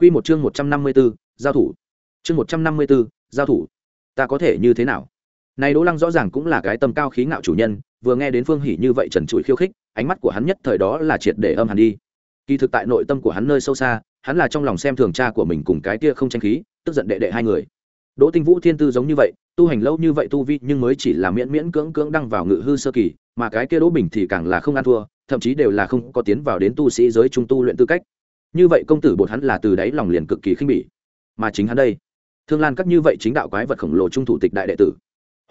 Quy một chương 154, giao thủ. Chương 154, giao thủ. Ta có thể như thế nào? Này Đỗ Lăng rõ ràng cũng là cái tầm cao khí ngạo chủ nhân, vừa nghe đến Phương Hỉ như vậy trần trụi khiêu khích, ánh mắt của hắn nhất thời đó là triệt để âm hàn đi. Kỳ thực tại nội tâm của hắn nơi sâu xa, hắn là trong lòng xem thường cha của mình cùng cái kia không tranh khí, tức giận đệ đệ hai người. Đỗ Tinh Vũ thiên tư giống như vậy, tu hành lâu như vậy tu vi nhưng mới chỉ là miễn miễn cưỡng cưỡng đăng vào ngự hư sơ kỳ, mà cái kia Đỗ Bình thì càng là không ăn thua, thậm chí đều là không có tiến vào đến tu sĩ giới trung tu luyện tư cách như vậy công tử bột hắn là từ đáy lòng liền cực kỳ khinh bỉ. Mà chính hắn đây, thương lan các như vậy chính đạo quái vật khổng lồ trung thủ tịch đại đệ tử,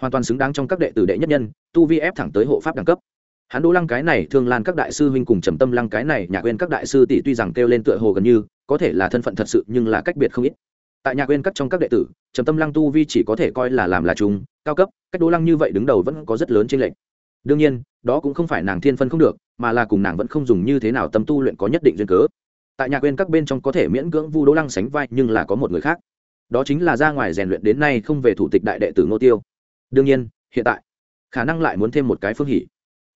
hoàn toàn xứng đáng trong các đệ tử đệ nhất nhân, tu vi ép thẳng tới hộ pháp đẳng cấp. Hắn đỗ lăng cái này, thương lan các đại sư huynh cùng trầm tâm lăng cái này, nhạc quên các đại sư tỷ tuy rằng kêu lên tựa hồ gần như, có thể là thân phận thật sự nhưng là cách biệt không ít. Tại nhạc quên các trong các đệ tử, trầm tâm lăng tu vi chỉ có thể coi là làm là chúng cao cấp, cách đỗ lăng như vậy đứng đầu vẫn có rất lớn trên lệnh đương nhiên, đó cũng không phải nàng thiên phân không được, mà là cùng nàng vẫn không dùng như thế nào tâm tu luyện có nhất định duyên cớ tại nhà quên các bên trong có thể miễn cưỡng vu đỗ lăng sánh vai, nhưng là có một người khác. Đó chính là ra ngoài rèn luyện đến nay không về thủ tịch đại đệ tử ngô tiêu. Đương nhiên, hiện tại, khả năng lại muốn thêm một cái phương hỉ.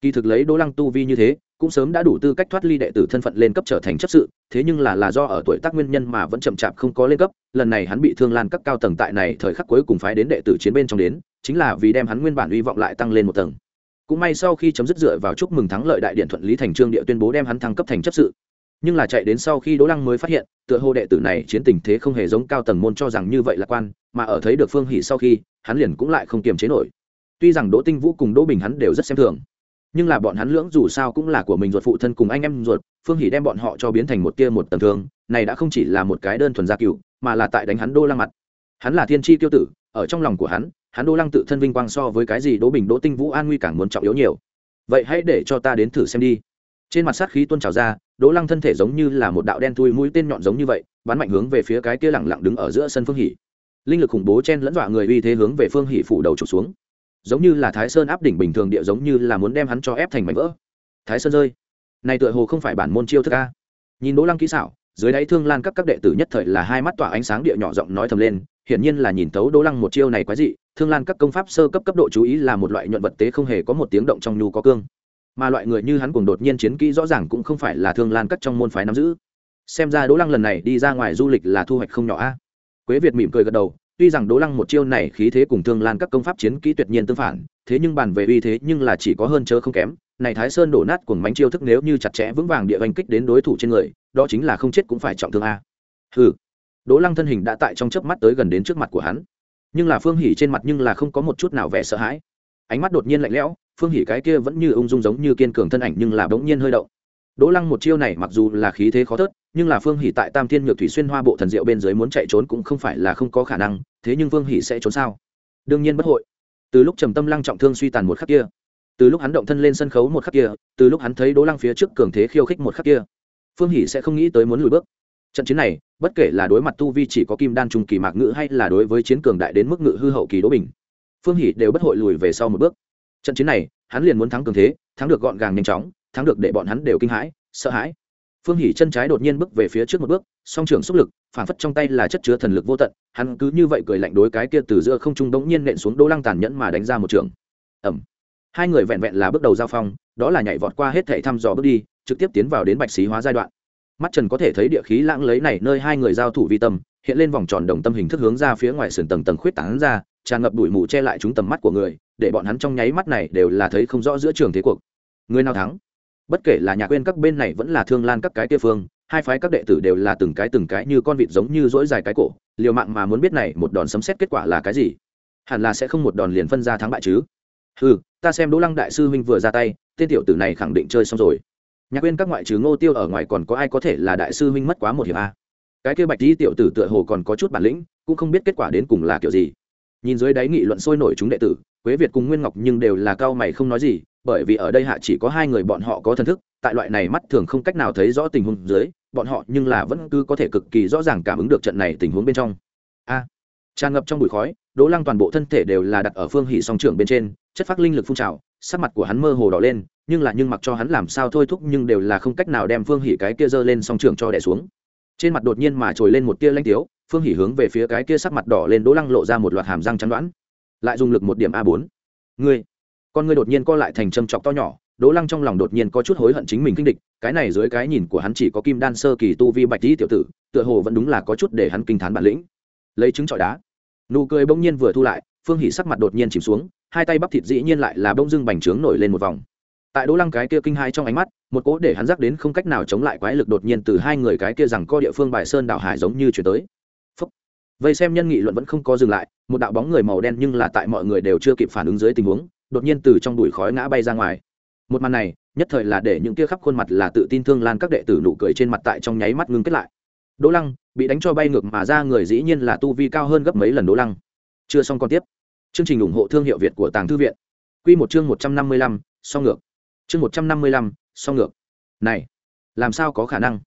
Kỳ thực lấy đỗ lăng tu vi như thế, cũng sớm đã đủ tư cách thoát ly đệ tử thân phận lên cấp trở thành chấp sự, thế nhưng là là do ở tuổi tác nguyên nhân mà vẫn chậm chạp không có lên cấp, lần này hắn bị thương lan các cao tầng tại này thời khắc cuối cùng phái đến đệ tử chiến bên trong đến, chính là vì đem hắn nguyên bản hy vọng lại tăng lên một tầng. Cũng may sau khi chấm dứt dựa vào chúc mừng thắng lợi đại điện thuận lý thành trương địa tuyên bố đem hắn thăng cấp thành chấp sự nhưng là chạy đến sau khi đỗ lăng mới phát hiện, tựa hồ đệ tử này chiến tình thế không hề giống cao tầng môn cho rằng như vậy lạc quan, mà ở thấy được phương hỷ sau khi, hắn liền cũng lại không kiềm chế nổi. Tuy rằng đỗ tinh vũ cùng đỗ bình hắn đều rất xem thường, nhưng là bọn hắn lưỡng dù sao cũng là của mình ruột phụ thân cùng anh em ruột, phương hỷ đem bọn họ cho biến thành một tia một tầng thương, này đã không chỉ là một cái đơn thuần gia cựu mà là tại đánh hắn đô lăng mặt. Hắn là thiên tri tiêu tử, ở trong lòng của hắn hắn đô lăng tự thân vinh quang so với cái gì đỗ bình, đỗ tinh vũ an nguy càng muốn trọng yếu nhiều. Vậy hãy để cho ta đến thử xem đi trên mặt sát khí tuôn trào ra, đỗ lăng thân thể giống như là một đạo đen thui, mũi tên nhọn giống như vậy, bắn mạnh hướng về phía cái kia lẳng lặng đứng ở giữa sân phương hỉ linh lực khủng bố chen lẫn dọa người uy thế hướng về phương hỉ phủ đầu trục xuống. Giống như là thái sơn áp đỉnh bình thường địa giống như là muốn đem hắn cho ép thành mảnh vỡ. Thái sơn rơi. Này tựa hồ không phải bản môn chiêu thức a. Nhìn đỗ lăng kỹ xảo, dưới đáy thương lan các các đệ tử nhất thời là hai mắt tỏa ánh sáng địa nhỏ giọng nói thầm lên, hiển nhiên là nhìn tấu đỗ lăng một chiêu này quái dị, thương lan các công pháp sơ cấp cấp độ chú ý là một loại nhuận vật tế không hề có một tiếng động trong nhu có cương mà loại người như hắn cùng đột nhiên chiến kỹ rõ ràng cũng không phải là thương lan cắt trong môn phái nắm giữ. Xem ra đỗ lăng lần này đi ra ngoài du lịch là thu hoạch không nhỏ a. Quế việt mỉm cười gật đầu, tuy rằng đỗ lăng một chiêu này khí thế cùng thương lan các công pháp chiến kỹ tuyệt nhiên tương phản, thế nhưng bàn về uy thế nhưng là chỉ có hơn chớ không kém. Này thái sơn đổ nát cùng bánh chiêu thức nếu như chặt chẽ vững vàng địa oanh kích đến đối thủ trên người, đó chính là không chết cũng phải trọng thương a. Hừ. Đỗ lăng thân hình đã tại trong chớp mắt tới gần đến trước mặt của hắn. Nhưng là phương hỉ trên mặt nhưng là không có một chút nào vẻ sợ hãi. Ánh mắt đột nhiên lạnh lẽo phương hỉ cái kia vẫn như ung dung giống như kiên cường thân ảnh nhưng là bỗng nhiên hơi động. Đỗ lăng một chiêu này mặc dù là khí thế khó thớt, nhưng là phương hỉ tại tam thiên nhược thủy xuyên hoa bộ thần diệu bên dưới muốn chạy trốn cũng không phải là không có khả năng, thế nhưng phương hỉ sẽ trốn sao? Đương nhiên bất hội. Từ lúc trầm tâm lăng trọng thương suy tàn một khắc kia, từ lúc hắn động thân lên sân khấu một khắc kia, từ lúc hắn thấy đỗ lăng phía trước cường thế khiêu khích một khắc kia, phương hỉ sẽ không nghĩ tới muốn lùi bước. Trận chiến này, bất kể là đối mặt tu vi chỉ có kim đan trung kỳ mạc Ngự hay là đối với chiến cường đại đến mức ngự hư hậu kỳ đỗ bình, phương hỷ đều bất hội lùi về sau một bước trận chiến này, hắn liền muốn thắng cường thế, thắng được gọn gàng nhanh chóng, thắng được để bọn hắn đều kinh hãi, sợ hãi. Phương hỷ chân trái đột nhiên bước về phía trước một bước, song trưởng xúc lực, phản phất trong tay là chất chứa thần lực vô tận, hắn cứ như vậy cười lạnh đối cái kia từ giữa không trung đống nhiên nện xuống đỗ lăng tàn nhẫn mà đánh ra một trường. Ẩm hai người vẹn vẹn là bước đầu giao phong, đó là nhảy vọt qua hết thảy thăm dò bước đi, trực tiếp tiến vào đến bạch xí hóa giai đoạn. Mắt trần có thể thấy địa khí lãng lấy này nơi hai người giao thủ vi tâm, hiện lên vòng tròn đồng tâm hình thức hướng ra phía ngoài sườn tầng tầng khuyết tán ra tràn ngập bụi mù che lại chúng tầm mắt của người, để bọn hắn trong nháy mắt này đều là thấy không rõ giữa trường thế cuộc. Người nào thắng? Bất kể là nhà quên các bên này vẫn là thương lan các cái kia phương, hai phái các đệ tử đều là từng cái từng cái như con vịt giống như dỗi dài cái cổ, liều mạng mà muốn biết này một đòn sấm xét kết quả là cái gì. Hẳn là sẽ không một đòn liền phân ra thắng bại chứ. Ừ ta xem đỗ lăng đại sư huynh vừa ra tay, tên tiểu tử này khẳng định chơi xong rồi. Nhạc quên các ngoại trừ ngô tiêu ở ngoài còn có ai có thể là đại sư huynh mất quá một hiệp a? Cái kia bạch di tiểu tử tựa hồ còn có chút bản lĩnh, cũng không biết kết quả đến cùng là kiểu gì nhìn dưới đáy nghị luận sôi nổi chúng đệ tử, quế việt cùng nguyên ngọc nhưng đều là cao mày không nói gì, bởi vì ở đây hạ chỉ có hai người bọn họ có thần thức, tại loại này mắt thường không cách nào thấy rõ tình huống dưới, bọn họ nhưng là vẫn cứ có thể cực kỳ rõ ràng cảm ứng được trận này tình huống bên trong. A, tràn ngập trong bụi khói, đỗ lăng toàn bộ thân thể đều là đặt ở phương hỷ song trưởng bên trên, chất phát linh lực phun trào, sắc mặt của hắn mơ hồ đỏ lên, nhưng là nhưng mặc cho hắn làm sao thôi thúc nhưng đều là không cách nào đem phương hỷ cái kia giơ lên song trưởng cho đẻ xuống trên mặt đột nhiên mà trồi lên một tia lanh tiếu, phương hỉ hướng về phía cái kia sắc mặt đỏ lên đỗ lăng lộ ra một loạt hàm răng trắng đoán. Lại dùng lực một điểm a bốn. Ngươi, con ngươi đột nhiên co lại thành châm chọc to nhỏ, đỗ lăng trong lòng đột nhiên có chút hối hận chính mình kinh địch, cái này dưới cái nhìn của hắn chỉ có kim đan sơ kỳ tu vi bạch tý tiểu tử, tựa hồ vẫn đúng là có chút để hắn kinh thán bản lĩnh. Lấy trứng trọi đá. Nụ cười bỗng nhiên vừa thu lại, phương hỉ sắc mặt đột nhiên chìm xuống, hai tay bắp thịt dĩ nhiên lại là bông dưng bành trướng nổi lên một vòng tại đỗ lăng cái kia kinh hai trong ánh mắt, một cỗ để hắn dắt đến không cách nào chống lại quái lực đột nhiên từ hai người cái kia rằng co địa phương bài sơn đạo hải giống như chuyển tới. Vây xem nhân nghị luận vẫn không có dừng lại, một đạo bóng người màu đen nhưng là tại mọi người đều chưa kịp phản ứng dưới tình huống, đột nhiên từ trong đùi khói ngã bay ra ngoài. Một màn này, nhất thời là để những kia khắp khuôn mặt là tự tin thương lan các đệ tử nụ cười trên mặt tại trong nháy mắt ngưng kết lại. Đỗ lăng, bị đánh cho bay ngược mà ra người dĩ nhiên là tu vi cao hơn gấp mấy lần đỗ lăng. Chưa xong còn tiếp. Chương trình ủng hộ thương hiệu việt của tàng thư viện. Q một chương một trăm năm mươi lăm, song ngược chương một trăm năm mươi lăm, song ngược. Này, làm sao có khả năng?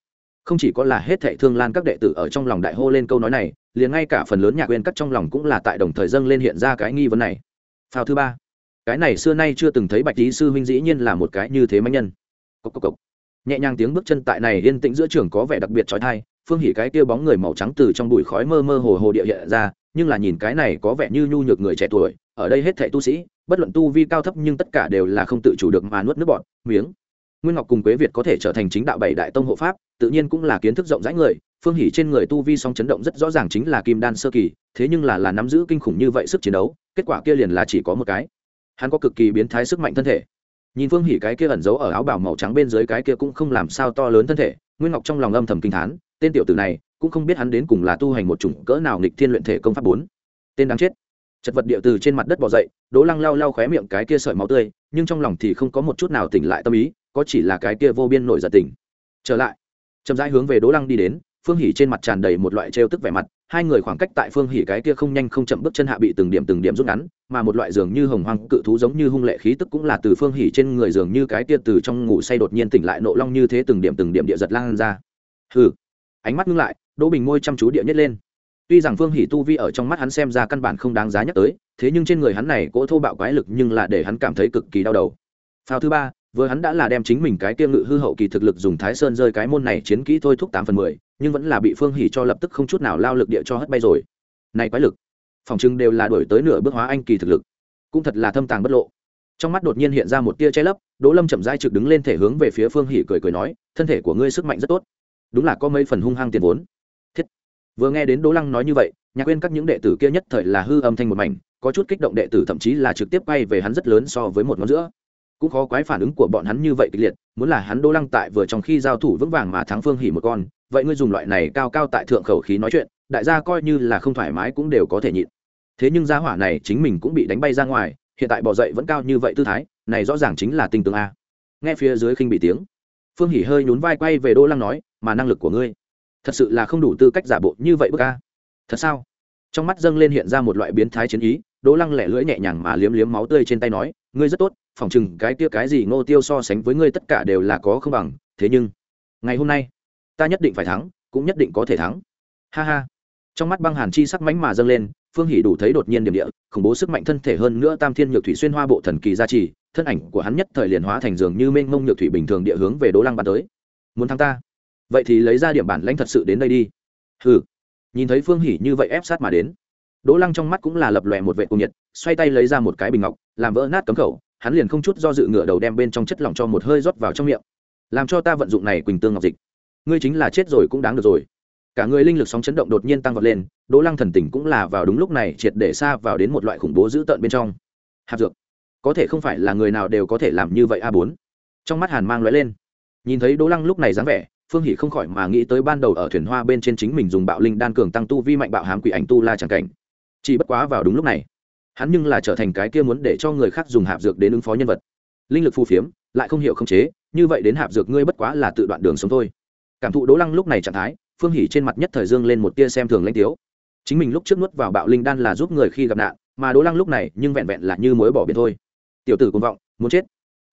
Không chỉ có là hết thệ thương lan các đệ tử ở trong lòng đại hô lên câu nói này, liền ngay cả phần lớn nhạc quên cắt trong lòng cũng là tại đồng thời dâng lên hiện ra cái nghi vấn này. Phao thứ ba. Cái này xưa nay chưa từng thấy bạch lý sư huynh dĩ nhiên là một cái như thế mãnh nhân. Cốc cốc cốc. nhẹ nhàng tiếng bước chân tại này yên tĩnh giữa trường có vẻ đặc biệt trói thai phương hỉ cái kia bóng người màu trắng từ trong bụi khói mơ mơ hồ hồ địa hiện ra, nhưng là nhìn cái này có vẻ như nhu nhược người trẻ tuổi, ở đây hết thảy tu sĩ bất luận tu vi cao thấp nhưng tất cả đều là không tự chủ được mà nuốt nước bọt, miếng. Nguyên ngọc cùng quế việt có thể trở thành chính đạo bảy đại tông hộ pháp, tự nhiên cũng là kiến thức rộng rãi người, phương hỉ trên người tu vi song chấn động rất rõ ràng chính là kim đan sơ kỳ, thế nhưng là là nắm giữ kinh khủng như vậy sức chiến đấu, kết quả kia liền là chỉ có một cái. Hắn có cực kỳ biến thái sức mạnh thân thể. Nhìn phương hỉ cái kia ẩn giấu ở áo bào màu trắng bên dưới cái kia cũng không làm sao to lớn thân thể, nguyên ngọc trong lòng âm thầm kinh thán, tên tiểu tử này cũng không biết hắn đến cùng là tu hành một chủng cỡ nào nghịch thiên luyện thể công pháp bốn. Tên đáng chết chật vật địa từ trên mặt đất bỏ dậy đố lăng lau lau khóe miệng cái kia sợi máu tươi, nhưng trong lòng thì không có một chút nào tỉnh lại tâm ý, có chỉ là cái kia vô biên nổi giận tỉnh trở lại, chậm rãi hướng về đố lăng đi đến, phương hỉ trên mặt tràn đầy một loại trêu tức vẻ mặt, hai người khoảng cách tại phương hỉ cái kia không nhanh không chậm bước chân hạ bị từng điểm từng điểm rút ngắn, mà một loại dường như hồng hoang cự thú giống như hung lệ khí tức cũng là từ phương hỉ trên người dường như cái kia từ trong ngủ say đột nhiên tỉnh lại nộ long như thế từng điểm từng điểm địa giật lan ra. Hừ. Ánh mắt ngưng lại, đỗ bình môi chăm chú địa nhất lên tuy rằng phương hỉ tu vi ở trong mắt hắn xem ra căn bản không đáng giá nhắc tới, thế nhưng trên người hắn này cỗ thô bạo quái lực nhưng là để hắn cảm thấy cực kỳ đau đầu. Phao thứ ba, vừa hắn đã là đem chính mình cái kia ngự hư hậu kỳ thực lực dùng thái sơn rơi cái môn này chiến kỹ thôi thúc tám phần mười, nhưng vẫn là bị phương hỉ cho lập tức không chút nào lao lực địa cho hất bay rồi. Này quái lực, phòng trưng đều là đổi tới nửa bước hóa anh kỳ thực lực, cũng thật là thâm tàng bất lộ. Trong mắt đột nhiên hiện ra một tia che lấp, đỗ lâm chậm dai trực đứng lên thể hướng về phía phương hỉ cười cười nói, thân thể của ngươi sức mạnh rất tốt, đúng là có mấy phần hung hăng tiền vốn vừa nghe đến đỗ lăng nói như vậy, nhạc quên các những đệ tử kia nhất thời là hư âm thanh một mảnh, có chút kích động đệ tử thậm chí là trực tiếp quay về hắn rất lớn so với một ngón giữa. Cũng khó quái phản ứng của bọn hắn như vậy kịch liệt, muốn là hắn đỗ lăng tại vừa trong khi giao thủ vững vàng mà thắng phương hỉ một con, vậy ngươi dùng loại này cao cao tại thượng khẩu khí nói chuyện, đại gia coi như là không thoải mái cũng đều có thể nhịn. Thế nhưng gia hỏa này chính mình cũng bị đánh bay ra ngoài, hiện tại bỏ dậy vẫn cao như vậy tư thái, này rõ ràng chính là tinh tướng a. Nghe phía dưới khinh bị tiếng, phương hỉ hơi nhún vai quay về đỗ lăng nói, mà năng lực của ngươi? Thật sự là không đủ tư cách giả bộ như vậy bức a. Thật sao? Trong mắt dâng lên hiện ra một loại biến thái chiến ý, đỗ lăng lẻ lưỡi nhẹ nhàng mà liếm liếm máu tươi trên tay nói, ngươi rất tốt, phỏng chừng cái kia cái gì ngô tiêu so sánh với ngươi tất cả đều là có không bằng, thế nhưng, ngày hôm nay, ta nhất định phải thắng, cũng nhất định có thể thắng. Ha ha. Trong mắt băng hàn chi sắc mánh mà dâng lên, phương hỷ đủ thấy đột nhiên điểm địa, khủng bố sức mạnh thân thể hơn nữa tam thiên nhược thủy xuyên hoa bộ thần kỳ gia trì, thân ảnh của hắn nhất thời liền hóa thành dường như mênh mông nhược thủy bình thường địa hướng về đỗ lăng bắn tới. Muốn thắng ta? Vậy thì lấy ra điểm bản lãnh thật sự đến đây đi. Hừ. Nhìn thấy phương hỉ như vậy ép sát mà đến, đỗ lăng trong mắt cũng là lập lòe một vệ cung nhiệt, xoay tay lấy ra một cái bình ngọc, làm vỡ nát cấm khẩu, hắn liền không chút do dự ngựa đầu đem bên trong chất lỏng cho một hơi rót vào trong miệng. Làm cho ta vận dụng này quỳnh tương ngọc dịch. Ngươi chính là chết rồi cũng đáng được rồi. Cả người linh lực sóng chấn động đột nhiên tăng vọt lên, đỗ lăng thần tỉnh cũng là vào đúng lúc này, triệt để xa vào đến một loại khủng bố dữ tợn bên trong. Hạt dược. Có thể không phải là người nào đều có thể làm như vậy a bốn. Trong mắt hàn mang lóe lên. Nhìn thấy đỗ lăng lúc này dáng vẻ phương hỷ không khỏi mà nghĩ tới ban đầu ở thuyền hoa bên trên chính mình dùng bạo linh đan cường tăng tu vi mạnh bạo hám quỷ ảnh tu la chẳng cảnh. Chỉ bất quá vào đúng lúc này, hắn nhưng là trở thành cái kia muốn để cho người khác dùng hạp dược đến ứng phó nhân vật. Linh lực phù phiếm, lại không hiểu không chế, như vậy đến hạp dược ngươi bất quá là tự đoạn đường sống thôi. Cảm thụ đỗ lăng lúc này trạng thái, phương Hỷ trên mặt nhất thời dương lên một tia xem thường lãnh tiếu. Chính mình lúc trước nuốt vào bạo linh đan là giúp người khi gặp nạn, mà đỗ lăng lúc này nhưng vẹn vẹn là như mối bỏ biển thôi. Tiểu tử cuồng vọng, muốn chết.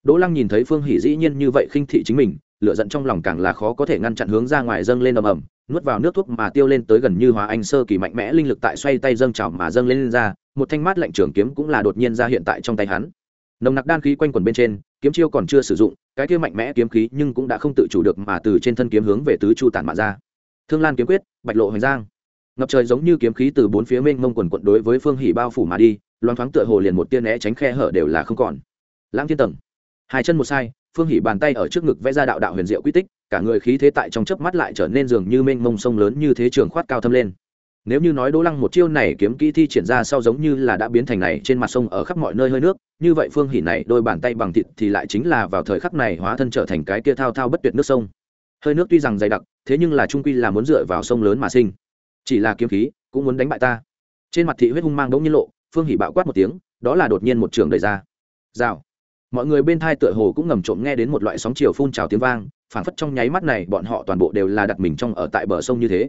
Đỗ lăng nhìn thấy phương Hỷ dĩ nhiên như vậy khinh thị chính mình lửa giận trong lòng càng là khó có thể ngăn chặn hướng ra ngoài dâng lên ầm ầm nuốt vào nước thuốc mà tiêu lên tới gần như hóa anh sơ kỳ mạnh mẽ linh lực tại xoay tay dâng trào mà dâng lên, lên ra một thanh mát lạnh trường kiếm cũng là đột nhiên ra hiện tại trong tay hắn. Nồng nặc đan khí quanh quần bên trên kiếm chiêu còn chưa sử dụng cái kia mạnh mẽ kiếm khí nhưng cũng đã không tự chủ được mà từ trên thân kiếm hướng về tứ chu tản mạ ra. Thương lan kiếm quyết bạch lộ hoành giang. Ngập trời giống như kiếm khí từ bốn phía mênh mông quần quận đối với phương hỉ bao phủ mà đi loan thoáng tựa hồ liền một tia né tránh khe hở đều là không còn. Lãng thiên tầng. Hai chân một sai phương hỉ bàn tay ở trước ngực vẽ ra đạo đạo huyền diệu quy tích, cả người khí thế tại trong chớp mắt lại trở nên dường như mênh mông sông lớn như thế trường khoát cao thâm lên. Nếu như nói đỗ lăng một chiêu này kiếm kỹ thi triển ra sau giống như là đã biến thành này trên mặt sông ở khắp mọi nơi hơi nước, như vậy phương hỉ này đôi bàn tay bằng thịt thì lại chính là vào thời khắc này hóa thân trở thành cái kia thao thao bất tuyệt nước sông. Hơi nước tuy rằng dày đặc, thế nhưng là trung quy là muốn dựa vào sông lớn mà sinh. Chỉ là kiếm khí, cũng muốn đánh bại ta. Trên mặt thị huyết hung mang đống nhiên lộ, phương hỉ bạo quát một tiếng, đó là đột nhiên một trường đẩy ra. Rào mọi người bên thai tựa hồ cũng ngầm trộm nghe đến một loại sóng chiều phun trào tiếng vang, phảng phất trong nháy mắt này bọn họ toàn bộ đều là đặt mình trong ở tại bờ sông như thế.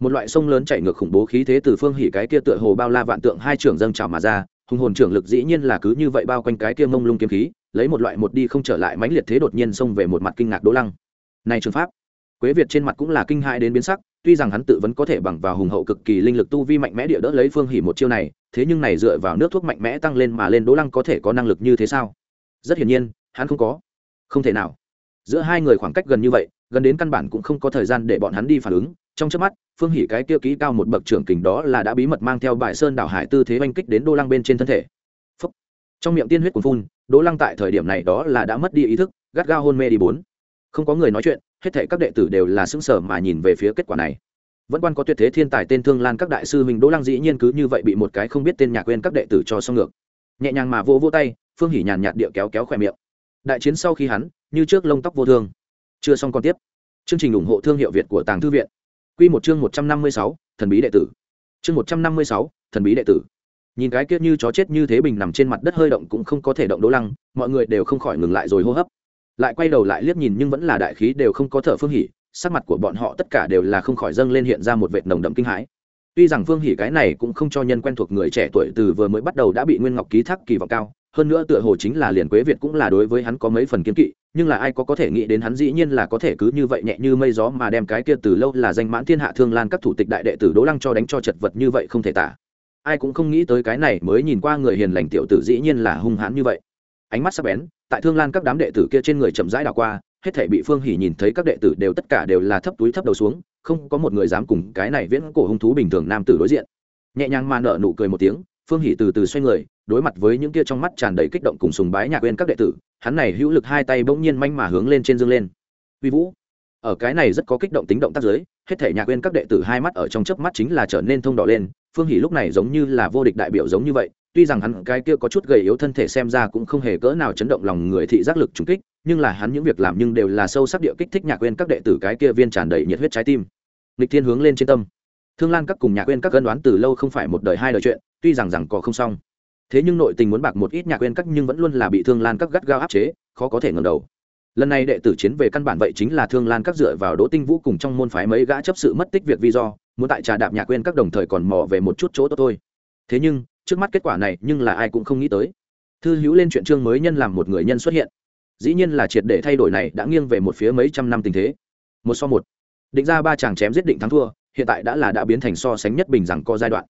Một loại sông lớn chảy ngược khủng bố khí thế từ phương hỉ cái kia tựa hồ bao la vạn tượng hai trưởng dâng trào mà ra, hùng hồn trưởng lực dĩ nhiên là cứ như vậy bao quanh cái kia mông lung kiếm khí, lấy một loại một đi không trở lại mãnh liệt thế đột nhiên xông về một mặt kinh ngạc đỗ lăng. Này trường pháp, quế việt trên mặt cũng là kinh hãi đến biến sắc, tuy rằng hắn tự vẫn có thể bằng vào hùng hậu cực kỳ linh lực tu vi mạnh mẽ địa đỡ lấy phương hỉ một chiêu này, thế nhưng này dựa vào nước thuốc mạnh mẽ tăng lên mà lên đỗ lăng có thể có năng lực như thế sao? Rất hiển nhiên, hắn không có. Không thể nào. Giữa hai người khoảng cách gần như vậy, gần đến căn bản cũng không có thời gian để bọn hắn đi phản ứng. Trong trước mắt, phương hỉ cái kia kỹ cao một bậc trưởng kình đó là đã bí mật mang theo bài sơn đảo hải tư thế oanh kích đến đô lăng bên trên thân thể. Phúc. trong miệng tiên huyết cuốn phun đỗ lăng tại thời điểm này đó là đã mất đi ý thức, gắt gao hôn mê đi bốn. Không có người nói chuyện, hết thể các đệ tử đều là sững sờ mà nhìn về phía kết quả này. Vẫn quan có tuyệt thế thiên tài tên thương lan các đại sư mình đỗ lăng dĩ nhiên cứ như vậy bị một cái không biết tên nhạc quên các đệ tử cho xong ngược nhẹ nhàng mà vô vô tay, phương hỉ nhàn nhạt địa kéo kéo khỏe miệng. Đại chiến sau khi hắn, như trước lông tóc vô thương. Chưa xong còn tiếp. Chương trình ủng hộ thương hiệu việt của tàng thư viện. Q một chương một trăm năm mươi sáu, thần bí đệ tử. Chương một trăm năm mươi sáu, thần bí đệ tử. Nhìn cái kia như chó chết như thế bình nằm trên mặt đất hơi động cũng không có thể động đỗ lăng, mọi người đều không khỏi ngừng lại rồi hô hấp. Lại quay đầu lại liếc nhìn nhưng vẫn là đại khí đều không có thở phương hỉ, sắc mặt của bọn họ tất cả đều là không khỏi dâng lên hiện ra một vệt nồng đậm kinh hãi tuy rằng phương hỉ cái này cũng không cho nhân quen thuộc người trẻ tuổi từ vừa mới bắt đầu đã bị nguyên ngọc ký thác kỳ vọng cao, hơn nữa tựa hồ chính là liền quế việt cũng là đối với hắn có mấy phần kiên kỵ, nhưng là ai có có thể nghĩ đến hắn dĩ nhiên là có thể cứ như vậy nhẹ như mây gió mà đem cái kia từ lâu là danh mãn thiên hạ thương lan các thủ tịch đại đệ tử đỗ lăng cho đánh cho chật vật như vậy không thể tả. Ai cũng không nghĩ tới cái này mới nhìn qua người hiền lành tiểu tử dĩ nhiên là hung hãn như vậy. Ánh mắt sắc bén, tại thương lan các đám đệ tử kia trên người chậm rãi đảo qua, hết thể bị phương hỉ nhìn thấy các đệ tử đều tất cả đều là thấp túi thấp đầu xuống không có một người dám cùng cái này viễn cổ hung thú bình thường nam tử đối diện. Nhẹ nhàng mà nở nụ cười một tiếng, phương hỉ từ từ xoay người, đối mặt với những kia trong mắt tràn đầy kích động cùng sùng bái nhạc quên các đệ tử, hắn này hữu lực hai tay bỗng nhiên manh mà hướng lên trên dương lên. Uy vũ, ở cái này rất có kích động tính động tác giới hết thể nhạc quên các đệ tử hai mắt ở trong chớp mắt chính là trở nên thông đỏ lên, phương hỉ lúc này giống như là vô địch đại biểu giống như vậy tuy rằng hắn cái kia có chút gầy yếu thân thể xem ra cũng không hề cỡ nào chấn động lòng người thị giác lực trùng kích, nhưng là hắn những việc làm nhưng đều là sâu sắc địa kích thích nhạc quên các đệ tử cái kia viên tràn đầy nhiệt huyết trái tim. Lịch thiên hướng lên trên tâm. Thương lan các cùng nhạc quên các cân đoán từ lâu không phải một đời hai đời chuyện, tuy rằng rằng có không xong. Thế nhưng nội tình muốn bạc một ít nhạc quên các nhưng vẫn luôn là bị thương lan các gắt gao áp chế, khó có thể ngẩng đầu. Lần này đệ tử chiến về căn bản vậy chính là thương lan các dựa vào đỗ tinh vũ cùng trong môn phái mấy gã chấp sự mất tích việc vi do, muốn tại trà đạp nhạc quên các đồng thời còn mò về một chút chỗ tốt thôi. Thế nhưng trước mắt kết quả này nhưng là ai cũng không nghĩ tới. Thư hữu lên chuyện chương mới nhân làm một người nhân xuất hiện. Dĩ nhiên là triệt để thay đổi này đã nghiêng về một phía mấy trăm năm tình thế. Một so một. Định ra ba chàng chém giết định thắng thua, hiện tại đã là đã biến thành so sánh nhất bình rằng có giai đoạn.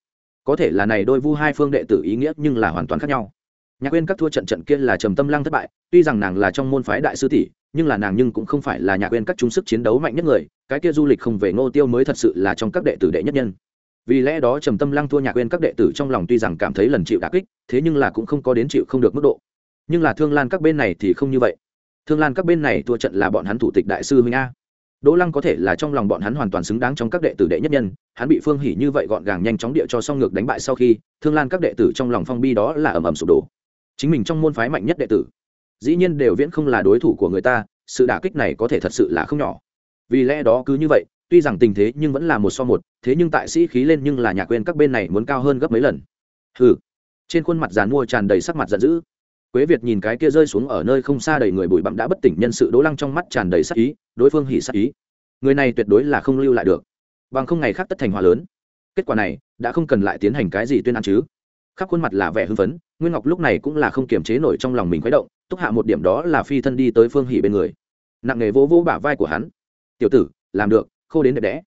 Có thể là này đôi vu hai phương đệ tử ý nghĩa nhưng là hoàn toàn khác nhau. Nhạc quên các thua trận trận kia là trầm tâm lăng thất bại, tuy rằng nàng là trong môn phái đại sư tỷ, nhưng là nàng nhưng cũng không phải là nhạc quên các chúng sức chiến đấu mạnh nhất người, cái kia du lịch không về ngô tiêu mới thật sự là trong các đệ tử đệ nhất nhân vì lẽ đó trầm tâm lăng thua nhạc quên các đệ tử trong lòng tuy rằng cảm thấy lần chịu đả kích, thế nhưng là cũng không có đến chịu không được mức độ. Nhưng là thương lan các bên này thì không như vậy. Thương lan các bên này thua trận là bọn hắn thủ tịch đại sư huynh a. Đỗ lăng có thể là trong lòng bọn hắn hoàn toàn xứng đáng trong các đệ tử đệ nhất nhân, hắn bị phương hỉ như vậy gọn gàng nhanh chóng địa cho xong ngược đánh bại sau khi, thương lan các đệ tử trong lòng phong bi đó là ầm ầm sụp đổ. Chính mình trong môn phái mạnh nhất đệ tử, dĩ nhiên đều viễn không là đối thủ của người ta, sự đả kích này có thể thật sự là không nhỏ. Vì lẽ đó cứ như vậy tuy rằng tình thế nhưng vẫn là một so một, thế nhưng tại sĩ khí lên nhưng là nhà quên các bên này muốn cao hơn gấp mấy lần. Hừ. Trên khuôn mặt giàn mua tràn đầy sắc mặt giận dữ. Quế việt nhìn cái kia rơi xuống ở nơi không xa đầy người bụi bặm đã bất tỉnh nhân sự đỗ lăng trong mắt tràn đầy sắc ý, đối phương hỉ sắc ý. Người này tuyệt đối là không lưu lại được. Bằng không ngày khác tất thành hòa lớn. Kết quả này, đã không cần lại tiến hành cái gì tuyên án chứ. Khắp khuôn mặt là vẻ hưng phấn, nguyên ngọc lúc này cũng là không kiềm chế nổi trong lòng mình khuấy động, túc hạ một điểm đó là phi thân đi tới phương hỉ bên người. Nặng nghề vỗ vỗ bả vai của hắn. Tiểu tử, làm được khô đến đẹp đẽ.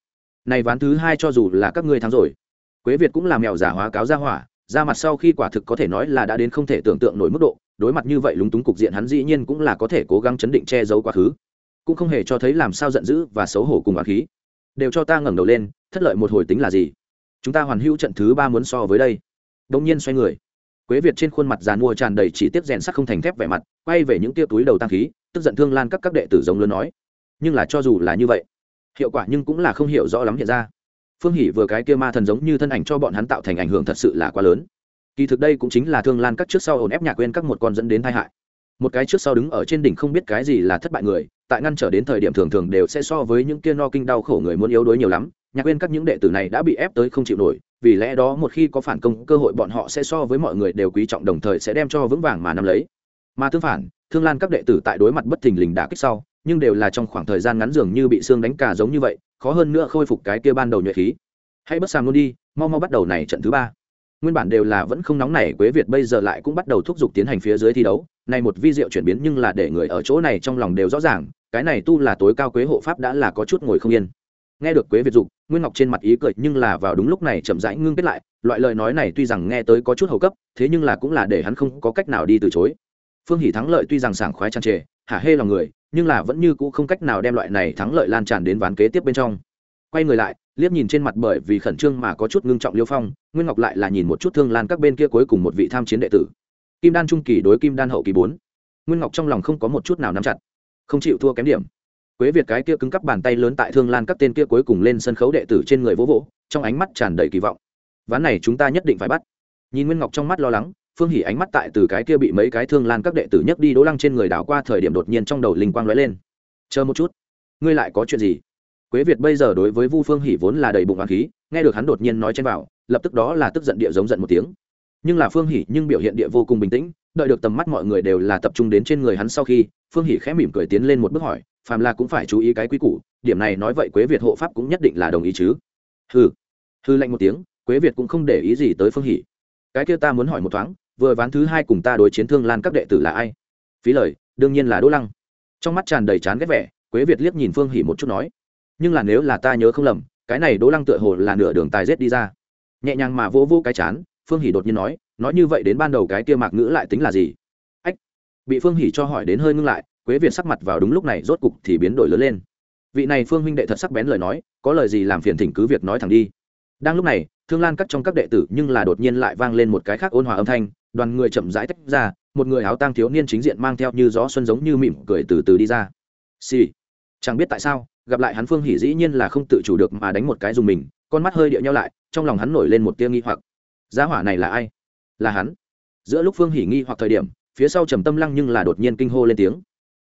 Này ván thứ hai cho dù là các ngươi thắng rồi, quế việt cũng làm mèo giả hóa cáo ra hỏa, ra mặt sau khi quả thực có thể nói là đã đến không thể tưởng tượng nổi mức độ, đối mặt như vậy lúng túng cục diện hắn dĩ nhiên cũng là có thể cố gắng chấn định che giấu quá khứ. Cũng không hề cho thấy làm sao giận dữ và xấu hổ cùng oán khí. Đều cho ta ngẩng đầu lên, thất lợi một hồi tính là gì? Chúng ta hoàn hữu trận thứ ba muốn so với đây. Đông nhiên xoay người. Quế việt trên khuôn mặt giàn mua tràn đầy chỉ tiếp rèn sắt không thành thép vẻ mặt, quay về những tia túi đầu tăng khí, tức giận thương lan các các đệ tử giống lớn nói. Nhưng là cho dù là như vậy hiệu quả nhưng cũng là không hiểu rõ lắm hiện ra. Phương hỷ vừa cái kia ma thần giống như thân ảnh cho bọn hắn tạo thành ảnh hưởng thật sự là quá lớn. Kỳ thực đây cũng chính là thương lan các trước sau ổn ép nhạc quên các một con dẫn đến tai hại. Một cái trước sau đứng ở trên đỉnh không biết cái gì là thất bại người, tại ngăn trở đến thời điểm thường thường đều sẽ so với những kia no kinh đau khổ người muốn yếu đuối nhiều lắm. Nhạc quên các những đệ tử này đã bị ép tới không chịu nổi, vì lẽ đó một khi có phản công, cơ hội bọn họ sẽ so với mọi người đều quý trọng, đồng thời sẽ đem cho vững vàng mà nắm lấy. Mà tương phản, thương lan các đệ tử tại đối mặt bất thình lình đả kích sau nhưng đều là trong khoảng thời gian ngắn dường như bị xương đánh cả giống như vậy, khó hơn nữa khôi phục cái kia ban đầu nhuệ khí. Hãy bất sang luôn đi, mau mau bắt đầu này trận thứ ba. Nguyên bản đều là vẫn không nóng nảy quế việt bây giờ lại cũng bắt đầu thúc giục tiến hành phía dưới thi đấu. Này một vi diệu chuyển biến nhưng là để người ở chỗ này trong lòng đều rõ ràng, cái này tu là tối cao quế hộ pháp đã là có chút ngồi không yên. Nghe được quế việt dục, nguyên ngọc trên mặt ý cười nhưng là vào đúng lúc này chậm rãi ngưng kết lại, loại lời nói này tuy rằng nghe tới có chút hầu cấp, thế nhưng là cũng là để hắn không có cách nào đi từ chối. Phương hỷ thắng lợi tuy rằng sảng khoái tràn trề, hả hê lòng người nhưng là vẫn như cũ không cách nào đem loại này thắng lợi lan tràn đến ván kế tiếp bên trong. Quay người lại, liếc nhìn trên mặt bởi vì khẩn trương mà có chút ngưng trọng liêu phong, nguyên ngọc lại là nhìn một chút thương lan các bên kia cuối cùng một vị tham chiến đệ tử. Kim đan trung kỳ đối kim đan hậu kỳ bốn. Nguyên ngọc trong lòng không có một chút nào nắm chặt, không chịu thua kém điểm. Quế việt cái kia cứng cắp bàn tay lớn tại thương lan các tên kia cuối cùng lên sân khấu đệ tử trên người vỗ vỗ, trong ánh mắt tràn đầy kỳ vọng. Ván này chúng ta nhất định phải bắt. Nhìn nguyên ngọc trong mắt lo lắng phương hỉ ánh mắt tại từ cái kia bị mấy cái thương lan các đệ tử nhấc đi đỗ lăng trên người đảo qua thời điểm đột nhiên trong đầu linh quang lóe lên. Chờ một chút. Ngươi lại có chuyện gì? Quế việt bây giờ đối với vu phương hỉ vốn là đầy bụng hoàng khí, nghe được hắn đột nhiên nói trên vào lập tức đó là tức giận địa giống giận một tiếng. Nhưng là phương hỉ nhưng biểu hiện địa vô cùng bình tĩnh, đợi được tầm mắt mọi người đều là tập trung đến trên người hắn sau khi, phương hỉ khẽ mỉm cười tiến lên một bước hỏi phàm là cũng phải chú ý cái quý củ, điểm này nói vậy quế việt hộ pháp cũng nhất định là đồng ý chứ? Hừ. Hư lạnh một tiếng, quế việt cũng không để ý gì tới phương hỉ. Cái kia ta muốn hỏi một thoáng vừa ván thứ hai cùng ta đối chiến thương lan các đệ tử là ai? Phí lời, đương nhiên là đỗ lăng. Trong mắt tràn đầy chán ghét vẻ, quế việt liếc nhìn phương hỉ một chút nói, nhưng là nếu là ta nhớ không lầm, cái này đỗ lăng tựa hồ là nửa đường tài rết đi ra. Nhẹ nhàng mà vô vô cái chán, phương hỉ đột nhiên nói nói như vậy đến ban đầu cái kia mạc ngữ lại tính là gì? Ách, bị phương hỉ cho hỏi đến hơi ngưng lại, quế việt sắc mặt vào đúng lúc này rốt cục thì biến đổi lớn lên. Vị này phương huynh đệ thật sắc bén lời nói, có lời gì làm phiền thỉnh cứ việc nói thẳng đi. Đang lúc này, thương lan cắt trong các đệ tử nhưng là đột nhiên lại vang lên một cái khác ôn hòa âm thanh đoàn người chậm rãi tách ra, một người áo tang thiếu niên chính diện mang theo như gió xuân giống như mỉm cười từ từ đi ra. Xì、sì. chẳng biết tại sao, gặp lại hắn phương hỉ dĩ nhiên là không tự chủ được mà đánh một cái dùng mình, con mắt hơi điệu nhau lại, trong lòng hắn nổi lên một tia nghi hoặc. Giá hỏa này là ai? Là hắn. Giữa lúc phương hỉ nghi hoặc thời điểm, phía sau trầm tâm lăng nhưng là đột nhiên kinh hô lên tiếng.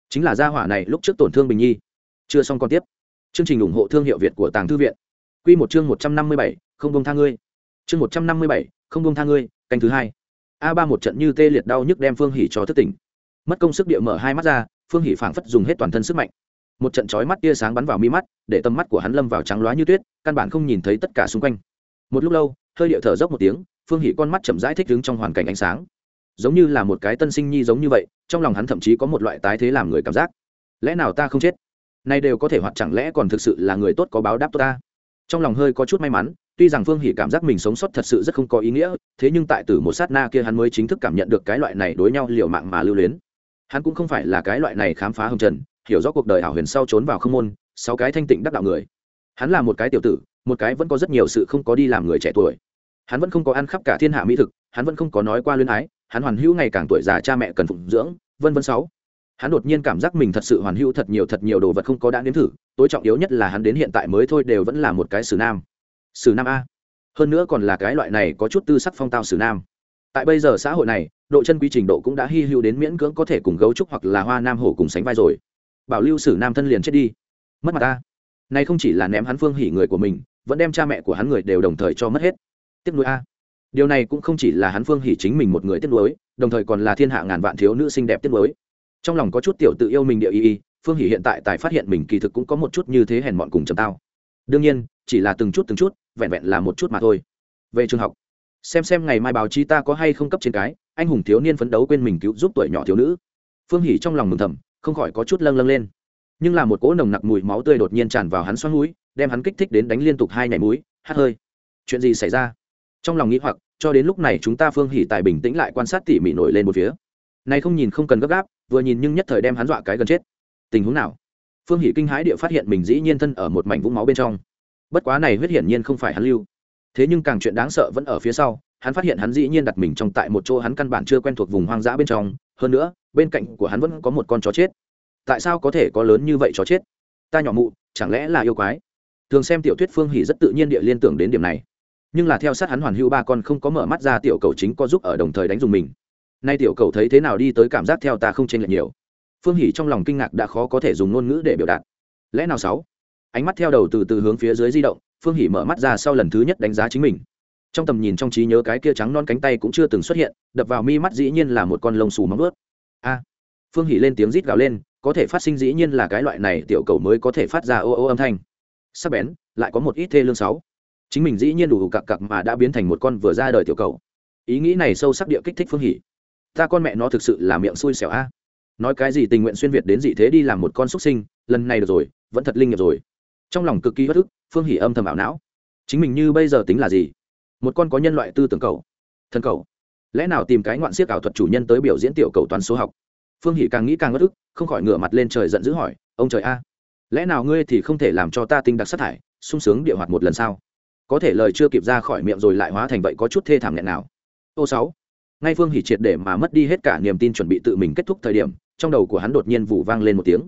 Chính là gia hỏa này lúc trước tổn thương bình nhi. Chưa xong còn tiếp. Chương trình ủng hộ thương hiệu việt của tàng thư viện. Q một chương một trăm năm mươi bảy, không công tha ngươi. Chương một trăm năm mươi bảy, không công tha ngươi, canh thứ hai a ba một trận như tê liệt đau nhức đem phương hỉ cho thất tỉnh. Mất công sức địa mở hai mắt ra, phương hỉ phảng phất dùng hết toàn thân sức mạnh. Một trận chói mắt tia sáng bắn vào mi mắt, để tầm mắt của hắn lâm vào trắng loá như tuyết, căn bản không nhìn thấy tất cả xung quanh. Một lúc lâu, hơi điệu thở dốc một tiếng, phương hỉ con mắt chậm rãi thích đứng trong hoàn cảnh ánh sáng. Giống như là một cái tân sinh nhi giống như vậy, trong lòng hắn thậm chí có một loại tái thế làm người cảm giác. Lẽ nào ta không chết? Nay đều có thể hoặc chẳng lẽ còn thực sự là người tốt có báo đáp tốt ta? Trong lòng hơi có chút may mắn tuy rằng phương hỉ cảm giác mình sống sót thật sự rất không có ý nghĩa, thế nhưng tại tử một sát na kia hắn mới chính thức cảm nhận được cái loại này đối nhau liều mạng mà lưu luyến. Hắn cũng không phải là cái loại này khám phá hồng trần, hiểu rõ cuộc đời ảo huyền sau trốn vào không môn, sáu cái thanh tịnh đắc đạo người. Hắn là một cái tiểu tử, một cái vẫn có rất nhiều sự không có đi làm người trẻ tuổi. Hắn vẫn không có ăn khắp cả thiên hạ mỹ thực, hắn vẫn không có nói qua luyến ái, hắn hoàn hữu ngày càng tuổi già cha mẹ cần phụng dưỡng, vân vân sáu. Hắn đột nhiên cảm giác mình thật sự hoàn hữu thật nhiều thật nhiều đồ vật không có đã nếm thử, tối trọng yếu nhất là hắn đến hiện tại mới thôi đều vẫn là một cái xử nam sử nam a. Hơn nữa còn là cái loại này có chút tư sắc phong tao sử nam. Tại bây giờ xã hội này, độ chân quy trình độ cũng đã hy hữu đến miễn cưỡng có thể cùng gấu trúc hoặc là hoa nam hổ cùng sánh vai rồi. Bảo lưu sử nam thân liền chết đi. Mất mặt ta này không chỉ là ném hắn phương hỉ người của mình, vẫn đem cha mẹ của hắn người đều đồng thời cho mất hết. Tiếp nối a. Điều này cũng không chỉ là hắn phương hỉ chính mình một người tiếp nối đồng thời còn là thiên hạ ngàn vạn thiếu nữ xinh đẹp tiếp nối trong lòng có chút tiểu tự yêu mình địa y y, phương hỉ hiện tại tại phát hiện mình kỳ thực cũng có một chút như thế hèn mọn cùng chầm tao đương nhiên, chỉ là từng chút từng chút, vẹn vẹn là một chút mà thôi. Về trường học, xem xem ngày mai báo chí ta có hay không cấp trên cái, anh hùng thiếu niên phấn đấu quên mình cứu giúp tuổi nhỏ thiếu nữ. Phương hỉ trong lòng mừng thầm, không khỏi có chút lâng lâng lên. Nhưng là một cỗ nồng nặc mùi máu tươi đột nhiên tràn vào hắn xoắn mũi, đem hắn kích thích đến đánh liên tục hai nhảy mũi hát hơi. Chuyện gì xảy ra? Trong lòng nghĩ hoặc, cho đến lúc này chúng ta phương hỉ tài bình tĩnh lại quan sát tỉ mỉ nổi lên một phía. Này không nhìn không cần gấp gáp, vừa nhìn nhưng nhất thời đem hắn dọa cái gần chết. Tình huống nào? Phương Hỷ kinh hãi địa phát hiện mình dĩ nhiên thân ở một mảnh vũng máu bên trong. Bất quá này huyết hiển nhiên không phải hắn lưu. Thế nhưng càng chuyện đáng sợ vẫn ở phía sau, hắn phát hiện hắn dĩ nhiên đặt mình trong tại một chỗ hắn căn bản chưa quen thuộc vùng hoang dã bên trong. Hơn nữa, bên cạnh của hắn vẫn có một con chó chết. Tại sao có thể có lớn như vậy chó chết? Ta nhỏ mụ, chẳng lẽ là yêu quái? Thường xem tiểu thuyết phương Hỷ rất tự nhiên địa liên tưởng đến điểm này. Nhưng là theo sát hắn hoàn hưu ba con không có mở mắt ra tiểu cầu chính có giúp ở đồng thời đánh dùng mình. Nay tiểu cầu thấy thế nào đi tới cảm giác theo ta không chênh lệch nhiều phương hỉ trong lòng kinh ngạc đã khó có thể dùng ngôn ngữ để biểu đạt. Lẽ nào sáu? Ánh mắt theo đầu từ từ hướng phía dưới di động, phương hỉ mở mắt ra sau lần thứ nhất đánh giá chính mình. Trong tầm nhìn trong trí nhớ cái kia trắng non cánh tay cũng chưa từng xuất hiện, đập vào mi mắt dĩ nhiên là một con lông xù móng ướt a! Phương hỉ lên tiếng rít gào lên, có thể phát sinh dĩ nhiên là cái loại này tiểu cầu mới có thể phát ra ô ô âm thanh. Sắc bén, lại có một ít thê lương sáu. Chính mình dĩ nhiên đủ cặc cặc mà đã biến thành một con vừa ra đời tiểu cầu. Ý nghĩ này sâu sắc địa kích thích phương hỉ ta con mẹ nó thực sự là miệng xui xẻo a nói cái gì tình nguyện xuyên việt đến dị thế đi làm một con xuất sinh, lần này được rồi, vẫn thật linh nghiệp rồi. Trong lòng cực kỳ bất ức, phương hỉ âm thầm ảo não. Chính mình như bây giờ tính là gì? Một con có nhân loại tư tưởng cầu. Thân cầu. Lẽ nào tìm cái ngoạn siếc ảo thuật chủ nhân tới biểu diễn tiểu cầu toán số học? Phương hỷ càng nghĩ càng bất ức, không khỏi ngửa mặt lên trời giận dữ hỏi, ông trời a, lẽ nào ngươi thì không thể làm cho ta tinh đặc sát thải, sung sướng địa hoạt một lần sao? Có thể lời chưa kịp ra khỏi miệng rồi lại hóa thành vậy có chút thê thảm nghẹn nào. Ô sáu. Ngay phương hỷ triệt để mà mất đi hết cả niềm tin chuẩn bị tự mình kết thúc thời điểm trong đầu của hắn đột nhiên vụ vang lên một tiếng.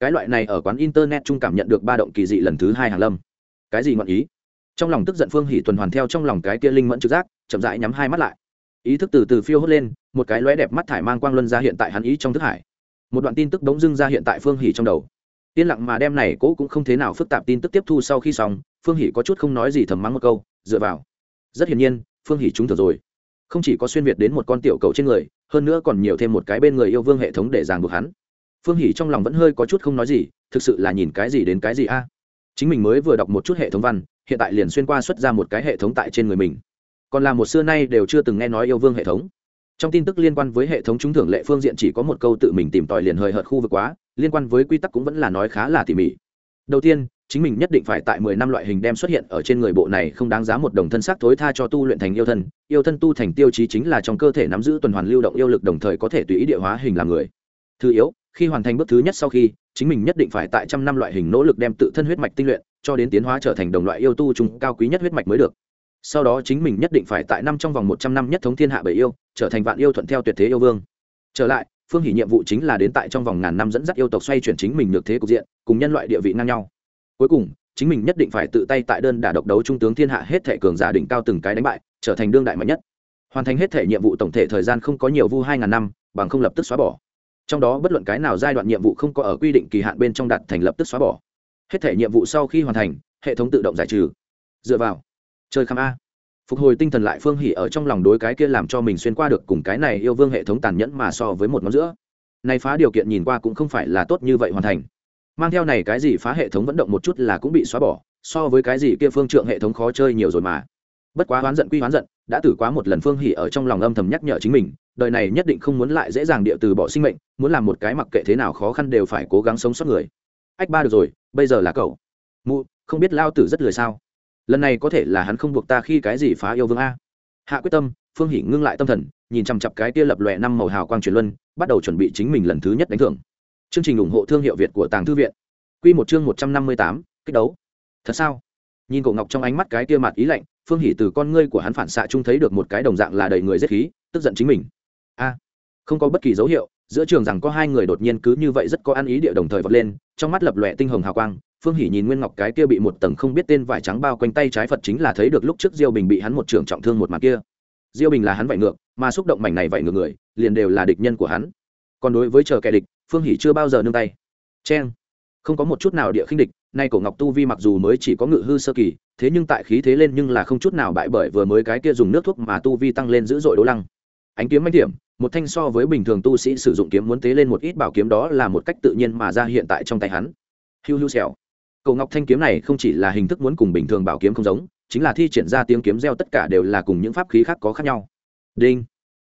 Cái loại này ở quán internet trung cảm nhận được ba động kỳ dị lần thứ hai hàng lâm. Cái gì ngọn ý? Trong lòng tức giận phương hỷ tuần hoàn theo trong lòng cái kia linh mẫn trực giác, chậm rãi nhắm hai mắt lại. Ý thức từ từ phiêu hốt lên, một cái lóe đẹp mắt thải mang quang luân ra hiện tại hắn ý trong thức hải. Một đoạn tin tức bỗng dưng ra hiện tại phương hỷ trong đầu. Yên lặng mà đem này cố cũng không thế nào phức tạp tin tức tiếp thu sau khi xong, phương hỷ có chút không nói gì thầm mắng một câu, dựa vào. Rất hiển nhiên, phương hỷ trúng thử rồi không chỉ có xuyên việt đến một con tiểu cầu trên người, hơn nữa còn nhiều thêm một cái bên người yêu vương hệ thống để ràng buộc hắn. Phương hỷ trong lòng vẫn hơi có chút không nói gì, thực sự là nhìn cái gì đến cái gì a. Chính mình mới vừa đọc một chút hệ thống văn, hiện tại liền xuyên qua xuất ra một cái hệ thống tại trên người mình. Còn là một xưa nay đều chưa từng nghe nói yêu vương hệ thống. Trong tin tức liên quan với hệ thống trúng thưởng lệ phương diện chỉ có một câu tự mình tìm tòi liền hời hợt khu vực quá, liên quan với quy tắc cũng vẫn là nói khá là tỉ mỉ. Đầu tiên chính mình nhất định phải tại mười năm loại hình đem xuất hiện ở trên người bộ này không đáng giá một đồng thân xác tối tha cho tu luyện thành yêu thân. Yêu thân tu thành tiêu chí chính là trong cơ thể nắm giữ tuần hoàn lưu động yêu lực đồng thời có thể tùy ý địa hóa hình làm người. Thứ yếu, khi hoàn thành bước thứ nhất sau khi, chính mình nhất định phải tại trăm năm loại hình nỗ lực đem tự thân huyết mạch tinh luyện, cho đến tiến hóa trở thành đồng loại yêu tu trung cao quý nhất huyết mạch mới được. Sau đó chính mình nhất định phải tại năm trong vòng một trăm năm nhất thống thiên hạ bảy yêu, trở thành vạn yêu thuận theo tuyệt thế yêu vương. Trở lại, phương hỉ nhiệm vụ chính là đến tại trong vòng ngàn năm dẫn dắt yêu tộc xoay chuyển chính mình được thế cục diện, cùng nhân loại địa vị ngang nhau cuối cùng, chính mình nhất định phải tự tay tại đơn đả độc đấu trung tướng thiên hạ hết thể cường giả đỉnh cao từng cái đánh bại, trở thành đương đại mạnh nhất. Hoàn thành hết thể nhiệm vụ tổng thể thời gian không có nhiều vu hai ngàn năm, bằng không lập tức xóa bỏ. Trong đó bất luận cái nào giai đoạn nhiệm vụ không có ở quy định kỳ hạn bên trong đặt thành lập tức xóa bỏ. Hết thể nhiệm vụ sau khi hoàn thành, hệ thống tự động giải trừ. Dựa vào. Chơi khám a. Phục hồi tinh thần lại phương hỉ ở trong lòng đối cái kia làm cho mình xuyên qua được cùng cái này yêu vương hệ thống tàn nhẫn mà so với một ngón giữa. Này phá điều kiện nhìn qua cũng không phải là tốt như vậy hoàn thành mang theo này cái gì phá hệ thống vận động một chút là cũng bị xóa bỏ, so với cái gì kia phương trượng hệ thống khó chơi nhiều rồi mà. Bất quá oán giận quy oán giận, đã tử quá một lần phương hỉ ở trong lòng âm thầm nhắc nhở chính mình, đời này nhất định không muốn lại dễ dàng địa từ bỏ sinh mệnh, muốn làm một cái mặc kệ thế nào khó khăn đều phải cố gắng sống sót người. Ách ba được rồi, bây giờ là cậu. Mụ, không biết lao tử rất lười sao? Lần này có thể là hắn không buộc ta khi cái gì phá yêu vương a. Hạ quyết tâm, phương hỉ ngưng lại tâm thần, nhìn chằm chặp cái kia lập lòe năm màu hào quang truyền luân, bắt đầu chuẩn bị chính mình lần thứ nhất đánh thưởng chương trình ủng hộ thương hiệu việt của tàng thư viện. Quy một chương một trăm năm mươi tám, kích đấu. Thật sao? Nhìn cổ ngọc trong ánh mắt cái kia mặt ý lạnh, phương hỉ từ con ngươi của hắn phản xạ chung thấy được một cái đồng dạng là đầy người giết khí, tức giận chính mình. A, không có bất kỳ dấu hiệu, giữa trường rằng có hai người đột nhiên cứ như vậy rất có ăn ý địa đồng thời vọt lên, trong mắt lập lòe tinh hồng hào quang, phương hỉ nhìn nguyên ngọc cái kia bị một tầng không biết tên vải trắng bao quanh tay trái phật chính là thấy được lúc trước diêu bình bị hắn một trường trọng thương một mặt kia. Diêu bình là hắn vậy ngược, mà xúc động mảnh này vậy ngược người, liền đều là địch nhân của hắn còn đối với chờ kẻ địch, phương hỷ chưa bao giờ nương tay. Cheng. Không có một chút nào địa khinh địch, nay cổ ngọc tu vi mặc dù mới chỉ có ngự hư sơ kỳ, thế nhưng tại khí thế lên nhưng là không chút nào bại bởi vừa mới cái kia dùng nước thuốc mà tu vi tăng lên dữ dội đố lăng. Ánh kiếm manh điểm một thanh so với bình thường tu sĩ sử dụng kiếm muốn tế lên một ít bảo kiếm đó là một cách tự nhiên mà ra hiện tại trong tay hắn. Hiu hiu xèo. Cầu ngọc thanh kiếm này không chỉ là hình thức muốn cùng bình thường bảo kiếm không giống, chính là thi triển ra tiếng kiếm reo tất cả đều là cùng những pháp khí khác có khác nhau. Đinh.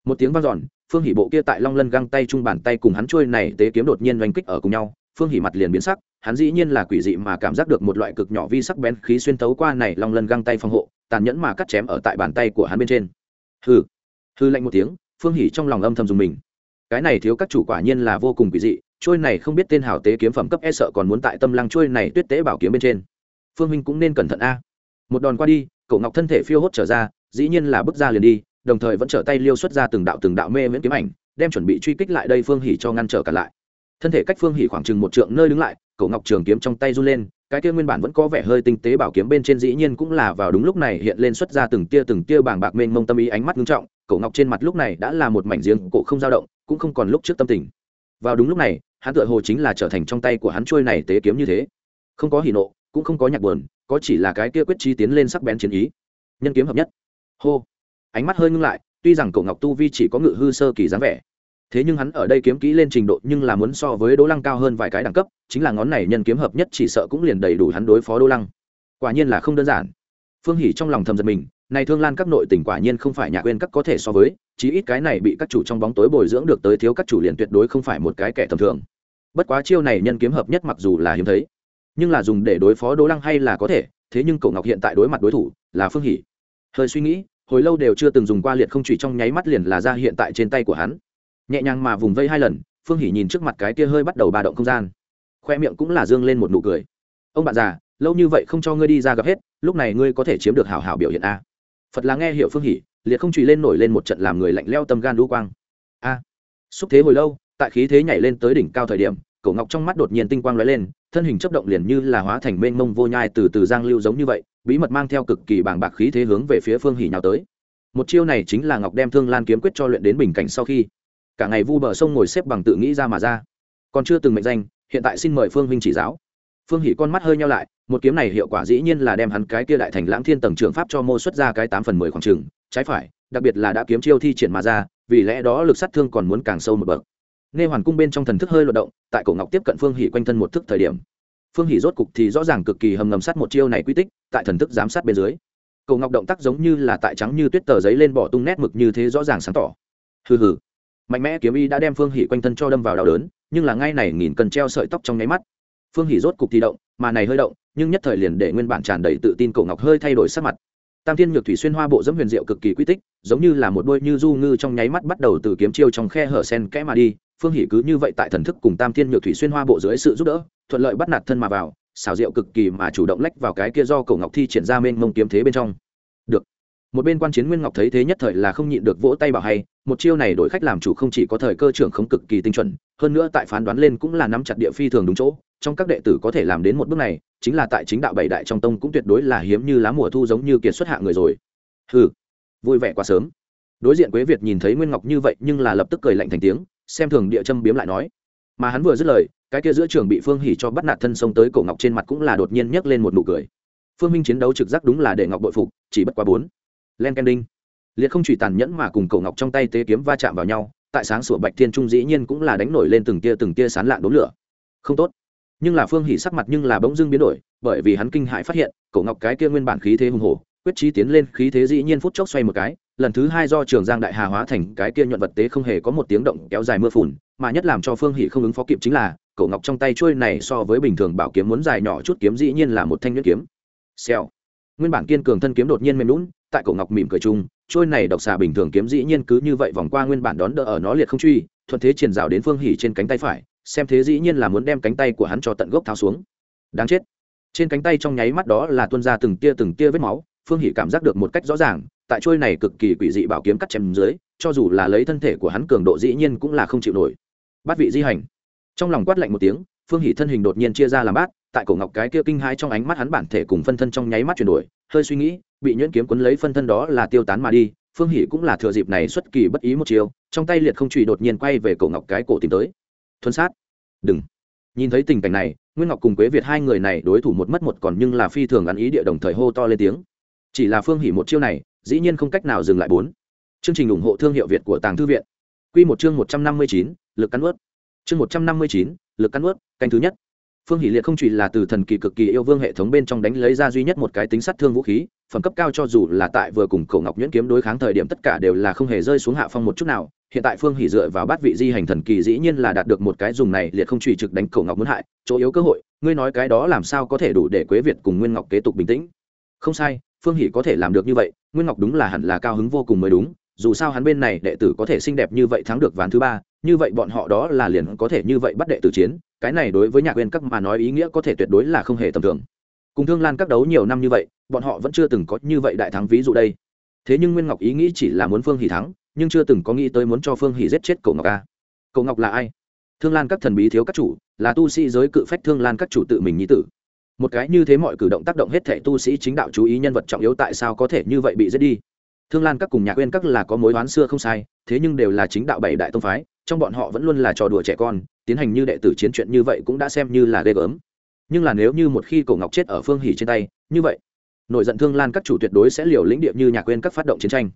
Một tiếng vang dọn phương hỷ bộ kia tại long lân găng tay chung bàn tay cùng hắn trôi này tế kiếm đột nhiên oanh kích ở cùng nhau, phương hỷ mặt liền biến sắc, hắn dĩ nhiên là quỷ dị mà cảm giác được một loại cực nhỏ vi sắc bén khí xuyên tấu qua này long lân găng tay phòng hộ, tàn nhẫn mà cắt chém ở tại bàn tay của hắn bên trên. Hư hư lạnh một tiếng, phương hỷ trong lòng âm thầm dùng mình. Cái này thiếu các chủ quả nhiên là vô cùng quỷ dị, trôi này không biết tên hảo tế kiếm phẩm cấp e sợ còn muốn tại tâm lăng trôi này tuyết tế bảo kiếm bên trên. Phương minh cũng nên cẩn thận a. Một đòn qua đi, cậu ngọc thân thể phiêu hốt trở ra, dĩ nhiên là bước ra liền đi đồng thời vẫn trở tay liêu xuất ra từng đạo từng đạo mê miễn kiếm ảnh, đem chuẩn bị truy kích lại đây phương hỉ cho ngăn trở cả lại. Thân thể cách phương hỉ khoảng chừng một trượng nơi đứng lại cậu ngọc trường kiếm trong tay run lên, cái kia nguyên bản vẫn có vẻ hơi tinh tế bảo kiếm bên trên dĩ nhiên cũng là vào đúng lúc này hiện lên xuất ra từng tia từng tia bảng bạc mênh mông tâm ý ánh mắt ngưng trọng cậu ngọc trên mặt lúc này đã là một mảnh giếng, cổ không dao động, cũng không còn lúc trước tâm tình. Vào đúng lúc này, hắn tựa hồ chính là trở thành trong tay của hắn trôi này tế kiếm như thế. Không có hỉ nộ, cũng không có nhạc buồn, có chỉ là cái kia quyết chi tiến lên sắc bén chiến ý. Nhân kiếm hợp nhất. Hô ánh mắt hơi ngưng lại, tuy rằng Cổ ngọc tu vi chỉ có ngự hư sơ kỳ dáng vẻ, thế nhưng hắn ở đây kiếm kỹ lên trình độ nhưng là muốn so với đỗ lăng cao hơn vài cái đẳng cấp, chính là ngón này nhân kiếm hợp nhất chỉ sợ cũng liền đầy đủ hắn đối phó đỗ lăng. Quả nhiên là không đơn giản. Phương hỉ trong lòng thầm giật mình, này thương lan các nội tình quả nhiên không phải nhà quên các có thể so với, chí ít cái này bị các chủ trong bóng tối bồi dưỡng được tới thiếu các chủ liền tuyệt đối không phải một cái kẻ tầm thường. Bất quá chiêu này nhân kiếm hợp nhất mặc dù là hiếm thấy, nhưng là dùng để đối phó đỗ lăng hay là có thể, thế nhưng cậu ngọc hiện tại đối mặt đối thủ là phương hỉ hơi suy nghĩ hồi lâu đều chưa từng dùng qua liệt không chỉ trong nháy mắt liền là ra hiện tại trên tay của hắn. Nhẹ nhàng mà vùng vây hai lần, phương hỉ nhìn trước mặt cái kia hơi bắt đầu ba động không gian. Khoe miệng cũng là dương lên một nụ cười. Ông bạn già, lâu như vậy không cho ngươi đi ra gặp hết, lúc này ngươi có thể chiếm được hảo hảo biểu hiện a. Phật là nghe hiểu phương hỉ, liệt không trùy lên nổi lên một trận làm người lạnh leo tâm gan đu quang. A, xúc thế hồi lâu, tại khí thế nhảy lên tới đỉnh cao thời điểm cổ ngọc trong mắt đột nhiên tinh quang lóe lên, thân hình chấp động liền như là hóa thành mênh mông vô nhai từ từ giang lưu giống như vậy, bí mật mang theo cực kỳ bàng bạc khí thế hướng về phía phương hỉ nhào tới. Một chiêu này chính là ngọc đem thương lan kiếm quyết cho luyện đến bình cảnh sau khi, cả ngày vu bờ sông ngồi xếp bằng tự nghĩ ra mà ra. Còn chưa từng mệnh danh, hiện tại xin mời phương huynh chỉ giáo. Phương hỉ con mắt hơi nhau lại, một kiếm này hiệu quả dĩ nhiên là đem hắn cái kia đại thành lãng thiên tầng trường pháp cho mô xuất ra cái tám phần mười khoảng trường, trái phải, đặc biệt là đã kiếm chiêu thi triển mà ra, vì lẽ đó lực sát thương còn muốn càng sâu một bậc nghe hoàn cung bên trong thần thức hơi luận động, tại cổ ngọc tiếp cận phương Hỷ quanh thân một thức thời điểm, phương Hỷ rốt cục thì rõ ràng cực kỳ hầm ngầm sát một chiêu này quy tích, tại thần thức giám sát bên dưới. Cổ ngọc động tác giống như là tại trắng như tuyết tờ giấy lên bỏ tung nét mực như thế rõ ràng sáng tỏ. Hừ hừ. Mạnh mẽ kiếm y đã đem phương Hỷ quanh thân cho đâm vào đau đớn, nhưng là ngay này nghìn cần treo sợi tóc trong nháy mắt. Phương Hỷ rốt cục thì động, mà này hơi động, nhưng nhất thời liền để nguyên bản tràn đầy tự tin cổ ngọc hơi thay đổi sắc mặt. Tam thiên nhược thủy xuyên hoa bộ dẫm huyền diệu cực kỳ quy tích, giống như là một đôi như du ngư trong nháy mắt bắt đầu từ kiếm chiêu trong khe hở sen kẽ mà đi phương Hỷ cứ như vậy tại thần thức cùng tam thiên nhược thủy xuyên hoa bộ dưới sự giúp đỡ, thuận lợi bắt nạt thân mà vào, xảo diệu cực kỳ mà chủ động lách vào cái kia do cổ ngọc thi triển ra mênh mông kiếm thế bên trong. Được. Một bên quan chiến nguyên ngọc thấy thế nhất thời là không nhịn được vỗ tay bảo hay, một chiêu này đổi khách làm chủ không chỉ có thời cơ trưởng không cực kỳ tinh chuẩn, hơn nữa tại phán đoán lên cũng là nắm chặt địa phi thường đúng chỗ, trong các đệ tử có thể làm đến một bước này, chính là tại chính đạo bảy đại trong tông cũng tuyệt đối là hiếm như lá mùa thu giống như kiệt xuất hạ người rồi. Ừ vui vẻ quá sớm. Đối diện quế việt nhìn thấy nguyên ngọc như vậy nhưng là lập tức cười lạnh thành tiếng xem thường địa châm biếm lại nói. Mà hắn vừa dứt lời, cái kia giữa trường bị phương hỉ cho bắt nạt thân sông tới cổ ngọc trên mặt cũng là đột nhiên nhấc lên một nụ cười. Phương minh chiến đấu trực giác đúng là để ngọc bội phục, chỉ bất quá bốn. Len ken đinh liệt không chỉ tàn nhẫn mà cùng cổ ngọc trong tay tế kiếm va chạm vào nhau, tại sáng sủa bạch thiên trung dĩ nhiên cũng là đánh nổi lên từng tia từng tia sán lạn đốn lửa. Không tốt. Nhưng là phương hỉ sắc mặt nhưng là bỗng dưng biến đổi, bởi vì hắn kinh hãi phát hiện, cổ ngọc cái kia nguyên bản khí thế hùng hổ, quyết trí tiến lên khí thế dĩ nhiên phút chốc xoay một cái lần thứ hai do trường giang đại hà hóa thành cái kia nhuận vật tế không hề có một tiếng động kéo dài mưa phùn, mà nhất làm cho phương hỷ không ứng phó kịp chính là cổ ngọc trong tay trôi này so với bình thường bảo kiếm muốn dài nhỏ chút kiếm dĩ nhiên là một thanh nhuyễn kiếm. Xèo. Nguyên bản kiên cường thân kiếm đột nhiên mềm lún tại cổ ngọc mỉm cười chung trôi này độc xà bình thường kiếm dĩ nhiên cứ như vậy vòng qua nguyên bản đón đỡ ở nó liệt không truy, thuận thế triển rào đến phương hỉ trên cánh tay phải, xem thế dĩ nhiên là muốn đem cánh tay của hắn cho tận gốc tháo xuống. Đáng chết. Trên cánh tay trong nháy mắt đó là tuôn ra từng tia từng tia vết máu, phương hỉ cảm giác được một cách rõ ràng tại trôi này cực kỳ quỷ dị bảo kiếm cắt chém dưới, cho dù là lấy thân thể của hắn cường độ dĩ nhiên cũng là không chịu nổi. Bát vị di hành. Trong lòng quát lạnh một tiếng, phương hỷ thân hình đột nhiên chia ra làm bát, tại cổ ngọc cái kia kinh hai trong ánh mắt hắn bản thể cùng phân thân trong nháy mắt chuyển đổi, hơi suy nghĩ, bị nhuyễn kiếm quấn lấy phân thân đó là tiêu tán mà đi, phương hỷ cũng là thừa dịp này xuất kỳ bất ý một chiều trong tay liệt không trụy đột nhiên quay về cổ ngọc cái cổ tìm tới. Thuần sát. Đừng. Nhìn thấy tình cảnh này, nguyên ngọc cùng quế việt hai người này đối thủ một mất một còn nhưng là phi thường ăn ý địa đồng thời hô to lên tiếng. Chỉ là phương hỷ một chiêu này dĩ nhiên không cách nào dừng lại bốn. Chương trình ủng hộ thương hiệu việt của tàng thư viện. Q một chương một trăm năm mươi chín, lực cắn ướt chương một trăm năm mươi chín, lực cắn ướt canh thứ nhất. Phương hỷ liệt không chỉ là từ thần kỳ cực kỳ yêu vương hệ thống bên trong đánh lấy ra duy nhất một cái tính sát thương vũ khí, phẩm cấp cao cho dù là tại vừa cùng cổ ngọc nhuyễn kiếm đối kháng thời điểm tất cả đều là không hề rơi xuống hạ phong một chút nào. Hiện tại phương hỷ dựa vào bát vị di hành thần kỳ dĩ nhiên là đạt được một cái dùng này, liệt không trùy trực đánh cổ ngọc muốn hại, chỗ yếu cơ hội. Ngươi nói cái đó làm sao có thể đủ để quế việt cùng nguyên ngọc kế tục bình tĩnh? Không sai phương hỷ có thể làm được như vậy, nguyên ngọc đúng là hẳn là cao hứng vô cùng mới đúng, dù sao hắn bên này đệ tử có thể xinh đẹp như vậy thắng được ván thứ ba, như vậy bọn họ đó là liền có thể như vậy bắt đệ tử chiến, cái này đối với nhạc quên các mà nói ý nghĩa có thể tuyệt đối là không hề tầm thường. Cùng thương lan các đấu nhiều năm như vậy, bọn họ vẫn chưa từng có như vậy đại thắng ví dụ đây. Thế nhưng nguyên ngọc ý nghĩ chỉ là muốn phương hỷ thắng, nhưng chưa từng có nghĩ tới muốn cho phương hỷ giết chết cổ ngọc a. Cổ ngọc là ai? Thương lan các thần bí thiếu các chủ, là tu sĩ giới cự phách thương lan các chủ tự mình nhi tử một cái như thế mọi cử động tác động hết thể tu sĩ chính đạo chú ý nhân vật trọng yếu tại sao có thể như vậy bị giết đi? Thương lan các cùng nhạc quên các là có mối oán xưa không sai, thế nhưng đều là chính đạo bảy đại tông phái, trong bọn họ vẫn luôn là trò đùa trẻ con, tiến hành như đệ tử chiến chuyện như vậy cũng đã xem như là ghê gớm. Nhưng là nếu như một khi cổ ngọc chết ở phương hỉ trên tay, như vậy, nổi giận thương lan các chủ tuyệt đối sẽ liều lĩnh địa như nhạc quên các phát động chiến tranh.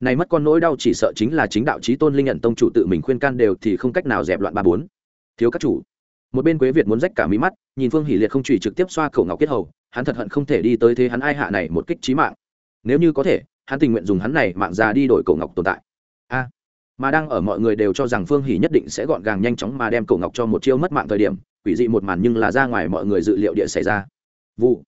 Này mất con nỗi đau chỉ sợ chính là chính đạo trí tôn linh nhận tông chủ tự mình khuyên can đều thì không cách nào dẹp loạn ba bốn. Thiếu các chủ một bên quế việt muốn rách cả mí mắt, nhìn phương hỷ liệt không chỉ trực tiếp xoa khẩu ngọc kết hầu, hắn thật hận không thể đi tới thế hắn ai hạ này một kích trí mạng. Nếu như có thể, hắn tình nguyện dùng hắn này mạng ra đi đổi cổ ngọc tồn tại. A. Mà đang ở mọi người đều cho rằng phương hỷ nhất định sẽ gọn gàng nhanh chóng mà đem cổ ngọc cho một chiêu mất mạng thời điểm, quỷ dị một màn nhưng là ra ngoài mọi người dự liệu địa xảy ra. Vụ.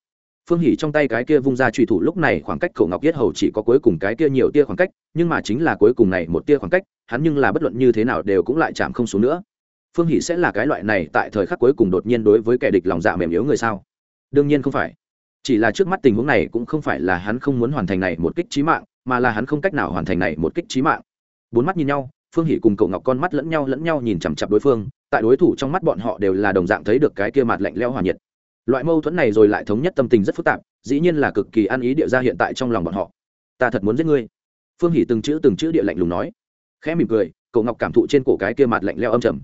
Phương hỷ trong tay cái kia vung ra truy thủ lúc này khoảng cách cổ ngọc yết hầu chỉ có cuối cùng cái kia nhiều tia khoảng cách, nhưng mà chính là cuối cùng này một tia khoảng cách, hắn nhưng là bất luận như thế nào đều cũng lại chạm không xuống nữa phương hỷ sẽ là cái loại này tại thời khắc cuối cùng đột nhiên đối với kẻ địch lòng dạ mềm yếu người sao? Đương nhiên không phải. Chỉ là trước mắt tình huống này cũng không phải là hắn không muốn hoàn thành này một kích trí mạng, mà là hắn không cách nào hoàn thành này một kích trí mạng. Bốn mắt nhìn nhau, phương hỷ cùng cậu ngọc con mắt lẫn nhau lẫn nhau nhìn chằm chặp đối phương, tại đối thủ trong mắt bọn họ đều là đồng dạng thấy được cái kia mặt lạnh leo hòa nhiệt. Loại mâu thuẫn này rồi lại thống nhất tâm tình rất phức tạp, dĩ nhiên là cực kỳ ăn ý địa ra hiện tại trong lòng bọn họ. Ta thật muốn giết ngươi. Phương hỷ từng chữ từng chữ địa lạnh lùng nói. Khẽ mỉm cười, cậu ngọc cảm thụ trên cổ cái kia mặt lạnh leo âm trầm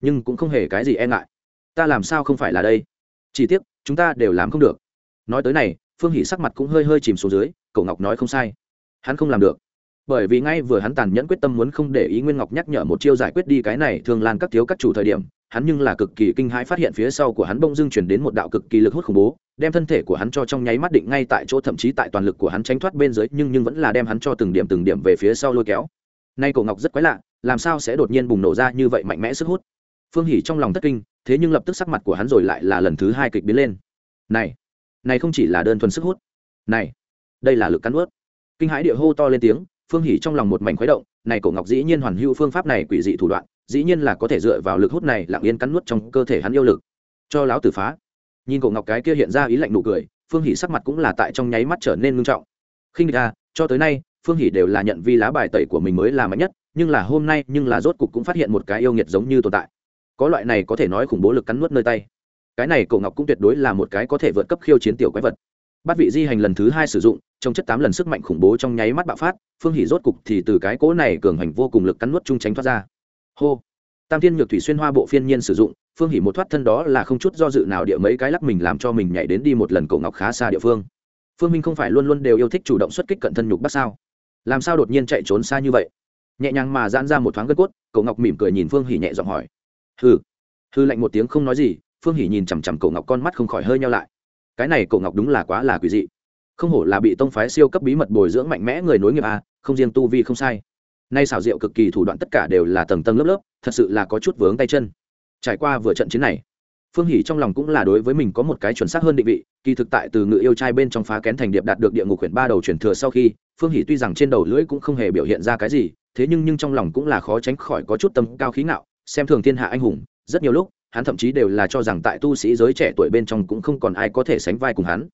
nhưng cũng không hề cái gì e ngại. Ta làm sao không phải là đây? Chỉ tiếc, chúng ta đều làm không được. Nói tới này, phương hỷ sắc mặt cũng hơi hơi chìm xuống dưới, cậu ngọc nói không sai. Hắn không làm được. Bởi vì ngay vừa hắn tàn nhẫn quyết tâm muốn không để ý nguyên ngọc nhắc nhở một chiêu giải quyết đi cái này thường lan các thiếu các chủ thời điểm, hắn nhưng là cực kỳ kinh hãi phát hiện phía sau của hắn bông dưng chuyển đến một đạo cực kỳ lực hút khủng bố, đem thân thể của hắn cho trong nháy mắt định ngay tại chỗ, thậm chí tại toàn lực của hắn tránh thoát bên dưới, nhưng nhưng vẫn là đem hắn cho từng điểm từng điểm về phía sau lôi kéo. Nay cổ ngọc rất quái lạ, làm sao sẽ đột nhiên bùng nổ ra như vậy mạnh mẽ sức hút? Phương hỉ trong lòng thất kinh, thế nhưng lập tức sắc mặt của hắn rồi lại là lần thứ hai kịch biến lên. Này này không chỉ là đơn thuần sức hút. Này, đây là lực cắn ướt kinh hãi địa hô to lên tiếng, phương hỉ trong lòng một mảnh khuấy động, này cổ ngọc dĩ nhiên hoàn hữu phương pháp này quỷ dị thủ đoạn, dĩ nhiên là có thể dựa vào lực hút này lặng yên cắn nuốt trong cơ thể hắn yêu lực. Cho lão tử phá. Nhìn cổ ngọc cái kia hiện ra ý lạnh nụ cười, phương hỉ sắc mặt cũng là tại trong nháy mắt trở nên ngưng trọng. Khinh địch a cho tới nay, phương hỉ đều là nhận vi lá bài tẩy của mình mới là mạnh nhất, nhưng là hôm nay nhưng là rốt cục cũng phát hiện một cái yêu nghiệt giống như tồn tại có loại này có thể nói khủng bố lực cắn nuốt nơi tay. Cái này cổ ngọc cũng tuyệt đối là một cái có thể vượt cấp khiêu chiến tiểu quái vật. Bắt vị di hành lần thứ hai sử dụng, trong chất tám lần sức mạnh khủng bố trong nháy mắt bạo phát, phương hỉ rốt cục thì từ cái cỗ này cường hành vô cùng lực cắn nuốt chung tránh thoát ra. Hô! Tam thiên nhược thủy xuyên hoa bộ phiên nhiên sử dụng, phương hỉ một thoát thân đó là không chút do dự nào địa mấy cái lắc mình làm cho mình nhảy đến đi một lần cổ ngọc khá xa địa phương. Phương minh không phải luôn luôn đều yêu thích chủ động xuất kích cận thân nhục bắt sao? Làm sao đột nhiên chạy trốn xa như vậy? Nhẹ nhàng mà giãn ra một thoáng gân cốt, cổ ngọc mỉm cười nhìn phương hỉ nhẹ giọng hỏi hừ. Hư lạnh một tiếng không nói gì, phương hỉ nhìn chằm chằm cổ ngọc con mắt không khỏi hơi nhau lại. Cái này cổ ngọc đúng là quá là quỷ dị. Không hổ là bị tông phái siêu cấp bí mật bồi dưỡng mạnh mẽ người nối nghiệp a, không riêng tu vi không sai. Nay xảo diệu cực kỳ thủ đoạn tất cả đều là tầng tầng lớp lớp, thật sự là có chút vướng tay chân. Trải qua vừa trận chiến này, phương hỷ trong lòng cũng là đối với mình có một cái chuẩn xác hơn định vị, kỳ thực tại từ ngự yêu trai bên trong phá kén thành điệp đạt được địa ngục huyện ba đầu truyền thừa sau khi, phương hỷ tuy rằng trên đầu lưỡi cũng không hề biểu hiện ra cái gì, thế nhưng nhưng trong lòng cũng là khó tránh khỏi có chút tâm cao khí ngạo xem thường thiên hạ anh hùng, rất nhiều lúc, hắn thậm chí đều là cho rằng tại tu sĩ giới trẻ tuổi bên trong cũng không còn ai có thể sánh vai cùng hắn.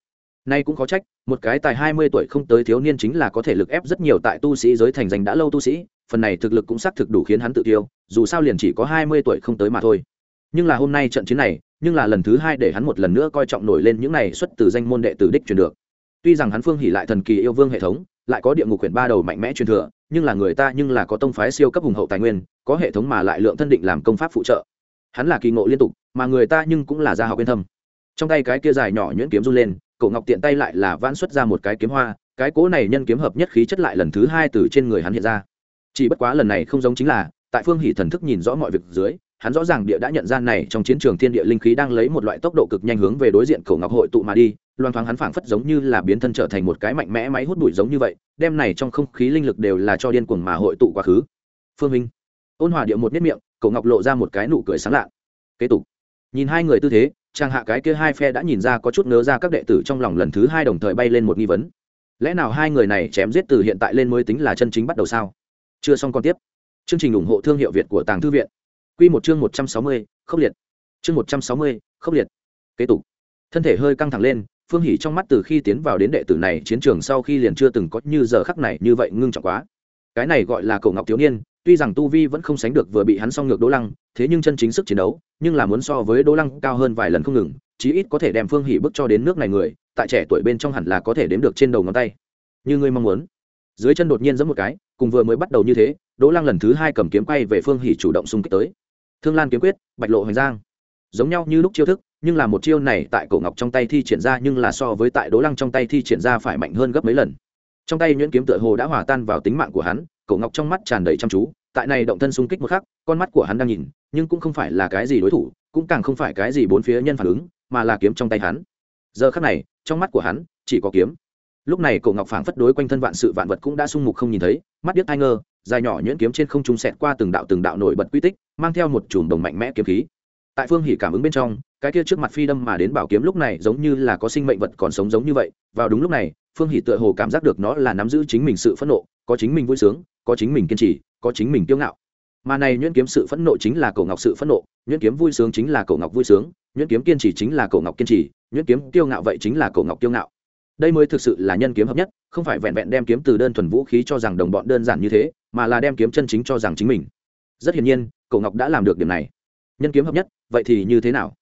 Nay cũng khó trách, một cái tài hai mươi tuổi không tới thiếu niên chính là có thể lực ép rất nhiều tại tu sĩ giới thành danh đã lâu tu sĩ, phần này thực lực cũng xác thực đủ khiến hắn tự tiêu, dù sao liền chỉ có hai mươi tuổi không tới mà thôi. Nhưng là hôm nay trận chiến này, nhưng là lần thứ hai để hắn một lần nữa coi trọng nổi lên những này xuất từ danh môn đệ tử đích truyền được. Tuy rằng hắn phương hỉ lại thần kỳ yêu vương hệ thống lại có địa ngục quyển ba đầu mạnh mẽ truyền thừa, nhưng là người ta nhưng là có tông phái siêu cấp hùng hậu tài nguyên, có hệ thống mà lại lượng thân định làm công pháp phụ trợ. Hắn là kỳ ngộ liên tục, mà người ta nhưng cũng là gia học yên thâm. Trong tay cái kia dài nhỏ nhuyễn kiếm run lên, cậu ngọc tiện tay lại là vãn xuất ra một cái kiếm hoa, cái cố này nhân kiếm hợp nhất khí chất lại lần thứ hai từ trên người hắn hiện ra. Chỉ bất quá lần này không giống chính là, tại phương hỷ thần thức nhìn rõ mọi việc dưới hắn rõ ràng địa đã nhận ra này trong chiến trường thiên địa linh khí đang lấy một loại tốc độ cực nhanh hướng về đối diện cổ ngọc hội tụ mà đi loan thoáng hắn phảng phất giống như là biến thân trở thành một cái mạnh mẽ máy hút bụi giống như vậy, đem này trong không khí linh lực đều là cho điên cuồng mà hội tụ quá khứ. Phương minh, ôn hòa địa một nếp miệng cổ ngọc lộ ra một cái nụ cười sáng lạ. Kế tục, nhìn hai người tư thế trang hạ cái kia hai phe đã nhìn ra có chút ngớ ra các đệ tử trong lòng lần thứ hai đồng thời bay lên một nghi vấn. Lẽ nào hai người này chém giết từ hiện tại lên mới tính là chân chính bắt đầu sao? Chưa xong còn tiếp. Chương trình ủng hộ thương hiệu việt của tàng thư viện quy một chương một trăm sáu mươi, khốc liệt. Chương một trăm sáu mươi, khốc liệt. Kế tục. Thân thể hơi căng thẳng lên, phương hỉ trong mắt từ khi tiến vào đến đệ tử này chiến trường sau khi liền chưa từng có như giờ khắc này như vậy ngưng trọng quá. Cái này gọi là cổ ngọc thiếu niên, tuy rằng tu vi vẫn không sánh được vừa bị hắn xong ngược đỗ lăng, thế nhưng chân chính sức chiến đấu, nhưng là muốn so với đỗ lăng cao hơn vài lần không ngừng, chí ít có thể đem phương hỷ bước cho đến nước này người, tại trẻ tuổi bên trong hẳn là có thể đếm được trên đầu ngón tay. Như ngươi mong muốn. Dưới chân đột nhiên giẫm một cái, cùng vừa mới bắt đầu như thế, đỗ lăng lần thứ hai cầm kiếm quay về phương hỷ chủ động xung kích tới thương lan kiếm quyết, bạch lộ hoành giang. Giống nhau như lúc chiêu thức, nhưng là một chiêu này tại cổ ngọc trong tay thi triển ra, nhưng là so với tại đỗ lăng trong tay thi triển ra phải mạnh hơn gấp mấy lần. Trong tay nhuyễn kiếm tựa hồ đã hòa tan vào tính mạng của hắn, cổ ngọc trong mắt tràn đầy chăm chú, tại này động thân xung kích một khắc, con mắt của hắn đang nhìn, nhưng cũng không phải là cái gì đối thủ, cũng càng không phải cái gì bốn phía nhân phản ứng, mà là kiếm trong tay hắn. Giờ khắc này, trong mắt của hắn, chỉ có kiếm. Lúc này cổ ngọc phảng phất đối quanh thân vạn sự vạn vật cũng đã sung mục không nhìn thấy, mắt biết ai ngơ dài nhỏ nhuyễn kiếm trên không trung xẹt qua từng đạo từng đạo nổi bật quy tích, mang theo một chùm đồng mạnh mẽ kiếm khí. Tại phương hỉ cảm ứng bên trong, cái kia trước mặt phi đâm mà đến bảo kiếm lúc này giống như là có sinh mệnh vật còn sống giống như vậy. Vào đúng lúc này, phương hỉ tựa hồ cảm giác được nó là nắm giữ chính mình sự phẫn nộ, có chính mình vui sướng, có chính mình kiên trì, có chính mình kiêu ngạo. Mà này nhuyễn kiếm sự phẫn nộ chính là cổ ngọc sự phẫn nộ, nhuyễn kiếm vui sướng chính là cổ ngọc vui sướng, nhuyễn kiếm kiên trì chính là cổ ngọc kiên trì, nhuyễn kiếm kiêu ngạo vậy chính là cổ ngọc kiêu ngạo. Đây mới thực sự là nhân kiếm hợp nhất, không phải vẹn vẹn đem kiếm từ đơn thuần vũ khí cho rằng đồng bọn đơn giản như thế mà là đem kiếm chân chính cho rằng chính mình. Rất hiển nhiên cổ ngọc đã làm được điểm này. Nhân kiếm hợp nhất, vậy thì như thế nào?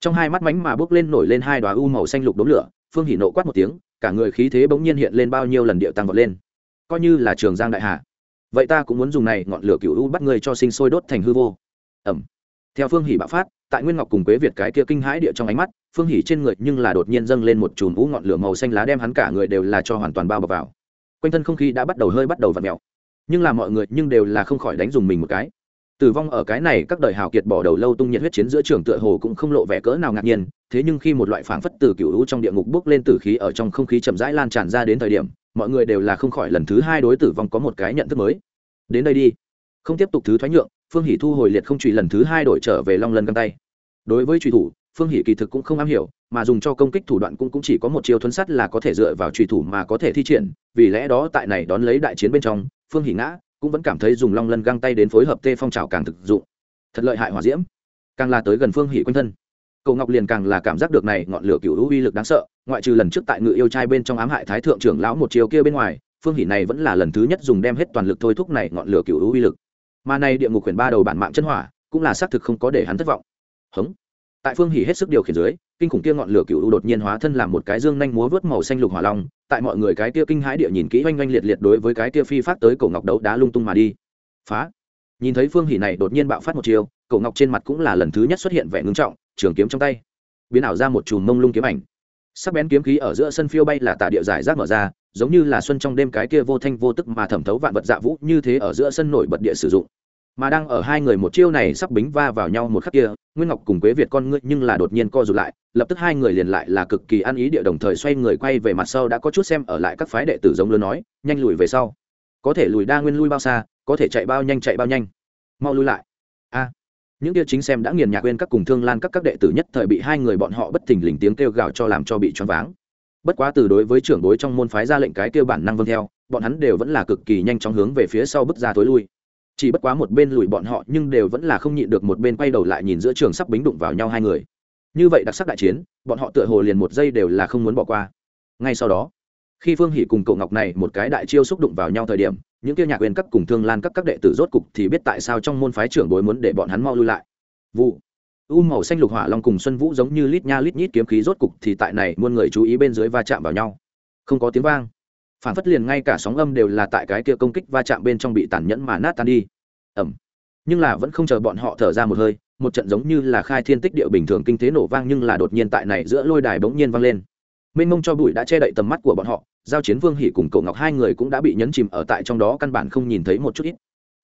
Trong hai mắt mánh mà bước lên nổi lên hai đoá u màu xanh lục đốm lửa, phương hỉ nộ quát một tiếng, cả người khí thế bỗng nhiên hiện lên bao nhiêu lần điệu tăng vọt lên. Coi như là trường giang đại hạ, vậy ta cũng muốn dùng này ngọn lửa cựu u bắt người cho sinh sôi đốt thành hư vô. Ẩm. Theo phương hỉ bạo phát, tại nguyên ngọc cùng quế việt cái kia kinh hãi địa trong ánh mắt, phương hỉ trên người nhưng là đột nhiên dâng lên một chùm u ngọn lửa màu xanh lá đem hắn cả người đều là cho hoàn toàn bao bọc vào. Quanh thân không khí đã bắt đầu hơi bắt đầu v ặ mẹo nhưng là mọi người nhưng đều là không khỏi đánh dùng mình một cái. Tử vong ở cái này các đời hào kiệt bỏ đầu lâu tung nhiệt huyết chiến giữa trường tựa hồ cũng không lộ vẻ cỡ nào ngạc nhiên thế nhưng khi một loại phảng phất từ cựu hữu trong địa ngục bước lên tử khí ở trong không khí chậm rãi lan tràn ra đến thời điểm mọi người đều là không khỏi lần thứ hai đối tử vong có một cái nhận thức mới. Đến đây đi. Không tiếp tục thứ thoái nhượng phương hỷ thu hồi liệt không trụy lần thứ hai đổi trở về long lân găng tay. Đối với trùy thủ phương hỷ kỳ thực cũng không am hiểu mà dùng cho công kích thủ đoạn cũng, cũng chỉ có một chiêu thuấn sắt là có thể dựa vào trùy thủ mà có thể thi triển vì lẽ đó tại này đón lấy đại chiến bên trong phương hỷ ngã cũng vẫn cảm thấy dùng long lân găng tay đến phối hợp tê phong trào càng thực dụng. Thật lợi hại hỏa diễm. Càng là tới gần phương hỷ quanh thân. Cầu ngọc liền càng là cảm giác được này ngọn lửa cựu hữu uy lực đáng sợ, ngoại trừ lần trước tại ngự yêu trai bên trong ám hại thái thượng trưởng lão một chiều kia bên ngoài, phương hỷ này vẫn là lần thứ nhất dùng đem hết toàn lực thôi thúc này ngọn lửa cựu hữu uy lực. Mà này địa ngục quyển ba đầu bản mạng chân hỏa, cũng là xác thực không có để hắn thất vọng. Hứng. tại phương hỷ hết sức điều khiển dưới, kinh khủng kia ngọn lửa cựu đột nhiên hóa thân làm một cái dương nhanh múa vớt màu xanh lục hỏa long tại mọi người cái kia kinh hãi địa nhìn kỹ oanh oanh liệt liệt đối với cái kia phi phát tới cổ ngọc đấu đá lung tung mà đi. Phá. Nhìn thấy phương hỉ này đột nhiên bạo phát một chiều cổ ngọc trên mặt cũng là lần thứ nhất xuất hiện vẻ ngưng trọng, trường kiếm trong tay. Biến ảo ra một chùm mông lung kiếm ảnh. Sắc bén kiếm khí ở giữa sân phiêu bay là tả địa giải rác mở ra, giống như là xuân trong đêm cái kia vô thanh vô tức mà thẩm thấu vạn vật dạ vũ như thế ở giữa sân nổi bật địa sử dụng mà đang ở hai người một chiêu này sắp bính va vào nhau một khắc kia, nguyên ngọc cùng quế việt con ngươi nhưng là đột nhiên co rụt lại, lập tức hai người liền lại là cực kỳ ăn ý địa đồng thời xoay người quay về mặt sau đã có chút xem ở lại các phái đệ tử giống lớn nói, nhanh lùi về sau. Có thể lùi đa nguyên lui bao xa, có thể chạy bao nhanh chạy bao nhanh. Mau lui lại. A. Những kia chính xem đã nghiền nhạc quên các cùng thương lan các các đệ tử nhất thời bị hai người bọn họ bất thình lình tiếng kêu gào cho làm cho bị choáng váng. Bất quá từ đối với trưởng đối trong môn phái ra lệnh cái kêu bản năng vâng theo, bọn hắn đều vẫn là cực kỳ nhanh chóng hướng về phía sau bước ra tối lui chỉ bất quá một bên lùi bọn họ nhưng đều vẫn là không nhịn được một bên quay đầu lại nhìn giữa trường sắp bính đụng vào nhau hai người. Như vậy đặc sắc đại chiến, bọn họ tựa hồ liền một giây đều là không muốn bỏ qua. Ngay sau đó, khi phương hỷ cùng cậu ngọc này một cái đại chiêu xúc đụng vào nhau thời điểm, những kia nhạc quyền cấp cùng thương lan các các đệ tử rốt cục thì biết tại sao trong môn phái trưởng bối muốn để bọn hắn mau lui lại. Vụ, u màu xanh lục hỏa long cùng xuân vũ giống như lít nha lít nhít kiếm khí rốt cục thì tại này muôn người chú ý bên dưới va chạm vào nhau. Không có tiếng vang phản phất liền ngay cả sóng âm đều là tại cái kia công kích va chạm bên trong bị tàn nhẫn mà nát tan đi. Ẩm nhưng là vẫn không chờ bọn họ thở ra một hơi, một trận giống như là khai thiên tích địa bình thường kinh tế nổ vang nhưng là đột nhiên tại này giữa lôi đài bỗng nhiên vang lên. Mênh mông cho bụi đã che đậy tầm mắt của bọn họ, giao chiến vương hỉ cùng cậu ngọc hai người cũng đã bị nhấn chìm ở tại trong đó căn bản không nhìn thấy một chút ít.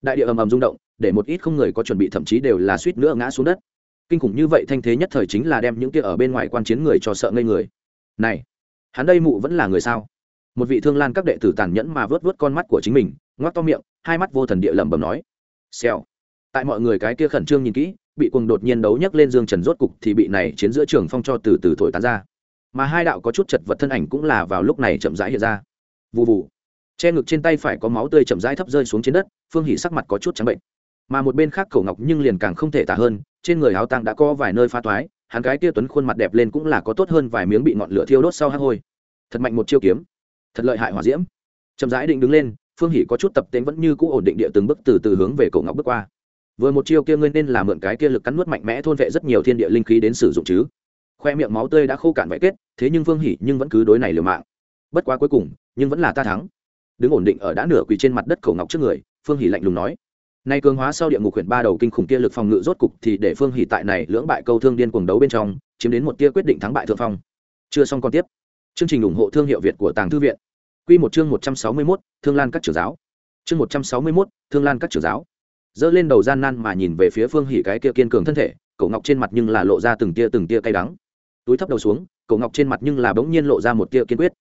Đại địa ầm ầm rung động, để một ít không người có chuẩn bị thậm chí đều là suýt nữa ngã xuống đất. Kinh khủng như vậy thanh thế nhất thời chính là đem những kia ở bên ngoài quan chiến người cho sợ ngây người. Này, hắn đây mụ vẫn là người sao? Một vị thương lan các đệ tử tàn nhẫn mà vớt vớt con mắt của chính mình ngoắc to miệng, hai mắt vô thần địa lẩm bẩm nói, xèo. Tại mọi người cái kia khẩn trương nhìn kỹ, bị cuồng đột nhiên đấu nhấc lên dương trần rốt cục thì bị này chiến giữa trường phong cho từ từ thổi tán ra. Mà hai đạo có chút chật vật thân ảnh cũng là vào lúc này chậm rãi hiện ra. Vụ vụ che ngực trên tay phải có máu tươi chậm rãi thấp rơi xuống trên đất, phương hỉ sắc mặt có chút trắng bệnh. Mà một bên khác cổ ngọc nhưng liền càng không thể tả hơn, trên người áo tang đã có vài nơi pha toái, hắn cái kia tuấn khuôn mặt đẹp lên cũng là có tốt hơn vài miếng bị ngọn lửa thiêu đốt sau hắc hôi. Thật mạnh một chiêu kiếm thật lợi hại hỏa diễm. Chậm rãi định đứng lên, phương hỷ có chút tập tên vẫn như cũ ổn định địa từng bước từ từ hướng về cổ ngọc bước qua. Vừa một chiêu kia ngươi nên là mượn cái kia lực cắn nuốt mạnh mẽ thôn vệ rất nhiều thiên địa linh khí đến sử dụng chứ. Khoe miệng máu tươi đã khô cạn vải kết, thế nhưng phương hỷ nhưng vẫn cứ đối này liều mạng. Bất quá cuối cùng, nhưng vẫn là ta thắng. Đứng ổn định ở đã nửa quỳ trên mặt đất cổ ngọc trước người, phương hỷ lạnh lùng nói. Nay cường hóa sau địa ngục huyện ba đầu kinh khủng kia lực phòng ngự rốt cục thì để phương hỷ tại này lưỡng bại câu thương điên cuồng đấu bên trong, chiếm đến một tia quyết định thắng bại thượng phong. Chưa xong còn tiếp chương trình ủng hộ thương hiệu việt của tàng thư viện. Quy một chương một trăm sáu mươi 161, thương lan các trưởng giáo. Chương một trăm sáu mươi 161, thương lan các trưởng giáo. Giơ lên đầu gian nan mà nhìn về phía phương hỷ cái kia kiên cường thân thể cổ ngọc trên mặt nhưng là lộ ra từng tia từng tia cay đắng. Túi thấp đầu xuống cổ ngọc trên mặt nhưng là bỗng nhiên lộ ra một tia kiên quyết.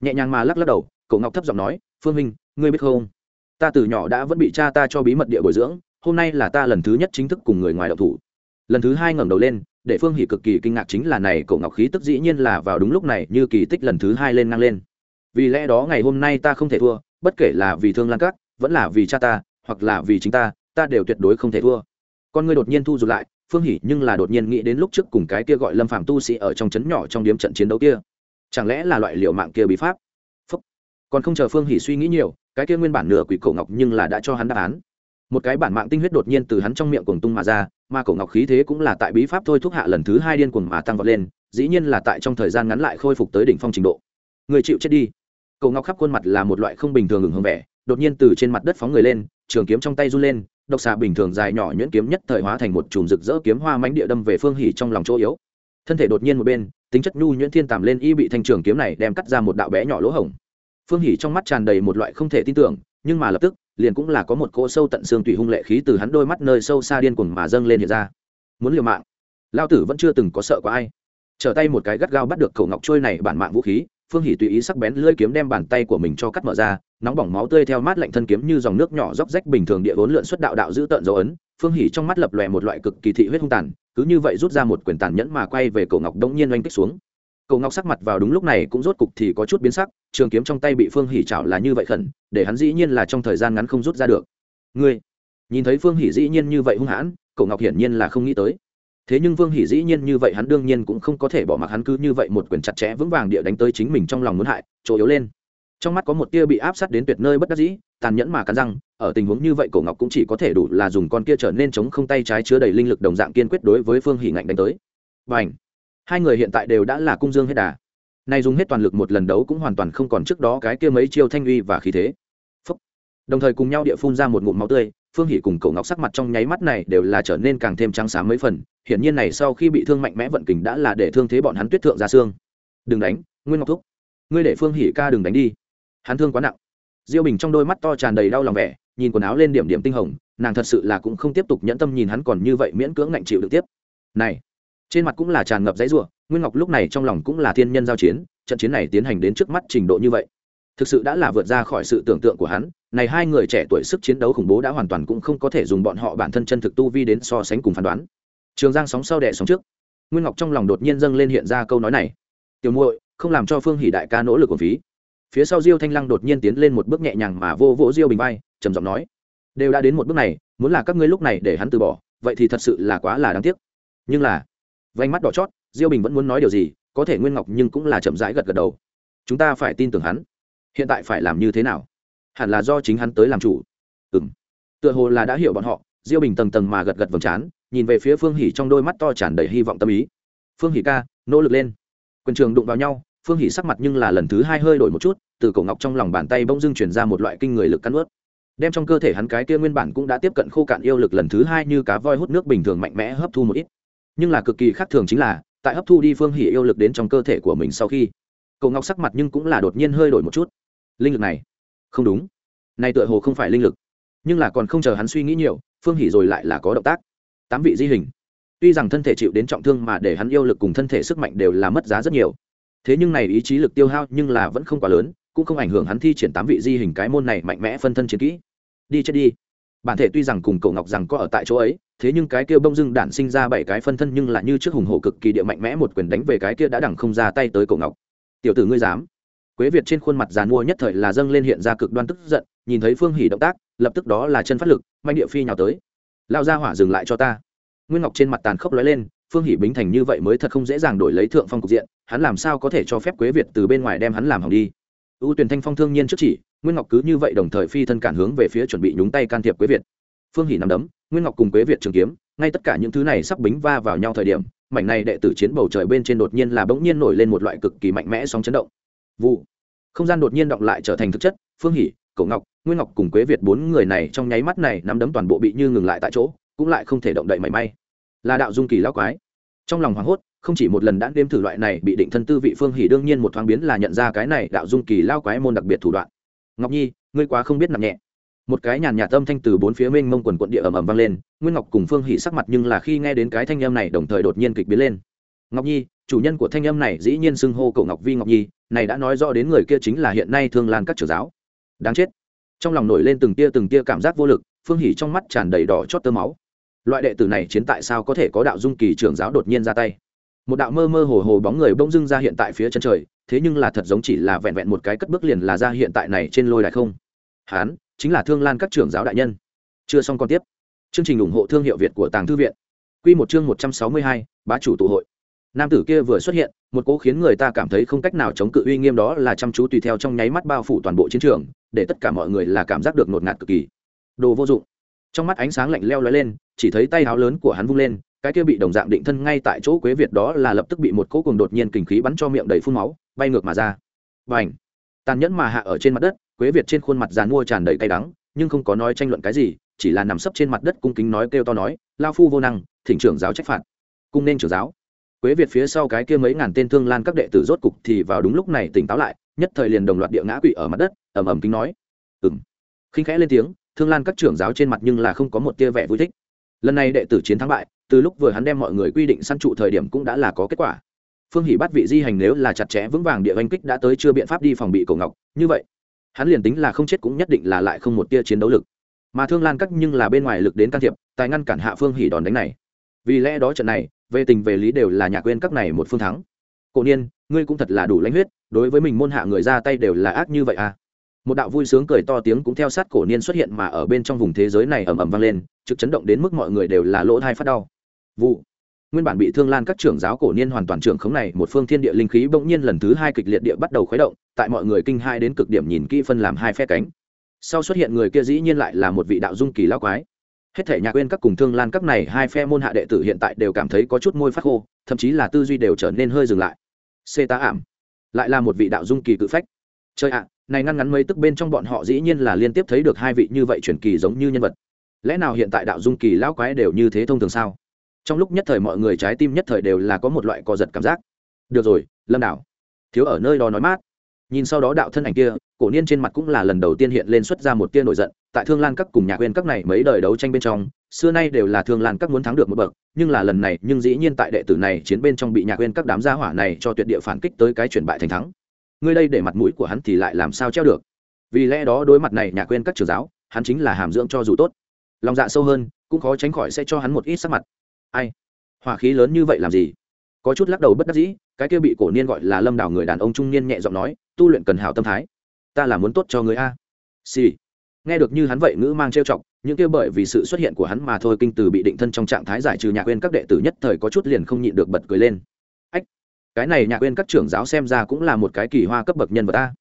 Nhẹ nhàng mà lắc lắc đầu cổ ngọc thấp giọng nói phương minh ngươi biết không? Ta từ nhỏ đã vẫn bị cha ta cho bí mật địa bồi dưỡng hôm nay là ta lần thứ nhất chính thức cùng người ngoài động thủ. Lần thứ hai ngẩng đầu lên để phương hỷ cực kỳ kinh ngạc chính là này cổ ngọc khí tức dĩ nhiên là vào đúng lúc này, như kỳ tích lần thứ hai lên ngang lên. Vì lẽ đó ngày hôm nay ta không thể thua, bất kể là vì thương lan các, vẫn là vì cha ta, hoặc là vì chính ta ta đều tuyệt đối không thể thua. Con ngươi đột nhiên thu rụt lại, phương hỷ nhưng là đột nhiên nghĩ đến lúc trước cùng cái kia gọi lâm phàm tu sĩ ở trong trấn nhỏ trong điếm trận chiến đấu kia. Chẳng lẽ là loại liệu mạng kia bí pháp? Phúc. còn không chờ phương hỷ suy nghĩ nhiều, cái kia nguyên bản nửa quỷ cổ ngọc nhưng là đã cho hắn đáp án một cái bản mạng tinh huyết đột nhiên từ hắn trong miệng cuồng tung mà ra, mà cổ ngọc khí thế cũng là tại bí pháp thôi thúc hạ lần thứ hai điên cuồng mà tăng vọt lên, dĩ nhiên là tại trong thời gian ngắn lại khôi phục tới đỉnh phong trình độ. Người chịu chết đi. Cổ ngọc khắp khuôn mặt là một loại không bình thường ngừng hương vẻ, đột nhiên từ trên mặt đất phóng người lên, trường kiếm trong tay run lên, độc xà bình thường dài nhỏ nhuyễn kiếm nhất thời hóa thành một chùm rực rỡ kiếm hoa mánh địa đâm về phương hỉ trong lòng chỗ yếu. Thân thể đột nhiên một bên, tính chất nhu nhuyễn thiên tàm lên y bị thanh trường kiếm này đem cắt ra một đạo bé nhỏ lỗ hổng. Phương hỉ trong mắt tràn đầy một loại không thể tin tưởng, nhưng mà lập tức liền cũng là có một cỗ sâu tận xương tùy hung lệ khí từ hắn đôi mắt nơi sâu xa điên cuồng mà dâng lên hiện ra. Muốn liều mạng. Lao tử vẫn chưa từng có sợ có ai. Trở tay một cái gắt gao bắt được cầu ngọc trôi này bản mạng vũ khí, phương hỉ tùy ý sắc bén lưỡi kiếm đem bàn tay của mình cho cắt mở ra, nóng bỏng máu tươi theo mát lạnh thân kiếm như dòng nước nhỏ róc rách bình thường địa vốn lượn xuất đạo đạo giữ tợn dấu ấn, phương hỉ trong mắt lập lòe một loại cực kỳ thị huyết hung tàn, cứ như vậy rút ra một quyền tàn nhẫn mà quay về cổ ngọc đống nhiên oanh kích xuống. Cổ ngọc sắc mặt vào đúng lúc này cũng rốt cục thì có chút biến sắc trường kiếm trong tay bị phương hỉ chảo là như vậy khẩn, để hắn dĩ nhiên là trong thời gian ngắn không rút ra được. Ngươi, nhìn thấy phương hỉ dĩ nhiên như vậy hung hãn, cổ ngọc hiển nhiên là không nghĩ tới. Thế nhưng vương hỷ dĩ nhiên như vậy hắn đương nhiên cũng không có thể bỏ mặc hắn cứ như vậy một quyền chặt chẽ vững vàng địa đánh tới chính mình trong lòng muốn hại, chỗ yếu lên. Trong mắt có một tia bị áp sát đến tuyệt nơi bất đắc dĩ, tàn nhẫn mà cắn răng, ở tình huống như vậy cổ ngọc cũng chỉ có thể đủ là dùng con kia trở nên chống không tay trái chứa đầy linh lực đồng dạng kiên quyết đối với phương hỷ ngạnh đánh tới. Và ảnh hai người hiện tại đều đã là cung dương hết đà nay dùng hết toàn lực một lần đấu cũng hoàn toàn không còn trước đó cái kia mấy chiêu thanh uy và khí thế. Phúc. đồng thời cùng nhau địa phun ra một ngụm máu tươi, phương hỷ cùng cậu ngọc sắc mặt trong nháy mắt này đều là trở nên càng thêm trắng sáng mấy phần, hiển nhiên này sau khi bị thương mạnh mẽ vận kình đã là để thương thế bọn hắn tuyết thượng ra xương. Đừng đánh, nguyên ngọc thúc. Ngươi để phương hỷ ca đừng đánh đi. Hắn thương quá nặng. Diêu bình trong đôi mắt to tràn đầy đau lòng vẻ, nhìn quần áo lên điểm điểm tinh hồng, nàng thật sự là cũng không tiếp tục nhẫn tâm nhìn hắn còn như vậy miễn cưỡng ngạnh chịu được tiếp. Này. Trên mặt cũng là tràn ngập giấy rủa nguyên ngọc lúc này trong lòng cũng là thiên nhân giao chiến, trận chiến này tiến hành đến trước mắt trình độ như vậy. Thực sự đã là vượt ra khỏi sự tưởng tượng của hắn, này hai người trẻ tuổi sức chiến đấu khủng bố đã hoàn toàn cũng không có thể dùng bọn họ bản thân chân thực tu vi đến so sánh cùng phán đoán. Trường giang sóng sau đẻ sóng trước, nguyên ngọc trong lòng đột nhiên dâng lên hiện ra câu nói này. Tiểu muội, không làm cho phương hỷ đại ca nỗ lực của phí. Phía sau diêu thanh lăng đột nhiên tiến lên một bước nhẹ nhàng mà vô vỗ diêu bình bay trầm giọng nói, đều đã đến một bước này, muốn là các ngươi lúc này để hắn từ bỏ, vậy thì thật sự là quá là đáng tiếc. Nhưng là vánh mắt đỏ chót diêu bình vẫn muốn nói điều gì, có thể nguyên ngọc nhưng cũng là chậm rãi gật gật đầu. Chúng ta phải tin tưởng hắn. Hiện tại phải làm như thế nào? Hẳn là do chính hắn tới làm chủ. Ừ m tựa hồ là đã hiểu bọn họ, diêu bình tầng tầng mà gật gật vầng trán, nhìn về phía phương hỉ trong đôi mắt to tràn đầy hy vọng tâm ý. Phương hỉ ca, nỗ lực lên. Quần trường đụng vào nhau, phương hỉ sắc mặt nhưng là lần thứ hai hơi đổi một chút, từ cổ ngọc trong lòng bàn tay bỗng dưng chuyển ra một loại kinh người lực cắn ướt. Đem trong cơ thể hắn cái kia nguyên bản cũng đã tiếp cận khô cạn yêu lực lần thứ hai như cá voi hút nước bình thường mạnh mẽ hấp thu một ít. Nhưng là cực kỳ khác thường chính là tại hấp thu đi phương hỉ yêu lực đến trong cơ thể của mình sau khi, cậu ngọc sắc mặt nhưng cũng là đột nhiên hơi đổi một chút. Linh lực này, không đúng. Này tựa hồ không phải linh lực, nhưng là còn không chờ hắn suy nghĩ nhiều, phương hỉ rồi lại là có động tác. Tám vị di hình. Tuy rằng thân thể chịu đến trọng thương mà để hắn yêu lực cùng thân thể sức mạnh đều là mất giá rất nhiều. Thế nhưng này ý chí lực tiêu hao nhưng là vẫn không quá lớn, cũng không ảnh hưởng hắn thi triển tám vị di hình cái môn này mạnh mẽ phân thân chiến kỹ. Đi chết đi. Bản thể tuy rằng cùng cậu ngọc rằng có ở tại chỗ ấy thế nhưng cái kia bông dưng đản sinh ra bảy cái phân thân nhưng là như trước hùng hổ cực kỳ địa mạnh mẽ một quyền đánh về cái kia đã đẳng không ra tay tới cổ ngọc. Tiểu tử ngươi dám. Quế việt trên khuôn mặt giàn mua nhất thời là dâng lên hiện ra cực đoan tức giận, nhìn thấy phương hỉ động tác, lập tức đó là chân phát lực, mạnh địa phi nhào tới. Lao ra hỏa dừng lại cho ta. Nguyên ngọc trên mặt tàn khốc lóe lên, phương hỉ bính thành như vậy mới thật không dễ dàng đổi lấy thượng phong cục diện, hắn làm sao có thể cho phép quế việt từ bên ngoài đem hắn làm hỏng đi? Ưu tuyển thanh phong thương nhiên trước chỉ, nguyên ngọc cứ như vậy đồng thời phi thân cản hướng về phía chuẩn bị nhúng tay can thiệp quế việt. Phương hỉ nằm đấm nguyên ngọc cùng quế việt trường kiếm, ngay tất cả những thứ này sắp bính va vào nhau thời điểm, mảnh này đệ tử chiến bầu trời bên trên đột nhiên là bỗng nhiên nổi lên một loại cực kỳ mạnh mẽ sóng chấn động. Vụ. Không gian đột nhiên động lại trở thành thực chất, phương hỉ, Cổ ngọc, nguyên ngọc cùng quế việt bốn người này trong nháy mắt này nắm đấm toàn bộ bị như ngừng lại tại chỗ, cũng lại không thể động đậy mảy may. Là đạo dung kỳ lao quái. Trong lòng hoảng hốt, không chỉ một lần đã đêm thử loại này bị định thân tư vị phương hỉ đương nhiên một thoáng biến là nhận ra cái này đạo dung kỳ lao quái môn đặc biệt thủ đoạn. Ngọc nhi, ngươi quá không biết nằm nhẹ một cái nhàn nhạt âm thanh từ bốn phía mênh mông quần quận địa ầm ầm vang lên, nguyên ngọc cùng phương hỉ sắc mặt nhưng là khi nghe đến cái thanh âm này đồng thời đột nhiên kịch biến lên. Ngọc nhi, chủ nhân của thanh âm này dĩ nhiên xưng hô cậu ngọc vi ngọc nhi, này đã nói rõ đến người kia chính là hiện nay thương lan các trưởng giáo. Đáng chết. Trong lòng nổi lên từng tia từng tia cảm giác vô lực, phương hỉ trong mắt tràn đầy đỏ chót tơ máu. Loại đệ tử này chiến tại sao có thể có đạo dung kỳ trưởng giáo đột nhiên ra tay? Một đạo mơ mơ hồ hồ bóng người bỗng dưng ra hiện tại phía chân trời, thế nhưng là thật giống chỉ là vẹn vẹn một cái cất bước liền là ra hiện tại này trên lôi đài không. Hán chính là thương lan các trưởng giáo đại nhân. Chưa xong còn tiếp. Chương trình ủng hộ thương hiệu việt của tàng thư viện. Q một chương một trăm sáu mươi hai, bá chủ tụ hội. Nam tử kia vừa xuất hiện, một cố khiến người ta cảm thấy không cách nào chống cự uy nghiêm đó là chăm chú tùy theo trong nháy mắt bao phủ toàn bộ chiến trường, để tất cả mọi người là cảm giác được ngột ngạt cực kỳ. Đồ vô dụng. Trong mắt ánh sáng lạnh leo lóe lên, chỉ thấy tay áo lớn của hắn vung lên, cái kia bị đồng dạng định thân ngay tại chỗ quế việt đó là lập tức bị một cỗ cùng đột nhiên kình khí bắn cho miệng đầy phun máu, bay ngược mà ra. Và ảnh tàn nhẫn mà hạ ở trên mặt đất quế việt trên khuôn mặt dàn mua tràn đầy cay đắng, nhưng không có nói tranh luận cái gì, chỉ là nằm sấp trên mặt đất cung kính nói kêu to nói, lao phu vô năng, thỉnh trưởng giáo trách phạt. Cung nên trưởng giáo. Quế việt phía sau cái kia mấy ngàn tên thương lan các đệ tử rốt cục thì vào đúng lúc này tỉnh táo lại, nhất thời liền đồng loạt địa ngã quỵ ở mặt đất, ầm ầm kính nói. Ừng khinh khẽ lên tiếng, thương lan các trưởng giáo trên mặt nhưng là không có một tia vẻ vui thích. Lần này đệ tử chiến thắng bại, từ lúc vừa hắn đem mọi người quy định săn trụ thời điểm cũng đã là có kết quả. Phương hỷ bắt vị di hành nếu là chặt chẽ vững vàng địa oanh kích đã tới chưa biện pháp đi phòng bị cổ ngọc, như vậy hắn liền tính là không chết cũng nhất định là lại không một tia chiến đấu lực. Mà thương lan cắt nhưng là bên ngoài lực đến can thiệp, tài ngăn cản hạ phương Hỉ đòn đánh này. Vì lẽ đó trận này, về tình về lý đều là nhà quên các này một phương thắng. Cổ niên, ngươi cũng thật là đủ lãnh huyết, đối với mình môn hạ người ra tay đều là ác như vậy à? Một đạo vui sướng cười to tiếng cũng theo sát cổ niên xuất hiện mà ở bên trong vùng thế giới này ầm ầm vang lên, trực chấn động đến mức mọi người đều là lỗ thai phát đau. Vụ nguyên bản bị thương lan các trưởng giáo cổ niên hoàn toàn trưởng khống này, một phương thiên địa linh khí bỗng nhiên lần thứ hai kịch liệt địa bắt đầu khuấy động, tại mọi người kinh hai đến cực điểm nhìn kỹ phân làm hai phe cánh. Sau xuất hiện người kia dĩ nhiên lại là một vị đạo dung kỳ lao quái. Hết thể nhạc quên các cùng thương lan các này, hai phe môn hạ đệ tử hiện tại đều cảm thấy có chút môi phát khô, thậm chí là tư duy đều trở nên hơi dừng lại. C tá ảm lại là một vị đạo dung kỳ cự phách. Chơi ạ, này ngăn ngắn mấy tức bên trong bọn họ dĩ nhiên là liên tiếp thấy được hai vị như vậy truyền kỳ giống như nhân vật. Lẽ nào hiện tại đạo dung kỳ lão quái đều như thế thông thường sao? Trong lúc nhất thời mọi người trái tim nhất thời đều là có một loại co giật cảm giác. Được rồi, lâm đảo. Thiếu ở nơi đó nói mát. Nhìn sau đó đạo thân ảnh kia, cổ niên trên mặt cũng là lần đầu tiên hiện lên xuất ra một tia nổi giận. Tại thương lan các cùng nhà quên các này mấy đời đấu tranh bên trong, xưa nay đều là thương lan các muốn thắng được một bậc, nhưng là lần này, nhưng dĩ nhiên tại đệ tử này chiến bên trong bị nhà quên các đám gia hỏa này cho tuyệt địa phản kích tới cái chuyển bại thành thắng. Ngươi đây để mặt mũi của hắn thì lại làm sao treo được? Vì lẽ đó đối mặt này, nhà quên các trường giáo, hắn chính là hàm dưỡng cho dù tốt. Lòng dạ sâu hơn, cũng khó tránh khỏi sẽ cho hắn một ít sắc mặt ai? Hỏa khí lớn như vậy làm gì? Có chút lắc đầu bất đắc dĩ, cái kia bị cổ niên gọi là lâm đảo người đàn ông trung niên nhẹ giọng nói, tu luyện cần hảo tâm thái. Ta là muốn tốt cho người a. Xì、sì. nghe được như hắn vậy ngữ mang trêu chọc, những kia bởi vì sự xuất hiện của hắn mà thôi kinh từ bị định thân trong trạng thái giải trừ nhạc quên các đệ tử nhất thời có chút liền không nhịn được bật cười lên. Ách, cái này nhạc quên các trưởng giáo xem ra cũng là một cái kỳ hoa cấp bậc nhân vật ta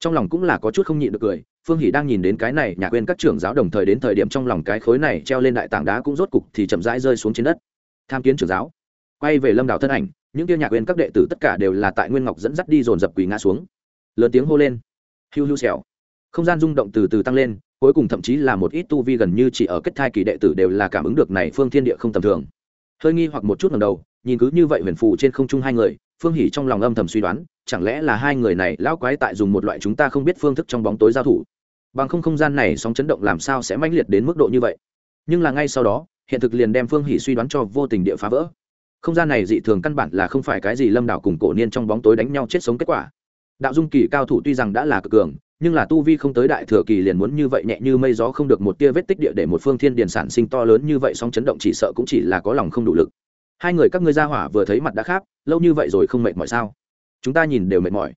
trong lòng cũng là có chút không nhịn được cười, phương hỷ đang nhìn đến cái này nhạc quên các trưởng giáo đồng thời đến thời điểm trong lòng cái khối này treo lên đại tảng đá cũng rốt cục thì chậm rãi rơi xuống trên đất tham kiến trưởng giáo. Quay về lâm đảo thân ảnh, những tiêu nhạc quên các đệ tử tất cả đều là tại nguyên ngọc dẫn dắt đi dồn dập quỳ ngã xuống. Lớn tiếng hô lên. Hiu hiu xèo. Không gian rung động từ từ tăng lên, cuối cùng thậm chí là một ít tu vi gần như chỉ ở kết thai kỳ đệ tử đều là cảm ứng được này phương thiên địa không tầm thường. Hơi nghi hoặc một chút ngầm đầu, nhìn cứ như vậy huyền phù trên không trung hai người, phương hỉ trong lòng âm thầm suy đoán, chẳng lẽ là hai người này lão quái tại dùng một loại chúng ta không biết phương thức trong bóng tối giao thủ. Bằng không không gian này sóng chấn động làm sao sẽ mãnh liệt đến mức độ như vậy. Nhưng là ngay sau đó hiện thực liền đem phương hỉ suy đoán cho vô tình địa phá vỡ. Không gian này dị thường căn bản là không phải cái gì lâm đảo cùng cổ niên trong bóng tối đánh nhau chết sống kết quả. Đạo dung kỳ cao thủ tuy rằng đã là cực cường, nhưng là tu vi không tới đại thừa kỳ liền muốn như vậy nhẹ như mây gió không được một tia vết tích địa để một phương thiên điền sản sinh to lớn như vậy song chấn động chỉ sợ cũng chỉ là có lòng không đủ lực. Hai người các ngươi ra hỏa vừa thấy mặt đã khác lâu như vậy rồi không mệt mỏi sao? Chúng ta nhìn đều mệt mỏi.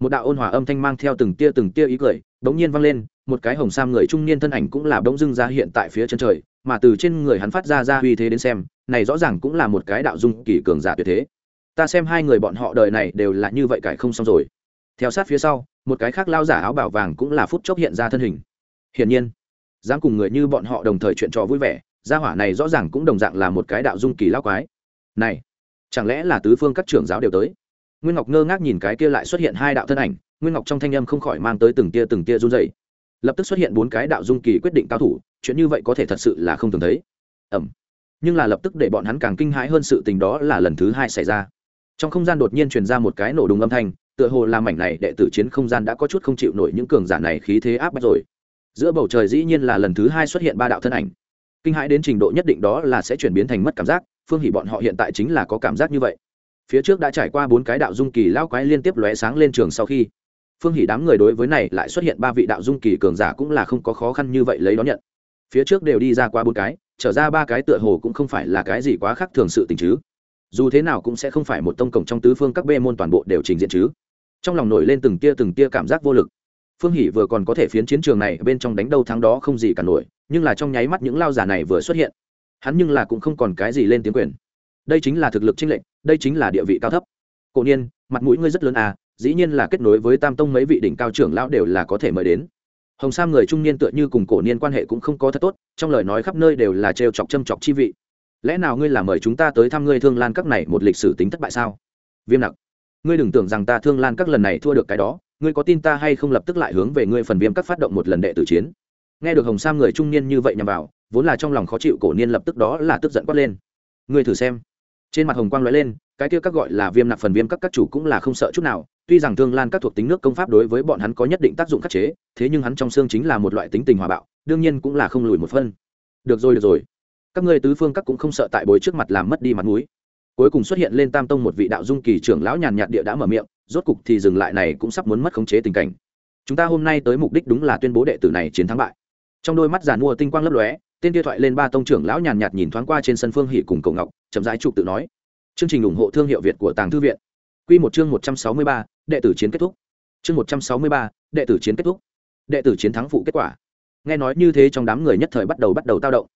Một đạo ôn hòa âm thanh mang theo từng tia từng tia ý cười, bỗng nhiên vang lên, một cái hồng sam người trung niên thân ảnh cũng là bỗng dưng ra hiện tại phía chân trời mà từ trên người hắn phát ra ra uy thế đến xem, này rõ ràng cũng là một cái đạo dung kỳ cường giả tuyệt thế. Ta xem hai người bọn họ đời này đều là như vậy cải không xong rồi. Theo sát phía sau, một cái khác lao giả áo bảo vàng cũng là phút chốc hiện ra thân hình. Hiển nhiên, dám cùng người như bọn họ đồng thời chuyện trò vui vẻ, gia hỏa này rõ ràng cũng đồng dạng là một cái đạo dung kỳ lao quái. Này, chẳng lẽ là tứ phương các trưởng giáo đều tới? Nguyên ngọc ngơ ngác nhìn cái kia lại xuất hiện hai đạo thân ảnh, nguyên ngọc trong thanh âm không khỏi mang tới từng tia từng tia run dày lập tức xuất hiện bốn cái đạo dung kỳ quyết định cao thủ, chuyện như vậy có thể thật sự là không thường thấy. Ẩm. Nhưng là lập tức để bọn hắn càng kinh hãi hơn sự tình đó là lần thứ hai xảy ra. Trong không gian đột nhiên truyền ra một cái nổ đùng âm thanh, tựa hồ làm mảnh này đệ tử chiến không gian đã có chút không chịu nổi những cường giả này khí thế áp bách rồi. Giữa bầu trời dĩ nhiên là lần thứ hai xuất hiện ba đạo thân ảnh. Kinh hãi đến trình độ nhất định đó là sẽ chuyển biến thành mất cảm giác, phương hỷ bọn họ hiện tại chính là có cảm giác như vậy. Phía trước đã trải qua bốn cái đạo dung kỳ lao quái liên tiếp lóe sáng lên trường sau khi phương hỷ đám người đối với này lại xuất hiện ba vị đạo dung kỳ cường giả cũng là không có khó khăn như vậy lấy đón nhận. Phía trước đều đi ra qua bốn cái, trở ra ba cái tựa hồ cũng không phải là cái gì quá khác thường sự tình chứ. Dù thế nào cũng sẽ không phải một tông cổng trong tứ phương các bê môn toàn bộ đều trình diện chứ. Trong lòng nổi lên từng tia từng tia cảm giác vô lực. Phương hỷ vừa còn có thể phiến chiến trường này bên trong đánh đâu thắng đó không gì cả nổi, nhưng là trong nháy mắt những lao giả này vừa xuất hiện. Hắn nhưng là cũng không còn cái gì lên tiếng quyền. Đây chính là thực lực chênh lệch, đây chính là địa vị cao thấp. Cổ niên, mặt mũi ngươi rất lớn à dĩ nhiên là kết nối với tam tông mấy vị đỉnh cao trưởng lão đều là có thể mời đến. Hồng sam người trung niên tựa như cùng cổ niên quan hệ cũng không có thật tốt, trong lời nói khắp nơi đều là trêu chọc châm chọc chi vị. Lẽ nào ngươi là mời chúng ta tới thăm ngươi thương lan các này một lịch sử tính thất bại sao? Viêm nặc, ngươi đừng tưởng rằng ta thương lan các lần này thua được cái đó, ngươi có tin ta hay không lập tức lại hướng về ngươi phần viêm các phát động một lần đệ tử chiến? Nghe được hồng sam người trung niên như vậy nhằm vào, vốn là trong lòng khó chịu cổ niên lập tức đó là tức giận quát lên. Ngươi thử xem. Trên mặt hồng quang lóe lên cái kia các gọi là viêm nạp phần viêm các các chủ cũng là không sợ chút nào, tuy rằng thương lan các thuộc tính nước công pháp đối với bọn hắn có nhất định tác dụng khắc chế, thế nhưng hắn trong xương chính là một loại tính tình hòa bạo, đương nhiên cũng là không lùi một phân. Được rồi được rồi. Các ngươi tứ phương các cũng không sợ tại bối trước mặt làm mất đi mặt mũi. Cuối cùng xuất hiện lên tam tông một vị đạo dung kỳ trưởng lão nhàn nhạt địa đã mở miệng, rốt cục thì dừng lại này cũng sắp muốn mất khống chế tình cảnh. Chúng ta hôm nay tới mục đích đúng là tuyên bố đệ tử này chiến thắng bại. Trong đôi mắt giàn mua tinh quang lấp lóe, tên kia thoại lên ba tông trưởng lão nhàn nhạt nhìn thoáng qua trên sân phương hỷ cùng cầu ngọc, chậm rãi trục tự nói chương trình ủng hộ thương hiệu việt của tàng thư viện. Quy một chương một trăm sáu mươi ba, đệ tử chiến kết thúc. Chương một trăm sáu mươi ba, đệ tử chiến kết thúc. Đệ tử chiến thắng phụ kết quả. Nghe nói như thế trong đám người nhất thời bắt đầu bắt đầu tao động.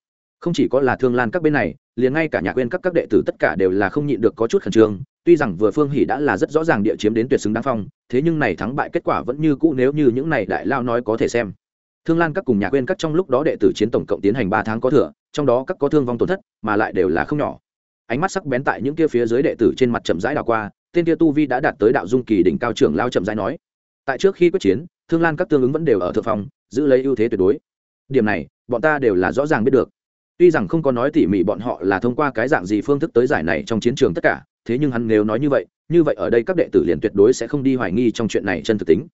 Không chỉ có là thương lan các bên này, liền ngay cả nhà quên các các đệ tử tất cả đều là không nhịn được có chút khẩn trương. Tuy rằng vừa phương hỷ đã là rất rõ ràng địa chiếm đến tuyệt xứng đáng phong, thế nhưng này thắng bại kết quả vẫn như cũ nếu như những này đại lao nói có thể xem. Thương lan các cùng nhà quên các trong lúc đó đệ tử chiến tổng cộng tiến hành ba tháng có thừa, trong đó các có thương vong tổn thất, mà lại đều là không nhỏ ánh mắt sắc bén tại những kia phía dưới đệ tử trên mặt chậm rãi đảo qua, tên kia tu vi đã đạt tới đạo dung kỳ đỉnh cao trưởng lao chậm rãi nói. Tại trước khi quyết chiến, thương lan các tương ứng vẫn đều ở thượng phòng, giữ lấy ưu thế tuyệt đối. Điểm này, bọn ta đều là rõ ràng biết được. Tuy rằng không có nói tỉ mỉ bọn họ là thông qua cái dạng gì phương thức tới giải này trong chiến trường tất cả, thế nhưng hắn nếu nói như vậy như vậy ở đây các đệ tử liền tuyệt đối sẽ không đi hoài nghi trong chuyện này chân thực tính.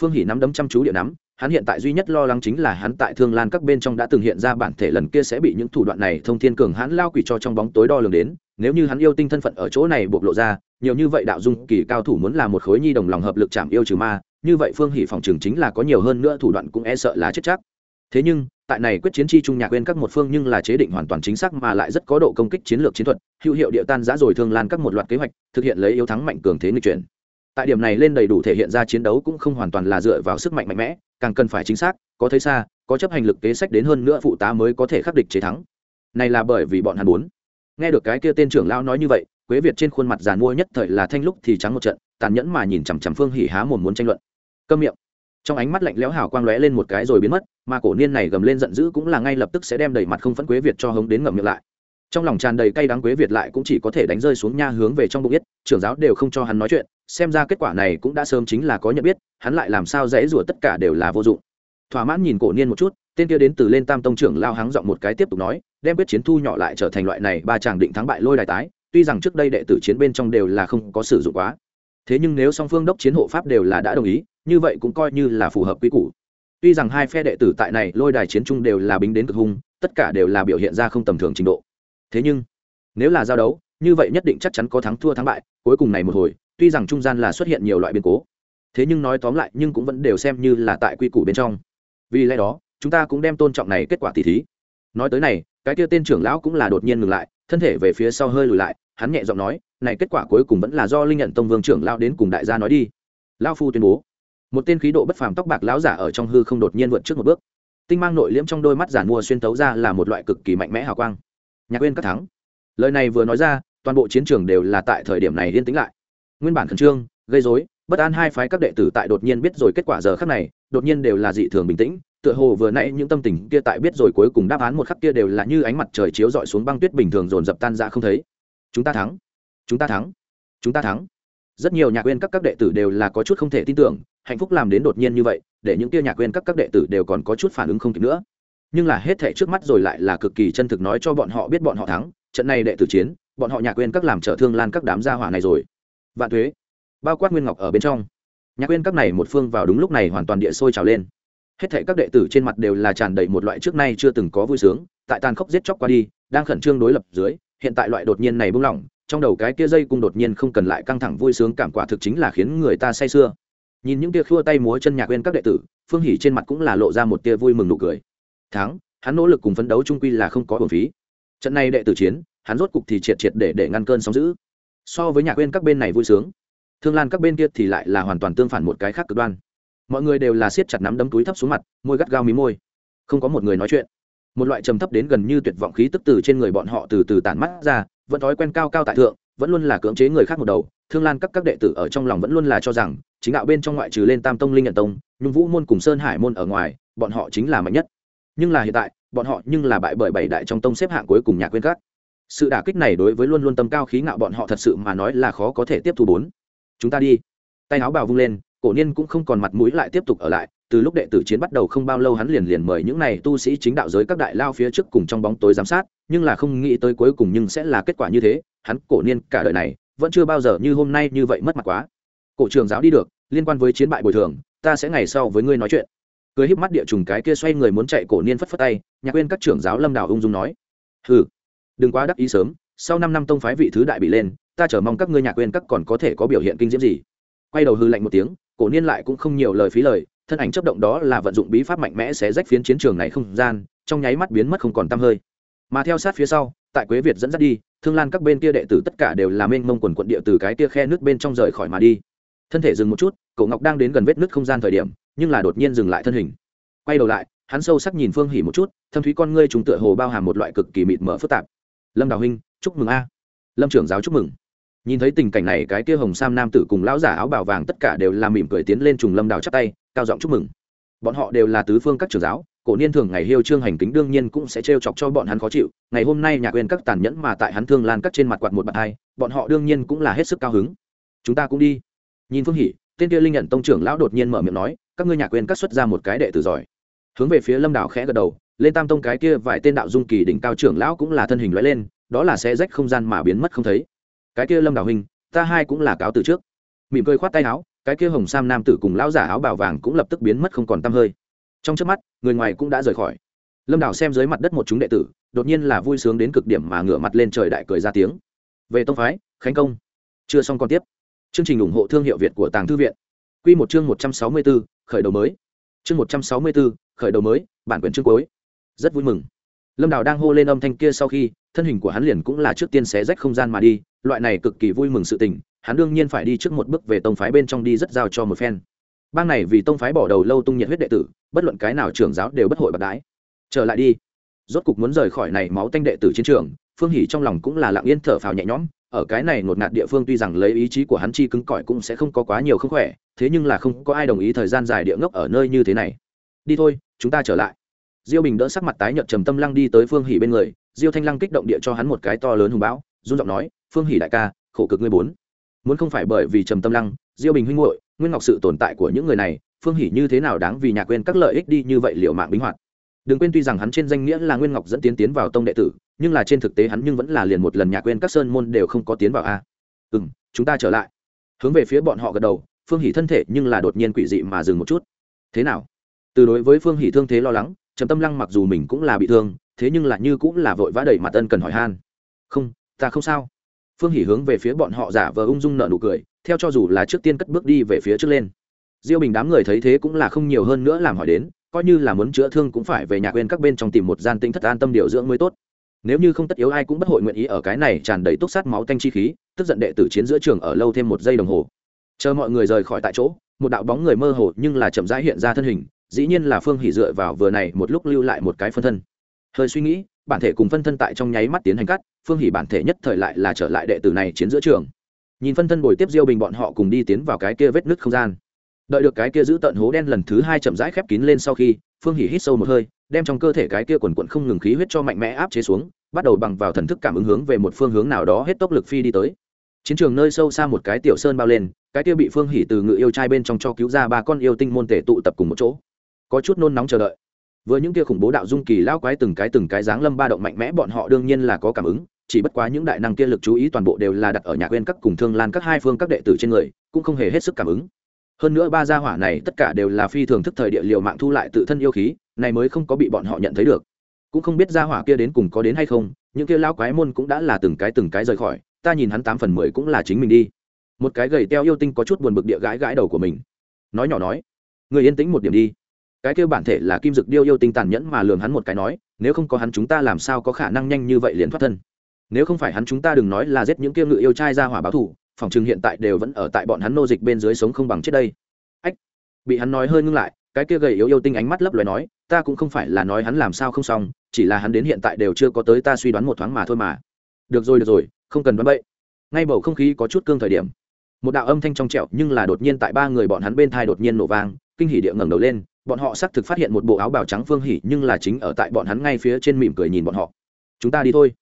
Phương hỷ nắm đấm chăm chú địa nắm hắn hiện tại duy nhất lo lắng chính là hắn tại thương lan các bên trong đã từng hiện ra bản thể lần kia sẽ bị những thủ đoạn này thông thiên cường hắn lao quỷ cho trong bóng tối đo lường đến. Nếu như hắn yêu tinh thân phận ở chỗ này bộc lộ ra, nhiều như vậy đạo dung kỳ cao thủ muốn là một khối nhi đồng lòng hợp lực chạm yêu trừ ma, như vậy phương hỷ phòng trường chính là có nhiều hơn nữa thủ đoạn cũng e sợ là chết chắc. Thế nhưng, tại này quyết chiến chi trung nhạc quên các một phương nhưng là chế định hoàn toàn chính xác mà lại rất có độ công kích chiến lược chiến thuật, hữu hiệu địa tan giã rồi thương lan các một loạt kế hoạch, thực hiện lấy yếu thắng mạnh cường thế nghịch chuyển. Tại điểm này lên đầy đủ thể hiện ra chiến đấu cũng không hoàn toàn là dựa vào sức mạnh mạnh mẽ càng cần phải chính xác, có thấy xa, có chấp hành lực kế sách đến hơn nữa phụ tá mới có thể khắc địch chế thắng. Này là bởi vì bọn hắn muốn. Nghe được cái kia tên trưởng lão nói như vậy, quế việt trên khuôn mặt giàn mua nhất thời là thanh lúc thì trắng một trận, tàn nhẫn mà nhìn chằm chằm phương hỉ há mồm muốn tranh luận. Câm miệng. Trong ánh mắt lạnh lẽo hào quang lóe lên một cái rồi biến mất, mà cổ niên này gầm lên giận dữ cũng là ngay lập tức sẽ đem đầy mặt không phẫn quế việt cho hống đến ngậm miệng lại. Trong lòng tràn đầy cay đắng quế việt lại cũng chỉ có thể đánh rơi xuống nha hướng về trong bụng biết trưởng giáo đều không cho hắn nói chuyện, xem ra kết quả này cũng đã sớm chính là có nhận biết, hắn lại làm sao dễ rủa tất cả đều là vô dụng. Thỏa mãn nhìn cổ niên một chút, tên kia đến từ lên tam tông trưởng lao hắng giọng một cái tiếp tục nói, đem quyết chiến thu nhỏ lại trở thành loại này ba chàng định thắng bại lôi đài tái, tuy rằng trước đây đệ tử chiến bên trong đều là không có sử dụng quá. Thế nhưng nếu song phương đốc chiến hộ pháp đều là đã đồng ý, như vậy cũng coi như là phù hợp quy củ. Tuy rằng hai phe đệ tử tại này lôi đài chiến chung đều là bính đến cực hung, tất cả đều là biểu hiện ra không tầm thường trình độ. Thế nhưng, nếu là giao đấu như vậy nhất định chắc chắn có thắng thua thắng bại, cuối cùng này một hồi, tuy rằng trung gian là xuất hiện nhiều loại biến cố, thế nhưng nói tóm lại nhưng cũng vẫn đều xem như là tại quy củ bên trong. Vì lẽ đó, chúng ta cũng đem tôn trọng này kết quả tỷ thí. Nói tới này, cái kia tên trưởng lão cũng là đột nhiên ngừng lại, thân thể về phía sau hơi lùi lại, hắn nhẹ giọng nói, này kết quả cuối cùng vẫn là do linh nhận tông vương trưởng lão đến cùng đại gia nói đi. Lao phu tuyên bố. Một tên khí độ bất phàm tóc bạc lão giả ở trong hư không đột nhiên vượt trước một bước. Tinh mang nội liễm trong đôi mắt giản mua xuyên tấu ra là một loại cực kỳ mạnh mẽ hào quang. Nhạc quên các thắng. Lời này vừa nói ra toàn bộ chiến trường đều là tại thời điểm này yên tĩnh lại. Nguyên bản khẩn trương, gây dối bất an hai phái các đệ tử tại đột nhiên biết rồi kết quả giờ khắc này, đột nhiên đều là dị thường bình tĩnh, tựa hồ vừa nãy những tâm tình kia tại biết rồi cuối cùng đáp án một khắc kia đều là như ánh mặt trời chiếu rọi xuống băng tuyết bình thường dồn dập tan ra không thấy. Chúng ta thắng, chúng ta thắng, chúng ta thắng. Rất nhiều nhà quên các các đệ tử đều là có chút không thể tin tưởng, hạnh phúc làm đến đột nhiên như vậy, để những kia nhà quên các các đệ tử đều còn có chút phản ứng không kịp nữa. Nhưng là hết thảy trước mắt rồi lại là cực kỳ chân thực nói cho bọn họ biết bọn họ thắng, trận này đệ tử chiến bọn họ nhạc quên các làm trở thương lan các đám gia hỏa này rồi. Vạn thuế, bao quát nguyên ngọc ở bên trong. Nhạc quên các này một phương vào đúng lúc này hoàn toàn địa sôi trào lên. Hết thảy các đệ tử trên mặt đều là tràn đầy một loại trước nay chưa từng có vui sướng, tại tàn khốc giết chóc qua đi, đang khẩn trương đối lập dưới, hiện tại loại đột nhiên này buông lỏng, trong đầu cái kia dây cung đột nhiên không cần lại căng thẳng vui sướng cảm quả thực chính là khiến người ta say sưa. Nhìn những tia khua tay múa chân nhạc quên các đệ tử, phương hỉ trên mặt cũng là lộ ra một tia vui mừng nụ cười. Thắng, hắn nỗ lực cùng phấn đấu trung quy là không có hồn phí. Trận này đệ tử chiến hắn rốt cục thì triệt triệt để để ngăn cơn sóng giữ so với nhạc quên các bên này vui sướng. Thương lan các bên kia thì lại là hoàn toàn tương phản một cái khác cực đoan. Mọi người đều là siết chặt nắm đấm túi thấp xuống mặt, môi gắt gao mí môi. Không có một người nói chuyện. Một loại trầm thấp đến gần như tuyệt vọng khí tức từ trên người bọn họ từ từ tản mắt ra, vẫn thói quen cao cao tại thượng, vẫn luôn là cưỡng chế người khác một đầu. Thương lan các các đệ tử ở trong lòng vẫn luôn là cho rằng, chính đạo bên trong ngoại trừ lên tam tông, linh nhận tông, nhung vũ môn cùng sơn hải môn ở ngoài, bọn họ chính là mạnh nhất. Nhưng là hiện tại, bọn họ nhưng là bại bởi bảy đại trong tông xếp hạng cuối cùng nhà quên các sự đả kích này đối với luôn luôn tâm cao khí ngạo bọn họ thật sự mà nói là khó có thể tiếp thu bốn. Chúng ta đi. Tay áo bào vung lên, cổ niên cũng không còn mặt mũi lại tiếp tục ở lại, từ lúc đệ tử chiến bắt đầu không bao lâu hắn liền liền mời những này tu sĩ chính đạo giới các đại lao phía trước cùng trong bóng tối giám sát, nhưng là không nghĩ tới cuối cùng nhưng sẽ là kết quả như thế, hắn cổ niên cả đời này vẫn chưa bao giờ như hôm nay như vậy mất mặt quá. Cổ trường giáo đi được, liên quan với chiến bại bồi thường, ta sẽ ngày sau với ngươi nói chuyện. Cười híp mắt địa trùng cái kia xoay người muốn chạy cổ niên phất phất tay, nhạc quên các trưởng giáo lâm đào ung dung nói, hừ đừng quá đắc ý sớm, sau năm năm tông phái vị thứ đại bị lên, ta chờ mong các ngươi nhạc quên các còn có thể có biểu hiện kinh diễm gì. Quay đầu hư lạnh một tiếng, cổ niên lại cũng không nhiều lời phí lời, thân ảnh chấp động đó là vận dụng bí pháp mạnh mẽ sẽ rách phiến chiến trường này không gian, trong nháy mắt biến mất không còn tăm hơi. Mà theo sát phía sau, tại quế việt dẫn dắt đi, thương lan các bên kia đệ tử tất cả đều làm mênh mông quần quận địa từ cái kia khe nước bên trong rời khỏi mà đi. Thân thể dừng một chút cậu ngọc đang đến gần vết nước không gian thời điểm, nhưng là đột nhiên dừng lại thân hình. Quay đầu lại, hắn sâu sắc nhìn phương hỉ một chút, thâm thúy con ngươi chúng tựa hồ bao hàm một loại cực kỳ mịt mở phức tạp lâm đào huynh, chúc mừng a. Lâm trưởng giáo chúc mừng. Nhìn thấy tình cảnh này, cái kia hồng sam nam tử cùng lão giả áo bào vàng tất cả đều làm mỉm cười tiến lên trùng lâm đào chắp tay, cao giọng chúc mừng. Bọn họ đều là tứ phương các trưởng giáo, cổ niên thường ngày hiêu trương hành kính đương nhiên cũng sẽ trêu chọc cho bọn hắn khó chịu. Ngày hôm nay nhà quên các tàn nhẫn mà tại hắn thương lan cắt trên mặt quạt một bạt hai, bọn họ đương nhiên cũng là hết sức cao hứng. Chúng ta cũng đi. Nhìn phương hỉ tên kia linh nhận tông trưởng lão đột nhiên mở miệng nói, các ngươi nhà quên các xuất ra một cái đệ tử giỏi. Hướng về phía lâm đảo khẽ gật đầu lên tam tông cái kia vài tên đạo dung kỳ đỉnh cao trưởng lão cũng là thân hình lóe lên, đó là sẽ rách không gian mà biến mất không thấy. Cái kia lâm đảo hình, ta hai cũng là cáo từ trước. Mỉm cười khoát tay áo, cái kia hồng sam nam tử cùng lão giả áo bào vàng cũng lập tức biến mất không còn tăm hơi. Trong trước mắt, người ngoài cũng đã rời khỏi. Lâm đảo xem dưới mặt đất một chúng đệ tử, đột nhiên là vui sướng đến cực điểm mà ngửa mặt lên trời đại cười ra tiếng. Về tông phái, khánh công. Chưa xong còn tiếp. Chương trình ủng hộ thương hiệu việt của tàng thư viện. Q một chương một trăm sáu mươi b ố khởi đầu mới. Chương một trăm sáu mươi b ố khởi đầu mới, bản quyền chương cuối rất vui mừng. Lâm đào đang hô lên âm thanh kia sau khi, thân hình của hắn liền cũng là trước tiên xé rách không gian mà đi, loại này cực kỳ vui mừng sự tình, hắn đương nhiên phải đi trước một bước về tông phái bên trong đi rất giao cho một phen. Bang này vì tông phái bỏ đầu lâu tung nhiệt huyết đệ tử, bất luận cái nào trưởng giáo đều bất hội bạc đái trở lại đi. Rốt cục muốn rời khỏi này máu tanh đệ tử chiến trường, phương hỉ trong lòng cũng là lặng yên thở phào nhẹ nhõm, ở cái này ngột ngạt địa phương tuy rằng lấy ý chí của hắn chi cứng cỏi cũng sẽ không có quá nhiều không khỏe, thế nhưng là không có ai đồng ý thời gian dài địa ngốc ở nơi như thế này. Đi thôi, chúng ta trở lại diêu bình đỡ sắc mặt tái nhợt trầm tâm lăng đi tới phương hỉ bên người, diêu thanh lăng kích động địa cho hắn một cái to lớn hùng bão, run giọng nói, phương hỉ đại ca, khổ cực ngươi bốn. Muốn không phải bởi vì trầm tâm lăng, diêu bình huynh hội nguyên ngọc sự tồn tại của những người này, phương hỉ như thế nào đáng vì nhà quên các lợi ích đi như vậy liệu mạng bính hoạt? Đừng quên tuy rằng hắn trên danh nghĩa là nguyên ngọc dẫn tiến tiến vào tông đệ tử, nhưng là trên thực tế hắn nhưng vẫn là liền một lần nhà quên các sơn môn đều không có tiến vào a. Ừ m chúng ta trở lại. Hướng về phía bọn họ gật đầu, phương hỉ thân thể nhưng là đột nhiên quỷ dị mà dừng một chút. Thế nào? Từ đối với phương hỉ thương thế lo lắng trầm tâm lăng mặc dù mình cũng là bị thương, thế nhưng là như cũng là vội vã đẩy mặt ân cần hỏi han. Không, ta không sao. Phương hỉ hướng về phía bọn họ giả vờ ung dung nợ nụ cười, theo cho dù là trước tiên cất bước đi về phía trước lên. Diêu bình đám người thấy thế cũng là không nhiều hơn nữa làm hỏi đến, coi như là muốn chữa thương cũng phải về nhà quên các bên trong tìm một gian tinh thất an tâm điều dưỡng mới tốt. Nếu như không tất yếu ai cũng bất hội nguyện ý ở cái này tràn đầy túc sát máu tanh chi khí, tức giận đệ tử chiến giữa trường ở lâu thêm một giây đồng hồ. Chờ mọi người rời khỏi tại chỗ, một đạo bóng người mơ hồ nhưng là chậm rãi hiện ra thân hình dĩ nhiên là phương hỉ dựa vào vừa này một lúc lưu lại một cái phân thân. Hơi suy nghĩ, bản thể cùng phân thân tại trong nháy mắt tiến hành cắt, phương hỉ bản thể nhất thời lại là trở lại đệ tử này chiến giữa trường. Nhìn phân thân bồi tiếp diêu bình bọn họ cùng đi tiến vào cái kia vết nứt không gian. Đợi được cái kia giữ tận hố đen lần thứ hai chậm rãi khép kín lên sau khi, phương hỉ hít sâu một hơi, đem trong cơ thể cái kia quần quận không ngừng khí huyết cho mạnh mẽ áp chế xuống, bắt đầu bằng vào thần thức cảm ứng hướng về một phương hướng nào đó hết tốc lực phi đi tới. Chiến trường nơi sâu xa một cái tiểu sơn bao lên, cái kia bị phương hỉ từ ngự yêu trai bên trong cho cứu ra ba con yêu tinh môn tể tụ tập cùng một chỗ có chút nôn nóng chờ đợi. Với những kia khủng bố đạo dung kỳ lao quái từng cái từng cái dáng lâm ba động mạnh mẽ, bọn họ đương nhiên là có cảm ứng, chỉ bất quá những đại năng kia lực chú ý toàn bộ đều là đặt ở nhà quên các cùng thương lan các hai phương các đệ tử trên người, cũng không hề hết sức cảm ứng. Hơn nữa ba gia hỏa này tất cả đều là phi thường thức thời địa liệu mạng thu lại tự thân yêu khí, này mới không có bị bọn họ nhận thấy được. Cũng không biết gia hỏa kia đến cùng có đến hay không, những kia lao quái môn cũng đã là từng cái từng cái rời khỏi, ta nhìn hắn tám phần mười cũng là chính mình đi. Một cái gầy teo yêu tinh có chút buồn bực địa gãi gãi đầu của mình. Nói nhỏ nói người yên tĩnh một điểm đi cái kêu bản thể là kim dực điêu yêu tinh tàn nhẫn mà lường hắn một cái nói, nếu không có hắn chúng ta làm sao có khả năng nhanh như vậy liền thoát thân? Nếu không phải hắn chúng ta đừng nói là giết những kia ngự yêu trai ra hỏa báo thủ phòng chừng hiện tại đều vẫn ở tại bọn hắn nô dịch bên dưới sống không bằng trước đây. Ách, bị hắn nói hơi ngưng lại, cái kia gầy yếu yêu tinh ánh mắt lấp loài nói, ta cũng không phải là nói hắn làm sao không xong, chỉ là hắn đến hiện tại đều chưa có tới ta suy đoán một thoáng mà thôi mà. Được rồi được rồi, không cần đoán bậy. Ngay bầu không khí có chút cương thời điểm, một đạo âm thanh trong trẹo nhưng là đột nhiên tại ba người bọn hắn bên thai đột nhiên nổ vang, kinh hỉ địa ngẩng đầu lên bọn họ xác thực phát hiện một bộ áo bào trắng phương hỉ, nhưng là chính ở tại bọn hắn ngay phía trên mỉm cười nhìn bọn họ. Chúng ta đi thôi.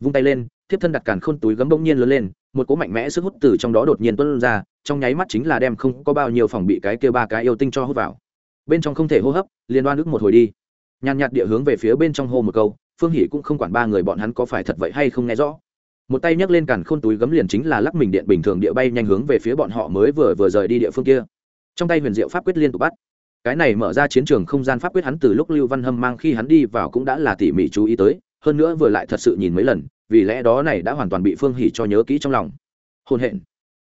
Vung tay lên, thiếp thân đặt càn khôn túi gấm bỗng nhiên lớn lên, một cỗ mạnh mẽ sức hút từ trong đó đột nhiên tuân ra, trong nháy mắt chính là đem không có bao nhiêu phòng bị cái kia ba cái yêu tinh cho hút vào. Bên trong không thể hô hấp liên đoan nước một hồi đi. Nhàn nhạt địa hướng về phía bên trong hô một câu, phương hỉ cũng không quản ba người bọn hắn có phải thật vậy hay không nghe rõ. Một tay nhấc lên càn khôn túi gấm liền chính là lắc mình điện bình thường địa bay nhanh hướng về phía bọn họ mới vừa vừa rời đi địa phương kia. Trong tay huyền diệu pháp quyết liên tục bắt cái này mở ra chiến trường không gian pháp quyết hắn từ lúc lưu văn hâm mang khi hắn đi vào cũng đã là tỉ mỉ chú ý tới, hơn nữa vừa lại thật sự nhìn mấy lần, vì lẽ đó này đã hoàn toàn bị phương hỉ cho nhớ kỹ trong lòng. Hôn hẹn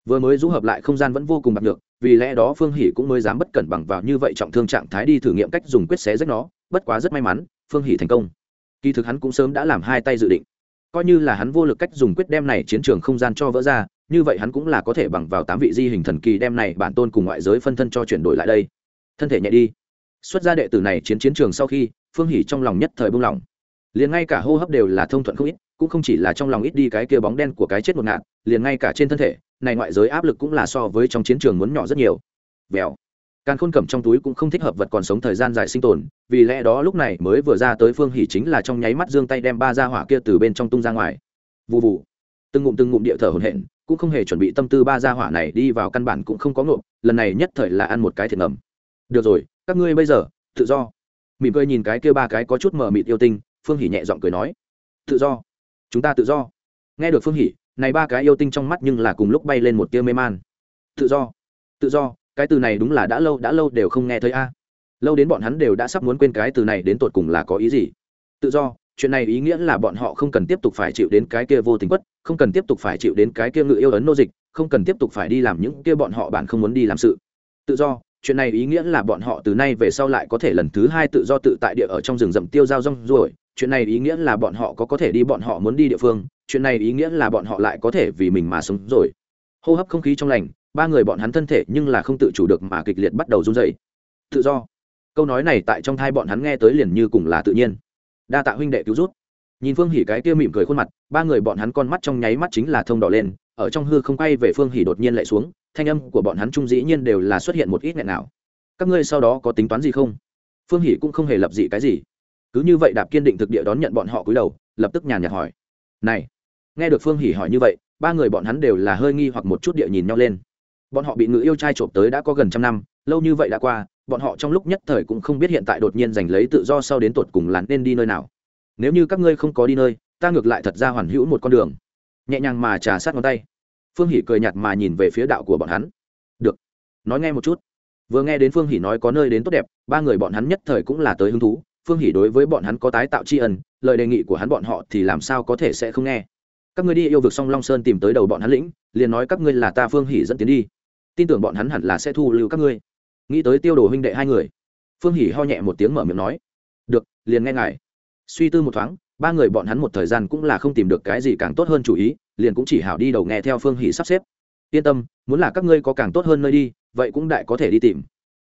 vừa mới rũ hợp lại không gian vẫn vô cùng bạc được vì lẽ đó phương hỉ cũng mới dám bất cẩn bằng vào như vậy trọng thương trạng thái đi thử nghiệm cách dùng quyết xé rách nó, bất quá rất may mắn, phương hỉ thành công. Kỳ thực hắn cũng sớm đã làm hai tay dự định. Coi như là hắn vô lực cách dùng quyết đem này chiến trường không gian cho vỡ ra, như vậy hắn cũng là có thể bằng vào tám vị di hình thần kỳ đem này bản tôn cùng ngoại giới phân thân cho chuyển đổi lại đây thân thể nhẹ đi. Xuất gia đệ tử này chiến chiến trường sau khi, phương hỉ trong lòng nhất thời buông lỏng liền ngay cả hô hấp đều là thông thuận không ít, cũng không chỉ là trong lòng ít đi cái kia bóng đen của cái chết một ngạn liền ngay cả trên thân thể, này ngoại giới áp lực cũng là so với trong chiến trường muốn nhỏ rất nhiều. Vèo. Càng khôn cầm trong túi cũng không thích hợp vật còn sống thời gian dài sinh tồn, vì lẽ đó lúc này mới vừa ra tới phương hỉ chính là trong nháy mắt dương tay đem ba ra hỏa kia từ bên trong tung ra ngoài. Vụ vụ từng ngụm từng ngụm địa thở hồn hển, cũng không hề chuẩn bị tâm tư ba ra hỏa này đi vào căn bản cũng không có ngộ lần này nhất thời là ăn một cái thiệt ngầm được rồi, các ngươi bây giờ, tự do. Mỉm cười nhìn cái kia ba cái có chút mờ mịt yêu tinh, phương hỉ nhẹ giọng cười nói. Tự do. Chúng ta tự do. Nghe được phương hỉ, này ba cái yêu tinh trong mắt nhưng là cùng lúc bay lên một tia mê man. Tự do. Tự do, cái từ này đúng là đã lâu đã lâu đều không nghe thấy a. Lâu đến bọn hắn đều đã sắp muốn quên cái từ này đến tột cùng là có ý gì. Tự do, chuyện này ý nghĩa là bọn họ không cần tiếp tục phải chịu đến cái kia vô tình quất, không cần tiếp tục phải chịu đến cái kia ngự yêu ấn nô dịch, không cần tiếp tục phải đi làm những kia bọn họ bản không muốn đi làm sự. Tự do chuyện này ý nghĩa là bọn họ từ nay về sau lại có thể lần thứ hai tự do tự tại địa ở trong rừng rậm tiêu giao rong ruổi. Chuyện này ý nghĩa là bọn họ có có thể đi bọn họ muốn đi địa phương. Chuyện này ý nghĩa là bọn họ lại có thể vì mình mà sống rồi. Hô hấp không khí trong lành, ba người bọn hắn thân thể nhưng là không tự chủ được mà kịch liệt bắt đầu run dậy tự do. Câu nói này tại trong thai bọn hắn nghe tới liền như cùng là tự nhiên. Đa tạ huynh đệ cứu rút nhìn phương hỉ cái kia mỉm cười khuôn mặt, ba người bọn hắn con mắt trong nháy mắt chính là thông đỏ lên, ở trong hư không quay về phương hỉ đột nhiên lại xuống thanh âm của bọn hắn trung dĩ nhiên đều là xuất hiện một ít nghẹn nào. Các ngươi sau đó có tính toán gì không? Phương Hỷ cũng không hề lập dị cái gì. Cứ như vậy đạp kiên định thực địa đón nhận bọn họ cúi đầu, lập tức nhàn nhạt hỏi. Này, nghe được phương Hỷ hỏi như vậy, ba người bọn hắn đều là hơi nghi hoặc một chút địa nhìn nhau lên. Bọn họ bị ngự yêu trai trộm tới đã có gần trăm năm, lâu như vậy đã qua, bọn họ trong lúc nhất thời cũng không biết hiện tại đột nhiên giành lấy tự do sau đến tột cùng làn nên đi nơi nào. Nếu như các ngươi không có đi nơi, ta ngược lại thật ra hoàn hữu một con đường. Nhẹ nhàng mà trà sát ngón tay phương hỷ cười nhạt mà nhìn về phía đạo của bọn hắn. Được, nói nghe một chút. Vừa nghe đến phương hỷ nói có nơi đến tốt đẹp, ba người bọn hắn nhất thời cũng là tới hứng thú. Phương hỷ đối với bọn hắn có tái tạo tri ân, lời đề nghị của hắn bọn họ thì làm sao có thể sẽ không nghe. Các ngươi đi yêu vực song long sơn tìm tới đầu bọn hắn lĩnh, liền nói các ngươi là ta phương hỷ dẫn tiến đi. Tin tưởng bọn hắn hẳn là sẽ thu lưu các ngươi. Nghĩ tới tiêu đồ huynh đệ hai người, phương hỷ ho nhẹ một tiếng mở miệng nói, được, liền nghe ngài. Suy tư một thoáng, ba người bọn hắn một thời gian cũng là không tìm được cái gì càng tốt hơn chủ ý liền cũng chỉ hảo đi đầu nghe theo phương hỷ sắp xếp. Yên tâm, muốn là các ngươi có càng tốt hơn nơi đi, vậy cũng đại có thể đi tìm.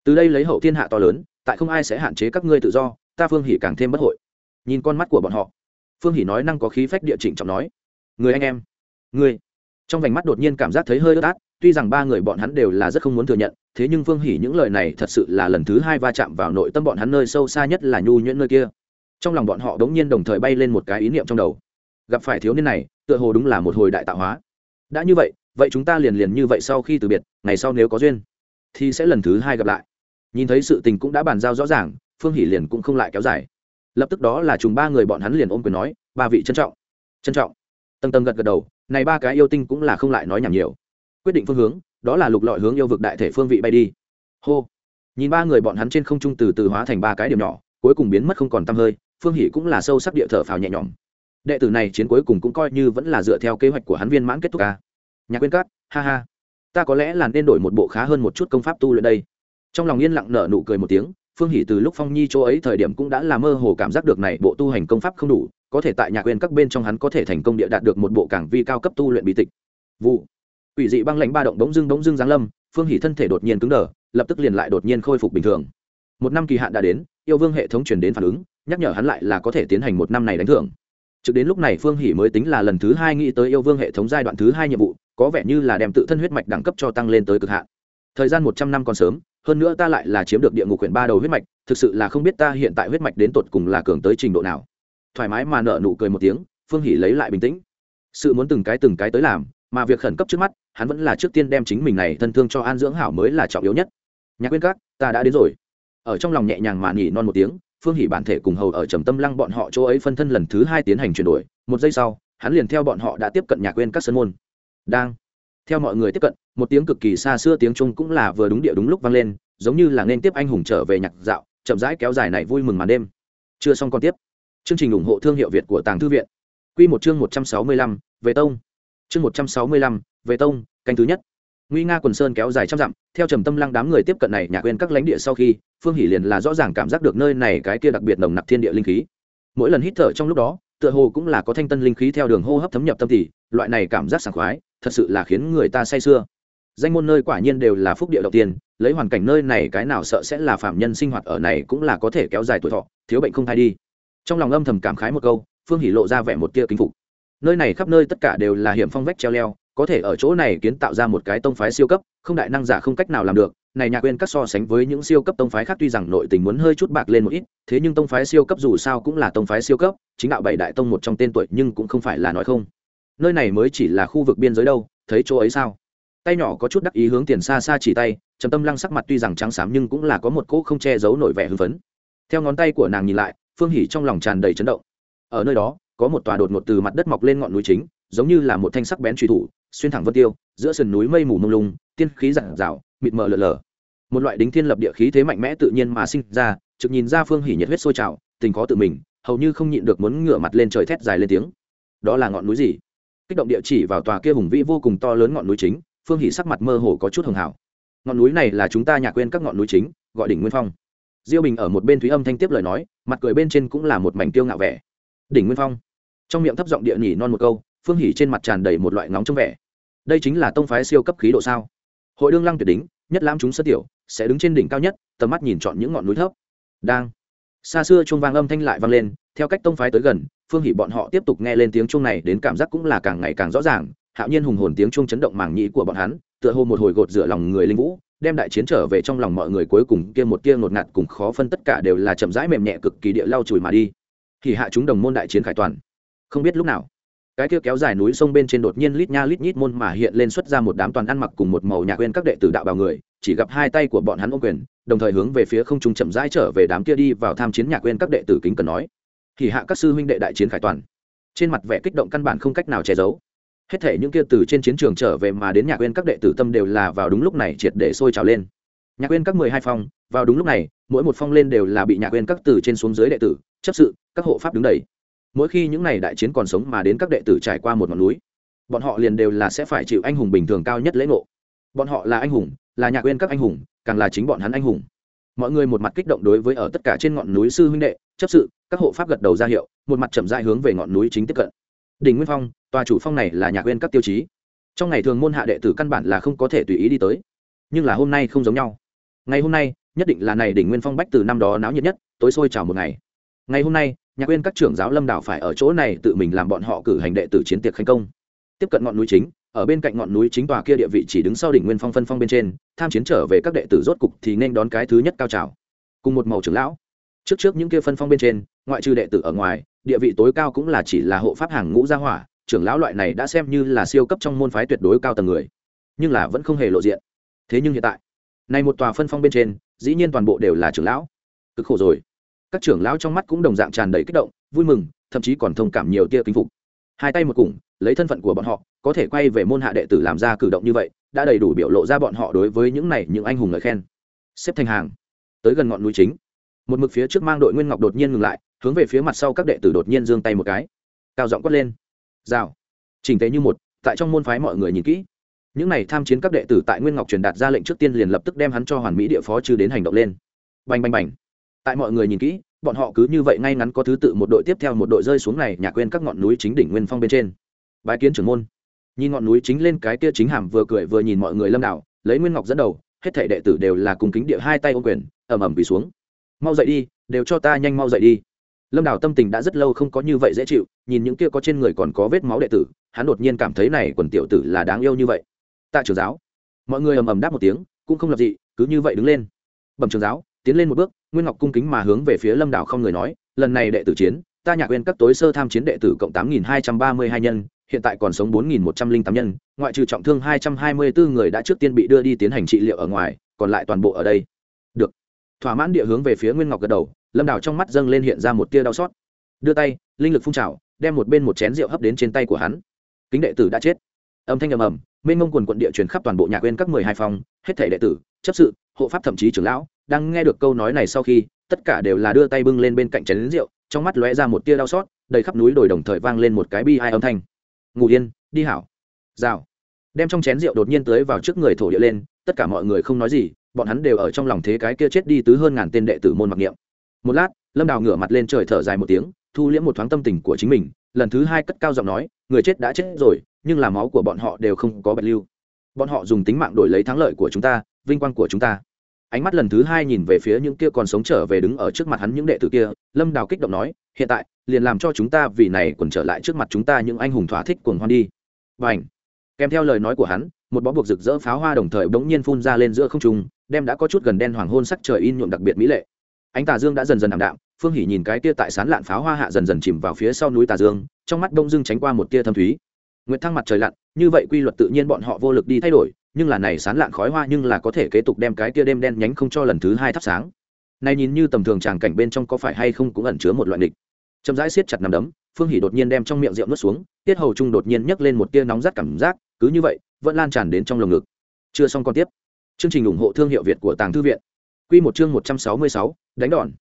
Từ đây lấy hậu thiên hạ to lớn, tại không ai sẽ hạn chế các ngươi tự do, ta phương hỷ càng thêm bất hội. Nhìn con mắt của bọn họ. Phương hỷ nói năng có khí phách địa chỉnh trọng nói, người anh em, người. Trong vành mắt đột nhiên cảm giác thấy hơi ướt át, tuy rằng ba người bọn hắn đều là rất không muốn thừa nhận, thế nhưng phương hỉ những lời này thật sự là lần thứ hai va chạm vào nội tâm bọn hắn nơi sâu xa nhất là nhu nhuyễn nơi kia. Trong lòng bọn họ đống nhiên đồng thời bay lên một cái ý niệm trong đầu. Gặp phải thiếu niên này tựa hồ đúng là một hồi đại tạo hóa. Đã như vậy vậy chúng ta liền liền như vậy sau khi từ biệt, ngày sau nếu có duyên, thì sẽ lần thứ hai gặp lại. Nhìn thấy sự tình cũng đã bàn giao rõ ràng, phương hỷ liền cũng không lại kéo dài. Lập tức đó là chúng ba người bọn hắn liền ôm quyền nói, ba vị trân trọng trân trọng. Tầng tầng gật gật đầu, này ba cái yêu tinh cũng là không lại nói nhảm nhiều. Quyết định phương hướng, đó là lục lọi hướng yêu vực đại thể phương vị bay đi. Hô. Nhìn ba người bọn hắn trên không trung từ từ hóa thành ba cái điểm nhỏ, cuối cùng biến mất không còn t hơi, phương hỷ cũng là sâu sắc địa thở phào nhẹ nhõm đệ tử này chiến cuối cùng cũng coi như vẫn là dựa theo kế hoạch của hắn viên mãn kết thúc ca. Nhạc quyên cát, ha ha. Ta có lẽ là nên đổi một bộ khá hơn một chút công pháp tu luyện đây. Trong lòng yên lặng nở nụ cười một tiếng, phương hỷ từ lúc phong nhi chỗ ấy thời điểm cũng đã là mơ hồ cảm giác được này bộ tu hành công pháp không đủ, có thể tại nhạc quyên các bên trong hắn có thể thành công địa đạt được một bộ cảng vi cao cấp tu luyện bí tịch. Vụ. Ủy dị băng lãnh ba động đống dưng đống dưng giáng lâm, phương hỷ thân thể đột nhiên cứng đờ, lập tức liền lại đột nhiên khôi phục bình thường. Một năm kỳ hạn đã đến, yêu vương hệ thống truyền đến phản ứng, nhắc nhở hắn lại là có thể tiến hành một năm này đánh thưởng trực đến lúc này phương hỷ mới tính là lần thứ hai nghĩ tới yêu vương hệ thống giai đoạn thứ hai nhiệm vụ, có vẻ như là đem tự thân huyết mạch đẳng cấp cho tăng lên tới cực hạn. Thời gian một trăm năm còn sớm, hơn nữa ta lại là chiếm được địa ngục quyển ba đầu huyết mạch, thực sự là không biết ta hiện tại huyết mạch đến tột cùng là cường tới trình độ nào. Thoải mái mà nợ nụ cười một tiếng, phương hỷ lấy lại bình tĩnh. Sự muốn từng cái từng cái tới làm, mà việc khẩn cấp trước mắt, hắn vẫn là trước tiên đem chính mình này thân thương cho an dưỡng hảo mới là trọng yếu nhất. Nhạc Quyên các, ta đã đến rồi. Ở trong lòng nhẹ nhàng mà nhỉ non một tiếng phương hỷ bản thể cùng hầu ở trầm tâm lăng bọn họ chỗ ấy phân thân lần thứ hai tiến hành chuyển đổi, một giây sau, hắn liền theo bọn họ đã tiếp cận nhạc quên các sân môn. Đang, theo mọi người tiếp cận, một tiếng cực kỳ xa xưa tiếng trung cũng là vừa đúng địa đúng lúc vang lên, giống như là nên tiếp anh hùng trở về nhạc dạo, chậm rãi kéo dài này vui mừng màn đêm. Chưa xong còn tiếp. Chương trình ủng hộ thương hiệu việt của tàng thư viện. Q một chương một trăm sáu mươi lăm, về tông. Chương một trăm sáu mươi lăm, về tông, canh thứ nhất nguy nga quần sơn kéo dài trăm dặm, theo trầm tâm lăng đám người tiếp cận này nhạc quên các lãnh địa sau khi, phương hỷ liền là rõ ràng cảm giác được nơi này cái kia đặc biệt nồng nặc thiên địa linh khí. Mỗi lần hít thở trong lúc đó, tựa hồ cũng là có thanh tân linh khí theo đường hô hấp thấm nhập tâm tỷ loại này cảm giác sảng khoái, thật sự là khiến người ta say sưa. Danh môn nơi quả nhiên đều là phúc địa đầu tiên, lấy hoàn cảnh nơi này cái nào sợ sẽ là phạm nhân sinh hoạt ở này cũng là có thể kéo dài tuổi thọ, thiếu bệnh không thai đi. Trong lòng âm thầm cảm khái một câu, phương hỷ lộ ra vẻ một tia kính phục. Nơi này khắp nơi tất cả đều là hiểm phong vách treo leo có thể ở chỗ này kiến tạo ra một cái tông phái siêu cấp, không đại năng giả không cách nào làm được. Này nhạc quên các so sánh với những siêu cấp tông phái khác tuy rằng nội tình muốn hơi chút bạc lên một ít, thế nhưng tông phái siêu cấp dù sao cũng là tông phái siêu cấp, chính đạo bảy đại tông một trong tên tuổi nhưng cũng không phải là nói không. Nơi này mới chỉ là khu vực biên giới đâu, thấy chỗ ấy sao? Tay nhỏ có chút đắc ý hướng tiền xa xa chỉ tay, trầm tâm lăng sắc mặt tuy rằng trắng xám nhưng cũng là có một cỗ không che giấu nổi vẻ hưng phấn. Theo ngón tay của nàng nhìn lại, phương hỉ trong lòng tràn đầy chấn động. Ở nơi đó, có một tòa đột ngột từ mặt đất mọc lên ngọn núi chính, giống như là một thanh sắc bén truy thủ xuyên thẳng vân tiêu, giữa sườn núi mây mù mông lung, tiên khí rạng rào, mịt mờ lờ lờ một loại đính thiên lập địa khí thế mạnh mẽ tự nhiên mà sinh ra, trực nhìn ra phương hỉ nhiệt huyết sôi trào, tình khó tự mình, hầu như không nhịn được muốn ngửa mặt lên trời thét dài lên tiếng. Đó là ngọn núi gì? Kích động địa chỉ vào tòa kia hùng vĩ vô cùng to lớn ngọn núi chính, phương hỉ sắc mặt mơ hồ có chút hường hảo. Ngọn núi này là chúng ta nhạc quên các ngọn núi chính, gọi đỉnh nguyên phong. Diêu bình ở một bên thúy âm thanh tiếp lời nói, mặt cười bên trên cũng là một mảnh tiêu ngạo vẻ. Đỉnh nguyên phong. Trong miệng thấp giọng địa nhỉ non một câu phương hỷ trên mặt tràn đầy một loại ngóng trong vẻ. Đây chính là tông phái siêu cấp khí độ sao? Hội đương lăng tuyệt đính nhất lãm chúng sơ tiểu, sẽ đứng trên đỉnh cao nhất, tầm mắt nhìn chọn những ngọn núi thấp. Đang. Xa xưa chuông vang âm thanh lại vang lên, theo cách tông phái tới gần, phương hỷ bọn họ tiếp tục nghe lên tiếng chuông này, đến cảm giác cũng là càng ngày càng rõ ràng, hạo nhiên hùng hồn tiếng chuông chấn động màng nhĩ của bọn hắn, tựa hồ một hồi gột rửa lòng người linh vũ, đem đại chiến trở về trong lòng mọi người cuối cùng kia một kia ngột ngạt cùng khó phân tất cả đều là chậm rãi mềm nhẹ cực kỳ địa lau chùi mà đi. Thì hạ chúng đồng môn đại chiến khải toàn. Không biết lúc nào cái kia kéo dài núi sông bên trên đột nhiên lít nha lít nhít môn mà hiện lên xuất ra một đám toàn ăn mặc cùng một màu nhạc quên các đệ tử đạo bào người, chỉ gặp hai tay của bọn hắn ô quyền, đồng thời hướng về phía không trung chậm rãi trở về đám kia đi vào tham chiến nhạc quên các đệ tử kính cần nói thì hạ các sư huynh đệ đại chiến khải toàn. Trên mặt vẻ kích động căn bản không cách nào che giấu. Hết thể những kia từ trên chiến trường trở về mà đến nhạc quên các đệ tử tâm đều là vào đúng lúc này triệt để sôi trào lên. Nhạc quên các mười hai phong, vào đúng lúc này, mỗi một phong lên đều là bị nhạc quên các từ trên xuống dưới đệ tử, chấp sự, các hộ pháp đứng đầy mỗi khi những này đại chiến còn sống mà đến các đệ tử trải qua một ngọn núi, bọn họ liền đều là sẽ phải chịu anh hùng bình thường cao nhất lễ ngộ. Bọn họ là anh hùng, là nhạc quên các anh hùng, càng là chính bọn hắn anh hùng. Mọi người một mặt kích động đối với ở tất cả trên ngọn núi sư huynh đệ, chấp sự, các hộ pháp gật đầu ra hiệu, một mặt chậm dại hướng về ngọn núi chính tiếp cận. Đỉnh nguyên phong, tòa chủ phong này là nhạc quên các tiêu chí. Trong ngày thường môn hạ đệ tử căn bản là không có thể tùy ý đi tới. Nhưng là hôm nay không giống nhau. Ngày hôm nay, nhất định là này đỉnh nguyên phong bách từ năm đó náo nhiệt nhất, tối sôi trào một ngày. Ngày hôm nay nhạc quên các trưởng giáo lâm đảo phải ở chỗ này tự mình làm bọn họ cử hành đệ tử chiến tiệc khánh công. Tiếp cận ngọn núi chính, ở bên cạnh ngọn núi chính tòa kia địa vị chỉ đứng sau đỉnh nguyên phong phân phong bên trên, tham chiến trở về các đệ tử rốt cục thì nên đón cái thứ nhất cao trào. Cùng một màu trưởng lão. Trước trước những kia phân phong bên trên, ngoại trừ đệ tử ở ngoài, địa vị tối cao cũng là chỉ là hộ pháp hàng ngũ gia hỏa, trưởng lão loại này đã xem như là siêu cấp trong môn phái tuyệt đối cao tầng người. Nhưng là vẫn không hề lộ diện. Thế nhưng hiện tại này một tòa phân phong bên trên, dĩ nhiên toàn bộ đều là trưởng lão. Cực khổ rồi các trưởng lão trong mắt cũng đồng dạng tràn đầy kích động, vui mừng, thậm chí còn thông cảm nhiều tia kính phục. Hai tay một cùng, lấy thân phận của bọn họ, có thể quay về môn hạ đệ tử làm ra cử động như vậy, đã đầy đủ biểu lộ ra bọn họ đối với những này những anh hùng lời khen. Xếp thành hàng, tới gần ngọn núi chính. Một mực phía trước mang đội nguyên ngọc đột nhiên ngừng lại, hướng về phía mặt sau các đệ tử đột nhiên giương tay một cái. Cao giọng quát lên. Rào. Chỉnh tế như một, tại trong môn phái mọi người nhìn kỹ. Những này tham chiến các đệ tử tại nguyên ngọc truyền đạt ra lệnh trước tiên liền lập tức đem hắn cho hoàn mỹ địa phó chư đến hành động lên. Bành bành bành tại mọi người nhìn kỹ, bọn họ cứ như vậy ngay ngắn có thứ tự một đội tiếp theo một đội rơi xuống này, nhà quên các ngọn núi chính đỉnh nguyên phong bên trên. Bái kiến trưởng môn. Nhìn ngọn núi chính lên cái kia chính hàm vừa cười vừa nhìn mọi người lâm đảo, lấy nguyên ngọc dẫn đầu, hết thể đệ tử đều là cùng kính địa hai tay ô quyền, ầm ầm bị xuống. Mau dậy đi, đều cho ta nhanh mau dậy đi. Lâm đảo tâm tình đã rất lâu không có như vậy dễ chịu, nhìn những kia có trên người còn có vết máu đệ tử, hắn đột nhiên cảm thấy này quần tiểu tử là đáng yêu như vậy. Tạ trưởng giáo. Mọi người ầm ầm đáp một tiếng, cũng không lập gì cứ như vậy đứng lên. Bẩm trưởng giáo, tiến lên một bước nguyên ngọc cung kính mà hướng về phía lâm đảo không người nói, lần này đệ tử chiến, ta nhạc quên các tối sơ tham chiến đệ tử cộng tám nghìn hai trăm ba mươi hai nhân, hiện tại còn sống bốn nghìn một trăm linh tám nhân, ngoại trừ trọng thương hai trăm hai mươi bốn người đã trước tiên bị đưa đi tiến hành trị liệu ở ngoài, còn lại toàn bộ ở đây. Được. Thỏa mãn địa hướng về phía nguyên ngọc gật đầu, lâm đảo trong mắt dâng lên hiện ra một tia đau xót. Đưa tay, linh lực phun trào, đem một bên một chén rượu hấp đến trên tay của hắn. Kính đệ tử đã chết. Âm thanh ầm ầm, mênh mông quần quận địa truyền khắp toàn bộ nhà quên các mười hai phòng, hết thể đệ tử, chấp sự, hộ pháp thậm chí trưởng lão đang nghe được câu nói này sau khi, tất cả đều là đưa tay bưng lên bên cạnh chén rượu, trong mắt lóe ra một tia đau xót, đầy khắp núi đồi đồng thời vang lên một cái bi hai âm thanh. Ngủ yên, đi hảo. Rào. Đem trong chén rượu đột nhiên tới vào trước người thổ địa lên, tất cả mọi người không nói gì, bọn hắn đều ở trong lòng thế cái kia chết đi tứ hơn ngàn tên đệ tử môn mặc niệm. Một lát, lâm đào ngửa mặt lên trời thở dài một tiếng, thu liễm một thoáng tâm tình của chính mình, lần thứ hai cất cao giọng nói, người chết đã chết rồi, nhưng là máu của bọn họ đều không có bạch lưu. Bọn họ dùng tính mạng đổi lấy thắng lợi của chúng ta, vinh quang của chúng ta ánh mắt lần thứ hai nhìn về phía những kia còn sống trở về đứng ở trước mặt hắn những đệ tử kia, lâm đào kích động nói, hiện tại, liền làm cho chúng ta vì này còn trở lại trước mặt chúng ta những anh hùng thỏa thích cuồng hoan đi. Và ảnh kèm theo lời nói của hắn, một bó buộc rực rỡ pháo hoa đồng thời bỗng nhiên phun ra lên giữa không trung, đem đã có chút gần đen hoàng hôn sắc trời in nhuộm đặc biệt mỹ lệ. Ánh tà dương đã dần dần ảm đạm, phương hỉ nhìn cái kia tại sán lạn pháo hoa hạ dần dần chìm vào phía sau núi tà dương, trong mắt đông dưng tránh qua một tia thâm thúy. Nguyệt thăng mặt trời lặn, như vậy quy luật tự nhiên bọn họ vô lực đi thay đổi nhưng là này sán lạn khói hoa nhưng là có thể kế tục đem cái kia đêm đen nhánh không cho lần thứ hai thắp sáng. Này nhìn như tầm thường tràng cảnh bên trong có phải hay không cũng ẩn chứa một loại địch chậm rãi siết chặt nằm đấm, phương hỉ đột nhiên đem trong miệng rượu nuốt xuống, tiết hầu trung đột nhiên nhấc lên một tia nóng rát cảm giác, cứ như vậy, vẫn lan tràn đến trong lồng ngực. Chưa xong còn tiếp. Chương trình ủng hộ thương hiệu việt của tàng thư viện. Quy một chương một trăm sáu mươi sáu, đánh đòn.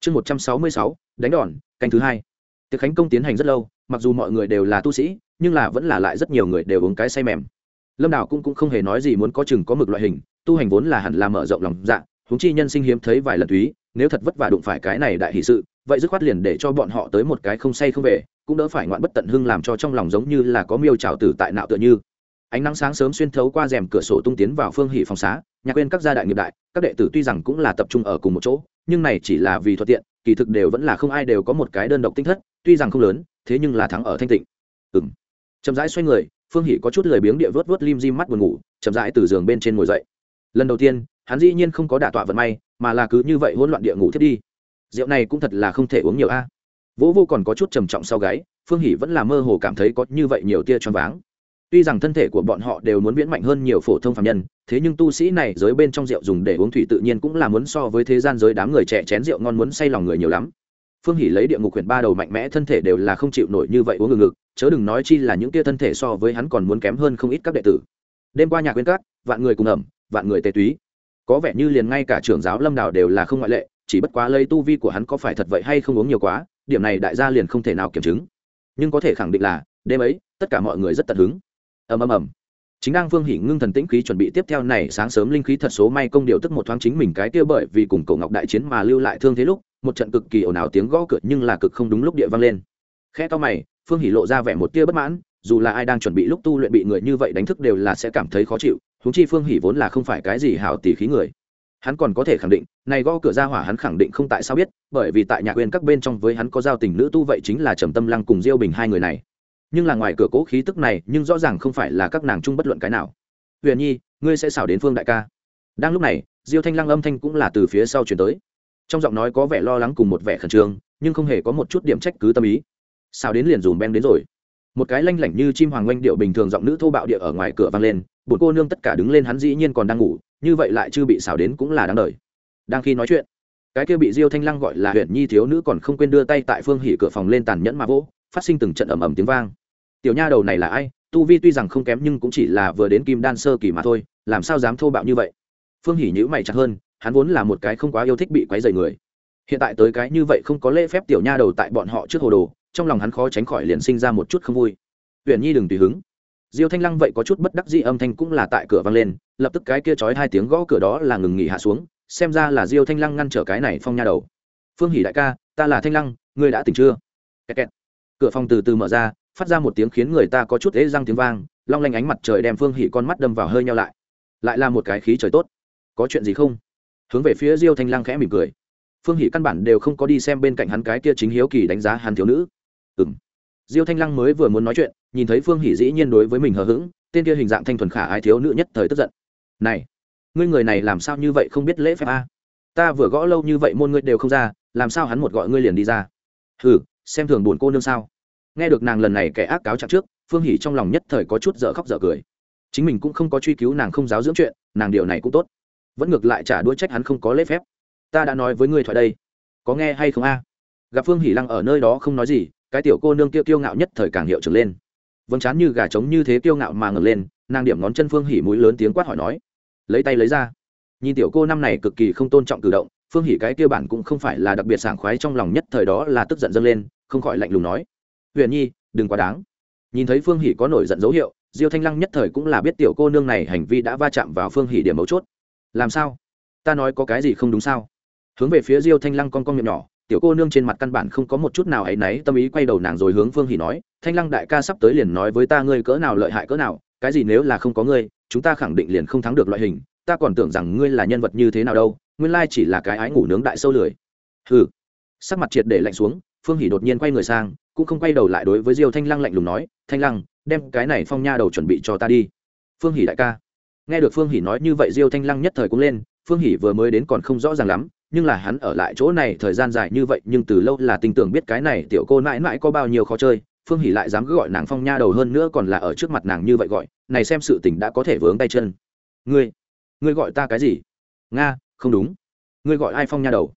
Chương một trăm sáu mươi sáu, đánh đòn, canh thứ hai. Tiệc khánh công tiến hành rất lâu, mặc dù mọi người đều là tu sĩ, nhưng là vẫn là lại rất nhiều người đều uống cái say mềm lâm đào cũng, cũng không hề nói gì muốn có chừng có mực loại hình tu hành vốn là hẳn là mở rộng lòng dạ huống chi nhân sinh hiếm thấy vài lần thúy nếu thật vất vả đụng phải cái này đại hỷ sự vậy dứt khoát liền để cho bọn họ tới một cái không say không về cũng đỡ phải ngoạn bất tận hưng làm cho trong lòng giống như là có miêu trào tử tại nạo tựa như. Ánh nắng sáng sớm xuyên thấu qua rèm cửa sổ tung tiến vào phương hỷ phòng xá nhạc quên các gia đại nghiệp đại các đệ tử tuy rằng cũng là tập trung ở cùng một chỗ nhưng này chỉ là vì thuận tiện kỳ thực đều vẫn là không ai đều có một cái đơn độc tinh thất tuy rằng không lớn thế nhưng là thắng ở thanh tịnh. Ừm. Chậm rãi xoay người phương hỷ có chút lười biếng địa vớt vớt lim di mắt buồn ngủ, chậm rãi từ giường bên trên ngồi dậy. Lần đầu tiên, hắn dĩ nhiên không có đả tọa vận may, mà là cứ như vậy hỗn loạn địa ngủ thiết đi. Rượu này cũng thật là không thể uống nhiều a. Vỗ vô còn có chút trầm trọng sau gáy, phương hỷ vẫn là mơ hồ cảm thấy có như vậy nhiều tia choáng váng. Tuy rằng thân thể của bọn họ đều muốn viễn mạnh hơn nhiều phổ thông phạm nhân, thế nhưng tu sĩ này giới bên trong rượu dùng để uống thủy tự nhiên cũng là muốn so với thế gian giới đám người trẻ chén rượu ngon muốn say lòng người nhiều lắm phương hỷ lấy địa ngục quyển ba đầu mạnh mẽ thân thể đều là không chịu nổi như vậy uống ngừng ngực chớ đừng nói chi là những tia thân thể so với hắn còn muốn kém hơn không ít các đệ tử. Đêm qua nhà quyến các, vạn người cùng ẩm, vạn người tề túy. Có vẻ như liền ngay cả trưởng giáo lâm đào đều là không ngoại lệ, chỉ bất quá lấy tu vi của hắn có phải thật vậy hay không uống nhiều quá, điểm này đại gia liền không thể nào kiểm chứng. Nhưng có thể khẳng định là, đêm ấy, tất cả mọi người rất tận hứng. Ầm ầm ầm. Chính đang vương hỉ ngưng thần tĩnh khí chuẩn bị tiếp theo này sáng sớm linh khí thật số may công điều tức một thoáng chính mình cái kia bởi vì cùng cổ ngọc đại chiến mà lưu lại thương thế lúc một trận cực kỳ ồn ào tiếng gõ cửa nhưng là cực không đúng lúc địa vang lên. Khe to mày, phương hỉ lộ ra vẻ một tia bất mãn, dù là ai đang chuẩn bị lúc tu luyện bị người như vậy đánh thức đều là sẽ cảm thấy khó chịu húng chi phương hỉ vốn là không phải cái gì hảo tỉ khí người. Hắn còn có thể khẳng định, này gõ cửa ra hỏa hắn khẳng định không tại sao biết, bởi vì tại nhà quên các bên trong với hắn có giao tình nữ tu vậy chính là trầm tâm lăng cùng diêu bình hai người này. Nhưng là ngoài cửa cố khí tức này, nhưng rõ ràng không phải là các nàng chung bất luận cái nào. Huyền nhi, ngươi sẽ xảo đến phương đại ca. Đang lúc này, diêu thanh lăng âm thanh cũng là từ phía sau chuyển tới trong giọng nói có vẻ lo lắng cùng một vẻ khẩn trương, nhưng không hề có một chút điểm trách cứ tâm ý. Sao đến liền dùm bem đến rồi? Một cái lanh lảnh như chim hoàng oanh điệu bình thường giọng nữ thô bạo địa ở ngoài cửa vang lên bột cô nương tất cả đứng lên hắn dĩ nhiên còn đang ngủ, như vậy lại chưa bị xào đến cũng là đáng đời. Đang khi nói chuyện, cái kia bị diêu thanh lăng gọi là huyện nhi thiếu nữ còn không quên đưa tay tại phương hỉ cửa phòng lên tàn nhẫn mà vỗ, phát sinh từng trận ầm ầm tiếng vang. Tiểu nha đầu này là ai? Tu vi tuy rằng không kém nhưng cũng chỉ là vừa đến kim đan sơ kỳ mà thôi, làm sao dám thô bạo như vậy? Phương hỉ nhữ mày chặt hơn hắn vốn là một cái không quá yêu thích bị quấy rầy người. Hiện tại tới cái như vậy không có lễ phép tiểu nha đầu tại bọn họ trước hồ đồ, trong lòng hắn khó tránh khỏi liền sinh ra một chút không vui. Huyền nhi đừng tùy hứng. Diêu thanh lăng vậy có chút bất đắc dĩ âm thanh cũng là tại cửa vang lên, lập tức cái kia trói hai tiếng gõ cửa đó là ngừng nghỉ hạ xuống, xem ra là diêu thanh lăng ngăn trở cái này phong nha đầu. Phương hỉ đại ca, ta là thanh lăng, ngươi đã tỉnh chưa? Kẹt kẹt. cửa phòng từ từ mở ra, phát ra một tiếng khiến người ta có chút ế răng tiếng vang, long lanh ánh mặt trời đem phương hỉ con mắt đâm vào hơi nhau lại. Lại là một cái khí trời tốt. Có chuyện gì không? Hướng về phía diêu thanh lăng khẽ mỉm cười. Phương hỷ căn bản đều không có đi xem bên cạnh hắn cái kia chính hiếu kỳ đánh giá hắn thiếu nữ. Ừng diêu thanh lăng mới vừa muốn nói chuyện, nhìn thấy phương hỷ dĩ nhiên đối với mình hờ hững, tên kia hình dạng thanh thuần khả ai thiếu nữ nhất thời tức giận. Này, ngươi người này làm sao như vậy không biết lễ phép a? Ta vừa gõ lâu như vậy môn ngươi đều không ra, làm sao hắn một gọi ngươi liền đi ra? Hừ, xem thường buồn cô nương sao? Nghe được nàng lần này kẻ ác cáo trạng trước, phương hỷ trong lòng nhất thời có chút dở khóc dở cười. Chính mình cũng không có truy cứu nàng không giáo dưỡng chuyện, nàng điều này cũng tốt vẫn ngược lại trả đũa trách hắn không có lễ phép. Ta đã nói với ngươi thoại đây. Có nghe hay không a? Gặp phương hỉ lăng ở nơi đó không nói gì, cái tiểu cô nương kia kiêu ngạo nhất thời càng hiệu trưởng lên. Vâng chán như gà trống như thế kiêu ngạo mà ngẩng lên, nàng điểm ngón chân phương hỉ mũi lớn tiếng quát hỏi nói. Lấy tay lấy ra. Nhìn tiểu cô năm này cực kỳ không tôn trọng cử động, phương hỉ cái kia bản cũng không phải là đặc biệt sảng khoái trong lòng nhất thời đó là tức giận dâng lên, không khỏi lạnh lùng nói. Huyền nhi, đừng quá đáng. Nhìn thấy phương hỉ có nổi giận dấu hiệu, diêu thanh lăng nhất thời cũng là biết tiểu cô nương này hành vi đã va chạm vào phương hỉ điểm mấu chốt làm sao? Ta nói có cái gì không đúng sao? Hướng về phía diêu thanh lăng con con miệng nhỏ, tiểu cô nương trên mặt căn bản không có một chút nào ấ y náy, tâm ý quay đầu nàng rồi hướng phương hỉ nói, thanh lăng đại ca sắp tới liền nói với ta ngươi cỡ nào lợi hại cỡ nào, cái gì nếu là không có ngươi, chúng ta khẳng định liền không thắng được loại hình, ta còn tưởng rằng ngươi là nhân vật như thế nào đâu, nguyên lai chỉ là cái ái ngủ nướng đại sâu lười. Hừ. Sắc mặt triệt để lạnh xuống, phương hỉ đột nhiên quay người sang, cũng không quay đầu lại đối với diêu thanh lăng lạnh lùng nói, thanh lăng, đem cái này phong nha đầu chuẩn bị cho ta đi. Phương hỉ đại ca nghe được phương Hỷ nói như vậy diêu thanh lăng nhất thời cũng lên, phương Hỷ vừa mới đến còn không rõ ràng lắm, nhưng là hắn ở lại chỗ này thời gian dài như vậy, nhưng từ lâu là tin tưởng biết cái này tiểu cô mãi mãi có bao nhiêu khó chơi, phương Hỷ lại dám cứ gọi nàng phong nha đầu hơn nữa còn là ở trước mặt nàng như vậy gọi, này xem sự tình đã có thể vướng tay chân. Ngươi ngươi gọi ta cái gì? Nga, không đúng. Ngươi gọi ai phong nha đầu?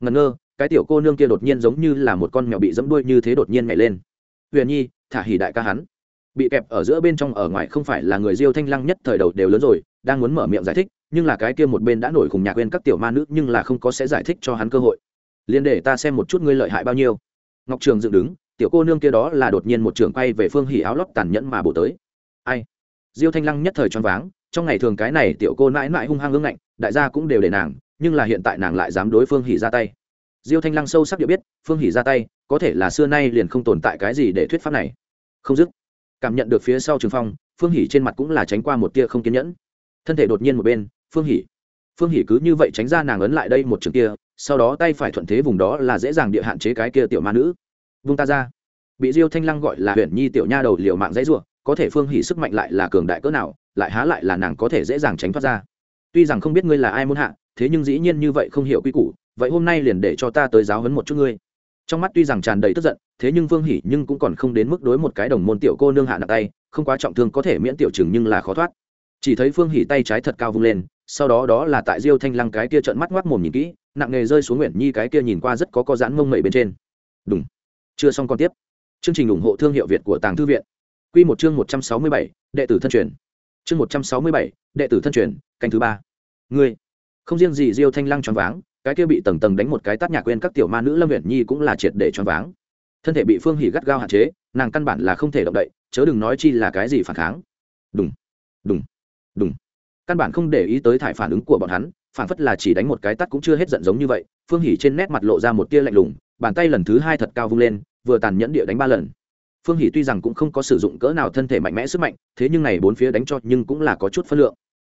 Ngần ngơ, cái tiểu cô nương kia đột nhiên giống như là một con mèo bị dẫm đuôi như thế đột nhiên nhảy lên. Huyền nhi, thả hỉ đại ca hắn bị kẹp ở giữa bên trong ở ngoài không phải là người diêu thanh lăng nhất thời đầu đều lớn rồi, đang muốn mở miệng giải thích, nhưng là cái kia một bên đã nổi cùng nhạc quên các tiểu ma nữ nhưng là không có sẽ giải thích cho hắn cơ hội. Liên để ta xem một chút ngươi lợi hại bao nhiêu. Ngọc trường dựng đứng, tiểu cô nương kia đó là đột nhiên một trường quay về phương hỉ áo lót tàn nhẫn mà bổ tới. Ai? Diêu thanh lăng nhất thời choáng váng, trong ngày thường cái này tiểu cô mãi mãi hung hăng ngưng ngạnh, đại gia cũng đều để nàng, nhưng là hiện tại nàng lại dám đối phương hỉ ra tay. Diêu thanh lăng sâu sắc địa biết, phương hỉ ra tay, có thể là xưa nay liền không tồn tại cái gì để thuyết pháp này. Không dứt cảm nhận được phía sau trường phong, phương hỉ trên mặt cũng là tránh qua một tia không kiên nhẫn. Thân thể đột nhiên một bên, phương hỉ. Phương hỉ cứ như vậy tránh ra nàng ấn lại đây một trường kia, sau đó tay phải thuận thế vùng đó là dễ dàng địa hạn chế cái kia tiểu ma nữ. Vung ta ra. Bị diêu thanh lăng gọi là huyền nhi tiểu nha đầu liều mạng dãy ruộng có thể phương hỉ sức mạnh lại là cường đại cỡ nào, lại há lại là nàng có thể dễ dàng tránh thoát ra. Tuy rằng không biết ngươi là ai muốn hạ, thế nhưng dĩ nhiên như vậy không hiểu quy củ, vậy hôm nay liền để cho ta tới giáo hấn một chút ngươi trong mắt tuy rằng tràn đầy tức giận, thế nhưng Vương hỉ nhưng cũng còn không đến mức đối một cái đồng môn tiểu cô nương hạ nặng tay, không quá trọng thương có thể miễn tiểu chừng nhưng là khó thoát. Chỉ thấy phương hỉ tay trái thật cao vung lên, sau đó đó là tại diêu thanh lăng cái kia trợn mắt ngoác mồm nhìn kỹ, nặng nghề rơi xuống nguyện nhi cái kia nhìn qua rất có có dãn mông mẩy bên trên. Đúng chưa xong còn tiếp. Chương trình ủng hộ thương hiệu việt của tàng thư viện. Q một chương một trăm sáu mươi bảy, đệ tử thân truyền. Chương một trăm sáu mươi bảy, đệ tử thân truyền, canh thứ ba. Ngươi. Không riêng gì diêu thanh lăng choáng váng cái kia bị tầng tầng đánh một cái tát nhà quên các tiểu ma nữ lâm nguyện nhi cũng là triệt để choáng váng. Thân thể bị phương hỉ gắt gao hạn chế, nàng căn bản là không thể động đậy, chớ đừng nói chi là cái gì phản kháng. Đúng đúng đúng căn bản không để ý tới thải phản ứng của bọn hắn, phản phất là chỉ đánh một cái tắt cũng chưa hết giận giống như vậy, phương hỉ trên nét mặt lộ ra một tia lạnh lùng, bàn tay lần thứ hai thật cao vung lên, vừa tàn nhẫn địa đánh ba lần. Phương hỉ tuy rằng cũng không có sử dụng cỡ nào thân thể mạnh mẽ sức mạnh, thế nhưng này bốn phía đánh cho nhưng cũng là có chút phân lượng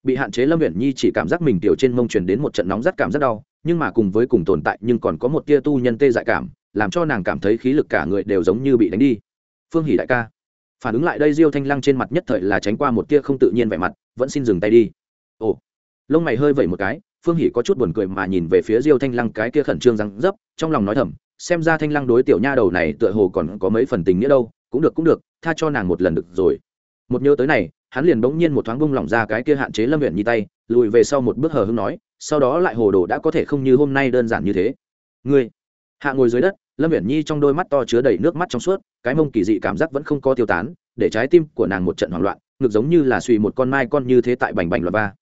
bị hạn chế lâm uyển nhi chỉ cảm giác mình tiểu trên mông truyền đến một trận nóng rất cảm rất đau, nhưng mà cùng với cùng tồn tại nhưng còn có một tia tu nhân tê dại cảm, làm cho nàng cảm thấy khí lực cả người đều giống như bị đánh đi. Phương hỉ đại ca, phản ứng lại đây diêu thanh lăng trên mặt nhất thời là tránh qua một tia không tự nhiên vẻ mặt, vẫn xin dừng tay đi. Ồ, lông mày hơi vẩy một cái, phương hỷ có chút buồn cười mà nhìn về phía diêu thanh lăng cái kia khẩn trương răng dấp, trong lòng nói thầm, xem ra thanh lăng đối tiểu nha đầu này tựa hồ còn có mấy phần tình nghĩa đâu, cũng được cũng được, tha cho nàng một lần được rồi. Một nhớ tới này hắn liền bỗng nhiên một thoáng bung lỏng ra cái kia hạn chế lâm viện nhi tay, lùi về sau một bước hờ hưng nói, sau đó lại hồ đồ đã có thể không như hôm nay đơn giản như thế. Ngươi, hạ ngồi dưới đất, lâm viện nhi trong đôi mắt to chứa đầy nước mắt trong suốt, cái mông kỳ dị cảm giác vẫn không có tiêu tán, để trái tim của nàng một trận hoảng loạn, ngực giống như là suy một con mai con như thế tại bành bành loạt ba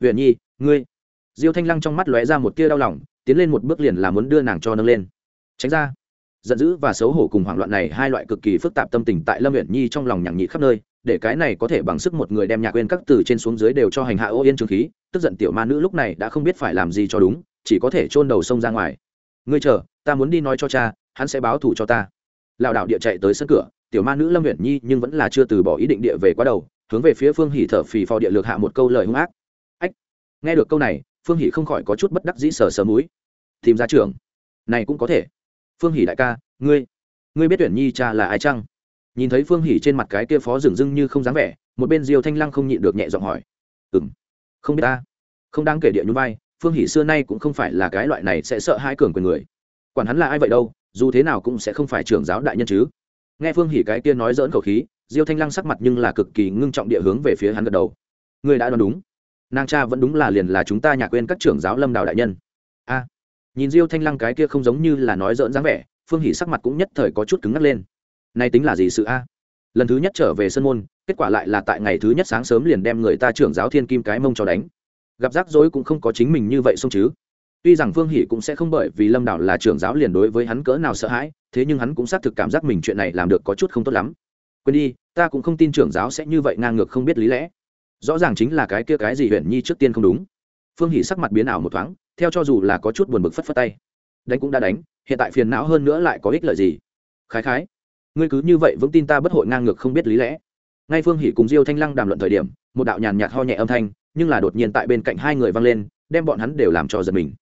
viện nhi, ngươi. Diêu thanh lăng trong mắt lóe ra một tia đau lòng, tiến lên một bước liền là muốn đưa nàng cho nâng lên. Tránh ra. Giận dữ và xấu hổ cùng hoảng loạn này hai loại cực kỳ phức tạp tâm tình tại lâm huyện nhi trong lòng nhằng nhị khắp nơi để cái này có thể bằng sức một người đem nhạc quên các từ trên xuống dưới đều cho hành hạ ô yên trường khí, tức giận tiểu ma nữ lúc này đã không biết phải làm gì cho đúng, chỉ có thể chôn đầu sông ra ngoài. Ngươi chờ, ta muốn đi nói cho cha, hắn sẽ báo thủ cho ta. Lảo đảo địa chạy tới sân cửa, tiểu ma nữ lâm huyện nhi nhưng vẫn là chưa từ bỏ ý định địa về quá đầu, hướng về phía phương hỉ thở phì phò địa lược hạ một câu lời hung ác. Ách, nghe được câu này, phương hỉ không khỏi có chút bất đắc dĩ sờ sờ múi tìm ra trường. Này cũng có thể. Phương hỉ đại ca, ngươi ngươi biết tuyển nhi cha là ai chăng? Nhìn thấy phương hỉ trên mặt cái kia phó rừng rưng như không dáng vẻ, một bên diêu thanh lăng không nhịn được nhẹ giọng hỏi ừng không biết ta. Không đáng kể địa nhún vai, phương hỉ xưa nay cũng không phải là cái loại này sẽ sợ hai cường quyền người. Quản hắn là ai vậy đâu, dù thế nào cũng sẽ không phải trưởng giáo đại nhân chứ. Nghe phương hỉ cái kia nói dỡn khẩu khí, diêu thanh lăng sắc mặt nhưng là cực kỳ ngưng trọng địa hướng về phía hắn gật đầu. Người đã đoán đúng. Nàng cha vẫn đúng là liền là chúng ta nhà quên các trưởng giáo lâm đào đại nhân. A. Nhìn diêu thanh lăng cái kia không giống như là nói dỡn dáng vẻ, phương hỉ sắc mặt cũng nhất thời có chút cứng ngắc lên nay tính là gì sự a? Lần thứ nhất trở về sân môn, kết quả lại là tại ngày thứ nhất sáng sớm liền đem người ta trưởng giáo thiên kim cái mông cho đánh. Gặp rắc rối cũng không có chính mình như vậy xong chứ. Tuy rằng phương hỷ cũng sẽ không bởi vì lâm đảo là trưởng giáo liền đối với hắn cỡ nào sợ hãi, thế nhưng hắn cũng xác thực cảm giác mình chuyện này làm được có chút không tốt lắm. Quên đi, ta cũng không tin trưởng giáo sẽ như vậy ngang ngược không biết lý lẽ. Rõ ràng chính là cái kia cái gì huyện nhi trước tiên không đúng. Phương hỷ sắc mặt biến ảo một thoáng, theo cho dù là có chút buồn bực phất phất tay. Đánh cũng đã đánh, hiện tại phiền não hơn nữa lại có ích lợi gì? Khái khái ngươi cứ như vậy vững tin ta bất hội ngang ngược không biết lý lẽ. Ngay phương hỷ cùng diêu thanh lăng đàm luận thời điểm, một đạo nhàn nhạt ho nhẹ âm thanh, nhưng là đột nhiên tại bên cạnh hai người vang lên, đem bọn hắn đều làm cho giật mình.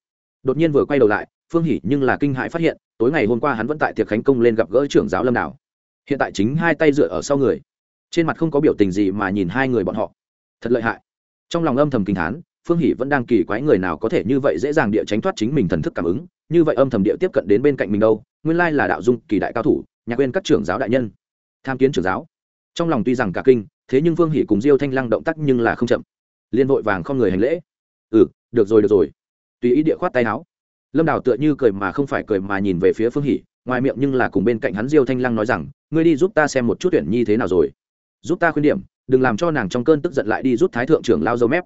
Đột nhiên vừa quay đầu lại, phương hỷ nhưng là kinh hãi phát hiện, tối ngày hôm qua hắn vẫn tại tiệc khánh công lên gặp gỡ trưởng giáo lâm đảo hiện tại chính hai tay dựa ở sau người. Trên mặt không có biểu tình gì mà nhìn hai người bọn họ. Thật lợi hại. Trong lòng âm thầm kinh thán, phương hỷ vẫn đang kỳ quái người nào có thể như vậy dễ dàng địa tránh thoát chính mình thần thức cảm ứng, như vậy âm thầm địa tiếp cận đến bên cạnh mình đâu, nguyên lai là đạo dung kỳ đại cao thủ nhạc quên các trưởng giáo đại nhân. Tham kiến trưởng giáo. Trong lòng tuy rằng cả kinh, thế nhưng vương hỷ cùng diêu thanh lăng động tác nhưng là không chậm. Liên vội vàng không người hành lễ. Ừ được rồi được rồi. Tùy ý địa khoát tay áo. Lâm đào tựa như cười mà không phải cười mà nhìn về phía phương hỷ, ngoài miệng nhưng là cùng bên cạnh hắn diêu thanh lăng nói rằng, ngươi đi giúp ta xem một chút tuyển nhi thế nào rồi. Giúp ta khuyên điểm, đừng làm cho nàng trong cơn tức giận lại đi giúp thái thượng trưởng lao dâu mép.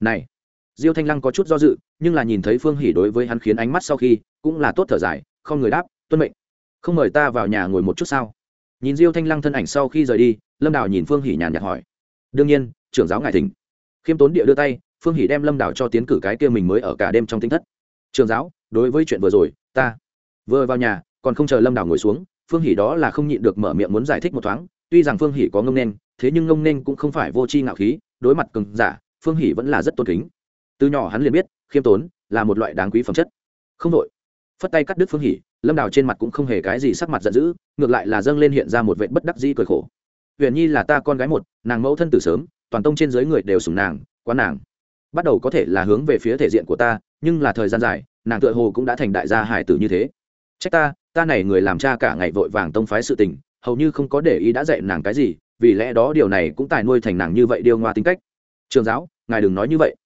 Này, diêu thanh lăng có chút do dự, nhưng là nhìn thấy phương hỷ đối với hắn khiến ánh mắt sau khi, cũng là tốt thở dài, không người đáp, tuân mệnh không mời ta vào nhà ngồi một chút sao? Nhìn diêu thanh lăng thân ảnh sau khi rời đi, lâm đào nhìn phương hỉ nhàn nhạt hỏi. Đương nhiên, trưởng giáo ngài thỉnh. Khiêm tốn địa đưa tay, phương hỉ đem lâm đào cho tiến cử cái kia mình mới ở cả đêm trong tinh thất. Trường giáo, đối với chuyện vừa rồi, ta vừa vào nhà, còn không chờ lâm đào ngồi xuống, phương hỉ đó là không nhịn được mở miệng muốn giải thích một thoáng. Tuy rằng phương hỉ có ngông nên, thế nhưng ngông nên cũng không phải vô tri ngạo khí, đối mặt cường giả, phương hỉ vẫn là rất tôn kính. Từ nhỏ hắn liền biết, khiêm tốn là một loại đáng quý phẩm chất. Không đội phất tay cắt đứt phương hỉ lâm đào trên mặt cũng không hề cái gì sắc mặt giận dữ, ngược lại là dâng lên hiện ra một vệ bất đắc dĩ cười khổ. Huyền nhi là ta con gái một, nàng mẫu thân từ sớm, toàn tông trên dưới người đều sùng nàng quá nàng. Bắt đầu có thể là hướng về phía thể diện của ta, nhưng là thời gian dài, nàng tựa hồ cũng đã thành đại gia hải tử như thế. Trách ta ta này người làm cha cả ngày vội vàng tông phái sự tình, hầu như không có để ý đã dạy nàng cái gì, vì lẽ đó điều này cũng tài nuôi thành nàng như vậy điêu ngoa tính cách. Trường giáo, ngài đừng nói như vậy.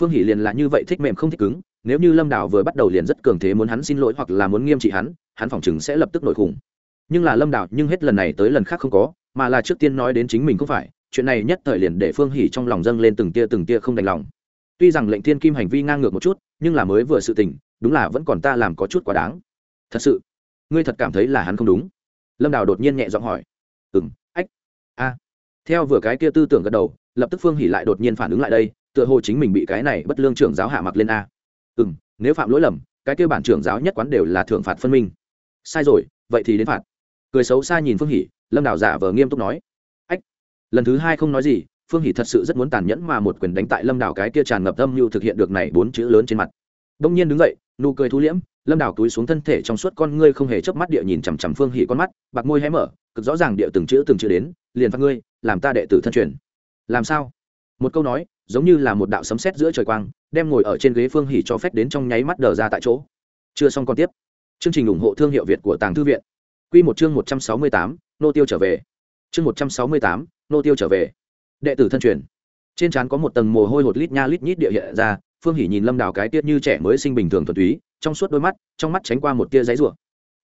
Phương hỷ liền là như vậy thích mềm không thích cứng nếu như lâm đào vừa bắt đầu liền rất cường thế muốn hắn xin lỗi hoặc là muốn nghiêm trị hắn hắn phỏng chừng sẽ lập tức nổi khủng. Nhưng là lâm đào nhưng hết lần này tới lần khác không có, mà là trước tiên nói đến chính mình không phải, chuyện này nhất thời liền để phương hỉ trong lòng dâng lên từng tia từng tia không đành lòng. Tuy rằng lệnh thiên kim hành vi ngang ngược một chút, nhưng là mới vừa sự tình, đúng là vẫn còn ta làm có chút quá đáng. Thật sự, ngươi thật cảm thấy là hắn không đúng? Lâm đào đột nhiên nhẹ giọng hỏi. Ừng ách, a. Theo vừa cái kia tư tưởng gật đầu, lập tức phương hỉ lại đột nhiên phản ứng lại đây, tựa hồ chính mình bị cái này bất lương trưởng giáo hạ mặc lên a ừ m nếu phạm lỗi lầm cái kêu bản trưởng giáo nhất quán đều là thưởng phạt phân minh. Sai rồi vậy thì đến phạt. Cười xấu xa nhìn phương Hỷ, lâm đào giả vờ nghiêm túc nói. Ách lần thứ hai không nói gì phương hỷ thật sự rất muốn tàn nhẫn mà một quyền đánh tại lâm đảo cái kia tràn ngập âm mưu thực hiện được này bốn chữ lớn trên mặt. Đông nhiên đứng dậy nụ cười thu liễm lâm đảo túi xuống thân thể trong suốt con ngươi không hề chớp mắt địa nhìn chằm chằm phương hỷ con mắt bạc môi hé mở cực rõ ràng địa từng chữ từng chữ đến liền phát ngươi làm ta đệ tử thân truyền. Làm sao? Một câu nói giống như là một đạo sấm sét giữa trời quang, đem ngồi ở trên ghế phương hỉ cho phép đến trong nháy mắt đờ ra tại chỗ. Chưa xong còn tiếp. Chương trình ủng hộ thương hiệu việt của tàng thư viện. Quy một chương một trăm sáu mươi tám, nô tiêu trở về. Chương một trăm sáu mươi tám, nô tiêu trở về. Đệ tử thân truyền. Trên trán có một tầng mồ hôi hột lít nha lít nhít địa hiện ra, phương hỉ nhìn lâm đào cái tiết như trẻ mới sinh bình thường thuần túy, trong suốt đôi mắt, trong mắt tránh qua một tia giấy rủa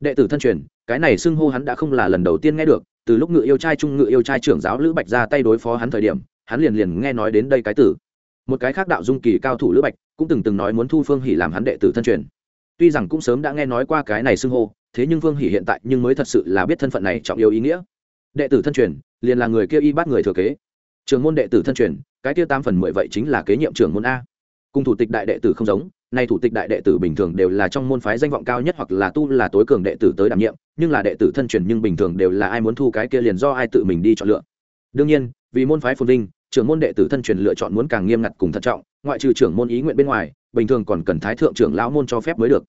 đệ tử thân truyền, cái này xưng hô hắn đã không là lần đầu tiên nghe được, từ lúc ngự yêu trai trung ngự yêu trai trưởng giáo lữ bạch ra tay đối phó hắn thời điểm hắn liền liền nghe nói đến đây cái tử. Một cái khác đạo dung kỳ cao thủ lữ bạch cũng từng từng nói muốn thu phương hỉ làm hắn đệ tử thân truyền. Tuy rằng cũng sớm đã nghe nói qua cái này xưng hô, thế nhưng phương hỉ hiện tại nhưng mới thật sự là biết thân phận này trọng yếu ý nghĩa. Đệ tử thân truyền, liền là người kia y bắt người thừa kế. Trường môn đệ tử thân truyền, cái kia tám phần mười vậy chính là kế nhiệm trưởng môn a. Cùng thủ tịch đại đệ tử không giống, nay thủ tịch đại đệ tử bình thường đều là trong môn phái danh vọng cao nhất hoặc là tu là tối cường đệ tử tới đảm nhiệm, nhưng là đệ tử thân truyền nhưng bình thường đều là ai muốn thu cái kia liền do ai tự mình đi chọn lựa. Đương nhiên, vì môn phái phồn linh trưởng môn đệ tử thân truyền lựa chọn muốn càng nghiêm ngặt cùng thận trọng, ngoại trừ trưởng môn ý nguyện bên ngoài, bình thường còn cần thái thượng trưởng lão môn cho phép mới được.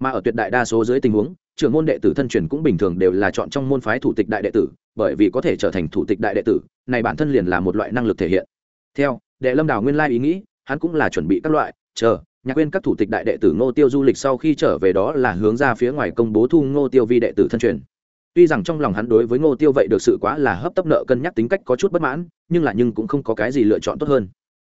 Mà ở tuyệt đại đa số dưới tình huống, trưởng môn đệ tử thân truyền cũng bình thường đều là chọn trong môn phái thủ tịch đại đệ tử, bởi vì có thể trở thành thủ tịch đại đệ tử, này bản thân liền là một loại năng lực thể hiện. Theo, đệ lâm đào nguyên lai ý nghĩ, hắn cũng là chuẩn bị các loại, chờ, nhạc quên các thủ tịch đại đệ tử ngô tiêu du lịch sau khi trở về đó là hướng ra phía ngoài công bố thu ngô tiêu vi đệ tử thân truyền tuy rằng trong lòng hắn đối với ngô tiêu vậy được sự quá là hấp tấp nợ cân nhắc tính cách có chút bất mãn, nhưng là nhưng cũng không có cái gì lựa chọn tốt hơn.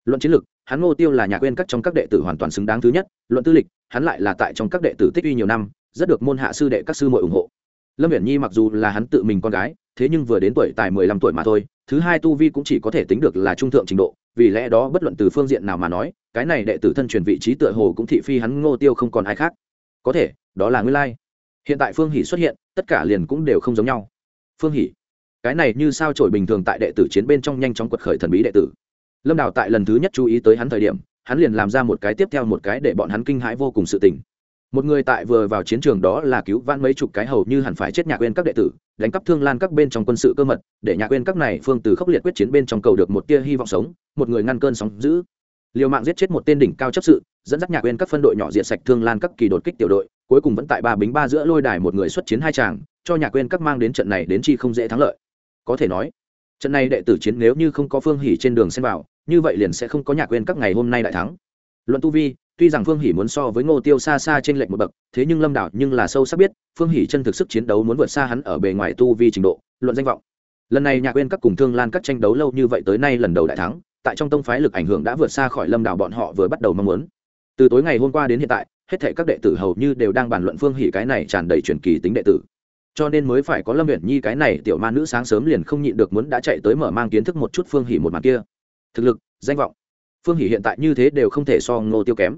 Luận chiến lược hắn ngô tiêu là nhà quên các trong các đệ tử hoàn toàn xứng đáng thứ nhất, luận tư lịch, hắn lại là tại trong các đệ tử tích uy nhiều năm, rất được môn hạ sư đệ các sư muội ủng hộ. Lâm viễn nhi mặc dù là hắn tự mình con gái, thế nhưng vừa đến tuổi tài mười lăm tuổi mà thôi, thứ hai tu vi cũng chỉ có thể tính được là trung thượng trình độ, vì lẽ đó bất luận từ phương diện nào mà nói, cái này đệ tử thân truyền vị trí tựa hồ cũng thị phi hắn ngô tiêu không còn ai khác. Có thể, đó là nguyên lai hiện tại phương hỷ xuất hiện, tất cả liền cũng đều không giống nhau. Phương hỷ, cái này như sao trổi bình thường tại đệ tử chiến bên trong nhanh chóng quật khởi thần bí đệ tử. Lâm đào tại lần thứ nhất chú ý tới hắn thời điểm, hắn liền làm ra một cái tiếp theo một cái để bọn hắn kinh hãi vô cùng sự tình. Một người tại vừa vào chiến trường đó là cứu van mấy chục cái hầu như hẳn phải chết nhà quên các đệ tử, đánh cắp thương lan các bên trong quân sự cơ mật, để nhà quên các này phương từ khốc liệt quyết chiến bên trong cầu được một tia hy vọng sống, một người ngăn cơn sóng giữ liều mạng giết chết một tên đỉnh cao chấp sự, dẫn dắt nhà quên các phân đội nhỏ diện sạch thương lan các kỳ đột kích tiểu đội cuối cùng vẫn tại ba bính ba giữa lôi đài một người xuất chiến hai chàng, cho nhạc quên các mang đến trận này đến chi không dễ thắng lợi. Có thể nói, trận này đệ tử chiến nếu như không có phương hỉ trên đường xem vào, như vậy liền sẽ không có nhạc quên các ngày hôm nay đại thắng. Luận tu vi, tuy rằng phương hỷ muốn so với ngô tiêu xa xa trên lệnh một bậc, thế nhưng lâm đảo nhưng là sâu sắc biết, phương hỷ chân thực sức chiến đấu muốn vượt xa hắn ở bề ngoài tu vi trình độ, luận danh vọng. Lần này nhạc quên các cùng thương lan các tranh đấu lâu như vậy tới nay lần đầu đại thắng, tại trong tông phái lực ảnh hưởng đã vượt xa khỏi lâm đảo bọn họ vừa bắt đầu mong muốn. Từ tối ngày hôm qua đến hiện tại hết thể các đệ tử hầu như đều đang bàn luận phương hỉ cái này tràn đầy truyền kỳ tính đệ tử. Cho nên mới phải có lâm huyện nhi cái này tiểu ma nữ sáng sớm liền không nhịn được muốn đã chạy tới mở mang kiến thức một chút phương hỉ một mặt kia. Thực lực, danh vọng. Phương hỉ hiện tại như thế đều không thể so ngô tiêu kém.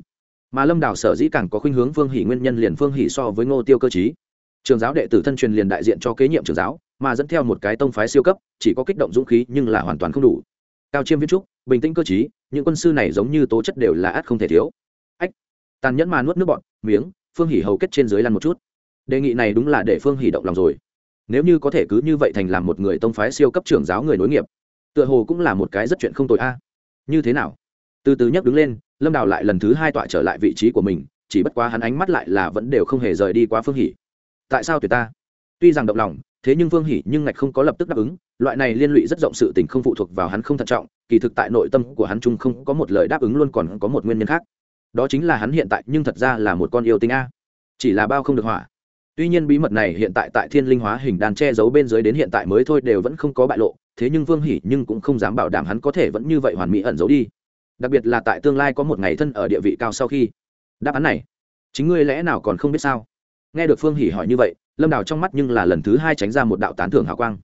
Mà lâm đào sở dĩ càng có khuynh hướng phương hỉ nguyên nhân liền phương hỉ so với ngô tiêu cơ chí trường giáo đệ tử thân truyền liền đại diện cho kế nhiệm trường giáo, mà dẫn theo một cái tông phái siêu cấp, chỉ có kích động dũng khí nhưng là hoàn toàn không đủ. Cao chiêm viết trúc, bình tĩnh cơ chí những quân sư này giống như tố chất đều là át không thể thiếu tàn nhẫn mà nuốt nước bọn, miếng, phương hỷ hầu kết trên dưới lăn một chút. Đề nghị này đúng là để phương hỷ động lòng rồi. Nếu như có thể cứ như vậy thành làm một người tông phái siêu cấp trưởng giáo người nối nghiệp, tựa hồ cũng là một cái rất chuyện không tội a. Như thế nào? Từ từ nhấc đứng lên, lâm đào lại lần thứ hai tọa trở lại vị trí của mình, chỉ bất quá hắn ánh mắt lại là vẫn đều không hề rời đi qua phương hỷ tại sao tuyệt ta? Tuy rằng động lòng, thế nhưng phương hỷ nhưng ngạch không có lập tức đáp ứng, loại này liên lụy rất rộng sự tình không phụ thuộc vào hắn không thận trọng, kỳ thực tại nội tâm của hắn chung không có một lời đáp ứng luôn còn có một nguyên nhân khác đó chính là hắn hiện tại, nhưng thật ra là một con yêu tinh a. Chỉ là bao không được hỏa. Tuy nhiên bí mật này hiện tại tại thiên linh hóa hình đàn che giấu bên dưới đến hiện tại mới thôi đều vẫn không có bại lộ, thế nhưng vương hỉ nhưng cũng không dám bảo đảm hắn có thể vẫn như vậy hoàn mỹ ẩn giấu đi. Đặc biệt là tại tương lai có một ngày thân ở địa vị cao sau khi. Đáp án này, chính ngươi lẽ nào còn không biết sao? Nghe được phương hỉ hỏi như vậy, lâm đào trong mắt nhưng là lần thứ hai tránh ra một đạo tán thưởng hào quang.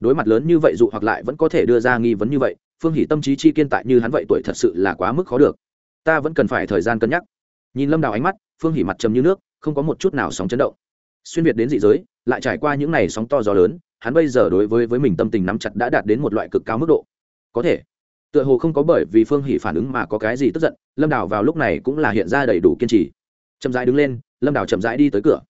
Đối mặt lớn như vậy dụ hoặc lại vẫn có thể đưa ra nghi vấn như vậy, phương hỉ tâm trí chi kiên tại như hắn vậy tuổi thật sự là quá mức khó được ta vẫn cần phải thời gian cân nhắc. Nhìn lâm đào ánh mắt, phương hỉ mặt trầm như nước, không có một chút nào sóng chấn động. Xuyên việt đến dị giới, lại trải qua những ngày sóng to gió lớn, hắn bây giờ đối với với mình tâm tình nắm chặt đã đạt đến một loại cực cao mức độ. Có thể, tựa hồ không có bởi vì phương hỉ phản ứng mà có cái gì tức giận, lâm đào vào lúc này cũng là hiện ra đầy đủ kiên trì. Chậm rãi đứng lên, lâm đào chậm rãi đi tới cửa.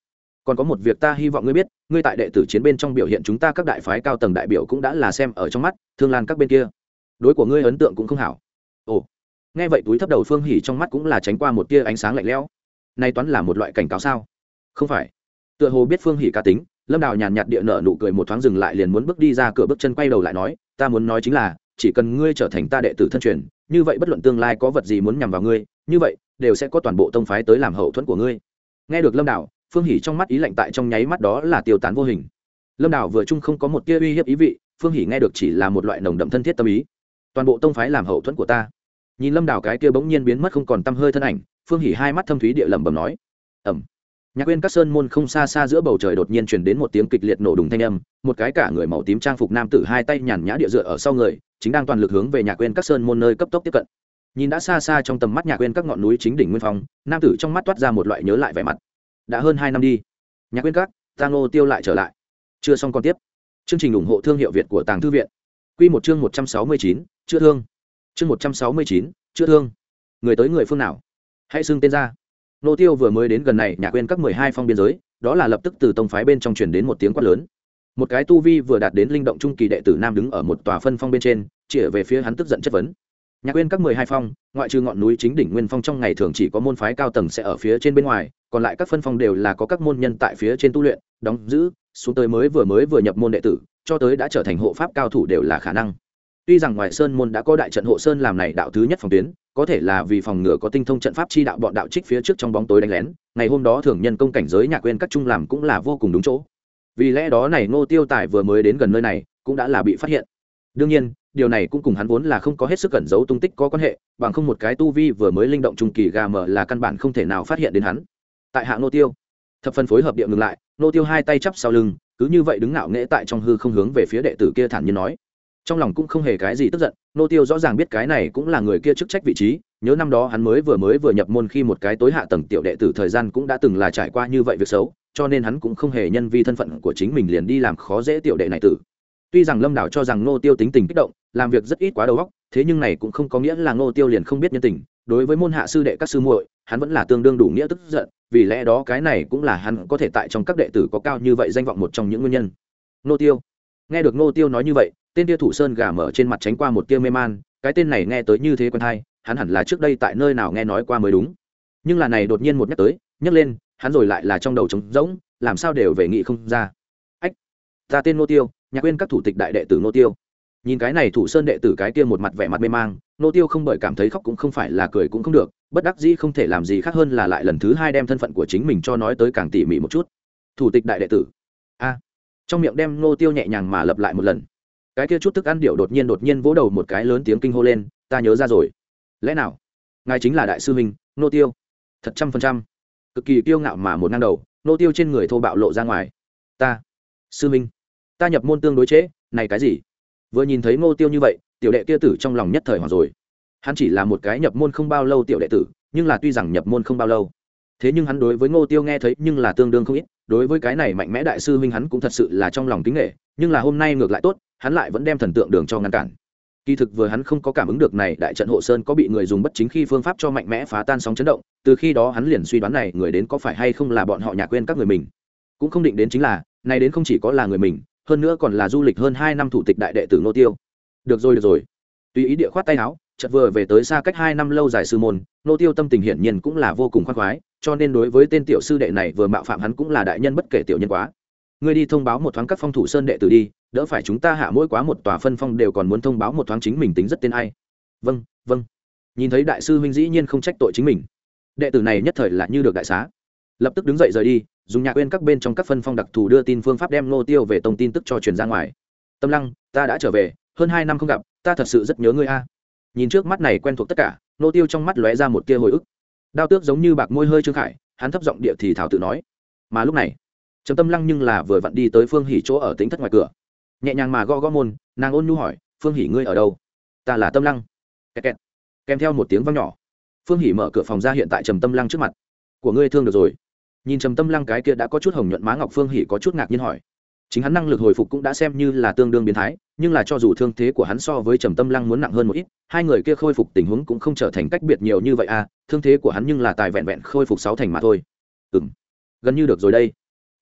Còn có một việc ta hy vọng ngươi biết, ngươi tại đệ tử chiến bên trong biểu hiện chúng ta các đại phái cao tầng đại biểu cũng đã là xem ở trong mắt, thương lan các bên kia. Đối của ngươi ấn tượng cũng không hảo nghe vậy túi thấp đầu phương hỉ trong mắt cũng là tránh qua một tia ánh sáng lạnh lẽo. Nay toán là một loại cảnh cáo sao? Không phải. Tựa hồ biết phương hỉ cá tính, lâm đào nhàn nhạt địa nợ nụ cười một thoáng dừng lại liền muốn bước đi ra cửa bước chân quay đầu lại nói, ta muốn nói chính là, chỉ cần ngươi trở thành ta đệ tử thân truyền, như vậy bất luận tương lai có vật gì muốn nhằm vào ngươi, như vậy, đều sẽ có toàn bộ tông phái tới làm hậu thuẫn của ngươi. Nghe được lâm đào, phương hỉ trong mắt ý lạnh tại trong nháy mắt đó là tiêu tán vô hình. Lâm đào vừa chung không có một tia uy hiếp ý vị, phương hỉ nghe được chỉ là một loại nồng đậm thân thiết tâm ý. Toàn bộ tông phái làm hậu thuẫn của ta nhìn lâm đào cái kia bỗng nhiên biến mất không còn t hơi thân ảnh, phương hỉ hai mắt thâm thúy địa lẩm bẩm nói ẩm nhạc quên các sơn môn không xa xa giữa bầu trời đột nhiên chuyển đến một tiếng kịch liệt nổ đùng thanh âm, một cái cả người màu tím trang phục nam tử hai tay nhàn nhã địa dựa ở sau người, chính đang toàn lực hướng về nhạc quên các sơn môn nơi cấp tốc tiếp cận. Nhìn đã xa xa trong tầm mắt nhạc quên các ngọn núi chính đỉnh nguyên phong, nam tử trong mắt toát ra một loại nhớ lại vẻ mặt. Đã hơn hai năm đi, nhạc quên các tang ngô tiêu lại trở lại. Chưa xong còn tiếp. Chương trình ủng hộ thương hiệu việt của tàng thư viện. Q một chương một trăm sáu mươi chín, chữa thương chương một trăm sáu mươi chín, chữa thương. Người tới người phương nào? Hãy xưng tên ra. Nô tiêu vừa mới đến gần này, nhà quên các mười hai phong biên giới, đó là lập tức từ tông phái bên trong truyền đến một tiếng quát lớn. Một cái tu vi vừa đạt đến linh động trung kỳ đệ tử nam đứng ở một tòa phân phong bên trên, chĩa về phía hắn tức giận chất vấn. Nhạc quên các mười hai phong, ngoại trừ ngọn núi chính đỉnh nguyên phong trong ngày thường chỉ có môn phái cao tầng sẽ ở phía trên bên ngoài, còn lại các phân phong đều là có các môn nhân tại phía trên tu luyện, đóng giữ, xuống tới mới vừa mới vừa nhập môn đệ tử, cho tới đã trở thành hộ pháp cao thủ đều là khả năng tuy rằng ngoài sơn môn đã có đại trận hộ sơn làm này đạo thứ nhất phòng tuyến, có thể là vì phòng ngừa có tinh thông trận pháp chi đạo bọn đạo trích phía trước trong bóng tối đánh lén, ngày hôm đó thường nhân công cảnh giới nhà quên các trung làm cũng là vô cùng đúng chỗ. Vì lẽ đó này ngô tiêu tài vừa mới đến gần nơi này, cũng đã là bị phát hiện. Đương nhiên, điều này cũng cùng hắn vốn là không có hết sức cẩn giấu tung tích có quan hệ, bằng không một cái tu vi vừa mới linh động trung kỳ gà mở là căn bản không thể nào phát hiện đến hắn. Tại hạ Ngô tiêu, thập phân phối hợp địa ngừng lại, Ngô tiêu hai tay chắp sau lưng, cứ như vậy đứng ngạo nghễ tại trong hư không hướng về phía đệ tử kia thản nhiên nói trong lòng cũng không hề cái gì tức giận, nô tiêu rõ ràng biết cái này cũng là người kia chức trách vị trí, nhớ năm đó hắn mới vừa mới vừa nhập môn khi một cái tối hạ tầng tiểu đệ tử thời gian cũng đã từng là trải qua như vậy việc xấu, cho nên hắn cũng không hề nhân vi thân phận của chính mình liền đi làm khó dễ tiểu đệ này tử. Tuy rằng lâm đảo cho rằng nô tiêu tính tình kích động, làm việc rất ít quá đầu óc, thế nhưng này cũng không có nghĩa là nô tiêu liền không biết nhân tình. Đối với môn hạ sư đệ các sư muội, hắn vẫn là tương đương đủ nghĩa tức giận, vì lẽ đó cái này cũng là hắn có thể tại trong các đệ tử có cao như vậy danh vọng một trong những nguyên nhân. Nô tiêu. Nghe được nô tiêu nói như vậy tên tia thủ sơn gà mở trên mặt tránh qua một tia mê man, cái tên này nghe tới như thế quen thai, hắn hẳn là trước đây tại nơi nào nghe nói qua mới đúng. Nhưng là này đột nhiên một nhắc tới, nhắc lên, hắn rồi lại là trong đầu trống rỗng, làm sao đều về nghị không ra. Ách, ta tên nô tiêu nhạc quên các thủ tịch đại đệ tử nô tiêu. Nhìn cái này thủ sơn đệ tử cái kia một mặt vẻ mặt mê mang, nô tiêu không bởi cảm thấy khóc cũng không phải là cười cũng không được, bất đắc dĩ không thể làm gì khác hơn là lại lần thứ hai đem thân phận của chính mình cho nói tới càng tỉ mỉ một chút. Thủ tịch đại đệ tử. A. Trong miệng đem nô tiêu nhẹ nhàng mà lặp lại một lần cái kia chút thức ăn điệu đột nhiên đột nhiên vỗ đầu một cái lớn tiếng kinh hô lên ta nhớ ra rồi. Lẽ nào? Ngài chính là đại sư minh nô tiêu? Thật trăm phần trăm. Cực kỳ kiêu ngạo mà một ngang đầu nô tiêu trên người thô bạo lộ ra ngoài. Ta sư minh ta nhập môn tương đối chế, này cái gì? Vừa nhìn thấy ngô tiêu như vậy tiểu đệ kia tử trong lòng nhất thời hoảng rồi. Hắn chỉ là một cái nhập môn không bao lâu tiểu đệ tử nhưng là tuy rằng nhập môn không bao lâu thế nhưng hắn đối với ngô tiêu nghe thấy nhưng là tương đương không ít đối với cái này mạnh mẽ đại sư huynh hắn cũng thật sự là trong lòng kính nghệ nhưng là hôm nay ngược lại tốt hắn lại vẫn đem thần tượng đường cho ngăn cản. Kỳ thực vừa hắn không có cảm ứng được này, đại trận hộ sơn có bị người dùng bất chính khi phương pháp cho mạnh mẽ phá tan sóng chấn động, từ khi đó hắn liền suy đoán này, người đến có phải hay không là bọn họ nhà quên các người mình. Cũng không định đến chính là, này đến không chỉ có là người mình, hơn nữa còn là du lịch hơn hai năm thủ tịch đại đệ tử nô tiêu. Được rồi được rồi. Tùy ý địa khoát tay áo, chợt vừa về tới xa cách hai năm lâu dài sư môn nô tiêu tâm tình hiển nhiên cũng là vô cùng khoan khoái, cho nên đối với tên tiểu sư đệ này vừa mạo phạm hắn cũng là đại nhân bất kể tiểu nhân quá ngươi đi thông báo một thoáng các phong thủ sơn đệ tử đi, đỡ phải chúng ta hạ mỗi quá một tòa phân phong đều còn muốn thông báo một thoáng chính mình tính rất tên ai. Vâng vâng. Nhìn thấy đại sư huynh dĩ nhiên không trách tội chính mình. Đệ tử này nhất thời là như được đại xá. Lập tức đứng dậy rời đi, dùng nhạc quên các bên trong các phân phong đặc thù đưa tin phương pháp đem nô tiêu về tổng tin tức cho truyền ra ngoài. Tâm lăng, ta đã trở về, hơn hai năm không gặp, ta thật sự rất nhớ ngươi a. Nhìn trước mắt này quen thuộc tất cả nô tiêu trong mắt lóe ra một tia hồi ức. Đao tước giống như bạc môi hơi trương khải, hắn thấp giọng địa thì thảo tự nói. Mà lúc này trầm tâm lăng nhưng là vừa vặn đi tới phương hỉ chỗ ở tính thất ngoài cửa. Nhẹ nhàng mà gõ gõ môn, nàng ôn nhu hỏi, phương hỉ ngươi ở đâu? Ta là tâm lăng. Kẹt kẹt. kèm theo một tiếng vang nhỏ. Phương hỉ mở cửa phòng ra hiện tại trầm tâm lăng trước mặt. Của ngươi thương được rồi. Nhìn trầm tâm lăng cái kia đã có chút hồng nhuận má ngọc, phương hỉ có chút ngạc nhiên hỏi. Chính hắn năng lực hồi phục cũng đã xem như là tương đương biến thái, nhưng là cho dù thương thế của hắn so với trầm tâm lăng muốn nặng hơn một ít, hai người kia khôi phục tình huống cũng không trở thành cách biệt nhiều như vậy à thương thế của hắn nhưng là tài vẹn vẹn khôi phục sáu thành mà thôi. Ừ m gần như được rồi đây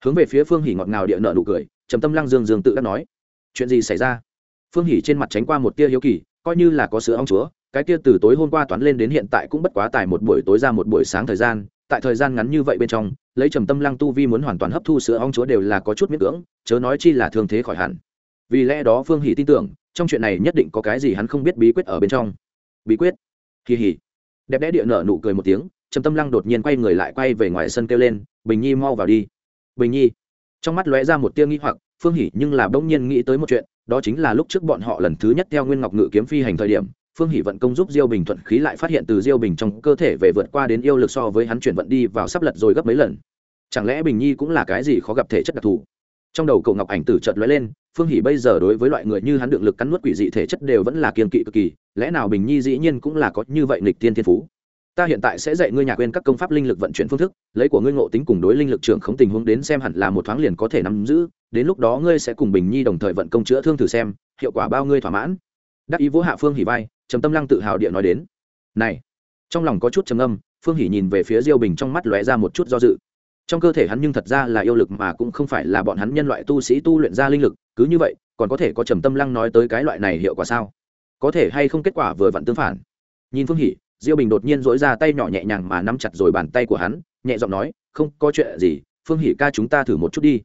hướng về phía phương hỉ ngọt ngào địa nợ nụ cười, trầm tâm lăng dương dương tự đã nói, chuyện gì xảy ra? Phương hỉ trên mặt tránh qua một tia hiếu kỳ, coi như là có sữa ong chúa, cái kia từ tối hôm qua toán lên đến hiện tại cũng bất quá tài một buổi tối ra một buổi sáng thời gian, tại thời gian ngắn như vậy bên trong, lấy trầm tâm lăng tu vi muốn hoàn toàn hấp thu sữa ong chúa đều là có chút miễn cưỡng, chớ nói chi là thương thế khỏi hẳn. Vì lẽ đó phương hỷ tin tưởng, trong chuyện này nhất định có cái gì hắn không biết bí quyết ở bên trong. Bí quyết? Kỳ hỉ. Đẹp đẽ địa nở nụ cười một tiếng, trầm tâm lăng đột nhiên quay người lại quay về ngoài sân kêu lên, bình nhi mau vào đi bình nhi. Trong mắt lóe ra một tia nghi hoặc, phương hỷ nhưng là bỗng nhiên nghĩ tới một chuyện, đó chính là lúc trước bọn họ lần thứ nhất theo nguyên ngọc ngự kiếm phi hành thời điểm, phương hỷ vận công giúp diêu bình thuận khí lại phát hiện từ diêu bình trong cơ thể về vượt qua đến yêu lực so với hắn chuyển vận đi vào sắp lật rồi gấp mấy lần. Chẳng lẽ bình nhi cũng là cái gì khó gặp thể chất đặc thù? Trong đầu cậu ngọc ảnh tử chợt lóe lên, phương hỷ bây giờ đối với loại người như hắn được lực cắn nuốt quỷ dị thể chất đều vẫn là kiên kỵ cực kỳ, lẽ nào bình nhi dĩ nhiên cũng là có như vậy nghịch tiên thiên phú? Ta hiện tại sẽ dạy ngươi nhà quên các công pháp linh lực vận chuyển phương thức, lấy của ngươi ngộ tính cùng đối linh lực trưởng không tình huống đến xem hẳn là một thoáng liền có thể nắm giữ, đến lúc đó ngươi sẽ cùng bình nhi đồng thời vận công chữa thương thử xem, hiệu quả bao ngươi thỏa mãn. Đắc ý vũ hạ phương hỉ vai, trầm tâm lăng tự hào địa nói đến. Này. Trong lòng có chút trầm âm phương hỉ nhìn về phía diêu bình trong mắt lóe ra một chút do dự. Trong cơ thể hắn nhưng thật ra là yêu lực mà cũng không phải là bọn hắn nhân loại tu sĩ tu luyện ra linh lực, cứ như vậy, còn có thể có trầm tâm lăng nói tới cái loại này hiệu quả sao? Có thể hay không kết quả vừa vặn tương phản? Nhìn phương hỉ diêu bình đột nhiên dỗi ra tay nhỏ nhẹ nhàng mà nắm chặt rồi bàn tay của hắn, nhẹ giọng nói, không có chuyện gì, phương hỉ ca chúng ta thử một chút đi.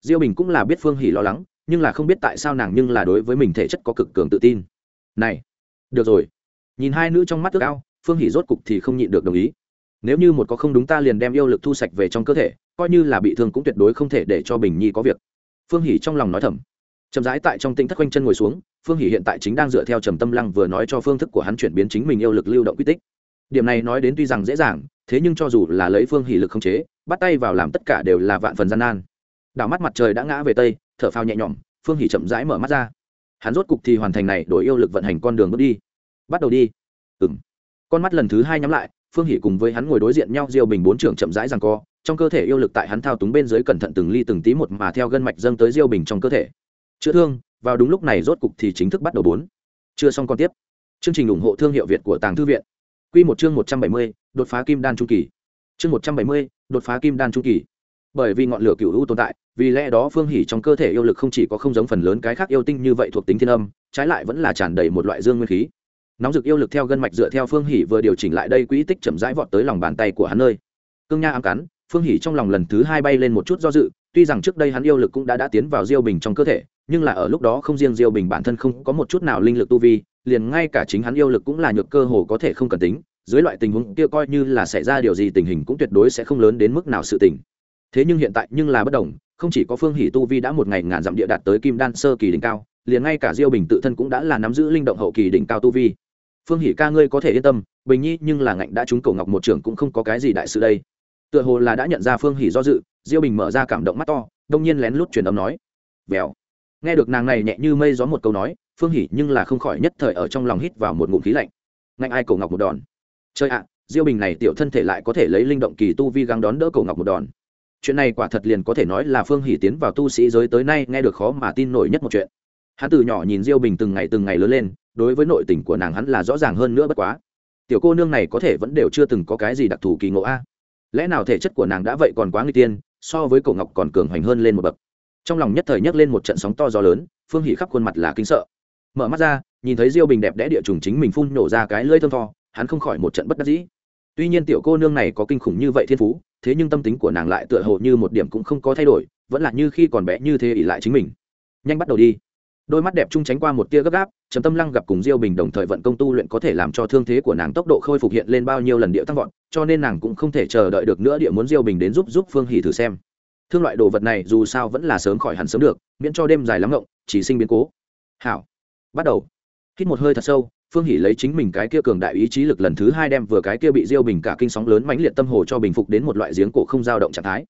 Diêu bình cũng là biết phương hỉ lo lắng, nhưng là không biết tại sao nàng nhưng là đối với mình thể chất có cực cường tự tin. Này, được rồi. Nhìn hai nữ trong mắt ước ao, phương hỉ rốt cục thì không nhịn được đồng ý. Nếu như một có không đúng ta liền đem yêu lực thu sạch về trong cơ thể, coi như là bị thương cũng tuyệt đối không thể để cho bình nhi có việc. Phương hỉ trong lòng nói thầm chậm rãi tại trong tinh thất quanh chân ngồi xuống, phương hỷ hiện tại chính đang dựa theo trầm tâm lăng vừa nói cho phương thức của hắn chuyển biến chính mình yêu lực lưu động quy tích. Điểm này nói đến tuy rằng dễ dàng, thế nhưng cho dù là lấy phương hỷ lực không chế, bắt tay vào làm tất cả đều là vạn phần gian nan. Đảo mắt mặt trời đã ngã về tây, thở phao nhẹ nhõm, phương hỷ chậm rãi mở mắt ra. Hắn rốt cục thì hoàn thành này đổi yêu lực vận hành con đường bước đi. Bắt đầu đi. Ừng con mắt lần thứ hai nhắm lại, phương hỷ cùng với hắn ngồi đối diện nhau, diêu bình bốn trưởng chậm rãi rằng co, trong cơ thể yêu lực tại hắn thao túng bên dưới cẩn thận từng ly từng tí một mà theo gân mạch dâng tới diêu bình trong cơ thể chữa thương, vào đúng lúc này rốt cục thì chính thức bắt đầu bốn. Chưa xong còn tiếp. Chương trình ủng hộ thương hiệu việt của tàng thư viện. Q một chương một trăm bảy mươi, đột phá kim đan trung kỳ. Chương một trăm bảy mươi, đột phá kim đan trung kỳ. Bởi vì ngọn lửa cựu hữu tồn tại, vì lẽ đó phương hỉ trong cơ thể yêu lực không chỉ có không giống phần lớn cái khác yêu tinh như vậy thuộc tính thiên âm, trái lại vẫn là tràn đầy một loại dương nguyên khí. Nóng rực yêu lực theo gân mạch dựa theo phương hỉ vừa điều chỉnh lại đây quỹ tích chậm rãi vọt tới lòng bàn tay của hắn nơi. Cương nha ám cắn, phương hỉ trong lòng lần thứ hai bay lên một chút do dự, tuy rằng trước đây hắn yêu lực cũng đã đã tiến vào diêu bình trong cơ thể nhưng là ở lúc đó không riêng diêu bình bản thân không có một chút nào linh lực tu vi, liền ngay cả chính hắn yêu lực cũng là nhược cơ hồ có thể không cần tính, dưới loại tình huống kia coi như là xảy ra điều gì tình hình cũng tuyệt đối sẽ không lớn đến mức nào sự tình. Thế nhưng hiện tại nhưng là bất đồng, không chỉ có phương hỷ tu vi đã một ngày ngàn dặm địa đạt tới kim đan sơ kỳ đỉnh cao, liền ngay cả diêu bình tự thân cũng đã là nắm giữ linh động hậu kỳ đỉnh cao tu vi. Phương hỷ ca ngươi có thể yên tâm, bình nhi nhưng là ngạnh đã trúng cổ ngọc một trưởng cũng không có cái gì đại sự đây. Tựa hồ là đã nhận ra phương hỷ do dự, diêu bình mở ra cảm động mắt to, đông nhiên lén lút truyền âm nói. Vèo nghe được nàng này nhẹ như mây gió một câu nói, phương hỉ nhưng là không khỏi nhất thời ở trong lòng hít vào một ngụm khí lạnh. Ngạnh ai cổ ngọc một đòn? Chơi ạ, diêu bình này tiểu thân thể lại có thể lấy linh động kỳ tu vi gắng đón đỡ cổ ngọc một đòn. Chuyện này quả thật liền có thể nói là phương hỉ tiến vào tu sĩ giới tới nay nghe được khó mà tin nổi nhất một chuyện. Hắn từ nhỏ nhìn diêu bình từng ngày từng ngày lớn lên, đối với nội tình của nàng hắn là rõ ràng hơn nữa bất quá. Tiểu cô nương này có thể vẫn đều chưa từng có cái gì đặc thù kỳ ngộ a. Lẽ nào thể chất của nàng đã vậy còn quá nguy tiên, so với cổ ngọc còn cường hoành hơn lên một bậc? Trong lòng nhất thời nhấc lên một trận sóng to gió lớn, phương hỉ khắp khuôn mặt là kinh sợ. Mở mắt ra, nhìn thấy diêu bình đẹp đẽ địa trùng chính mình phun nổ ra cái lưỡi thơm tho, hắn không khỏi một trận bất đắc dĩ. Tuy nhiên tiểu cô nương này có kinh khủng như vậy thiên phú, thế nhưng tâm tính của nàng lại tựa hồ như một điểm cũng không có thay đổi, vẫn là như khi còn bé như thế ỉ lại chính mình. Nhanh bắt đầu đi. Đôi mắt đẹp trung tránh qua một tia gấp gáp, trầm tâm lăng gặp cùng diêu bình đồng thời vận công tu luyện có thể làm cho thương thế của nàng tốc độ khôi phục hiện lên bao nhiêu lần địa tăng vọt, cho nên nàng cũng không thể chờ đợi được nữa, địa muốn diêu bình đến giúp giúp phương hỷ thử xem thương loại đồ vật này dù sao vẫn là sớm khỏi hẳn sớm được, miễn cho đêm dài lắm ngộng, chỉ sinh biến cố. Hảo. Bắt đầu. Hít một hơi thật sâu, phương hỷ lấy chính mình cái kia cường đại ý chí lực lần thứ hai đem vừa cái kia bị diêu bình cả kinh sóng lớn mãnh liệt tâm hồ cho bình phục đến một loại giếng cổ không dao động trạng thái.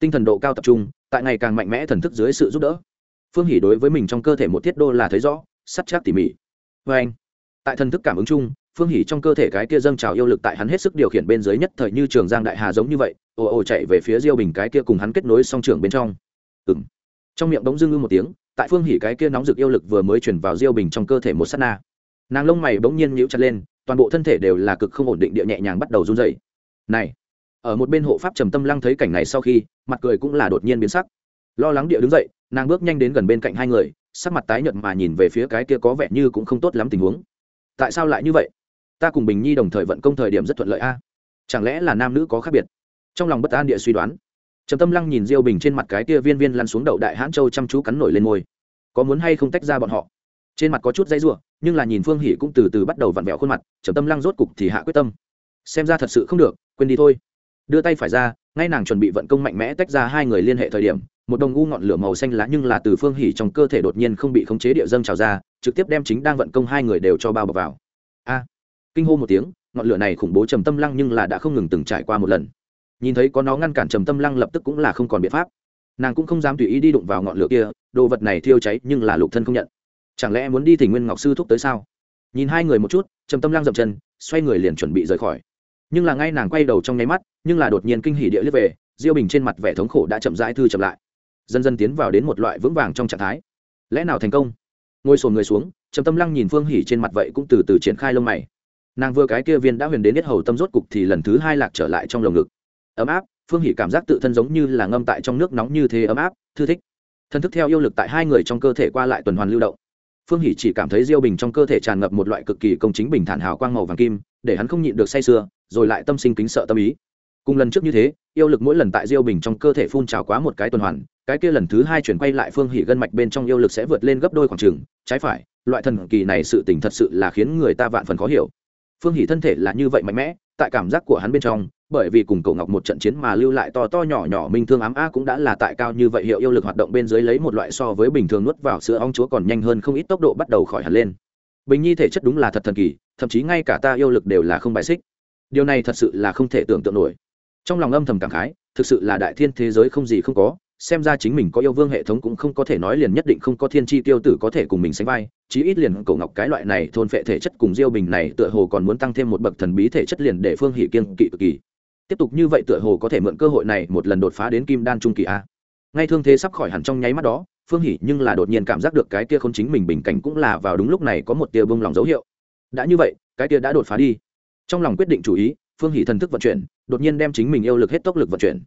Tinh thần độ cao tập trung, tại ngày càng mạnh mẽ thần thức dưới sự giúp đỡ. Phương hỷ đối với mình trong cơ thể một thiết đô là thấy rõ, sắt chắc tỉ mỉ. Vê anh, tại thần thức cảm ứng chung, phương hỷ trong cơ thể cái kia dâng trào yêu lực tại hắn hết sức điều khiển bên dưới nhất thời như trường giang đại hà giống như vậy ồ ồ chạy về phía diêu bình cái kia cùng hắn kết nối song trường bên trong. Ừng trong miệng bỗng dưng ngư một tiếng, tại phương hỉ cái kia nóng rực yêu lực vừa mới chuyển vào diêu bình trong cơ thể một s á t na. Nàng lông mày bỗng nhiên nhíu chặt lên, toàn bộ thân thể đều là cực không ổn định, địa nhẹ nhàng bắt đầu run dày này, ở một bên hộ pháp trầm tâm lăng thấy cảnh này sau khi, mặt cười cũng là đột nhiên biến sắc. Lo lắng địa đứng dậy, nàng bước nhanh đến gần bên cạnh hai người, sắc mặt tái nhợt mà nhìn về phía cái kia có vẻ như cũng không tốt lắm tình huống. Tại sao lại như vậy? Ta cùng bình nhi đồng thời vận công thời điểm rất thuận lợi a. Chẳng lẽ là nam nữ có khác biệt? Trong lòng bất an địa suy đoán. Trầm tâm lăng nhìn diêu bình trên mặt cái kia viên viên lăn xuống đậu đại hãn châu chăm chú cắn nổi lên môi. Có muốn hay không tách ra bọn họ? Trên mặt có chút dây ruộng nhưng là nhìn phương hỉ cũng từ từ bắt đầu vặn vẹo khuôn mặt, trầm tâm lăng rốt cục thì hạ quyết tâm. Xem ra thật sự không được, quên đi thôi. Đưa tay phải ra, ngay nàng chuẩn bị vận công mạnh mẽ tách ra hai người liên hệ thời điểm, một đồng ngu ngọn lửa màu xanh lá nhưng là từ phương hỉ trong cơ thể đột nhiên không bị khống chế địa dâng trào ra, trực tiếp đem chính đang vận công hai người đều cho bao bọc vào. A! Kinh hô một tiếng, ngọn lửa này khủng bố trầm tâm lăng nhưng là đã không ngừng từng trải qua một lần nhìn thấy có nó ngăn cản trầm tâm lăng lập tức cũng là không còn biện pháp. Nàng cũng không dám tùy ý đi đụng vào ngọn lửa kia, đồ vật này thiêu cháy nhưng là lục thân không nhận. Chẳng lẽ muốn đi thì nguyên ngọc sư thúc tới sao? Nhìn hai người một chút, trầm tâm lăng dậm chân, xoay người liền chuẩn bị rời khỏi. Nhưng là ngay nàng quay đầu trong nháy mắt, nhưng là đột nhiên kinh hỉ địa liếc về, diêu bình trên mặt vẻ thống khổ đã chậm rãi thư chậm lại. Dần dần tiến vào đến một loại vững vàng trong trạng thái. Lẽ nào thành công? Ngồi sồn người xuống, trầm tâm lăng nhìn phương hỉ trên mặt vậy cũng từ từ triển khai lông mày. Nàng vừa cái kia viên đã huyền đến hết hầu tâm rốt cục thì lần thứ hai lạc trở lại trong lồng ngực ấm áp, phương hỉ cảm giác tự thân giống như là ngâm tại trong nước nóng như thế ấm áp, thư thích. Thân thức theo yêu lực tại hai người trong cơ thể qua lại tuần hoàn lưu động. Phương hỷ chỉ cảm thấy diêu bình trong cơ thể tràn ngập một loại cực kỳ công chính bình thản hào quang màu vàng kim, để hắn không nhịn được say sưa, rồi lại tâm sinh kính sợ tâm ý. Cùng lần trước như thế, yêu lực mỗi lần tại diêu bình trong cơ thể phun trào quá một cái tuần hoàn, cái kia lần thứ hai chuyển quay lại phương hỷ gân mạch bên trong yêu lực sẽ vượt lên gấp đôi khoảng trừng trái phải, loại thần kỳ này sự tình thật sự là khiến người ta vạn phần khó hiểu. Phương hỷ thân thể là như vậy mạnh mẽ, tại cảm giác của hắn bên trong bởi vì cùng cậu ngọc một trận chiến mà lưu lại to to nhỏ nhỏ minh thương ám a cũng đã là tại cao như vậy hiệu yêu lực hoạt động bên dưới lấy một loại so với bình thường nuốt vào sữa ong chúa còn nhanh hơn không ít tốc độ bắt đầu khỏi hẳn lên. Bình nhi thể chất đúng là thật thần kỳ, thậm chí ngay cả ta yêu lực đều là không bài xích. Điều này thật sự là không thể tưởng tượng nổi. Trong lòng âm thầm cảm khái, thực sự là đại thiên thế giới không gì không có, xem ra chính mình có yêu vương hệ thống cũng không có thể nói liền nhất định không có thiên tri tiêu tử có thể cùng mình sánh vai, chí ít liền cổ ngọc cái loại này thôn phệ thể chất cùng diêu bình này tựa hồ còn muốn tăng thêm một bậc thần bí thể chất liền để phương hỷ kiên kỵ cực kỳ tiếp tục như vậy tựa hồ có thể mượn cơ hội này một lần đột phá đến kim đan trung kỳ a. Ngay thương thế sắp khỏi hẳn trong nháy mắt đó, phương hỷ nhưng là đột nhiên cảm giác được cái kia không chính mình bình cảnh cũng là vào đúng lúc này có một tia bông lòng dấu hiệu. Đã như vậy, cái kia đã đột phá đi. Trong lòng quyết định chủ ý, phương hỷ thần thức vận chuyển, đột nhiên đem chính mình yêu lực hết tốc lực vận chuyển.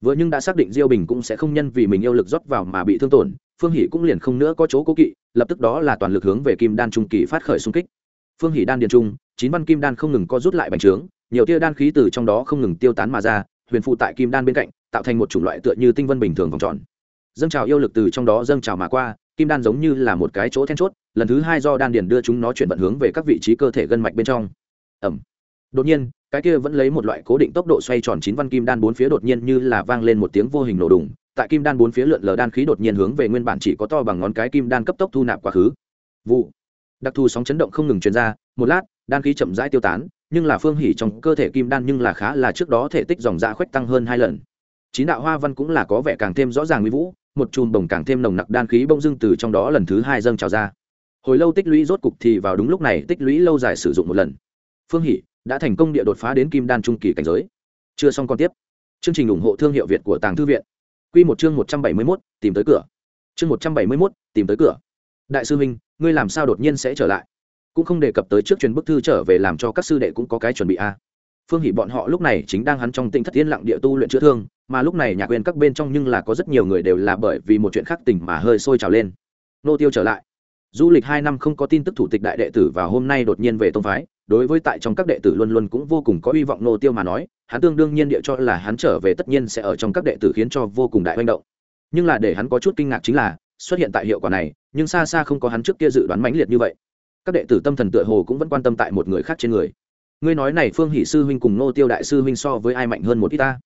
Vừa nhưng đã xác định diêu bình cũng sẽ không nhân vì mình yêu lực rót vào mà bị thương tổn, phương hỷ cũng liền không nữa có chỗ cố kỵ, lập tức đó là toàn lực hướng về kim đan trung kỳ phát khởi xung kích. Phương hỷ đan điền trung, chín văn kim đan không ngừng co rút lại bành trướng nhiều tia đan khí từ trong đó không ngừng tiêu tán mà ra, huyền phụ tại kim đan bên cạnh, tạo thành một chủng loại tựa như tinh vân bình thường vòng tròn. Dâng trào yêu lực từ trong đó dâng trào mà qua, kim đan giống như là một cái chỗ then chốt, lần thứ hai do đan điền đưa chúng nó chuyển vận hướng về các vị trí cơ thể gân mạch bên trong. Ẩm. Đột nhiên, cái kia vẫn lấy một loại cố định tốc độ xoay tròn chín văn kim đan bốn phía đột nhiên như là vang lên một tiếng vô hình nổ đùng, tại kim đan bốn phía lượn lờ đan khí đột nhiên hướng về nguyên bản chỉ có to bằng ngón cái kim đan cấp tốc thu nạp quá khứ. Vụ. Đặc thù sóng chấn động không ngừng truyền ra, một lát, đan khí chậm rãi tiêu tán nhưng là phương hỉ trong cơ thể kim đan nhưng là khá là trước đó thể tích dòng dạ khuếch tăng hơn hai lần. Chín đạo hoa văn cũng là có vẻ càng thêm rõ ràng nguy vũ, một chùm bồng càng thêm nồng nặc đan khí bông dưng từ trong đó lần thứ hai dâng trào ra. Hồi lâu tích lũy rốt cục thì vào đúng lúc này, tích lũy lâu dài sử dụng một lần. Phương hỉ đã thành công địa đột phá đến kim đan trung kỳ cảnh giới. Chưa xong còn tiếp. Chương trình ủng hộ thương hiệu việt của tàng thư viện. Q một chương một trăm bảy mươi mốt, tìm tới cửa. Chương một trăm bảy mươi mốt, tìm tới cửa. Đại sư huynh ngươi làm sao đột nhiên sẽ trở lại? Cũng không đề cập tới trước truyền bức thư trở về làm cho các sư đệ cũng có cái chuẩn bị a. Phương hỷ bọn họ lúc này chính đang hắn trong tinh thất yên lặng địa tu luyện chữa thương, mà lúc này nhà quyền các bên trong nhưng là có rất nhiều người đều là bởi vì một chuyện khác tình mà hơi sôi trào lên. Nô tiêu trở lại. Du lịch hai năm không có tin tức thủ tịch đại đệ tử và hôm nay đột nhiên về tông phái, đối với tại trong các đệ tử luôn luôn cũng vô cùng có hy vọng nô tiêu mà nói, hắn tương đương nhiên địa cho là hắn trở về tất nhiên sẽ ở trong các đệ tử khiến cho vô cùng đại hoành động. Nhưng là để hắn có chút kinh ngạc chính là, xuất hiện tại hiệu quả này, nhưng xa xa không có hắn trước kia dự đoán mãnh liệt như vậy các đệ tử tâm thần tựa hồ cũng vẫn quan tâm tại một người khác trên người. Ngươi nói này phương hỷ sư huynh cùng ngô tiêu đại sư huynh so với ai mạnh hơn một ít ta?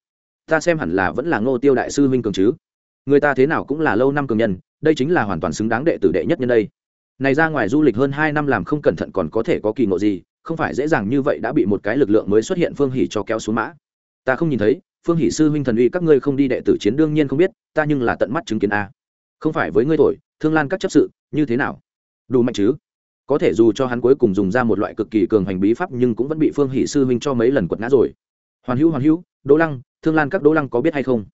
Ta xem hẳn là vẫn là ngô tiêu đại sư huynh cường chứ. Người ta thế nào cũng là lâu năm cường nhân, đây chính là hoàn toàn xứng đáng đệ tử đệ nhất nhân đây. Này ra ngoài du lịch hơn hai năm làm không cẩn thận còn có thể có kỳ ngộ gì, không phải dễ dàng như vậy đã bị một cái lực lượng mới xuất hiện phương hỷ cho kéo xuống mã. Ta không nhìn thấy, phương hỷ sư huynh thần uy các ngươi không đi đệ tử chiến đương nhiên không biết, ta nhưng là tận mắt chứng kiến a. Không phải với ngươi thổi, thương lan các chấp sự, như thế nào? Đủ mạnh chứ? Có thể dù cho hắn cuối cùng dùng ra một loại cực kỳ cường hành bí pháp nhưng cũng vẫn bị phương hỷ sư huynh cho mấy lần quật ngã rồi. Hoàn hữu hoàn hữu, đỗ lăng, thương lan các đỗ lăng có biết hay không?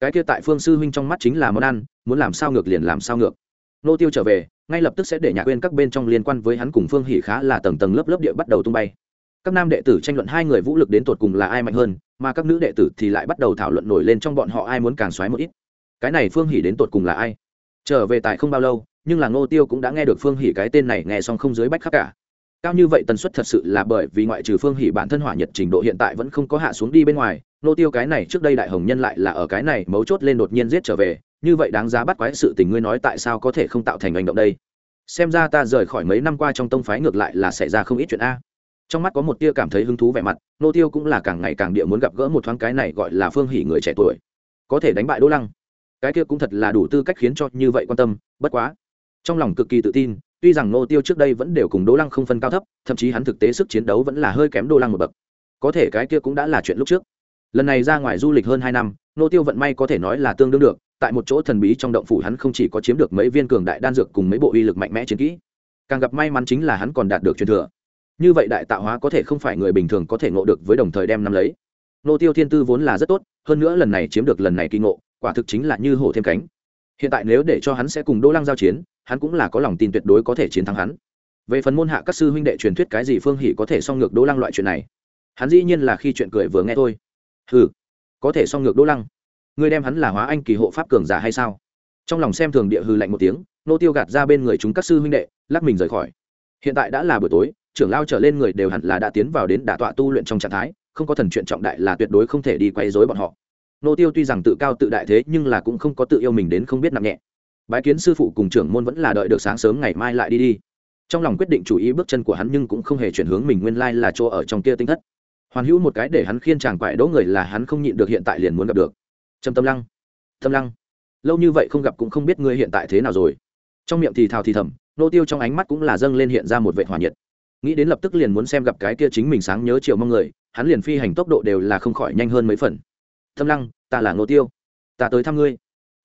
Cái kia tại phương sư huynh trong mắt chính là món ăn, muốn làm sao ngược liền làm sao ngược. Nô tiêu trở về, ngay lập tức sẽ để nhà quên các bên trong liên quan với hắn cùng phương hỷ khá là tầng tầng lớp lớp địa bắt đầu tung bay. Các nam đệ tử tranh luận hai người vũ lực đến tột cùng là ai mạnh hơn, mà các nữ đệ tử thì lại bắt đầu thảo luận nổi lên trong bọn họ ai muốn càng xoáy một ít. Cái này phương hỷ đến tột cùng là ai? Trở về tại không bao lâu nhưng là ngô tiêu cũng đã nghe được phương hỷ cái tên này nghe xong không dưới bách khắc cả. Cao như vậy tần suất thật sự là bởi vì ngoại trừ phương hỷ bản thân hỏa nhiệt trình độ hiện tại vẫn không có hạ xuống đi bên ngoài, Ngô tiêu cái này trước đây đại hồng nhân lại là ở cái này mấu chốt lên đột nhiên giết trở về, như vậy đáng giá bắt quái sự tình ngươi nói tại sao có thể không tạo thành hành động đây? Xem ra ta rời khỏi mấy năm qua trong tông phái ngược lại là xảy ra không ít chuyện a. Trong mắt có một tia cảm thấy hứng thú vẻ mặt nô tiêu cũng là càng ngày càng địa muốn gặp gỡ một thoáng cái này gọi là phương hỉ người trẻ tuổi. Có thể đánh bại đỗ lăng. Cái kia cũng thật là đủ tư cách khiến cho như vậy quan tâm, bất quá trong lòng cực kỳ tự tin, tuy rằng nô tiêu trước đây vẫn đều cùng đỗ lăng không phân cao thấp, thậm chí hắn thực tế sức chiến đấu vẫn là hơi kém đỗ lăng một bậc. Có thể cái kia cũng đã là chuyện lúc trước. Lần này ra ngoài du lịch hơn hai năm nô tiêu vận may có thể nói là tương đương được, tại một chỗ thần bí trong động phủ hắn không chỉ có chiếm được mấy viên cường đại đan dược cùng mấy bộ uy lực mạnh mẽ chiến kỹ, càng gặp may mắn chính là hắn còn đạt được truyền thừa. Như vậy đại tạo hóa có thể không phải người bình thường có thể ngộ được với đồng thời đem năm lấy. Nô tiêu thiên tư vốn là rất tốt, hơn nữa lần này chiếm được lần này kỳ ngộ, quả thực chính là như hổ thêm cánh. Hiện tại nếu để cho hắn sẽ cùng đỗ lăng giao chiến hắn cũng là có lòng tin tuyệt đối có thể chiến thắng hắn. Về phần môn hạ các sư huynh đệ truyền thuyết cái gì phương hỉ có thể song ngược đỗ lăng loại chuyện này, hắn dĩ nhiên là khi chuyện cười vừa nghe thôi. Ừ có thể song ngược đỗ lăng. Ngươi đem hắn là hóa anh kỳ hộ pháp cường giả hay sao? Trong lòng xem thường địa hư lạnh một tiếng, nô tiêu gạt ra bên người chúng các sư huynh đệ, lắc mình rời khỏi. Hiện tại đã là buổi tối, trưởng lao trở lên người đều hẳn là đã tiến vào đến đả tọa tu luyện trong trạng thái, không có thần chuyện trọng đại là tuyệt đối không thể đi quay dối bọn họ. Nô tiêu tuy rằng tự cao tự đại thế nhưng là cũng không có tự yêu mình đến không biết nặng nhẹ bái kiến sư phụ cùng trưởng môn vẫn là đợi được sáng sớm ngày mai lại đi đi. Trong lòng quyết định chủ ý bước chân của hắn nhưng cũng không hề chuyển hướng mình nguyên lai là chỗ ở trong kia tinh thất. Hoàn hữu một cái để hắn khiên chàng quại đỗ người là hắn không nhịn được hiện tại liền muốn gặp được. Trầm tâm lăng tâm lăng, lâu như vậy không gặp cũng không biết ngươi hiện tại thế nào rồi. Trong miệng thì thào thì thầm, nô tiêu trong ánh mắt cũng là dâng lên hiện ra một vệ hỏa nhiệt. Nghĩ đến lập tức liền muốn xem gặp cái kia chính mình sáng nhớ chiều mong người, hắn liền phi hành tốc độ đều là không khỏi nhanh hơn mấy phần. Tâm lăng, ta là nô tiêu, ta tới thăm ngươi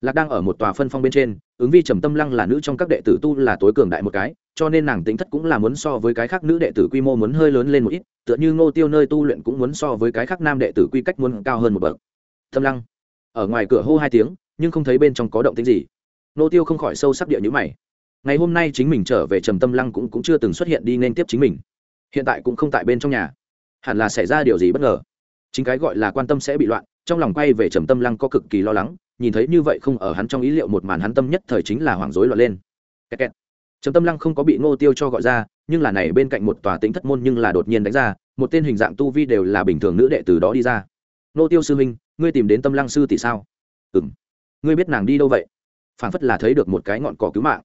lạc đang ở một tòa phân phong bên trên ứng vi trầm tâm lăng là nữ trong các đệ tử tu là tối cường đại một cái cho nên nàng tính thất cũng là muốn so với cái khác nữ đệ tử quy mô muốn hơi lớn lên một ít tựa như ngô tiêu nơi tu luyện cũng muốn so với cái khác nam đệ tử quy cách muốn cao hơn một bậc. Tâm lăng ở ngoài cửa hô hai tiếng nhưng không thấy bên trong có động tính gì. Ngô tiêu không khỏi sâu sắc địa nhữ mày. Ngày hôm nay chính mình trở về trầm tâm lăng cũng, cũng chưa từng xuất hiện đi nên tiếp chính mình. Hiện tại cũng không tại bên trong nhà. Hẳn là xảy ra điều gì bất ngờ. Chính cái gọi là quan tâm sẽ bị loạn trong lòng quay về trầm tâm lăng có cực kỳ lo lắng nhìn thấy như vậy không ở hắn trong ý liệu một màn hắn tâm nhất thời chính là hoảng rối loạn lên. Kẹt kẹt. trầm tâm lăng không có bị ngô tiêu cho gọi ra, nhưng là này bên cạnh một tòa tính thất môn nhưng là đột nhiên đánh ra, một tên hình dạng tu vi đều là bình thường nữ đệ từ đó đi ra. Ngô tiêu sư huynh, ngươi tìm đến tâm lăng sư tỷ sao? Ừ m ngươi biết nàng đi đâu vậy? Phản phất là thấy được một cái ngọn cỏ cứu mạng.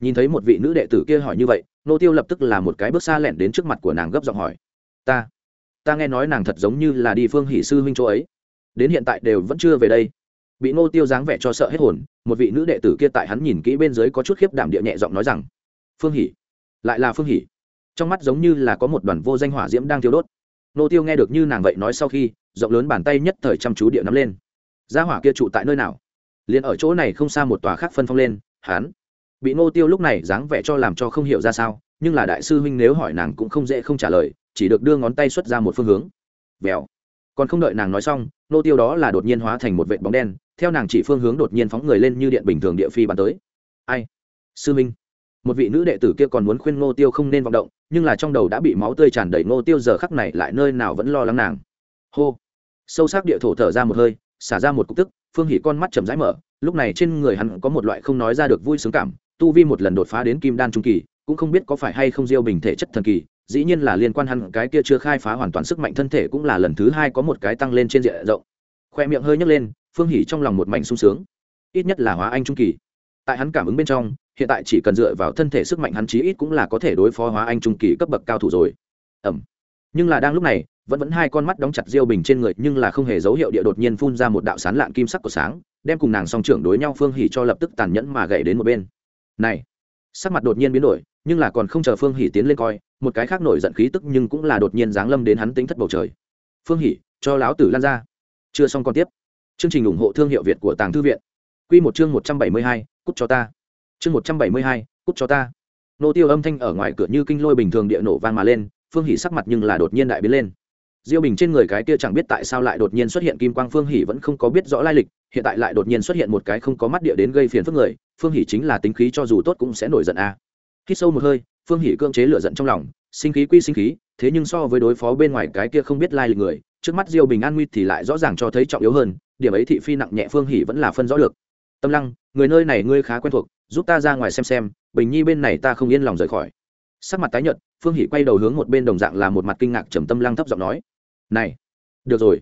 Nhìn thấy một vị nữ đệ tử kia hỏi như vậy nô tiêu lập tức là một cái bước xa lẹn đến trước mặt của nàng gấp giọng hỏi. Ta ta nghe nói nàng thật giống như là đi phương hỷ sư huynh chỗ ấy. Đến hiện tại đều vẫn chưa về đây bị nô tiêu dáng vẻ cho sợ hết hồn một vị nữ đệ tử kia tại hắn nhìn kỹ bên dưới có chút khiếp đảm địa nhẹ giọng nói rằng phương hỉ, lại là phương hỉ, trong mắt giống như là có một đoàn vô danh hỏa diễm đang thiêu đốt. Nô tiêu nghe được như nàng vậy nói sau khi rộng lớn bàn tay nhất thời chăm chú địa nắm lên. Gia hỏa kia trụ tại nơi nào? Liền ở chỗ này không xa một tòa khác phân phong lên hắn. Bị ngô tiêu lúc này dáng vẻ cho làm cho không hiểu ra sao nhưng là đại sư huynh nếu hỏi nàng cũng không dễ không trả lời chỉ được đưa ngón tay xuất ra một phương hướng. Vèo. Còn không đợi nàng nói xong nô tiêu đó là đột nhiên hóa thành một vệt bóng đen theo nàng chỉ phương hướng đột nhiên phóng người lên như điện bình thường địa phi bắn tới. Ai? Sư minh. Một vị nữ đệ tử kia còn muốn khuyên ngô tiêu không nên vọng động, nhưng là trong đầu đã bị máu tươi tràn đầy ngô tiêu giờ khắc này lại nơi nào vẫn lo lắng nàng. Hô. Sâu sắc địa thổ thở ra một hơi, xả ra một cục tức, phương hỉ con mắt chầm rãi mở, lúc này trên người hắn có một loại không nói ra được vui sướng cảm, tu vi một lần đột phá đến kim đan trung kỳ, cũng không biết có phải hay không diêu bình thể chất thần kỳ, dĩ nhiên là liên quan hắn cái kia chưa khai phá hoàn toàn sức mạnh thân thể cũng là lần thứ hai có một cái tăng lên trên diện rộng khoe miệng hơi nhấc lên, phương hỉ trong lòng một mảnh sung sướng. Ít nhất là hóa anh trung kỳ. Tại hắn cảm ứng bên trong, hiện tại chỉ cần dựa vào thân thể sức mạnh hắn chí ít cũng là có thể đối phó hóa anh trung kỳ cấp bậc cao thủ rồi. Ẩm. Nhưng là đang lúc này, vẫn vẫn hai con mắt đóng chặt diêu bình trên người, nhưng là không hề dấu hiệu địa đột nhiên phun ra một đạo sán lạn kim sắc của sáng, đem cùng nàng song trưởng đối nhau phương hỉ cho lập tức tàn nhẫn mà gậy đến một bên. Này, sắc mặt đột nhiên biến đổi, nhưng là còn không chờ phương hỉ tiến lên coi, một cái khác nổi giận khí tức nhưng cũng là đột nhiên giáng lâm đến hắn tính thất bầu trời. Phương hỉ, cho láo tử lan ra chưa xong còn tiếp. Chương trình ủng hộ thương hiệu việt của tàng thư viện. Quy một chương một trăm bảy mươi hai, cút cho ta. Chương một trăm bảy mươi hai, cút cho ta. Nô tiêu âm thanh ở ngoài cửa như kinh lôi bình thường địa nổ vang mà lên, phương hỉ sắc mặt nhưng là đột nhiên đại biến lên. Diêu bình trên người cái kia chẳng biết tại sao lại đột nhiên xuất hiện kim quang, phương hỉ vẫn không có biết rõ lai lịch, hiện tại lại đột nhiên xuất hiện một cái không có mắt địa đến gây phiền phức người, phương hỉ chính là tính khí cho dù tốt cũng sẽ nổi giận a. À. khi sâu một hơi, phương hỉ cưỡng chế lửa giận trong lòng, sinh khí quy sinh khí, thế nhưng so với đối phó bên ngoài cái kia không biết lai lịch người trước mắt diêu bình an nguy thì lại rõ ràng cho thấy trọng yếu hơn, điểm ấy thị phi nặng nhẹ phương hỉ vẫn là phân rõ được. Tâm lăng, người nơi này ngươi khá quen thuộc, giúp ta ra ngoài xem xem, bình nhi bên này ta không yên lòng rời khỏi. Sắc mặt tái nhợt, phương hỉ quay đầu hướng một bên đồng dạng là một mặt kinh ngạc trầm tâm lăng thấp giọng nói, này, được rồi.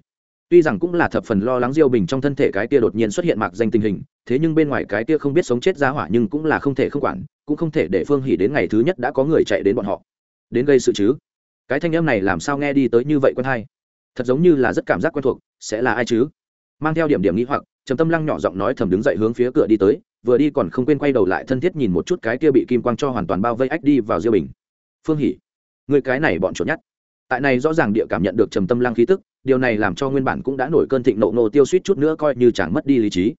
Tuy rằng cũng là thập phần lo lắng diêu bình trong thân thể cái kia đột nhiên xuất hiện mạc danh tình hình, thế nhưng bên ngoài cái kia không biết sống chết ra hỏa nhưng cũng là không thể không quản, cũng không thể để phương hỉ đến ngày thứ nhất đã có người chạy đến bọn họ. Đến gây sự chứ? Cái thanh âm này làm sao nghe đi tới như vậy quân hay thật giống như là rất cảm giác quen thuộc, sẽ là ai chứ? Mang theo điểm điểm nghĩ hoặc, trầm tâm lăng nhỏ giọng nói thầm đứng dậy hướng phía cửa đi tới, vừa đi còn không quên quay đầu lại thân thiết nhìn một chút cái kia bị kim quang cho hoàn toàn bao vây ách đi vào diêu bình. Phương hỉ người cái này bọn chuột nhát tại này rõ ràng địa cảm nhận được trầm tâm lăng khí tức, điều này làm cho nguyên bản cũng đã nổi cơn thịnh nộ nô tiêu suýt chút nữa coi như chẳng mất đi lý trí.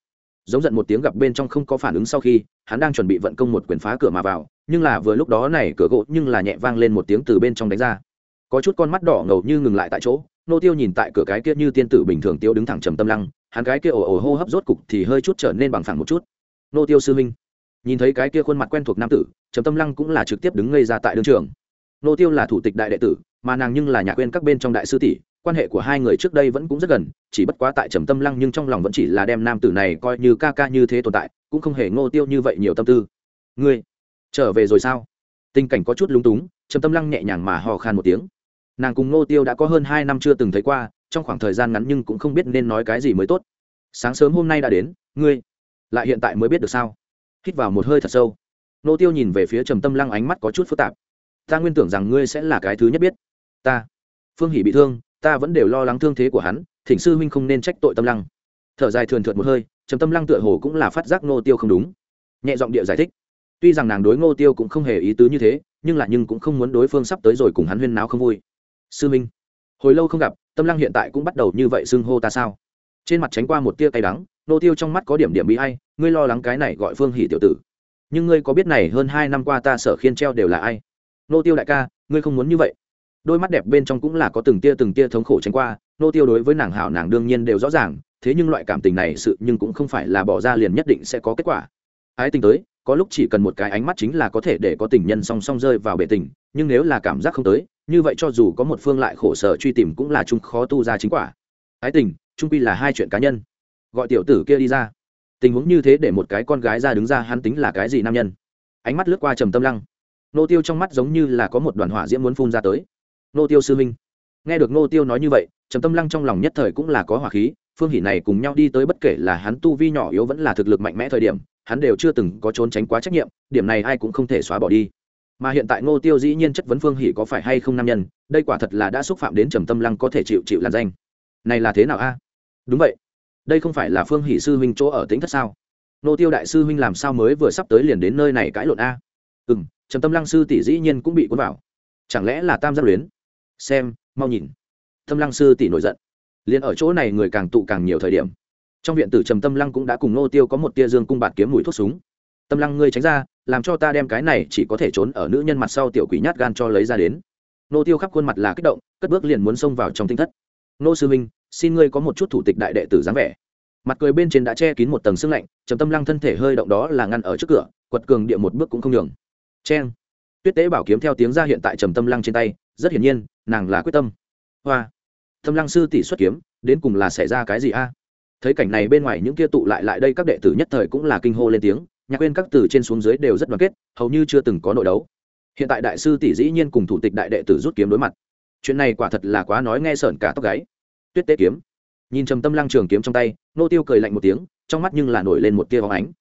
Giống giận một tiếng gặp bên trong không có phản ứng sau khi, hắn đang chuẩn bị vận công một quyền phá cửa mà vào, nhưng là vừa lúc đó này cửa gỗ nhưng là nhẹ vang lên một tiếng từ bên trong đánh ra. Có chút con mắt đỏ ngầu như ngừng lại tại chỗ nô tiêu nhìn tại cửa cái kia như tiên tử bình thường tiêu đứng thẳng trầm tâm lăng, hắn cái kia ồ ồ hô hấp rốt cục thì hơi chút trở nên bằng phẳng một chút. Nô tiêu sư minh nhìn thấy cái kia khuôn mặt quen thuộc nam tử, trầm tâm lăng cũng là trực tiếp đứng ngây ra tại đương trường. Nô tiêu là thủ tịch đại đệ tử, mà nàng nhưng là nhà quên các bên trong đại sư tỷ, quan hệ của hai người trước đây vẫn cũng rất gần, chỉ bất quá tại trầm tâm lăng nhưng trong lòng vẫn chỉ là đem nam tử này coi như ca ca như thế tồn tại, cũng không hề ngô tiêu như vậy nhiều tâm tư. Ngươi, trở về rồi sao? Tình cảnh có chút lúng túng, trầm tâm lăng nhẹ nhàng mà hò khan một tiếng nàng cùng ngô tiêu đã có hơn hai năm chưa từng thấy qua, trong khoảng thời gian ngắn nhưng cũng không biết nên nói cái gì mới tốt. Sáng sớm hôm nay đã đến, ngươi lại hiện tại mới biết được sao? Hít vào một hơi thật sâu. Ngô tiêu nhìn về phía trầm tâm lăng ánh mắt có chút phức tạp. Ta nguyên tưởng rằng ngươi sẽ là cái thứ nhất biết. Ta, phương hỷ bị thương, ta vẫn đều lo lắng thương thế của hắn, thỉnh sư huynh không nên trách tội tâm lăng. Thở dài thường thượt một hơi, trầm tâm lăng tựa hồ cũng là phát giác ngô tiêu không đúng. Nhẹ giọng địa giải thích. Tuy rằng nàng đối ngô tiêu cũng không hề ý tứ như thế, nhưng là nhưng cũng không muốn đối phương sắp tới rồi cùng hắn huyên náo không vui sư minh, hồi lâu không gặp, tâm lăng hiện tại cũng bắt đầu như vậy xưng hô ta sao? Trên mặt tránh qua một tia cay đắng, nô tiêu trong mắt có điểm điểm bị hay ngươi lo lắng cái này gọi phương hỷ tiểu tử. Nhưng ngươi có biết này hơn hai năm qua ta sở khiên treo đều là ai? Nô tiêu đại ca, ngươi không muốn như vậy. Đôi mắt đẹp bên trong cũng là có từng tia từng tia thống khổ tránh qua, nô tiêu đối với nàng hảo nàng đương nhiên đều rõ ràng, thế nhưng loại cảm tình này sự nhưng cũng không phải là bỏ ra liền nhất định sẽ có kết quả. Ái tình tới có lúc chỉ cần một cái ánh mắt chính là có thể để có tình nhân song song rơi vào bể tình, nhưng nếu là cảm giác không tới, như vậy cho dù có một phương lại khổ sở truy tìm cũng là chung khó tu ra chính quả. Ái tình trung pi là hai chuyện cá nhân. Gọi tiểu tử kia đi ra. Tình huống như thế để một cái con gái ra đứng ra hắn tính là cái gì nam nhân? Ánh mắt lướt qua trầm tâm lăng. Nô tiêu trong mắt giống như là có một đoàn hỏa diễm muốn phun ra tới. Nô tiêu sư minh nghe được nô tiêu nói như vậy, trầm tâm lăng trong lòng nhất thời cũng là có hỏa khí, phương hỷ này cùng nhau đi tới bất kể là hắn tu vi nhỏ yếu vẫn là thực lực mạnh mẽ thời điểm hắn đều chưa từng có trốn tránh quá trách nhiệm, điểm này ai cũng không thể xóa bỏ đi. Mà hiện tại ngô tiêu dĩ nhiên chất vấn phương hỷ có phải hay không nam nhân, đây quả thật là đã xúc phạm đến trầm tâm lăng có thể chịu chịu làn danh. Này là thế nào a? Đúng vậy. Đây không phải là phương hỷ sư huynh chỗ ở tính thất sao? Ngô tiêu đại sư huynh làm sao mới vừa sắp tới liền đến nơi này cãi lộn a? Ừ m trầm tâm lăng sư tỷ dĩ nhiên cũng bị cuốn vào. Chẳng lẽ là tam giác luyến? Xem, mau nhìn. Tâm lăng sư tỷ nổi giận. Liền ở chỗ này người càng tụ càng nhiều thời điểm trong viện tử trầm tâm lăng cũng đã cùng nô tiêu có một tia dương cung bạt kiếm mùi thuốc súng. Tâm lăng, ngươi tránh ra, làm cho ta đem cái này chỉ có thể trốn ở nữ nhân mặt sau tiểu quỷ nhát gan cho lấy ra đến. Nô tiêu khắp khuôn mặt là kích động, cất bước liền muốn xông vào trong tinh thất. Nô sư minh xin ngươi có một chút thủ tịch đại đệ tử dáng vẻ. Mặt cười bên trên đã che kín một tầng sương lạnh, trầm tâm lăng thân thể hơi động đó là ngăn ở trước cửa, quật cường địa một bước cũng không nhường. Cheng. Tuyết tế bảo kiếm theo tiếng ra hiện tại trầm tâm lăng trên tay, rất hiển nhiên, nàng là quyết tâm. Hoa. Tâm lăng sư tỷ xuất kiếm, đến cùng là xảy ra cái gì a? Thấy cảnh này bên ngoài những kia tụ lại lại đây các đệ tử nhất thời cũng là kinh hô lên tiếng, nhạc quên các từ trên xuống dưới đều rất đoàn kết, hầu như chưa từng có nội đấu. Hiện tại đại sư tỷ dĩ nhiên cùng thủ tịch đại đệ tử rút kiếm đối mặt. Chuyện này quả thật là quá nói nghe sợn cả tóc gáy. Tuyết tế kiếm. Nhìn trầm tâm lăng trường kiếm trong tay, nô tiêu cười lạnh một tiếng, trong mắt nhưng là nổi lên một tia bóng ánh.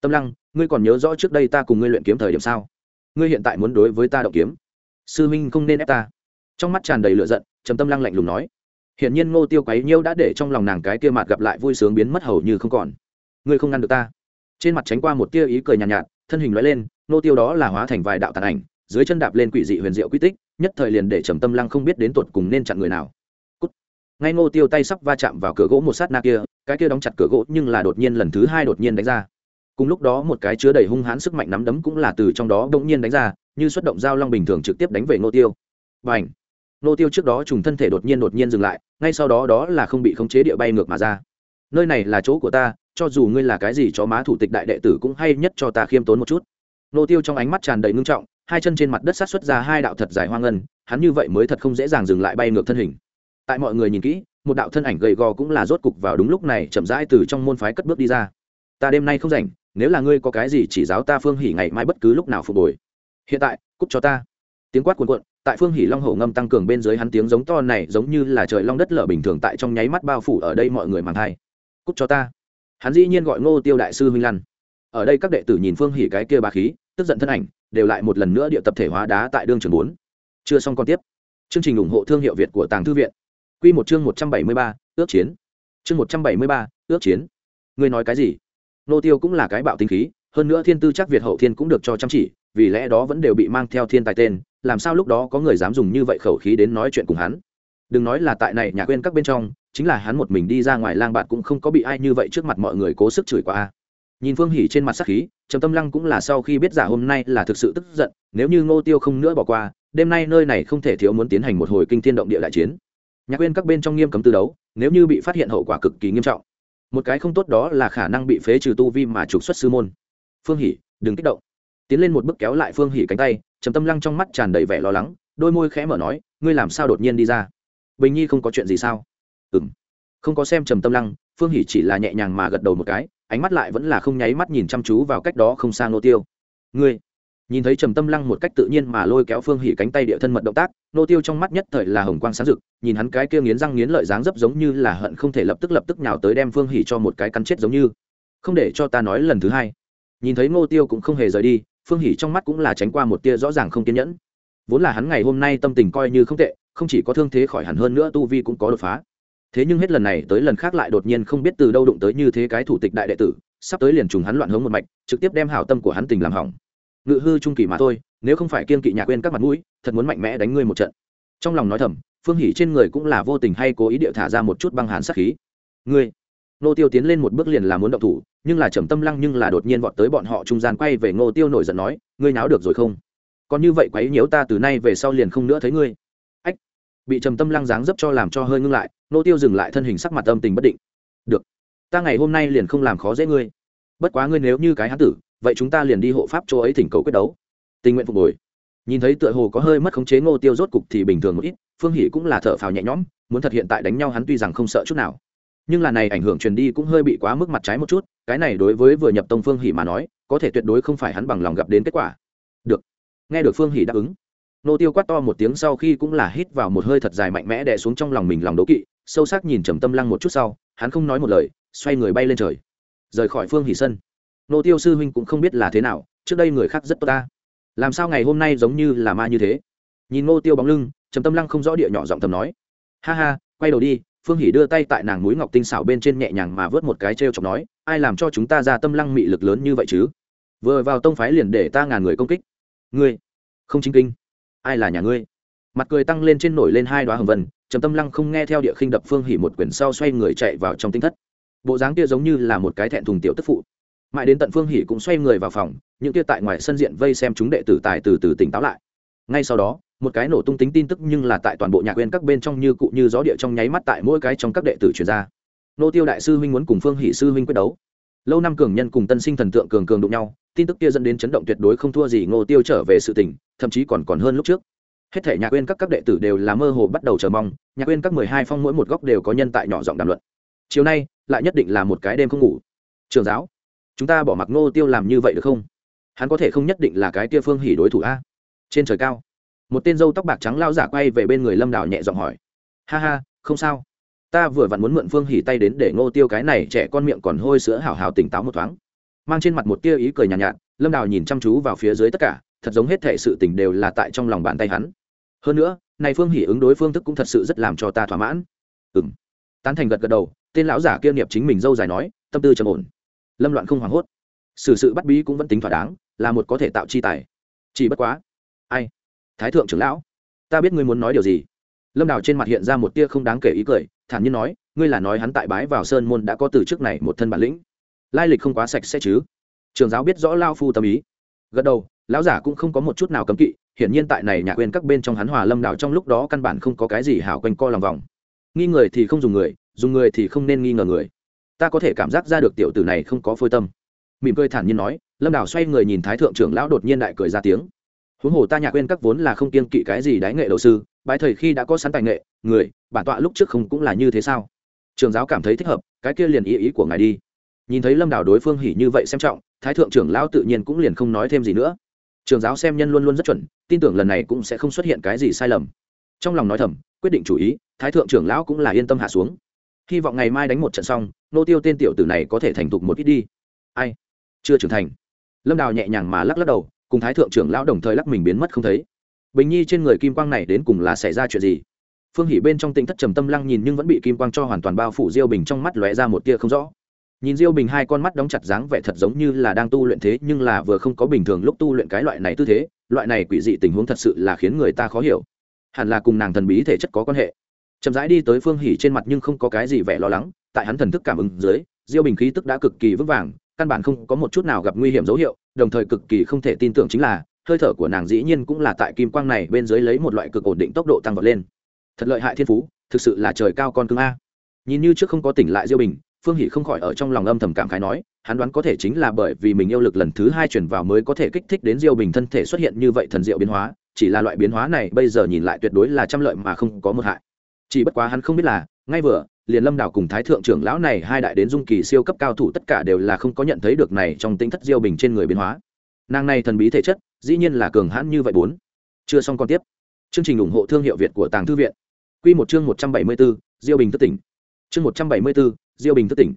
Tâm lăng, ngươi còn nhớ rõ trước đây ta cùng ngươi luyện kiếm thời điểm sao? Ngươi hiện tại muốn đối với ta động kiếm. Sư minh không nên ép ta. Trong mắt tràn đầy lửa giận, trầm tâm lăng lạnh lùng nói hiển nhiên ngô tiêu quấy nhiêu đã để trong lòng nàng cái kia mặt gặp lại vui sướng biến mất hầu như không còn. Ngươi không ngăn được ta. Trên mặt tránh qua một tia ý cười nhàn nhạt, nhạt thân hình nói lên ngô tiêu đó là hóa thành vài đạo tàn ảnh dưới chân đạp lên quỷ dị huyền diệu quy tích nhất thời liền để trầm tâm lăng không biết đến tột cùng nên chặn người nào. Cút. ngay ngô tiêu tay sắp va chạm vào cửa gỗ một sát na kia cái kia đóng chặt cửa gỗ nhưng là đột nhiên lần thứ hai đột nhiên đánh ra. Cùng lúc đó một cái chứa đầy hung hãn sức mạnh nắm đấm cũng là từ trong đó bỗng nhiên đánh ra như xuất động dao long bình thường trực tiếp đánh về ngô tiêu. Bành! Nô tiêu trước đó trùng thân thể đột nhiên đột nhiên dừng lại, ngay sau đó đó là không bị khống chế địa bay ngược mà ra. Nơi này là chỗ của ta, cho dù ngươi là cái gì cho má thủ tịch đại đệ tử cũng hay nhất cho ta khiêm tốn một chút. Nô tiêu trong ánh mắt tràn đầy ngưng trọng, hai chân trên mặt đất sát xuất ra hai đạo thật dài hoang ngân, hắn như vậy mới thật không dễ dàng dừng lại bay ngược thân hình. Tại mọi người nhìn kỹ, một đạo thân ảnh gầy gò cũng là rốt cục vào đúng lúc này chậm rãi từ trong môn phái cất bước đi ra. Ta đêm nay không rảnh, nếu là ngươi có cái gì chỉ giáo ta phương hỉ ngày mai bất cứ lúc nào phục hồi. Hiện tại cúc cho ta. Tiếng quát cuồn cuộn tại phương hỉ long hổ ngâm tăng cường bên dưới hắn tiếng giống to này giống như là trời long đất lở bình thường tại trong nháy mắt bao phủ ở đây mọi người màng thai. Cúc cho ta. Hắn dĩ nhiên gọi ngô tiêu đại sư huynh lăn. Ở đây các đệ tử nhìn phương hỉ cái kia bà khí, tức giận thân ảnh, đều lại một lần nữa địa tập thể hóa đá tại đương trường bốn. Chưa xong còn tiếp. Chương trình ủng hộ thương hiệu việt của tàng thư viện. Q một chương một trăm bảy mươi ba, ước chiến. Chương một trăm bảy mươi ba, ước chiến. Ngươi nói cái gì? Nô tiêu cũng là cái bạo tinh khí, hơn nữa thiên tư chắc việt hậu thiên cũng được cho chăm chỉ, vì lẽ đó vẫn đều bị mang theo thiên tài tên làm sao lúc đó có người dám dùng như vậy khẩu khí đến nói chuyện cùng hắn? Đừng nói là tại này, nhà quên các bên trong, chính là hắn một mình đi ra ngoài lang bạn cũng không có bị ai như vậy trước mặt mọi người cố sức chửi qua nhìn phương hỉ trên mặt sắc khí, trầm tâm lăng cũng là sau khi biết giả hôm nay là thực sự tức giận, nếu như ngô tiêu không nữa bỏ qua, đêm nay nơi này không thể thiếu muốn tiến hành một hồi kinh thiên động địa đại chiến. Nhạc quên các bên trong nghiêm cấm tư đấu, nếu như bị phát hiện hậu quả cực kỳ nghiêm trọng. Một cái không tốt đó là khả năng bị phế trừ tu vi mà trục xuất sư môn. Phương hỉ, đừng kích động. Tiến lên một bước kéo lại phương hỉ cánh tay trầm tâm lăng trong mắt tràn đầy vẻ lo lắng, đôi môi khẽ mở nói, ngươi làm sao đột nhiên đi ra? Bình nhi không có chuyện gì sao? Ừ m không có xem trầm tâm lăng, phương hỉ chỉ là nhẹ nhàng mà gật đầu một cái, ánh mắt lại vẫn là không nháy mắt nhìn chăm chú vào cách đó không sang nô tiêu. Ngươi? Nhìn thấy trầm tâm lăng một cách tự nhiên mà lôi kéo phương hỉ cánh tay địa thân mật động tác nô tiêu trong mắt nhất thời là hồng quang sáng rực, nhìn hắn cái kia nghiến răng nghiến lợi dáng dấp giống như là hận không thể lập tức lập tức nhào tới đem phương hỉ cho một cái cắn chết giống như. Không để cho ta nói lần thứ hai. Nhìn thấy ngô tiêu cũng không hề rời đi phương hỉ trong mắt cũng là tránh qua một tia rõ ràng không kiên nhẫn. Vốn là hắn ngày hôm nay tâm tình coi như không tệ, không chỉ có thương thế khỏi hẳn hơn nữa tu vi cũng có đột phá. Thế nhưng hết lần này tới lần khác lại đột nhiên không biết từ đâu đụng tới như thế cái thủ tịch đại đệ tử, sắp tới liền trùng hắn loạn hướng một mạch, trực tiếp đem hảo tâm của hắn tình làm hỏng. Ngự hư trung kỳ mà thôi, nếu không phải kiên kỵ nhà quên các mặt mũi, thật muốn mạnh mẽ đánh ngươi một trận. Trong lòng nói thầm, phương hỉ trên người cũng là vô tình hay cố ý địa thả ra một chút băng hàn sát khí. Ngươi nô tiêu tiến lên một bước liền là muốn động thủ, nhưng là trầm tâm lăng nhưng là đột nhiên vọt tới bọn họ trung gian quay về ngô tiêu nổi giận nói, ngươi náo được rồi không? Còn như vậy quấy nhiễu ta từ nay về sau liền không nữa thấy ngươi. Ách, bị trầm tâm lăng dáng dấp cho làm cho hơi ngưng lại nô tiêu dừng lại thân hình sắc mặt âm tình bất định. Được, ta ngày hôm nay liền không làm khó dễ ngươi. Bất quá ngươi nếu như cái hán tử, vậy chúng ta liền đi hộ pháp chỗ ấy thỉnh cầu quyết đấu. Tình nguyện phục hồi. Nhìn thấy tựa hồ có hơi mất khống chế ngô tiêu rốt cục thì bình thường một ít, phương hỷ cũng là thở phào nhẹ nhõm, muốn thật hiện tại đánh nhau hắn tuy rằng không sợ chút nào nhưng là này ảnh hưởng truyền đi cũng hơi bị quá mức mặt trái một chút, cái này đối với vừa nhập tông phương hỷ mà nói, có thể tuyệt đối không phải hắn bằng lòng gặp đến kết quả. Được. Nghe được phương hỷ đáp ứng, nô tiêu quát to một tiếng sau khi cũng là hít vào một hơi thật dài mạnh mẽ đè xuống trong lòng mình lòng đố kỵ, sâu sắc nhìn trầm tâm lăng một chút sau, hắn không nói một lời, xoay người bay lên trời. Rời khỏi phương hỷ sân. Nô tiêu sư huynh cũng không biết là thế nào, trước đây người khác rất tốt ta. Làm sao ngày hôm nay giống như là ma như thế? Nhìn nô tiêu bóng lưng, trầm tâm lăng không rõ địa nhỏ giọng tầm nói. Ha ha, quay đầu đi phương hỷ đưa tay tại nàng núi ngọc tinh xảo bên trên nhẹ nhàng mà vớt một cái t r e o chọc nói, ai làm cho chúng ta ra tâm lăng mị lực lớn như vậy chứ? Vừa vào tông phái liền để ta ngàn người công kích. Ngươi, không chính kinh. Ai là nhà ngươi? Mặt cười tăng lên trên nổi lên hai đoá hồng vân, trầm tâm lăng không nghe theo địa khinh đập phương hỉ một quyển sau xoay người chạy vào trong tinh thất. Bộ dáng kia giống như là một cái thẹn thùng tiểu tức phụ. Mãi đến tận phương hỉ cũng xoay người vào phòng, những kia tại ngoài sân diện vây xem chúng đệ tử tài từ từ tỉnh táo lại. Ngay sau đó một cái nổ tung tính tin tức nhưng là tại toàn bộ nhạc quên các bên trong như cụ như gió địa trong nháy mắt tại mỗi cái trong các đệ tử truyền ra. Nô tiêu đại sư huynh muốn cùng phương hỷ sư huynh quyết đấu. Lâu năm cường nhân cùng tân sinh thần tượng cường cường đụng nhau, tin tức kia dẫn đến chấn động tuyệt đối không thua gì ngô tiêu trở về sự tỉnh thậm chí còn còn hơn lúc trước. Hết thể nhạc quên các các đệ tử đều là mơ hồ bắt đầu chờ mong, nhạc quên các mười hai phong mỗi một góc đều có nhân tại nhỏ giọng đàm luận. Chiều nay, lại nhất định là một cái đêm không ngủ. Trường giáo, chúng ta bỏ mặc ngô tiêu làm như vậy được không? Hắn có thể không nhất định là cái kia phương hỉ đối thủ a. Trên trời cao một tên dâu tóc bạc trắng lao giả quay về bên người lâm đào nhẹ giọng hỏi ha ha không sao ta vừa vặn muốn mượn phương hỉ tay đến để ngô tiêu cái này trẻ con miệng còn hôi sữa hào hào tỉnh táo một thoáng mang trên mặt một tia ý cười nhàn nhạt, nhạt lâm đào nhìn chăm chú vào phía dưới tất cả thật giống hết thể sự tình đều là tại trong lòng bàn tay hắn hơn nữa này phương hỉ ứng đối phương thức cũng thật sự rất làm cho ta thỏa mãn ừ m tán thành gật gật đầu tên lão giả kia nghiệp chính mình dâu dài nói tâm tư trầm ổn lâm loạn không hoảng hốt xử sự bắt bí cũng vẫn tính thỏa đáng là một có thể tạo chi tài chỉ bất quá ai thái thượng trưởng lão, ta biết ngươi muốn nói điều gì. Lâm đào trên mặt hiện ra một tia không đáng kể ý cười, thản nhiên nói, ngươi là nói hắn tại bái vào sơn môn đã có từ trước này một thân bản lĩnh. Lai lịch không quá sạch sẽ chứ? Trường giáo biết rõ lao phu tâm ý. Gật đầu, lão giả cũng không có một chút nào cấm kỵ, hiển nhiên tại này nhà quên các bên trong hắn hòa lâm đào trong lúc đó căn bản không có cái gì hảo quanh co lòng vòng. Nghi người thì không dùng người dùng người thì không nên nghi ngờ người. Ta có thể cảm giác ra được tiểu tử này không có phôi tâm. Mỉm cười thản nhiên nói, lâm đào xoay người nhìn thái thượng trưởng lão đột nhiên đại cười ra tiếng huống hồ ta nhạc quên các vốn là không kiên kỵ cái gì đái nghệ đầu sư, bái thời khi đã có sẵn tài nghệ, người, bản tọa lúc trước không cũng là như thế sao? Trường giáo cảm thấy thích hợp, cái kia liền ý ý của ngài đi. Nhìn thấy lâm đảo đối phương hỉ như vậy xem trọng, thái thượng trưởng lão tự nhiên cũng liền không nói thêm gì nữa. Trường giáo xem nhân luôn luôn rất chuẩn, tin tưởng lần này cũng sẽ không xuất hiện cái gì sai lầm. Trong lòng nói thầm, quyết định chủ ý, thái thượng trưởng lão cũng là yên tâm hạ xuống. Hy vọng ngày mai đánh một trận xong, nô tiêu tên tiểu tử này có thể thành thục một ít đi. Ai? Chưa trưởng thành. Lâm đào nhẹ nhàng mà lắc lắc đầu cùng thái thượng trưởng lão đồng thời lắc mình biến mất không thấy. Bình nhi trên người kim quang này đến cùng là xảy ra chuyện gì? Phương hỉ bên trong tinh thất trầm tâm lăng nhìn nhưng vẫn bị kim quang cho hoàn toàn bao phủ diêu bình trong mắt lóe ra một tia không rõ. Nhìn diêu bình hai con mắt đóng chặt dáng vẻ thật giống như là đang tu luyện thế nhưng là vừa không có bình thường lúc tu luyện cái loại này tư thế, loại này quỷ dị tình huống thật sự là khiến người ta khó hiểu. Hẳn là cùng nàng thần bí thể chất có quan hệ. Chậm rãi đi tới phương hỉ trên mặt nhưng không có cái gì vẻ lo lắng, tại hắn thần thức cảm ứng dưới, diêu bình khí tức đã cực kỳ vững vàng căn bản không có một chút nào gặp nguy hiểm dấu hiệu, đồng thời cực kỳ không thể tin tưởng chính là, hơi thở của nàng dĩ nhiên cũng là tại kim quang này bên dưới lấy một loại cực ổn định tốc độ tăng vọt lên. Thật lợi hại thiên phú, thực sự là trời cao con cưng a. Nhìn như trước không có tỉnh lại diêu bình, phương hỷ không khỏi ở trong lòng âm thầm cảm khái nói, hắn đoán có thể chính là bởi vì mình yêu lực lần thứ hai chuyển vào mới có thể kích thích đến diêu bình thân thể xuất hiện như vậy thần diệu biến hóa, chỉ là loại biến hóa này bây giờ nhìn lại tuyệt đối là trăm lợi mà không có một hại. Chỉ bất quá hắn không biết là, ngay vừa liền lâm đảo cùng thái thượng trưởng lão này hai đại đến dung kỳ siêu cấp cao thủ tất cả đều là không có nhận thấy được này trong tính thất diêu bình trên người biến hóa. Nàng này thần bí thể chất, dĩ nhiên là cường hãn như vậy bốn. Chưa xong còn tiếp. Chương trình ủng hộ thương hiệu việt của tàng thư viện. Q một chương một trăm bảy mươi bốn diêu bình thất tỉnh. Chương một trăm bảy mươi bốn diêu bình thất tỉnh.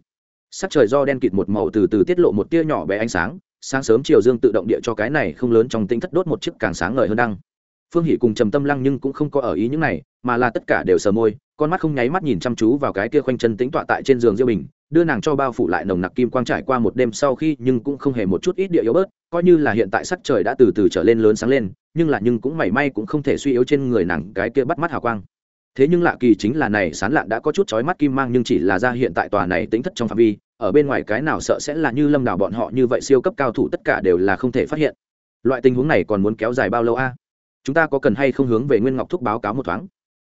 Sắc trời do đen kịt một màu từ từ tiết lộ một tia nhỏ bé ánh sáng sáng sớm chiều dương tự động địa cho cái này không lớn trong tính thất đốt một chiếc càng sáng ngời hơn đăng. Phương hỷ cùng trầm tâm lăng nhưng cũng không có ở ý những này, mà là tất cả đều sờ môi con mắt không nháy mắt nhìn chăm chú vào cái kia khoanh chân tính tọa tại trên giường diêu bình, đưa nàng cho bao phủ lại nồng nặc kim quang trải qua một đêm sau khi nhưng cũng không hề một chút ít địa yếu bớt, coi như là hiện tại sắc trời đã từ từ trở lên lớn sáng lên, nhưng là nhưng cũng mảy may cũng không thể suy yếu trên người nàng cái kia bắt mắt hào quang. Thế nhưng lạ kỳ chính là này sán lạn đã có chút chói mắt kim mang nhưng chỉ là ra hiện tại tòa này tính thất trong phạm vi, ở bên ngoài cái nào sợ sẽ là như lâm đảo bọn họ như vậy siêu cấp cao thủ tất cả đều là không thể phát hiện. Loại tình huống này còn muốn kéo dài bao lâu a? Chúng ta có cần hay không hướng về nguyên ngọc thúc báo cáo một thoáng?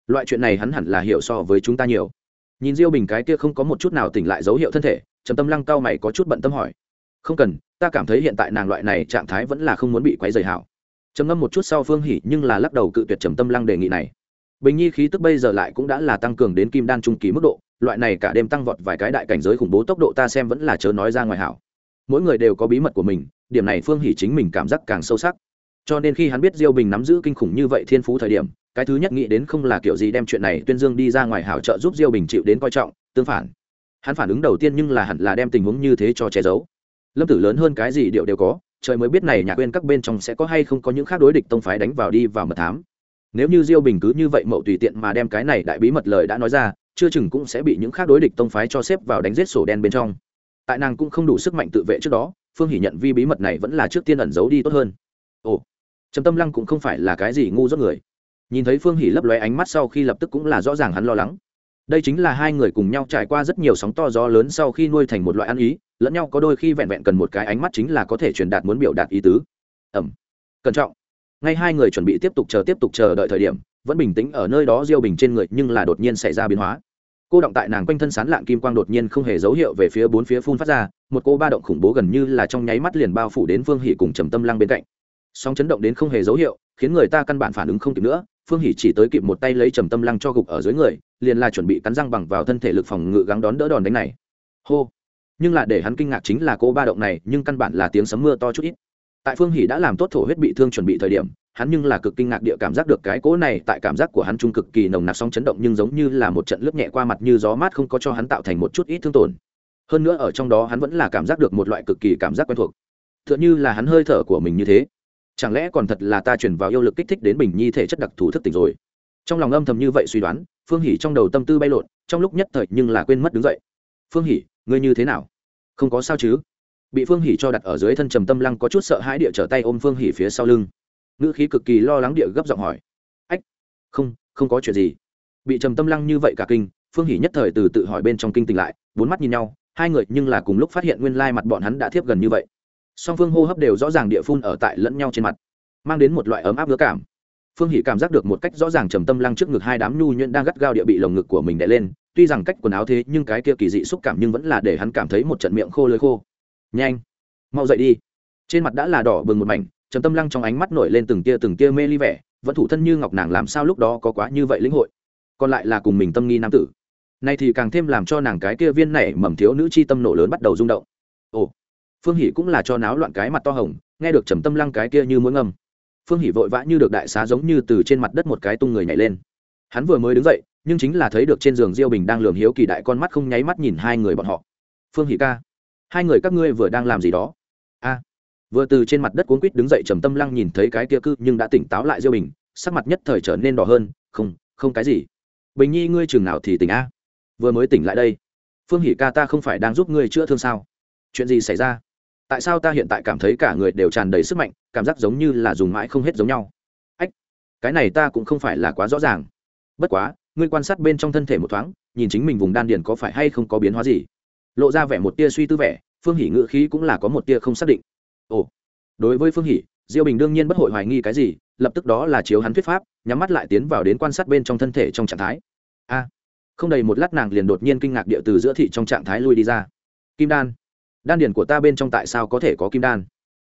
Loại chuyện này hắn hẳn là hiểu so với chúng ta nhiều. Nhìn diêu bình cái kia không có một chút nào tỉnh lại dấu hiệu thân thể, trầm tâm lăng cao mày có chút bận tâm hỏi. Không cần, ta cảm thấy hiện tại nàng loại này trạng thái vẫn là không muốn bị quấy rầy hảo. Trầm ngâm một chút sau phương hỉ nhưng là lắc đầu cự tuyệt trầm tâm lăng đề nghị này. Bình nhi khí tức bây giờ lại cũng đã là tăng cường đến kim đan trung kỳ mức độ, loại này cả đêm tăng vọt vài cái đại cảnh giới khủng bố tốc độ ta xem vẫn là chớ nói ra ngoài hảo. Mỗi người đều có bí mật của mình, điểm này phương hỉ chính mình cảm giác càng sâu sắc. Cho nên khi hắn biết diêu bình nắm giữ kinh khủng như vậy thiên phú thời điểm cái thứ nhất nghĩ đến không là kiểu gì đem chuyện này tuyên dương đi ra ngoài hảo trợ giúp diêu bình chịu đến coi trọng, tương phản. Hắn phản ứng đầu tiên nhưng là hẳn là đem tình huống như thế cho che giấu. Lâm tử lớn hơn cái gì điệu đều có, trời mới biết này nhạc quên các bên trong sẽ có hay không có những khác đối địch tông phái đánh vào đi vào mật thám. Nếu như diêu bình cứ như vậy mậu tùy tiện mà đem cái này đại bí mật lời đã nói ra, chưa chừng cũng sẽ bị những khác đối địch tông phái cho xếp vào đánh giết sổ đen bên trong. Tại nàng cũng không đủ sức mạnh tự vệ trước đó, phương hỷ nhận vi bí mật này vẫn là trước tiên ẩn giấu đi tốt hơn. Ồ, trầm tâm lăng cũng không phải là cái gì ngu dốt người nhìn thấy phương hỷ lấp lóe ánh mắt sau khi lập tức cũng là rõ ràng hắn lo lắng. Đây chính là hai người cùng nhau trải qua rất nhiều sóng to gió lớn sau khi nuôi thành một loại ăn ý, lẫn nhau có đôi khi vẹn vẹn cần một cái ánh mắt chính là có thể truyền đạt muốn biểu đạt ý tứ. Ẩm. Cẩn trọng. Ngay hai người chuẩn bị tiếp tục chờ tiếp tục chờ đợi thời điểm, vẫn bình tĩnh ở nơi đó diêu bình trên người, nhưng là đột nhiên xảy ra biến hóa. Cô động tại nàng quanh thân sán lạng kim quang đột nhiên không hề dấu hiệu về phía bốn phía phun phát ra, một cô ba động khủng bố gần như là trong nháy mắt liền bao phủ đến phương hỷ cùng trầm tâm lăng bên cạnh. Sóng chấn động đến không hề dấu hiệu, khiến người ta căn bản phản ứng không kịp nữa phương hỷ chỉ tới kịp một tay lấy trầm tâm lăng cho gục ở dưới người, liền là chuẩn bị cắn răng bằng vào thân thể lực phòng ngự gắng đón đỡ đòn đánh này. Hô. Nhưng là để hắn kinh ngạc chính là cô ba động này, nhưng căn bản là tiếng sấm mưa to chút ít. Tại phương hỷ đã làm tốt thổ huyết bị thương chuẩn bị thời điểm, hắn nhưng là cực kinh ngạc địa cảm giác được cái cỗ này, tại cảm giác của hắn trung cực kỳ nồng nặc sóng chấn động nhưng giống như là một trận lướt nhẹ qua mặt như gió mát không có cho hắn tạo thành một chút ít thương tổn. Hơn nữa ở trong đó hắn vẫn là cảm giác được một loại cực kỳ cảm giác quen thuộc. T h ư ợ n như là hắn hơi thở của mình như thế chẳng lẽ còn thật là ta chuyển vào yêu lực kích thích đến bình nhi thể chất đặc thù thức tỉnh rồi? Trong lòng âm thầm như vậy suy đoán, phương hỷ trong đầu tâm tư bay lộn, trong lúc nhất thời nhưng là quên mất đứng dậy. Phương hỷ, ngươi như thế nào? Không có sao chứ? Bị phương hỷ cho đặt ở dưới thân trầm tâm lăng có chút sợ hãi địa trở tay ôm phương hỷ phía sau lưng. Ngữ khí cực kỳ lo lắng địa gấp giọng hỏi. Ách, không không có chuyện gì. Bị trầm tâm lăng như vậy cả kinh, phương hỷ nhất thời từ tự hỏi bên trong kinh tỉnh lại, bốn mắt nhìn nhau, hai người nhưng là cùng lúc phát hiện nguyên lai mặt bọn hắn đã thiếp gần như vậy song phương hô hấp đều rõ ràng địa phun ở tại lẫn nhau trên mặt, mang đến một loại ấm áp ngứa cảm. Phương hỷ cảm giác được một cách rõ ràng trầm tâm lăng trước ngực hai đám nhu nhuyễn đang gắt gao địa bị lồng ngực của mình đè lên, tuy rằng cách quần áo thế nhưng cái kia kỳ dị xúc cảm nhưng vẫn là để hắn cảm thấy một trận miệng khô lưỡi khô. Nhanh, mau dậy đi. Trên mặt đã là đỏ bừng một mảnh, trầm tâm lăng trong ánh mắt nổi lên từng tia từng tia mê ly vẻ, vẫn thủ thân như ngọc nàng làm sao lúc đó có quá như vậy lĩnh hội. Còn lại là cùng mình tâm nghi nam tử. Nay thì càng thêm làm cho nàng cái kia viên này mầm thiếu nữ chi tâm nổ lớn bắt đầu rung động. Ồ phương hỷ cũng là cho náo loạn cái mặt to hồng, nghe được trầm tâm lăng cái kia như muốn ngâm. Phương Hỷ vội vã như được đại xá giống như từ trên mặt đất một cái tung người nhảy lên. Hắn vừa mới đứng dậy, nhưng chính là thấy được trên giường diêu bình đang lường hiếu kỳ đại con mắt không nháy mắt nhìn hai người bọn họ. Phương Hỷ ca, hai người các ngươi vừa đang làm gì đó? A. Vừa từ trên mặt đất cuốn quýt đứng dậy trầm tâm lăng nhìn thấy cái kia cư nhưng đã tỉnh táo lại diêu bình, sắc mặt nhất thời trở nên đỏ hơn, không không cái gì. Bình nhi, ngươi chừng nào thì tỉnh a? Vừa mới tỉnh lại đây. Phương Hỷ ca ta không phải đang giúp ngươi chữa thương sao? Chuyện gì xảy ra? Tại sao ta hiện tại cảm thấy cả người đều tràn đầy sức mạnh, cảm giác giống như là dùng mãi không hết giống nhau? Ách, cái này ta cũng không phải là quá rõ ràng. Bất quá, ngươi quan sát bên trong thân thể một thoáng, nhìn chính mình vùng đan điền có phải hay không có biến hóa gì? Lộ ra vẻ một tia suy tư vẻ, phương hỉ ngự khí cũng là có một tia không xác định. Ồ, đối với phương hỉ diêu bình đương nhiên bất hội hoài nghi cái gì, lập tức đó là chiếu hắn thuyết pháp, nhắm mắt lại tiến vào đến quan sát bên trong thân thể trong trạng thái. A, không đầy một lát nàng liền đột nhiên kinh ngạc địa từ giữa thị trong trạng thái lui đi ra. Kim đan đan điền của ta bên trong tại sao có thể có kim đan?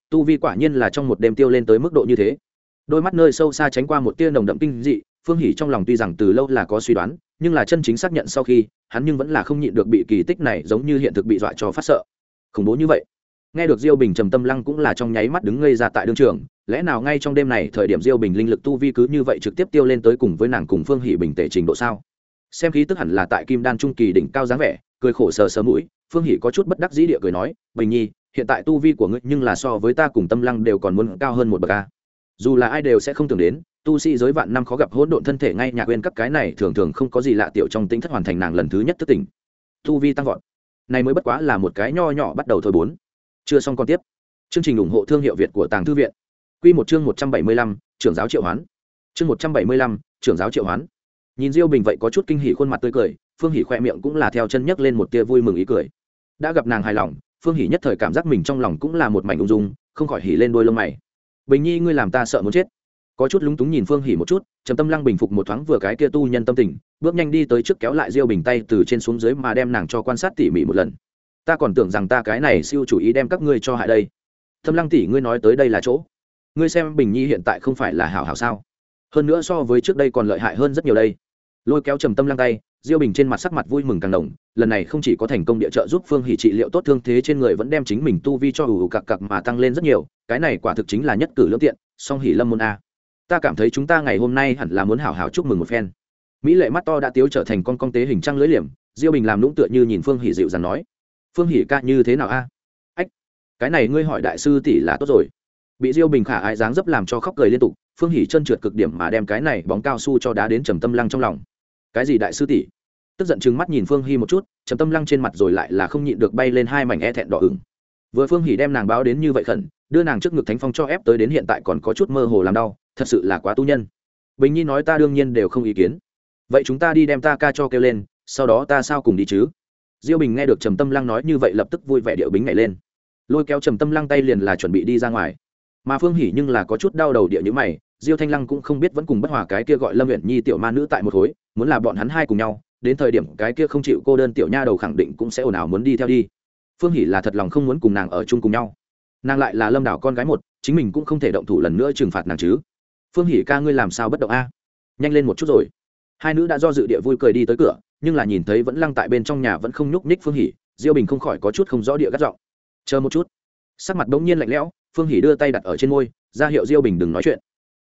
Tu vi quả nhiên là trong một đêm tiêu lên tới mức độ như thế. Đôi mắt nơi sâu xa tránh qua một tia nồng đậm kinh dị, phương hỉ trong lòng tuy rằng từ lâu là có suy đoán, nhưng là chân chính xác nhận sau khi, hắn nhưng vẫn là không nhịn được bị kỳ tích này giống như hiện thực bị dọa cho phát sợ. Khủng bố như vậy. Nghe được diêu bình trầm tâm lăng cũng là trong nháy mắt đứng ngây ra tại đương trường, lẽ nào ngay trong đêm này thời điểm diêu bình linh lực tu vi cứ như vậy trực tiếp tiêu lên tới cùng với nàng cùng phương hỷ bình tể trình độ sao? Xem khí tức hẳn là tại kim đan trung kỳ đỉnh cao dáng vẻ cười khổ sờ sờ mũi, phương hỷ có chút bất đắc dĩ địa cười nói, bình nhi, hiện tại tu vi của ngươi nhưng là so với ta cùng tâm lăng đều còn muốn cao hơn một bậc a. Dù là ai đều sẽ không tưởng đến, tu sĩ giới vạn năm khó gặp hỗn độn thân thể ngay nhà quên các cái này thường thường không có gì lạ tiểu trong tính thất hoàn thành nàng lần thứ nhất thức tỉnh. Tu vi tăng vọt. Này mới bất quá là một cái nho nhỏ bắt đầu thôi bốn. Chưa xong còn tiếp. Chương trình ủng hộ thương hiệu việt của tàng thư viện. Quy một chương một trăm bảy mươi lăm, trưởng giáo triệu hoán. Chương một trăm bảy mươi lăm, trưởng giáo triệu hoán. Nhìn diêu bình vậy có chút kinh hỉ khuôn mặt tươi cười phương hỉ khoe miệng cũng là theo chân nhấc lên một tia vui mừng ý cười. Đã gặp nàng hài lòng, phương hỉ nhất thời cảm giác mình trong lòng cũng là một mảnh ung dung, không khỏi hỉ lên đôi lông mày. Bình nhi, ngươi làm ta sợ muốn chết. Có chút lúng túng nhìn phương hỉ một chút, trầm tâm lăng bình phục một thoáng vừa cái kia tu nhân tâm tình, bước nhanh đi tới trước kéo lại diêu bình tay từ trên xuống dưới mà đem nàng cho quan sát tỉ mỉ một lần. Ta còn tưởng rằng ta cái này siêu chủ ý đem các ngươi cho hại đây. Thâm lăng tỷ, ngươi nói tới đây là chỗ? Ngươi xem bình nhi hiện tại không phải là hảo hảo sao? Hơn nữa so với trước đây còn lợi hại hơn rất nhiều đây. Lôi kéo trầm tâm lăng tay diêu bình trên mặt sắc mặt vui mừng càng đồng lần này không chỉ có thành công địa trợ giúp phương hỷ trị liệu tốt thương thế trên người vẫn đem chính mình tu vi cho ủ ủ cặc cặc mà tăng lên rất nhiều, cái này quả thực chính là nhất cử lương tiện, song hỷ lâm môn a. Ta cảm thấy chúng ta ngày hôm nay hẳn là muốn hảo hảo chúc mừng một phen. Mỹ lệ mắt to đã tiếu trở thành con con tế hình trăng lưỡi liềm, diêu bình làm lũng tựa như nhìn phương hỷ dịu dàng nói. Phương hỷ ca, như thế nào a? Ách, cái này ngươi hỏi đại sư tỷ là tốt rồi. Bị diêu bình khả ái dáng dấp làm cho khóc cười liên tục, phương hỷ chân trượt cực điểm mà đem cái này bóng cao su cho đá đến trầm tâm lăng trong lòng cái gì đại sư tỷ? Tức giận chừng mắt nhìn phương hy một chút, trầm tâm lăng trên mặt rồi lại là không nhịn được bay lên hai mảnh e thẹn đỏ ửng. Vừa phương hỷ đem nàng báo đến như vậy khẩn, đưa nàng trước ngực thánh phong cho ép tới đến hiện tại còn có chút mơ hồ làm đau, thật sự là quá tu nhân. Bình nhi nói ta đương nhiên đều không ý kiến. Vậy chúng ta đi đem ta ca cho kêu lên, sau đó ta sao cùng đi chứ? Diêu bình nghe được trầm tâm lăng nói như vậy lập tức vui vẻ điệu bính nhảy lên. Lôi kéo trầm tâm lăng tay liền là chuẩn bị đi ra ngoài. Mà phương hỉ nhưng là có chút đau đầu địa nhữ mày diêu thanh lăng cũng không biết vẫn cùng bất hòa cái kia gọi lâm huyện nhi tiểu ma nữ tại một khối, muốn là bọn hắn hai cùng nhau, đến thời điểm cái kia không chịu cô đơn tiểu nha đầu khẳng định cũng sẽ ồn ào muốn đi theo đi. Phương hỉ là thật lòng không muốn cùng nàng ở chung cùng nhau. Nàng lại là lâm đảo con gái một, chính mình cũng không thể động thủ lần nữa trừng phạt nàng chứ. Phương hỉ ca ngươi làm sao bất động a? Nhanh lên một chút rồi. Hai nữ đã do dự địa vui cười đi tới cửa, nhưng là nhìn thấy vẫn lăng tại bên trong nhà vẫn không nhúc nhích phương hỉ diêu bình không khỏi có chút không rõ địa gắt giọng. Chờ một chút. Sắc mặt bỗng nhiên lạnh lẽo, phương hỉ đưa tay đặt ở trên môi, ra hiệu diêu bình đừng nói chuyện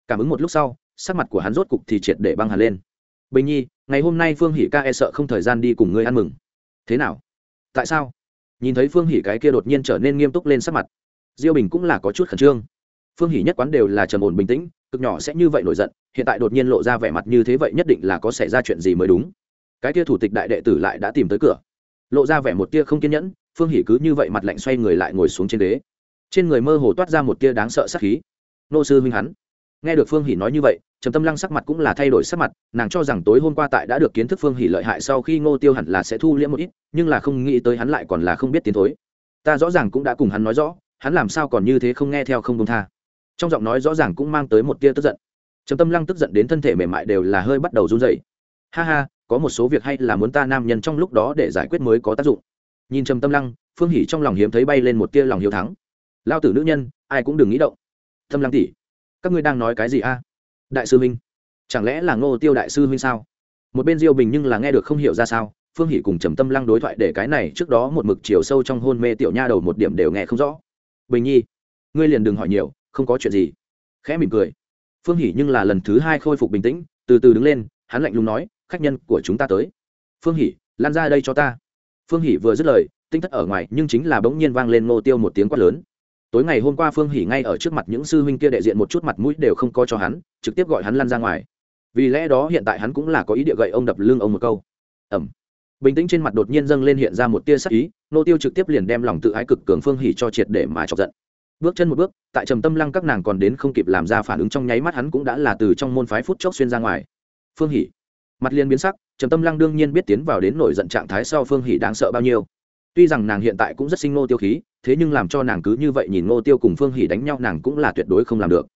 cảm ứng một lúc sau, sắc mặt của hắn rốt cục thì triệt để băng hẳn lên. Bình nhi, ngày hôm nay phương hỉ ca e sợ không thời gian đi cùng ngươi ăn mừng. Thế nào? Tại sao? Nhìn thấy phương hỉ cái kia đột nhiên trở nên nghiêm túc lên sắc mặt, diêu bình cũng là có chút khẩn trương. Phương hỉ nhất quán đều là trầm ổn bình tĩnh, cực nhỏ sẽ như vậy nổi giận, hiện tại đột nhiên lộ ra vẻ mặt như thế vậy nhất định là có xảy ra chuyện gì mới đúng. Cái kia thủ tịch đại đệ tử lại đã tìm tới cửa. Lộ ra vẻ một tia không kiên nhẫn, phương hỉ cứ như vậy mặt lạnh xoay người lại ngồi xuống trên đế. Trên người mơ hồ toát ra một tia đáng sợ sắc khí. Nô sư huynh hắn nghe được phương hỉ nói như vậy, trầm tâm lăng sắc mặt cũng là thay đổi sắc mặt, nàng cho rằng tối hôm qua tại đã được kiến thức phương hỉ lợi hại sau khi ngô tiêu hẳn là sẽ thu liễm một ít, nhưng là không nghĩ tới hắn lại còn là không biết tiến thối. Ta rõ ràng cũng đã cùng hắn nói rõ, hắn làm sao còn như thế không nghe theo không công tha. Trong giọng nói rõ ràng cũng mang tới một tia tức giận. Trầm tâm lăng tức giận đến thân thể mềm mại đều là hơi bắt đầu run dậy ha ha, có một số việc hay là muốn ta nam nhân trong lúc đó để giải quyết mới có tác dụng. Nhìn trầm tâm lăng, phương hỉ trong lòng hiếm thấy bay lên một tia lòng hiếu thắng. Lao tử nữ nhân, ai cũng đừng nghĩ động. Tâm lăng tỷ các ngươi đang nói cái gì a? Đại sư huynh, chẳng lẽ là ngô tiêu đại sư huynh sao? Một bên diêu bình nhưng là nghe được không hiểu ra sao, phương hỷ cùng trầm tâm lăng đối thoại để cái này trước đó một mực chiều sâu trong hôn mê tiểu nha đầu một điểm đều nghe không rõ. Bình nhi, ngươi liền đừng hỏi nhiều, không có chuyện gì. Khẽ mỉm cười. Phương hỷ nhưng là lần thứ hai khôi phục bình tĩnh, từ từ đứng lên, hắn lạnh lùng nói, khách nhân của chúng ta tới. Phương hỷ, lan ra đây cho ta. Phương hỷ vừa dứt lời, tinh thất ở ngoài nhưng chính là bỗng nhiên vang lên ngô tiêu một tiếng quát lớn tối ngày hôm qua phương hỉ ngay ở trước mặt những sư huynh kia đệ diện một chút mặt mũi đều không có cho hắn, trực tiếp gọi hắn lăn ra ngoài. Vì lẽ đó hiện tại hắn cũng là có ý địa gậy ông đập lưng ông một câu. Ẩm bình tĩnh trên mặt đột nhiên dâng lên hiện ra một tia sắc ý, nô tiêu trực tiếp liền đem lòng tự ái cực cường phương hỉ cho triệt để mà chọc giận. Bước chân một bước, tại trầm tâm lăng các nàng còn đến không kịp làm ra phản ứng trong nháy mắt hắn cũng đã là từ trong môn phái phút chốc xuyên ra ngoài. Phương hỉ mặt liền biến sắc, trầm tâm lăng đương nhiên biết tiến vào đến nổi giận trạng thái sau phương hỉ đáng sợ bao nhiêu tuy rằng nàng hiện tại cũng rất sinh Ngô tiêu khí, thế nhưng làm cho nàng cứ như vậy nhìn ngô tiêu cùng phương hỉ đánh nhau nàng cũng là tuyệt đối không làm được.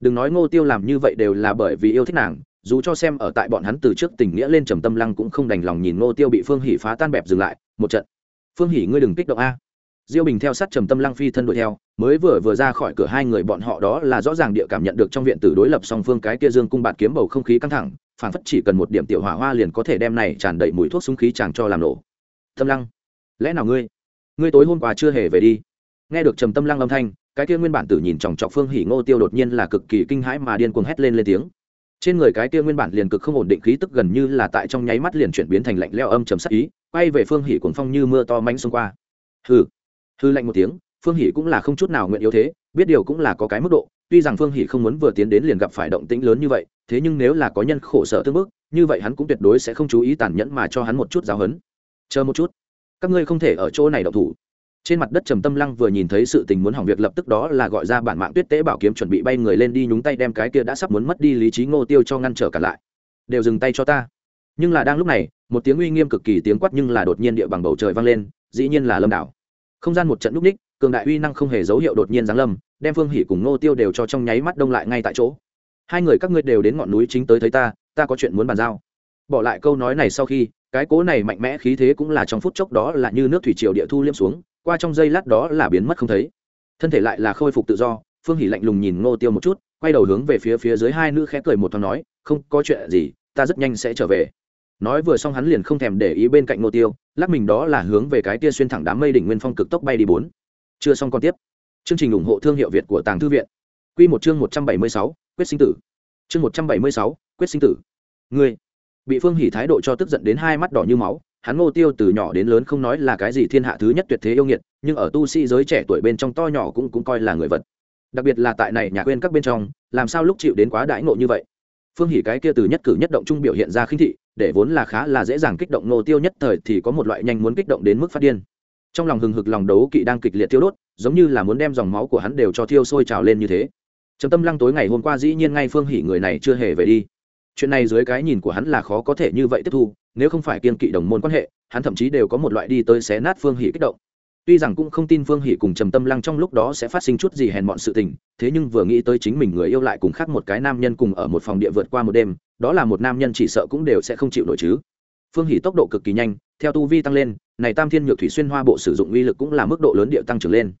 Đừng nói ngô tiêu làm như vậy đều là bởi vì yêu thích nàng, dù cho xem ở tại bọn hắn từ trước tình nghĩa lên trầm tâm lăng cũng không đành lòng nhìn ngô tiêu bị phương hỉ phá tan bẹp dừng lại, một trận. Phương hỉ, ngươi đừng kích động a. Diêu bình theo sát trầm tâm lăng phi thân đuổi theo, mới vừa vừa ra khỏi cửa hai người bọn họ đó là rõ ràng địa cảm nhận được trong viện tử đối lập song phương cái kia dương cung bạt kiếm bầu không khí căng thẳng phản phất chỉ cần một điểm tiểu hỏa hoa liền có thể đem này tràn đầy mùi thuốc súng khí chàng cho làm nổ. Tâm lăng lẽ nào ngươi? Ngươi tối hôm qua chưa hề về đi. Nghe được trầm tâm lăng âm thanh, cái kia nguyên bản tử nhìn chòng chọc phương hỉ ngô tiêu đột nhiên là cực kỳ kinh hãi mà điên cuồng hét lên lên tiếng. Trên người cái kia nguyên bản liền cực không ổn định khí tức gần như là tại trong nháy mắt liền chuyển biến thành lạnh leo âm trầm sắc ý, quay về phương hỉ cuồng phong như mưa to mánh xông qua. Hừ hư lạnh một tiếng, phương hỉ cũng là không chút nào nguyện yếu thế, biết điều cũng là có cái mức độ, tuy rằng phương hỉ không muốn vừa tiến đến liền gặp phải động tĩnh lớn như vậy, thế nhưng nếu là có nhân khổ sở tương bức, như vậy hắn cũng tuyệt đối sẽ không chú ý tàn nhẫn mà cho hắn một chút giáo hấn chờ một chút các ngươi không thể ở chỗ này động thủ. Trên mặt đất trầm tâm lăng vừa nhìn thấy sự tình muốn hỏng việc lập tức đó là gọi ra bản mạng tuyết tế bảo kiếm chuẩn bị bay người lên đi nhúng tay đem cái kia đã sắp muốn mất đi lý trí ngô tiêu cho ngăn trở cả lại. Đều dừng tay cho ta. Nhưng là đang lúc này, một tiếng uy nghiêm cực kỳ tiếng quát nhưng là đột nhiên địa bằng bầu trời vang lên, dĩ nhiên là lâm đảo. Không gian một trận lúc ních, cường đại uy năng không hề dấu hiệu đột nhiên giáng lâm, đem phương hỉ cùng ngô tiêu đều cho trong nháy mắt đông lại ngay tại chỗ. Hai người các ngươi đều đến ngọn núi chính tới thấy ta ta có chuyện muốn bàn giao. Bỏ lại câu nói này sau khi cái cố này mạnh mẽ khí thế cũng là trong phút chốc đó là như nước thủy triều địa thu liêm xuống, qua trong giây lát đó là biến mất không thấy. Thân thể lại là khôi phục tự do, phương hỉ lạnh lùng nhìn ngô tiêu một chút, quay đầu hướng về phía phía dưới hai nữ khẽ cười một thoáng nói, không có chuyện gì, ta rất nhanh sẽ trở về. Nói vừa xong hắn liền không thèm để ý bên cạnh ngô tiêu, lắc mình đó là hướng về cái tia xuyên thẳng đám mây đỉnh nguyên phong cực tốc bay đi bốn. Chưa xong còn tiếp. Chương trình ủng hộ thương hiệu việt của tàng thư viện. Q một chương một trăm bảy mươi sáu, quyết sinh tử. Chương một trăm bảy mươi sáu, quyết sinh tử. Ngươi bị phương hỉ thái độ cho tức giận đến hai mắt đỏ như máu, hắn ngô tiêu từ nhỏ đến lớn không nói là cái gì thiên hạ thứ nhất tuyệt thế yêu nghiệt, nhưng ở tu sĩ giới trẻ tuổi bên trong to nhỏ cũng cũng coi là người vật. Đặc biệt là tại này nhà quên các bên trong, làm sao lúc chịu đến quá đãi ngộ như vậy? Phương hỉ cái kia từ nhất cử nhất động trung biểu hiện ra khinh thị, để vốn là khá là dễ dàng kích động ngô tiêu nhất thời thì có một loại nhanh muốn kích động đến mức phát điên. Trong lòng hừng hực lòng đấu kỵ đang kịch liệt tiêu đốt, giống như là muốn đem dòng máu của hắn đều cho thiêu sôi trào lên như thế. Trầm tâm lăng tối ngày hôm qua dĩ nhiên ngay phương hỉ người này chưa hề về đi chuyện này dưới cái nhìn của hắn là khó có thể như vậy tiếp thu, nếu không phải kiên kỵ đồng môn quan hệ, hắn thậm chí đều có một loại đi tới xé nát phương hỷ kích động. Tuy rằng cũng không tin phương hỷ cùng trầm tâm lăng trong lúc đó sẽ phát sinh chút gì hèn mọn sự tình, thế nhưng vừa nghĩ tới chính mình người yêu lại cùng khác một cái nam nhân cùng ở một phòng địa vượt qua một đêm, đó là một nam nhân chỉ sợ cũng đều sẽ không chịu nổi chứ. Phương hỷ tốc độ cực kỳ nhanh, theo tu vi tăng lên, này tam thiên nhược thủy xuyên hoa bộ sử dụng uy lực cũng là mức độ lớn địa tăng trưởng lên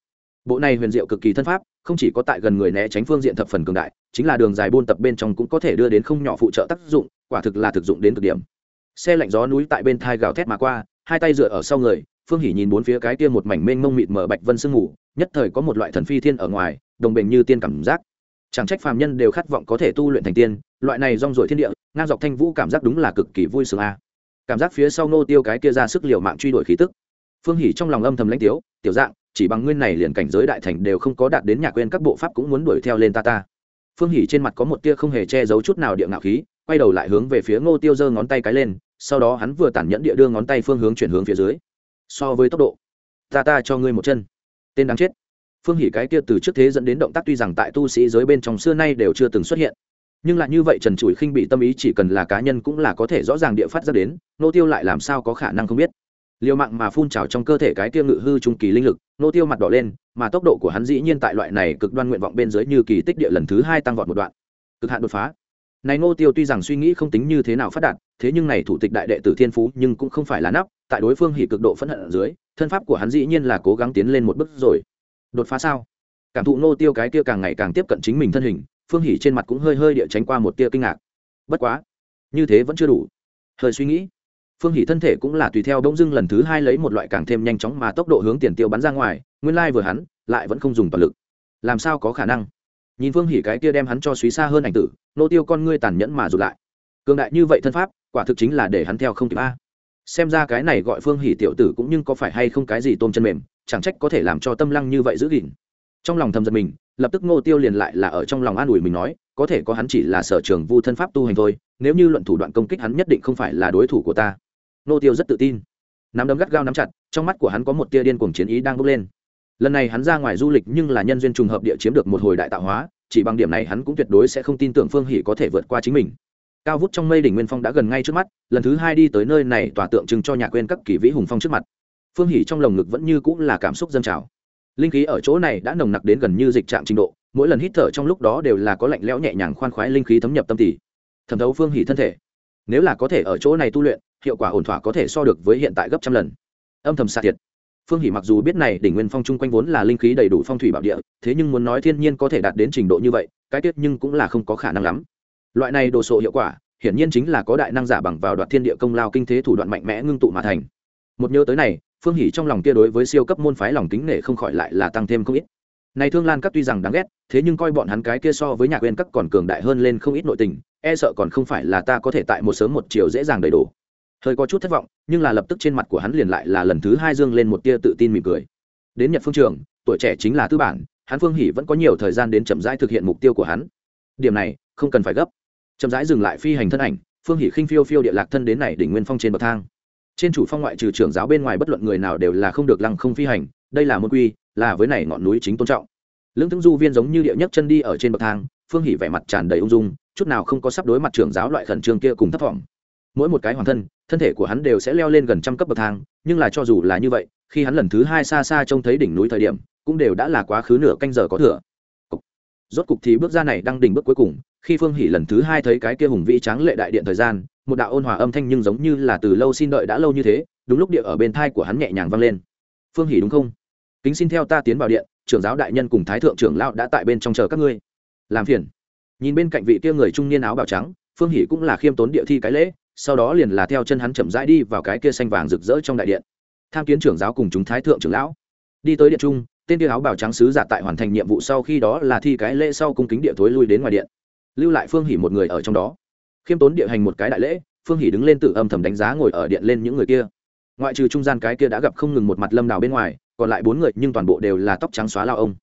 bộ này huyền diệu cực kỳ thân pháp, không chỉ có tại gần người né tránh phương diện thập phần cường đại, chính là đường dài buôn tập bên trong cũng có thể đưa đến không nhỏ phụ trợ tác dụng, quả thực là thực dụng đến cực điểm. Xe lạnh gió núi tại bên thai gào thét mà qua, hai tay dựa ở sau người, phương hỉ nhìn bốn phía cái kia một mảnh mênh mông mịt mở bạch vân sương ngủ nhất thời có một loại thần phi thiên ở ngoài, đồng bình như tiên cảm giác. Chẳng trách phàm nhân đều khát vọng có thể tu luyện thành tiên, loại này rong rổi thiên địa, ngang dọc thanh vũ cảm giác đúng là cực kỳ vui sướng a. Cảm giác phía sau nô tiêu cái kia ra sức liều mạng truy đuổi khí tức. Phương hỉ trong lòng âm thầm lãnh tiếu, tiểu dạng chỉ bằng nguyên này liền cảnh giới đại thành đều không có đạt đến nhà quên các bộ pháp cũng muốn đuổi theo lên ta ta. Phương hỉ trên mặt có một tia không hề che giấu chút nào địa ngạo khí, quay đầu lại hướng về phía ngô tiêu giơ ngón tay cái lên, sau đó hắn vừa tản nhẫn địa đưa ngón tay phương hướng chuyển hướng phía dưới. So với tốc độ, ta ta cho ngươi một chân. Tên đáng chết. Phương hỉ cái kia từ trước thế dẫn đến động tác tuy rằng tại tu sĩ giới bên trong xưa nay đều chưa từng xuất hiện, nhưng lại như vậy trần trụi khinh bị tâm ý chỉ cần là cá nhân cũng là có thể rõ ràng địa phát ra đến nô tiêu lại làm sao có khả năng không biết liều mạng mà phun trào trong cơ thể cái kia ngự hư trung kỳ linh lực, nô tiêu mặt đỏ lên, mà tốc độ của hắn dĩ nhiên tại loại này cực đoan nguyện vọng bên dưới như kỳ tích địa lần thứ hai tăng vọt một đoạn. Cực hạn đột phá. Này nô tiêu tuy rằng suy nghĩ không tính như thế nào phát đạt, thế nhưng này thủ tịch đại đệ tử thiên phú nhưng cũng không phải là nắp, tại đối phương hỉ cực độ phẫn hận ở dưới, thân pháp của hắn dĩ nhiên là cố gắng tiến lên một bước rồi. Đột phá sao? Cảm thụ nô tiêu cái kia càng ngày càng tiếp cận chính mình thân hình, phương hỉ trên mặt cũng hơi hơi địa tránh qua một tia kinh ngạc. Bất quá, như thế vẫn chưa đủ. Hơi suy nghĩ phương hỷ thân thể cũng là tùy theo đông dưng lần thứ hai lấy một loại càng thêm nhanh chóng mà tốc độ hướng tiền tiêu bắn ra ngoài, nguyên lai vừa hắn, lại vẫn không dùng toàn lực. Làm sao có khả năng? Nhìn phương Hỷ cái kia đem hắn cho suý xa hơn ảnh tử, nô tiêu con ngươi tàn nhẫn mà rụt lại. Cường đại như vậy thân pháp, quả thực chính là để hắn theo không kịp a. Xem ra cái này gọi phương Hỷ tiểu tử cũng nhưng có phải hay không cái gì tôm chân mềm, chẳng trách có thể làm cho tâm lăng như vậy giữ gìn. Trong lòng thầm giật mình, lập tức ngô tiêu liền lại là ở trong lòng an ủi mình nói, có thể có hắn chỉ là sở trường vu thân pháp tu hành thôi, nếu như luận thủ đoạn công kích hắn nhất định không phải là đối thủ của ta. Nô tiêu rất tự tin. Nắm đấm gắt gao nắm chặt, trong mắt của hắn có một tia điên cuồng chiến ý đang bốc lên. Lần này hắn ra ngoài du lịch nhưng là nhân duyên trùng hợp địa chiếm được một hồi đại tạo hóa, chỉ bằng điểm này hắn cũng tuyệt đối sẽ không tin tưởng phương hỷ có thể vượt qua chính mình. Cao vút trong mây đỉnh nguyên phong đã gần ngay trước mắt, lần thứ hai đi tới nơi này tòa tượng trưng cho nhà quên các kỳ vĩ hùng phong trước mặt. Phương hỷ trong lồng ngực vẫn như cũng là cảm xúc dâng trào. Linh khí ở chỗ này đã nồng nặc đến gần như dịch trạng trình độ, mỗi lần hít thở trong lúc đó đều là có lạnh lẽo nhẹ nhàng khoan khoái linh khí thấm nhập tâm tỷ thẩm thấu phương hỷ thân thể nếu là có thể ở chỗ này tu luyện, hiệu quả ổn thỏa có thể so được với hiện tại gấp trăm lần. Âm thầm xạ thiệt. Phương hỷ mặc dù biết này đỉnh nguyên phong chung quanh vốn là linh khí đầy đủ phong thủy bảo địa, thế nhưng muốn nói thiên nhiên có thể đạt đến trình độ như vậy, cái tiết nhưng cũng là không có khả năng lắm. Loại này đồ sộ hiệu quả, hiển nhiên chính là có đại năng giả bằng vào đoạt thiên địa công lao kinh thế thủ đoạn mạnh mẽ ngưng tụ mà thành. Một nhớ tới này, phương hỷ trong lòng kia đối với siêu cấp môn phái lòng kính nể không khỏi lại là tăng thêm không ít này thương lan các tuy rằng đáng ghét, thế nhưng coi bọn hắn cái kia so với nhà quên các còn cường đại hơn lên không ít nội tình e sợ còn không phải là ta có thể tại một sớm một chiều dễ dàng đầy đủ hơi có chút thất vọng, nhưng là lập tức trên mặt của hắn liền lại là lần thứ hai dương lên một tia tự tin mỉm cười. Đến nhật phương trường, tuổi trẻ chính là tư bản, hắn phương hỷ vẫn có nhiều thời gian đến chậm rãi thực hiện mục tiêu của hắn. Điểm này, không cần phải gấp. Chậm rãi dừng lại phi hành thân ảnh, phương hỷ khinh phiêu phiêu địa lạc thân đến này đỉnh nguyên phong trên bậc thang. Trên chủ phong ngoại trừ trưởng giáo bên ngoài bất luận người nào đều là không được lăng không phi hành, đây là môn quy là với này ngọn núi chính tôn trọng. Lưỡng tướng du viên giống như địa nhất chân đi ở trên bậc thang, phương hỷ vẻ mặt tràn đầy ung dung, chút nào không có sắp đối mặt trưởng giáo loại khẩn trương kia cùng thấp thỏm mỗi một cái hoàn thân thân thể của hắn đều sẽ leo lên gần trăm cấp bậc thang, nhưng là cho dù là như vậy, khi hắn lần thứ hai xa xa trông thấy đỉnh núi thời điểm, cũng đều đã là quá khứ nửa canh giờ có thừa. Rốt cục thì bước ra này đang đỉnh bước cuối cùng, khi phương hỷ lần thứ hai thấy cái kia hùng vĩ tráng lệ đại điện thời gian, một đạo ôn hòa âm thanh nhưng giống như là từ lâu xin đợi đã lâu như thế, đúng lúc địa ở bên thai của hắn nhẹ nhàng vang lên. Phương hỷ đúng không? Kính xin theo ta tiến vào điện, trưởng giáo đại nhân cùng thái thượng trưởng lão đã tại bên trong chờ các ngươi. Làm phiền. Nhìn bên cạnh vị kia người trung niên áo bào trắng, phương hỷ cũng là khiêm tốn địa thi cái lễ, sau đó liền là theo chân hắn chậm rãi đi vào cái kia xanh vàng rực rỡ trong đại điện. Tham kiến trưởng giáo cùng chúng thái thượng trưởng lão. Đi tới điện trung, tên kia áo bào trắng sứ giả tại hoàn thành nhiệm vụ sau khi đó là thi cái lễ sau cung kính địa thối lui đến ngoài điện. Lưu lại phương hỷ một người ở trong đó. Khiêm tốn địa hành một cái đại lễ, phương hỷ đứng lên tự âm thầm đánh giá ngồi ở điện lên những người kia. Ngoại trừ trung gian cái kia đã gặp không ngừng một mặt lâm đào bên ngoài còn lại bốn người nhưng toàn bộ đều là tóc trắng xóa lao ông.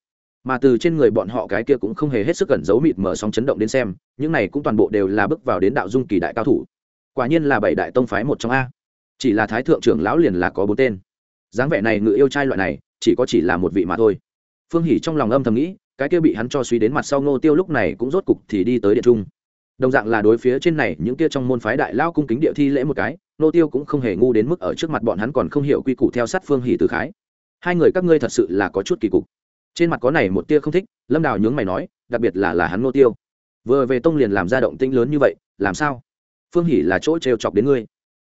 Mà từ trên người bọn họ cái kia cũng không hề hết sức gần giấu mịt mở sóng chấn động đến xem, những này cũng toàn bộ đều là bước vào đến đạo dung kỳ đại cao thủ. Quả nhiên là bảy đại tông phái một trong a. Chỉ là thái thượng trưởng lão liền là có bốn tên. Dáng vẻ này ngự yêu trai loại này, chỉ có chỉ là một vị mà thôi. Phương hỷ trong lòng âm thầm nghĩ, cái kia bị hắn cho suy đến mặt sau ngô tiêu lúc này cũng rốt cục thì đi tới địa trung. Đồng dạng là đối phía trên này, những kia trong môn phái đại lao cung kính địa thi lễ một cái nô tiêu cũng không hề ngu đến mức ở trước mặt bọn hắn còn không hiểu quy củ theo sát phương hỷ từ khái hai người các ngươi thật sự là có chút kỳ cục. Trên mặt có này một tia không thích, lâm đào nhướng mày nói, đặc biệt là là hắn nô tiêu. Vừa về tông liền làm ra động tĩnh lớn như vậy, làm sao? Phương hỷ là chỗ trêu chọc đến ngươi.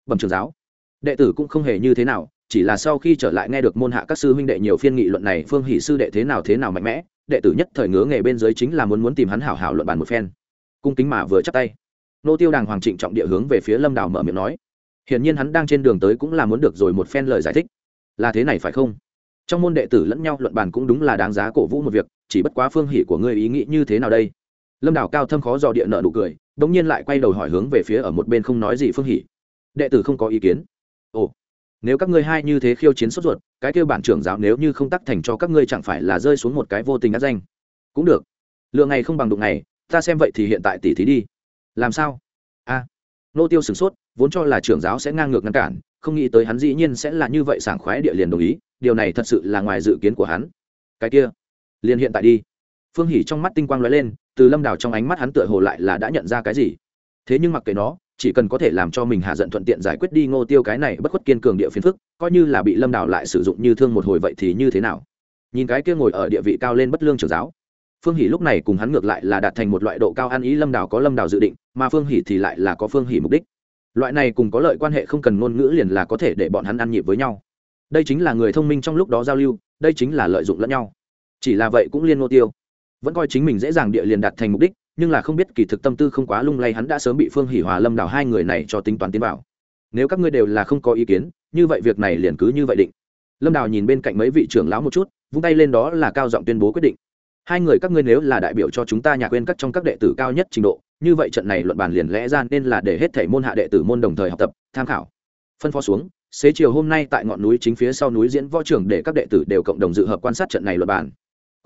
Bẩm trường giáo. Đệ tử cũng không hề như thế nào, chỉ là sau khi trở lại nghe được môn hạ các sư huynh đệ nhiều phiên nghị luận này, phương hỷ sư đệ thế nào thế nào mạnh mẽ, đệ tử nhất thời ngứa nghề bên dưới chính là muốn muốn tìm hắn hảo hảo luận bàn một phen. Cung kính mà vừa chắp tay. Nô tiêu đàng hoàng trịnh trọng địa hướng về phía lâm đào mở miệng nói. Hiển nhiên hắn đang trên đường tới cũng là muốn được rồi một phen lời giải thích. Là thế này phải không? Trong môn đệ tử lẫn nhau luận bàn cũng đúng là đáng giá cổ vũ một việc, chỉ bất quá phương hỷ của ngươi ý nghĩ như thế nào đây? Lâm đảo cao thâm khó dò địa nợ nụ cười đ ỗ n g nhiên lại quay đầu hỏi hướng về phía ở một bên không nói gì phương hỷ đệ tử không có ý kiến. Ồ, nếu các ngươi hai như thế khiêu chiến sốt ruột, cái kêu bản trưởng giáo nếu như không tắc thành cho các ngươi chẳng phải là rơi xuống một cái vô tình ác danh? Cũng được. Lượng này không bằng đụng này ta xem vậy thì hiện tại tỉ thí đi. Làm sao? Nô tiêu sửng sốt, vốn cho là trưởng giáo sẽ ngang ngược ngăn cản, không nghĩ tới hắn dĩ nhiên sẽ là như vậy sảng khoái địa liền đồng ý, điều này thật sự là ngoài dự kiến của hắn. Cái kia, liền hiện tại đi. Phương hỉ trong mắt tinh quang lóe lên, từ lâm đào trong ánh mắt hắn tựa hồ lại là đã nhận ra cái gì. Thế nhưng mặc kệ nó, chỉ cần có thể làm cho mình hạ giận thuận tiện giải quyết đi ngô tiêu cái này bất khuất kiên cường địa phiến phức, coi như là bị lâm đào lại sử dụng như thương một hồi vậy thì như thế nào? Nhìn cái kia ngồi ở địa vị cao lên bất lương trưởng giáo phương hỷ lúc này cùng hắn ngược lại là đạt thành một loại độ cao ăn ý lâm đào có lâm đào dự định, mà phương hỷ thì lại là có phương hỷ mục đích. Loại này cùng có lợi quan hệ không cần ngôn ngữ liền là có thể để bọn hắn ăn nhịp với nhau. Đây chính là người thông minh trong lúc đó giao lưu, đây chính là lợi dụng lẫn nhau. Chỉ là vậy cũng liên ngô tiêu. Vẫn coi chính mình dễ dàng địa liền đạt thành mục đích, nhưng là không biết kỳ thực tâm tư không quá lung lay, hắn đã sớm bị phương hỷ hòa lâm đào hai người này cho tính toán tiến vào. nếu các ngươi đều là không có ý kiến, như vậy việc này liền cứ như vậy định. Lâm đào nhìn bên cạnh mấy vị trưởng lão một chút, vung tay lên đó là cao giọng tuyên bố quyết định hai người các ngươi nếu là đại biểu cho chúng ta nhà quên các trong các đệ tử cao nhất trình độ, như vậy trận này luận bàn liền lẽ ra nên là để hết thảy môn hạ đệ tử môn đồng thời học tập, tham khảo. Phân phó xuống, xế chiều hôm nay tại ngọn núi chính phía sau núi diễn võ trưởng để các đệ tử đều cộng đồng dự hợp quan sát trận này luận bàn.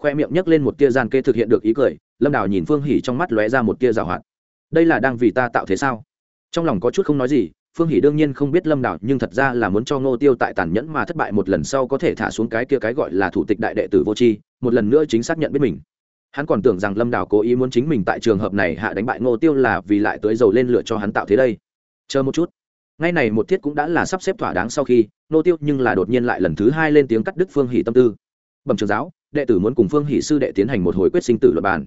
Khoe miệng nhấc lên một tia gian kê thực hiện được ý cười, lâm đào nhìn phương hỉ trong mắt lóe ra một tia rào hoạt. Đây là đang vì ta tạo thế sao? Trong lòng có chút không nói gì phương hỷ đương nhiên không biết lâm Đạo, nhưng thật ra là muốn cho ngô tiêu tại tàn nhẫn mà thất bại một lần sau có thể thả xuống cái kia cái gọi là thủ tịch đại đệ tử vô tri một lần nữa chính xác nhận biết mình. Hắn còn tưởng rằng lâm Đạo cố ý muốn chính mình tại trường hợp này hạ đánh bại ngô tiêu là vì lại tới dầu lên lửa cho hắn tạo thế đây. Chờ một chút. Ngay này một thiết cũng đã là sắp xếp thỏa đáng sau khi ngô tiêu nhưng là đột nhiên lại lần thứ hai lên tiếng cắt đứt phương hỷ tâm tư. Bẩm trường giáo đệ tử muốn cùng phương hỷ sư đệ tiến hành một hồi quyết sinh tử luật bàn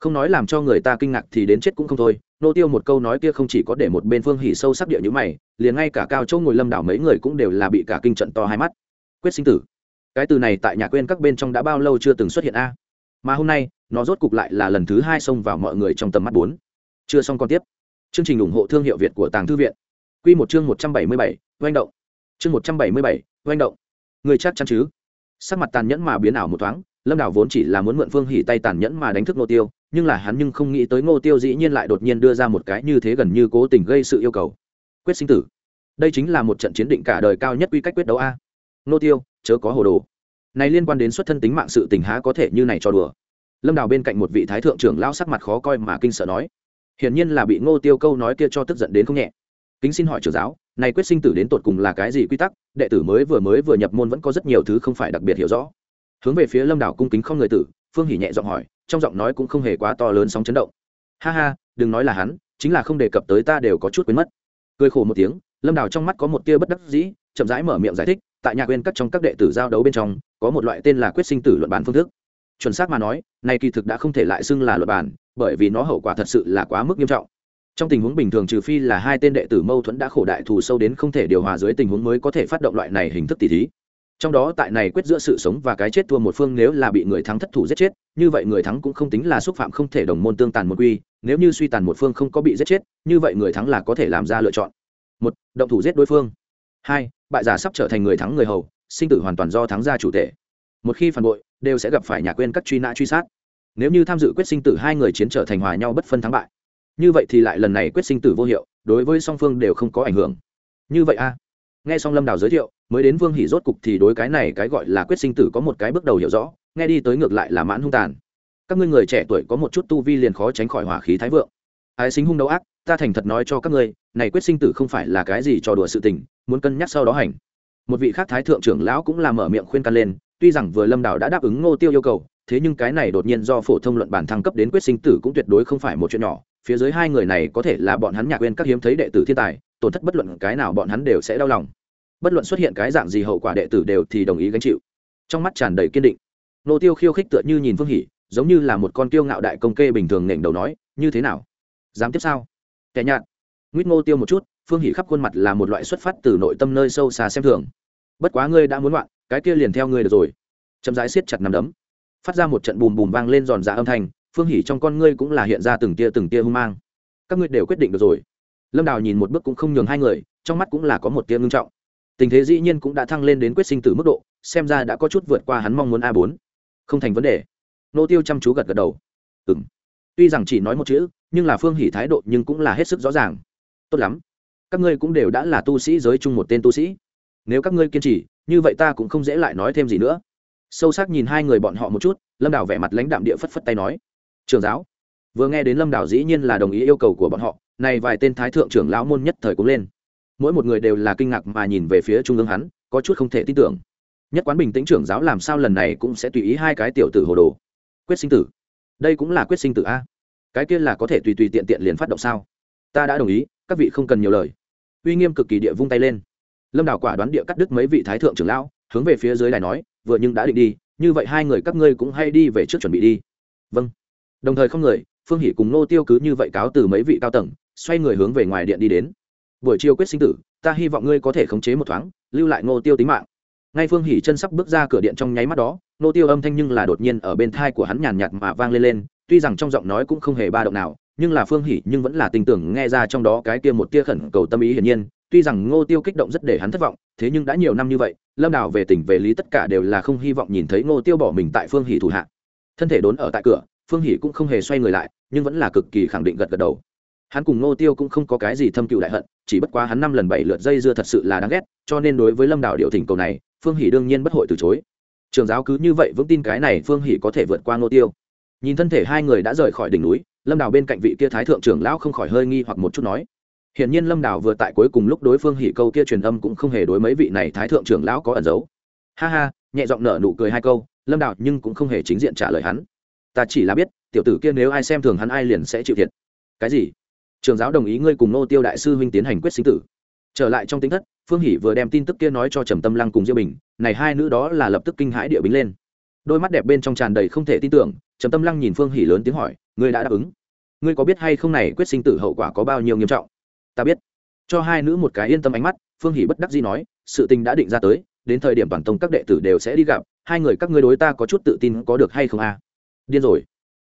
không nói làm cho người ta kinh ngạc thì đến chết cũng không thôi. Nô tiêu một câu nói kia không chỉ có để một bên phương hỉ sâu sắc địa như mày, liền ngay cả cao châu ngồi lâm đảo mấy người cũng đều là bị cả kinh trận to hai mắt. Quyết sinh tử. Cái từ này tại nhà quên các bên trong đã bao lâu chưa từng xuất hiện a? Mà hôm nay, nó rốt cục lại là lần thứ hai xông vào mọi người trong tầm mắt bốn. Chưa xong còn tiếp. Chương trình ủng hộ thương hiệu việt của tàng thư viện. Q một chương một trăm bảy mươi bảy, oanh động. Chương một trăm bảy mươi bảy, oanh động. Người chắc chắn chứ? Sắc mặt tàn nhẫn mà biến ảo một thoáng, lâm đảo vốn chỉ là muốn mượn phương hỉ tay tàn nhẫn mà đánh thức nô tiêu nhưng là hắn nhưng không nghĩ tới ngô tiêu dĩ nhiên lại đột nhiên đưa ra một cái như thế gần như cố tình gây sự yêu cầu. Quyết sinh tử. Đây chính là một trận chiến định cả đời cao nhất quy cách quyết đấu a. Ngô tiêu, chớ có hồ đồ. Này liên quan đến xuất thân tính mạng sự tình há có thể như này cho đùa. Lâm đào bên cạnh một vị thái thượng trưởng lão sắc mặt khó coi mà kinh sợ nói. Hiển nhiên là bị ngô tiêu câu nói kia cho tức giận đến không nhẹ. Kính xin hỏi trưởng giáo, này quyết sinh tử đến tột cùng là cái gì quy tắc? Đệ tử mới vừa mới vừa nhập môn vẫn có rất nhiều thứ không phải đặc biệt hiểu rõ. Hướng về phía lâm đảo cung kính không người tử, phương hỉ nhẹ giọng hỏi trong giọng nói cũng không hề quá to lớn sóng chấn động. Ha ha, đừng nói là hắn, chính là không đề cập tới ta đều có chút quên mất. Cười khổ một tiếng, lâm đào trong mắt có một tia bất đắc dĩ, chậm rãi mở miệng giải thích, tại nhà quên các trong các đệ tử giao đấu bên trong, có một loại tên là quyết sinh tử luận bản phương thức. Chuẩn xác mà nói, này kỳ thực đã không thể lại xưng là luận bản bởi vì nó hậu quả thật sự là quá mức nghiêm trọng. Trong tình huống bình thường trừ phi là hai tên đệ tử mâu thuẫn đã khổ đại thù sâu đến không thể điều hòa dưới tình huống mới có thể phát động loại này hình thức tỷ thí. Trong đó tại này quyết giữa sự sống và cái chết thua một phương nếu là bị người thắng thất thủ giết chết như vậy người thắng cũng không tính là xúc phạm không thể đồng môn tương tàn một quy, nếu như suy tàn một phương không có bị giết chết, như vậy người thắng là có thể làm ra lựa chọn. Một, động thủ giết đối phương. Hai, bại giả sắp trở thành người thắng người hầu, sinh tử hoàn toàn do thắng gia chủ thể. Một khi phản bội, đều sẽ gặp phải nhà quên các truy nã truy sát. Nếu như tham dự quyết sinh tử hai người chiến trở thành hòa nhau bất phân thắng bại, như vậy thì lại lần này quyết sinh tử vô hiệu, đối với song phương đều không có ảnh hưởng. Như vậy a. Nghe xong lâm đào giới thiệu, mới đến vương Hỉ rốt cục thì đối cái này cái gọi là quyết sinh tử có một cái bước đầu hiểu rõ nghe đi tới ngược lại là mãn hung tàn. Các ngươi người trẻ tuổi có một chút tu vi liền khó tránh khỏi hỏa khí thái vượng. Ái sinh hung đấu ác, ta thành thật nói cho các ngươi, này quyết sinh tử không phải là cái gì trò đùa sự tình, muốn cân nhắc sau đó hành. Một vị khác thái thượng trưởng lão cũng là mở miệng khuyên can lên, tuy rằng vừa lâm đảo đã đáp ứng ngô tiêu yêu cầu, thế nhưng cái này đột nhiên do phổ thông luận bản thăng cấp đến quyết sinh tử cũng tuyệt đối không phải một chuyện nhỏ, phía dưới hai người này có thể là bọn hắn nhạc quên các hiếm thấy đệ tử thiên tài, tổn thất bất luận cái nào bọn hắn đều sẽ đau lòng. Bất luận xuất hiện cái dạng gì hậu quả đệ tử đều thì đồng ý gánh chịu. Trong mắt tràn đầy kiên định nô tiêu khiêu khích tựa như nhìn phương hỉ, giống như là một con tiêu ngạo đại công kê bình thường nện đầu nói, như thế nào? Dám tiếp sao? Kẻ nhạt. Nguyết ngô tiêu một chút, phương hỉ khắp khuôn mặt là một loại xuất phát từ nội tâm nơi sâu xa xem thường. Bất quá ngươi đã muốn loạn, cái kia liền theo ngươi được rồi. Chậm rãi siết chặt nằm đấm. Phát ra một trận bùm bùm vang lên giòn dạ âm thanh, phương hỉ trong con ngươi cũng là hiện ra từng tia từng tia hung mang. Các ngươi đều quyết định được rồi. Lâm đào nhìn một bước cũng không nhường hai người, trong mắt cũng là có một tia ngưng trọng. Tình thế dĩ nhiên cũng đã thăng lên đến quyết sinh tử mức độ, xem ra đã có chút vượt qua hắn mong muốn a bốn không thành vấn đề. Nô tiêu chăm chú gật gật đầu. Ừ m tuy rằng chỉ nói một chữ, nhưng là phương hỉ thái độ nhưng cũng là hết sức rõ ràng. Tốt lắm. Các ngươi cũng đều đã là tu sĩ giới chung một tên tu sĩ. Nếu các ngươi kiên trì, như vậy ta cũng không dễ lại nói thêm gì nữa. Sâu sắc nhìn hai người bọn họ một chút, lâm đảo vẻ mặt lãnh đạm địa phất phất tay nói. Trường giáo. Vừa nghe đến lâm đảo dĩ nhiên là đồng ý yêu cầu của bọn họ, này vài tên thái thượng trưởng lão môn nhất thời cũng lên. Mỗi một người đều là kinh ngạc mà nhìn về phía trung ương hắn, có chút không thể tin tưởng nhất quán bình tĩnh trưởng giáo làm sao lần này cũng sẽ tùy ý hai cái tiểu tử hồ đồ. Quyết sinh tử. Đây cũng là quyết sinh tử a. Cái kia là có thể tùy tùy tiện tiện liền phát động sao? Ta đã đồng ý, các vị không cần nhiều lời. Uy nghiêm cực kỳ địa vung tay lên. Lâm đào quả đoán địa cắt đứt mấy vị thái thượng trưởng lão, hướng về phía dưới đài nói, vừa nhưng đã định đi, như vậy hai người các ngươi cũng hay đi về trước chuẩn bị đi. Vâng. Đồng thời không người, phương hỷ cùng nô tiêu cứ như vậy cáo từ mấy vị cao tầng, xoay người hướng về ngoài điện đi đến. Buổi chiều quyết sinh tử, ta hy vọng ngươi có thể khống chế một thoáng, lưu lại ngô tiêu tính mạng ngay phương hỉ chân sắp bước ra cửa điện trong nháy mắt đó ngô tiêu âm thanh nhưng là đột nhiên ở bên thai của hắn nhàn nhạt mà vang lên lên, tuy rằng trong giọng nói cũng không hề ba động nào, nhưng là phương hỉ nhưng vẫn là tình tưởng nghe ra trong đó cái kia một tia khẩn cầu tâm ý hiển nhiên, tuy rằng ngô tiêu kích động rất để hắn thất vọng, thế nhưng đã nhiều năm như vậy, lâm đào về tỉnh về lý tất cả đều là không hy vọng nhìn thấy ngô tiêu bỏ mình tại phương hỉ thủ hạ. Thân thể đốn ở tại cửa, phương hỷ cũng không hề xoay người lại, nhưng vẫn là cực kỳ khẳng định gật gật đầu. Hắn cùng Ngô tiêu cũng không có cái gì thâm cựu đại hận, chỉ bất quá hắn năm lần bảy lượt dây dưa thật sự là đáng ghét, cho nên đối với lâm đảo điệu thỉnh cầu này phương hỷ đương nhiên bất hội từ chối. Trường giáo cứ như vậy vững tin cái này phương hỷ có thể vượt qua nô tiêu. Nhìn thân thể hai người đã rời khỏi đỉnh núi, lâm đào bên cạnh vị kia thái thượng trưởng lão không khỏi hơi nghi hoặc một chút nói. Hiển nhiên lâm đào vừa tại cuối cùng lúc đối phương hỷ câu kia truyền âm cũng không hề đối mấy vị này thái thượng trưởng lão có ẩn giấu. Ha ha, nhẹ giọng nở nụ cười hai câu, lâm đào nhưng cũng không hề chính diện trả lời hắn. Ta chỉ là biết, tiểu tử kia nếu ai xem thường hắn ai liền sẽ chịu thiệt. Cái gì? Trường giáo đồng ý ngươi cùng nô tiêu đại sư huynh tiến hành quyết sinh tử trở lại trong tính thất, phương hỷ vừa đem tin tức kia nói cho trầm tâm lăng cùng diêu bình, này hai nữ đó là lập tức kinh hãi địa bính lên. Đôi mắt đẹp bên trong tràn đầy không thể tin tưởng, trầm tâm lăng nhìn phương hỷ lớn tiếng hỏi, ngươi đã đáp ứng? Ngươi có biết hay không này quyết sinh tử hậu quả có bao nhiêu nghiêm trọng? Ta biết. Cho hai nữ một cái yên tâm ánh mắt, phương hỷ bất đắc dĩ nói, sự tình đã định ra tới, đến thời điểm toàn tông các đệ tử đều sẽ đi gặp, hai người các ngươi đối ta có chút tự tin có được hay không a? Điên rồi.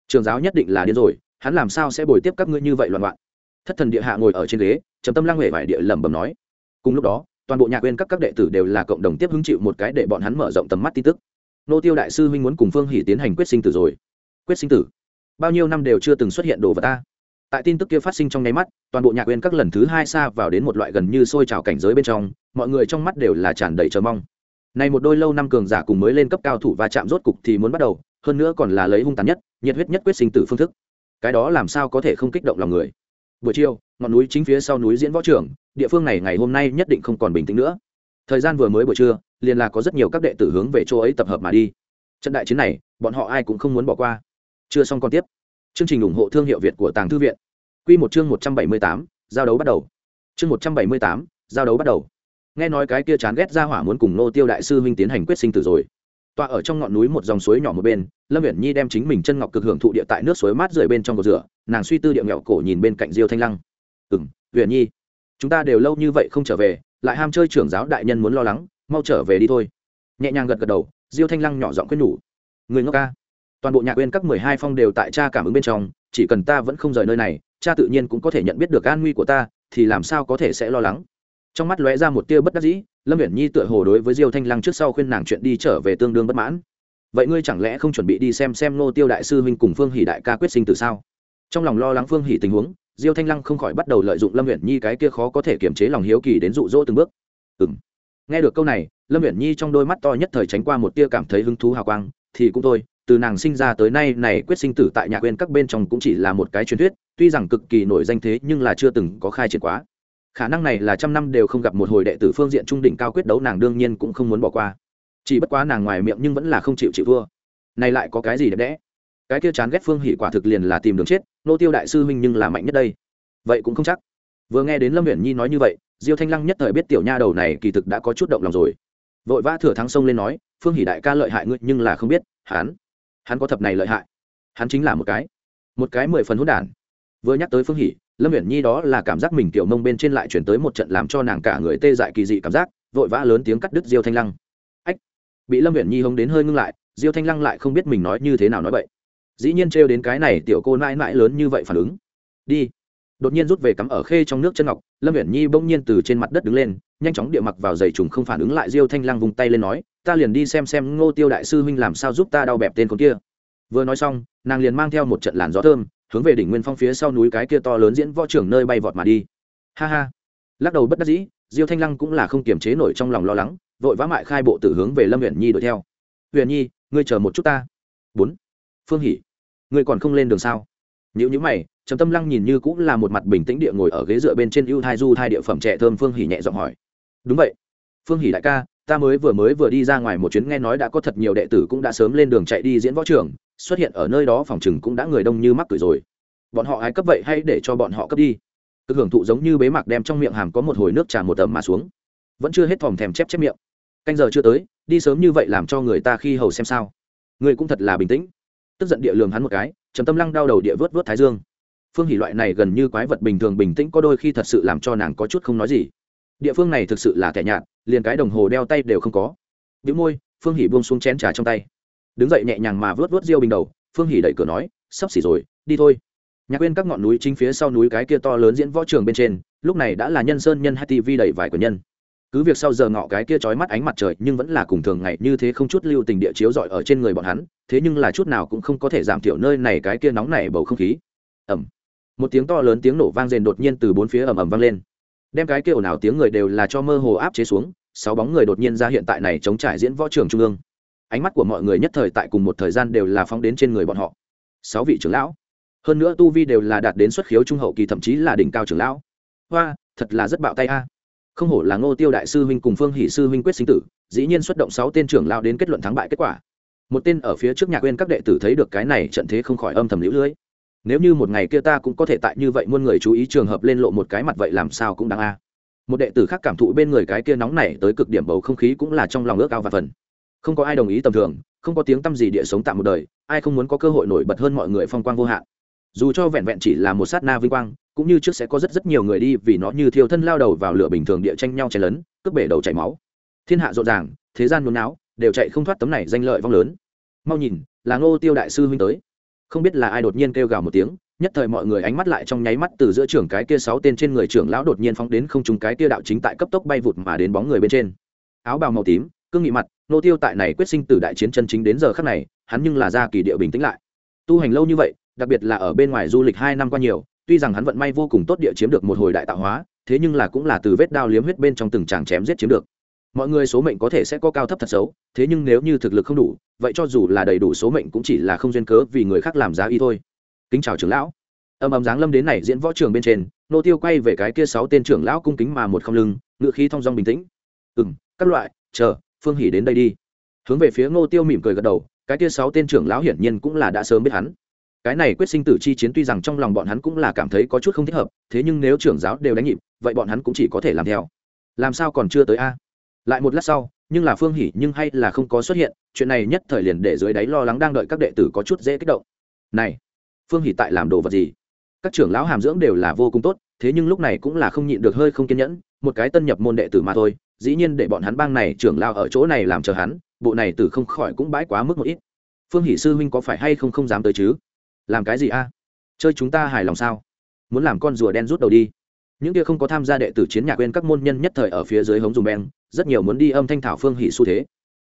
Trường giáo nhất định là điên rồi, hắn làm sao sẽ bồi tiếp các ngươi như vậy loạn loạn? Thất thần địa hạ ngồi ở trên ghế, trầm tâm lang huệ vải địa lẩm bẩm nói. Cùng lúc đó, toàn bộ nhạc quên các các đệ tử đều là cộng đồng tiếp hứng chịu một cái để bọn hắn mở rộng tầm mắt tin tức. Nô tiêu đại sư huynh muốn cùng phương hỷ tiến hành quyết sinh tử rồi. Quyết sinh tử? Bao nhiêu năm đều chưa từng xuất hiện đồ vật ta. Tại tin tức kia phát sinh trong nháy mắt, toàn bộ nhạc quên các lần thứ hai xa vào đến một loại gần như sôi trào cảnh giới bên trong, mọi người trong mắt đều là tràn đầy chờ mong. Này một đôi lâu năm cường giả cùng mới lên cấp cao thủ và chạm rốt cục thì muốn bắt đầu, hơn nữa còn là lấy hung tàn nhất, nhiệt huyết nhất quyết sinh tử phương thức. Cái đó làm sao có thể không kích động lòng người? Buổi chiều, ngọn núi chính phía sau núi diễn võ trưởng địa phương này ngày hôm nay nhất định không còn bình tĩnh nữa. Thời gian vừa mới buổi trưa, liền là có rất nhiều các đệ tử hướng về chỗ ấy tập hợp mà đi. Trận đại chiến này, bọn họ ai cũng không muốn bỏ qua. Chưa xong còn tiếp. Chương trình ủng hộ thương hiệu việt của tàng thư viện. Q một chương một trăm bảy mươi tám, giao đấu bắt đầu. Chương một trăm bảy mươi tám, giao đấu bắt đầu. Nghe nói cái kia chán ghét ra hỏa muốn cùng nô tiêu đại sư huynh tiến hành quyết sinh tử rồi tọa ở trong ngọn núi một dòng suối nhỏ một bên, lâm viễn nhi đem chính mình chân ngọc cực hưởng thụ địa tại nước suối mát rượi bên trong cột rửa, nàng suy tư địa nghẹo cổ nhìn bên cạnh diêu thanh lăng. Ừ m viễn nhi, chúng ta đều lâu như vậy không trở về, lại ham chơi trưởng giáo đại nhân muốn lo lắng, mau trở về đi thôi. Nhẹ nhàng gật gật đầu, diêu thanh lăng nhỏ giọng quyết nhủ. Người ngốc ca, toàn bộ nhạc quên các mười hai phong đều tại cha cảm ứng bên trong, chỉ cần ta vẫn không rời nơi này, cha tự nhiên cũng có thể nhận biết được an nguy của ta, thì làm sao có thể sẽ lo lắng? Trong mắt lóe ra một tia bất đắc dĩ, lâm viễn nhi tựa hồ đối với diêu thanh lăng trước sau khuyên nàng chuyện đi trở về tương đương bất mãn. Vậy ngươi chẳng lẽ không chuẩn bị đi xem xem nô tiêu đại sư huynh cùng phương hỷ đại ca quyết sinh từ sao? Trong lòng lo lắng phương hỷ tình huống, diêu thanh lăng không khỏi bắt đầu lợi dụng lâm viễn nhi cái kia khó có thể kiềm chế lòng hiếu kỳ đến dụ dỗ từng bước. Ừ m nghe được câu này, lâm viễn nhi trong đôi mắt to nhất thời tránh qua một tia cảm thấy hứng thú hào quang, thì cũng thôi, từ nàng sinh ra tới nay này quyết sinh tử tại nhà quên các bên trong cũng chỉ là một cái truyền thuyết, tuy rằng cực kỳ nổi danh thế nhưng là chưa từng có khai triển quá khả năng này là trăm năm đều không gặp một hồi đệ tử phương diện trung đỉnh cao quyết đấu, nàng đương nhiên cũng không muốn bỏ qua. Chỉ bất quá nàng ngoài miệng nhưng vẫn là không chịu chịu thua. Này lại có cái gì đẹp đẽ? Cái kia chán ghét phương hỉ quả thực liền là tìm đường chết, nô tiêu đại sư huynh nhưng là mạnh nhất đây. Vậy cũng không chắc. Vừa nghe đến lâm uyển nhi nói như vậy, diêu thanh lăng nhất thời biết tiểu nha đầu này kỳ thực đã có chút động lòng rồi. Vội vã thừa thắng sông lên nói, phương hỉ đại ca lợi hại ngươi, nhưng là không biết, hắn hắn có thập này lợi hại. Hắn chính là một cái một cái mười phần hỗn đản vừa nhắc tới phương hỉ lâm uyển nhi đó là cảm giác mình tiểu mông bên trên lại chuyển tới một trận làm cho nàng cả người tê dại kỳ dị cảm giác, vội vã lớn tiếng cắt đứt diêu thanh lăng. Ách, bị lâm uyển nhi hống đến hơi ngưng lại, diêu thanh lăng lại không biết mình nói như thế nào nói vậy dĩ nhiên trêu đến cái này tiểu cô mãi mãi lớn như vậy phản ứng. Đi. Đột nhiên rút về cắm ở khê trong nước chân ngọc, lâm uyển nhi bỗng nhiên từ trên mặt đất đứng lên, nhanh chóng địa mặc vào giày trùng không phản ứng lại diêu thanh lăng vùng tay lên nói, ta liền đi xem xem ngô tiêu đại sư huynh làm sao giúp ta đau bẹp tên con kia. Vừa nói xong, nàng liền mang theo một trận làn gió thơm hướng về đỉnh nguyên phong phía sau núi cái kia to lớn diễn võ trưởng nơi bay vọt mà đi. Ha ha. Lắc đầu bất đắc dĩ, diêu thanh lăng cũng là không kiềm chế nổi trong lòng lo lắng, vội vã mại khai bộ tử hướng về lâm huyền nhi đuổi theo. Huyền nhi, ngươi chờ một chút ta. Bốn. Phương hỉ ngươi còn không lên đường sao? Nhữ nhữ mày, trầm tâm lăng nhìn như cũng là một mặt bình tĩnh địa ngồi ở ghế dựa bên trên ưu thai du thai địa phẩm trẻ thơm phương hỉ nhẹ giọng hỏi. Đúng vậy. Phương hỉ đại ca, ta mới vừa mới vừa đi ra ngoài một chuyến nghe nói đã có thật nhiều đệ tử cũng đã sớm lên đường chạy đi diễn võ trường xuất hiện ở nơi đó phòng chừng cũng đã người đông như mắc cười rồi. Bọn họ ai cấp vậy hay để cho bọn họ cấp đi? Cực hưởng thụ giống như bế mạc đem trong miệng hàm có một hồi nước trà một tầm mà xuống. Vẫn chưa hết thòm thèm chép chép miệng. Canh giờ chưa tới, đi sớm như vậy làm cho người ta khi hầu xem sao. Người cũng thật là bình tĩnh. Tức giận địa lường hắn một cái, trầm tâm lăng đau đầu địa vớt vớt thái dương. Phương hỷ loại này gần như quái vật bình thường bình tĩnh có đôi khi thật sự làm cho nàng có chút không nói gì. Địa phương này thực sự là kẻ nhạt, liền cái đồng hồ đeo tay đều không có. Bị môi, phương hỷ buông xuống chén trà trong tay đứng dậy nhẹ nhàng mà vớt vớt riêu bình đầu, phương hỉ đẩy cửa nói, sắp xỉ rồi, đi thôi. Nhạc quên các ngọn núi chính phía sau núi cái kia to lớn diễn võ trường bên trên, lúc này đã là nhân sơn, nhân hai tv đẩy vài của nhân. Cứ việc sau giờ ngọ cái kia trói mắt ánh mặt trời, nhưng vẫn là cùng thường ngày như thế không chút lưu tình địa chiếu dọi ở trên người bọn hắn, thế nhưng là chút nào cũng không có thể giảm thiểu nơi này cái kia nóng nảy bầu không khí. Ẩm một tiếng to lớn tiếng nổ vang rền đột nhiên từ bốn phía ầm ầm vang lên. Đem cái kia ồn ào tiếng người đều là cho mơ hồ áp chế xuống, sáu bóng người đột nhiên ra hiện tại này chống trải diễn võ trường trung ương ánh mắt của mọi người nhất thời tại cùng một thời gian đều là phóng đến trên người bọn họ. Sáu vị trưởng lão. Hơn nữa tu vi đều là đạt đến xuất khiếu trung hậu kỳ, thậm chí là đỉnh cao trưởng lão. Hoa, thật là rất bạo tay a. Không hổ là ngô tiêu đại sư huynh cùng phương hỷ sư huynh quyết sinh tử, dĩ nhiên xuất động sáu tên trưởng lão đến kết luận thắng bại kết quả. Một tên ở phía trước nhà quên các đệ tử thấy được cái này trận thế không khỏi âm thầm liễu lưới. Nếu như một ngày kia ta cũng có thể tại như vậy muôn người chú ý trường hợp lên lộ một cái mặt vậy làm sao cũng đáng a. Một đệ tử khác cảm thụ bên người cái kia nóng này tới cực điểm bầu không khí cũng là trong lòng ước ao và phần không có ai đồng ý tầm thường, không có tiếng t â m gì địa sống tạm một đời, ai không muốn có cơ hội nổi bật hơn mọi người phong quang vô hạn. Dù cho vẹn vẹn chỉ là một sát na vinh quang, cũng như trước sẽ có rất rất nhiều người đi vì nó như thiêu thân lao đầu vào lửa bình thường địa tranh nhau chen lấn cướp bể đầu chảy máu. Thiên hạ rộn ràng, thế gian nôn não đều chạy không thoát tấm này danh lợi vong lớn. Mau nhìn, là ngô tiêu đại sư huynh tới. Không biết là ai đột nhiên kêu gào một tiếng, nhất thời mọi người ánh mắt lại trong nháy mắt từ giữa trưởng cái kia sáu tên trên người trưởng lão đột nhiên phóng đến không trùng cái kia đạo chính tại cấp tốc bay vụt mà đến bóng người bên trên. Áo bào màu tím, cương nghị mặt nô tiêu tại này quyết sinh từ đại chiến chân chính đến giờ khắc này, hắn nhưng là ra kỳ địa bình tĩnh lại. Tu hành lâu như vậy, đặc biệt là ở bên ngoài du lịch hai năm qua nhiều, tuy rằng hắn vận may vô cùng tốt địa chiếm được một hồi đại tạo hóa, thế nhưng là cũng là từ vết đao liếm huyết bên trong từng tràng chém giết chiếm được. Mọi người số mệnh có thể sẽ có cao thấp thật xấu, thế nhưng nếu như thực lực không đủ, vậy cho dù là đầy đủ số mệnh cũng chỉ là không duyên cớ vì người khác làm giá y thôi. Kính chào trưởng lão. Âm ầm dáng lâm đến này diễn võ trường bên trên, nô tiêu quay về cái kia sáu tên trưởng lão cung kính mà một không lưng, ngựa khí thong dong bình tĩnh. Ừ m các loại, chờ phương hỉ đến đây đi. Hướng về phía ngô tiêu mỉm cười gật đầu, cái kia sáu tên trưởng lão hiển nhiên cũng là đã sớm biết hắn. Cái này quyết sinh tử chi chiến tuy rằng trong lòng bọn hắn cũng là cảm thấy có chút không thích hợp, thế nhưng nếu trưởng giáo đều đánh nhịp, vậy bọn hắn cũng chỉ có thể làm theo. Làm sao còn chưa tới a? Lại một lát sau, nhưng là phương hỉ nhưng hay là không có xuất hiện, chuyện này nhất thời liền để dưới đáy lo lắng đang đợi các đệ tử có chút dễ kích động. Này, phương hỉ tại làm đồ vật gì? Các trưởng lão hàm dưỡng đều là vô cùng tốt, thế nhưng lúc này cũng là không nhịn được hơi không kiên nhẫn, một cái tân nhập môn đệ tử mà thôi dĩ nhiên để bọn hắn bang này trưởng lao ở chỗ này làm chờ hắn, bộ này tử không khỏi cũng bãi quá mức một ít. Phương hỷ sư huynh có phải hay không không dám tới chứ? Làm cái gì a? Chơi chúng ta hài lòng sao? Muốn làm con rùa đen rút đầu đi. Những kia không có tham gia đệ tử chiến nhạc quên các môn nhân nhất thời ở phía dưới hống dùng beng, rất nhiều muốn đi âm thanh thảo phương hỷ xu thế.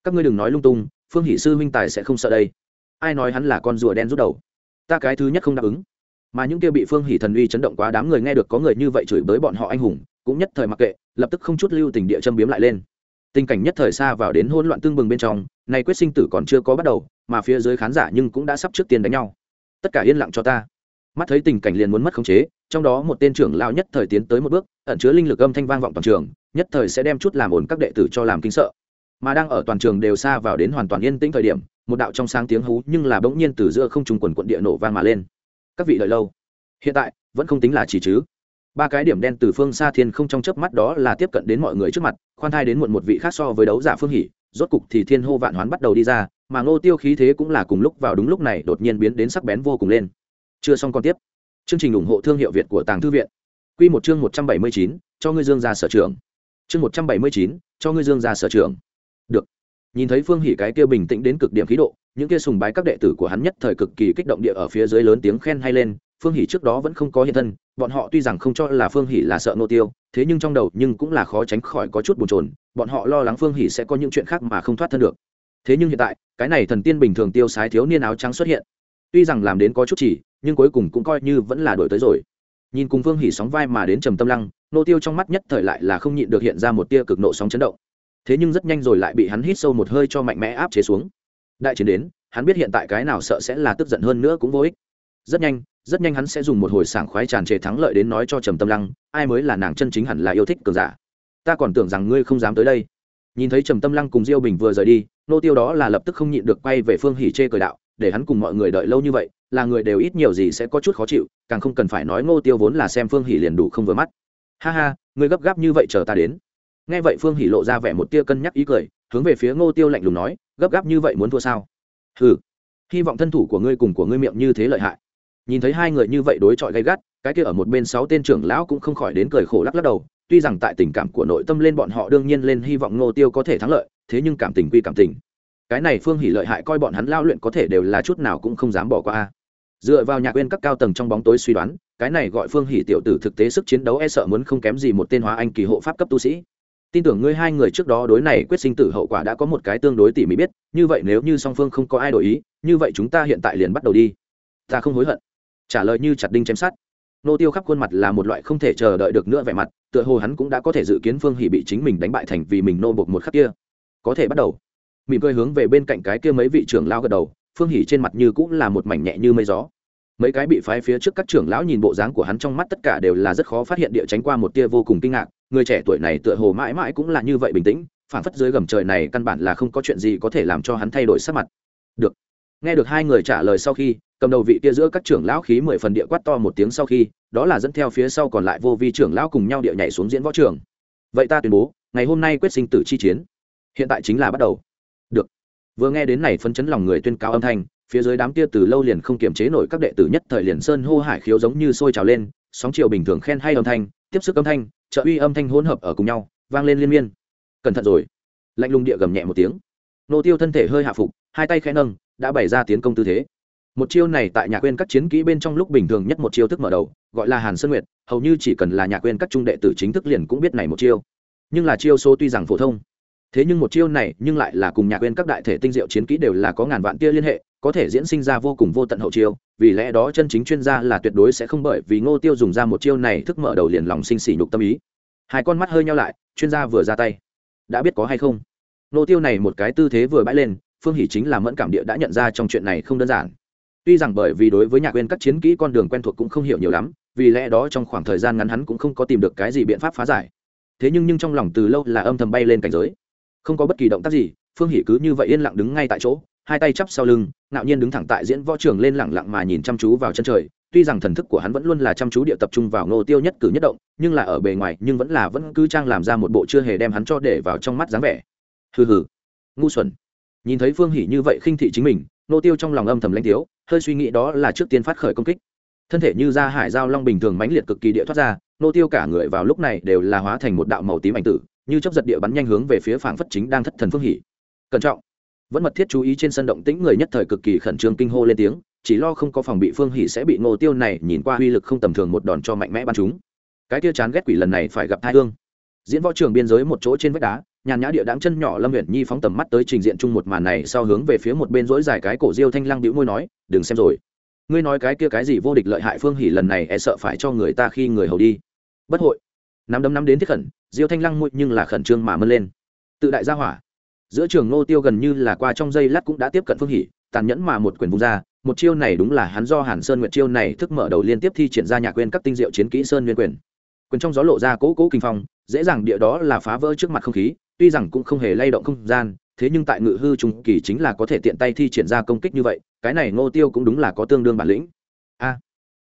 Các ngươi đừng nói lung tung, phương hỷ sư huynh tài sẽ không sợ đây. Ai nói hắn là con rùa đen rút đầu? Ta cái thứ nhất không đáp ứng. Mà những kia bị phương hỷ thần uy chấn động quá đám người nghe được có người như vậy chửi bới bọn họ anh hùng, cũng nhất thời mặc kệ lập tức không chút lưu tình địa châm biếm lại lên. Tình cảnh nhất thời xa vào đến hỗn loạn tương bừng bên trong này quyết sinh tử còn chưa có bắt đầu, mà phía dưới khán giả nhưng cũng đã sắp trước tiên đánh nhau. Tất cả yên lặng cho ta. Mắt thấy tình cảnh liền muốn mất khống chế, trong đó một tên trưởng lao nhất thời tiến tới một bước, ẩn chứa linh lực âm thanh vang vọng toàn trường, nhất thời sẽ đem chút làm ổn các đệ tử cho làm kinh sợ. Mà đang ở toàn trường đều xa vào đến hoàn toàn yên tĩnh thời điểm, một đạo trong sáng tiếng hú nhưng là bỗng nhiên từ giữa không trung quần quận địa nổ vang mà lên. Các vị đợi lâu. Hiện tại, vẫn không tính là chỉ chứ ba cái điểm đen từ phương xa thiên không trong chớp mắt đó là tiếp cận đến mọi người trước mặt, khoan thai đến muộn một vị khác so với đấu giả phương hỉ, rốt cục thì thiên hô vạn hoán bắt đầu đi ra, mà ngô tiêu khí thế cũng là cùng lúc vào đúng lúc này đột nhiên biến đến sắc bén vô cùng lên. Chưa xong còn tiếp. Chương trình ủng hộ thương hiệu việt của tàng thư viện. Q một chương một trăm bảy mươi chín, cho ngươi dương ra sở trường chương một trăm bảy mươi chín, cho ngươi dương ra sở trường được. Nhìn thấy phương hỉ cái kia bình tĩnh đến cực điểm khí độ, những kia sùng bái các đệ tử của hắn nhất thời cực kỳ kích động địa ở phía dưới lớn tiếng khen hay lên phương hỷ trước đó vẫn không có hiện thân, bọn họ tuy rằng không cho là phương hỷ là sợ nô tiêu, thế nhưng trong đầu nhưng cũng là khó tránh khỏi có chút bồn chồn, bọn họ lo lắng phương hỷ sẽ có những chuyện khác mà không thoát thân được. Thế nhưng hiện tại, cái này thần tiên bình thường tiêu sái thiếu niên áo trắng xuất hiện. Tuy rằng làm đến có chút chỉ, nhưng cuối cùng cũng coi như vẫn là đổi tới rồi. Nhìn cùng phương hỷ sóng vai mà đến trầm tâm lăng, nô tiêu trong mắt nhất thời lại là không nhịn được hiện ra một tia cực nộ sóng chấn động. Thế nhưng rất nhanh rồi lại bị hắn hít sâu một hơi cho mạnh mẽ áp chế xuống. Đại chiến đến, hắn biết hiện tại cái nào sợ sẽ là tức giận hơn nữa cũng vô ích rất nhanh rất nhanh hắn sẽ dùng một hồi sảng khoái tràn trề thắng lợi đến nói cho trầm tâm lăng ai mới là nàng chân chính hẳn là yêu thích cường giả. Ta còn tưởng rằng ngươi không dám tới đây. Nhìn thấy trầm tâm lăng cùng diêu bình vừa rời đi nô tiêu đó là lập tức không nhịn được quay về phương hỉ chê cười đạo để hắn cùng mọi người đợi lâu như vậy là người đều ít nhiều gì sẽ có chút khó chịu càng không cần phải nói ngô tiêu vốn là xem phương hỉ liền đủ không vừa mắt. Ha ha ngươi gấp gáp như vậy chờ ta đến. Nghe vậy phương hỉ lộ ra vẻ một tia cân nhắc ý cười hướng về phía ngô tiêu lạnh lùng nói gấp gáp như vậy muốn thua sao? Hừ, hy vọng thân thủ của ngươi cùng của ngươi miệng như thế lợi hại nhìn thấy hai người như vậy đối chọi gay gắt, cái kia ở một bên sáu tên trưởng lão cũng không khỏi đến cười khổ lắc lắc đầu, tuy rằng tại tình cảm của nội tâm lên bọn họ đương nhiên lên hy vọng ngô tiêu có thể thắng lợi, thế nhưng cảm tình quy cảm tình. Cái này phương hỉ lợi hại coi bọn hắn lao luyện có thể đều là chút nào cũng không dám bỏ qua dựa vào nhạc quên các cao tầng trong bóng tối suy đoán, cái này gọi phương hỉ tiểu tử thực tế sức chiến đấu e sợ muốn không kém gì một tên hóa anh kỳ hộ pháp cấp tu sĩ. Tin tưởng ngươi hai người trước đó đối này quyết sinh tử hậu quả đã có một cái tương đối tỉ mỉ biết, như vậy nếu như song phương không có ai đổi ý, như vậy chúng ta hiện tại liền bắt đầu đi. Ta không hối hận trả lời như chặt đinh chém sát nô tiêu khắp khuôn mặt là một loại không thể chờ đợi được nữa vẻ mặt, tựa hồ hắn cũng đã có thể dự kiến phương hỷ bị chính mình đánh bại thành vì mình nô buộc một khắc kia. Có thể bắt đầu. Mỉm cười hướng về bên cạnh cái kia mấy vị trưởng lao gật đầu, phương hỷ trên mặt như cũng là một mảnh nhẹ như mây gió. Mấy cái bị phái phía trước các trưởng lão nhìn bộ dáng của hắn trong mắt tất cả đều là rất khó phát hiện địa tránh qua một tia vô cùng kinh ngạc, người trẻ tuổi này tựa hồ mãi mãi cũng là như vậy bình tĩnh phản phất dưới gầm trời này căn bản là không có chuyện gì có thể làm cho hắn thay đổi sắc mặt. Được nghe được hai người trả lời sau khi, cầm đầu vị kia giữa các trưởng lão khí mười phần địa quát to một tiếng sau khi, đó là dẫn theo phía sau còn lại vô vi trưởng lão cùng nhau địa nhảy xuống diễn võ trường. Vậy ta tuyên bố, ngày hôm nay quyết sinh tử chi chiến. Hiện tại chính là bắt đầu. Được. Vừa nghe đến này phân chấn lòng người tuyên cáo âm thanh, phía dưới đám kia từ lâu liền không kiềm chế nổi các đệ tử nhất thời liền sơn hô hải khiếu giống như sôi trào lên, sóng chiều bình thường khen hay âm thanh, tiếp sức âm thanh, trợ uy âm thanh hỗn hợp ở cùng nhau, vang lên liên miên. Cẩn thận rồi. Lạnh lùng địa gầm nhẹ một tiếng nô tiêu thân thể hơi hạ phục, hai tay khẽ nâng, đã bày ra tiến công tư thế. Một chiêu này tại nhà quên các chiến kỹ bên trong lúc bình thường nhất một chiêu thức mở đầu, gọi là hàn sơn nguyệt, hầu như chỉ cần là nhà quên các trung đệ tử chính thức liền cũng biết này một chiêu. Nhưng là chiêu số tuy rằng phổ thông, thế nhưng một chiêu này nhưng lại là cùng nhà quên các đại thể tinh diệu chiến kỹ đều là có ngàn vạn tia liên hệ, có thể diễn sinh ra vô cùng vô tận hậu chiêu, vì lẽ đó chân chính chuyên gia là tuyệt đối sẽ không bởi vì ngô tiêu dùng ra một chiêu này thức mở đầu liền lòng sinh sỉ nhục tâm ý. Hai con mắt hơi nhau lại, chuyên gia vừa ra tay. Đã biết có hay không? Nô tiêu này một cái tư thế vừa bãi lên, phương hỷ chính là mẫn cảm địa đã nhận ra trong chuyện này không đơn giản. Tuy rằng bởi vì đối với nhạc quên các chiến kỹ con đường quen thuộc cũng không hiểu nhiều lắm, vì lẽ đó trong khoảng thời gian ngắn hắn cũng không có tìm được cái gì biện pháp phá giải. Thế nhưng nhưng trong lòng từ lâu là âm thầm bay lên cảnh giới. Không có bất kỳ động tác gì, phương hỷ cứ như vậy yên lặng đứng ngay tại chỗ, hai tay chắp sau lưng, ngạo nhiên đứng thẳng tại diễn võ trường lên lẳng lặng mà nhìn chăm chú vào chân trời. Tuy rằng thần thức của hắn vẫn luôn là chăm chú địa tập trung vào ngô tiêu nhất cử nhất động, nhưng là ở bề ngoài nhưng vẫn là vẫn cứ trang làm ra một bộ chưa hề đem hắn cho để vào trong mắt dáng vẻ hừ hừ. Ngu xuẩn. Nhìn thấy phương hỷ như vậy khinh thị chính mình ngô tiêu trong lòng âm thầm lãnh tiếu, hơi suy nghĩ đó là trước tiên phát khởi công kích. Thân thể như ra hải giao long bình thường mãnh liệt cực kỳ địa thoát ra ngô tiêu cả người vào lúc này đều là hóa thành một đạo màu tím ảnh tử, như chấp giật địa bắn nhanh hướng về phía phảng phất chính đang thất thần phương hỷ cẩn trọng. Vẫn mật thiết chú ý trên sân động tĩnh người nhất thời cực kỳ khẩn trương kinh hô lên tiếng, chỉ lo không có phòng bị phương hỷ sẽ bị ngô tiêu này nhìn qua uy lực không tầm thường một đòn cho mạnh mẽ bắn chúng cái tiêu chán ghét quỷ lần này phải gặp thai hương. Diễn võ trường biên giới một chỗ trên vách đá nhàn nhã địa đáng chân nhỏ lâm huyện nhi phóng tầm mắt tới trình diện chung một màn này, sau hướng về phía một bên rỗi dài cái cổ diêu thanh lăng đĩu môi nói, đừng xem rồi. Ngươi nói cái kia cái gì vô địch lợi hại phương hỉ lần này e sợ phải cho người ta khi người hầu đi. Bất hội. Nắm đấm nắm đến thiết khẩn, diêu thanh lăng mũi nhưng là khẩn trương mà mơn lên. Tự đại gia hỏa. Giữa trường ngô tiêu gần như là qua trong giây lát cũng đã tiếp cận phương hỉ tàn nhẫn mà một quyền vung ra, một chiêu này đúng là hắn do hàn sơn nguyệt chiêu này thức mở đầu liên tiếp thi triển ra nhà quên các tinh diệu chiến kỹ sơn nguyên quyền. Quyền trong gió lộ ra cố cố kinh phong, dễ dàng địa đó là phá vỡ trước mặt không khí tuy rằng cũng không hề lay động không gian, thế nhưng tại ngự hư trung kỳ chính là có thể tiện tay thi triển ra công kích như vậy, cái này ngô tiêu cũng đúng là có tương đương bản lĩnh. A,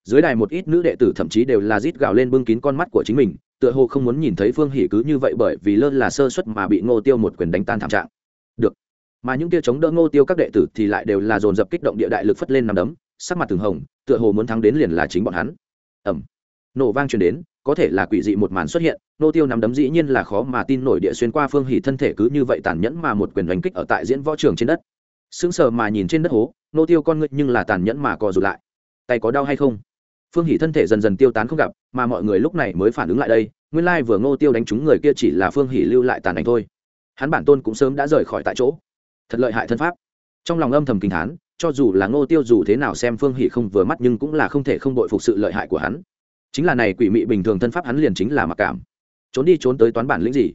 dưới đài một ít nữ đệ tử thậm chí đều là rít gào lên bưng kín con mắt của chính mình, tựa hồ không muốn nhìn thấy phương hỷ cứ như vậy bởi vì lơ là sơ suất mà bị ngô tiêu một quyền đánh tan thảm trạng. Được, mà những kia chống đỡ ngô tiêu các đệ tử thì lại đều là dồn dập kích động địa đại lực phất lên nằm đấm, sắc mặt từng hồng, tựa hồ muốn thắng đến liền là chính bọn hắn. Ẩm nổ vang truyền đến có thể là quỷ dị một màn xuất hiện, nô tiêu nắm đấm dĩ nhiên là khó mà tin nổi địa xuyên qua phương hỷ thân thể cứ như vậy tàn nhẫn mà một quyền đánh kích ở tại diễn võ trường trên đất. Sững sờ mà nhìn trên đất hố, nô tiêu con ngự nhưng là tàn nhẫn mà co rụt lại. Tay có đau hay không? Phương hỷ thân thể dần dần tiêu tán không gặp, mà mọi người lúc này mới phản ứng lại đây, nguyên lai vừa ngô tiêu đánh trúng người kia chỉ là phương hỷ lưu lại tàn ảnh thôi. Hắn bản tôn cũng sớm đã rời khỏi tại chỗ. Thật lợi hại thân pháp. Trong lòng âm thầm kinh thán, cho dù là ngô tiêu dù thế nào xem phương hỷ không vừa mắt nhưng cũng là không thể không đội phục sự lợi hại của hắn chính là này quỷ mị bình thường thân pháp hắn liền chính là mặc cảm. Trốn đi trốn tới toán bản lĩnh gì?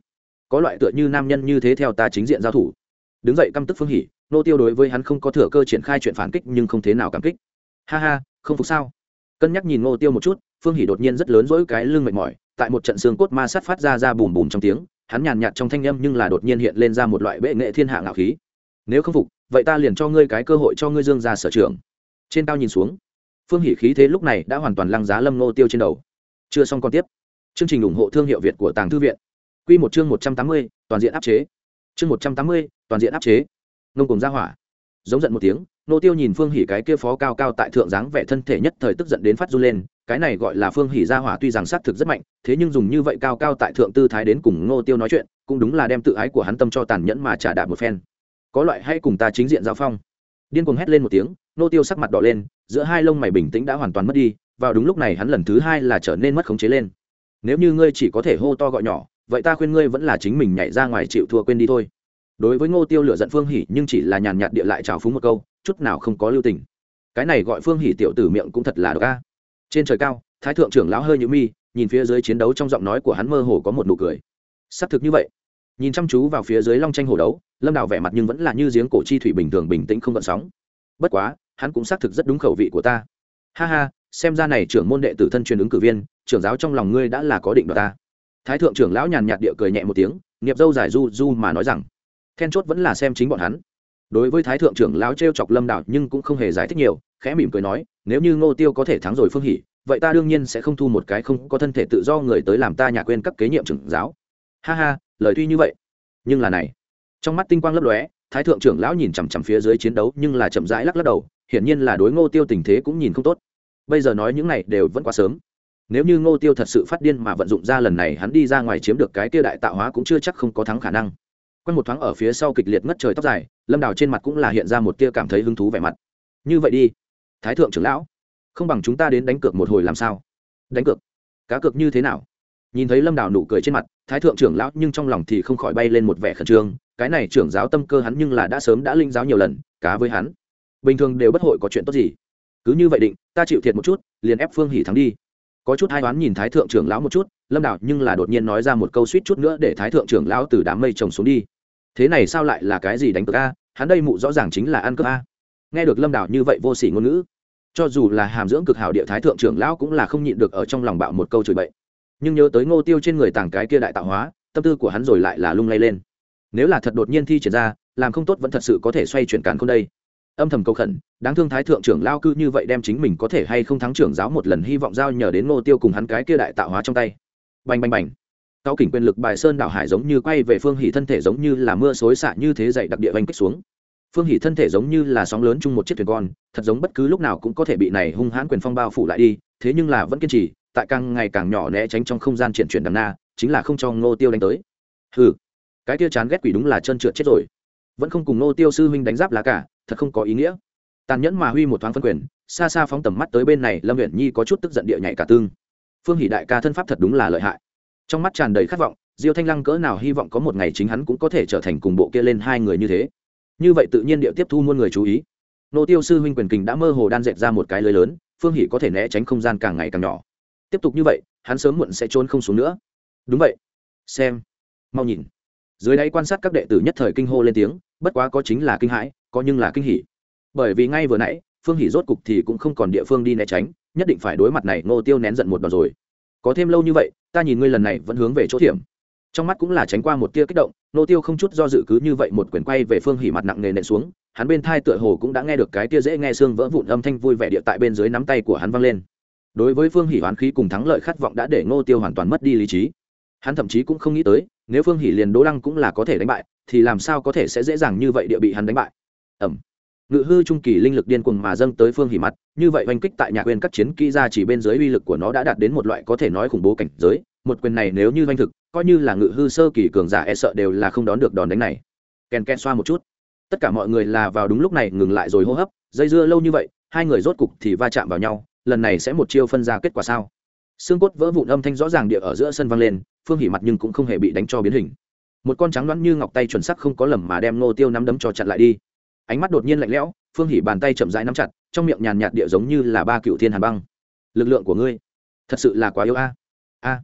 Có loại tựa như nam nhân như thế theo ta chính diện giao thủ. Đứng dậy căm tức phương hỷ nô tiêu đối với hắn không có thừa cơ triển khai chuyện phản kích nhưng không thế nào cảm kích. Ha ha, không phục sao? Cân nhắc nhìn nô tiêu một chút, phương hỷ đột nhiên rất lớn dỗi cái lưng mệt mỏi, tại một trận xương cốt ma sát phát ra ra bùm bùm trong tiếng, hắn nhàn nhạt trong thanh â m nhưng là đột nhiên hiện lên ra một loại bệ nghệ thiên hạ ngạo khí. Nếu không phục, vậy ta liền cho ngươi cái cơ hội cho ngươi dương ra sở trường trên cao nhìn xuống phương hỷ khí thế lúc này đã hoàn toàn lăng giá lâm nô tiêu trên đầu. Chưa xong còn tiếp. Chương trình ủng hộ thương hiệu việt của tàng thư viện. Q một chương một trăm tám mươi, toàn diện áp chế. Chương một trăm tám mươi, toàn diện áp chế. Ngông cùng ra hỏa. Giống giận một tiếng nô tiêu nhìn phương hỷ cái kia phó cao cao tại thượng dáng vẻ thân thể nhất thời tức giận đến phát run lên, cái này gọi là phương hỷ ra hỏa tuy rằng sát thực rất mạnh, thế nhưng dùng như vậy cao cao tại thượng tư thái đến cùng nô tiêu nói chuyện, cũng đúng là đem tự ái của hắn tâm cho tàn nhẫn mà trả đạp một phen. Có loại hay cùng ta chính diện giao phong. Điên cuồng hét lên một tiếng nô tiêu sắc mặt đỏ lên, giữa hai lông mày bình tĩnh đã hoàn toàn mất đi, vào đúng lúc này hắn lần thứ hai là trở nên mất khống chế lên. Nếu như ngươi chỉ có thể hô to gọi nhỏ, vậy ta khuyên ngươi vẫn là chính mình nhảy ra ngoài chịu thua quên đi thôi. Đối với ngô tiêu lựa giận phương hỉ nhưng chỉ là nhàn nhạt địa lại trào phúng một câu, chút nào không có lưu tình. Cái này gọi phương hỉ tiểu tử miệng cũng thật là độc a. Trên trời cao, thái thượng trưởng lão hơi nhữ mi, nhìn phía dưới chiến đấu trong giọng nói của hắn mơ hồ có một nụ cười. Xác thực như vậy. Nhìn chăm chú vào phía dưới long tranh hồ đấu, lâm đào vẻ mặt nhưng vẫn là như giếng cổ chi thủy bình thường bình tĩnh không gợn sóng. Bất quá hắn cũng xác thực rất đúng khẩu vị của ta. Ha ha, xem ra này trưởng môn đệ tử thân truyền ứng cử viên, trưởng giáo trong lòng ngươi đã là có định đoạt ta. Thái thượng trưởng lão nhàn nhạt địa cười nhẹ một tiếng, nghiệp dâu dài du du mà nói rằng, then chốt vẫn là xem chính bọn hắn. Đối với thái thượng trưởng lão t r e o chọc lâm đạo nhưng cũng không hề giải thích nhiều, khẽ mỉm cười nói, nếu như ngô tiêu có thể thắng rồi phương hỉ vậy ta đương nhiên sẽ không thu một cái không có thân thể tự do người tới làm ta nhà quên các kế nhiệm trưởng giáo. Ha ha, lời tuy như vậy, nhưng là này. Trong mắt tinh quang lấp lóe, thái thượng trưởng lão nhìn chằm chằm phía dưới chiến đấu nhưng là chậm rãi lắc lắc đầu hiển nhiên là đối ngô tiêu tình thế cũng nhìn không tốt. Bây giờ nói những này đều vẫn quá sớm. Nếu như ngô tiêu thật sự phát điên mà vận dụng ra lần này, hắn đi ra ngoài chiếm được cái kia đại tạo hóa cũng chưa chắc không có thắng khả năng. Quanh một thoáng ở phía sau kịch liệt ngất trời tóc dài, lâm đào trên mặt cũng là hiện ra một tia cảm thấy hứng thú vẻ mặt. Như vậy đi, thái thượng trưởng lão, không bằng chúng ta đến đánh cược một hồi làm sao? Đánh cược? Cá cược như thế nào? Nhìn thấy lâm đào nụ cười trên mặt, thái thượng trưởng lão nhưng trong lòng thì không khỏi bay lên một vẻ khẩn trương, cái này trưởng giáo tâm cơ hắn nhưng là đã sớm đã linh giáo nhiều lần, cá với hắn bình thường đều bất hội có chuyện tốt gì. Cứ như vậy định, ta chịu thiệt một chút, liền ép phương hỉ thắng đi. Có chút hai đoán nhìn thái thượng trưởng lão một chút, lâm đạo nhưng là đột nhiên nói ra một câu suýt chút nữa để thái thượng trưởng lão từ đám mây trồng xuống đi. Thế này sao lại là cái gì đánh cược a? Hắn đây mụ rõ ràng chính là ăn cướp a. Nghe được lâm đạo như vậy vô sỉ ngôn ngữ, cho dù là hàm dưỡng cực hảo địa thái thượng trưởng lão cũng là không nhịn được ở trong lòng bạo một câu chửi bậy. Nhưng nhớ tới ngô tiêu trên người tàng cái kia đại tạo hóa, tâm tư của hắn rồi lại là lung lay lên. Nếu là thật đột nhiên thi triển ra, làm không tốt vẫn thật sự có thể xoay chuyển càn không đây âm thầm cầu khẩn, đáng thương thái thượng trưởng lao cư như vậy đem chính mình có thể hay không thắng trưởng giáo một lần hy vọng giao nhờ đến ngô tiêu cùng hắn cái kia đại tạo hóa trong tay. Bành bành bành. Cao kỉnh quyền lực bài sơn đảo hải giống như quay về phương hỷ thân thể giống như là mưa xối xả như thế dậy đặc địa vanh kích xuống. Phương hỷ thân thể giống như là sóng lớn chung một chiếc thuyền con, thật giống bất cứ lúc nào cũng có thể bị này hung hãn quyền phong bao phủ lại đi, thế nhưng là vẫn kiên trì, tại càng ngày càng nhỏ né tránh trong không gian triển chuyển đằng na, chính là không cho ngô tiêu đánh tới. Ừ cái kia chán ghét quỷ đúng là chân trượt chết rồi. Vẫn không cùng ngô tiêu sư huynh đánh giáp lá cả thật không có ý nghĩa. Tàn nhẫn mà huy một thoáng phân quyền, xa xa phóng tầm mắt tới bên này, lâm huyện nhi có chút tức giận địa nhảy cả tương phương hỷ đại ca thân pháp thật đúng là lợi hại. Trong mắt tràn đầy khát vọng, diêu thanh lăng cỡ nào hy vọng có một ngày chính hắn cũng có thể trở thành cùng bộ kia lên hai người như thế. Như vậy tự nhiên địa tiếp thu muôn người chú ý. Nô tiêu sư huynh quyền kình đã mơ hồ đan dẹp ra một cái lưới lớn, phương hỷ có thể né tránh không gian càng ngày càng nhỏ. Tiếp tục như vậy, hắn sớm muộn sẽ trốn không xuống nữa. Đúng vậy. Xem. Mau nhìn. Dưới đáy quan sát các đệ tử nhất thời kinh hô lên tiếng, bất quá có chính là kinh hãi có nhưng là kinh hỉ. Bởi vì ngay vừa nãy, phương hỉ rốt cục thì cũng không còn địa phương đi né tránh, nhất định phải đối mặt này ngô tiêu nén giận một đòn rồi. Có thêm lâu như vậy, ta nhìn ngươi lần này vẫn hướng về chỗ thiểm trong mắt cũng là tránh qua một tia kích động, ngô tiêu không chút do dự cứ như vậy một quyển quay về phương hỉ mặt nặng nề nện xuống, hắn bên thai tựa hồ cũng đã nghe được cái tia dễ nghe xương vỡ vụn âm thanh vui vẻ địa tại bên dưới nắm tay của hắn văng lên. Đối với phương hỉ hoán khí cùng thắng lợi khát vọng đã để ngô tiêu hoàn toàn mất đi lý trí. Hắn thậm chí cũng không nghĩ tới, nếu phương hỉ liền đỗ lăng cũng là có thể đánh bại, thì làm sao có thể sẽ dễ dàng như vậy địa bị hắn đánh bại? Ẩm. Ngự hư trung kỳ linh lực điên cuồng mà dâng tới phương hỉ mặt, như vậy oanh kích tại nhà quyền các chiến kỹ ra chỉ bên dưới uy lực của nó đã đạt đến một loại có thể nói khủng bố cảnh giới. Một quyền này nếu như oanh thực, coi như là ngự hư sơ kỳ cường giả e sợ đều là không đón được đòn đánh này. Kèn kèn xoa một chút. Tất cả mọi người là vào đúng lúc này ngừng lại rồi hô hấp, dây dưa lâu như vậy, hai người rốt cục thì va chạm vào nhau, lần này sẽ một chiêu phân ra kết quả sao? Xương cốt vỡ vụn âm thanh rõ ràng địa ở giữa sân vang lên, phương hỉ mặt nhưng cũng không hề bị đánh cho biến hình. Một con trắng loãng như ngọc tay chuẩn sắc không có lầm mà đem nô tiêu nắm đấm cho chặn lại đi ánh mắt đột nhiên lạnh lẽo phương hỉ bàn tay chậm rãi nắm chặt trong miệng nhàn nhạt địa giống như là ba cựu thiên hàn băng. Lực lượng của ngươi thật sự là quá yếu a. A.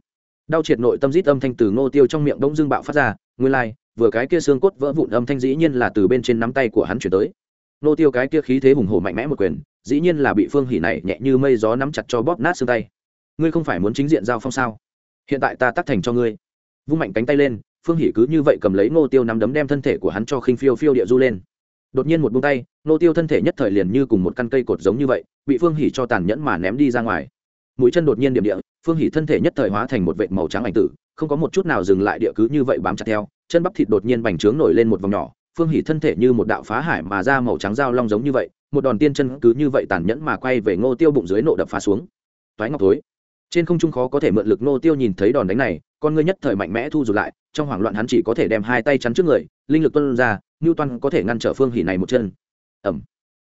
Đau triệt nội tâm rít âm thanh từ ngô tiêu trong miệng bỗng dưng bạo phát ra ngươi lai、like, vừa cái kia xương cốt vỡ vụn âm thanh dĩ nhiên là từ bên trên nắm tay của hắn chuyển tới. Ngô tiêu cái kia khí thế hùng hổ mạnh mẽ một quyền dĩ nhiên là bị phương hỉ này nhẹ như mây gió nắm chặt cho bóp nát xương tay. Ngươi không phải muốn chính diện giao phong sao? Hiện tại ta tắt thành cho ngươi. Vung mạnh cánh tay lên phương hỉ cứ như vậy cầm lấy ngô tiêu nắm đấm đem thân thể của hắn cho khinh phiêu phiêu địa du lên đột nhiên một buông tay ngô tiêu thân thể nhất thời liền như cùng một căn cây cột giống như vậy, bị phương hỉ cho tàn nhẫn mà ném đi ra ngoài. Mũi chân đột nhiên điểm địa, phương hỉ thân thể nhất thời hóa thành một vệt màu trắng ảnh tử, không có một chút nào dừng lại địa cứ như vậy bám chặt theo, chân bắp thịt đột nhiên bành trướng nổi lên một vòng nhỏ, phương hỉ thân thể như một đạo phá hải mà ra màu trắng dao long giống như vậy, một đòn tiên chân cứ như vậy tàn nhẫn mà quay về ngô tiêu bụng dưới nộ đập phá xuống. Toái ngọc thối. Trên không trung khó có thể mượn lực ngô tiêu nhìn thấy đòn đánh này con ngươi nhất thời mạnh mẽ thu rụt lại, trong hoảng loạn hắn chỉ có thể đem hai tay chắn trước người, linh lực tuân ra ngưu toan có thể ngăn trở phương hỉ này một chân. Ẩm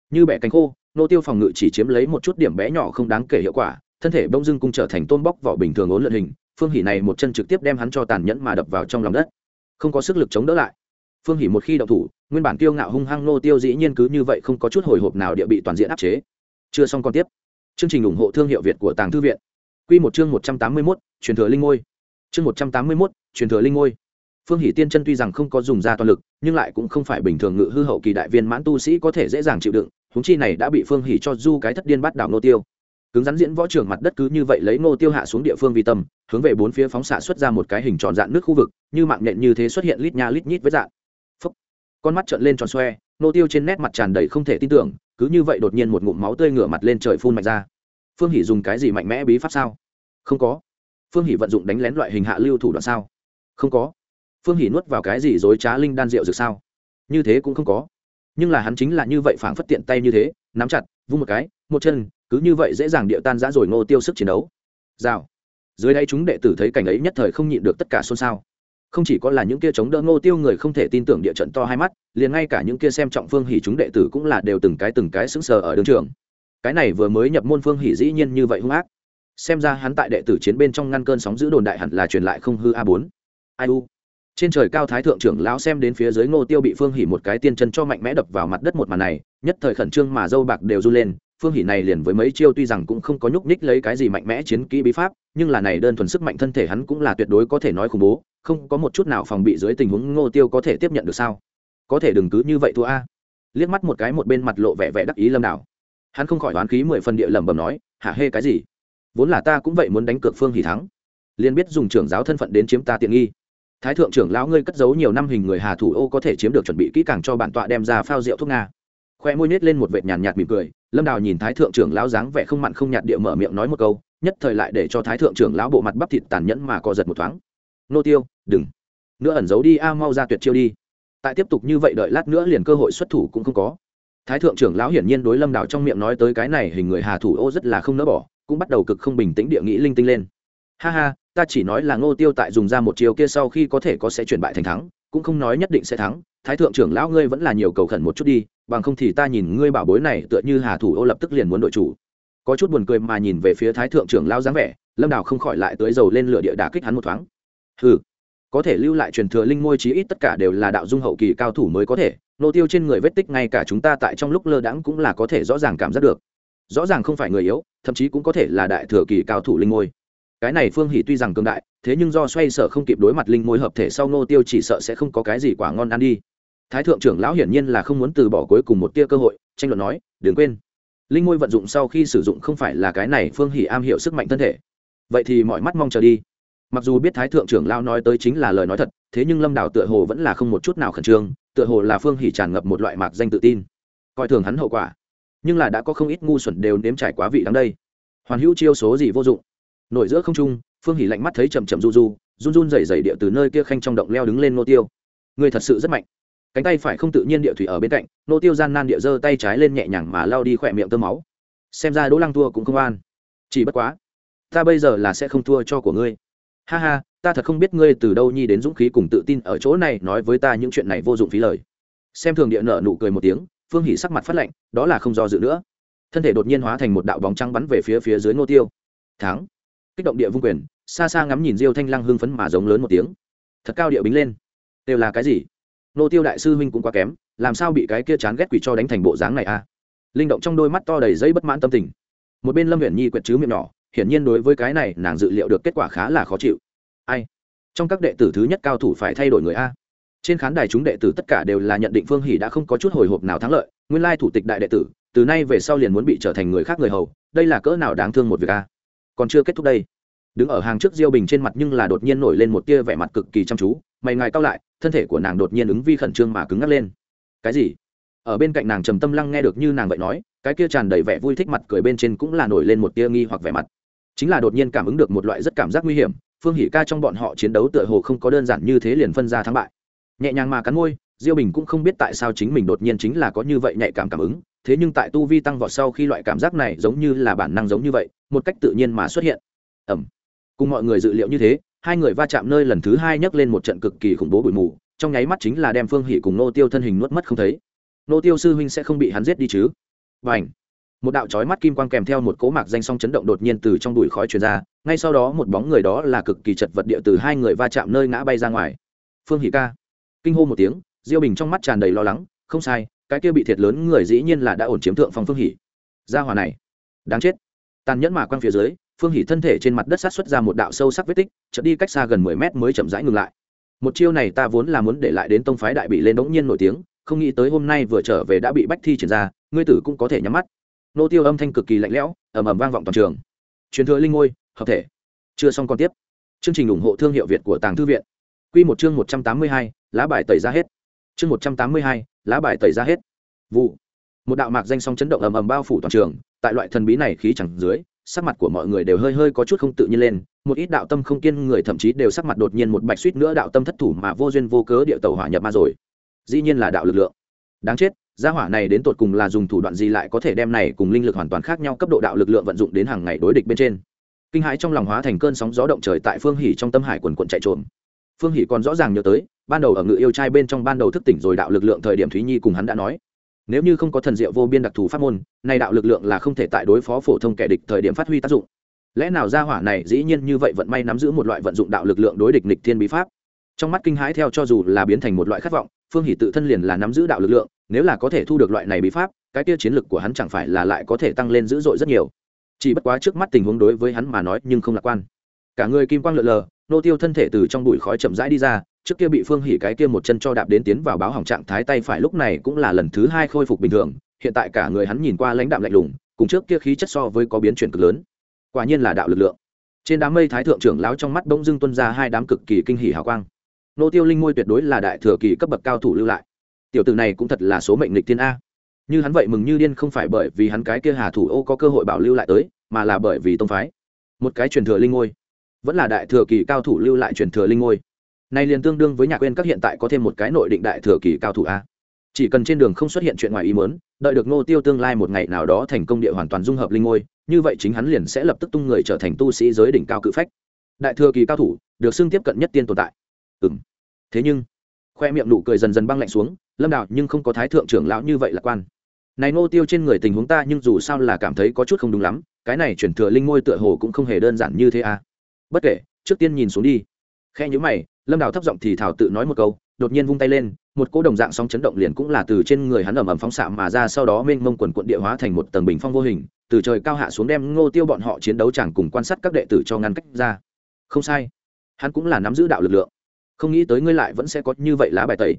như bẻ cánh khô, nô tiêu phòng ngự chỉ chiếm lấy một chút điểm bé nhỏ không đáng kể hiệu quả, thân thể bông dưng cung trở thành tôn bóc vỏ bình thường ốn lượn hình, phương hỉ này một chân trực tiếp đem hắn cho tàn nhẫn mà đập vào trong lòng đất. Không có sức lực chống đỡ lại. Phương hỉ một khi động thủ, nguyên bản kiêu ngạo hung hăng nô tiêu dĩ nhiên cứ như vậy không có chút hồi hộp nào địa bị toàn diện áp chế. Chưa xong còn tiếp. Chương trình ủng hộ thương hiệu việt của tàng thư viện. Quy một chương một trăm tám mươi mốt, truyền thừa linh ngôi chương một trăm tám mươi mốt, truyền thừa linh ngôi. Phương hỷ tiên chân tuy rằng không có dùng ra toàn lực, nhưng lại cũng không phải bình thường ngự hư hậu kỳ đại viên mãn tu sĩ có thể dễ dàng chịu đựng húng chi này đã bị phương hỷ cho du cái thất điên bắt đảo nô tiêu. Cứng rắn diễn võ trường mặt đất cứ như vậy lấy nô tiêu hạ xuống địa phương vi tâm hướng về bốn phía phóng xạ xuất ra một cái hình tròn dạng nước khu vực, như mạng nhện như thế xuất hiện lít nha lít nhít với dạng. Phúc. con mắt trợn lên tròn xoe nô tiêu trên nét mặt tràn đầy không thể tin tưởng, cứ như vậy đột nhiên một ngụm máu tươi ngửa mặt lên trời phun mạnh ra. Phương hỷ dùng cái gì mạnh mẽ bí pháp sao? Không có phương hỷ vận dụng đánh lén loại hình hạ lưu thủ đoạn sao? Không có. Phương hỷ nuốt vào cái gì dối trá linh đan rượu dược sao? Như thế cũng không có. Nhưng là hắn chính là như vậy phảng phất tiện tay như thế, nắm chặt, vung một cái, một chân, cứ như vậy dễ dàng địa tan giã rồi ngô tiêu sức chiến đấu. Rào. Dưới đây chúng đệ tử thấy cảnh ấy nhất thời không nhịn được tất cả xôn xao. Không chỉ có là những kia chống đỡ ngô tiêu người không thể tin tưởng địa trận to hai mắt, liền ngay cả những kia xem trọng phương hỷ chúng đệ tử cũng là đều từng cái từng cái sững sờ ở đường trường. Cái này vừa mới nhập môn phương hỷ dĩ nhiên như vậy hung ác xem ra hắn tại đệ tử chiến bên trong ngăn cơn sóng giữ đồn đại hẳn là truyền lại không hư a bốn. Ai u? Trên trời cao thái thượng trưởng lão xem đến phía dưới ngô tiêu bị phương hỉ một cái tiên chân cho mạnh mẽ đập vào mặt đất một màn này, nhất thời khẩn trương mà dâu bạc đều du lên. Phương hỉ này liền với mấy chiêu tuy rằng cũng không có nhúc nhích lấy cái gì mạnh mẽ chiến kỹ bí pháp, nhưng là này đơn thuần sức mạnh thân thể hắn cũng là tuyệt đối có thể nói khủng bố, không có một chút nào phòng bị dưới tình huống ngô tiêu có thể tiếp nhận được sao? Có thể đừng cứ như vậy thua a. Liếc mắt một cái một bên mặt lộ vẻ vẻ đắc ý lâm nào hắn không khỏi đoán khí mười phần địa lẩm bẩm nói, hả hê cái gì? Vốn là ta cũng vậy muốn đánh cược phương hỷ thắng. Liền biết dùng trưởng giáo thân phận đến chiếm ta tiện nghi. Thái thượng trưởng lão ngươi cất giấu nhiều năm hình người hà thủ ô có thể chiếm được chuẩn bị kỹ càng cho bản tọa đem ra phao rượu thuốc nga. Khoe môi nết lên một vệt nhàn nhạt mỉm cười, lâm đào nhìn thái thượng trưởng lão dáng vẻ không mặn không nhạt địa mở miệng nói một câu, nhất thời lại để cho thái thượng trưởng lão bộ mặt bắp thịt tàn nhẫn mà co giật một thoáng. Nô tiêu, đừng. Nữa ẩn giấu đi, a, mau ra tuyệt chiêu đi. Tại tiếp tục như vậy đợi lát nữa liền cơ hội xuất thủ cũng không có. Thái thượng trưởng lão hiển nhiên đối lâm đào trong miệng nói tới cái này hình người hà thủ ô rất là không nỡ bỏ cũng bắt đầu cực không bình tĩnh địa nghĩ linh tinh lên. Ha ha, ta chỉ nói là ngô tiêu tại dùng ra một chiều kia sau khi có thể có sẽ chuyển bại thành thắng, cũng không nói nhất định sẽ thắng, thái thượng trưởng lão ngươi vẫn là nhiều cầu khẩn một chút đi, bằng không thì ta nhìn ngươi bảo bối này tựa như hà thủ ô lập tức liền muốn đội chủ. Có chút buồn cười mà nhìn về phía thái thượng trưởng lão dáng vẻ, lâm đào không khỏi lại tới dầu lên lửa địa đà kích hắn một thoáng. Ừ có thể lưu lại truyền thừa linh môi chí ít tất cả đều là đạo dung hậu kỳ cao thủ mới có thể nô tiêu trên người vết tích ngay cả chúng ta tại trong lúc lơ đãng cũng là có thể rõ ràng cảm giác được rõ ràng không phải người yếu, thậm chí cũng có thể là đại thừa kỳ cao thủ linh ngôi. Cái này phương hỷ tuy rằng cường đại, thế nhưng do xoay sở không kịp đối mặt linh ngôi hợp thể sau nô tiêu chỉ sợ sẽ không có cái gì quả ngon ăn đi. Thái thượng trưởng lão hiển nhiên là không muốn từ bỏ cuối cùng một tia cơ hội, tranh luận nói, đừng quên, linh ngôi vận dụng sau khi sử dụng không phải là cái này phương hỷ am hiểu sức mạnh thân thể. Vậy thì mọi mắt mong chờ đi. Mặc dù biết thái thượng trưởng lão nói tới chính là lời nói thật, thế nhưng lâm đảo tựa hồ vẫn là không một chút nào khẩn trương, tựa hồ là phương hỷ tràn ngập một loại mạc danh tự tin. Coi thường hắn hậu quả nhưng là đã có không ít ngu xuẩn đều nếm trải quá vị đắng đây. Hoàn hữu chiêu số gì vô dụng. Nổi giữa không trung, phương hỉ lạnh mắt thấy chầm chậm du du, run run rẩy rẩy địa từ nơi kia khanh trong động leo đứng lên nô tiêu. Người thật sự rất mạnh. Cánh tay phải không tự nhiên địa thủy ở bên cạnh, nô tiêu gian nan địa giơ tay trái lên nhẹ nhàng mà lao đi khỏe miệng tơ máu. Xem ra đỗ lăng thua cũng không an. Chỉ bất quá, ta bây giờ là sẽ không thua cho của ngươi. Ha ha, ta thật không biết ngươi từ đâu nhi đến dũng khí cùng tự tin ở chỗ này nói với ta những chuyện này vô dụng phí lời. Xem thường địa nợ nụ cười một tiếng phương hỉ sắc mặt phát lạnh, đó là không do dự nữa. Thân thể đột nhiên hóa thành một đạo bóng trắng bắn về phía phía dưới ngô tiêu. Thắng. Kích động địa vung quyền, xa xa ngắm nhìn diêu thanh lăng hưng phấn mà giống lớn một tiếng. Thật cao địa bính lên. Đều là cái gì? Ngô tiêu đại sư huynh cũng quá kém, làm sao bị cái kia chán ghét quỷ cho đánh thành bộ dáng này a à? linh động trong đôi mắt to đầy dây bất mãn tâm tình. Một bên lâm huyện nhi quyệt chứ miệng nhỏ, hiển nhiên đối với cái này nàng dự liệu được kết quả khá là khó chịu. Ai? Trong các đệ tử thứ nhất cao thủ phải thay đổi người a trên khán đài chúng đệ tử tất cả đều là nhận định phương hỷ đã không có chút hồi hộp nào thắng lợi, nguyên lai thủ tịch đại đệ tử, từ nay về sau liền muốn bị trở thành người khác người hầu, đây là cỡ nào đáng thương một việc a. Còn chưa kết thúc đây, đứng ở hàng trước diêu bình trên mặt nhưng là đột nhiên nổi lên một tia vẻ mặt cực kỳ chăm chú, mày ngài cao lại, thân thể của nàng đột nhiên ứng vi khẩn trương mà cứng ngắc lên. Cái gì? Ở bên cạnh nàng trầm tâm lăng nghe được như nàng vậy nói, cái kia tràn đầy vẻ vui thích mặt cười bên trên cũng là nổi lên một tia nghi hoặc vẻ mặt. Chính là đột nhiên cảm ứng được một loại rất cảm giác nguy hiểm, phương hỷ ca trong bọn họ chiến đấu tựa hồ không có đơn giản như thế liền phân ra thắng bại nhẹ nhàng mà cắn môi, diêu bình cũng không biết tại sao chính mình đột nhiên chính là có như vậy nhạy cảm cảm ứng, thế nhưng tại tu vi tăng vọt sau khi loại cảm giác này giống như là bản năng giống như vậy, một cách tự nhiên mà xuất hiện. Ẩm. Cùng mọi người dự liệu như thế, hai người va chạm nơi lần thứ hai nhấc lên một trận cực kỳ khủng bố bụi mù, trong nháy mắt chính là đem phương hỷ cùng nô tiêu thân hình nuốt mất không thấy. Nô tiêu sư huynh sẽ không bị hắn giết đi chứ? Và ảnh một đạo chói mắt kim quang kèm theo một cỗ mạc danh song chấn động đột nhiên từ trong đùi khói truyền ra, ngay sau đó một bóng người đó là cực kỳ chật vật địa từ hai người va chạm nơi ngã bay ra ngoài. Phương hỷ ca kinh hô một tiếng, diêu bình trong mắt tràn đầy lo lắng, không sai, cái kia bị thiệt lớn người dĩ nhiên là đã ổn chiếm thượng phong phương hỷ. Gia hòa này, đáng chết. Tàn nhẫn mà quang phía dưới, phương hỷ thân thể trên mặt đất sát xuất ra một đạo sâu sắc vết tích, chợt đi cách xa gần mười mét mới chậm rãi ngừng lại. Một chiêu này ta vốn là muốn để lại đến tông phái đại bị lên đống nhiên nổi tiếng, không nghĩ tới hôm nay vừa trở về đã bị bách thi triển ra, ngươi tử cũng có thể nhắm mắt. Nô tiêu âm thanh cực kỳ lạnh lẽo, ầm ầm vang vọng toàn trường. Truyền thừa linh ngôi, hợp thể. Chưa xong còn tiếp. Chương trình ủng hộ thương hiệu việt của tàng thư viện. Quy một chương một trăm tám mươi hai lá bài tẩy ra hết. Chương một trăm tám mươi hai, lá bài tẩy ra hết. Vụ. Một đạo mạc danh song chấn động ầm ầm bao phủ toàn trường, tại loại thần bí này khí chẳng dưới, sắc mặt của mọi người đều hơi hơi có chút không tự nhiên lên, một ít đạo tâm không kiên người thậm chí đều sắc mặt đột nhiên một bạch suýt nữa đạo tâm thất thủ mà vô duyên vô cớ địa tàu hỏa nhập ma rồi. Dĩ nhiên là đạo lực lượng. Đáng chết, gia hỏa này đến tột cùng là dùng thủ đoạn gì lại có thể đem này cùng linh lực hoàn toàn khác nhau cấp độ đạo lực lượng vận dụng đến hàng ngày đối địch bên trên. Kinh hãi trong lòng hóa thành cơn sóng gió động trời tại phương hỉ trong tâm hải quần quận chạy trộm phương hỉ còn rõ ràng nhớ tới ban đầu ở ngự yêu trai bên trong ban đầu thức tỉnh rồi đạo lực lượng thời điểm thúy nhi cùng hắn đã nói nếu như không có thần diệu vô biên đặc thù pháp môn nay đạo lực lượng là không thể tại đối phó phổ thông kẻ địch thời điểm phát huy tác dụng lẽ nào gia hỏa này dĩ nhiên như vậy vận may nắm giữ một loại vận dụng đạo lực lượng đối địch nịch thiên bí pháp trong mắt kinh hãi theo cho dù là biến thành một loại khát vọng phương hỷ tự thân liền là nắm giữ đạo lực lượng nếu là có thể thu được loại này bí pháp cái tiêu chiến lực của hắn chẳng phải là lại có thể tăng lên dữ dội rất nhiều chỉ bất quá trước mắt tình huống đối với hắn mà nói nhưng không lạc quan cả người kim quang lượn lờ nô tiêu thân thể từ trong bụi khói chậm rãi đi ra, trước kia bị phương hỉ cái kia một chân cho đạp đến tiến vào báo hỏng trạng thái tay phải lúc này cũng là lần thứ hai khôi phục bình thường, hiện tại cả người hắn nhìn qua lãnh đạm lạnh lùng, cùng trước kia khí chất so với có biến chuyển cực lớn. Quả nhiên là đạo lực lượng. Trên đám mây thái thượng trưởng lão trong mắt bỗng dưng tuân ra hai đám cực kỳ kinh hỉ hào quang. Nô tiêu linh ngôi tuyệt đối là đại thừa kỳ cấp bậc cao thủ lưu lại. Tiểu tử này cũng thật là số mệnh lịch thiên a. Như hắn vậy mừng như điên không phải bởi vì hắn cái kia hà thủ ô có cơ hội bảo lưu lại tới, mà là bởi vì tông phái. Một cái truyền thừa linh ngôi vẫn là đại thừa kỳ cao thủ lưu lại truyền thừa linh ngôi. Nay liền tương đương với nhà quên các hiện tại có thêm một cái nội định đại thừa kỳ cao thủ a. Chỉ cần trên đường không xuất hiện chuyện ngoài ý muốn, đợi được ngô tiêu tương lai một ngày nào đó thành công địa hoàn toàn dung hợp linh ngôi, như vậy chính hắn liền sẽ lập tức tung người trở thành tu sĩ giới đỉnh cao cự phách. Đại thừa kỳ cao thủ, được xưng tiếp cận nhất tiên tồn tại. Ừ m thế nhưng, khoe miệng nụ cười dần dần băng lạnh xuống, lâm đạo nhưng không có thái thượng trưởng lão như vậy lạc quan. Này ngô tiêu trên người tình huống ta nhưng dù sao là cảm thấy có chút không đúng lắm, cái này chuyển thừa linh ngôi tựa hồ cũng không hề đơn giản như thế à bất kể, trước tiên nhìn xuống đi. Khe nhữ mày, lâm đào thấp giọng thì thảo tự nói một câu, đột nhiên vung tay lên, một cỗ đồng dạng sóng chấn động liền cũng là từ trên người hắn ẩm ẩm phóng xạ mà ra, sau đó mênh mông quần quận địa hóa thành một tầng bình phong vô hình, từ trời cao hạ xuống đem ngô tiêu bọn họ chiến đấu chẳng cùng quan sát các đệ tử cho ngăn cách ra. Không sai. Hắn cũng là nắm giữ đạo lực lượng. Không nghĩ tới ngươi lại vẫn sẽ có như vậy lá bài tẩy.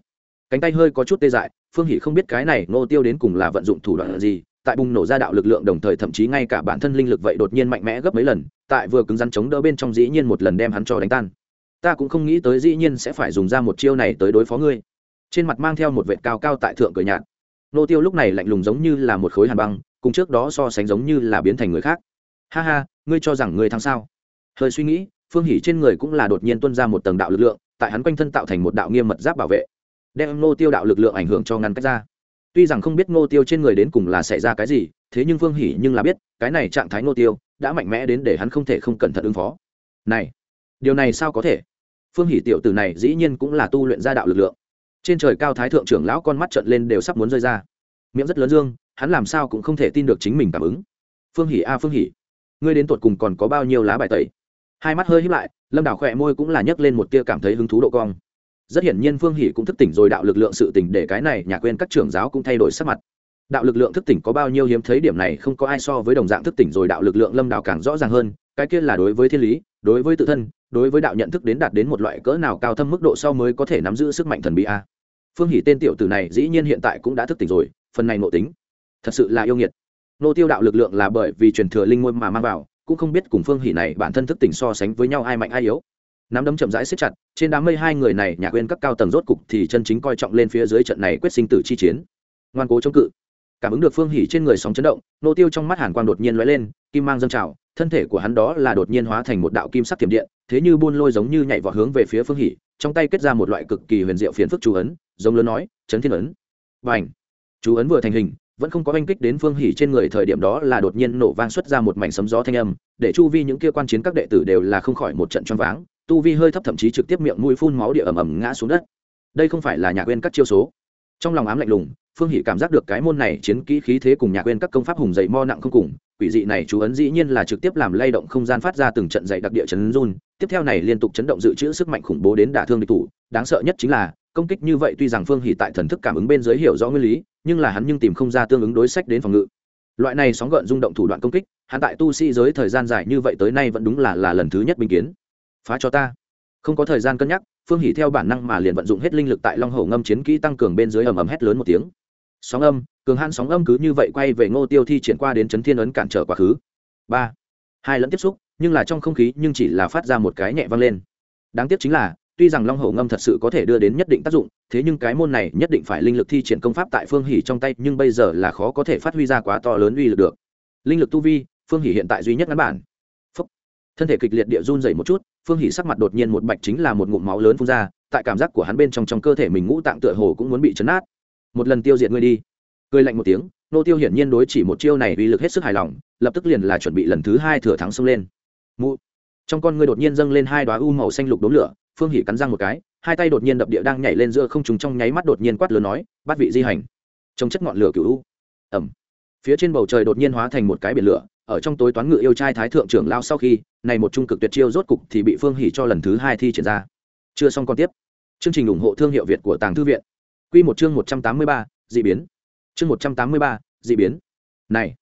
Cánh tay hơi có chút tê dại, phương hỷ không biết cái này ngô tiêu đến cùng là vận dụng thủ đoạn gì tại bùng nổ ra đạo lực lượng đồng thời thậm chí ngay cả bản thân linh lực vậy đột nhiên mạnh mẽ gấp mấy lần, tại vừa cứng rắn chống đỡ bên trong dĩ nhiên một lần đem hắn cho đánh tan. Ta cũng không nghĩ tới dĩ nhiên sẽ phải dùng ra một chiêu này tới đối phó ngươi. Trên mặt mang theo một vệt cao cao tại thượng cười nhạt. Nô tiêu lúc này lạnh lùng giống như là một khối hàn băng, cùng trước đó so sánh giống như là biến thành người khác. Ha ha, ngươi cho rằng ngươi thắng sao? Hơi suy nghĩ, phương hỉ trên người cũng là đột nhiên tuân ra một tầng đạo lực lượng, tại hắn quanh thân tạo thành một đạo nghiêm mật giáp bảo vệ, đem nô tiêu đạo lực lượng ảnh hưởng cho ngăn cách ra tuy rằng không biết Ngô tiêu trên người đến cùng là xảy ra cái gì, thế nhưng phương hỉ nhưng là biết, cái này trạng thái Ngô tiêu đã mạnh mẽ đến để hắn không thể không cẩn thận ứng phó. Này, điều này sao có thể? Phương hỷ tiểu tử này dĩ nhiên cũng là tu luyện gia đạo lực lượng. Trên trời cao thái thượng trưởng lão con mắt trợn lên đều sắp muốn rơi ra. Miệng rất lớn dương, hắn làm sao cũng không thể tin được chính mình cảm ứng. Phương hỷ a, phương hỷ ngươi đến tột cùng còn có bao nhiêu lá bài tẩy? Hai mắt hơi híp lại, lâm đảo khỏe môi cũng là nhấc lên một tia cảm thấy hứng thú độ cong rất hiển nhiên phương hỷ cũng thức tỉnh rồi, đạo lực lượng sự tỉnh để cái này, nhà quên các trưởng giáo cũng thay đổi sắc mặt. Đạo lực lượng thức tỉnh có bao nhiêu hiếm thấy điểm này không có ai so với đồng dạng thức tỉnh rồi, đạo lực lượng lâm đào càng rõ ràng hơn, cái kia là đối với thiên lý, đối với tự thân, đối với đạo nhận thức đến đạt đến một loại cỡ nào cao thâm mức độ sau mới có thể nắm giữ sức mạnh thần bí a. Phương hỷ tên tiểu tử này dĩ nhiên hiện tại cũng đã thức tỉnh rồi, phần này nội tính, thật sự là yêu nghiệt. Nô tiêu đạo lực lượng là bởi vì truyền thừa linh ngôi mà mang vào, cũng không biết cùng phương hỷ này bản thân thức tỉnh so sánh với nhau ai mạnh ai yếu nắm đấm chậm rãi xếp chặt, trên đám mây hai người này, nhà quên các cao tầng rốt cục thì chân chính coi trọng lên phía dưới trận này quyết sinh tử chi chiến. Ngoan cố chống cự. Cảm ứng được phương hỉ trên người sóng chấn động, nô tiêu trong mắt hàn quang đột nhiên lóe lên, kim mang dâng trào, thân thể của hắn đó là đột nhiên hóa thành một đạo kim sắc thiểm điện, thế như buôn lôi giống như nhảy vọt hướng về phía phương hỉ, trong tay kết ra một loại cực kỳ huyền diệu phiền phức chú ấn, giống lớn nói, chấn thiên ấn. Và ảnh chú ấn vừa thành hình, vẫn không có oanh kích đến phương hỉ trên người, thời điểm đó là đột nhiên nổ vang xuất ra một mảnh sấm gió thanh âm, để chu vi những kia quan chiến các đệ tử đều là không khỏi một trận choáng váng tu vi hơi thấp thậm chí trực tiếp miệng mũi phun máu địa ẩm ẩm ngã xuống đất. Đây không phải là nhà quên các chiêu số. Trong lòng ám lạnh lùng, phương hỷ cảm giác được cái môn này chiến kỹ khí thế cùng nhạc quên các công pháp hùng dậy mo nặng không cùng, quỷ dị này chú ấn dĩ nhiên là trực tiếp làm lay động không gian phát ra từng trận dậy đặc địa chấn run, tiếp theo này liên tục chấn động dự trữ sức mạnh khủng bố đến đả thương địch thủ, đáng sợ nhất chính là, công kích như vậy tuy rằng phương hỷ tại thần thức cảm ứng bên dưới hiểu rõ nguyên lý, nhưng là hắn nhưng tìm không ra tương ứng đối sách đến phòng ngự. Loại này sóng gợn rung động thủ đoạn công kích, hắn tại tu sĩ giới thời gian dài như vậy tới nay vẫn đúng là là lần thứ nhất bình kiến phá cho ta. Không có thời gian cân nhắc, phương hỷ theo bản năng mà liền vận dụng hết linh lực tại long hổ ngâm chiến kỹ tăng cường bên dưới ầm ầm hét lớn một tiếng. Sóng âm, cường han sóng âm cứ như vậy quay về ngô tiêu thi triển qua đến chấn thiên ấn cản trở quá khứ. Ba. Hai lẫn tiếp xúc, nhưng là trong không khí nhưng chỉ là phát ra một cái nhẹ vang lên. Đáng tiếc chính là, tuy rằng long hổ ngâm thật sự có thể đưa đến nhất định tác dụng, thế nhưng cái môn này nhất định phải linh lực thi triển công pháp tại phương hỷ trong tay, nhưng bây giờ là khó có thể phát huy ra quá to lớn uy lực được. Linh lực tu vi, phương hỷ hiện tại duy nhất ngắn bản thân thể kịch liệt địa run dày một chút, phương hỷ sắc mặt đột nhiên một bạch chính là một ngụm máu lớn phun ra, tại cảm giác của hắn bên trong trong cơ thể mình ngũ tạng tựa hồ cũng muốn bị chấn át một lần tiêu diệt ngươi đi. Cười lạnh một tiếng, nô tiêu hiển nhiên đối chỉ một chiêu này uy lực hết sức hài lòng, lập tức liền là chuẩn bị lần thứ hai thừa thắng xông lên. Mụ. Trong con ngươi đột nhiên dâng lên hai đoá u màu xanh lục đốm lửa, phương hỉ cắn răng một cái, hai tay đột nhiên đập địa đang nhảy lên giữa không trùng trong nháy mắt đột nhiên quát lớn nói bắt vị di hành. Trong chất ngọn lửa cựu u. Ẩm phía trên bầu trời đột nhiên hóa thành một cái biển lửa, ở trong tối toán ngự yêu trai thái thượng trưởng lao sau khi, này một trung cực tuyệt chiêu rốt cục thì bị phương hỉ cho lần thứ hai thi triển ra. Chưa xong còn tiếp. Chương trình ủng hộ thương hiệu việt của tàng thư viện. Quy một chương một trăm tám mươi ba, dị biến. Chương một trăm tám mươi ba, dị biến. Này,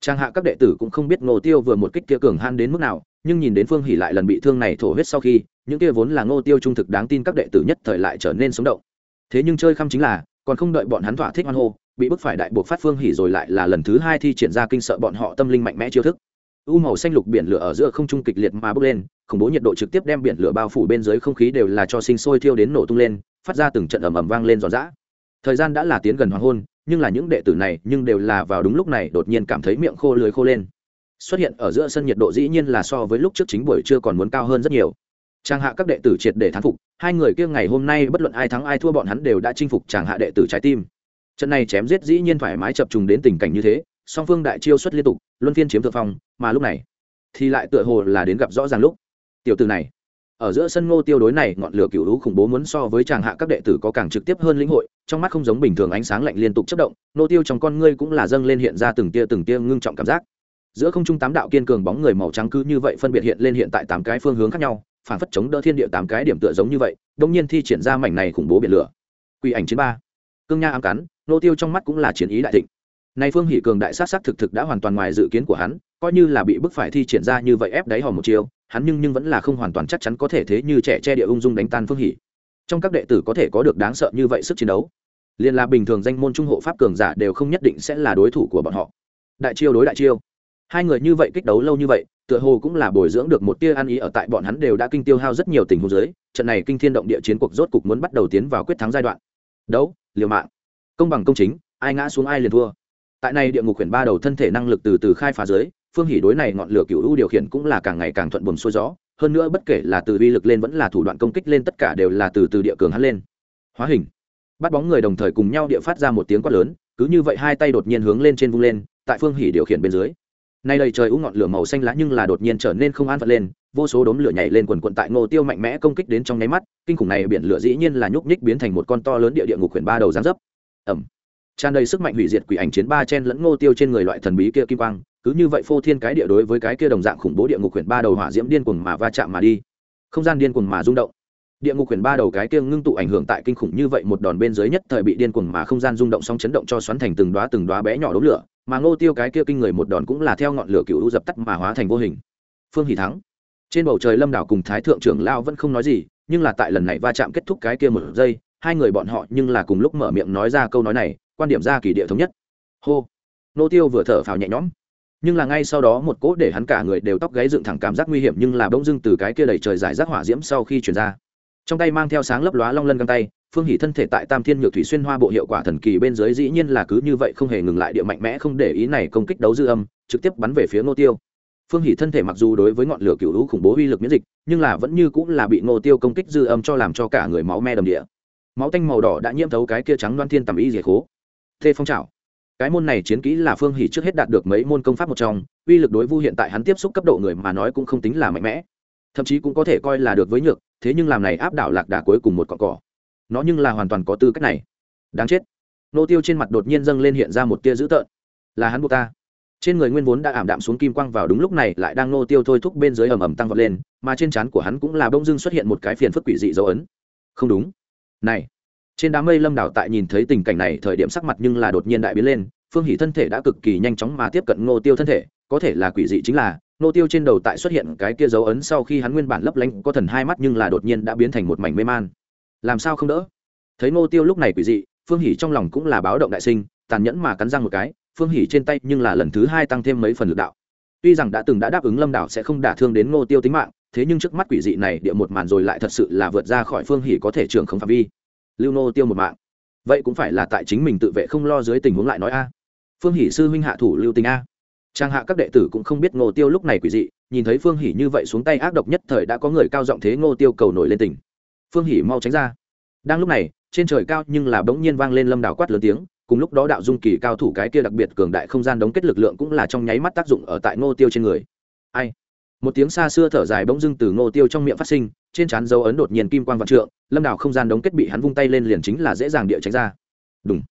trang hạ các đệ tử cũng không biết ngô tiêu vừa một kích kia cường han đến mức nào, nhưng nhìn đến phương hỉ lại lần bị thương này thổ huyết sau khi, những kia vốn là ngô tiêu trung thực đáng tin các đệ tử nhất thời lại trở nên sống động. Thế nhưng chơi khăm chính là, còn không đợi bọn hắn thỏa thích hoan hô bị bức phải đại buộc phát phương hỉ rồi lại là lần thứ hai thi triển ra kinh sợ bọn họ tâm linh mạnh mẽ chiêu thức. U màu xanh lục biển lửa ở giữa không trung kịch liệt mà bốc lên, khủng bố nhiệt độ trực tiếp đem biển lửa bao phủ bên dưới không khí đều là cho sinh sôi thiêu đến nổ tung lên, phát ra từng trận ầm ầm vang lên giòn giã. Thời gian đã là tiến gần hoàng hôn, nhưng là những đệ tử này nhưng đều là vào đúng lúc này đột nhiên cảm thấy miệng khô lưới khô lên. Xuất hiện ở giữa sân nhiệt độ dĩ nhiên là so với lúc trước chính buổi trưa còn muốn cao hơn rất nhiều. Trang hạ các đệ tử triệt để thắng phục, hai người kia ngày hôm nay bất luận ai thắng ai thua bọn hắn đều đã chinh phục trang hạ đệ tử trái tim trận này chém giết dĩ nhiên thoải mái chập trùng đến tình cảnh như thế, song phương đại chiêu xuất liên tục, luân phiên chiếm thượng phong, mà lúc này, thì lại tựa hồ là đến gặp rõ ràng lúc. Tiểu từ này, ở giữa sân ngô tiêu đối này, ngọn lửa cựu lũ khủng bố muốn so với chàng hạ các đệ tử có càng trực tiếp hơn lĩnh hội, trong mắt không giống bình thường ánh sáng lạnh liên tục chất động, ngô tiêu trong con ngươi cũng là dâng lên hiện ra từng tia từng tia ngưng trọng cảm giác. Giữa không trung tám đạo kiên cường bóng người màu trắng cứ như vậy phân biệt hiện lên hiện tại tám cái phương hướng khác nhau, phản phất chống đỡ thiên địa tám cái điểm tựa giống như vậy đông nhiên thi triển ra mảnh này khủng bố biển lửa. Quy ảnh chiến ba cương nha ám cắn, nô tiêu trong mắt cũng là chiến ý đại thịnh. Nay phương hỷ cường đại sát sát thực thực đã hoàn toàn ngoài dự kiến của hắn, coi như là bị bức phải thi triển ra như vậy ép đáy hòm một chiều hắn nhưng nhưng vẫn là không hoàn toàn chắc chắn có thể thế như trẻ che địa ung dung đánh tan phương hỷ. Trong các đệ tử có thể có được đáng sợ như vậy sức chiến đấu, liền là bình thường danh môn trung hộ pháp cường giả đều không nhất định sẽ là đối thủ của bọn họ. Đại chiêu đối đại chiêu. Hai người như vậy kích đấu lâu như vậy, tựa hồ cũng là bồi dưỡng được một tia ăn ý ở tại bọn hắn đều đã kinh tiêu hao rất nhiều tình huống giới trận này kinh thiên động địa chiến cuộc rốt cục muốn bắt đầu tiến vào quyết thắng giai đoạn đấu, liều mạng. Công bằng công chính, ai ngã xuống ai liền thua. Tại này địa ngục huyền ba đầu thân thể năng lực từ từ khai phá giới phương hỉ đối này ngọn lửa cựu ưu điều khiển cũng là càng ngày càng thuận buồm xuôi gió, hơn nữa bất kể là từ vi lực lên vẫn là thủ đoạn công kích lên tất cả đều là từ từ địa cường hắn lên. Hóa hình. Bắt bóng người đồng thời cùng nhau địa phát ra một tiếng quát lớn, cứ như vậy hai tay đột nhiên hướng lên trên vung lên, tại phương hỉ điều khiển bên dưới. Nay đầy trời u ngọn lửa màu xanh lá nhưng là đột nhiên trở nên không an phận lên vô số đốm lửa nhảy lên quần quận tại ngô tiêu mạnh mẽ công kích đến trong nháy mắt, kinh khủng này biển lửa dĩ nhiên là nhúc nhích biến thành một con to lớn địa địa ngục huyền ba đầu giáng dấp. Ẩm tràn đầy sức mạnh hủy diệt quỷ ảnh chiến ba chen lẫn ngô tiêu trên người loại thần bí kia kim quang, cứ như vậy phô thiên cái địa đối với cái kia đồng dạng khủng bố địa ngục huyền ba đầu hỏa diễm điên cuồng mà va chạm mà đi. Không gian điên cuồng mà rung động. Địa ngục huyền ba đầu cái kia ngưng tụ ảnh hưởng tại kinh khủng như vậy một đòn bên dưới nhất thời bị điên cuồng mà không gian rung động sóng chấn động cho xoắn thành từng đóa từng đóa bé nhỏ đốm lửa, mà ngô tiêu cái kia kinh người một đòn cũng là theo ngọn lửa cựu dập tắt mà hóa thành vô hình. Phương hỷ thắng trên bầu trời lâm đảo cùng thái thượng trưởng lao vẫn không nói gì, nhưng là tại lần này va chạm kết thúc cái kia một giây, hai người bọn họ nhưng là cùng lúc mở miệng nói ra câu nói này, quan điểm ra kỳ địa thống nhất. Hô. Nô tiêu vừa thở phào nhẹ nhõm. Nhưng là ngay sau đó một cỗ để hắn cả người đều tóc gáy dựng thẳng cảm giác nguy hiểm nhưng là bỗng dưng từ cái kia đầy trời giải rác hỏa diễm sau khi chuyển ra. Trong tay mang theo sáng lấp lóa long lân găng tay, phương hỷ thân thể tại tam thiên nhược thủy xuyên hoa bộ hiệu quả thần kỳ bên dưới dĩ nhiên là cứ như vậy không hề ngừng lại địa mạnh mẽ không để ý này công kích đấu dư âm, trực tiếp bắn về phía nô tiêu phương hỷ thân thể mặc dù đối với ngọn lửa cựu lũ khủng bố uy lực miễn dịch, nhưng là vẫn như cũng là bị ngô tiêu công kích dư âm cho làm cho cả người máu me đầm địa. Máu tanh màu đỏ đã nhiễm thấu cái kia trắng đoan thiên tầm y dẻ khố. Thê phong trào cái môn này chiến kỹ là phương hỷ trước hết đạt được mấy môn công pháp một trong, uy lực đối vu hiện tại hắn tiếp xúc cấp độ người mà nói cũng không tính là mạnh mẽ. Thậm chí cũng có thể coi là được với nhược, thế nhưng làm này áp đảo lạc đà cuối cùng một cọn cỏ. Nó nhưng là hoàn toàn có tư cách này. Đáng chết. Nô tiêu trên mặt đột nhiên dâng lên hiện ra một tia dữ tợn. Là hắn buộc ta trên người nguyên vốn đã ảm đạm xuống kim quang vào đúng lúc này lại đang nô tiêu thôi thúc bên dưới ầm ầm tăng vọt lên, mà trên trán của hắn cũng là bông dưng xuất hiện một cái phiền phức quỷ dị dấu ấn. Không đúng. Này, trên đám mây lâm đảo tại nhìn thấy tình cảnh này, thời điểm sắc mặt nhưng là đột nhiên đại biến lên, phương hỷ thân thể đã cực kỳ nhanh chóng mà tiếp cận ngô tiêu thân thể, có thể là quỷ dị chính là ngô tiêu trên đầu tại xuất hiện cái kia dấu ấn sau khi hắn nguyên bản lấp lánh có thần hai mắt nhưng là đột nhiên đã biến thành một mảnh mê man. Làm sao không đỡ? Thấy ngô tiêu lúc này quỷ dị, phương hỷ trong lòng cũng là báo động đại sinh, tàn nhẫn mà cắn răng một cái phương hỷ trên tay nhưng là lần thứ hai tăng thêm mấy phần lực đạo. Tuy rằng đã từng đã đáp ứng lâm đảo sẽ không đả thương đến ngô tiêu tính mạng, thế nhưng trước mắt quỷ dị này địa một màn rồi lại thật sự là vượt ra khỏi phương hỷ có thể trường không phạm vi. Lưu nô tiêu một mạng. Vậy cũng phải là tại chính mình tự vệ không lo dưới tình huống lại nói a. Phương hỷ sư huynh hạ thủ lưu tình a. Trang hạ các đệ tử cũng không biết ngô tiêu lúc này quỷ dị, nhìn thấy phương hỷ như vậy xuống tay ác độc nhất thời đã có người cao giọng thế ngô tiêu cầu nổi lên tỉnh. Phương hỷ mau tránh ra. Đang lúc này, trên trời cao nhưng là bỗng nhiên vang lên lâm đảo quát lớn tiếng cùng lúc đó đạo dung kỳ cao thủ cái kia đặc biệt cường đại không gian đóng kết lực lượng cũng là trong nháy mắt tác dụng ở tại ngô tiêu trên người. Ai? Một tiếng xa xưa thở dài bỗng dưng từ ngô tiêu trong miệng phát sinh, trên trán dấu ấn đột nhiên kim quan g vạn trượng, lâm đảo không gian đóng kết bị hắn vung tay lên liền chính là dễ dàng địa tránh ra. Đúng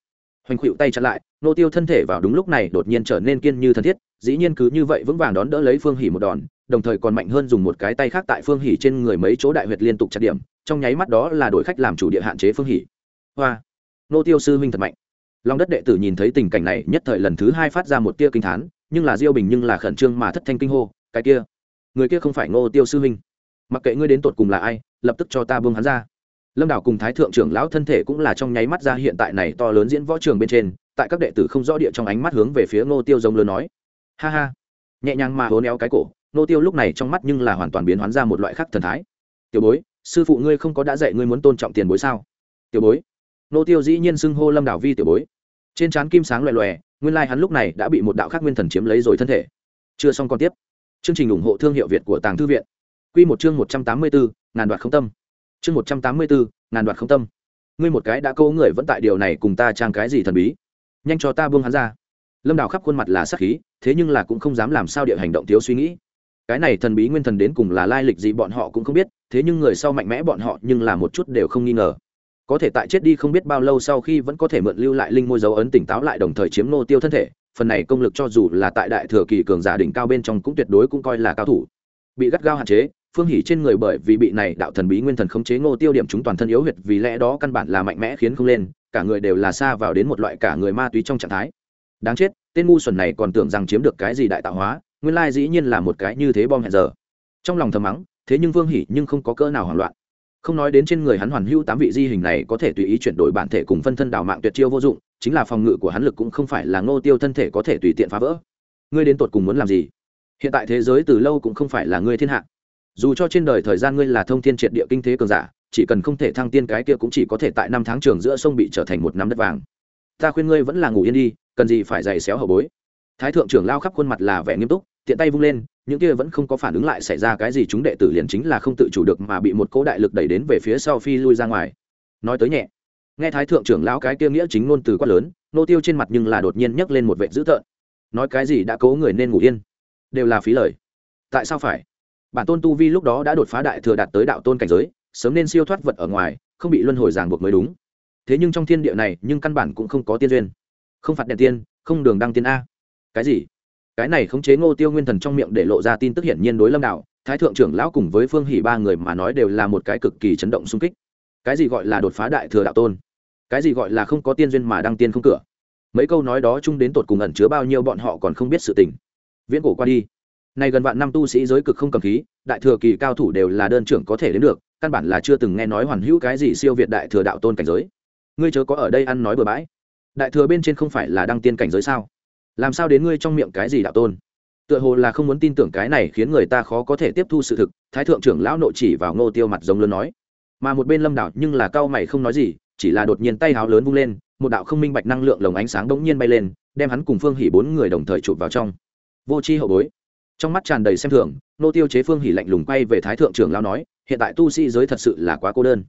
hoành khuỵu tay chặn lại, ngô tiêu thân thể vào đúng lúc này đột nhiên trở nên kiên như thân thiết, dĩ nhiên cứ như vậy vững vàng đón đỡ lấy phương hỉ một đòn, đồng thời còn mạnh hơn dùng một cái tay khác tại phương hỉ trên người mấy chỗ đại huyệt liên tục chặt điểm, trong nháy mắt đó là đổi khách làm chủ địa hạn chế phương hỉ. Hoa. Nô tiêu sư huynh thật mạnh long đất đệ tử nhìn thấy tình cảnh này, nhất thời lần thứ hai phát ra một tia kinh thán, nhưng là diêu bình nhưng là khẩn trương mà thất thanh kinh hô, cái kia, người kia không phải ngô tiêu sư huynh. Mặc kệ ngươi đến tột cùng là ai, lập tức cho ta buông hắn ra. Lâm đảo cùng thái thượng trưởng lão thân thể cũng là trong nháy mắt ra hiện tại này to lớn diễn võ trường bên trên, tại các đệ tử không rõ địa trong ánh mắt hướng về phía ngô tiêu giống lớn nói, ha ha. Nhẹ nhàng mà hố néo cái cổ, ngô tiêu lúc này trong mắt nhưng là hoàn toàn biến hoán ra một loại khác thần thái. Tiểu bối, sư phụ ngươi không có đã dạy ngươi muốn tôn trọng tiền bối sao? Tiểu bối. Ngô tiêu dĩ nhiên xưng hô lâm đảo vi tiểu bối trên trán kim sáng loè loè nguyên lai hắn lúc này đã bị một đạo khác nguyên thần chiếm lấy rồi thân thể chưa xong còn tiếp chương trình ủng hộ thương hiệu việt của tàng thư viện Quy một chương 184, ngàn đoạt không tâm. Chương 184, ngàn đoạt không tâm. Ngươi một cái đã câu người vẫn tại điều này cùng ta trang cái gì thần bí? Nhanh cho ta buông hắn ra. Lâm Đào khắp khuôn mặt là sát khí, thế nhưng là cũng không dám làm sao địa hành động thiếu suy nghĩ. Cái này thần bí nguyên thần đến cùng là lai lịch gì bọn họ cũng không biết, thế nhưng người sau mạnh mẽ bọn họ nhưng là một chút đều không nghi ngờ. Có thể tại chết đi không biết bao lâu sau khi vẫn có thể mượn lưu lại linh môi dấu ấn tỉnh táo lại đồng thời chiếm nô tiêu thân thể, phần này công lực cho dù là tại đại thừa kỳ cường giả đỉnh cao bên trong cũng tuyệt đối cũng coi là cao thủ. Bị gắt gao hạn chế, phương hỉ trên người bởi vì bị này đạo thần bí nguyên thần khống chế ngô tiêu điểm chúng toàn thân yếu huyệt vì lẽ đó căn bản là mạnh mẽ khiến không lên cả người đều là xa vào đến một loại cả người ma túy trong trạng thái. Đáng chết tên ngu xuẩn này còn tưởng rằng chiếm được cái gì đại tạo hóa nguyên lai dĩ nhiên là một cái như thế bom hẹn giờ. Trong lòng thầm mắng thế nhưng vương hỉ nhưng không có cỡ nào hoảng loạn không nói đến trên người hắn hoàn hữu tám vị di hình này có thể tùy ý chuyển đổi bản thể cùng phân thân đào mạng tuyệt chiêu vô dụng, chính là phòng ngự của hắn lực cũng không phải là ngô tiêu thân thể có thể tùy tiện phá vỡ. Ngươi đến tột cùng muốn làm gì? Hiện tại thế giới từ lâu cũng không phải là ngươi thiên hạ. Dù cho trên đời thời gian ngươi là thông thiên triệt địa kinh thế cường giả, chỉ cần không thể thăng tiên cái kia cũng chỉ có thể tại năm tháng trường giữa sông bị trở thành một năm đất vàng. Ta khuyên ngươi vẫn là ngủ yên đi, cần gì phải dày xéo hậu bối? Thái thượng trưởng lao khắp khuôn mặt là vẻ nghiêm túc, tiện tay vung lên, những kia vẫn không có phản ứng lại xảy ra cái gì chúng đệ tử liền chính là không tự chủ được mà bị một cỗ đại lực đẩy đến về phía sau phi lui ra ngoài. Nói tới nhẹ, nghe thái thượng trưởng lão cái kia nghĩa chính ngôn từ quát lớn, nô tiêu trên mặt nhưng là đột nhiên nhấc lên một vệ dữ tợn. Nói cái gì đã cố người nên ngủ yên? Đều là phí lời. Tại sao phải? Bản tôn tu vi lúc đó đã đột phá đại thừa đạt tới đạo tôn cảnh giới, sớm nên siêu thoát vật ở ngoài, không bị luân hồi ràng buộc mới đúng. Thế nhưng trong thiên địa này, nhưng căn bản cũng không có tiên duyên. Không phạt đèn tiên, không đường đăng tiên a cái gì? Cái này khống chế ngô tiêu nguyên thần trong miệng để lộ ra tin tức hiển nhiên đối lâm đạo, thái thượng trưởng lão cùng với phương hỷ ba người mà nói đều là một cái cực kỳ chấn động sung kích. Cái gì gọi là đột phá đại thừa đạo tôn? Cái gì gọi là không có tiên duyên mà đăng tiên không cửa? Mấy câu nói đó chung đến tột cùng ẩn chứa bao nhiêu bọn họ còn không biết sự tình. Viễn cổ qua đi. Nay gần vạn năm tu sĩ giới cực không cầm khí, đại thừa kỳ cao thủ đều là đơn trưởng có thể đến được, căn bản là chưa từng nghe nói hoàn hữu cái gì siêu việt đại thừa đạo tôn cảnh giới. Ngươi chớ có ở đây ăn nói bừa bãi. Đại thừa bên trên không phải là đăng tiên cảnh giới sao? Làm sao đến ngươi trong miệng cái gì đạo tôn? Tựa hồ là không muốn tin tưởng cái này khiến người ta khó có thể tiếp thu sự thực, thái thượng trưởng lão nội chỉ vào ngô tiêu mặt giống lớn nói. Mà một bên lâm đảo nhưng là cao mày không nói gì, chỉ là đột nhiên tay háo lớn vung lên, một đạo không minh bạch năng lượng lồng ánh sáng bỗng nhiên bay lên, đem hắn cùng phương hỉ bốn người đồng thời chụp vào trong. Vô c h i hậu bối. Trong mắt tràn đầy xem thường nô tiêu chế phương hỉ lạnh lùng quay về thái thượng trưởng lao nói, hiện tại tu sĩ giới thật sự là quá cô đơn.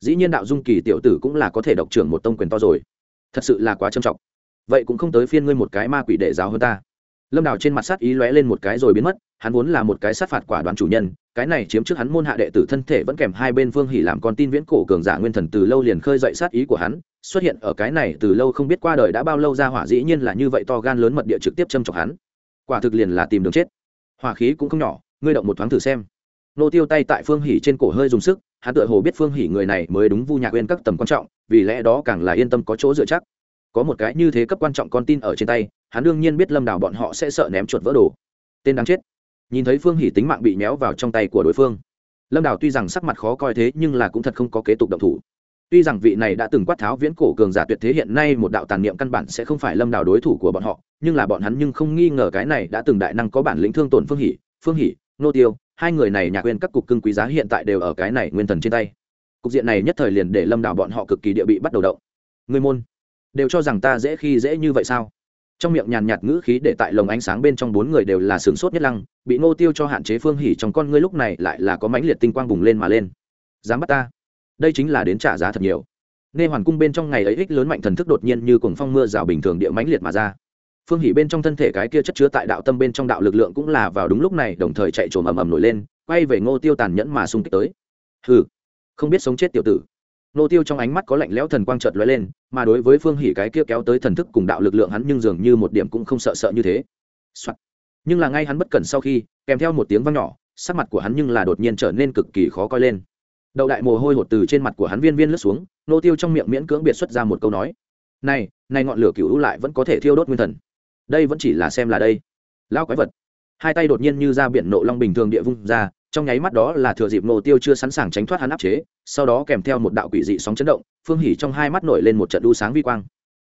Dĩ nhiên đạo dung kỳ tiểu tử cũng là có thể độc trưởng một tông quyền to rồi. Thật sự là quá trầm trọng vậy cũng không tới phiên ngươi một cái ma quỷ đệ giáo hơn ta. Lâm đào trên mặt sát ý lóe lên một cái rồi biến mất, hắn vốn là một cái sát phạt quả đoán chủ nhân, cái này chiếm trước hắn môn hạ đệ tử thân thể vẫn kèm hai bên phương hỉ làm con tin viễn cổ cường giả nguyên thần từ lâu liền khơi dậy sát ý của hắn, xuất hiện ở cái này từ lâu không biết qua đời đã bao lâu ra hỏa dĩ nhiên là như vậy to gan lớn mật địa trực tiếp châm chọc hắn. Quả thực liền là tìm đường chết. Hỏa khí cũng không nhỏ, ngươi động một thoáng thử xem. Nô tiêu tay tại phương hỉ trên cổ hơi dùng sức, hắn tựa hồ biết phương hỉ người này mới đúng vu nhạc quên các tầm quan trọng, vì lẽ đó càng là yên tâm có chỗ dựa chắc có một cái như thế cấp quan trọng con tin ở trên tay, hắn đương nhiên biết lâm đào bọn họ sẽ sợ ném chuột vỡ đồ. Tên đáng chết. Nhìn thấy phương hỉ tính mạng bị méo vào trong tay của đối phương. Lâm đào tuy rằng sắc mặt khó coi thế nhưng là cũng thật không có kế tục động thủ. Tuy rằng vị này đã từng quát tháo viễn cổ cường giả tuyệt thế hiện nay một đạo tàn niệm căn bản sẽ không phải lâm đào đối thủ của bọn họ, nhưng là bọn hắn nhưng không nghi ngờ cái này đã từng đại năng có bản lĩnh thương tổn phương hỉ phương hỉ, nô tiêu, hai người này nhạc quên các cục cưng quý giá hiện tại đều ở cái này nguyên thần trên tay. Cục diện này nhất thời liền để lâm đào bọn họ cực kỳ địa bị bắt đầu động. Người môn đều cho rằng ta dễ khi dễ như vậy sao? Trong miệng nhàn nhạt ngữ khí để tại lồng ánh sáng bên trong bốn người đều là sướng sốt nhất lăng, bị ngô tiêu cho hạn chế phương hỉ trong con ngươi lúc này lại là có mãnh liệt tinh quang bùng lên mà lên. Dám bắt ta? Đây chính là đến trả giá thật nhiều. Nghe hoàn cung bên trong ngày ấy ích lớn mạnh thần thức đột nhiên như cuồng phong mưa rào bình thường địa mãnh liệt mà ra. Phương hỉ bên trong thân thể cái kia chất chứa tại đạo tâm bên trong đạo lực lượng cũng là vào đúng lúc này đồng thời chạy trồm ầm ầm nổi lên, quay về ngô tiêu tàn nhẫn mà xung kích tới. Hừ, không biết sống chết tiểu tử nô tiêu trong ánh mắt có lạnh lẽo thần quang chợt lóe lên, mà đối với phương hỉ cái kia kéo tới thần thức cùng đạo lực lượng hắn nhưng dường như một điểm cũng không sợ sợ như thế、Soạn. nhưng là ngay hắn bất cẩn sau khi, kèm theo một tiếng vang nhỏ, sắc mặt của hắn nhưng là đột nhiên trở nên cực kỳ khó coi lên. Đậu đại mồ hôi hột từ trên mặt của hắn viên viên lướt xuống, nô tiêu trong miệng miễn cưỡng biệt xuất ra một câu nói. Này này ngọn lửa cựu lại vẫn có thể thiêu đốt nguyên thần. Đây vẫn chỉ là xem là đây. Lao quái vật. Hai tay đột nhiên như ra biển nộ long bình thường địa vung ra, trong nháy mắt đó là thừa dịp nô tiêu chưa sẵn sàng tránh thoát hắn áp chế sau đó kèm theo một đạo quỷ dị sóng chấn động, phương hỉ trong hai mắt nổi lên một trận đu sáng vi quang.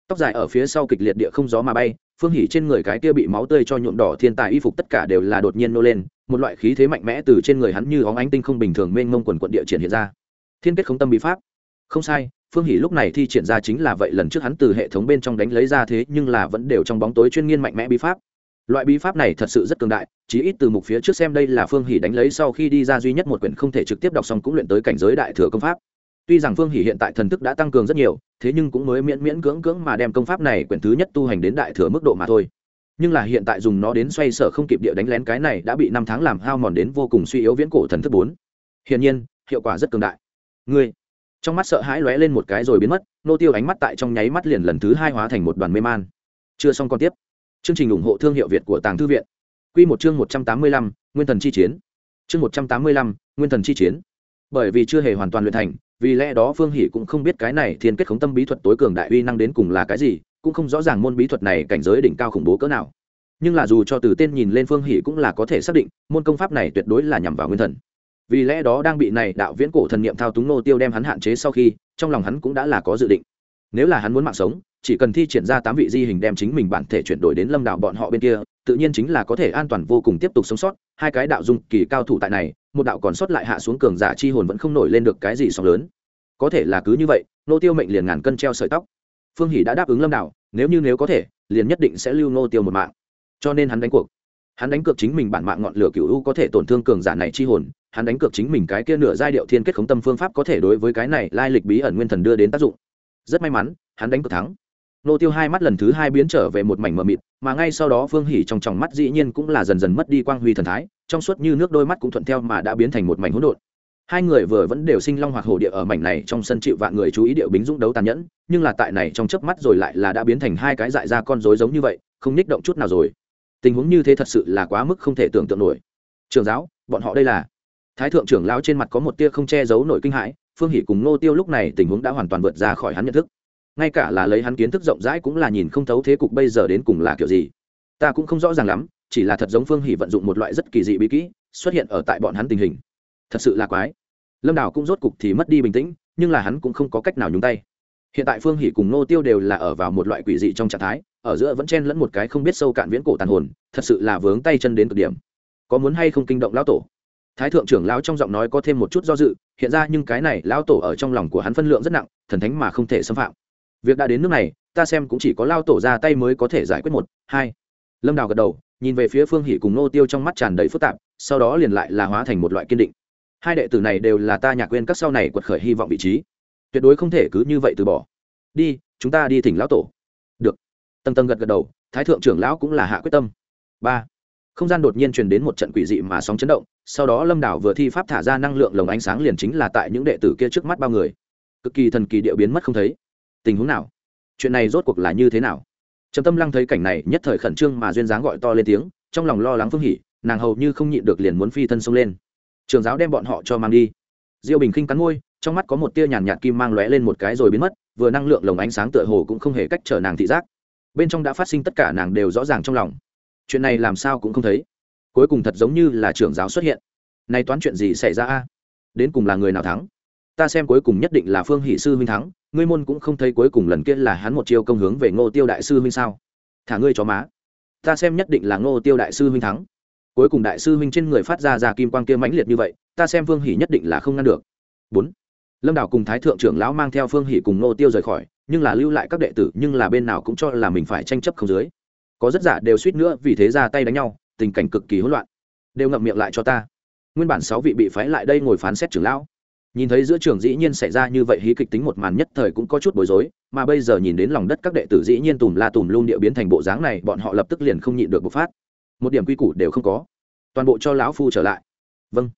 Tóc dài ở phía sau kịch liệt địa không gió mà bay, phương hỉ trên người cái kia bị máu tươi cho nhuộm đỏ thiên tài y phục tất cả đều là đột nhiên nô lên, một loại khí thế mạnh mẽ từ trên người hắn như óng ánh tinh không bình thường mênh mông quần quận địa triển hiện ra. Thiên kết không tâm bí pháp. Không sai, phương hỉ lúc này thi triển ra chính là vậy lần trước hắn từ hệ thống bên trong đánh lấy ra thế nhưng là vẫn đều trong bóng tối chuyên nghiên mạnh mẽ bí pháp loại bí pháp này thật sự rất cường đại, chí ít từ mục phía trước xem đây là phương hỷ đánh lấy sau khi đi ra duy nhất một quyển không thể trực tiếp đọc xong cũng luyện tới cảnh giới đại thừa công pháp. Tuy rằng phương hỷ hiện tại thần thức đã tăng cường rất nhiều, thế nhưng cũng mới miễn miễn cưỡng cưỡng mà đem công pháp này quyển thứ nhất tu hành đến đại thừa mức độ mà thôi. Nhưng là hiện tại dùng nó đến xoay sở không kịp địa đánh lén cái này đã bị năm tháng làm hao mòn đến vô cùng suy yếu viễn cổ thần thức bốn. Hiển nhiên, hiệu quả rất cường đại. Ngươi, trong mắt sợ hãi lóe lên một cái rồi biến mất, nô tiêu ánh mắt tại trong nháy mắt liền lần thứ hai hóa thành một đoàn mê man. Chưa xong còn tiếp chương trình ủng hộ thương hiệu việt của tàng thư viện. Quy một chương một trăm tám mươi lăm, nguyên thần chi chiến. Chương một trăm tám mươi lăm, nguyên thần chi chiến. Bởi vì chưa hề hoàn toàn luyện thành, vì lẽ đó phương hỷ cũng không biết cái này thiên kết khống tâm bí thuật tối cường đại uy năng đến cùng là cái gì, cũng không rõ ràng môn bí thuật này cảnh giới đỉnh cao khủng bố cỡ nào. Nhưng là dù cho từ tên nhìn lên phương hỷ cũng là có thể xác định, môn công pháp này tuyệt đối là nhằm vào nguyên thần. Vì lẽ đó đang bị này đạo viễn cổ thần niệm thao túng nô tiêu đem hắn hạn chế sau khi, trong lòng hắn cũng đã là có dự định. Nếu là hắn muốn mạng sống chỉ cần thi triển ra tám vị di hình đem chính mình bản thể chuyển đổi đến lâm đạo bọn họ bên kia, tự nhiên chính là có thể an toàn vô cùng tiếp tục sống sót. Hai cái đạo dung kỳ cao thủ tại này, một đạo còn sót lại hạ xuống cường giả chi hồn vẫn không nổi lên được cái gì sóng lớn. Có thể là cứ như vậy nô tiêu mệnh liền ngàn cân treo sợi tóc. Phương hỷ đã đáp ứng lâm đạo nếu như nếu có thể, liền nhất định sẽ lưu nô tiêu một mạng. Cho nên hắn đánh cuộc. Hắn đánh cược chính mình bản mạng ngọn lửa cựu u có thể tổn thương cường giả này chi hồn, hắn đánh cược chính mình cái kia nửa giai điệu thiên kết khống tâm phương pháp có thể đối với cái này lai lịch bí ẩn nguyên thần đưa đến tác dụng. Rất may mắn, hắn đánh cược thắng nô tiêu hai mắt lần thứ hai biến trở về một mảnh mờ mịt, mà ngay sau đó phương hỉ trong tròng mắt dĩ nhiên cũng là dần dần mất đi quang huy thần thái, trong suốt như nước đôi mắt cũng thuận theo mà đã biến thành một mảnh hỗn độn. Hai người vừa vẫn đều sinh long hoặc hổ địa ở mảnh này trong sân chịu vạn người chú ý điệu bính dũng đấu tàn nhẫn, nhưng là tại này trong chớp mắt rồi lại là đã biến thành hai cái dại ra con rối giống như vậy, không nhích động chút nào rồi. Tình huống như thế thật sự là quá mức không thể tưởng tượng nổi. Trường giáo, bọn họ đây là? Thái thượng trưởng lão trên mặt có một tia không che giấu nổi kinh hãi, phương hỷ cùng nô tiêu lúc này tình huống đã hoàn toàn vượt ra khỏi hắn nhận thức ngay cả là lấy hắn kiến thức rộng rãi cũng là nhìn không thấu thế cục bây giờ đến cùng là kiểu gì. Ta cũng không rõ ràng lắm, chỉ là thật giống phương hỷ vận dụng một loại rất kỳ dị bí kỹ, xuất hiện ở tại bọn hắn tình hình. Thật sự là quái. Lâm đào cũng rốt cục thì mất đi bình tĩnh, nhưng là hắn cũng không có cách nào nhúng tay. Hiện tại phương hỷ cùng nô tiêu đều là ở vào một loại quỷ dị trong trạng thái, ở giữa vẫn chen lẫn một cái không biết sâu cạn viễn cổ tàn hồn, thật sự là vướng tay chân đến cực điểm. Có muốn hay không kinh động lão tổ? Thái thượng trưởng lão trong giọng nói có thêm một chút do dự, hiện ra nhưng cái này lão tổ ở trong lòng của hắn phân lượng rất nặng, thần thánh mà không thể xâm phạm việc đã đến nước này, ta xem cũng chỉ có lao tổ ra tay mới có thể giải quyết một, hai. Lâm đào gật đầu, nhìn về phía phương hỷ cùng nô tiêu trong mắt tràn đầy phức tạp, sau đó liền lại là hóa thành một loại kiên định. Hai đệ tử này đều là ta nhạc quên các sau này quật khởi hy vọng vị trí. Tuyệt đối không thể cứ như vậy từ bỏ. Đi, chúng ta đi thỉnh lão tổ. Được. Tầng tầng gật gật đầu, thái thượng trưởng lão cũng là hạ quyết tâm. Ba. Không gian đột nhiên truyền đến một trận quỷ dị mà sóng chấn động, sau đó lâm đảo vừa thi pháp thả ra năng lượng lồng ánh sáng liền chính là tại những đệ tử kia trước mắt bao người. Cực kỳ thần kỳ điệu biến mất không thấy tình huống nào? Chuyện này rốt cuộc là như thế nào? Trầm tâm lăng thấy cảnh này, nhất thời khẩn trương mà duyên dáng gọi to lên tiếng, trong lòng lo lắng phương hỉ, nàng hầu như không nhịn được liền muốn phi thân xông lên. Trường giáo đem bọn họ cho mang đi. Diêu bình khinh cắn môi, trong mắt có một tia nhàn nhạt kim mang lóe lên một cái rồi biến mất, vừa năng lượng lồng ánh sáng tựa hồ cũng không hề cách trở nàng thị giác. Bên trong đã phát sinh tất cả nàng đều rõ ràng trong lòng. Chuyện này làm sao cũng không thấy. Cuối cùng thật giống như là trưởng giáo xuất hiện. Nay toán chuyện gì xảy ra a? Đến cùng là người nào thắng? Ta xem cuối cùng nhất định là phương hỷ sư huynh thắng, ngươi môn cũng không thấy cuối cùng lần kia là hắn một chiêu công hướng về ngô tiêu đại sư huynh sao? Thả ngươi cho má. Ta xem nhất định là ngô tiêu đại sư huynh thắng. Cuối cùng đại sư huynh trên người phát ra ra kim quang kia mãnh liệt như vậy, ta xem phương hỷ nhất định là không ngăn được. Bốn. Lâm đào cùng thái thượng trưởng lão mang theo phương hỷ cùng ngô tiêu rời khỏi, nhưng là lưu lại các đệ tử, nhưng là bên nào cũng cho là mình phải tranh chấp không dưới. Có rất giả đều suýt nữa vì thế ra tay đánh nhau, tình cảnh cực kỳ hỗn loạn. Đều ngậm miệng lại cho ta. Nguyên bản sáu vị bị phái lại đây ngồi phán xét trưởng lão nhìn thấy giữa trường dĩ nhiên xảy ra như vậy hí kịch tính một màn nhất thời cũng có chút bối rối, mà bây giờ nhìn đến lòng đất các đệ tử dĩ nhiên tùm la tùm luôn địa biến thành bộ dáng này, bọn họ lập tức liền không nhịn được bộc phát. Một điểm quy củ đều không có. Toàn bộ cho lão phu trở lại. Vâng.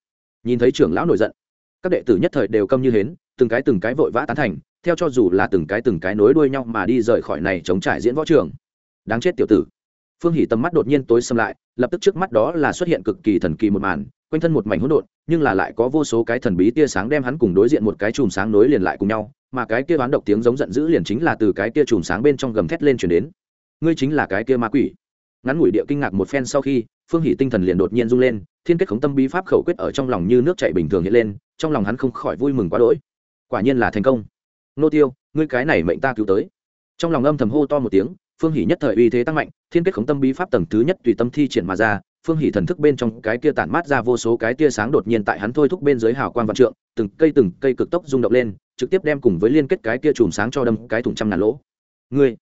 Nhìn thấy trưởng lão nổi giận, các đệ tử nhất thời đều câm như hến, từng cái từng cái vội vã tán thành, theo cho dù là từng cái từng cái nối đuôi nhau mà đi rời khỏi này chống trải diễn võ trường. Đáng chết tiểu tử phương hỉ tầm mắt đột nhiên tối xâm lại, lập tức trước mắt đó là xuất hiện cực kỳ thần kỳ một màn, quanh thân một mảnh hỗn độn, nhưng là lại có vô số cái thần bí tia sáng đem hắn cùng đối diện một cái chùm sáng nối liền lại cùng nhau, mà cái kia bán độc tiếng giống giận dữ liền chính là từ cái kia chùm sáng bên trong gầm thét lên chuyển đến. Ngươi chính là cái kia ma quỷ. Ngắn ngủi địa kinh ngạc một phen sau khi, phương hỷ tinh thần liền đột nhiên rung lên, thiên kết khống tâm bí pháp khẩu quyết ở trong lòng như nước chảy bình thường hiện lên, trong lòng hắn không khỏi vui mừng quá đỗi. Quả nhiên là thành công. Nô tiêu, ngươi cái này mệnh ta cứu tới. Trong lòng âm thầm hô to một tiếng phương hỷ nhất thời uy thế tăng mạnh, thiên kết khống tâm bí pháp tầng thứ nhất tùy tâm thi triển mà ra, phương hỷ thần thức bên trong cái kia tản mát ra vô số cái tia sáng đột nhiên tại hắn thôi thúc bên dưới hào quang vạn trượng, từng cây từng cây cực tốc rung động lên, trực tiếp đem cùng với liên kết cái kia chùm sáng cho đâm cái thùng trăm ngàn lỗ. Ngươi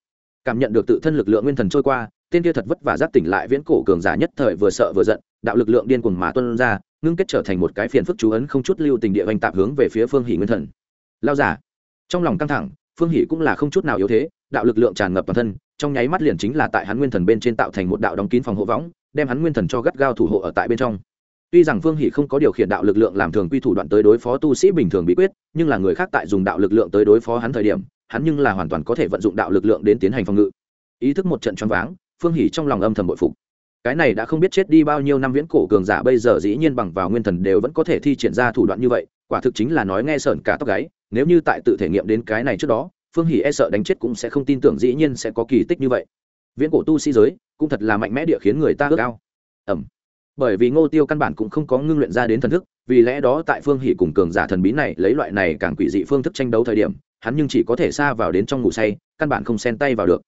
cảm nhận được tự thân lực lượng nguyên thần trôi qua, tên kia thật vất vả giác tỉnh lại viễn cổ cường giả nhất thời vừa sợ vừa giận, đạo lực lượng điên cuồng mà tuân ra, ngưng kết trở thành một cái phiền phức chú ấn không chút lưu tình địa vành tạp hướng về phía phương hỷ nguyên thần. Lao giả, trong lòng căng thẳng, phương hỷ cũng là không chút nào yếu thế, đạo lực lượng tràn ngập toàn thân trong nháy mắt liền chính là tại hắn nguyên thần bên trên tạo thành một đạo đóng kín phòng hộ võng, đem hắn nguyên thần cho gắt gao thủ hộ ở tại bên trong. Tuy rằng phương hỷ không có điều khiển đạo lực lượng làm thường quy thủ đoạn tới đối phó tu sĩ bình thường bí quyết, nhưng là người khác tại dùng đạo lực lượng tới đối phó hắn thời điểm, hắn nhưng là hoàn toàn có thể vận dụng đạo lực lượng đến tiến hành phòng ngự. Ý thức một trận choáng váng phương hỷ trong lòng âm thầm bội phục. Cái này đã không biết chết đi bao nhiêu năm viễn cổ cường giả bây giờ dĩ nhiên bằng vào nguyên thần đều vẫn có thể thi triển ra thủ đoạn như vậy, quả thực chính là nói nghe sởn cả tóc gáy, nếu như tại tự thể nghiệm đến cái này trước đó phương hỷ e sợ đánh chết cũng sẽ không tin tưởng dĩ nhiên sẽ có kỳ tích như vậy. Viễn cổ tu sĩ giới cũng thật là mạnh mẽ địa khiến người ta ước ao. Ẩm. Bởi vì ngô tiêu căn bản cũng không có ngưng luyện ra đến thần thức, vì lẽ đó tại phương hỷ cùng cường giả thần bí này lấy loại này càng quỷ dị phương thức tranh đấu thời điểm, hắn nhưng chỉ có thể xa vào đến trong ngủ say, căn bản không xen tay vào được.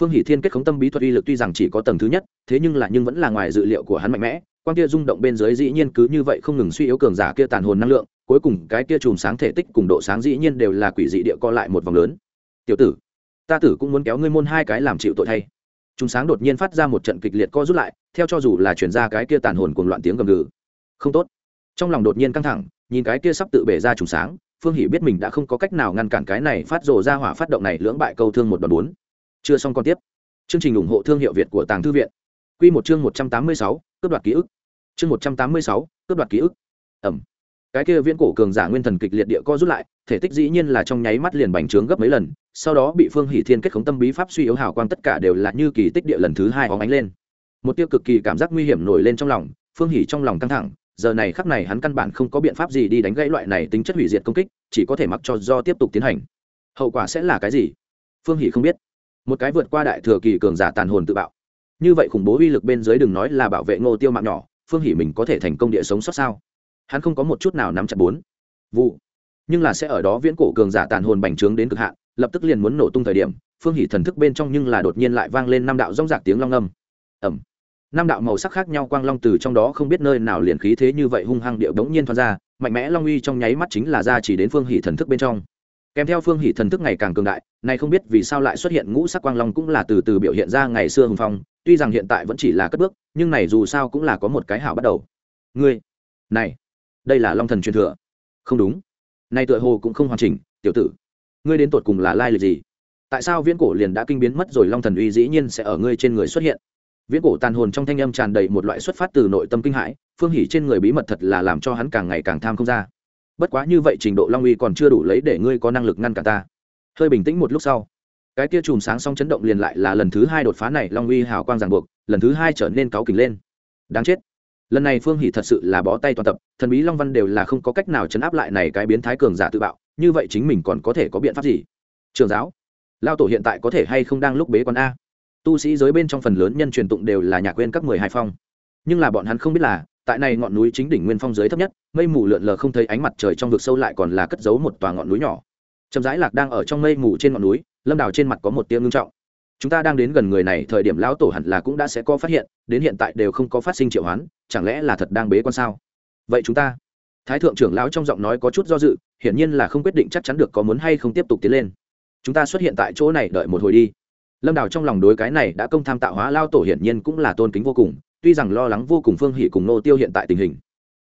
Phương hỷ thiên kết khống tâm bí thuật uy lực tuy rằng chỉ có tầng thứ nhất, thế nhưng là nhưng vẫn là ngoài dự liệu của hắn mạnh mẽ quan kia rung động bên dưới dĩ nhiên cứ như vậy không ngừng suy yếu cường giả kia tàn hồn năng lượng, cuối cùng cái kia chùm sáng thể tích cùng độ sáng dĩ nhiên đều là quỷ dị địa co lại một vòng lớn tiểu tử, ta tử cũng muốn kéo ngươi môn hai cái làm chịu tội thay. Chúng sáng đột nhiên phát ra một trận kịch liệt co rút lại, theo cho dù là chuyển ra cái kia tàn hồn cùng loạn tiếng gầm gừ. Không tốt. Trong lòng đột nhiên căng thẳng, nhìn cái kia sắp tự bể ra trùng sáng, phương hỷ biết mình đã không có cách nào ngăn cản cái này phát rồ ra hỏa phát động này lưỡng bại câu thương một đòn bốn. Chưa xong còn tiếp. Chương trình ủng hộ thương hiệu việt của tàng thư viện. Q một chương một trăm tám mươi sáu, cướp đoạt ký ức. Chương một trăm tám mươi sáu, cướp đoạt ký ức. Ẩm. Cái kia viễn cổ cường giả nguyên thần kịch liệt địa co rút lại, thể tích dĩ nhiên là trong nháy mắt liền bành trướng gấp mấy lần sau đó bị phương hỷ thiên kết khống tâm bí pháp suy yếu hào quang tất cả đều là như kỳ tích địa lần thứ hai hóng ánh lên. Một tiêu cực kỳ cảm giác nguy hiểm nổi lên trong lòng, phương hỷ trong lòng căng thẳng, giờ này khắc này hắn căn bản không có biện pháp gì đi đánh gãy loại này tính chất hủy diệt công kích, chỉ có thể mặc cho do tiếp tục tiến hành. Hậu quả sẽ là cái gì? Phương hỷ không biết. Một cái vượt qua đại thừa kỳ cường giả tàn hồn tự bạo. Như vậy khủng bố uy lực bên dưới đừng nói là bảo vệ ngô tiêu mạng nhỏ, phương hỷ mình có thể thành công địa sống sót sao? Hắn không có một chút nào nắm chặt bốn. Vụ. Nhưng là sẽ ở đó viễn cổ cường giả tàn hồn bành trướng đến cực hạn lập tức liền muốn nổ tung thời điểm, phương hỷ thần thức bên trong nhưng là đột nhiên lại vang lên năm đạo rong rạc tiếng long âm. Ẩm năm đạo màu sắc khác nhau quang long từ trong đó không biết nơi nào liền khí thế như vậy hung hăng điệu đống nhiên thoát ra, mạnh mẽ long uy trong nháy mắt chính là ra chỉ đến phương hỷ thần thức bên trong. Kèm theo phương hỷ thần thức ngày càng cường đại, nay không biết vì sao lại xuất hiện ngũ sắc quang long cũng là từ từ biểu hiện ra ngày xưa hùng phong, tuy rằng hiện tại vẫn chỉ là cất bước, nhưng này dù sao cũng là có một cái hảo bắt đầu. Ngươi, này, đây là long thần truyền thừa. Không đúng. Nay tựa hồ cũng không hoàn chỉnh, tiểu tử ngươi đến tột cùng là lai lịch gì? Tại sao viễn cổ liền đã kinh biến mất rồi long thần uy dĩ nhiên sẽ ở ngươi trên người xuất hiện? Viễn cổ tàn hồn trong thanh âm tràn đầy một loại xuất phát từ nội tâm kinh hãi, phương hỉ trên người bí mật thật là làm cho hắn càng ngày càng tham không ra. Bất quá như vậy trình độ long uy còn chưa đủ lấy để ngươi có năng lực ngăn cả ta. Hơi bình tĩnh một lúc sau, cái kia chùm sáng xong chấn động liền lại là lần thứ hai đột phá này long uy hào quang ràng buộc, lần thứ hai trở nên cáu kỉnh lên. Đáng chết. Lần này phương hỷ thật sự là bó tay toàn tập, thần bí long văn đều là không có cách nào chấn áp lại này cái biến thái cường giả tự bạo như vậy chính mình còn có thể có biện pháp gì? Trường giáo, lao tổ hiện tại có thể hay không đang lúc bế quan a? Tu sĩ giới bên trong phần lớn nhân truyền tụng đều là nhà quên các mười hai phong. Nhưng là bọn hắn không biết là, tại này ngọn núi chính đỉnh nguyên phong giới thấp nhất, mây mù lượn lờ không thấy ánh mặt trời trong vực sâu lại còn là cất giấu một tòa ngọn núi nhỏ. Trầm rãi lạc đang ở trong mây mù trên ngọn núi, lâm đào trên mặt có một tiếng ngưng trọng. Chúng ta đang đến gần người này, thời điểm lão tổ hẳn là cũng đã sẽ có phát hiện, đến hiện tại đều không có phát sinh triệu hoán, chẳng lẽ là thật đang bế quan sao? Vậy chúng ta thái thượng trưởng lão trong giọng nói có chút do dự, hiển nhiên là không quyết định chắc chắn được có muốn hay không tiếp tục tiến lên. Chúng ta xuất hiện tại chỗ này đợi một hồi đi. Lâm đào trong lòng đối cái này đã công tham tạo hóa lao tổ hiển nhiên cũng là tôn kính vô cùng, tuy rằng lo lắng vô cùng phương hỷ cùng nô tiêu hiện tại tình hình.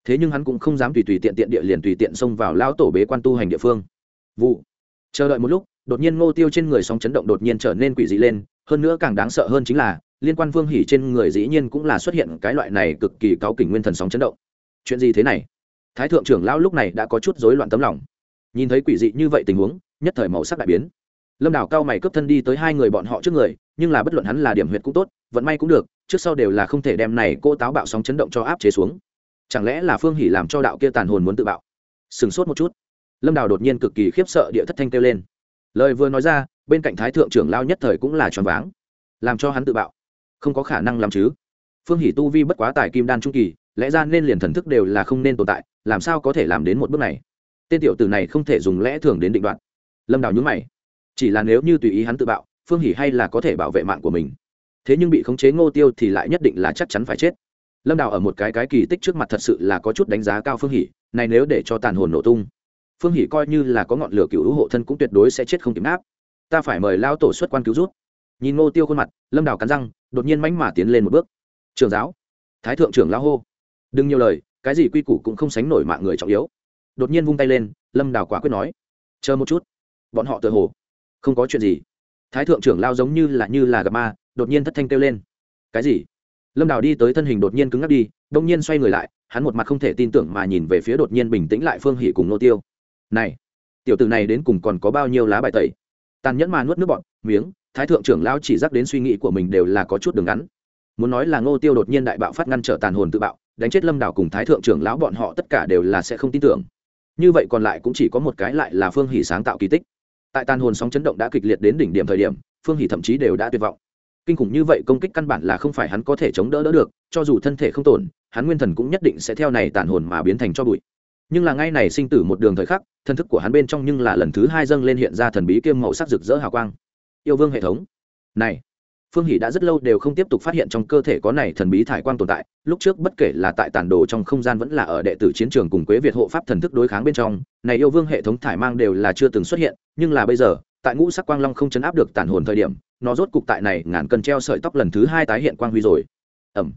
Thế nhưng hắn cũng không dám tùy tùy tiện tiện địa liền tùy tiện xông vào lao tổ bế quan tu hành địa phương. Vụ. Chờ đợi một lúc, đột nhiên ngô tiêu trên người sóng chấn động đột nhiên trở nên quỷ dị lên, hơn nữa càng đáng sợ hơn chính là, liên quan phương hỉ trên người dĩ nhiên cũng là xuất hiện cái loại này cực kỳ cáo kỉnh nguyên thần sóng chấn động. Chuyện gì thế này? Thái thượng trưởng lão lúc này đã có chút rối loạn tấm lòng. Nhìn thấy quỷ dị như vậy tình huống, nhất thời màu sắc đại biến. Lâm đảo cao mày cướp thân đi tới hai người bọn họ trước người, nhưng là bất luận hắn là điểm huyệt cũng tốt, vận may cũng được, trước sau đều là không thể đem này cô táo bạo sóng chấn động cho áp chế xuống. Chẳng lẽ là phương hỉ làm cho đạo kia tàn hồn muốn tự bạo? Sừng sốt một chút. Lâm đào đột nhiên cực kỳ khiếp sợ địa thất thanh kêu lên. Lời vừa nói ra, bên cạnh thái thượng trưởng lao nhất thời cũng là choáng váng. Làm cho hắn tự bạo. Không có khả năng làm chứ. Phương hỷ tu vi bất quá tại kim đan trung kỳ lẽ ra nên liền thần thức đều là không nên tồn tại, làm sao có thể làm đến một bước này? Tên tiểu tử này không thể dùng lẽ thường đến định đoạn lâm đào nhúng mày. Chỉ là nếu như tùy ý hắn tự bạo, phương hỷ hay là có thể bảo vệ mạng của mình. Thế nhưng bị khống chế ngô tiêu thì lại nhất định là chắc chắn phải chết. Lâm đào ở một cái cái kỳ tích trước mặt thật sự là có chút đánh giá cao phương hỷ, này nếu để cho tàn hồn nổ tung, phương hỷ coi như là có ngọn lửa cựu hộ thân cũng tuyệt đối sẽ chết không kịp áp ta phải mời lao tổ xuất quan cứu rút nhìn ngô tiêu khuôn mặt, lâm đào cắn răng, đột nhiên mánh mà tiến lên một bước. Trường giáo. Thái thượng trưởng lao hô đừng nhiều lời, cái gì quy củ cũng không sánh nổi mạng người trọng yếu. Đột nhiên vung tay lên, lâm đào quả quyết nói, chờ một chút. Bọn họ tự hồ không có chuyện gì. Thái thượng trưởng lao giống như là như là gặp ma, đột nhiên thất thanh kêu lên, cái gì? Lâm đào đi tới thân hình đột nhiên cứng ngắc đi, đông nhiên xoay người lại, hắn một mặt không thể tin tưởng mà nhìn về phía đột nhiên bình tĩnh lại phương hỷ cùng nô tiêu. Này, tiểu tử này đến cùng còn có bao nhiêu lá bài tẩy? Tàn nhẫn mà nuốt nước bọn, miếng, thái thượng trưởng lao chỉ dắt đến suy nghĩ của mình đều là có chút đường ngắn. Muốn nói là ngô tiêu đột nhiên đại bạo phát ngăn trở tàn hồn tự bạo đánh chết lâm đảo cùng thái thượng trưởng lão bọn họ tất cả đều là sẽ không tin tưởng. Như vậy còn lại cũng chỉ có một cái lại là phương hỷ sáng tạo kỳ tích. Tại tàn hồn sóng chấn động đã kịch liệt đến đỉnh điểm thời điểm, phương hỷ thậm chí đều đã tuyệt vọng. Kinh khủng như vậy công kích căn bản là không phải hắn có thể chống đỡ đỡ được, cho dù thân thể không tổn, hắn nguyên thần cũng nhất định sẽ theo này tàn hồn mà biến thành cho bụi. Nhưng là ngay này sinh tử một đường thời khắc, thân thức của hắn bên trong nhưng là lần thứ hai dâng lên hiện ra thần bí kiêm màu sắc rực rỡ hào quang. Yêu vương hệ thống. Này phương hỷ đã rất lâu đều không tiếp tục phát hiện trong cơ thể có này thần bí thải quang tồn tại, lúc trước bất kể là tại tản đồ trong không gian vẫn là ở đệ tử chiến trường cùng quế việt hộ pháp thần thức đối kháng bên trong, này yêu vương hệ thống thải mang đều là chưa từng xuất hiện, nhưng là bây giờ, tại ngũ sắc quang long không chấn áp được tản hồn thời điểm, nó rốt cục tại này ngàn cân treo sợi tóc lần thứ hai tái hiện quang huy rồi. Ẩm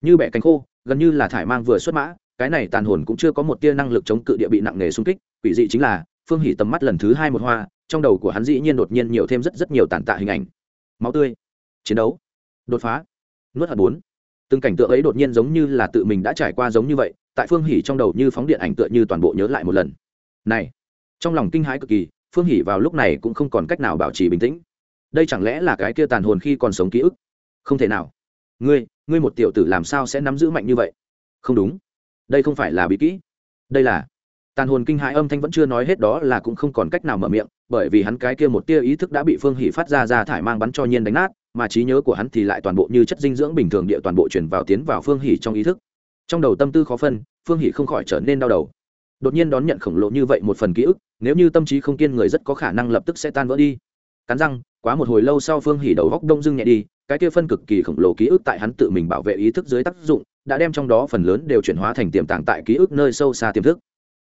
như bẻ cánh khô, gần như là thải mang vừa xuất mã, cái này tàn hồn cũng chưa có một tia năng lực chống cự địa bị nặng nề xung kích, quỷ dị chính là, phương hỉ tầm mắt lần thứ hai một hoa, trong đầu của hắn dĩ nhiên đột nhiên nhiều thêm rất rất nhiều tàn tạ hình ảnh. Máu tươi chiến đấu, đột phá, nuốt hận bốn. Từng cảnh tượng ấy đột nhiên giống như là tự mình đã trải qua giống như vậy, tại phương hỉ trong đầu như phóng điện ảnh tựa như toàn bộ nhớ lại một lần. Này, trong lòng kinh hãi cực kỳ, phương hỉ vào lúc này cũng không còn cách nào bảo trì bình tĩnh. Đây chẳng lẽ là cái kia tàn hồn khi còn sống ký ức? Không thể nào. Ngươi ngươi một tiểu tử làm sao sẽ nắm giữ mạnh như vậy? Không đúng. Đây không phải là bí kỹ. Đây là tàn hồn kinh hãi âm thanh vẫn chưa nói hết đó là cũng không còn cách nào mở miệng, bởi vì hắn cái kia một tia ý thức đã bị phương hỷ phát ra ra thải mang bắn cho nhiên đánh nát mà trí nhớ của hắn thì lại toàn bộ như chất dinh dưỡng bình thường địa toàn bộ chuyển vào tiến vào phương hỉ trong ý thức. Trong đầu tâm tư khó phân, phương hỉ không khỏi trở nên đau đầu. Đột nhiên đón nhận khổng lồ như vậy một phần ký ức, nếu như tâm trí không kiên người rất có khả năng lập tức sẽ tan vỡ đi. Cắn răng, quá một hồi lâu sau phương hỉ đầu góc đông dưng nhẹ đi, cái kia phân cực kỳ khổng lồ ký ức tại hắn tự mình bảo vệ ý thức dưới tác dụng, đã đem trong đó phần lớn đều chuyển hóa thành tiềm tàng tại ký ức nơi sâu xa tiềm thức.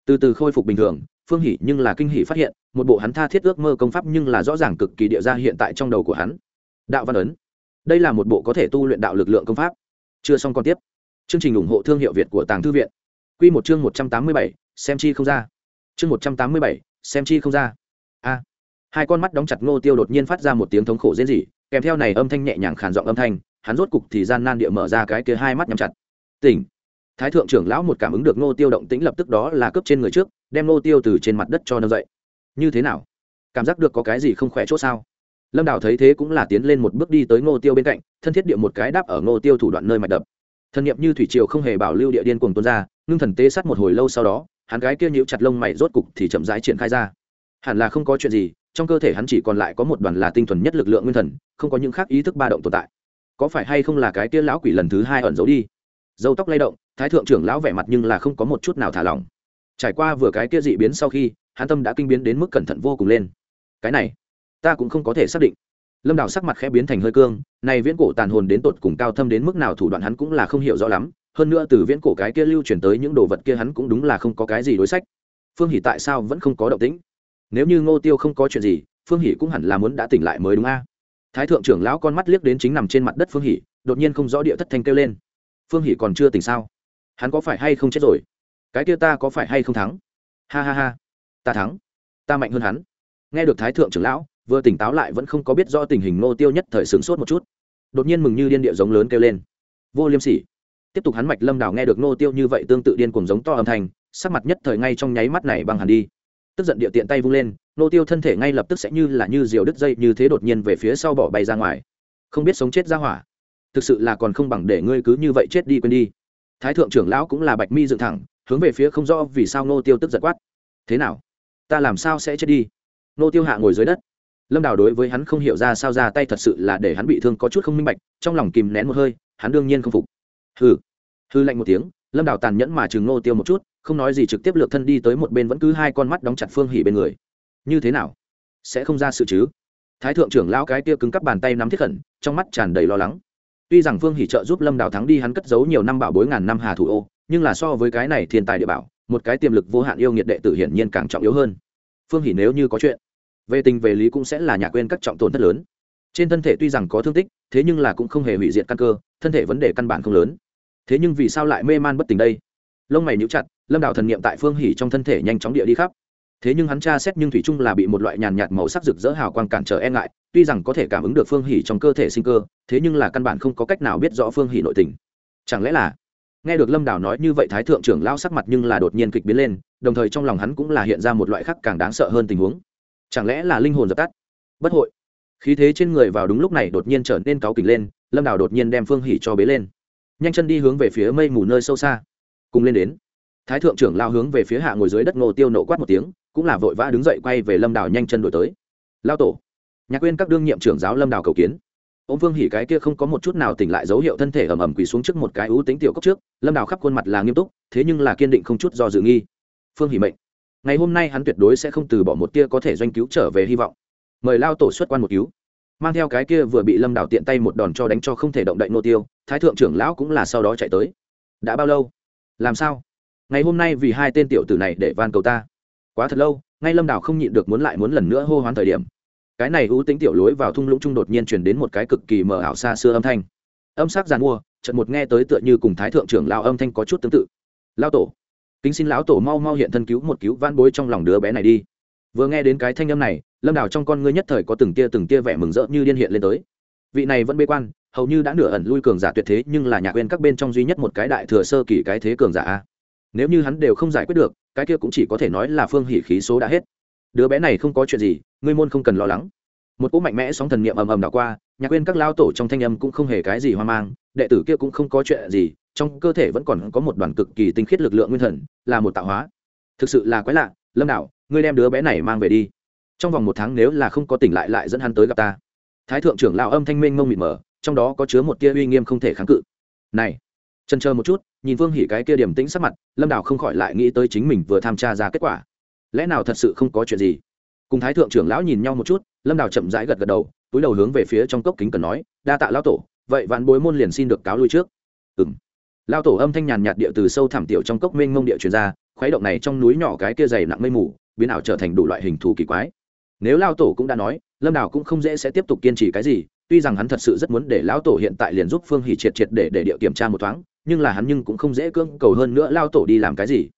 Từ từ khôi phục bình thường, phương hỉ nhưng là kinh hỉ phát hiện, một bộ hắn tha thiết ước mơ công pháp nhưng là rõ ràng cực kỳ địa ra hiện tại trong đầu của hắn đạo văn ấn. Đây là một bộ có thể tu luyện đạo lực lượng công pháp. Chưa xong còn tiếp. Chương trình ủng hộ thương hiệu việt của tàng thư viện. Q một chương một trăm tám mươi bảy, xem chi không ra. Chương một trăm tám mươi bảy, xem chi không ra. A. Hai con mắt đóng chặt ngô tiêu đột nhiên phát ra một tiếng thống khổ diễn dị kèm theo này âm thanh nhẹ nhàng khản giọng âm thanh, hắn rốt cục thì gian nan địa mở ra cái kia hai mắt nhắm chặt. Tỉnh. Thái thượng trưởng lão một cảm ứng được ngô tiêu động tĩnh lập tức đó là cướp trên người trước, đem ngô tiêu từ trên mặt đất cho nâng dậy. Như thế nào? Cảm giác được có cái gì không khỏe c h ỗ sao? Lâm đào thấy thế cũng là tiến lên một bước đi tới ngô tiêu bên cạnh, thân thiết địa một cái đáp ở ngô tiêu thủ đoạn nơi mạch đập. Thân nhiệm như thủy triều không hề bảo lưu địa điên cuồng tuôn ra, ngưng thần tế sát một hồi lâu sau đó, hắn gái kia nhíu chặt lông mày rốt cục thì chậm rãi triển khai ra. Hẳn là không có chuyện gì, trong cơ thể hắn chỉ còn lại có một đoàn là tinh thuần nhất lực lượng nguyên thần, không có những khác ý thức ba động tồn tại. Có phải hay không là cái kia lão quỷ lần thứ hai ẩn giấu đi? Dâu tóc lay động, thái thượng trưởng lão vẻ mặt nhưng là không có một chút nào thả lỏng. Trải qua vừa cái kia dị biến sau khi, hắn tâm đã kinh biến đến mức cẩn thận vô cùng lên. Cái này ta cũng không có thể xác định. Lâm đào sắc mặt khẽ biến thành hơi cương, này viễn cổ tàn hồn đến tột cùng cao thâm đến mức nào thủ đoạn hắn cũng là không hiểu rõ lắm, hơn nữa từ viễn cổ cái kia lưu truyền tới những đồ vật kia hắn cũng đúng là không có cái gì đối sách. Phương hỷ tại sao vẫn không có động tĩnh? Nếu như ngô tiêu không có chuyện gì, phương hỷ cũng hẳn là muốn đã tỉnh lại mới đúng a. Thái thượng trưởng lão con mắt liếc đến chính nằm trên mặt đất phương hỷ, đột nhiên không rõ địa thất thanh kêu lên. Phương hỷ còn chưa tỉnh sao? Hắn có phải hay không chết rồi? Cái kia ta có phải hay không thắng? Ha ha ha. Ta thắng. Ta mạnh hơn hắn. Nghe được thái thượng trưởng lão vừa tỉnh táo lại vẫn không có biết rõ tình hình ngô tiêu nhất thời sướng sốt một chút. Đột nhiên mừng như điên địa giống lớn kêu lên. Vô liêm sỉ. Tiếp tục hắn mạch lâm đào nghe được ngô tiêu như vậy tương tự điên cùng giống to âm thanh, sắc mặt nhất thời ngay trong nháy mắt này băng hẳn đi. Tức giận địa tiện tay vung lên, ngô tiêu thân thể ngay lập tức sẽ như là như diều đứt dây như thế đột nhiên về phía sau bỏ bay ra ngoài. Không biết sống chết ra hỏa. Thực sự là còn không bằng để ngươi cứ như vậy chết đi quên đi. Thái thượng trưởng lão cũng là bạch mi dựng thẳng, hướng về phía không rõ vì sao ngô tiêu tức giật quát. Thế nào? Ta làm sao sẽ chết đi? Ngô tiêu hạ ngồi dưới đất lâm đào đối với hắn không hiểu ra sao ra tay thật sự là để hắn bị thương có chút không minh bạch, trong lòng kìm nén một hơi, hắn đương nhiên không phục. Hừ. Hư lạnh một tiếng, lâm đào tàn nhẫn mà chừng Ngô tiêu một chút, không nói gì trực tiếp lược thân đi tới một bên vẫn cứ hai con mắt đóng chặt phương hỉ bên người. Như thế nào? Sẽ không ra sự chứ? Thái thượng trưởng lão cái tia cứng cắp bàn tay nắm thiết khẩn, trong mắt tràn đầy lo lắng. Tuy rằng phương hỉ trợ giúp lâm đào thắng đi hắn cất giấu nhiều năm bảo bối ngàn năm hà thủ ô, nhưng là so với cái này thiên tài địa bảo, một cái tiềm lực vô hạn yêu nghiệt đệ tử hiển nhiên càng trọng yếu hơn. Phương hỉ nếu như có chuyện về tình về lý cũng sẽ là nhà quên các trọng tổn thất lớn. Trên thân thể tuy rằng có thương tích, thế nhưng là cũng không hề hủy diệt căn cơ, thân thể vấn đề căn bản không lớn. Thế nhưng vì sao lại mê man bất tỉnh đây? Lông mày nhũ chặt, lâm đào thần niệm tại phương hỉ trong thân thể nhanh chóng địa đi khắp. Thế nhưng hắn tra xét nhưng thủy chung là bị một loại nhàn nhạt màu sắc rực rỡ hào quang cản trở e ngại, tuy rằng có thể cảm ứng được phương hỉ trong cơ thể sinh cơ, thế nhưng là căn bản không có cách nào biết rõ phương hỉ nội tình. Chẳng lẽ là, nghe được lâm đào nói như vậy thái thượng trưởng lao sắc mặt nhưng là đột nhiên kịch biến lên, đồng thời trong lòng hắn cũng là hiện ra một loại khác càng đáng sợ hơn tình huống chẳng lẽ là linh hồn dập tắt? Bất hội. Khí thế trên người vào đúng lúc này đột nhiên trở nên cáu kỉnh lên, lâm đào đột nhiên đem phương hỉ cho bế lên. Nhanh chân đi hướng về phía mây mù nơi sâu xa. Cùng lên đến. Thái thượng trưởng lao hướng về phía hạ ngồi dưới đất ngô tiêu nổ quát một tiếng, cũng là vội vã đứng dậy quay về lâm đào nhanh chân đổi tới. Lao tổ. Nhạc quên các đương nhiệm trưởng giáo lâm đào cầu kiến. Ông phương hỉ cái kia không có một chút nào tỉnh lại dấu hiệu thân thể ẩm ẩm quỳ xuống trước một cái ưu tính tiểu cốc trước, lâm đào khắp khuôn mặt là nghiêm túc, thế nhưng là kiên định không chút do dự nghi. Phương hỉ mệnh ngày hôm nay hắn tuyệt đối sẽ không từ bỏ một tia có thể doanh cứu trở về hy vọng. Mời lao tổ xuất quan một cứu. Mang theo cái kia vừa bị lâm đảo tiện tay một đòn cho đánh cho không thể động đậy nô tiêu, thái thượng trưởng lão cũng là sau đó chạy tới. Đã bao lâu? Làm sao? Ngày hôm nay vì hai tên tiểu tử này để van cầu ta. Quá thật lâu, ngay lâm đảo không nhịn được muốn lại muốn lần nữa hô hoán thời điểm. Cái này ưu tính tiểu lối vào thung lũng trung đột nhiên chuyển đến một cái cực kỳ mờ ảo xa xưa âm thanh. Âm sắc giàn mua trận một nghe tới tựa như cùng thái thượng trưởng lao âm thanh có chút tương tự. Lao tổ kính xin lão tổ mau mau hiện thân cứu một cứu van bối trong lòng đứa bé này đi. Vừa nghe đến cái thanh âm này, lâm đào trong con ngươi nhất thời có từng tia từng tia vẻ mừng rỡ như điên hiện lên tới. Vị này vẫn bê quan, hầu như đã nửa ẩn lui cường giả tuyệt thế, nhưng là nhà quên các bên trong duy nhất một cái đại thừa sơ kỳ cái thế cường giả nếu như hắn đều không giải quyết được, cái kia cũng chỉ có thể nói là phương hỉ khí số đã hết. Đứa bé này không có chuyện gì, ngươi môn không cần lo lắng. Một cỗ mạnh mẽ sóng thần niệm ầm ầm đảo qua, nhà quên các lao tổ trong thanh âm cũng không hề cái gì hoang mang, đệ tử kia cũng không có chuyện gì trong cơ thể vẫn còn có một đoàn cực kỳ tinh khiết lực lượng nguyên thần, là một tạo hóa. Thực sự là quái lạ, lâm đạo, ngươi đem đứa bé này mang về đi. Trong vòng một tháng nếu là không có tỉnh lại lại dẫn hắn tới gặp ta. Thái thượng trưởng lão âm thanh minh mông mịt mờ, trong đó có chứa một tia uy nghiêm không thể kháng cự. Này chân chờ một chút, nhìn vương hỉ cái kia điểm tĩnh sắc mặt, lâm đào không khỏi lại nghĩ tới chính mình vừa tham tra ra kết quả. Lẽ nào thật sự không có chuyện gì? Cùng thái thượng trưởng lão nhìn nhau một chút, lâm đào chậm rãi gật gật đầu, túi đầu hướng về phía trong cốc kính cần nói, đa tạ lão tổ, vậy vạn bối môn liền xin được cáo lui trước. Ừng lao tổ âm thanh nhàn nhạt địa từ sâu thẳm tiểu trong cốc mênh mông địa truyền ra khoáy động này trong núi nhỏ cái kia dày nặng mây mù, biến ảo trở thành đủ loại hình thù kỳ quái. Nếu lao tổ cũng đã nói, lâm đảo cũng không dễ sẽ tiếp tục kiên trì cái gì, tuy rằng hắn thật sự rất muốn để lão tổ hiện tại liền giúp phương hỷ triệt triệt để để địa kiểm tra một thoáng, nhưng là hắn nhưng cũng không dễ cưỡng cầu hơn nữa lao tổ đi làm cái gì.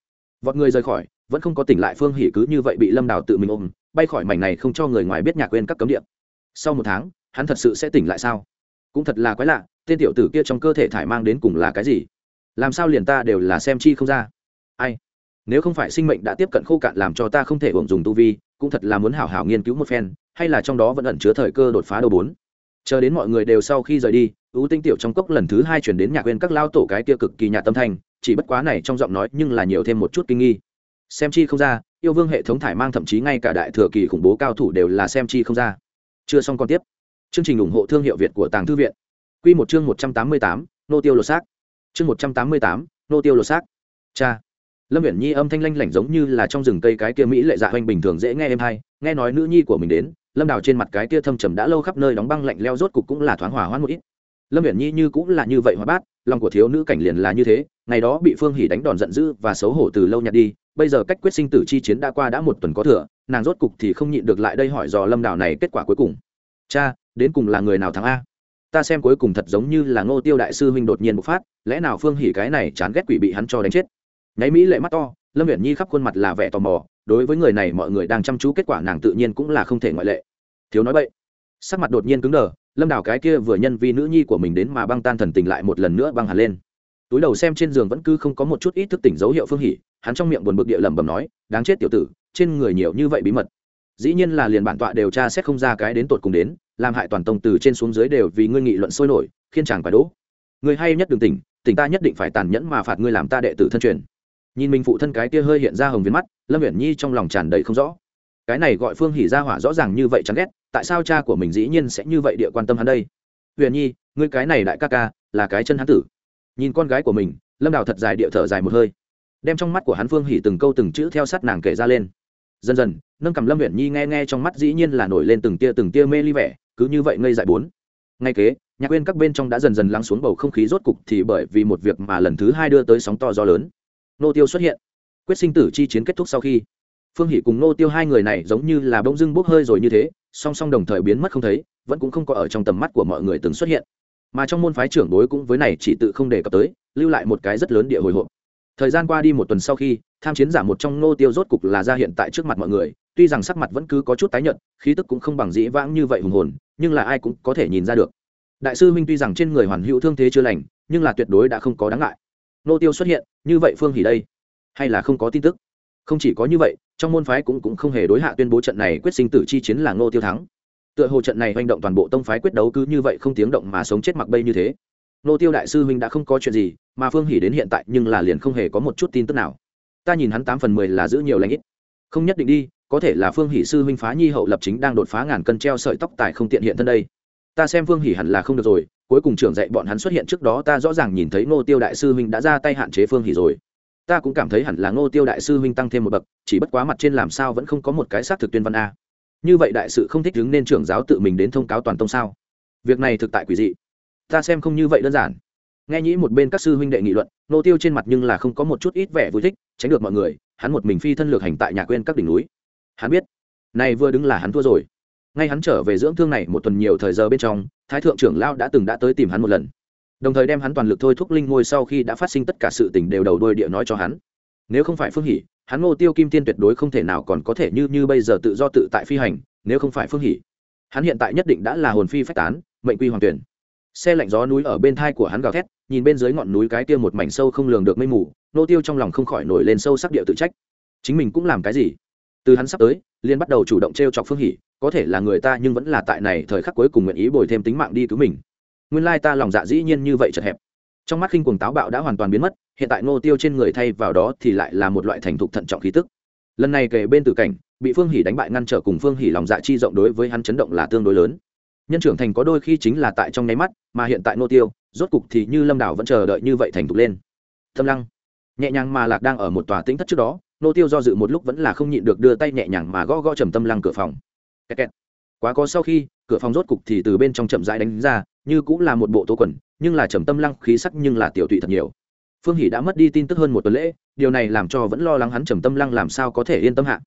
Vọt người rời khỏi, vẫn không có tỉnh lại phương hỷ cứ như vậy bị lâm đảo tự mình ôm, bay khỏi mảnh này không cho người ngoài biết nhạc quên các cấm địa. Sau một tháng, hắn thật sự sẽ tỉnh lại sao? Cũng thật là quái lạ, tên tiểu tử kia trong cơ thể thải mang đến cùng là cái gì? Làm sao liền ta đều là xem chi không ra. Ai? Nếu không phải sinh mệnh đã tiếp cận khô cạn làm cho ta không thể hưởng dùng tu vi, cũng thật là muốn hảo hảo nghiên cứu một phen, hay là trong đó vẫn ẩn chứa thời cơ đột phá đầu bốn. Chờ đến mọi người đều sau khi rời đi ưu tinh tiểu trong cốc lần thứ hai chuyển đến nhạc quên các lao tổ cái kia cực kỳ nhà tâm thanh, chỉ bất quá này trong giọng nói nhưng là nhiều thêm một chút kinh nghi. Xem chi không ra, yêu vương hệ thống thải mang thậm chí ngay cả đại thừa kỳ khủng bố cao thủ đều là xem chi không ra. Chưa xong còn tiếp. Chương trình ủng hộ thương hiệu việt của tàng thư viện. Q một chương một trăm tám mươi tám, nô tiêu lột xác chương một trăm tám mươi tám, nô tiêu lột xác. Cha. Lâm viễn nhi âm thanh lanh lảnh giống như là trong rừng cây cái kia mỹ lệ dạ hoành bình thường dễ nghe em hay, nghe nói nữ nhi của mình đến, lâm đào trên mặt cái kia thâm trầm đã lâu khắp nơi đóng băng lạnh leo rốt cục cũng là thoáng hòa hoãn một ít. Lâm viễn nhi như cũng là như vậy hóa bát, lòng của thiếu nữ cảnh liền là như thế, ngày đó bị phương hỉ đánh đòn giận dữ và xấu hổ từ lâu nhạt đi, bây giờ cách quyết sinh tử chi chiến đã qua đã một tuần có thừa, nàng rốt cục thì không nhịn được lại đây hỏi dò lâm đào này kết quả cuối cùng. Cha, đến cùng là người nào thắng a? Ta xem cuối cùng thật giống như là ngô tiêu đại sư huynh đột nhiên bộc phát, lẽ nào phương hỉ cái này chán ghét quỷ bị hắn cho đánh chết? Nháy mỹ lệ mắt to, lâm viễn nhi khắp khuôn mặt là vẻ tò mò, đối với người này mọi người đang chăm chú kết quả nàng tự nhiên cũng là không thể ngoại lệ. Thiếu nói vậy sắc mặt đột nhiên cứng đờ, lâm đào cái kia vừa nhân vì nữ nhi của mình đến mà băng tan thần tình lại một lần nữa băng hẳn lên. Túi đầu xem trên giường vẫn cứ không có một chút ít thức tỉnh dấu hiệu phương hỉ, hắn trong miệng buồn bực địa lẩm bẩm nói, đáng chết tiểu tử, trên người nhiều như vậy bí mật. Dĩ nhiên là liền bản tọa điều tra xét không ra cái đến tột cùng đến làm hại toàn tông từ trên xuống dưới đều vì ngươi nghị luận sôi nổi, khiên chàng phải đỗ người hay nhất đừng tỉnh tỉnh ta nhất định phải tàn nhẫn mà phạt ngươi làm ta đệ tử thân truyền. Nhìn mình phụ thân cái kia hơi hiện ra hồng viên mắt, lâm viễn nhi trong lòng tràn đầy không rõ. Cái này gọi phương hỉ ra hỏa rõ ràng như vậy chẳng ghét, tại sao cha của mình dĩ nhiên sẽ như vậy địa quan tâm hắn đây? Huyền nhi, ngươi cái này đại ca ca, là cái chân hắn tử. Nhìn con gái của mình, lâm đào thật dài địa thở dài một hơi. Đem trong mắt của hắn phương hỉ từng câu từng chữ theo sát nàng kể ra lên. Dần dần, nâng cầm lâm huyện nhi nghe nghe trong mắt dĩ nhiên là nổi lên từng tia từng tia mê ly vẻ cứ như vậy ngây dại bốn. Ngay kế nhạc quên các bên trong đã dần dần lắng xuống bầu không khí rốt cục thì bởi vì một việc mà lần thứ hai đưa tới sóng to gió lớn. Nô tiêu xuất hiện. Quyết sinh tử chi chiến kết thúc sau khi, phương hỷ cùng nô tiêu hai người này giống như là bông dưng bốc hơi rồi như thế, song song đồng thời biến mất không thấy, vẫn cũng không có ở trong tầm mắt của mọi người từng xuất hiện. Mà trong môn phái trưởng đối cũng với này chỉ tự không đề cập tới, lưu lại một cái rất lớn địa hồi hộp. Thời gian qua đi một tuần sau khi, tham chiến giả một trong nô tiêu rốt cục là ra hiện tại trước mặt mọi người tuy rằng sắc mặt vẫn cứ có chút tái nhợt, khí tức cũng không bằng dĩ vãng như vậy hùng hồn, nhưng là ai cũng có thể nhìn ra được. Đại sư huynh tuy rằng trên người hoàn hữu thương thế chưa lành, nhưng là tuyệt đối đã không có đáng ngại. Nô tiêu xuất hiện, như vậy phương hỉ đây, hay là không có tin tức? Không chỉ có như vậy, trong môn phái cũng cũng không hề đối hạ tuyên bố trận này quyết sinh tử chi chiến là nô tiêu thắng. Tựa hồ trận này hành động toàn bộ tông phái quyết đấu cứ như vậy không tiếng động mà sống chết mặc bây như thế. Nô tiêu đại sư huynh đã không có chuyện gì, mà phương hỉ đến hiện tại nhưng là liền không hề có một chút tin tức nào. Ta nhìn hắn tám phần mười là giữ nhiều lãnh ít không nhất định đi, có thể là phương hỷ sư huynh phá nhi hậu lập chính đang đột phá ngàn cân treo sợi tóc tài không tiện hiện thân đây. Ta xem phương hỷ hẳn là không được rồi, cuối cùng trưởng dạy bọn hắn xuất hiện trước đó ta rõ ràng nhìn thấy ngô tiêu đại sư huynh đã ra tay hạn chế phương hỷ rồi. Ta cũng cảm thấy hẳn là ngô tiêu đại sư huynh tăng thêm một bậc, chỉ bất quá mặt trên làm sao vẫn không có một cái xác thực tuyên văn a. Như vậy đại sự không thích đứng nên trưởng giáo tự mình đến thông cáo toàn tông sao? Việc này thực tại quỷ dị. Ta xem không như vậy đơn giản. Nghe nhĩ một bên các sư huynh đệ nghị luận nô tiêu trên mặt nhưng là không có một chút ít vẻ vui thích, tránh được mọi người hắn một mình phi thân lược hành tại nhà quên các đỉnh núi. Hắn biết, này vừa đứng là hắn thua rồi. Ngay hắn trở về dưỡng thương này một tuần nhiều thời giờ bên trong, thái thượng trưởng lao đã từng đã tới tìm hắn một lần. Đồng thời đem hắn toàn lực thôi thúc linh ngôi sau khi đã phát sinh tất cả sự tình đều đầu đôi địa nói cho hắn. Nếu không phải phương hỷ, hắn ngô tiêu kim tiên tuyệt đối không thể nào còn có thể như như bây giờ tự do tự tại phi hành, nếu không phải phương hỷ, hắn hiện tại nhất định đã là hồn phi phách tán, mệnh quy hoàng tuyển xe lạnh gió núi ở bên thai của hắn gào thét, nhìn bên dưới ngọn núi cái kia một mảnh sâu không lường được mây mù, nô tiêu trong lòng không khỏi nổi lên sâu sắc địa tự trách. Chính mình cũng làm cái gì? Từ hắn sắp tới liên bắt đầu chủ động t r e o chọc phương hỉ có thể là người ta nhưng vẫn là tại này thời khắc cuối cùng nguyện ý bồi thêm tính mạng đi cứu mình. Nguyên lai ta lòng dạ dĩ nhiên như vậy chật hẹp. Trong mắt khinh quần táo bạo đã hoàn toàn biến mất, hiện tại nô tiêu trên người thay vào đó thì lại là một loại thành thục thận trọng khí tức. Lần này kể bên tử cảnh, bị phương hỉ đánh bại ngăn trở cùng phương hỉ lòng dạ chi rộng đối với hắn chấn động là tương đối lớn nhân trưởng thành có đôi khi chính là tại trong nháy mắt, mà hiện tại nô tiêu, rốt cục thì như lâm đảo vẫn chờ đợi như vậy thành thục lên. Thâm lăng, nhẹ nhàng mà lạc đang ở một tòa tĩnh thất trước đó nô tiêu do dự một lúc vẫn là không nhịn được đưa tay nhẹ nhàng mà gõ gõ trầm tâm lăng cửa phòng. Kẹt kẹt. quá có sau khi, cửa phòng rốt cục thì từ bên trong chậm rãi đánh ra, như cũng là một bộ tố quần, nhưng là trầm tâm lăng khí sắc nhưng là tiểu tụy thật nhiều. Phương hỷ đã mất đi tin tức hơn một tuần lễ, điều này làm cho vẫn lo lắng hắn trầm tâm lăng làm sao có thể yên tâm hạ.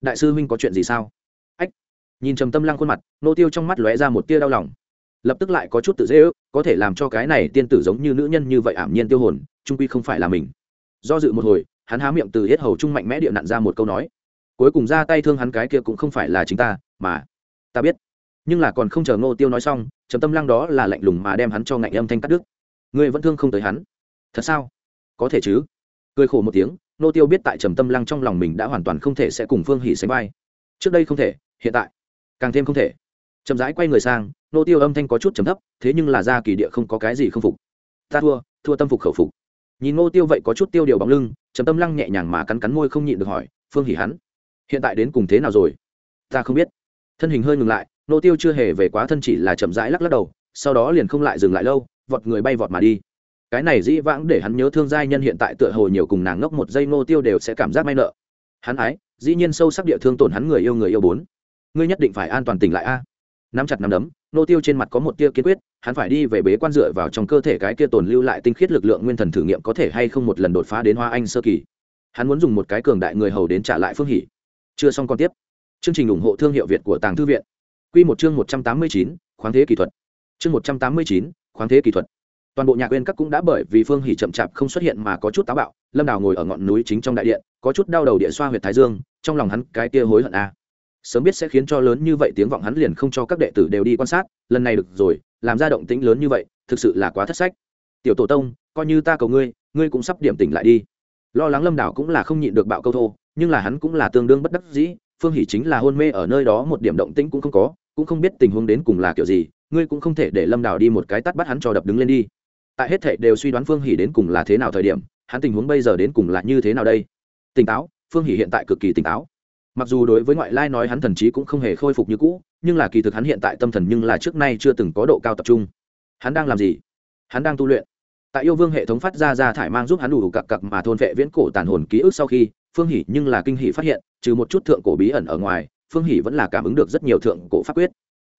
Đại sư huynh có chuyện gì sao? Nhìn trầm tâm lăng khuôn mặt, nô tiêu trong mắt lóe ra một tia đau lòng. Lập tức lại có chút tự dễ ước, có thể làm cho cái này tiên tử giống như nữ nhân như vậy ảm nhiên tiêu hồn, trung quy không phải là mình. Do dự một hồi, hắn há miệng từ hết hầu trung mạnh mẽ địa nặn ra một câu nói. Cuối cùng ra tay thương hắn cái kia cũng không phải là chính ta, mà ta biết. Nhưng là còn không chờ ngô tiêu nói xong, trầm tâm lăng đó là lạnh lùng mà đem hắn cho ngạnh âm thanh cắt đứt. Ngươi vẫn thương không tới hắn. Thật sao? Có thể chứ? Cười khổ một tiếng, Nô tiêu biết tại trầm tâm lăng trong lòng mình đã hoàn toàn không thể sẽ cùng phương hỉ sánh vai. Trước đây không thể, hiện tại càng thêm không thể. Chậm rãi quay người sang, nô tiêu âm thanh có chút trầm thấp, thế nhưng là ra kỳ địa không có cái gì không phục. Ta thua thua tâm phục khẩu phục. Nhìn nô tiêu vậy có chút tiêu điều bóng lưng, trầm tâm lăng nhẹ nhàng mà cắn cắn môi không nhịn được hỏi, phương hỉ hắn, hiện tại đến cùng thế nào rồi? Ta không biết. Thân hình hơi ngừng lại, nô tiêu chưa hề về quá thân chỉ là chậm rãi lắc lắc đầu, sau đó liền không lại dừng lại lâu, vọt người bay vọt mà đi. Cái này dĩ vãng để hắn nhớ thương giai nhân hiện tại tựa hồ nhiều cùng nàng ngốc một giây, nô tiêu đều sẽ cảm giác may nợ. Hắn ái, dĩ nhiên sâu sắc địa thương tổn hắn người yêu người yêu bốn ngươi nhất định phải an toàn tỉnh lại a. Nắm chặt nắm đấm, nô tiêu trên mặt có một tia kiên quyết, hắn phải đi về bế quan dựa vào trong cơ thể cái kia tồn lưu lại tinh khiết lực lượng nguyên thần thử nghiệm có thể hay không một lần đột phá đến hoa anh sơ kỳ. Hắn muốn dùng một cái cường đại người hầu đến trả lại phương hỉ chưa xong còn tiếp. Chương trình ủng hộ thương hiệu việt của tàng thư viện. Q một chương một trăm tám mươi chín, khoáng thế kỹ thuật. Chương một trăm tám mươi chín, khoáng thế kỹ thuật. Toàn bộ nhạc quên các cũng đã bởi vì phương hỉ chậm chạp không xuất hiện mà có chút táo bạo, lâm đào ngồi ở ngọn núi chính trong đại điện, có chút đau đầu địa xoa huyệt thái dương, trong lòng hắn cái kia hối hận a sớm biết sẽ khiến cho lớn như vậy tiếng vọng hắn liền không cho các đệ tử đều đi quan sát, lần này được rồi, làm ra động tĩnh lớn như vậy, thực sự là quá thất sách. Tiểu tổ tông, coi như ta cầu ngươi ngươi cũng sắp điểm tỉnh lại đi. Lo lắng lâm đảo cũng là không nhịn được bạo câu thô, nhưng là hắn cũng là tương đương bất đắc dĩ, phương hỷ chính là hôn mê ở nơi đó một điểm động tĩnh cũng không có, cũng không biết tình huống đến cùng là kiểu gì, ngươi cũng không thể để lâm đảo đi một cái tắt bắt hắn cho đập đứng lên đi. Tại hết thệ đều suy đoán phương hỷ đến cùng là thế nào thời điểm, hắn tình huống bây giờ đến cùng là như thế nào đây? Tỉnh táo, phương hỷ hiện tại cực kỳ tỉnh táo mặc dù đối với ngoại lai nói hắn thần trí cũng không hề khôi phục như cũ, nhưng là kỳ thực hắn hiện tại tâm thần nhưng là trước nay chưa từng có độ cao tập trung. Hắn đang làm gì? Hắn đang tu luyện. Tại yêu vương hệ thống phát ra ra thải mang giúp hắn đủ cặp cặp mà thôn vệ viễn cổ tàn hồn ký ức sau khi, phương hỷ nhưng là kinh hỷ phát hiện, trừ một chút thượng cổ bí ẩn ở ngoài, phương hỷ vẫn là cảm ứng được rất nhiều thượng cổ pháp quyết.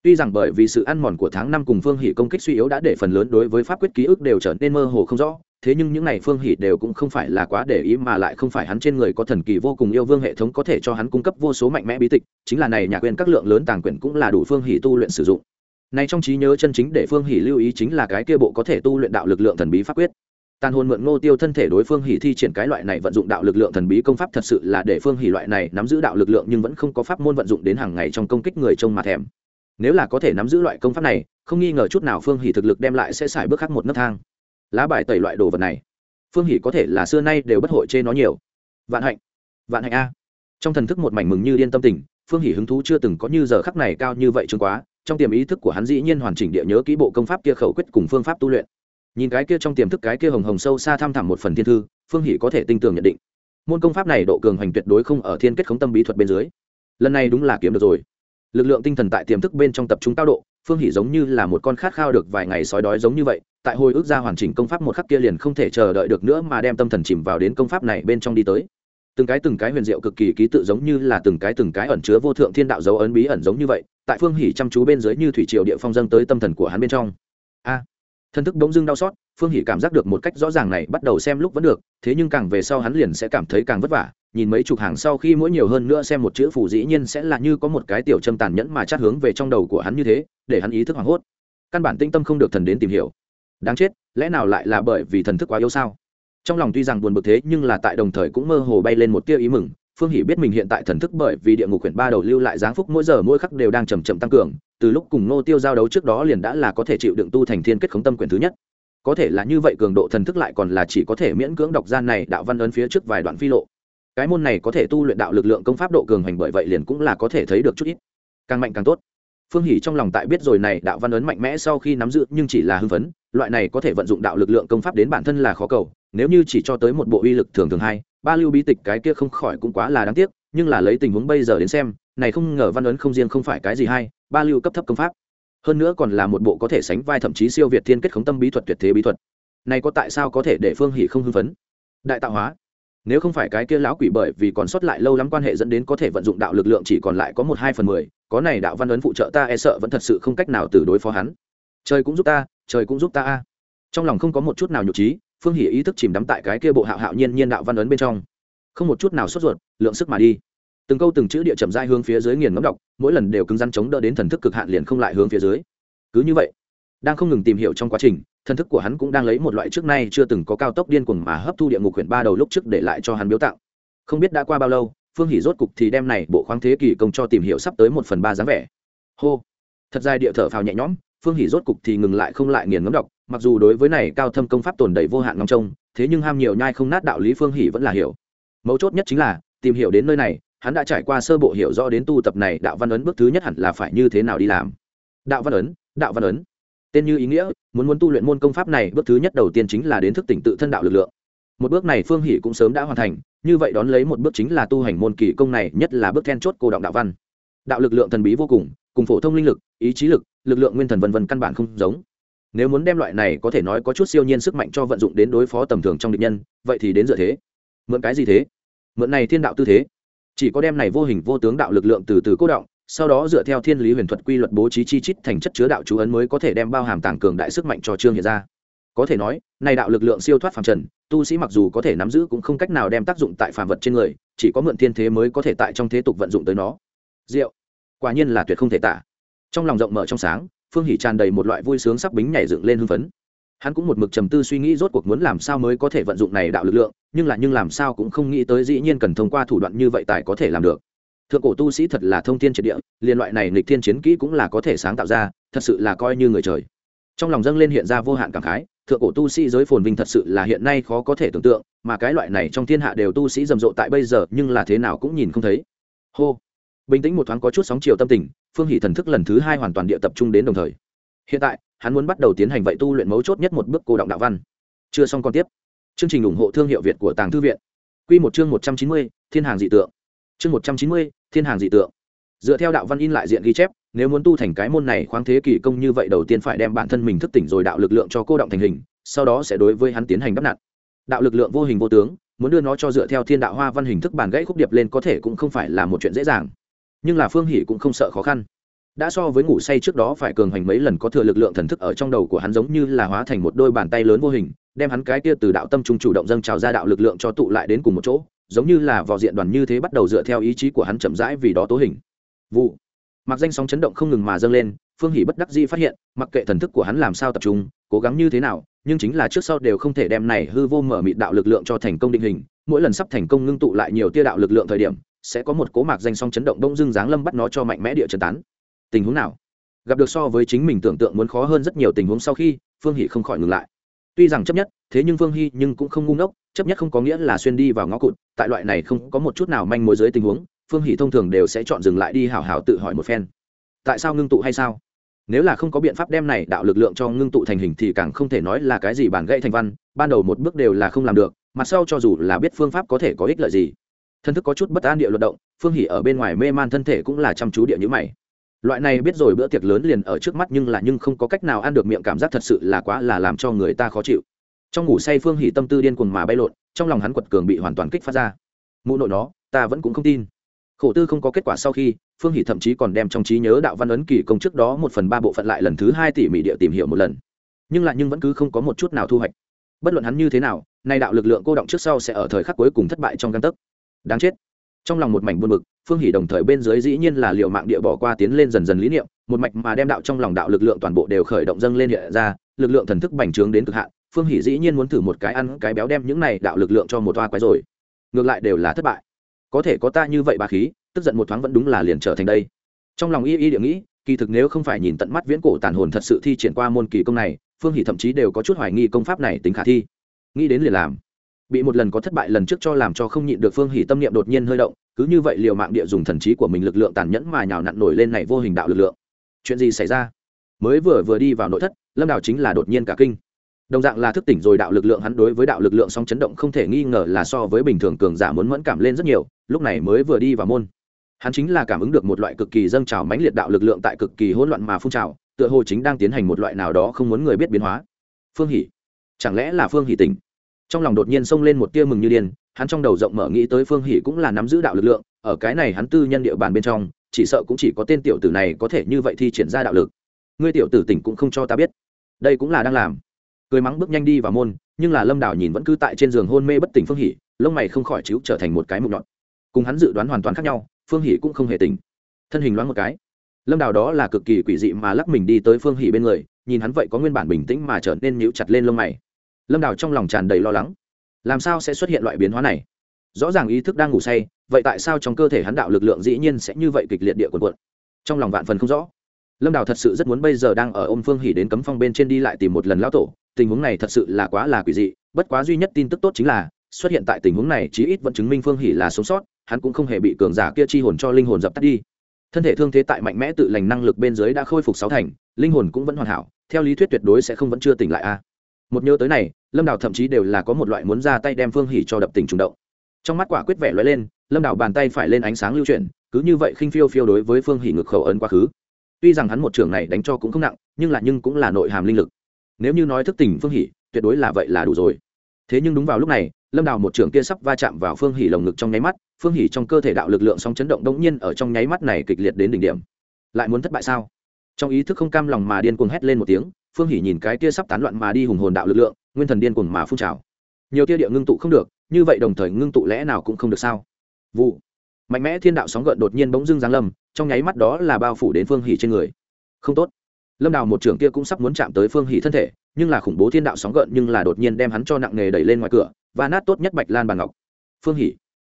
Tuy rằng bởi vì sự ăn mòn của tháng năm cùng phương hỷ công kích suy yếu đã để phần lớn đối với pháp quyết ký ức đều trở nên mơ hồ không rõ thế nhưng những này phương hỷ đều cũng không phải là quá để ý mà lại không phải hắn trên người có thần kỳ vô cùng yêu vương hệ thống có thể cho hắn cung cấp vô số mạnh mẽ bí tịch, chính là này nhà quyền các lượng lớn tàng quyền cũng là đủ phương hỷ tu luyện sử dụng. Này trong trí nhớ chân chính để phương hỷ lưu ý chính là cái kia bộ có thể tu luyện đạo lực lượng thần bí pháp quyết. Tàn hồn mượn ngô tiêu thân thể đối phương hỷ thi triển cái loại này vận dụng đạo lực lượng thần bí công pháp thật sự là để phương hỷ loại này nắm giữ đạo lực lượng nhưng vẫn không có pháp môn vận dụng đến hàng ngày trong công kích người trông mà thèm. Nếu là có thể nắm giữ loại công pháp này, không nghi ngờ chút nào phương hỷ thực lực đem lại sẽ xài bước khác một nấc thang lá bài tẩy loại đồ vật này. Phương hỷ có thể là xưa nay đều bất hội chê nó nhiều. Vạn hạnh vạn hạnh a. Trong thần thức một mảnh mừng như điên tâm tình, phương hỷ hứng thú chưa từng có như giờ khắc này cao như vậy chứng quá, trong tiềm ý thức của hắn dĩ nhiên hoàn chỉnh địa nhớ kỹ bộ công pháp kia khẩu quyết cùng phương pháp tu luyện. Nhìn cái kia trong tiềm thức cái kia hồng hồng sâu xa tham thẳm một phần thiên thư, phương hỷ có thể tinh tường nhận định. Môn công pháp này độ cường hoành tuyệt đối không ở thiên kết khống tâm bí thuật bên dưới. Lần này đúng là kiếm được rồi. Lực lượng tinh thần tại tiềm thức bên trong tập trung cao độ, phương hỷ giống như là một con khát khao được vài ngày sói đói giống như vậy tại hồi ức ra hoàn chỉnh công pháp một khắc kia liền không thể chờ đợi được nữa mà đem tâm thần chìm vào đến công pháp này bên trong đi tới. Từng cái từng cái huyền diệu cực kỳ ký tự giống như là từng cái từng cái ẩn chứa vô thượng thiên đạo dấu ấn bí ẩn giống như vậy, tại phương hỷ chăm chú bên dưới như thủy triều địa phong dâng tới tâm thần của hắn bên trong. A! Thân thức bỗng dưng đau xót, phương hỷ cảm giác được một cách rõ ràng này bắt đầu xem lúc vẫn được, thế nhưng càng về sau hắn liền sẽ cảm thấy càng vất vả, nhìn mấy chục hàng sau khi mỗi nhiều hơn nữa xem một chữ phù dĩ nhiên sẽ là như có một cái tiểu châm tàn nhẫn mà chát hướng về trong đầu của hắn như thế, để hắn ý thức hoảng hốt. Căn bản tinh tâm không được thần đến tìm hiểu đáng chết, lẽ nào lại là bởi vì thần thức quá yếu sao? Trong lòng tuy rằng buồn bực thế, nhưng là tại đồng thời cũng mơ hồ bay lên một tia ý mừng. Phương hỷ biết mình hiện tại thần thức bởi vì địa ngục quyển ba đầu lưu lại giáng phúc mỗi giờ mỗi khắc đều đang chầm chậm tăng cường, từ lúc cùng nô tiêu giao đấu trước đó liền đã là có thể chịu đựng tu thành thiên kết khống tâm quyển thứ nhất. Có thể là như vậy cường độ thần thức lại còn là chỉ có thể miễn cưỡng đọc gian này đạo văn ấn phía trước vài đoạn phi lộ. Cái môn này có thể tu luyện đạo lực lượng công pháp độ cường hành bởi vậy liền cũng là có thể thấy được chút ít. Càng mạnh càng tốt phương hỷ trong lòng tại biết rồi này đạo văn ấn mạnh mẽ sau khi nắm giữ, nhưng chỉ là hưng phấn, loại này có thể vận dụng đạo lực lượng công pháp đến bản thân là khó cầu, nếu như chỉ cho tới một bộ uy lực thường thường hay ba lưu bí tịch cái kia không khỏi cũng quá là đáng tiếc, nhưng là lấy tình huống bây giờ đến xem, này không ngờ văn ấn không riêng không phải cái gì hay ba lưu cấp thấp công pháp. Hơn nữa còn là một bộ có thể sánh vai thậm chí siêu việt thiên kết khống tâm bí thuật tuyệt thế bí thuật. Này có tại sao có thể để phương hỷ không hưng phấn? Đại tạo hóa. Nếu không phải cái kia lão quỷ bởi vì còn sót lại lâu lắm quan hệ dẫn đến có thể vận dụng đạo lực lượng chỉ còn lại có một hai phần mười có này đạo văn ấn phụ trợ ta e sợ vẫn thật sự không cách nào từ đối phó hắn. Trời cũng giúp ta, trời cũng giúp ta a. Trong lòng không có một chút nào nhục trí, phương hỉ ý thức chìm đắm tại cái kia bộ hạo hạo nhiên nhiên đạo văn ấn bên trong. Không một chút nào sốt ruột, lượng sức mà đi. Từng câu từng chữ địa chậm dai hướng phía dưới nghiền ngấm đọc, mỗi lần đều cứng rắn chống đỡ đến thần thức cực hạn liền không lại hướng phía dưới. Cứ như vậy, đang không ngừng tìm hiểu trong quá trình, thần thức của hắn cũng đang lấy một loại trước nay chưa từng có cao tốc điên cuồng mà hấp thu địa ngục quyển ba đầu lúc trước để lại cho hắn biếu tặng. Không biết đã qua bao lâu phương hỷ rốt cục thì đem này bộ khoáng thế kỳ công cho tìm hiểu sắp tới một phần ba dáng vẻ. Hô. Thật dài địa thở phào nhẹ nhõm, phương hỉ rốt cục thì ngừng lại không lại nghiền ngấm đọc, mặc dù đối với này cao thâm công pháp tồn đầy vô hạn ngóng trông, thế nhưng ham nhiều nhai không nát đạo lý phương hỉ vẫn là hiểu. Mấu chốt nhất chính là, tìm hiểu đến nơi này, hắn đã trải qua sơ bộ hiểu rõ đến tu tập này đạo văn ấn bước thứ nhất hẳn là phải như thế nào đi làm. Đạo văn ấn, đạo văn ấn. Tên như ý nghĩa, muốn muốn tu luyện môn công pháp này bước thứ nhất đầu tiên chính là đến thức tỉnh tự thân đạo lực lượng. Một bước này phương hỷ cũng sớm đã hoàn thành như vậy đón lấy một bước chính là tu hành môn kỳ công này, nhất là bước then chốt cô động đạo văn. Đạo lực lượng thần bí vô cùng cùng phổ thông linh lực, ý chí lực lực lượng nguyên thần vân vân căn bản không giống. Nếu muốn đem loại này có thể nói có chút siêu nhiên sức mạnh cho vận dụng đến đối phó tầm thường trong địch nhân, vậy thì đến dựa thế. Mượn cái gì thế? Mượn này thiên đạo tư thế. Chỉ có đem này vô hình vô tướng đạo lực lượng từ từ cố động, sau đó dựa theo thiên lý huyền thuật quy luật bố trí chi chít thành chất chứa đạo chú ấn mới có thể đem bao hàm tàng cường đại sức mạnh cho trương hiện ra có thể nói, này đạo lực lượng siêu thoát phàm trần, tu sĩ mặc dù có thể nắm giữ cũng không cách nào đem tác dụng tại phàm vật trên người, chỉ có mượn thiên thế mới có thể tại trong thế tục vận dụng tới nó. Diệu. Quả nhiên là tuyệt không thể tả. Trong lòng rộng mở trong sáng, phương hỷ tràn đầy một loại vui sướng sắc bính nhảy dựng lên hưng phấn. Hắn cũng một mực trầm tư suy nghĩ rốt cuộc muốn làm sao mới có thể vận dụng này đạo lực lượng, nhưng là nhưng làm sao cũng không nghĩ tới dĩ nhiên cần thông qua thủ đoạn như vậy tài có thể làm được. Thượng cổ tu sĩ thật là thông thiên triệt địa liên loại này nghịch thiên chiến kỹ cũng là có thể sáng tạo ra, thật sự là coi như người trời. Trong lòng dâng lên hiện ra vô hạn cảm khái thượng cổ tu sĩ giới phồn vinh thật sự là hiện nay khó có thể tưởng tượng, mà cái loại này trong thiên hạ đều tu sĩ rầm rộ tại bây giờ, nhưng là thế nào cũng nhìn không thấy. Hô. Bình tĩnh một thoáng có chút sóng chiều tâm tình, phương hỷ thần thức lần thứ hai hoàn toàn địa tập trung đến đồng thời. Hiện tại, hắn muốn bắt đầu tiến hành vậy tu luyện mấu chốt nhất một bước cô động đạo văn. Chưa xong còn tiếp. Chương trình ủng hộ thương hiệu việt của tàng thư viện. Q một chương một trăm chín mươi, thiên hàng dị tượng. Chương một trăm chín mươi, thiên hàng dị tượng dựa theo đạo văn in lại diện ghi chép, nếu muốn tu thành cái môn này khoáng thế kỳ công như vậy đầu tiên phải đem bản thân mình thức tỉnh rồi đạo lực lượng cho cô động thành hình, sau đó sẽ đối với hắn tiến hành đắp nặn. Đạo lực lượng vô hình vô tướng, muốn đưa nó cho dựa theo thiên đạo hoa văn hình thức bàn gãy khúc điệp lên có thể cũng không phải là một chuyện dễ dàng. Nhưng là phương hỷ cũng không sợ khó khăn. Đã so với ngủ say trước đó phải cường hành mấy lần có thừa lực lượng thần thức ở trong đầu của hắn giống như là hóa thành một đôi bàn tay lớn vô hình, đem hắn cái kia từ đạo tâm trung chủ động dâng trào ra đạo lực lượng cho tụ lại đến cùng một chỗ, giống như là vò diện đoàn như thế bắt đầu dựa theo ý chí của hắn chậm rãi vì đó tố hình vụ. Mặc danh sóng chấn động không ngừng mà dâng lên, phương hỷ bất đắc dĩ phát hiện, mặc kệ thần thức của hắn làm sao tập trung, cố gắng như thế nào, nhưng chính là trước sau đều không thể đem này hư vô mở mịt đạo lực lượng cho thành công định hình. Mỗi lần sắp thành công ngưng tụ lại nhiều tia đạo lực lượng thời điểm, sẽ có một cố mạc danh song chấn động đông dưng giáng lâm bắt nó cho mạnh mẽ địa chấn tán. Tình huống nào? Gặp được so với chính mình tưởng tượng muốn khó hơn rất nhiều tình huống sau khi, phương hỷ không khỏi ngừng lại. Tuy rằng chấp nhất, thế nhưng phương hy nhưng cũng không ngu ngốc, chấp nhất không có nghĩa là xuyên đi vào ngõ cụt, tại loại này không có một chút nào manh mối dưới tình huống phương hỷ thông thường đều sẽ chọn dừng lại đi hảo hảo tự hỏi một phen. Tại sao ngưng tụ hay sao? Nếu là không có biện pháp đem này đạo lực lượng cho ngưng tụ thành hình thì càng không thể nói là cái gì bản gãy thành văn, ban đầu một bước đều là không làm được, mặt sau cho dù là biết phương pháp có thể có ích lợi gì. Thân thức có chút bất an địa luật động, phương Hỷ ở bên ngoài mê man thân thể cũng là chăm chú địa như mày. Loại này biết rồi bữa tiệc lớn liền ở trước mắt nhưng là nhưng không có cách nào ăn được miệng cảm giác thật sự là quá là làm cho người ta khó chịu. Trong ngủ say phương Hỷ tâm tư điên cuồng mà bay lộn, trong lòng hắn quật cường bị hoàn toàn kích phát ra. Mụ nội nó, ta vẫn cũng không tin khổ tư không có kết quả sau khi, phương hỷ thậm chí còn đem trong trí nhớ đạo văn ấn kỳ công trước đó một phần ba bộ phận lại lần thứ hai tỉ mỉ địa tìm hiểu một lần. Nhưng lại nhưng vẫn cứ không có một chút nào thu hoạch. Bất luận hắn như thế nào, nay đạo lực lượng cô động trước sau sẽ ở thời khắc cuối cùng thất bại trong căn tấc. Đáng chết. Trong lòng một mảnh buồn bực, phương hỷ đồng thời bên dưới dĩ nhiên là liệu mạng địa bỏ qua tiến lên dần dần lý niệm, một mạch mà đem đạo trong lòng đạo lực lượng toàn bộ đều khởi động dâng lên hiện ra, lực lượng thần thức bành trướng đến cực hạn, phương hỷ dĩ nhiên muốn thử một cái ăn cái béo đem những này đạo lực lượng cho một toa quái rồi. Ngược lại đều là thất bại có thể có ta như vậy bà khí, tức giận một thoáng vẫn đúng là liền trở thành đây. Trong lòng y y địa nghĩ, kỳ thực nếu không phải nhìn tận mắt viễn cổ tàn hồn thật sự thi triển qua môn kỳ công này, phương hỷ thậm chí đều có chút hoài nghi công pháp này tính khả thi. Nghĩ đến liền làm. Bị một lần có thất bại lần trước cho làm cho không nhịn được phương hỷ tâm niệm đột nhiên hơi động, cứ như vậy liều mạng địa dùng thần trí của mình lực lượng tàn nhẫn mà nhào nặn nổi lên này vô hình đạo lực lượng. Chuyện gì xảy ra? Mới vừa vừa đi vào nội thất, lâm đào chính là đột nhiên cả kinh. Đồng dạng là thức tỉnh rồi đạo lực lượng hắn đối với đạo lực lượng song chấn động không thể nghi ngờ là so với bình thường cường giả muốn mẫn cảm lên rất nhiều lúc này mới vừa đi vào môn. Hắn chính là cảm ứng được một loại cực kỳ dâng trào mãnh liệt đạo lực lượng tại cực kỳ hỗn loạn mà phun trào, tựa hồ chính đang tiến hành một loại nào đó không muốn người biết biến hóa. Phương hỷ, chẳng lẽ là phương hỷ tỉnh? Trong lòng đột nhiên xông lên một tia mừng như điên, hắn trong đầu rộng mở nghĩ tới phương hỷ cũng là nắm giữ đạo lực lượng, ở cái này hắn tư nhân địa bàn bên trong, chỉ sợ cũng chỉ có tên tiểu tử này có thể như vậy thi triển ra đạo lực. Ngươi tiểu tử tỉnh cũng không cho ta biết. Đây cũng là đang làm. Cười mắng bước nhanh đi vào môn, nhưng là lâm đảo nhìn vẫn cứ tại trên giường hôn mê bất tỉnh phương hỷ, lông mày không khỏi chiếu trở thành một cái mục nhọn cùng hắn dự đoán hoàn toàn khác nhau, phương hỷ cũng không hề tỉnh. Thân hình loáng một cái, lâm đào đó là cực kỳ quỷ dị mà lắc mình đi tới phương hỷ bên người, nhìn hắn vậy có nguyên bản bình tĩnh mà trở nên nhíu chặt lên lông mày. Lâm đào trong lòng tràn đầy lo lắng. Làm sao sẽ xuất hiện loại biến hóa này? Rõ ràng ý thức đang ngủ say, vậy tại sao trong cơ thể hắn đạo lực lượng dĩ nhiên sẽ như vậy kịch liệt địa quần quận trong lòng vạn phần không rõ. Lâm đào thật sự rất muốn bây giờ đang ở ôm phương hỉ đến cấm phong bên trên đi lại tìm một lần lão tổ, tình huống này thật sự là quá là quỷ dị, bất quá duy nhất tin tức tốt chính là, xuất hiện tại tình huống này chí ít vẫn chứng minh phương hỉ là sống sót hắn cũng không hề bị cường giả kia chi hồn cho linh hồn dập tắt đi. Thân thể thương thế tại mạnh mẽ tự lành năng lực bên dưới đã khôi phục sáu thành, linh hồn cũng vẫn hoàn hảo, theo lý thuyết tuyệt đối sẽ không vẫn chưa tỉnh lại a. Một nhớ tới này, lâm đào thậm chí đều là có một loại muốn ra tay đem phương hỉ cho đập tỉnh trùng động. Trong mắt quả quyết vẻ lóe lên, lâm đào bàn tay phải lên ánh sáng lưu chuyển, cứ như vậy khinh phiêu phiêu đối với phương hỉ ngực khẩu ấn quá khứ. Tuy rằng hắn một trường này đánh cho cũng không nặng, nhưng là nhưng cũng là nội hàm linh lực. Nếu như nói thức tỉnh phương hỉ, tuyệt đối là vậy là đủ rồi. Thế nhưng đúng vào lúc này, lâm đào một trường kia sắp va chạm vào phương hỉ lồng ngực trong nháy mắt phương hỉ trong cơ thể đạo lực lượng sóng chấn động đống nhiên ở trong nháy mắt này kịch liệt đến đỉnh điểm. Lại muốn thất bại sao? Trong ý thức không cam lòng mà điên cuồng hét lên một tiếng, phương hỉ nhìn cái kia sắp tán loạn mà đi hùng hồn đạo lực lượng, nguyên thần điên cuồng mà phun trào. Nhiều tia địa ngưng tụ không được, như vậy đồng thời ngưng tụ lẽ nào cũng không được sao? Vụ. Mạnh mẽ thiên đạo sóng gợn đột nhiên bỗng dưng giáng lâm, trong nháy mắt đó là bao phủ đến phương hỉ trên người. Không tốt. Lâm đào một trưởng kia cũng sắp muốn chạm tới phương hỉ thân thể, nhưng là khủng bố thiên đạo sóng gợn nhưng là đột nhiên đem hắn cho nặng nghề đẩy lên ngoài cửa và nát tốt nhất bạch lan bàn ngọc. Phương hỉ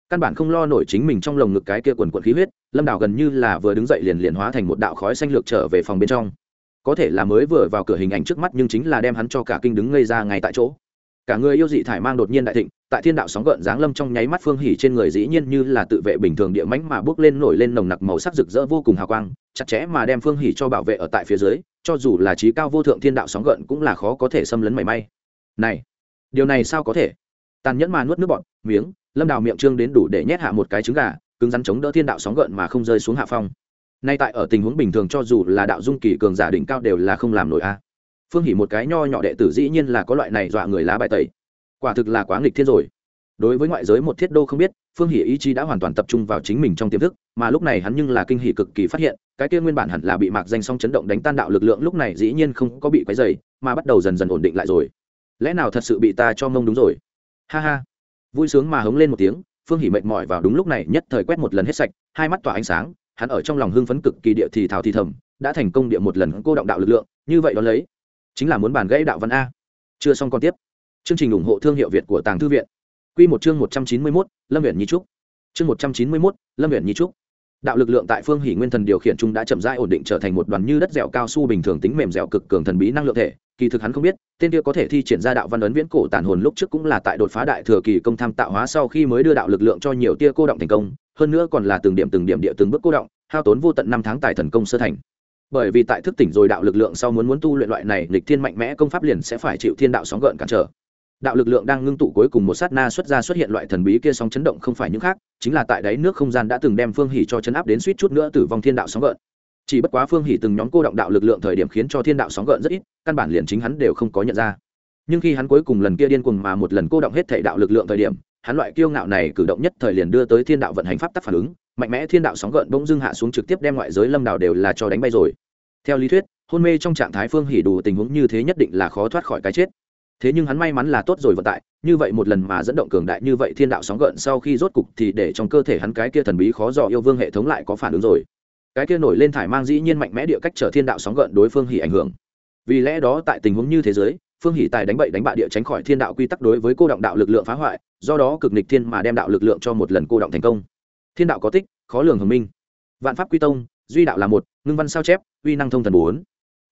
căn bản không lo nổi chính mình trong lồng ngực cái kia quần quần khí huyết, lâm đào gần như là vừa đứng dậy liền liền hóa thành một đạo khói xanh lược trở về phòng bên trong. Có thể là mới vừa vào cửa hình ảnh trước mắt nhưng chính là đem hắn cho cả kinh đứng ngây ra ngay tại chỗ. Cả người yêu dị thải mang đột nhiên đại thịnh, tại thiên đạo sóng gợn giáng lâm trong nháy mắt phương hỉ trên người dĩ nhiên như là tự vệ bình thường địa mãnh mà bước lên nổi lên nồng nặc màu sắc rực rỡ vô cùng hào quang, chặt chẽ mà đem phương hỉ cho bảo vệ ở tại phía dưới, cho dù là trí cao vô thượng thiên đạo sóng gợn cũng là khó có thể xâm lấn mảy may. Này, điều này sao có thể? Tàn nhẫn mà nuốt nước bọt, miếng lâm đào miệng trương đến đủ để nhét hạ một cái trứng gà, cứng rắn chống đỡ thiên đạo sóng gợn mà không rơi xuống hạ phong. Nay tại ở tình huống bình thường cho dù là đạo dung kỳ cường giả đỉnh cao đều là không làm nổi a. Phương hỉ một cái nho nhỏ đệ tử dĩ nhiên là có loại này dọa người lá bài tẩy. Quả thực là quá nghịch thiên rồi. Đối với ngoại giới một thiết đô không biết, phương hỉ ý chí đã hoàn toàn tập trung vào chính mình trong tiềm thức, mà lúc này hắn nhưng là kinh hỉ cực kỳ phát hiện, cái kia nguyên bản hẳn là bị mạc danh song chấn động đánh tan đạo lực lượng lúc này dĩ nhiên không có bị quấy dày mà bắt đầu dần dần ổn định lại rồi. Lẽ nào thật sự bị ta cho mông đúng rồi? Ha ha vui sướng mà hống lên một tiếng, phương hỉ mệt mỏi vào đúng lúc này nhất thời quét một lần hết sạch, hai mắt tỏa ánh sáng, hắn ở trong lòng hưng phấn cực kỳ địa thì thào thì thầm, đã thành công địa một lần cô động đạo lực lượng, như vậy đó lấy. Chính là muốn bàn gãy đạo văn a. Chưa xong còn tiếp. Chương trình ủng hộ thương hiệu việt của tàng thư viện. Q một chương một trăm chín mươi mốt, lâm huyện nhi trúc. Chương một trăm chín mươi mốt, lâm huyện nhi trúc. Đạo lực lượng tại phương hỷ nguyên thần điều khiển chung đã chậm rãi ổn định trở thành một đoàn như đất dẻo cao su bình thường tính mềm dẻo cực cường thần bí năng lượng thể kỳ thực hắn không biết, tên kia có thể thi triển ra đạo văn ấn viễn cổ tàn hồn lúc trước cũng là tại đột phá đại thừa kỳ công tham tạo hóa sau khi mới đưa đạo lực lượng cho nhiều tia cô động thành công, hơn nữa còn là từng điểm từng điểm địa từng bước cô động, hao tốn vô tận năm tháng tài thần công sơ thành. Bởi vì tại thức tỉnh rồi đạo lực lượng sau muốn muốn tu luyện loại này lịch thiên mạnh mẽ công pháp liền sẽ phải chịu thiên đạo sóng gợn cản trở. Đạo lực lượng đang ngưng tụ cuối cùng một sát na xuất ra xuất hiện loại thần bí kia sóng chấn động không phải những khác, chính là tại đáy nước không gian đã từng đem phương hỉ cho chấn áp đến suýt chút nữa tử vong thiên đạo sóng gợn chỉ bất quá phương hỉ từng nhóm cô động đạo lực lượng thời điểm khiến cho thiên đạo sóng gợn rất ít, căn bản liền chính hắn đều không có nhận ra. Nhưng khi hắn cuối cùng lần kia điên cuồng mà một lần cô động hết thể đạo lực lượng thời điểm, hắn loại kiêu ngạo này cử động nhất thời liền đưa tới thiên đạo vận hành pháp tắc phản ứng, mạnh mẽ thiên đạo sóng gợn bỗng dưng hạ xuống trực tiếp đem ngoại giới lâm đạo đều là cho đánh bay rồi. Theo lý thuyết, hôn mê trong trạng thái phương hỉ đủ tình huống như thế nhất định là khó thoát khỏi cái chết. Thế nhưng hắn may mắn là tốt rồi vận tại, như vậy một lần mà dẫn động cường đại như vậy thiên đạo sóng gợn sau khi rốt cục thì để trong cơ thể hắn cái kia thần bí khó dò yêu vương hệ thống lại có phản ứng rồi cái kia nổi lên thải mang dĩ nhiên mạnh mẽ địa cách trở thiên đạo sóng gợn đối phương hỉ ảnh hưởng. Vì lẽ đó tại tình huống như thế giới, phương hỉ tài đánh bậy đánh bạ địa tránh khỏi thiên đạo quy tắc đối với cô động đạo lực lượng phá hoại, do đó cực nịch thiên mà đem đạo lực lượng cho một lần cô động thành công. Thiên đạo có tích, khó lường hồng minh. Vạn pháp quy tông, duy đạo là một, ngưng văn sao chép, uy năng thông thần bốn.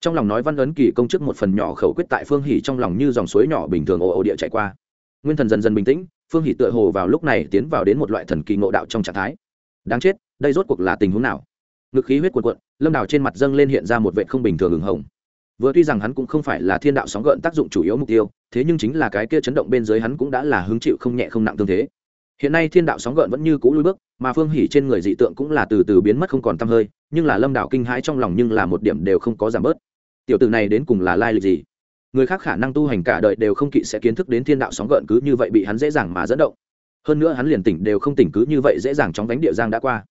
Trong lòng nói văn ấn kỳ công chức một phần nhỏ khẩu quyết tại phương hỉ trong lòng như dòng suối nhỏ bình thường ồ ồ địa chạy qua. Nguyên thần dần dần bình tĩnh, phương hỉ tựa hồ vào lúc này tiến vào đến một loại thần kỳ ngộ đạo trong trạng thái. Đáng chết, đây rốt cuộc là tình huống nào? Ngực khí huyết cuộn cuộn, lâm đào trên mặt dâng lên hiện ra một vệ không bình thường hừng hồng. Vừa tuy rằng hắn cũng không phải là thiên đạo sóng gợn tác dụng chủ yếu mục tiêu, thế nhưng chính là cái kia chấn động bên dưới hắn cũng đã là hứng chịu không nhẹ không nặng tương thế. Hiện nay thiên đạo sóng gợn vẫn như cũ lui bước, mà phương hỉ trên người dị tượng cũng là từ từ biến mất không còn t hơi, nhưng là lâm đảo kinh hãi trong lòng nhưng là một điểm đều không có giảm bớt. Tiểu tử này đến cùng là lai lịch gì? Người khác khả năng tu hành cả đời đều không kỵ sẽ kiến thức đến thiên đạo sóng gợn cứ như vậy bị hắn dễ dàng mà dẫn động. Hơn nữa hắn liền tỉnh đều không tỉnh cứ như vậy dễ dàng chóng đánh địa giang đã qua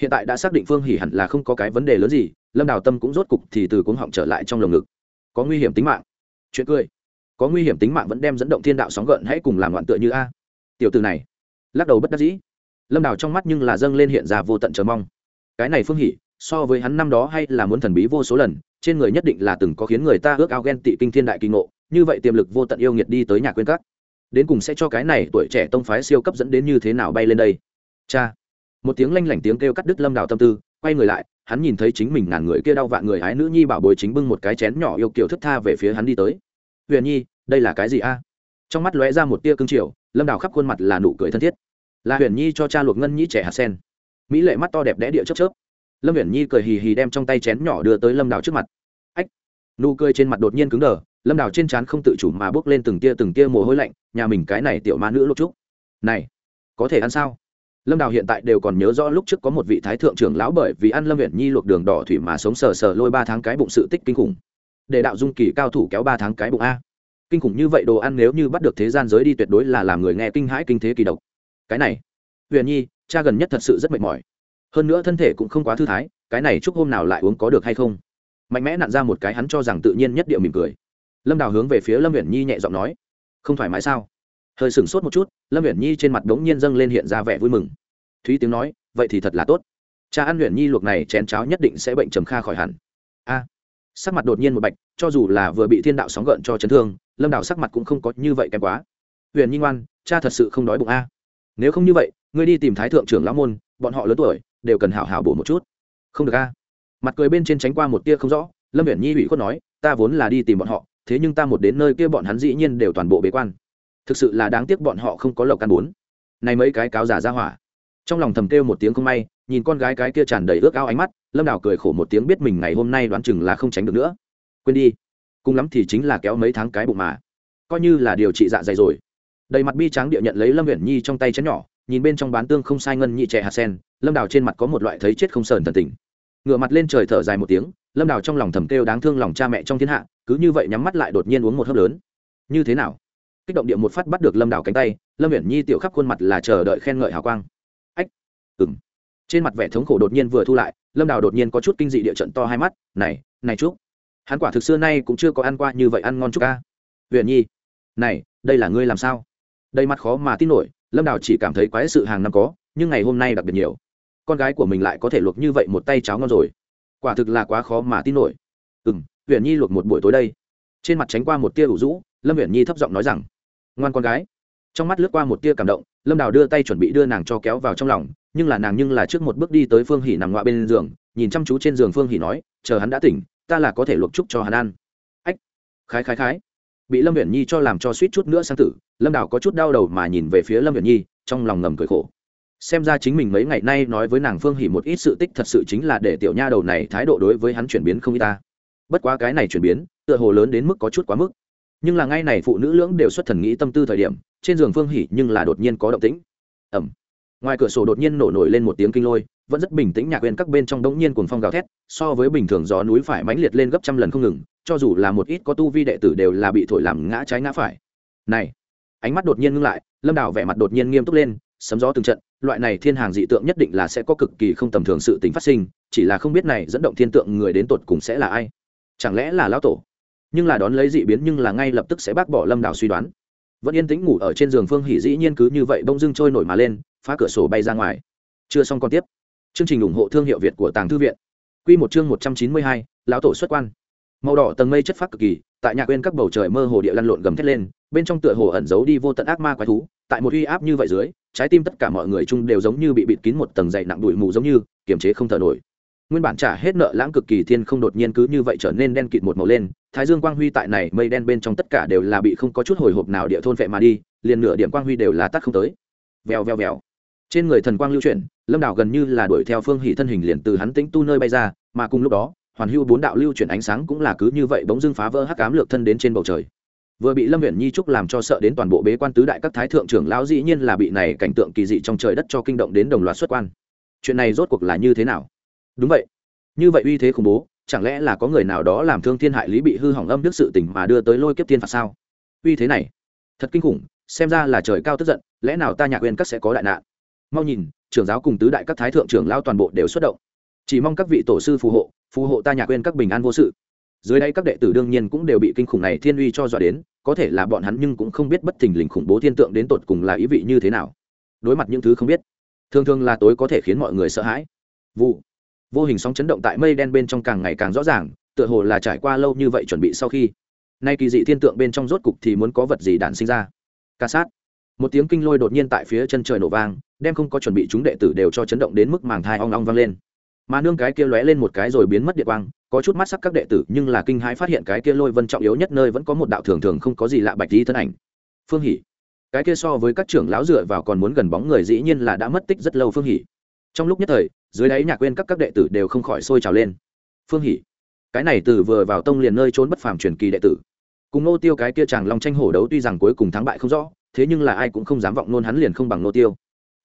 hiện tại đã xác định phương hỉ hẳn là không có cái vấn đề lớn gì, lâm đào tâm cũng rốt cục thì từ cuống họng trở lại trong lồng ngực. Có nguy hiểm tính mạng. Chuyện cười. Có nguy hiểm tính mạng vẫn đem dẫn động thiên đạo sóng gợn hãy cùng làm loạn tựa như a. Tiểu từ này. Lắc đầu bất đắc dĩ. Lâm đào trong mắt nhưng là dâng lên hiện ra vô tận chờ mong. Cái này phương hỉ, so với hắn năm đó hay là muốn thần bí vô số lần, trên người nhất định là từng có khiến người ta ước ao ghen tị kinh thiên đại kinh ngộ, như vậy tiềm lực vô tận yêu nghiệt đi tới nhà quyên các. Đến cùng sẽ cho cái này tuổi trẻ tông phái siêu cấp dẫn đến như thế nào bay lên đây? Cha một tiếng lanh lảnh tiếng kêu cắt đứt lâm đào tâm tư, quay người lại, hắn nhìn thấy chính mình ngàn người kia đau vạn người hái nữ nhi bảo bồi chính bưng một cái chén nhỏ yêu kiều thức tha về phía hắn đi tới. Huyền nhi, đây là cái gì a? Trong mắt lóe ra một tia cương triều lâm đào khắp khuôn mặt là nụ cười thân thiết. Là huyền nhi cho cha luộc ngân nhĩ trẻ hạt sen. Mỹ lệ mắt to đẹp đẽ địa chớp chớp. Lâm huyền nhi cười hì hì đem trong tay chén nhỏ đưa tới lâm đào trước mặt. Ách. Nụ cười trên mặt đột nhiên cứng đờ, lâm đào trên trán không tự chủ mà bước lên từng tia từng tia mồ hôi lạnh, nhà mình cái này tiểu ma nữ lúc trúc. Này, có thể ăn sao? Lâm đào hiện tại đều còn nhớ rõ lúc trước có một vị thái thượng trưởng lão bởi vì ăn lâm huyện nhi luộc đường đỏ thủy mà sống sờ sờ lôi ba tháng cái bụng sự tích kinh khủng. Để đạo dung kỳ cao thủ kéo ba tháng cái bụng a. Kinh khủng như vậy đồ ăn nếu như bắt được thế gian giới đi tuyệt đối là làm người nghe kinh hãi kinh thế kỳ độc. Cái này huyền nhi, cha gần nhất thật sự rất mệt mỏi. Hơn nữa thân thể cũng không quá thư thái, cái này chúc hôm nào lại uống có được hay không? Mạnh mẽ nặn ra một cái hắn cho rằng tự nhiên nhất điệu mỉm cười. Lâm đào hướng về phía lâm huyền nhi nhẹ giọng nói, không thoải mái sao? Hơi sửng sốt một chút lâm huyện nhi trên mặt đống nhiên dâng lên hiện ra vẻ vui mừng thúy tiếng nói vậy thì thật là tốt cha ăn huyện nhi luộc này chén cháo nhất định sẽ bệnh trầm kha khỏi hẳn a sắc mặt đột nhiên một bạch cho dù là vừa bị thiên đạo sóng gợn cho chấn thương lâm đạo sắc mặt cũng không có như vậy kém quá huyện nhi ngoan cha thật sự không đói bụng a nếu không như vậy ngươi đi tìm thái thượng trưởng lão môn bọn họ lớn tuổi đều cần hảo hảo bổ một chút không được a mặt cười bên trên tránh qua một tia không rõ lâm huyện nhi ủy khuất nói ta vốn là đi tìm bọn họ thế nhưng ta một đến nơi kia bọn hắn dĩ nhiên đều toàn bộ bế quan thực sự là đáng tiếc bọn họ không có lộc căn bốn này mấy cái cáo giả ra hỏa. Trong lòng thầm kêu một tiếng không may, nhìn con gái cái kia tràn đầy ước ao ánh mắt, lâm đào cười khổ một tiếng biết mình ngày hôm nay đoán chừng là không tránh được nữa. Quên đi. Cùng lắm thì chính là kéo mấy tháng cái bụng mà. Coi như là điều trị dạ dày rồi. Đầy mặt bi tráng địa nhận lấy lâm huyền nhi trong tay chén nhỏ, nhìn bên trong bán tương không sai ngân nhị trẻ hạt sen, lâm đào trên mặt có một loại thấy chết không sờn thần tình. Ngựa mặt lên trời thở dài một tiếng, lâm đào trong lòng thầm kêu đáng thương lòng cha mẹ trong thiên hạ, cứ như vậy nhắm mắt lại đột nhiên uống một hớp lớn. Như thế nào? Kích động địa một phát bắt được lâm đào cánh tay, lâm viễn nhi tiểu khắp khuôn mặt là chờ đợi khen ngợi hào quang. Ách ừng trên mặt vẻ thống khổ đột nhiên vừa thu lại, lâm đào đột nhiên có chút kinh dị địa trận to hai mắt, này này chúc. Hắn quả thực xưa nay cũng chưa có ăn qua như vậy ăn ngon chúc ca viễn nhi, này, đây là ngươi làm sao? Đây mặt khó mà tin nổi, lâm đào chỉ cảm thấy quái sự hàng năm có, nhưng ngày hôm nay đặc biệt nhiều. Con gái của mình lại có thể luộc như vậy một tay cháo ngon rồi. Quả thực là quá khó mà tin nổi. Ừ m huyện nhi luộc một buổi tối đây. Trên mặt tránh qua một tia ủ rũ, lâm huyện nhi thấp giọng nói rằng ngoan con gái. Trong mắt lướt qua một tia cảm động, lâm đào đưa tay chuẩn bị đưa nàng cho kéo vào trong lòng, nhưng là nàng nhưng là trước một bước đi tới phương hỉ nằm ngoại bên giường, nhìn chăm chú trên giường phương hỉ nói, chờ hắn đã tỉnh, ta là có thể luộc chúc cho hắn ăn. Ách. Khái khái khái. Bị lâm huyện nhi cho làm cho suýt chút nữa sang tử, lâm đào có chút đau đầu mà nhìn về phía lâm huyện nhi, trong lòng ngầm cười khổ. Xem ra chính mình mấy ngày nay nói với nàng phương hỉ một ít sự tích thật sự chính là để tiểu nha đầu này thái độ đối với hắn chuyển biến không y ta. Bất quá cái này chuyển biến, tựa hồ lớn đến mức có chút quá mức nhưng là ngay này phụ nữ lưỡng đều xuất thần nghĩ tâm tư thời điểm, trên giường phương hỉ nhưng là đột nhiên có động tĩnh. Ẩm ngoài cửa sổ đột nhiên nổ nổi lên một tiếng kinh lôi, vẫn rất bình tĩnh nhạc quên các bên trong đống nhiên cuồng phong gào thét, so với bình thường gió núi phải mãnh liệt lên gấp trăm lần không ngừng, cho dù là một ít có tu vi đệ tử đều là bị thổi làm ngã trái ngã phải. Này, ánh mắt đột nhiên ngưng lại, lâm đào vẻ mặt đột nhiên nghiêm túc lên, sấm gió từng trận, loại này thiên hàng dị tượng nhất định là sẽ có cực kỳ không tầm thường sự tính phát sinh, chỉ là không biết này dẫn động thiên tượng người đến tột cùng sẽ là ai. Chẳng lẽ là lão tổ? Nhưng là đón lấy dị biến nhưng là ngay lập tức sẽ bác bỏ lâm đào suy đoán. Vẫn yên tĩnh ngủ ở trên giường phương hỉ dĩ nhiên cứ như vậy bông dưng trôi nổi mà lên, phá cửa sổ bay ra ngoài. Chưa xong còn tiếp. Chương trình ủng hộ thương hiệu việt của tàng thư viện. Q một chương một trăm chín mươi hai, lão tổ xuất quan. Màu đỏ tầng mây chất phát cực kỳ, tại nhà quên các bầu trời mơ hồ địa lăn lộn gầm thét lên, bên trong tựa hồ ẩn giấu đi vô tận ác ma quái thú, tại một uy áp như vậy dưới, trái tim tất cả mọi người chung đều giống như bị bịt kín một tầng dày nặng đùi mù giống như, kiềm chế không thở nổi nguyên bản trả hết nợ lãng cực kỳ thiên không đột nhiên cứ như vậy trở nên đen kịt một màu lên, thái dương quang huy tại này mây đen bên trong tất cả đều là bị không có chút hồi hộp nào địa thôn vệ mà đi, liền nửa điểm quang huy đều là tắt không tới. Vèo vèo vèo. Trên người thần quang lưu chuyển, lâm đảo gần như là đuổi theo phương hỷ thân hình liền từ hắn tĩnh tu nơi bay ra, mà cùng lúc đó, hoàn hưu bốn đạo lưu chuyển ánh sáng cũng là cứ như vậy bỗng dưng phá vỡ hắc cám lược thân đến trên bầu trời. Vừa bị lâm huyện nhi trúc làm cho sợ đến toàn bộ bế quan tứ đại các thái thượng trưởng lão dĩ nhiên là bị này cảnh tượng kỳ dị trong trời đất cho kinh động đến đồng loạt xuất quan. Chuyện này rốt cuộc là như thế nào? Đúng vậy. Như vậy uy thế khủng bố, chẳng lẽ là có người nào đó làm thương thiên hại lý bị hư hỏng âm đức sự tình mà đưa tới lôi kiếp thiên phạt sao? Uy thế này, thật kinh khủng, xem ra là trời cao tức giận, lẽ nào ta nhạc quên các sẽ có đại nạn? Mau nhìn, trưởng giáo cùng tứ đại các thái thượng trưởng lao toàn bộ đều xuất động. Chỉ mong các vị tổ sư phù hộ phù hộ ta nhạc quên các bình an vô sự. Dưới đây các đệ tử đương nhiên cũng đều bị kinh khủng này thiên uy cho dọa đến, có thể là bọn hắn nhưng cũng không biết bất thình lình khủng bố thiên tượng đến tột cùng là ý vị như thế nào. Đối mặt những thứ không biết, thường thường là tối có thể khiến mọi người sợ hãi. Vụ vô hình sóng chấn động tại mây đen bên trong càng ngày càng rõ ràng, tựa hồ là trải qua lâu như vậy chuẩn bị sau khi, nay kỳ dị thiên tượng bên trong rốt cục thì muốn có vật gì đản sinh ra. Ca sát. Một tiếng kinh lôi đột nhiên tại phía chân trời nổ vang, đem không có chuẩn bị chúng đệ tử đều cho chấn động đến mức màng thai ong ong vang lên. Mà nương cái kia lóe lên một cái rồi biến mất địa quang, có chút mắt sắc các đệ tử nhưng là kinh hãi phát hiện cái kia lôi vân trọng yếu nhất nơi vẫn có một đạo thường thường không có gì lạ bạch tí thân ảnh. Phương hỷ. Cái kia so với các trưởng lão dựa vào còn muốn gần bóng người dĩ nhiên là đã mất tích rất lâu phương hỷ. Trong lúc nhất thời dưới đáy nhạc quên các các đệ tử đều không khỏi sôi trào lên. Phương hỷ cái này từ vừa vào tông liền nơi trốn bất phàm truyền kỳ đệ tử. Cùng nô tiêu cái kia chàng long tranh hổ đấu tuy rằng cuối cùng thắng bại không rõ, thế nhưng là ai cũng không dám vọng nôn hắn liền không bằng nô tiêu.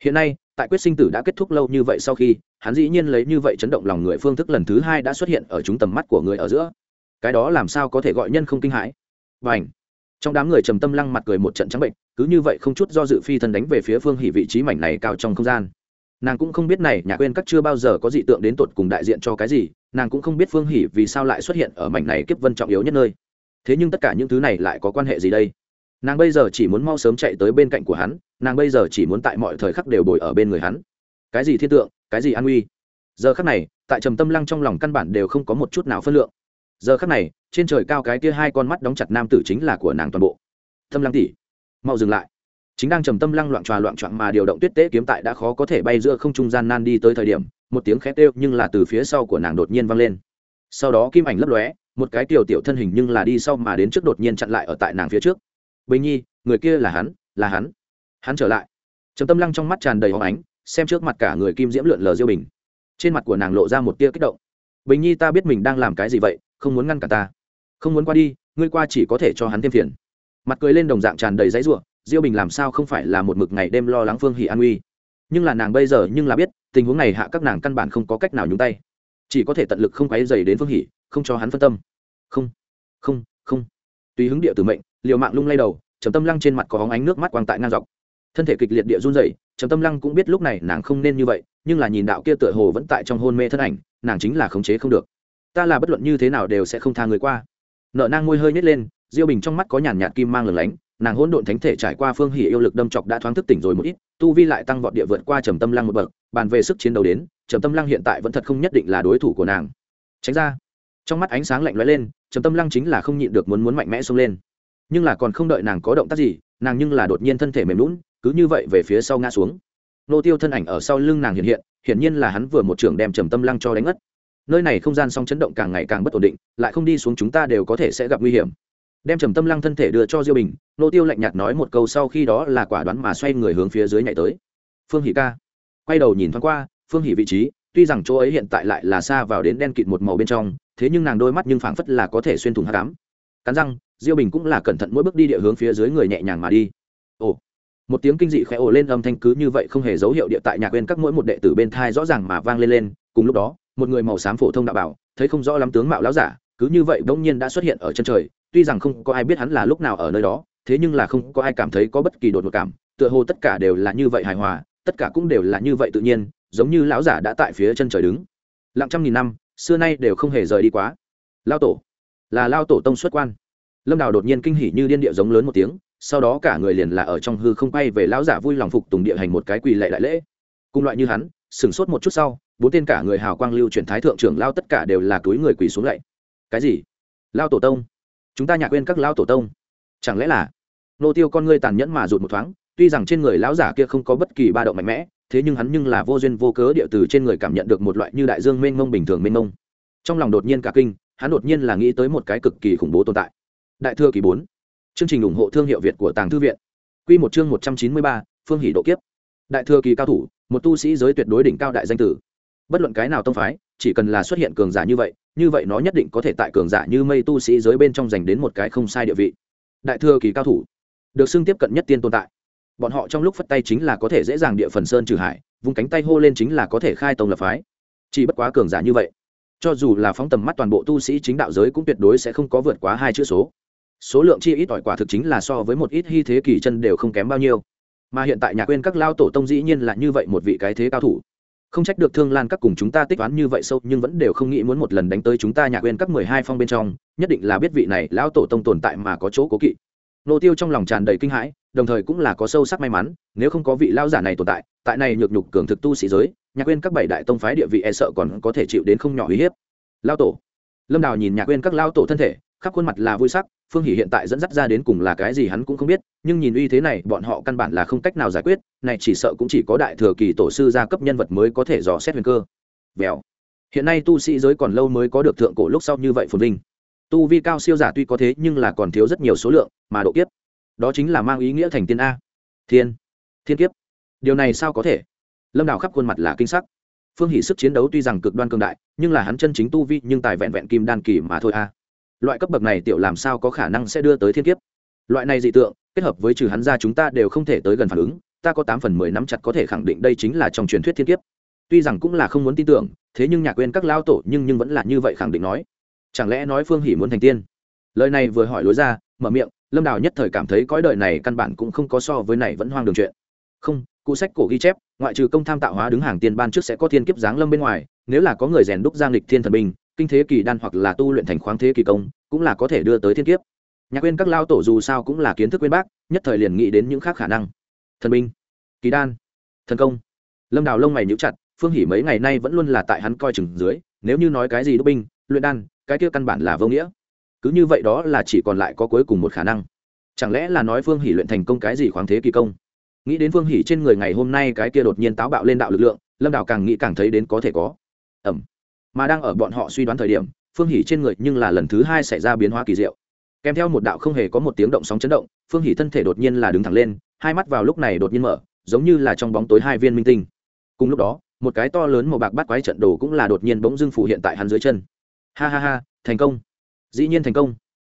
Hiện nay, tại quyết sinh tử đã kết thúc lâu như vậy sau khi, hắn dĩ nhiên lấy như vậy chấn động lòng người phương thức lần thứ hai đã xuất hiện ở chúng tầm mắt của người ở giữa. Cái đó làm sao có thể gọi nhân không kinh hãi? Và ảnh trong đám người trầm tâm lăng mặt cười một trận trắng bệnh, cứ như vậy không chút do dự phi thân đánh về phía phương hỷ vị trí mảnh này cao trong không gian nàng cũng không biết này, nhà quên các chưa bao giờ có dị tượng đến tột cùng đại diện cho cái gì, nàng cũng không biết phương hỉ vì sao lại xuất hiện ở mảnh này kiếp vân trọng yếu nhất nơi. Thế nhưng tất cả những thứ này lại có quan hệ gì đây? Nàng bây giờ chỉ muốn mau sớm chạy tới bên cạnh của hắn, nàng bây giờ chỉ muốn tại mọi thời khắc đều bồi ở bên người hắn. Cái gì thiên tượng, cái gì an uy giờ khắc này, tại trầm tâm lăng trong lòng căn bản đều không có một chút nào phân lượng. Giờ khắc này, trên trời cao cái kia hai con mắt đóng chặt nam tử chính là của nàng toàn bộ. Tâm lăng tỷ, mau dừng lại chính đang trầm tâm lăng loạn tròa loạn trọn mà điều động tuyết tế kiếm tại đã khó có thể bay giữa không trung gian nan đi tới thời điểm, một tiếng khét kêu nhưng là từ phía sau của nàng đột nhiên vang lên. Sau đó kim ảnh lấp lóe, một cái tiểu tiểu thân hình nhưng là đi sau mà đến trước đột nhiên chặn lại ở tại nàng phía trước. Bình nhi, người kia là hắn là hắn. Hắn trở lại. Trầm tâm lăng trong mắt tràn đầy hóng ánh, xem trước mặt cả người kim diễm lượn lờ diêu bình. Trên mặt của nàng lộ ra một tia kích động. Bình nhi, ta biết mình đang làm cái gì vậy, không muốn ngăn cả ta. Không muốn qua đi, ngươi qua chỉ có thể cho hắn thêm phiền. Mặt cười lên đồng dạng tràn đầy giấy ruộng diêu bình làm sao không phải là một mực ngày đêm lo lắng phương hỷ an uy? Nhưng là nàng bây giờ nhưng là biết, tình huống này hạ các nàng căn bản không có cách nào nhúng tay. Chỉ có thể tận lực không quáy dày đến phương hỷ, không cho hắn phân tâm. Không không không. Tùy hứng địa tử mệnh, liều mạng lung lay đầu, trầm tâm lăng trên mặt có hóng ánh nước mắt quang tại ngang dọc. Thân thể kịch liệt địa run dày trầm tâm lăng cũng biết lúc này nàng không nên như vậy, nhưng là nhìn đạo kia tựa hồ vẫn tại trong hôn mê thân ảnh, nàng chính là khống chế không được. Ta là bất luận như thế nào đều sẽ không tha người qua. Nợ nang môi hơi nhét lên, diêu bình trong mắt có nhàn nhạt kim mang lửng lánh nàng hỗn độn thánh thể trải qua phương hỉ yêu lực đâm chọc đã thoáng thức tỉnh rồi một ít, tu vi lại tăng vọt địa vượt qua trầm tâm lăng một bậc, bàn về sức chiến đấu đến, trầm tâm lăng hiện tại vẫn thật không nhất định là đối thủ của nàng. Tránh ra. Trong mắt ánh sáng lạnh lóe lên, trầm tâm lăng chính là không nhịn được muốn muốn mạnh mẽ xông lên. Nhưng là còn không đợi nàng có động tác gì, nàng nhưng là đột nhiên thân thể mềm lún cứ như vậy về phía sau ngã xuống. Nô tiêu thân ảnh ở sau lưng nàng hiện hiện, hiển nhiên là hắn vừa một trường đem trầm tâm lăng cho đánh ngất. Nơi này không gian song chấn động càng ngày càng bất ổn định, lại không đi xuống chúng ta đều có thể sẽ gặp nguy hiểm đem trầm tâm lăng thân thể đưa cho diêu bình nô tiêu lạnh nhạt nói một câu sau khi đó là quả đoán mà xoay người hướng phía dưới nhảy tới phương hỷ ca quay đầu nhìn thoáng qua phương hỷ vị trí tuy rằng chỗ ấy hiện tại lại là xa vào đến đen kịt một màu bên trong thế nhưng nàng đôi mắt nhưng phảng phất là có thể xuyên thủng hát cám cắn răng diêu bình cũng là cẩn thận mỗi bước đi địa hướng phía dưới người nhẹ nhàng mà đi ồ một tiếng kinh dị khẽ ồ lên âm thanh cứ như vậy không hề dấu hiệu địa tại nhạc quên các mỗi một đệ tử bên thai rõ ràng mà vang lên lên cùng lúc đó một người màu xám phổ thông đạo bảo thấy không rõ lắm tướng mạo láo giả cứ như vậy bỗng nhiên đã xuất hiện ở chân trời tuy rằng không có ai biết hắn là lúc nào ở nơi đó, thế nhưng là không có ai cảm thấy có bất kỳ đột ngột cảm, tựa hồ tất cả đều là như vậy hài hòa, tất cả cũng đều là như vậy tự nhiên, giống như lão giả đã tại phía chân trời đứng. Lặng trăm nghìn năm, xưa nay đều không hề rời đi quá. Lao tổ, là lao tổ tông xuất quan. Lâm đào đột nhiên kinh hỉ như điên địa giống lớn một tiếng, sau đó cả người liền là ở trong hư không bay về lão giả vui lòng phục tùng địa hành một cái quỳ lệ đại lễ. Cùng loại như hắn, sửng sốt một chút sau, bốn tên cả người hào quang lưu chuyển thái thượng trưởng lao tất cả đều là túi người quỳ xuống lạy. Cái gì? Lao tổ tông chúng ta nhạc quên các lao tổ tông. Chẳng lẽ là nô tiêu con ngươi tàn nhẫn mà rụt một thoáng, tuy rằng trên người lão giả kia không có bất kỳ ba động mạnh mẽ, thế nhưng hắn nhưng là vô duyên vô cớ địa từ trên người cảm nhận được một loại như đại dương mênh mông bình thường mênh mông. Trong lòng đột nhiên cả kinh, hắn đột nhiên là nghĩ tới một cái cực kỳ khủng bố tồn tại. Đại thừa kỳ bốn. Chương trình ủng hộ thương hiệu việt của tàng thư viện. Quy một chương một trăm chín mươi ba, phương hỷ độ kiếp. Đại thừa kỳ cao thủ, một tu sĩ giới tuyệt đối đỉnh cao đại danh tử. Bất luận cái nào tông phái, chỉ cần là xuất hiện cường giả như vậy như vậy nó nhất định có thể tại cường giả như mây tu sĩ giới bên trong giành đến một cái không sai địa vị. Đại thừa kỳ cao thủ, được xưng tiếp cận nhất tiên tồn tại. Bọn họ trong lúc phất tay chính là có thể dễ dàng địa phần sơn trừ hải, vùng cánh tay hô lên chính là có thể khai tông lập phái. Chỉ bất quá cường giả như vậy, cho dù là phóng tầm mắt toàn bộ tu sĩ chính đạo giới cũng tuyệt đối sẽ không có vượt quá hai chữ số. Số lượng chi ít ỏi quả thực chính là so với một ít hy thế kỳ chân đều không kém bao nhiêu. Mà hiện tại nhà quên các lao tổ tông dĩ nhiên là như vậy một vị cái thế cao thủ không trách được thương lan các cùng chúng ta tích toán như vậy sâu, nhưng vẫn đều không nghĩ muốn một lần đánh tới chúng ta nhạc quên các mười hai phong bên trong, nhất định là biết vị này lão tổ tông tồn tại mà có chỗ cố kỵ. Nô tiêu trong lòng tràn đầy kinh hãi, đồng thời cũng là có sâu sắc may mắn, nếu không có vị lao giả này tồn tại tại này nhược nhục cường thực tu sĩ giới nhạc quên các bảy đại tông phái địa vị e sợ còn có thể chịu đến không nhỏ uy hiếp. Lao tổ. Lâm đào nhìn nhạc quên các lao tổ thân thể, khắp khuôn mặt là vui sắc phương hỷ hiện tại dẫn dắt ra đến cùng là cái gì hắn cũng không biết, nhưng nhìn uy thế này, bọn họ căn bản là không cách nào giải quyết, này chỉ sợ cũng chỉ có đại thừa kỳ tổ sư gia cấp nhân vật mới có thể dò xét huyền cơ. Vèo. Hiện nay tu sĩ giới còn lâu mới có được thượng cổ lúc sau như vậy phồn vinh. Tu vi cao siêu giả tuy có thế, nhưng là còn thiếu rất nhiều số lượng, mà độ kiếp. Đó chính là mang ý nghĩa thành tiên a. Thiên. Thiên kiếp. Điều này sao có thể? Lâm đào khắp khuôn mặt là kinh sắc. Phương hỷ sức chiến đấu tuy rằng cực đoan cương đại, nhưng là hắn chân chính tu vi, nhưng tài vẹn vẹn kim đan kỳ mà thôi a loại cấp bậc này tiểu làm sao có khả năng sẽ đưa tới thiên kiếp? Loại này dị tượng, kết hợp với trừ hắn ra chúng ta đều không thể tới gần phản ứng, ta có tám phần mười nắm chặt có thể khẳng định đây chính là trong truyền thuyết thiên kiếp. Tuy rằng cũng là không muốn tin tưởng, thế nhưng nhạc quên các lao tổ nhưng nhưng vẫn là như vậy khẳng định nói. Chẳng lẽ nói phương hỉ muốn thành tiên? Lời này vừa hỏi lối ra, mở miệng, lâm đào nhất thời cảm thấy cõi đời này căn bản cũng không có so với này vẫn hoang đường chuyện. Không, cụ sách cổ ghi chép, ngoại trừ công tham tạo hóa đứng hàng tiên ban trước sẽ có thiên kiếp giáng lâm bên ngoài, nếu là có người rèn đúc giang lịch thiên thần binh kinh thế kỳ đan hoặc là tu luyện thành khoáng thế kỳ công, cũng là có thể đưa tới thiên kiếp. Nhạc quên các lao tổ dù sao cũng là kiến thức quên bác, nhất thời liền nghĩ đến những khác khả năng. Thần binh, kỳ đan, thần công. Lâm đào lông mày nhíu chặt, phương hỉ mấy ngày nay vẫn luôn là tại hắn coi chừng dưới, nếu như nói cái gì đúc binh, luyện đan, cái kia căn bản là vô nghĩa. Cứ như vậy đó là chỉ còn lại có cuối cùng một khả năng. Chẳng lẽ là nói phương hỉ luyện thành công cái gì khoáng thế kỳ công? Nghĩ đến phương hỉ trên người ngày hôm nay cái kia đột nhiên táo bạo lên đạo lực lượng, lâm đào càng nghĩ càng thấy đến có thể có. Ẩm mà đang ở bọn họ suy đoán thời điểm, phương hỉ trên người nhưng là lần thứ hai xảy ra biến hóa kỳ diệu. Kèm theo một đạo không hề có một tiếng động sóng chấn động, phương hỉ thân thể đột nhiên là đứng thẳng lên, hai mắt vào lúc này đột nhiên mở, giống như là trong bóng tối hai viên minh tinh. Cùng lúc đó, một cái to lớn màu bạc bắt quái trận đồ cũng là đột nhiên bỗng dưng phủ hiện tại hắn dưới chân. Ha ha ha, thành công. Dĩ nhiên thành công.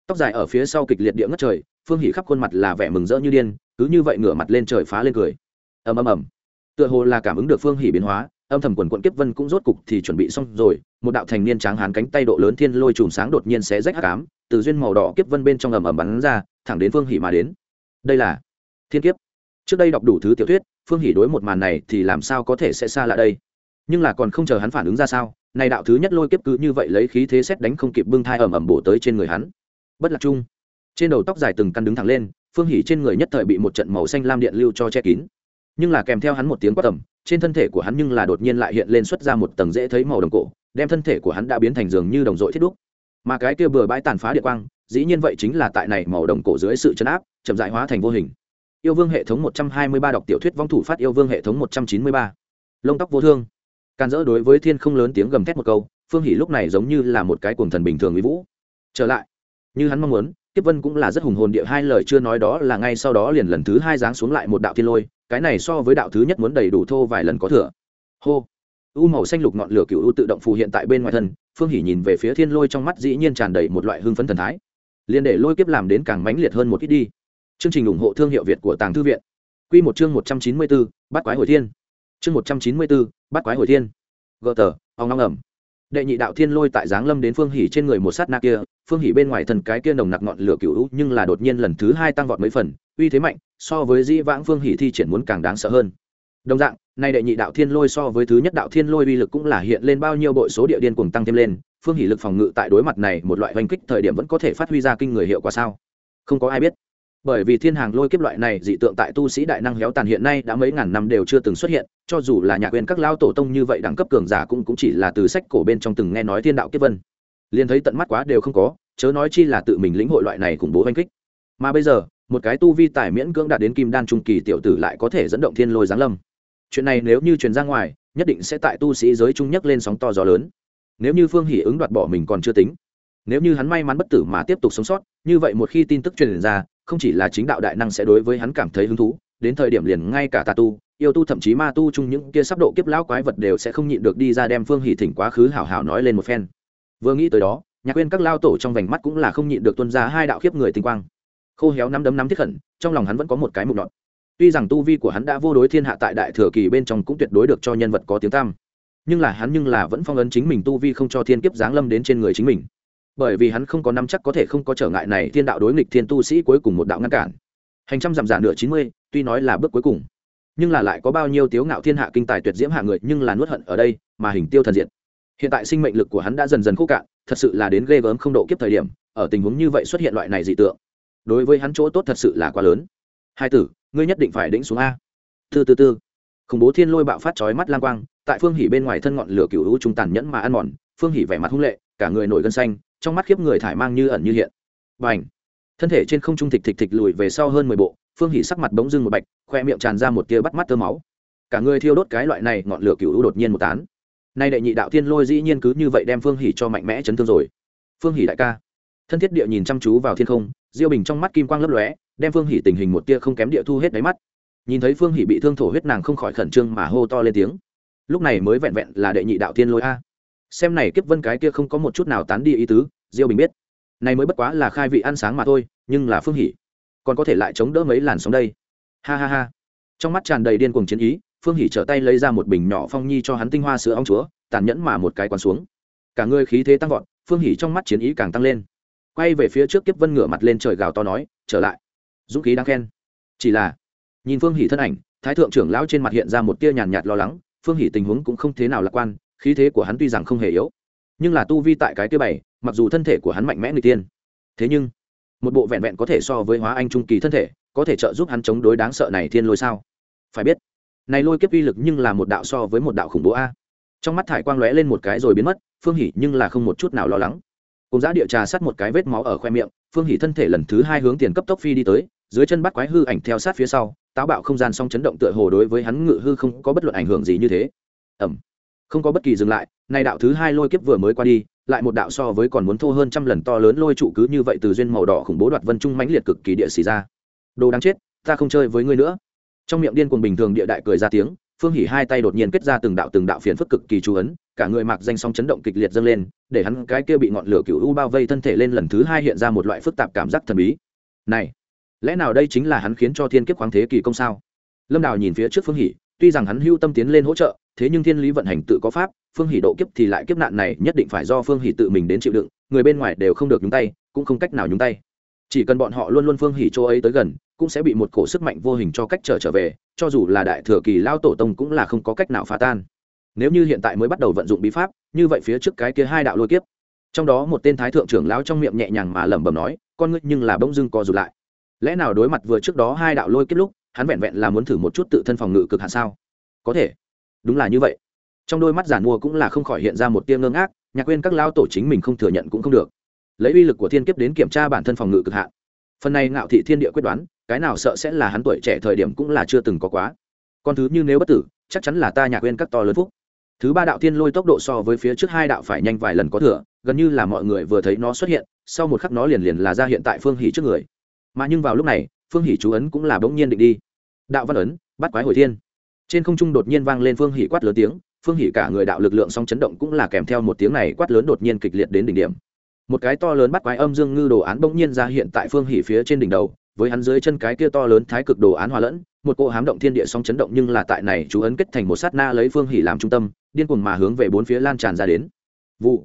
Tóc dài ở phía sau kịch liệt địa ngất trời, phương hỉ khắp khuôn mặt là vẻ mừng rỡ như điên, cứ như vậy ngửa mặt lên trời phá lên cười. Ầm ầm ầm. Tựa hồ là cảm ứng được phương hỉ biến hóa âm thầm quần quận kiếp vân cũng rốt cục thì chuẩn bị xong rồi, một đạo thành niên tráng hán cánh tay độ lớn thiên lôi chùm sáng đột nhiên xé rách hắc ám, từ duyên màu đỏ kiếp vân bên trong ầm ầm bắn ra, thẳng đến phương hỉ mà đến. Đây là thiên kiếp. Trước đây đọc đủ thứ tiểu thuyết, phương hỉ đối một màn này thì làm sao có thể sẽ xa lạ đây? Nhưng là còn không chờ hắn phản ứng ra sao, này đạo thứ nhất lôi kiếp cứ như vậy lấy khí thế xét đánh không kịp bưng thai ầm ầm bổ tới trên người hắn. Bất lạc chung trên đầu tóc dài từng căn đứng thẳng lên, phương hỉ trên người nhất thời bị một trận màu xanh lam điện lưu cho che kín. Nhưng là kèm theo hắn một tiếng quát tầm trên thân thể của hắn nhưng là đột nhiên lại hiện lên xuất ra một tầng dễ thấy màu đồng cổ, đem thân thể của hắn đã biến thành giường như đồng dội thiết đúc. Mà cái kia bừa bãi tàn phá địa quang, dĩ nhiên vậy chính là tại này màu đồng cổ dưới sự chấn áp, chậm dại hóa thành vô hình. Yêu vương hệ thống một trăm hai mươi ba đọc tiểu thuyết vong thủ phát yêu vương hệ thống một trăm chín mươi ba. Lông tóc vô thương. Can dỡ đối với thiên không lớn tiếng gầm thét một câu, phương hỷ lúc này giống như là một cái cuồng thần bình thường uy vũ. Trở lại. Như hắn mong muốn tiếp vân cũng là rất hùng hồn địa hai lời chưa nói đó là ngay sau đó liền lần thứ hai giáng xuống lại một đạo thiên lôi cái này so với đạo thứ nhất muốn đầy đủ thô vài lần có thừa. Hô. U màu xanh lục ngọn lửa cựu u tự động phù hiện tại bên ngoài thân, phương hỉ nhìn về phía thiên lôi trong mắt dĩ nhiên tràn đầy một loại hưng phấn thần thái. Liền để lôi kiếp làm đến càng mãnh liệt hơn một ít đi. Chương trình ủng hộ thương hiệu việt của tàng thư viện. Q một chương một trăm chín mươi bốn bắt quái hồi thiên. Chương một trăm chín mươi bốn bắt quái hồi thiên. Gợ tờ ông long ẩm. Đệ nhị đạo thiên lôi tại giáng lâm đến phương hỉ trên người một sát na kia, phương hỉ bên ngoài thần cái kia nồng nặc ngọn lửa cựu nhưng là đột nhiên lần thứ hai tăng vọt mấy phần, uy thế mạnh so với di vãng phương hỉ thi triển muốn càng đáng sợ hơn. Đồng dạng, nay đệ nhị đạo thiên lôi so với thứ nhất đạo thiên lôi uy lực cũng là hiện lên bao nhiêu bội số địa điên cùng tăng thêm lên, phương hỉ lực phòng ngự tại đối mặt này một loại oanh kích thời điểm vẫn có thể phát huy ra kinh người hiệu quả sao? Không có ai biết. Bởi vì thiên hàng lôi kiếp loại này dị tượng tại tu sĩ đại năng héo tàn hiện nay đã mấy ngàn năm đều chưa từng xuất hiện, cho dù là nhà quyền các lao tổ tông như vậy đẳng cấp cường giả cũng cũng chỉ là từ sách cổ bên trong từng nghe nói thiên đạo kiếp vân. Liền thấy tận mắt quá đều không có, chớ nói chi là tự mình lĩnh hội loại này khủng bố oanh kích. Mà bây giờ một cái tu vi tài miễn cưỡng đạt đến kim đan trung kỳ tiểu tử lại có thể dẫn động thiên lôi giáng lâm. Chuyện này nếu như truyền ra ngoài, nhất định sẽ tại tu sĩ giới trung nhấc lên sóng to gió lớn. Nếu như phương hỷ ứng đoạt bỏ mình còn chưa tính, nếu như hắn may mắn bất tử mà tiếp tục sống sót, như vậy một khi tin tức truyền ra, không chỉ là chính đạo đại năng sẽ đối với hắn cảm thấy hứng thú, đến thời điểm liền ngay cả tà tu, yêu tu thậm chí ma tu chung những kia sắp độ kiếp lão quái vật đều sẽ không nhịn được đi ra đem phương hỷ thỉnh quá khứ hảo hảo nói lên một phen. Vừa nghĩ tới đó, nhạc quên các lao tổ trong vành mắt cũng là không nhịn được tuân ra hai đạo khiếp người tinh quang khô héo nắm đấm nắm thiết khẩn, trong lòng hắn vẫn có một cái mục đọt tuy rằng tu vi của hắn đã vô đối thiên hạ tại đại thừa kỳ bên trong cũng tuyệt đối được cho nhân vật có tiếng tam nhưng là hắn nhưng là vẫn phong ấn chính mình tu vi không cho thiên kiếp giáng lâm đến trên người chính mình. Bởi vì hắn không có năm chắc có thể không có trở ngại này thiên đạo đối nghịch thiên tu sĩ cuối cùng một đạo ngăn cản. Hành trăm dặm giả nửa chín mươi, tuy nói là bước cuối cùng, nhưng là lại có bao nhiêu tiếu ngạo thiên hạ kinh tài tuyệt diễm hạ người nhưng là nuốt hận ở đây, mà hình tiêu thần diện hiện tại sinh mệnh lực của hắn đã dần dần khô cạn, thật sự là đến ghê gớm không độ kiếp thời điểm, ở tình huống như vậy xuất hiện loại này dị tượng đối với hắn chỗ tốt thật sự là quá lớn. Hai tử, ngươi nhất định phải đĩnh xuống a. Tư tư tư khủng bố thiên lôi bạo phát chói mắt lang quang, tại phương hỉ bên ngoài thân ngọn lửa cựu hữu trung tàn nhẫn mà ăn mòn, phương hỉ vẻ mặt hung lệ, cả người nổi gân xanh, trong mắt khiếp người thải mang như ẩn như hiện. Và ảnh thân thể trên không trung thịt thịt thịt lùi về sau hơn mười bộ, phương hỉ sắc mặt bỗng dưng một bạch, khoe miệng tràn ra một tia bắt mắt tơ máu. Cả người thiêu đốt cái loại này, ngọn lửa cựu đột nhiên một tán. Nay đệ nhị đạo thiên lôi dĩ nhiên cứ như vậy đem phương hỉ cho mạnh mẽ chấn thương rồi. Phương hỉ đại ca thân thiết địa nhìn chăm chú vào thiên không, diêu bình trong mắt kim quang lấp lóe, đem phương hỉ tình hình một tia không kém địa thu hết đáy mắt. Nhìn thấy phương hỉ bị thương thổ huyết nàng không khỏi khẩn trương mà hô to lên tiếng. Lúc này mới vẹn vẹn là đệ nhị đạo thiên lôi a. Xem này kiếp vân cái kia không có một chút nào tán đi ý tứ, diêu bình biết. Này mới bất quá là khai vị ăn sáng mà thôi, nhưng là phương hỉ còn có thể lại chống đỡ mấy làn sóng đây. Ha ha ha. Trong mắt tràn đầy điên cuồng chiến ý, phương hỉ trở tay lấy ra một bình nhỏ phong nhi cho hắn tinh hoa sữa ong chúa, tàn nhẫn mà một cái quán xuống. Cả người khí thế tăng vọt, phương hỉ trong mắt chiến ý càng tăng lên quay về phía trước kiếp vân ngửa mặt lên trời gào to nói, trở lại. Dũng khí đáng khen. Chỉ là, nhìn phương hỉ thân ảnh, thái thượng trưởng lão trên mặt hiện ra một tia nhàn nhạt lo lắng, phương hỉ tình huống cũng không thế nào lạc quan, khí thế của hắn tuy rằng không hề yếu, nhưng là tu vi tại cái tia bảy, mặc dù thân thể của hắn mạnh mẽ người tiên, thế nhưng, một bộ vẹn vẹn có thể so với hóa anh trung kỳ thân thể, có thể trợ giúp hắn chống đối đáng sợ này thiên lôi sao? Phải biết, này lôi kiếp uy lực nhưng là một đạo so với một đạo khủng bố a. Trong mắt thải quang lóe lên một cái rồi biến mất, phương hỉ nhưng là không một chút nào lo lắng cùng giã địa trà sát một cái vết máu ở khoe miệng, phương hỉ thân thể lần thứ hai hướng tiền cấp tốc phi đi tới, dưới chân bắt quái hư ảnh theo sát phía sau, táo bạo không gian song chấn động tựa hồ đối với hắn ngự hư không có bất luận ảnh hưởng gì như thế. Ẩm. Không có bất kỳ dừng lại nay đạo thứ hai lôi kiếp vừa mới qua đi, lại một đạo so với còn muốn thô hơn trăm lần to lớn lôi trụ cứ như vậy từ duyên màu đỏ khủng bố đoạt vân trung mãnh liệt cực kỳ địa xì ra. Đồ đáng chết, ta không chơi với ngươi nữa. Trong miệng điên cuồng bình thường địa đại cười ra tiếng phương hỉ hai tay đột nhiên kết ra từng đạo từng đạo phiền phức cực kỳ chú ấn, cả người mặc danh song chấn động kịch liệt dâng lên, để hắn cái kia bị ngọn lửa cựu u bao vây thân thể lên lần thứ hai hiện ra một loại phức tạp cảm giác thần bí. Này, lẽ nào đây chính là hắn khiến cho thiên kiếp khoáng thế kỳ công sao? Lâm đào nhìn phía trước phương hỉ, tuy rằng hắn hưu tâm tiến lên hỗ trợ, thế nhưng thiên lý vận hành tự có pháp, phương hỷ độ kiếp thì lại kiếp nạn này nhất định phải do phương hỷ tự mình đến chịu đựng, người bên ngoài đều không được nhúng tay, cũng không cách nào nhúng tay. Chỉ cần bọn họ luôn luôn phương hỷ chỗ ấy tới gần, cũng sẽ bị một cổ sức mạnh vô hình cho cách trở trở về cho dù là đại thừa kỳ lao tổ tông cũng là không có cách nào phá tan. Nếu như hiện tại mới bắt đầu vận dụng bí pháp, như vậy phía trước cái kia hai đạo lôi kiếp. Trong đó một tên thái thượng trưởng lao trong miệng nhẹ nhàng mà lẩm bẩm nói, con ngươi nhưng là bỗng dưng co rụt lại. Lẽ nào đối mặt vừa trước đó hai đạo lôi kiếp lúc, hắn vẹn vẹn là muốn thử một chút tự thân phòng ngự cực hạn sao? Có thể. Đúng là như vậy. Trong đôi mắt giản mua cũng là không khỏi hiện ra một tia ngơ ngác, nhạc quên các lao tổ chính mình không thừa nhận cũng không được. Lấy uy lực của thiên kiếp đến kiểm tra bản thân phòng ngự cực hạn phần này ngạo thị thiên địa quyết đoán, cái nào sợ sẽ là hắn tuổi trẻ thời điểm cũng là chưa từng có quá. Còn thứ như nếu bất tử, chắc chắn là ta nhạc quên các to lớn phúc. Thứ ba đạo thiên lôi tốc độ so với phía trước hai đạo phải nhanh vài lần có thừa, gần như là mọi người vừa thấy nó xuất hiện, sau một khắc nó liền liền là ra hiện tại phương hỷ trước người. Mà nhưng vào lúc này, phương hỷ chú ấn cũng là bỗng nhiên định đi. Đạo văn ấn, bắt quái hồi thiên. Trên không trung đột nhiên vang lên phương hỷ quát lớn tiếng, phương hỷ cả người đạo lực lượng song chấn động cũng là kèm theo một tiếng này quát lớn đột nhiên kịch liệt đến đỉnh điểm một cái to lớn bắt quái âm dương ngư đồ án bỗng nhiên ra hiện tại phương hỉ phía trên đỉnh đầu, với hắn dưới chân cái kia to lớn thái cực đồ án hòa lẫn, một cỗ hám động thiên địa song chấn động nhưng là tại này chú ấn kết thành một sát na lấy phương hỉ làm trung tâm, điên cuồng mà hướng về bốn phía lan tràn ra đến. Vụ.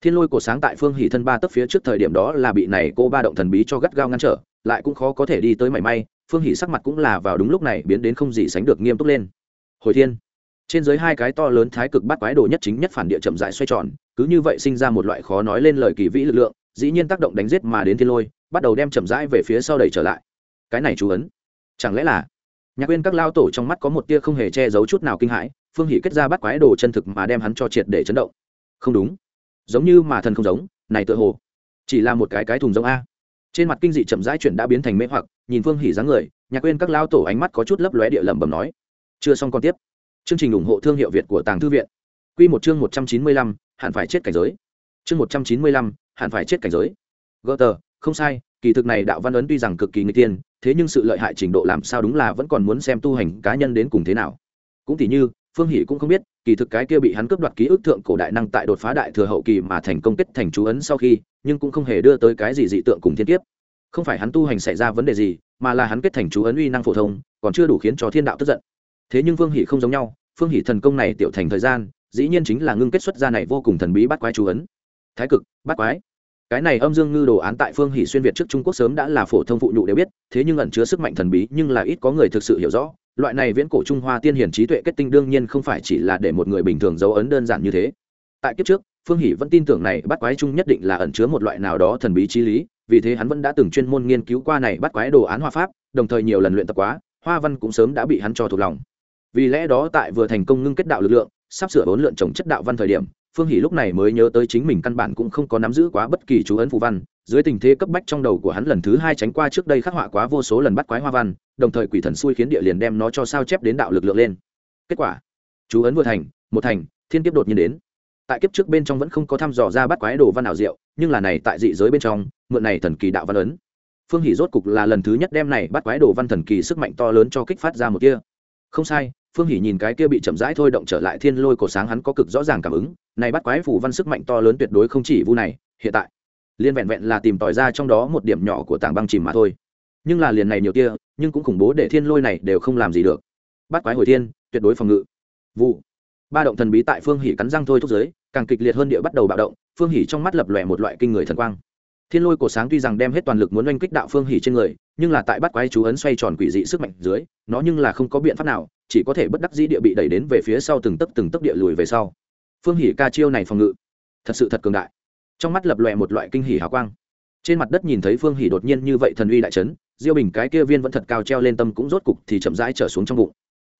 Thiên lôi cổ sáng tại phương hỉ thân ba tấp phía trước thời điểm đó là bị này cô ba động thần bí cho gắt gao ngăn trở, lại cũng khó có thể đi tới mảy may, phương hỉ sắc mặt cũng là vào đúng lúc này biến đến không gì sánh được nghiêm túc lên. Hồi thiên. Trên dưới hai cái to lớn thái cực bắt quái đồ nhất chính nhất phản địa chậm dại xoay tròn cứ như vậy sinh ra một loại khó nói lên lời kỳ vĩ lực lượng, dĩ nhiên tác động đánh giết mà đến thiên lôi, bắt đầu đem chậm rãi về phía sau đẩy trở lại. Cái này chú ấn, chẳng lẽ là nhạc quên các lao tổ trong mắt có một tia không hề che giấu chút nào kinh hãi, phương hỷ kết ra bắt quái đồ chân thực mà đem hắn cho triệt để chấn động. Không đúng, giống như mà thần không giống, này tựa hồ chỉ là một cái cái thùng giống a. Trên mặt kinh dị chậm rãi chuyển đã biến thành mê hoặc, nhìn phương hỉ dáng người, nhạc quên các lao tổ ánh mắt có chút lấp lóe địa lẩm bẩm nói, chưa xong còn tiếp. Chương trình ủng hộ thương hiệu việt của tàng thư viện. Q một chương một trăm chín mươi lăm hẳn phải chết cảnh giới. Chương một trăm chín mươi lăm, hẳn phải chết cảnh giới. Gỡ tờ không sai, kỳ thực này đạo văn ấn tuy rằng cực kỳ nguy tiên thế nhưng sự lợi hại trình độ làm sao đúng là vẫn còn muốn xem tu hành cá nhân đến cùng thế nào. Cũng tỉ như, phương hỷ cũng không biết, kỳ thực cái kia bị hắn cướp đoạt ký ức thượng cổ đại năng tại đột phá đại thừa hậu kỳ mà thành công kết thành chú ấn sau khi, nhưng cũng không hề đưa tới cái gì dị tượng cùng thiên kiếp. Không phải hắn tu hành xảy ra vấn đề gì, mà là hắn kết thành chú ấn uy năng phổ thông, còn chưa đủ khiến cho thiên đạo tức giận. Thế nhưng phương hỷ không giống nhau, phương hỷ thần công này tiểu thành thời gian dĩ nhiên chính là ngưng kết xuất ra này vô cùng thần bí bắt quái chú ấn. Thái cực bắt quái. Cái này âm dương ngư đồ án tại phương hỷ xuyên việt trước trung quốc sớm đã là phổ thông phụ nhụ đều biết, thế nhưng ẩn chứa sức mạnh thần bí, nhưng là ít có người thực sự hiểu rõ. Loại này viễn cổ trung hoa tiên hiển trí tuệ kết tinh đương nhiên không phải chỉ là để một người bình thường dấu ấn đơn giản như thế. Tại kiếp trước, phương hỷ vẫn tin tưởng này bắt quái chung nhất định là ẩn chứa một loại nào đó thần bí trí lý, vì thế hắn vẫn đã từng chuyên môn nghiên cứu qua này bắt quái đồ án hoa pháp, đồng thời nhiều lần luyện tập quá, hoa văn cũng sớm đã bị hắn cho thuộc lòng. Vì lẽ đó tại vừa thành công ngưng kết đạo lực lượng sắp sửa bốn lượn trồng chất đạo văn thời điểm, phương hỷ lúc này mới nhớ tới chính mình căn bản cũng không có nắm giữ quá bất kỳ chú ấn phù văn. Dưới tình thế cấp bách trong đầu của hắn lần thứ hai tránh qua trước đây khắc họa quá vô số lần bắt quái hoa văn, đồng thời quỷ thần xui khiến địa liền đem nó cho sao chép đến đạo lực lượng lên. Kết quả, chú ấn vừa thành, một thành, thiên kiếp đột nhiên đến. Tại kiếp trước bên trong vẫn không có thăm dò ra bắt quái đồ văn ảo diệu, nhưng là này tại dị giới bên trong, mượn này thần kỳ đạo văn ấn. Phương hỷ rốt cục là lần thứ nhất đem này bắt quái đồ văn thần kỳ sức mạnh to lớn cho kích phát ra một kia không sai phương hỷ nhìn cái kia bị chậm rãi thôi động trở lại thiên lôi cổ sáng hắn có cực rõ ràng cảm ứng, này bắt quái phủ văn sức mạnh to lớn tuyệt đối không chỉ vu này, hiện tại liên vẹn vẹn là tìm tòi ra trong đó một điểm nhỏ của tảng băng chìm mà thôi. Nhưng là liền này nhiều tia nhưng cũng khủng bố để thiên lôi này đều không làm gì được. Bắt quái hồi thiên, tuyệt đối phòng ngự. Vụ. Ba động thần bí tại phương hỷ cắn răng thôi thúc giới, càng kịch liệt hơn địa bắt đầu bạo động, phương hỷ trong mắt lập lòe một loại kinh người thần quang. Thiên lôi cổ sáng tuy rằng đem hết toàn lực muốn oanh kích đạo phương hỷ trên người, nhưng là tại bắt quái chú ấn xoay tròn quỷ dị sức mạnh dưới, nó nhưng là không có biện pháp nào chỉ có thể bất đắc dĩ địa bị đẩy đến về phía sau từng tấc từng tấc địa lùi về sau. Phương hỷ ca chiêu này phòng ngự, thật sự thật cường đại. Trong mắt lập lòe một loại kinh hỉ hào quang. Trên mặt đất nhìn thấy phương hỷ đột nhiên như vậy thần uy đại trấn diêu bình cái kia viên vẫn thật cao treo lên tâm cũng rốt cục thì chậm rãi trở xuống trong bụng.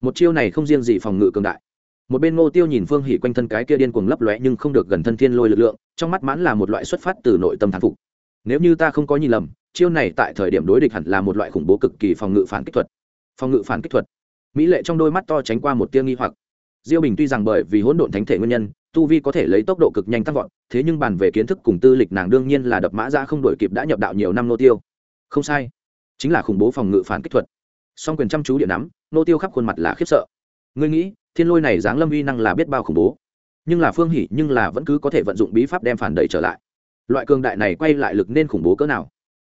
Một chiêu này không riêng gì phòng ngự cường đại. Một bên ngô tiêu nhìn phương hỷ quanh thân cái kia điên cuồng lấp lóe nhưng không được gần thân thiên lôi lực lượng, trong mắt mãn là một loại xuất phát từ nội tâm thán phục. Nếu như ta không có nhìn lầm, chiêu này tại thời điểm đối địch hẳn là một loại khủng bố cực kỳ phòng ngự phản kích thuật. Phòng ngự phản kích thuật mỹ lệ trong đôi mắt to tránh qua một tia nghi hoặc. Diêu bình tuy rằng bởi vì hỗn độn thánh thể nguyên nhân, tu vi có thể lấy tốc độ cực nhanh tăng vọt, thế nhưng bàn về kiến thức cùng tư lịch nàng đương nhiên là đập mã ra không đổi kịp đã nhập đạo nhiều năm nô tiêu. Không sai, chính là khủng bố phòng ngự phản kích thuật. Song quyền chăm chú điện nắm, nô tiêu khắp khuôn mặt là khiếp sợ. Ngươi nghĩ, thiên lôi này dáng lâm uy năng là biết bao khủng bố. Nhưng là phương hỉ, nhưng là vẫn cứ có thể vận dụng bí pháp đem phản đẩy trở lại. Loại cường đại này quay lại lực nên khủng bố cỡ nào?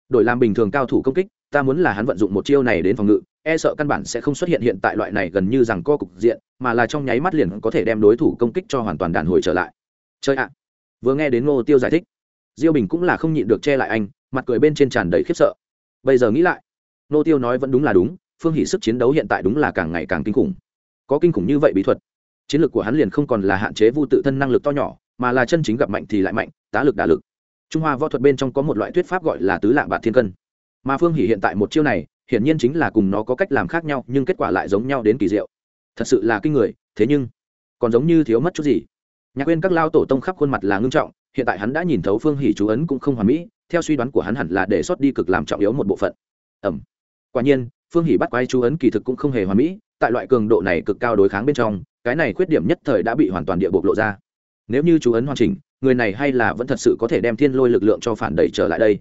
Đổi làm bình thường cao thủ công kích ta muốn là hắn vận dụng một chiêu này đến phòng ngự e sợ căn bản sẽ không xuất hiện hiện tại loại này gần như rằng co cục diện, mà là trong nháy mắt liền có thể đem đối thủ công kích cho hoàn toàn đàn hồi trở lại. Chơi ạ. Vừa nghe đến ngô tiêu giải thích, diêu bình cũng là không nhịn được che lại anh, mặt cười bên trên tràn đầy khiếp sợ. Bây giờ nghĩ lại, ngô tiêu nói vẫn đúng là đúng, phương hỷ sức chiến đấu hiện tại đúng là càng ngày càng kinh khủng. Có kinh khủng như vậy bí thuật, chiến lược của hắn liền không còn là hạn chế vu tự thân năng lực to nhỏ, mà là chân chính gặp mạnh thì lại mạnh, tá lực đả lực. Trung hoa võ thuật bên trong có một loại thuyết pháp gọi là tứ lạng bạc thiên cân mà phương hỷ hiện tại một chiêu này, hiển nhiên chính là cùng nó có cách làm khác nhau, nhưng kết quả lại giống nhau đến kỳ diệu. Thật sự là kinh người, thế nhưng còn giống như thiếu mất chút gì. Nhạc quên các lao tổ tông khắp khuôn mặt là ngưng trọng, hiện tại hắn đã nhìn thấu phương hỷ chú ấn cũng không hoàn mỹ, theo suy đoán của hắn hẳn là để xuất đi cực làm trọng yếu một bộ phận. Ẩm. Quả nhiên, phương hỷ bắt quay chú ấn kỳ thực cũng không hề hoàn mỹ, tại loại cường độ này cực cao đối kháng bên trong, cái này khuyết điểm nhất thời đã bị hoàn toàn địa bộc lộ ra. Nếu như chú ấn hoàn chỉnh, người này hay là vẫn thật sự có thể đem thiên lôi lực lượng cho phản đẩy trở lại đây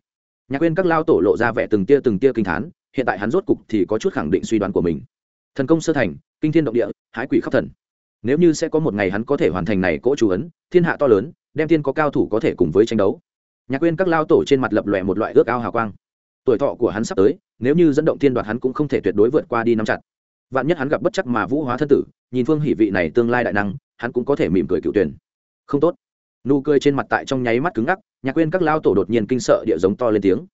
nhạc quên các lao tổ lộ ra vẻ từng tia từng tia kinh thán, hiện tại hắn rốt cục thì có chút khẳng định suy đoán của mình. Thần công sơ thành, kinh thiên động địa, hái quỷ khắp thần. Nếu như sẽ có một ngày hắn có thể hoàn thành này cỗ chủ ấn, thiên hạ to lớn, đem tiên có cao thủ có thể cùng với tranh đấu. Nhạc quên các lao tổ trên mặt lập lòe một loại ước ao hào quang. Tuổi thọ của hắn sắp tới, nếu như dẫn động thiên đoạt hắn cũng không thể tuyệt đối vượt qua đi nắm chặt. Vạn nhất hắn gặp bất chắc mà vũ hóa thân tử, nhìn phương hỷ vị này tương lai đại năng, hắn cũng có thể mỉm cười cựu tuyển. Không tốt nụ cười trên mặt tại trong nháy mắt cứng ngắc, nhạc quên các lao tổ đột nhiên kinh sợ địa giống to lên tiếng.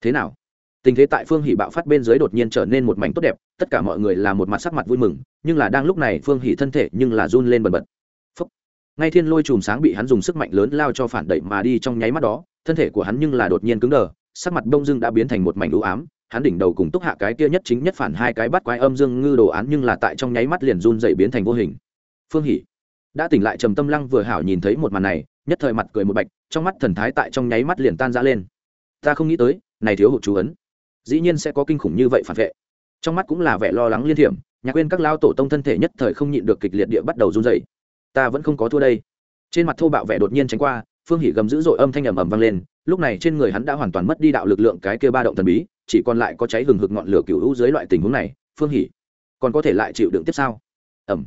Thế nào? Tình thế tại phương hỷ bạo phát bên dưới đột nhiên trở nên một mảnh tốt đẹp, tất cả mọi người là một mặt sắc mặt vui mừng, nhưng là đang lúc này phương hỷ thân thể nhưng là run lên bần bật. Phúc. ngay thiên lôi chùm sáng bị hắn dùng sức mạnh lớn lao cho phản đẩy mà đi trong nháy mắt đó, thân thể của hắn nhưng là đột nhiên cứng đờ, sắc mặt đông dưng đã biến thành một mảnh u ám, hắn đỉnh đầu cùng túc hạ cái kia nhất chính nhất phản hai cái bắt quái âm dương ngư đồ án nhưng là tại trong nháy mắt liền run dậy biến thành vô hình. Phương hỷ đã tỉnh lại trầm tâm lăng vừa hảo nhìn thấy một màn này nhất thời mặt cười một bạch, trong mắt thần thái tại trong nháy mắt liền tan ra lên. Ta không nghĩ tới, này thiếu hụt chú ấn. Dĩ nhiên sẽ có kinh khủng như vậy phản vệ. Trong mắt cũng là vẻ lo lắng liên thiểm, nhạc quên các lao tổ tông thân thể nhất thời không nhịn được kịch liệt địa bắt đầu run dày ta vẫn không có thua đây. Trên mặt thô bạo vẻ đột nhiên tránh qua, phương hỉ gầm dữ dội âm thanh ầm ầm vang lên, lúc này trên người hắn đã hoàn toàn mất đi đạo lực lượng cái kia ba động thần bí, chỉ còn lại có cháy hừng hực ngọn lửa cựu hữu dưới loại tình huống này. Phương hỉ còn có thể lại chịu đựng tiếp sao? Ẩm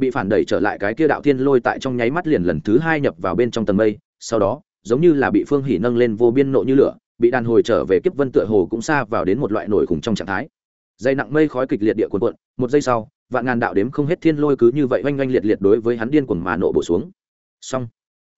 bị phản đẩy trở lại cái kia đạo thiên lôi tại trong nháy mắt liền lần thứ hai nhập vào bên trong tầng mây, sau đó, giống như là bị phương hỉ nâng lên vô biên nộ như lửa, bị đàn hồi trở về kiếp vân tựa hồ cũng xa vào đến một loại nổi khủng trong trạng thái. Dây nặng mây khói kịch liệt địa cuộn cuộn, một giây sau, vạn ngàn đạo đếm không hết thiên lôi cứ như vậy oanh oanh liệt liệt đối với hắn điên cuồng mà nộ bổ xuống. Xong,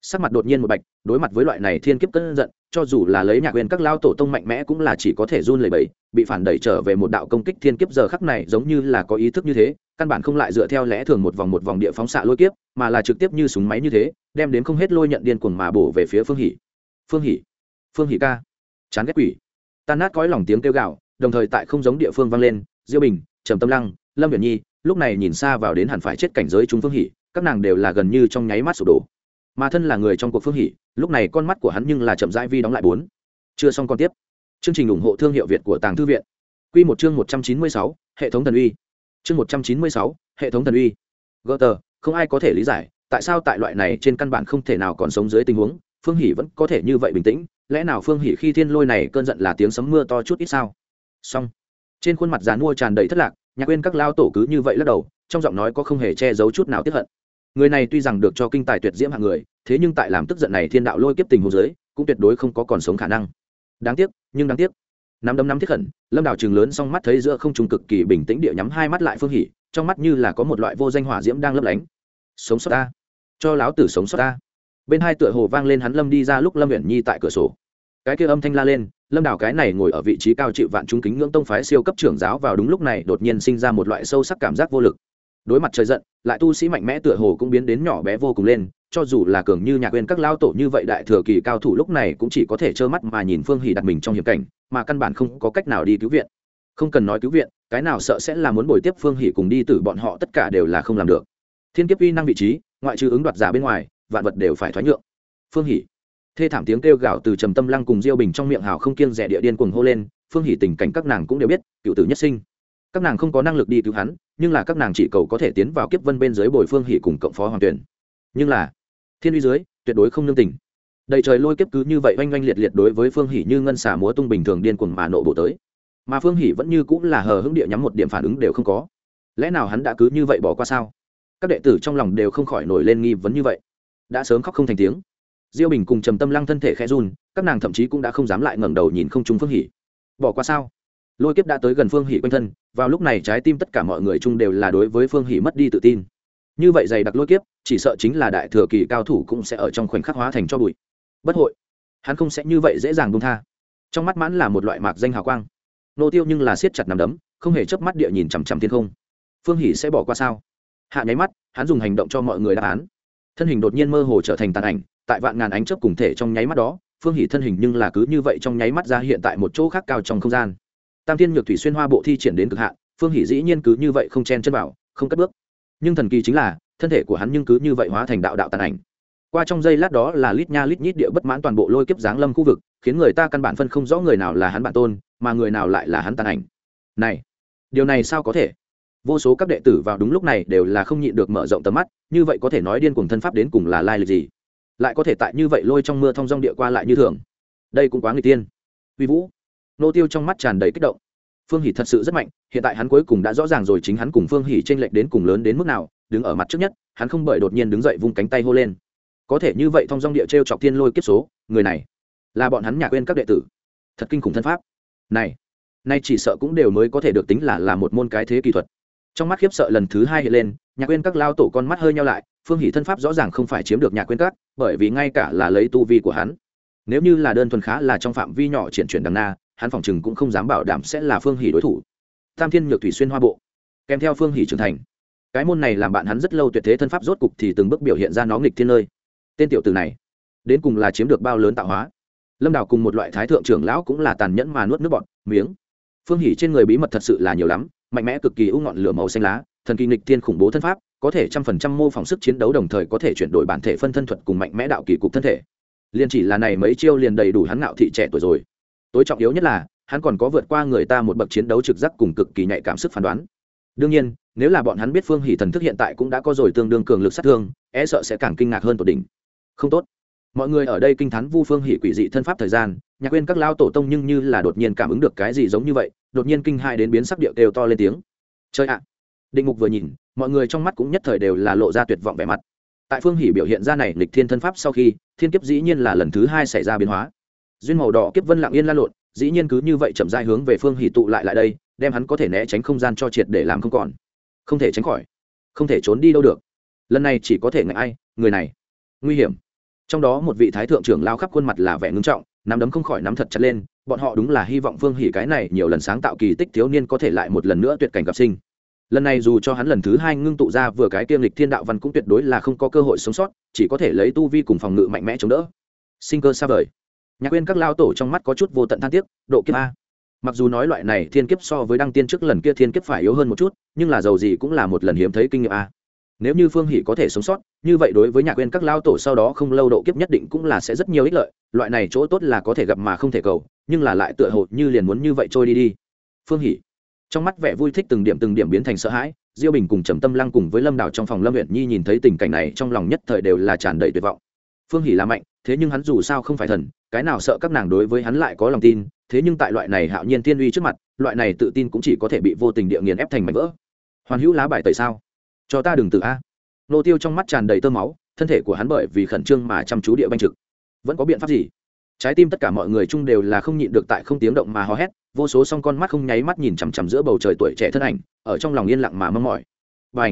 sắc mặt đột nhiên một bạch, đối mặt với loại này thiên kiếp cơn giận cho dù là lấy nhạc quyền các lao tổ tông mạnh mẽ cũng là chỉ có thể run lẩy bẩy, bị phản đẩy trở về một đạo công kích thiên kiếp giờ khắc này giống như là có ý thức như thế, căn bản không lại dựa theo lẽ thường một vòng một vòng địa phóng xạ lôi kiếp, mà là trực tiếp như súng máy như thế, đem đến không hết lôi nhận điên cuồng mà bổ về phía phương hỉ phương hỉ phương hỉ ca, chán ghét quỷ. Tan nát cõi lòng tiếng kêu gạo đồng thời tại không giống địa phương vang lên, diêu bình, trầm tâm lăng, lâm viễn nhi, lúc này nhìn xa vào đến hẳn phải chết cảnh giới chúng phương hỉ các nàng đều là gần như trong nháy mắt sụp đổ mà thân là người trong cuộc phương hỉ lúc này con mắt của hắn nhưng là chậm rãi vi đóng lại bốn. Chưa xong con tiếp. Chương trình ủng hộ thương hiệu việt của tàng thư viện. Q một chương một trăm chín mươi sáu, hệ thống thần uy. Chương một trăm chín mươi sáu, hệ thống thần uy. Gỡ tờ không ai có thể lý giải, tại sao tại loại này trên căn bản không thể nào còn sống dưới tình huống, phương hỷ vẫn có thể như vậy bình tĩnh, lẽ nào phương hỷ khi thiên lôi này cơn giận là tiếng sấm mưa to chút ít sao? Xong. Trên khuôn mặt dàn mua tràn đầy thất lạc, nhạc quên các lao tổ cứ như vậy lắc đầu, trong giọng nói có không hề che giấu chút nào tiếp hận người này tuy rằng được cho kinh tài tuyệt diễm hạng người, thế nhưng tại làm tức giận này thiên đạo lôi kiếp tình hồ dưới, cũng tuyệt đối không có còn sống khả năng. Đáng tiếc, nhưng đáng tiếc. Nắm đấm nắm thiết khẩn, lâm đào trường lớn xong mắt thấy giữa không trùng cực kỳ bình tĩnh địa nhắm hai mắt lại phương hỉ trong mắt như là có một loại vô danh hỏa diễm đang lấp lánh. Sống sót ta. Cho láo tử sống sót ta. Bên hai tựa hồ vang lên hắn lâm đi ra lúc lâm uyển nhi tại cửa sổ. Cái kia âm thanh la lên, lâm đào cái này ngồi ở vị trí cao chịu vạn trung kính ngưỡng tông phái siêu cấp trưởng giáo vào đúng lúc này đột nhiên sinh ra một loại sâu sắc cảm giác vô lực đối mặt trời giận, lại tu sĩ mạnh mẽ tựa hồ cũng biến đến nhỏ bé vô cùng lên, cho dù là cường như nhạc quên các lao tổ như vậy đại thừa kỳ cao thủ lúc này cũng chỉ có thể trơ mắt mà nhìn phương hỉ đặt mình trong hiểm cảnh, mà căn bản không có cách nào đi cứu viện. Không cần nói cứu viện, cái nào sợ sẽ là muốn bồi tiếp phương hỉ cùng đi từ bọn họ tất cả đều là không làm được. Thiên kiếp uy năng vị trí, ngoại trừ ứng đoạt giả bên ngoài, vạn vật đều phải thoái nhượng. Phương hỉ. Thê thảm tiếng kêu gào từ trầm tâm lăng cùng diêu bình trong miệng hào không kiêng rẻ địa điên cuồng hô lên, phương hỉ tình cảnh các nàng cũng đều biết, cựu tử nhất sinh các nàng không có năng lực đi cứu hắn, nhưng là các nàng chỉ cầu có thể tiến vào kiếp vân bên dưới bồi phương hỷ cùng cộng phó hoàng tuyển. Nhưng là, thiên uy dưới, tuyệt đối không nương tình. Đầy trời lôi kiếp cứ như vậy oanh oanh liệt liệt đối với phương hỷ như ngân xà múa tung bình thường điên cuồng mà nộ bộ tới. Mà phương hỷ vẫn như cũng là hờ hững địa nhắm một điểm phản ứng đều không có. Lẽ nào hắn đã cứ như vậy bỏ qua sao? Các đệ tử trong lòng đều không khỏi nổi lên nghi vấn như vậy. Đã sớm khóc không thành tiếng. Diêu bình cùng trầm tâm lăng thân thể khẽ run, các nàng thậm chí cũng đã không dám lại ngẩng đầu nhìn không trung phương hỷ bỏ qua sao? Lôi kiếp đã tới gần phương hỷ quanh thân, vào lúc này trái tim tất cả mọi người chung đều là đối với phương hỷ mất đi tự tin. Như vậy dày đặc lôi kiếp, chỉ sợ chính là đại thừa kỳ cao thủ cũng sẽ ở trong khoảnh khắc hóa thành cho bụi. Bất hội. Hắn không sẽ như vậy dễ dàng buông tha. Trong mắt mãn là một loại mạc danh hào quang. Nô tiêu nhưng là siết chặt nằm đấm, không hề chớp mắt địa nhìn chằm chằm thiên không. Phương hỷ sẽ bỏ qua sao? Hạ nháy mắt, hắn dùng hành động cho mọi người đáp án. Thân hình đột nhiên mơ hồ trở thành tàn ảnh, tại vạn ngàn ánh chớp cùng thể trong nháy mắt đó, phương hỷ thân hình nhưng là cứ như vậy trong nháy mắt ra hiện tại một chỗ khác cao trong không gian tam thiên nhược thủy xuyên hoa bộ thi triển đến cực hạn, phương hỷ dĩ nhiên cứ như vậy không chen chân vào, không cất bước. Nhưng thần kỳ chính là, thân thể của hắn nhưng cứ như vậy hóa thành đạo đạo tàn ảnh. Qua trong giây lát đó là lít nha lít nhít địa bất mãn toàn bộ lôi kiếp giáng lâm khu vực, khiến người ta căn bản phân không rõ người nào là hắn bản tôn, mà người nào lại là hắn tàn ảnh. Này, điều này sao có thể? Vô số các đệ tử vào đúng lúc này đều là không nhịn được mở rộng tầm mắt, như vậy có thể nói điên cùng thân pháp đến cùng là lai lịch gì? Lại có thể tại như vậy lôi trong mưa thong dong địa qua lại như thường. Đây cũng quá người tiên. Uy vũ nô tiêu trong mắt tràn đầy kích động. Phương hỷ thật sự rất mạnh, hiện tại hắn cuối cùng đã rõ ràng rồi chính hắn cùng phương hỷ t r ê n lệch đến cùng lớn đến mức nào, đứng ở mặt trước nhất, hắn không bởi đột nhiên đứng dậy vung cánh tay hô lên. Có thể như vậy thong dong địa t r e o chọc thiên lôi kiếp số, người này là bọn hắn nhà quên các đệ tử. Thật kinh khủng thân pháp. Này, nay chỉ sợ cũng đều mới có thể được tính là là một môn cái thế kỹ thuật. Trong mắt khiếp sợ lần thứ hai hiện lên nhạc quên các lao tổ con mắt hơi nhau lại, phương hỷ thân pháp rõ ràng không phải chiếm được nhạc quên các, bởi vì ngay cả là lấy tu vi của hắn, nếu như là đơn thuần khá là trong phạm vi nhỏ triển chuyển đằng na hắn phòng chừng cũng không dám bảo đảm sẽ là phương hỷ đối thủ. Tam thiên nhược thủy xuyên hoa bộ, kèm theo phương hỷ trưởng thành. Cái môn này làm bạn hắn rất lâu tuyệt thế thân pháp rốt cục thì từng bước biểu hiện ra nó nghịch thiên nơi. Tên tiểu từ này, đến cùng là chiếm được bao lớn tạo hóa. Lâm đào cùng một loại thái thượng trưởng lão cũng là tàn nhẫn mà nuốt nước bọt, miếng. Phương hỷ trên người bí mật thật sự là nhiều lắm, mạnh mẽ cực kỳ u ngọn lửa màu xanh lá, thần kỳ nghịch thiên khủng bố thân pháp, có thể trăm phần trăm mô phỏng sức chiến đấu đồng thời có thể chuyển đổi bản thể phân thân thuật cùng mạnh mẽ đạo kỳ cục thân thể. Liền chỉ là này mấy chiêu liền đầy đủ hắn ngạo thị trẻ tuổi rồi tối trọng yếu nhất là, hắn còn có vượt qua người ta một bậc chiến đấu trực giác cùng cực kỳ nhạy cảm sức phán đoán. Đương nhiên, nếu là bọn hắn biết phương hỷ thần thức hiện tại cũng đã có rồi tương đương cường lực sát thương e sợ sẽ càng kinh ngạc hơn tột đỉnh. Không tốt. Mọi người ở đây kinh t h á n vu phương hỷ quỷ dị thân pháp thời gian, nhạc quên các lao tổ tông nhưng như là đột nhiên cảm ứng được cái gì giống như vậy, đột nhiên kinh hai đến biến sắc điệu kêu to lên tiếng. Chơi ạ! Định mục vừa nhìn, mọi người trong mắt cũng nhất thời đều là lộ ra tuyệt vọng vẻ mặt. Tại phương hỷ biểu hiện ra này lịch thiên thân pháp sau khi, thiên kiếp dĩ nhiên là lần thứ hai xảy ra biến hóa duyên màu đỏ kiếp vân lặng yên lan lộn, dĩ nhiên cứ như vậy chậm dai hướng về phương hỷ tụ lại lại đây, đem hắn có thể né tránh không gian cho triệt để làm không còn. Không thể tránh khỏi, không thể trốn đi đâu được. Lần này chỉ có thể ngại ai, người này. Nguy hiểm. Trong đó một vị thái thượng trưởng lao khắp khuôn mặt là vẻ ngưng trọng, nắm đấm không khỏi nắm thật chặt lên, bọn họ đúng là hy vọng phương hỷ cái này nhiều lần sáng tạo kỳ tích thiếu niên có thể lại một lần nữa tuyệt cảnh gặp sinh. Lần này dù cho hắn lần thứ hai ngưng tụ ra vừa cái kiêm lịch thiên đạo văn cũng tuyệt đối là không có cơ hội sống sót, chỉ có thể lấy tu vi cùng phòng ngự mạnh mẽ chống đỡ. Sinh cơ xa vời nhạc quên các lao tổ trong mắt có chút vô tận than tiếc, độ kiếp a. Mặc dù nói loại này thiên kiếp so với đăng tiên trước lần kia thiên kiếp phải yếu hơn một chút, nhưng là dầu gì cũng là một lần hiếm thấy kinh nghiệm a. Nếu như phương hỷ có thể sống sót, như vậy đối với nhạc quên các lao tổ sau đó không lâu độ kiếp nhất định cũng là sẽ rất nhiều ích lợi, loại này chỗ tốt là có thể gặp mà không thể cầu, nhưng là lại tựa hồ như liền muốn như vậy trôi đi đi. Phương hỷ. Trong mắt vẻ vui thích từng điểm từng điểm biến thành sợ hãi, diêu bình cùng trầm tâm lăng cùng với lâm đào trong phòng lâm huyện nhi nhìn thấy tình cảnh này trong lòng nhất thời đều là tràn đầy tuyệt vọng phương hỷ là mạnh, thế nhưng hắn dù sao không phải thần, cái nào sợ các nàng đối với hắn lại có lòng tin, thế nhưng tại loại này hạo nhiên thiên uy trước mặt, loại này tự tin cũng chỉ có thể bị vô tình địa nghiền ép thành mảnh vỡ. Hoàn hữu lá bài tẩy sao? Cho ta đừng tự a. Nô tiêu trong mắt tràn đầy tơ máu, thân thể của hắn bởi vì khẩn trương mà chăm chú địa banh trực. Vẫn có biện pháp gì? Trái tim tất cả mọi người chung đều là không nhịn được tại không tiếng động mà hò hét, vô số song con mắt không nháy mắt nhìn chằm chằm giữa bầu trời tuổi trẻ thân ảnh, ở trong lòng yên lặng mà mong mỏi. B à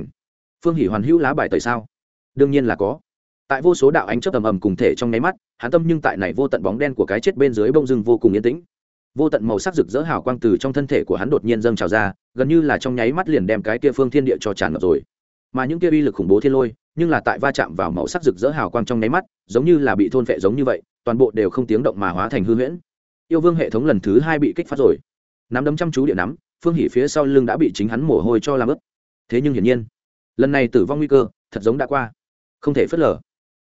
phương hỷ hoàn hữu lá bài tẩy sao? Đương nhiên là có tại vô số đạo ánh chớp ầm ầm cùng thể trong nháy mắt hắn tâm nhưng tại này vô tận bóng đen của cái chết bên dưới bông rừng vô cùng yên tĩnh. Vô tận màu sắc rực rỡ hào quang từ trong thân thể của hắn đột nhiên dâng trào ra, gần như là trong nháy mắt liền đem cái kia phương thiên địa cho tràn ngập rồi. Mà những kia uy lực khủng bố thiên lôi, nhưng là tại va chạm vào màu sắc rực rỡ hào quang trong nháy mắt, giống như là bị thôn phệ giống như vậy, toàn bộ đều không tiếng động mà hóa thành hư huyễn. Yêu vương hệ thống lần thứ hai bị kích phát rồi. Nắm đấm chăm chú địa nắm, phương hỉ phía sau lưng đã bị chính hắn mồ hôi cho làm ướt. Thế nhưng hiển nhiên, lần này tử vong nguy cơ thật giống đã qua. Không thể phớt lờ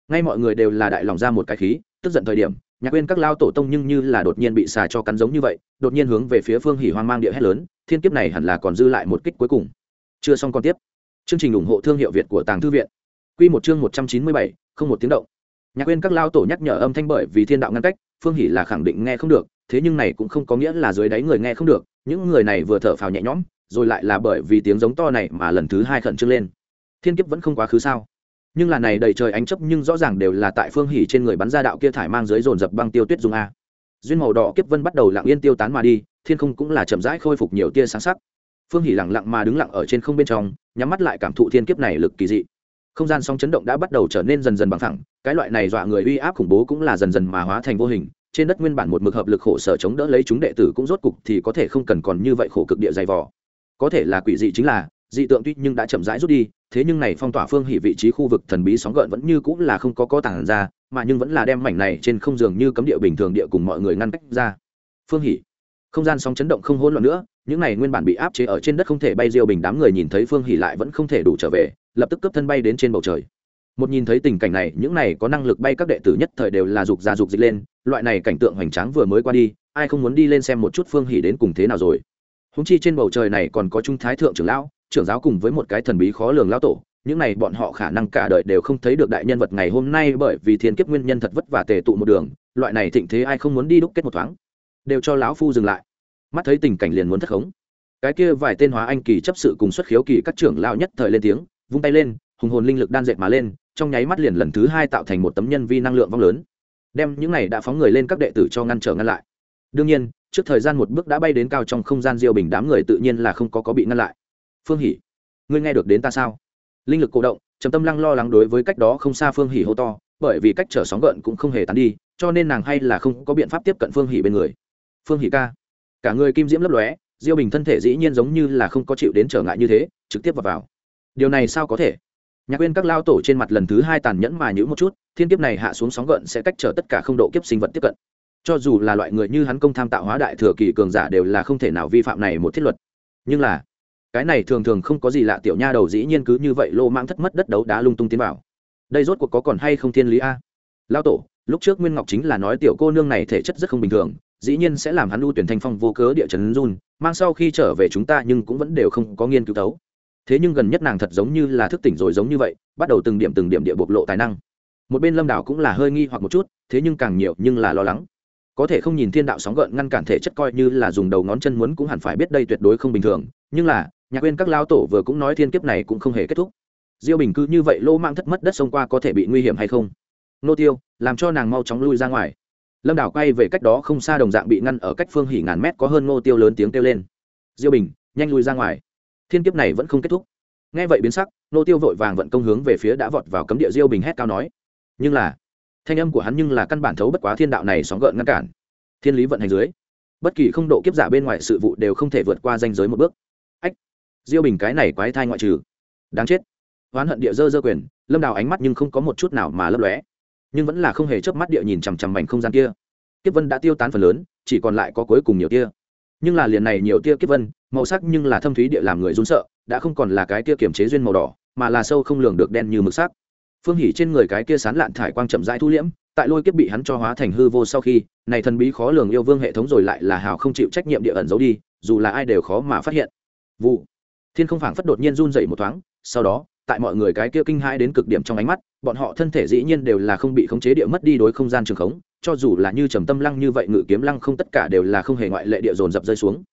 ngay mọi người đều là đại lòng ra một cái khí, tức giận thời điểm, nhạc quên các lao tổ tông nhưng như là đột nhiên bị xà cho cắn giống như vậy, đột nhiên hướng về phía phương hỉ hoang mang địa hét lớn, thiên kiếp này hẳn là còn dư lại một kích cuối cùng. Chưa xong còn tiếp. Chương trình ủng hộ thương hiệu việt của tàng thư viện. Q một chương một trăm chín mươi bảy, không một tiếng động. Nhạc quên các lao tổ nhắc nhở âm thanh bởi vì thiên đạo ngăn cách, phương hỉ là khẳng định nghe không được, thế nhưng này cũng không có nghĩa là dưới đáy người nghe không được, những người này vừa thở phào nhẹ nhõm, rồi lại là bởi vì tiếng giống to này mà lần thứ hai khẩn trương lên. Thiên kiếp vẫn không quá khứ sao? Nhưng là này đầy trời ánh chấp nhưng rõ ràng đều là tại phương hỉ trên người bắn ra đạo kia thải mang dưới dồn dập băng tiêu tuyết dung a. Duyên màu đỏ kiếp vân bắt đầu lặng yên tiêu tán mà đi, thiên không cũng là chậm rãi khôi phục nhiều tia sáng sắc. Phương hỉ lặng lặng mà đứng lặng ở trên không bên trong, nhắm mắt lại cảm thụ thiên kiếp này lực kỳ dị. Không gian sóng chấn động đã bắt đầu trở nên dần dần bằng thẳng, cái loại này dọa người uy áp khủng bố cũng là dần dần mà hóa thành vô hình, trên đất nguyên bản một mực hợp lực khổ sở chống đỡ lấy chúng đệ tử cũng rốt cục thì có thể không cần còn như vậy khổ cực địa dày vò. Có thể là quỷ dị chính là, dị tượng tuy nhưng đã chậm rãi rút đi thế nhưng này phong tỏa phương hỉ vị trí khu vực thần bí sóng gợn vẫn như cũng là không có có tảng ra, mà nhưng vẫn là đem mảnh này trên không dường như cấm địa bình thường địa cùng mọi người ngăn cách ra. Phương hỉ. Không gian sóng chấn động không hỗn loạn nữa, những này nguyên bản bị áp chế ở trên đất không thể bay diêu bình đám người nhìn thấy phương hỉ lại vẫn không thể đủ trở về, lập tức cấp thân bay đến trên bầu trời. Một nhìn thấy tình cảnh này, những này có năng lực bay các đệ tử nhất thời đều là dục ra dục dịch lên, loại này cảnh tượng hoành tráng vừa mới qua đi, ai không muốn đi lên xem một chút phương hỉ đến cùng thế nào rồi. Húng chi trên bầu trời này còn có trung thái thượng trưởng lão trưởng giáo cùng với một cái thần bí khó lường lão tổ, những này bọn họ khả năng cả đời đều không thấy được đại nhân vật ngày hôm nay bởi vì thiên kiếp nguyên nhân thật vất vả tề tụ một đường, loại này thịnh thế ai không muốn đi đúc kết một thoáng. Đều cho lão phu dừng lại. Mắt thấy tình cảnh liền muốn thất khống. Cái kia vài tên hóa anh kỳ chấp sự cùng xuất khiếu kỳ các trưởng lao nhất thời lên tiếng, vung tay lên, hùng hồn linh lực đan dệt mà lên, trong nháy mắt liền lần thứ hai tạo thành một tấm nhân vi năng lượng vong lớn. Đem những này đã phóng người lên các đệ tử cho ngăn trở ngăn lại. Đương nhiên, trước thời gian một bước đã bay đến cao trong không gian diêu bình đám người tự nhiên là không có có bị ngăn lại phương hỉ, ngươi nghe được đến ta sao? Linh lực cổ động, trầm tâm lăng lo lắng đối với cách đó không xa phương hỉ hô to, bởi vì cách trở sóng gợn cũng không hề tán đi, cho nên nàng hay là không có biện pháp tiếp cận phương hỉ bên người. Phương hỉ ca, cả người kim diễm lấp lóe, diêu bình thân thể dĩ nhiên giống như là không có chịu đến trở ngại như thế, trực tiếp vào vào. Điều này sao có thể? Nhạc quên các lao tổ trên mặt lần thứ hai tàn nhẫn mà nhữ một chút, thiên kiếp này hạ xuống sóng gợn sẽ cách trở tất cả không độ kiếp sinh vật tiếp cận. Cho dù là loại người như hắn công tham tạo hóa đại thừa kỳ cường giả đều là không thể nào vi phạm này một thiết luật. Nhưng là cái này thường thường không có gì lạ, tiểu nha đầu dĩ nhiên cứ như vậy lô mang thất mất đất đấu đá lung tung tiến vào. Đây rốt cuộc có còn hay không thiên lý a? Lao tổ, lúc trước nguyên ngọc chính là nói tiểu cô nương này thể chất rất không bình thường, dĩ nhiên sẽ làm hắn ưu tuyển thanh phong vô cớ địa chấn run, mang sau khi trở về chúng ta nhưng cũng vẫn đều không có nghiên cứu tấu thế nhưng gần nhất nàng thật giống như là thức tỉnh rồi giống như vậy, bắt đầu từng điểm từng điểm địa bộc lộ tài năng. Một bên lâm đảo cũng là hơi nghi hoặc một chút, thế nhưng càng nhiều nhưng là lo lắng. Có thể không nhìn thiên đạo sóng gợn ngăn cản thể chất coi như là dùng đầu ngón chân muốn cũng hẳn phải biết đây tuyệt đối không bình thường, nhưng là nhạc quên các lao tổ vừa cũng nói thiên kiếp này cũng không hề kết thúc. Diêu bình cứ như vậy lô mang thất mất đất sông qua có thể bị nguy hiểm hay không? Nô tiêu, làm cho nàng mau chóng lui ra ngoài. Lâm đảo quay về cách đó không xa đồng dạng bị ngăn ở cách phương hỉ ngàn mét có hơn nô tiêu lớn tiếng kêu lên. Diêu bình, nhanh lui ra ngoài. Thiên kiếp này vẫn không kết thúc. Nghe vậy biến sắc nô tiêu vội vàng vận công hướng về phía đã vọt vào cấm địa diêu bình hét cao nói. Nhưng là, thanh âm của hắn nhưng là căn bản thấu bất quá thiên đạo này sóng gợn ngăn cản. Thiên lý vận hành dưới, bất kỳ không độ kiếp giả bên ngoài sự vụ đều không thể vượt qua danh giới một bước diêu bình cái này quái thai ngoại trừ. Đáng chết. Oán hận địa dơ dơ quyền, lâm đào ánh mắt nhưng không có một chút nào mà lấp lóe. Nhưng vẫn là không hề chớp mắt địa nhìn chằm chằm mảnh không gian kia. Kiếp vân đã tiêu tán phần lớn, chỉ còn lại có cuối cùng nhiều tia. Nhưng là liền này nhiều tia kiếp vân, màu sắc nhưng là thâm thúy địa làm người run sợ, đã không còn là cái tia kiểm chế duyên màu đỏ, mà là sâu không lường được đen như mực sắc. Phương hỉ trên người cái kia sán lạn thải quang chậm rãi thu liễm, tại lôi kiếp bị hắn cho hóa thành hư vô sau khi, này thần bí khó lường yêu vương hệ thống rồi lại là hào không chịu trách nhiệm địa ẩn giấu đi, dù là ai đều khó mà phát hiện. Vụ thiên không phảng phất đột nhiên run dậy một thoáng, sau đó, tại mọi người cái kia kinh hãi đến cực điểm trong ánh mắt, bọn họ thân thể dĩ nhiên đều là không bị khống chế địa mất đi đối không gian trường khống, cho dù là như trầm tâm lăng như vậy ngự kiếm lăng không tất cả đều là không hề ngoại lệ địa dồn dập rơi xuống.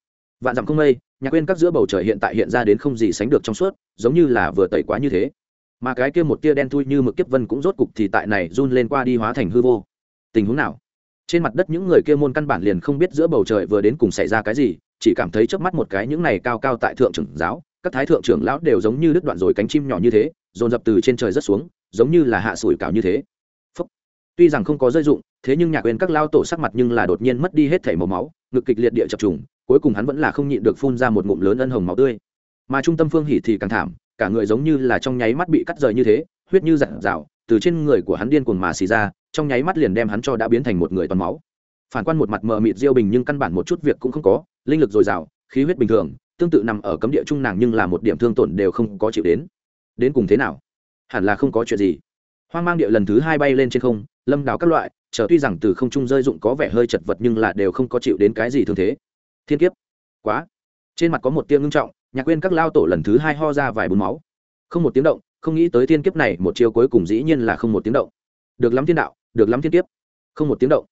Vạn dặm không mây, nhạc quên các giữa bầu trời hiện tại hiện ra đến không gì sánh được trong suốt, giống như là vừa tẩy quá như thế. Mà cái kia một tia đen thui như mực kiếp vân cũng rốt cục thì tại này run lên qua đi hóa thành hư vô. Tình huống nào? Trên mặt đất những người kia môn căn bản liền không biết giữa bầu trời vừa đến cùng xảy ra cái gì chỉ cảm thấy trước mắt một cái những này cao cao tại thượng trưởng giáo, các thái thượng trưởng lão đều giống như đứt đoạn rồi cánh chim nhỏ như thế, dồn dập từ trên trời rất xuống, giống như là hạ sủi cảo như thế. Phúc. tuy rằng không có rơi dụng, thế nhưng nhà quên các lao tổ sắc mặt nhưng là đột nhiên mất đi hết thảy màu máu, ngực kịch liệt địa chập trùng, cuối cùng hắn vẫn là không nhịn được phun ra một ngụm lớn ân hồng máu tươi. Mà trung tâm phương hỉ thì càng thảm, cả người giống như là trong nháy mắt bị cắt rời như thế, huyết như dặn dạo từ trên người của hắn điên cuồng mà xì ra, trong nháy mắt liền đem hắn cho đã biến thành một người toàn máu phản quan một mặt mờ mịt diêu bình nhưng căn bản một chút việc cũng không có, linh lực dồi dào, khí huyết bình thường, tương tự nằm ở cấm địa trung nàng nhưng là một điểm thương tổn đều không có chịu đến. Đến cùng thế nào? Hẳn là không có chuyện gì. Hoang mang địa lần thứ hai bay lên trên không, lâm đào các loại, chờ tuy rằng từ không trung rơi dụng có vẻ hơi chật vật nhưng là đều không có chịu đến cái gì thương thế. Thiên kiếp. Quá. Trên mặt có một tiếng ngưng trọng, nhạc quên các lao tổ lần thứ hai ho ra vài bùn máu. Không một tiếng động, không nghĩ tới thiên kiếp này, một chiêu cuối cùng dĩ nhiên là không một tiếng động. Được lắm thiên đạo, được lắm thiên kiếp. Không một tiếng động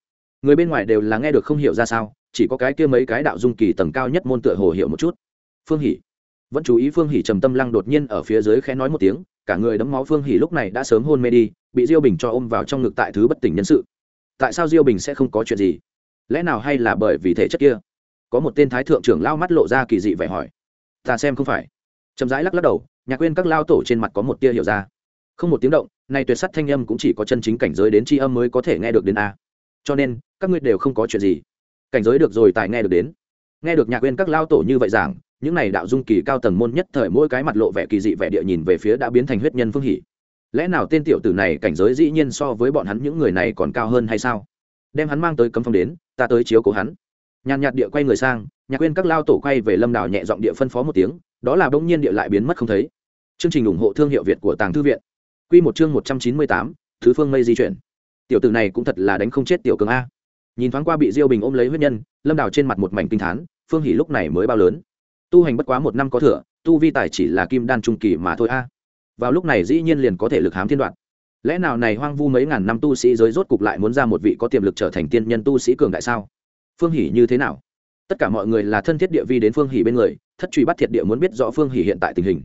người bên ngoài đều là nghe được không hiểu ra sao, chỉ có cái kia mấy cái đạo dung kỳ tầng cao nhất môn tựa hồ hiểu một chút. Phương hỷ vẫn chú ý phương hỷ trầm tâm lăng đột nhiên ở phía dưới khẽ nói một tiếng, cả người đấm máu phương hỷ lúc này đã sớm hôn mê đi, bị diêu bình cho ôm vào trong ngực tại thứ bất tỉnh nhân sự. Tại sao diêu bình sẽ không có chuyện gì? Lẽ nào hay là bởi vì thể chất kia? Có một tên thái thượng trưởng lao mắt lộ ra kỳ dị vẻ hỏi. Ta xem không phải. Chậm rãi lắc lắc đầu nhạc quên các lao tổ trên mặt có một tia hiểu ra. Không một tiếng động, nay tuyệt sắt thanh âm cũng chỉ có chân chính cảnh giới đến tri âm mới có thể nghe được đến a cho nên các ngươi đều không có chuyện gì. Cảnh giới được rồi, tài nghe được đến. Nghe được nhạc quên các lao tổ như vậy giảng, những này đạo dung kỳ cao tầng môn nhất thời mỗi cái mặt lộ vẻ kỳ dị vẻ địa nhìn về phía đã biến thành huyết nhân phương hỷ lẽ nào tên tiểu tử này cảnh giới dĩ nhiên so với bọn hắn những người này còn cao hơn hay sao? Đem hắn mang tới cấm phong đến, ta tới chiếu cố hắn. Nhàn nhạt địa quay người sang, nhạc quên các lao tổ quay về lâm đảo nhẹ giọng địa phân phó một tiếng, đó là bỗng nhiên địa lại biến mất không thấy. Chương trình ủng hộ thương hiệu việt của tàng thư viện. Q một chương một trăm chín mươi tám, thứ phương mây di chuyển tiểu tử này cũng thật là đánh không chết tiểu cường a. Nhìn thoáng qua bị diêu bình ôm lấy huyết nhân, lâm đào trên mặt một mảnh kinh thán, phương hỷ lúc này mới bao lớn. Tu hành bất quá một năm có thừa, tu vi tài chỉ là kim đan trung kỳ mà thôi a. Vào lúc này dĩ nhiên liền có thể lực hám thiên đoạn. Lẽ nào này hoang vu mấy ngàn năm tu sĩ giới rốt cục lại muốn ra một vị có tiềm lực trở thành tiên nhân tu sĩ cường đại sao? Phương hỷ như thế nào? Tất cả mọi người là thân thiết địa vi đến phương hỷ bên người, thất truy bắt thiệt địa muốn biết rõ phương hỷ hiện tại tình hình.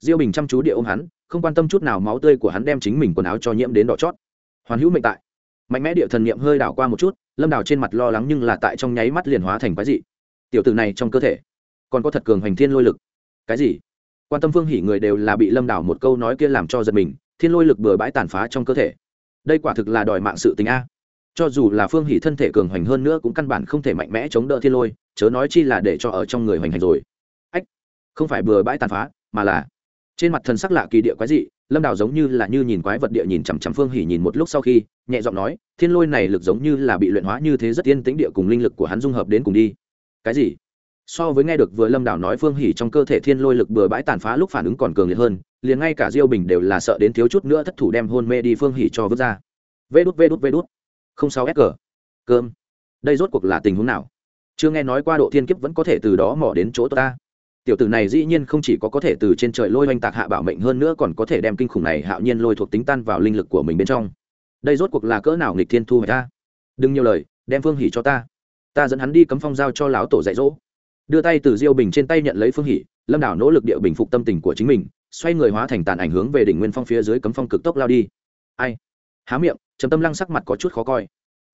Diêu bình chăm chú địa ôm hắn, không quan tâm chút nào máu tươi của hắn đem chính mình quần áo cho nhiễm đến đỏ chót hoàn hữu mệnh tại. Mạnh mẽ địa thần niệm hơi đảo qua một chút, lâm đảo trên mặt lo lắng nhưng là tại trong nháy mắt liền hóa thành quái dị. Tiểu tử này trong cơ thể còn có thật cường hành thiên lôi lực. Cái gì? Quan tâm phương hỉ người đều là bị lâm đảo một câu nói kia làm cho giật mình, thiên lôi lực bừa bãi tàn phá trong cơ thể. Đây quả thực là đòi mạng sự tình a. Cho dù là phương hỉ thân thể cường hoành hơn nữa cũng căn bản không thể mạnh mẽ chống đỡ thiên lôi, chớ nói chi là để cho ở trong người hoành hành rồi. Ách, không phải bừa bãi tàn phá, mà là trên mặt thần sắc lạ kỳ địa quái dị lâm đào giống như là như nhìn quái vật địa nhìn chằm chằm phương hỉ nhìn một lúc sau khi, nhẹ giọng nói, thiên lôi này lực giống như là bị luyện hóa như thế rất yên tĩnh địa cùng linh lực của hắn dung hợp đến cùng đi. Cái gì? So với nghe được vừa lâm đảo nói phương hỉ trong cơ thể thiên lôi lực bừa bãi tàn phá lúc phản ứng còn cường liệt hơn, liền ngay cả diêu bình đều là sợ đến thiếu chút nữa thất thủ đem hôn mê đi phương hỉ cho vứt ra. Vê đút vê đút vê đút. Không sao sg cơm. Đây rốt cuộc là tình huống nào? Chưa nghe nói qua độ thiên kiếp vẫn có thể từ đó mỏ đến chỗ ta tiểu tử này dĩ nhiên không chỉ có có thể từ trên trời lôi oanh tạc hạ bảo mệnh hơn nữa còn có thể đem kinh khủng này hạo nhiên lôi thuộc tính tan vào linh lực của mình bên trong. Đây rốt cuộc là cỡ nào nghịch thiên thu hoạch ta đừng nhiều lời, đem phương hỉ cho ta. Ta dẫn hắn đi cấm phong giao cho lão tổ dạy dỗ. Đưa tay từ diêu bình trên tay nhận lấy phương hỉ, lâm đảo nỗ lực địa bình phục tâm tình của chính mình, xoay người hóa thành tàn ảnh hướng về đỉnh nguyên phong phía dưới cấm phong cực tốc lao đi. Ai? Há miệng, trầm tâm lăng sắc mặt có chút khó coi.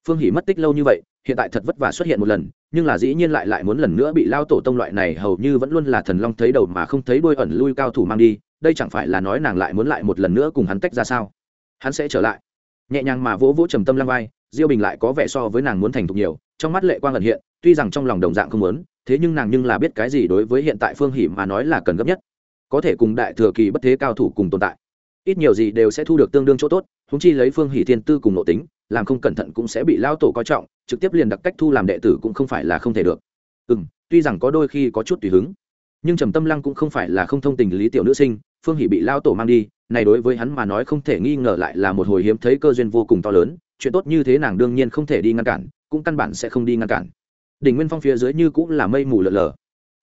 Phương hỉ mất tích lâu như vậy, hiện tại thật vất vả xuất hiện một lần nhưng là dĩ nhiên lại lại muốn lần nữa bị lao tổ tông loại này hầu như vẫn luôn là thần long thấy đầu mà không thấy đôi ẩn lui cao thủ mang đi, đây chẳng phải là nói nàng lại muốn lại một lần nữa cùng hắn tách ra sao? Hắn sẽ trở lại. Nhẹ nhàng mà vỗ vỗ trầm tâm lăng vai, diêu bình lại có vẻ so với nàng muốn thành thục nhiều, trong mắt lệ quang ẩn hiện, tuy rằng trong lòng đồng dạng không muốn, thế nhưng nàng nhưng là biết cái gì đối với hiện tại phương hỉ mà nói là cần gấp nhất. Có thể cùng đại thừa kỳ bất thế cao thủ cùng tồn tại, ít nhiều gì đều sẽ thu được tương đương chỗ tốt húng chi lấy phương hỷ thiên tư cùng nội tính làm không cẩn thận cũng sẽ bị lao tổ coi trọng, trực tiếp liền đặc cách thu làm đệ tử cũng không phải là không thể được. Ừ m tuy rằng có đôi khi có chút tùy hứng, nhưng trầm tâm lăng cũng không phải là không thông tình lý tiểu nữ sinh, phương hỷ bị lao tổ mang đi, này đối với hắn mà nói không thể nghi ngờ lại là một hồi hiếm thấy cơ duyên vô cùng to lớn, chuyện tốt như thế nàng đương nhiên không thể đi ngăn cản, cũng căn bản sẽ không đi ngăn cản. Đỉnh nguyên phong phía dưới như cũng là mây mù lợn lờ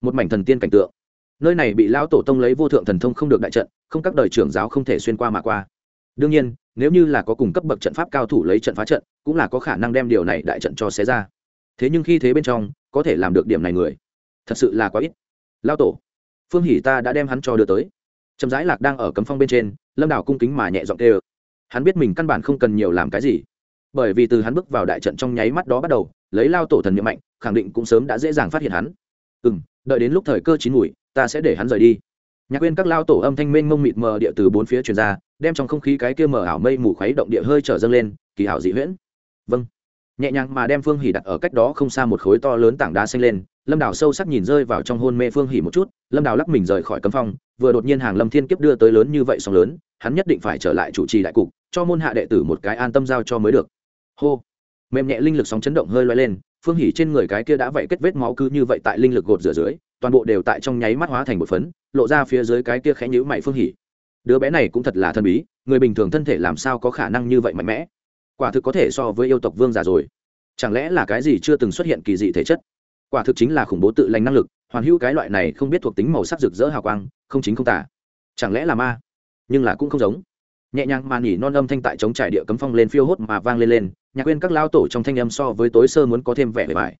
một mảnh thần tiên cảnh tượng. Nơi này bị lao tổ tông lấy vô thượng thần thông không được đại trận, không các đời trưởng giáo không thể xuyên qua mà qua đương nhiên, nếu như là có cùng cấp bậc trận pháp cao thủ lấy trận phá trận, cũng là có khả năng đem điều này đại trận cho xé ra. Thế nhưng khi thế bên trong, có thể làm được điểm này người, thật sự là quá ít. Lao tổ, phương hỷ ta đã đem hắn cho đưa tới. Trầm rãi lạc đang ở cấm phong bên trên, lâm đảo cung kính mà nhẹ giọng tê ơ hắn biết mình căn bản không cần nhiều làm cái gì. Bởi vì từ hắn bước vào đại trận trong nháy mắt đó bắt đầu, lấy lao tổ thần nhiệm mạnh, khẳng định cũng sớm đã dễ dàng phát hiện hắn. Ừ m đợi đến lúc thời cơ chín mùi, ta sẽ để hắn rời đi nhạc quên các lao tổ âm thanh mênh mông mịt mờ địa từ bốn phía truyền ra, đem trong không khí cái kia mờ ảo mây mù khuấy động địa hơi trở dâng lên, kỳ ảo dị huyễn. Vâng. Nhẹ nhàng mà đem phương hỉ đặt ở cách đó không xa một khối to lớn tảng đá xanh lên, lâm đào sâu sắc nhìn rơi vào trong hôn mê phương hỉ một chút, lâm đào lắc mình rời khỏi cấm phong, vừa đột nhiên hàng lâm thiên kiếp đưa tới lớn như vậy sóng lớn, hắn nhất định phải trở lại chủ trì đại cục, cho môn hạ đệ tử một cái an tâm giao cho mới được. Hô. Mềm nhẹ linh lực sóng chấn động hơi loay lên phương hỉ trên người cái kia đã vậy kết vết máu cứ như vậy tại linh lực gột rửa dưới, toàn bộ đều tại trong nháy mắt hóa thành một phấn, lộ ra phía dưới cái kia khẽ nhữ mày phương hỉ. Đứa bé này cũng thật là thân bí, người bình thường thân thể làm sao có khả năng như vậy mạnh mẽ? Quả thực có thể so với yêu tộc vương giả rồi. Chẳng lẽ là cái gì chưa từng xuất hiện kỳ dị thể chất? Quả thực chính là khủng bố tự lành năng lực, hoàn hữu cái loại này không biết thuộc tính màu sắc rực rỡ hào quang, không chính không tả. Chẳng lẽ là ma? Nhưng là cũng không giống nhẹ nhàng mà nhỉ non âm thanh tại chống trải địa cấm phong lên phiêu hốt mà vang lên lên, nhạc quên các lao tổ trong thanh âm so với tối sơ muốn có thêm vẻ bề bài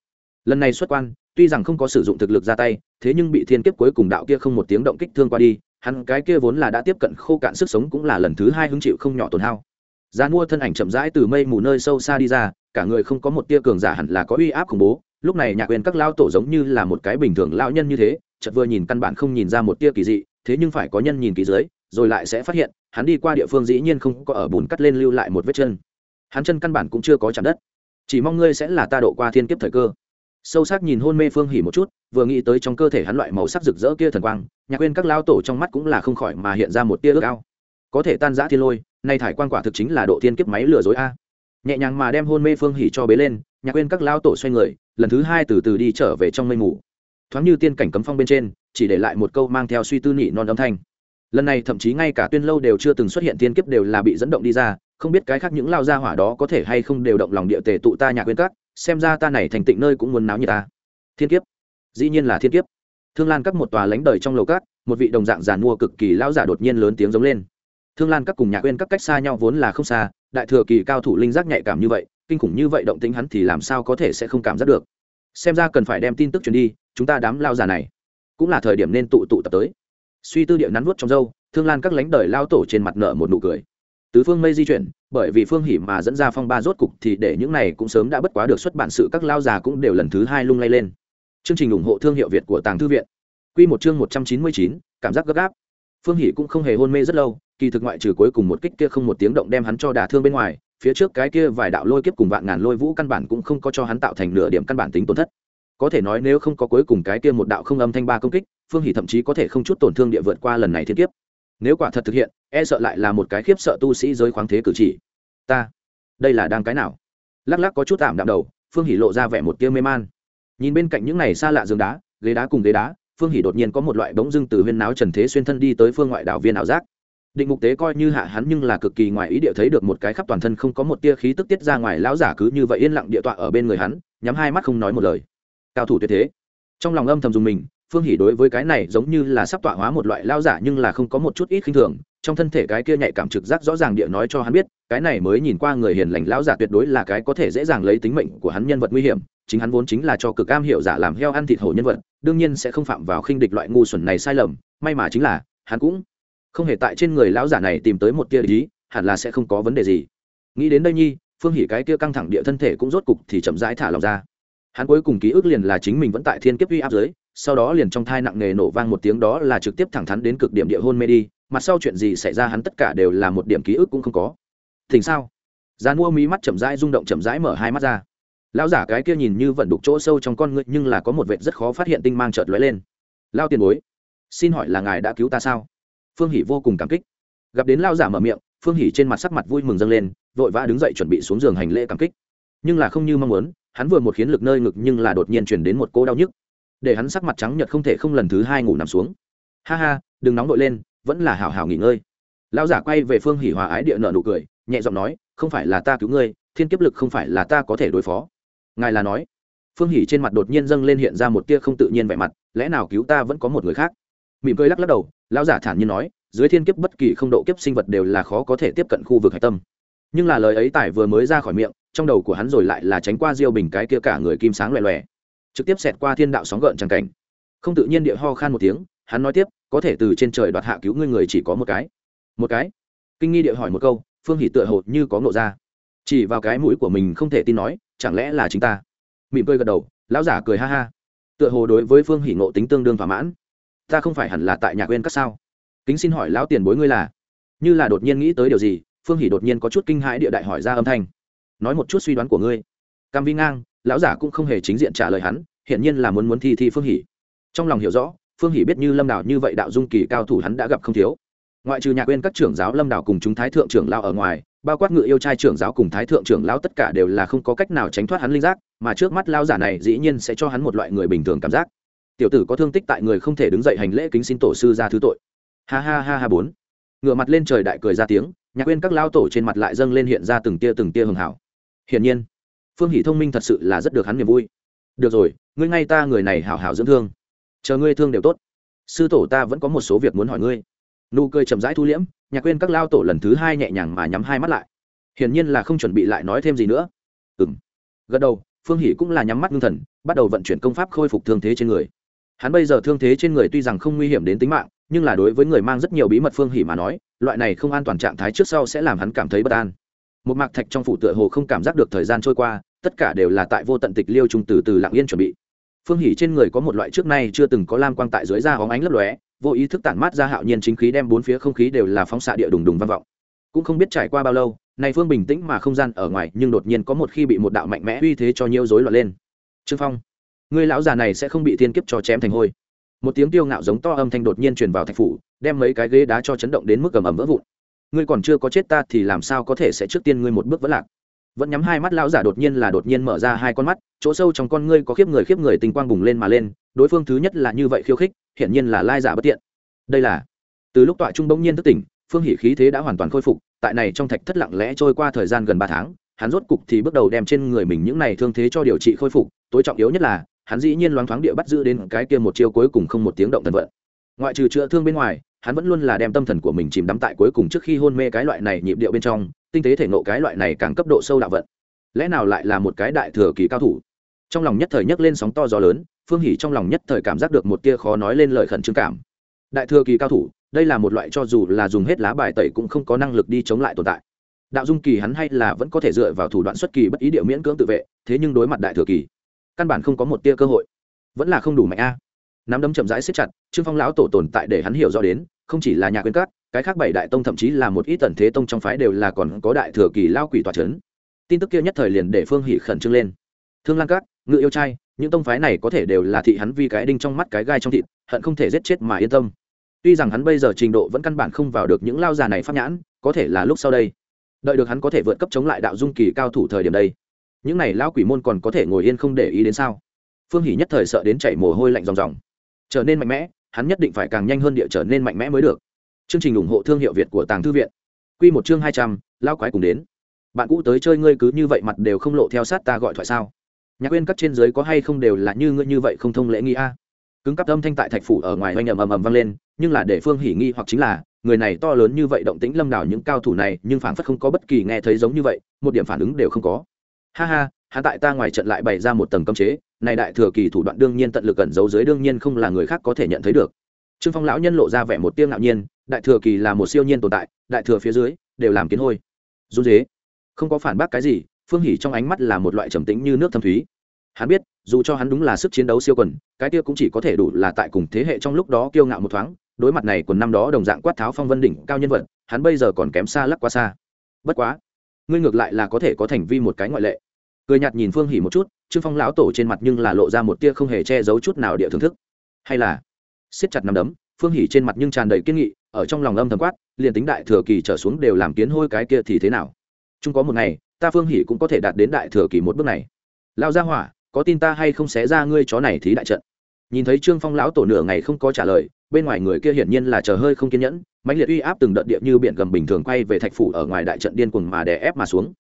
lần này xuất quan, tuy rằng không có sử dụng thực lực ra tay, thế nhưng bị thiên kiếp cuối cùng đạo kia không một tiếng động kích thương qua đi, hắn cái kia vốn là đã tiếp cận khô cạn sức sống cũng là lần thứ hai hứng chịu không nhỏ tổn hao. Giá mua thân ảnh chậm rãi từ mây mù nơi sâu xa đi ra, cả người không có một tia cường giả hẳn là có uy áp khủng bố, lúc này nhạc quyền các lao tổ giống như là một cái bình thường lao nhân như thế, chợt vừa nhìn căn bản không nhìn ra một tia kỳ dị, thế nhưng phải có nhân nhìn kỳ dưới rồi lại sẽ phát hiện, hắn đi qua địa phương dĩ nhiên không có ở bùn cắt lên lưu lại một vết chân. Hắn chân căn bản cũng chưa có chạm đất. Chỉ mong ngươi sẽ là ta độ qua thiên kiếp thời cơ. Sâu sắc nhìn hôn mê phương hỉ một chút, vừa nghĩ tới trong cơ thể hắn loại màu sắc rực rỡ kia thần quang, nhạc quên các lao tổ trong mắt cũng là không khỏi mà hiện ra một tia ước ao. Có thể tan giã thiên lôi, nay thải quan quả thực chính là độ thiên kiếp máy lừa dối a. Nhẹ nhàng mà đem hôn mê phương hỉ cho bế lên, nhạc quên các lao tổ xoay người, lần thứ hai từ từ đi trở về trong mây mù. Thoáng như tiên cảnh cấm phong bên trên, chỉ để lại một câu mang theo suy tư nị non âm thanh lần này thậm chí ngay cả tuyên lâu đều chưa từng xuất hiện, tiên kiếp đều là bị dẫn động đi ra, không biết cái khác những lao gia hỏa đó có thể hay không đều động lòng địa tề tụ ta nhạc quyên các, xem ra ta này thành tịnh nơi cũng muốn náo như ta. Thiên kiếp? Dĩ nhiên là thiên kiếp. Thương lan các một tòa lánh đời trong lầu cát một vị đồng dạng giàn mua cực kỳ lão giả đột nhiên lớn tiếng giống lên. Thương lan các cùng nhạc quyên các cách xa nhau vốn là không xa, đại thừa kỳ cao thủ linh giác nhạy cảm như vậy, kinh khủng như vậy động tính hắn thì làm sao có thể sẽ không cảm giác được. Xem ra cần phải đem tin tức truyền đi, chúng ta đám lao giả này cũng là thời điểm nên tụ tụ tập tới suy tư địa nắn vuốt trong dâu thương lan các lánh đời lao tổ trên mặt nợ một nụ cười. Tứ phương mây di chuyển, bởi vì phương hỉ mà dẫn ra phong ba rốt cục thì để những này cũng sớm đã bất quá được xuất bản sự các lao già cũng đều lần thứ hai lung lay lên. Chương trình ủng hộ thương hiệu việt của tàng thư viện. Q một chương một trăm chín mươi chín, cảm giác gấp gáp. Phương hỉ cũng không hề hôn mê rất lâu, kỳ thực ngoại trừ cuối cùng một kích kia không một tiếng động đem hắn cho đả thương bên ngoài, phía trước cái kia vài đạo lôi kiếp cùng vạn ngàn lôi vũ căn bản cũng không có cho hắn tạo thành nửa điểm căn bản tính tổn thất. Có thể nói nếu không có cuối cùng cái kia một đạo không âm thanh ba công kích phương hỷ thậm chí có thể không chút tổn thương địa vượt qua lần này thiên kiếp. Nếu quả thật thực hiện e sợ lại là một cái khiếp sợ tu sĩ giới khoáng thế cử chỉ. Ta, đây là đang cái nào? Lắc lắc có chút tạm đạm đầu, phương hỷ lộ ra vẻ một tia mê man. Nhìn bên cạnh những này xa lạ giường đá, ghế đá cùng ghế đá, phương hỷ đột nhiên có một loại bỗng dưng từ huyên náo trần thế xuyên thân đi tới phương ngoại đảo viên ảo giác. Định mục tế coi như hạ hắn nhưng là cực kỳ ngoài ý địa thấy được một cái khắp toàn thân không có một tia khí tức tiết ra ngoài lão giả cứ như vậy yên lặng địa tọa ở bên người hắn, nhắm hai mắt không nói một lời. Cao thủ tuyệt thế. Trong lòng âm thầm dùng mình phương hỉ đối với cái này giống như là sắp tọa hóa một loại lao giả nhưng là không có một chút ít khinh thường, trong thân thể cái kia nhạy cảm trực giác rõ ràng địa nói cho hắn biết, cái này mới nhìn qua người hiền lành lão giả tuyệt đối là cái có thể dễ dàng lấy tính mệnh của hắn nhân vật nguy hiểm, chính hắn vốn chính là cho cực am hiểu giả làm heo ăn thịt hổ nhân vật, đương nhiên sẽ không phạm vào khinh địch loại ngu xuẩn này sai lầm, may mà chính là, hắn cũng không hề tại trên người lão giả này tìm tới một tia ý, hẳn là sẽ không có vấn đề gì. Nghĩ đến đây nhi, phương hỉ cái kia căng thẳng địa thân thể cũng rốt cục thì chậm rãi thả lòng ra. Hắn cuối cùng ký ức liền là chính mình vẫn tại thiên kiếp uy áp giới sau đó liền trong thai nặng nề nổ vang một tiếng đó là trực tiếp thẳng thắn đến cực điểm địa hôn mê đi mặt sau chuyện gì xảy ra hắn tất cả đều là một điểm ký ức cũng không có. Thỉnh sao? Gian mua mí mắt chậm rãi rung động chậm rãi mở hai mắt ra. Lão giả cái kia nhìn như vẫn đục chỗ sâu trong con ngươi nhưng là có một vệt rất khó phát hiện tinh mang chợt lóe lên. Lao tiền bối, xin hỏi là ngài đã cứu ta sao? Phương hỷ vô cùng cảm kích. Gặp đến lao giả mở miệng, phương hỷ trên mặt sắc mặt vui mừng dâng lên, vội vã đứng dậy chuẩn bị xuống giường hành lễ cảm kích. Nhưng là không như mong muốn, hắn vừa một khiến lực nơi ngực nhưng là đột nhiên chuyển đến một cô đau nhức để hắn sắc mặt trắng nhợt không thể không lần thứ hai ngủ nằm xuống. Ha ha, đừng nóng đội lên, vẫn là hảo hảo nghỉ ngơi. Lão giả quay về phương hỉ hòa ái địa nợ nụ cười, nhẹ giọng nói, không phải là ta cứu ngươi, thiên kiếp lực không phải là ta có thể đối phó. Ngài là nói. Phương hỉ trên mặt đột nhiên dâng lên hiện ra một tia không tự nhiên vẻ mặt, lẽ nào cứu ta vẫn có một người khác? Mỉm cười lắc lắc đầu, lão giả thản nhiên nói, dưới thiên kiếp bất kỳ không độ kiếp sinh vật đều là khó có thể tiếp cận khu vực hạch tâm. Nhưng là lời ấy tải vừa mới ra khỏi miệng, trong đầu của hắn rồi lại là tránh qua diêu bình cái kia cả người kim sáng loè loè trực tiếp xẹt qua thiên đạo sóng gợn tràng cảnh. Không tự nhiên địa ho khan một tiếng, hắn nói tiếp, có thể từ trên trời đoạt hạ cứu ngươi người chỉ có một cái. Một cái? Kinh nghi địa hỏi một câu, phương hỷ tựa hồ như có ngộ ra. Chỉ vào cái mũi của mình không thể tin nói, chẳng lẽ là chính ta? Mỉm cười gật đầu, lão giả cười ha ha. Tựa hồ đối với phương hỷ ngộ tính tương đương thỏa mãn. Ta không phải hẳn là tại nhà quên các sao? Kính xin hỏi lão tiền bối ngươi là? Như là đột nhiên nghĩ tới điều gì, phương hỷ đột nhiên có chút kinh hãi địa đại hỏi ra âm thanh. Nói một chút suy đoán của ngươi. Cam vi ngang lão giả cũng không hề chính diện trả lời hắn hiện nhiên là muốn muốn thi thi phương hỷ. Trong lòng hiểu rõ, phương hỷ biết như lâm đào như vậy đạo dung kỳ cao thủ hắn đã gặp không thiếu. Ngoại trừ nhạc quên các trưởng giáo lâm đào cùng chúng thái thượng trưởng lao ở ngoài, bao quát ngự yêu trai trưởng giáo cùng thái thượng trưởng lao tất cả đều là không có cách nào tránh thoát hắn linh giác, mà trước mắt lao giả này dĩ nhiên sẽ cho hắn một loại người bình thường cảm giác. Tiểu tử có thương tích tại người không thể đứng dậy hành lễ kính xin tổ sư ra thứ tội. Ha ha ha ha bốn. Ngựa mặt lên trời đại cười ra tiếng nhạc quên các lao tổ trên mặt lại dâng lên hiện ra từng tia từng tia hường hảo. Hiển nhiên phương hỷ thông minh thật sự là rất được hắn niềm vui. Được rồi, ngươi ngay ta người này hảo hảo dưỡng thương. Chờ ngươi thương đều tốt. Sư tổ ta vẫn có một số việc muốn hỏi ngươi. Nụ cười chậm rãi thu liễm nhạc quên các lao tổ lần thứ hai nhẹ nhàng mà nhắm hai mắt lại. Hiển nhiên là không chuẩn bị lại nói thêm gì nữa. Ừ m gật đầu, phương hỷ cũng là nhắm mắt ngưng thần, bắt đầu vận chuyển công pháp khôi phục thương thế trên người. Hắn bây giờ thương thế trên người tuy rằng không nguy hiểm đến tính mạng, nhưng là đối với người mang rất nhiều bí mật phương hỷ mà nói, loại này không an toàn trạng thái trước sau sẽ làm hắn cảm thấy bất an. Một mạc thạch trong phủ tựa hồ không cảm giác được thời gian trôi qua tất cả đều là tại vô tận tịch liêu trung từ từ lặng yên chuẩn bị. Phương hỷ trên người có một loại trước nay chưa từng có lam quang tại dưới da hóng ánh lấp lóe, vô ý thức tản mát ra hạo nhiên chính khí đem bốn phía không khí đều là phóng xạ địa đùng đùng vang vọng. Cũng không biết trải qua bao lâu, này phương bình tĩnh mà không gian ở ngoài nhưng đột nhiên có một khi bị một đạo mạnh mẽ uy thế cho nhiễu rối loạn lên. Trương phong, người lão già này sẽ không bị thiên kiếp cho chém thành hôi. Một tiếng tiêu ngạo giống to âm thanh đột nhiên truyền vào thạch phủ, đem mấy cái ghế đá cho chấn động đến mức ầm ầm vỡ vụn. Ngươi còn chưa có chết ta thì làm sao có thể sẽ trước tiên ngươi một bước vỡ lạc? Vẫn nhắm hai mắt lão giả đột nhiên là đột nhiên mở ra hai con mắt, chỗ sâu trong con ngươi có khiếp người khiếp người tình quang bùng lên mà lên, đối phương thứ nhất là như vậy khiêu khích, hiển nhiên là lai giả bất tiện. Đây là, từ lúc tọa trung bỗng nhiên thức tỉnh, phương hỷ khí thế đã hoàn toàn khôi phục, tại này trong thạch thất lặng lẽ trôi qua thời gian gần ba tháng, hắn rốt cục thì bước đầu đem trên người mình những này thương thế cho điều trị khôi phục, tối trọng yếu nhất là, hắn dĩ nhiên loáng thoáng địa bắt giữ đến cái kia một chiêu cuối cùng không một tiếng động thần vận. Ngoại trừ chữa thương bên ngoài, hắn vẫn luôn là đem tâm thần của mình chìm đắm tại cuối cùng trước khi hôn mê cái loại này nhịp điệu bên trong tinh tế thể nộ cái loại này càng cấp độ sâu đạo vận. Lẽ nào lại là một cái đại thừa kỳ cao thủ? Trong lòng nhất thời nhấc lên sóng to gió lớn, phương hỉ trong lòng nhất thời cảm giác được một tia khó nói lên lời khẩn trương cảm. Đại thừa kỳ cao thủ, đây là một loại cho dù là dùng hết lá bài tẩy cũng không có năng lực đi chống lại tồn tại. Đạo dung kỳ hắn hay là vẫn có thể dựa vào thủ đoạn xuất kỳ bất ý địa miễn cưỡng tự vệ, thế nhưng đối mặt đại thừa kỳ, căn bản không có một tia cơ hội. Vẫn là không đủ mạnh a. Nắm đấm chậm rãi xếp chặt, trương phong lão tổ tồn tại để hắn hiểu rõ đến, không chỉ là nhà quyên cát cái khác bảy đại tông thậm chí là một ít tần thế tông trong phái đều là còn có đại thừa kỳ lao quỷ tòa c h ấ n tin tức kia nhất thời liền để phương hỷ khẩn trương lên. Thương lan cát ngự yêu trai, những tông phái này có thể đều là thị hắn vì cái đinh trong mắt cái gai trong thịt, hận không thể giết chết mà yên tâm. Tuy rằng hắn bây giờ trình độ vẫn căn bản không vào được những lao già này pháp nhãn, có thể là lúc sau đây. Đợi được hắn có thể vượt cấp chống lại đạo dung kỳ cao thủ thời điểm đây, những này lao quỷ môn còn có thể ngồi yên không để ý đến sao? Phương hỷ nhất thời sợ đến chảy mồ hôi lạnh ròng ròng. Trở nên mạnh mẽ, hắn nhất định phải càng nhanh hơn địa trở nên mạnh mẽ mới được chương trình ủng hộ thương hiệu việt của tàng thư viện. Q một chương hai trăm lao quái cùng đến. Bạn cũ tới chơi ngươi cứ như vậy mặt đều không lộ theo sát ta gọi thoại sao? Nhạc quên các trên dưới có hay không đều là như ngươi như vậy không thông lễ nghi a? Cứng cắp âm thanh tại thạch phủ ở ngoài oanh ầm ầm ầm vang lên, nhưng là để phương hỉ nghi hoặc chính là, người này to lớn như vậy động tĩnh lâm đảo những cao thủ này, nhưng phản phất không có bất kỳ nghe thấy giống như vậy, một điểm phản ứng đều không có. Ha ha, hạ tại ta ngoài trận lại bày ra một tầng cấm chế, này đại thừa kỳ thủ đoạn đương nhiên tận lực cẩn giấu dưới đương nhiên không là người khác có thể nhận thấy được. Trương phong lão nhân lộ ra vẻ một tiếng ngạo nhiên đại thừa kỳ là một siêu nhiên tồn tại, đại thừa phía dưới đều làm kiến hôi. Run dế. Không có phản bác cái gì, phương hỉ trong ánh mắt là một loại trầm tĩnh như nước thâm thúy. Hắn biết, dù cho hắn đúng là sức chiến đấu siêu quần, cái kia cũng chỉ có thể đủ là tại cùng thế hệ trong lúc đó kiêu ngạo một thoáng, đối mặt này quần năm đó đồng dạng quát tháo phong vân đỉnh cao nhân vật, hắn bây giờ còn kém xa lắc quá xa. Bất quá, ngươi ngược lại là có thể có thành vi một cái ngoại lệ. Cười nhạt nhìn phương hỉ một chút, trương phong lão tổ trên mặt nhưng là lộ ra một tia không hề che giấu chút nào địa thưởng thức. Hay là, siết chặt nắm đấm, phương hỉ trên mặt nhưng tràn đầy kiên nghị ở trong lòng âm thầm quát, liền tính đại thừa kỳ trở xuống đều làm kiến hôi cái kia thì thế nào? Chung có một ngày, ta phương hỉ cũng có thể đạt đến đại thừa kỳ một bước này. Lao ra hỏa, có tin ta hay không xé ra ngươi chó này thí đại trận? Nhìn thấy trương phong lão tổ nửa ngày không có trả lời, bên ngoài người kia hiển nhiên là chờ hơi không kiên nhẫn, mãnh liệt uy áp từng đợt địa như biển gầm bình thường quay về thạch phủ ở ngoài đại trận điên cuồng mà đè ép mà xuống.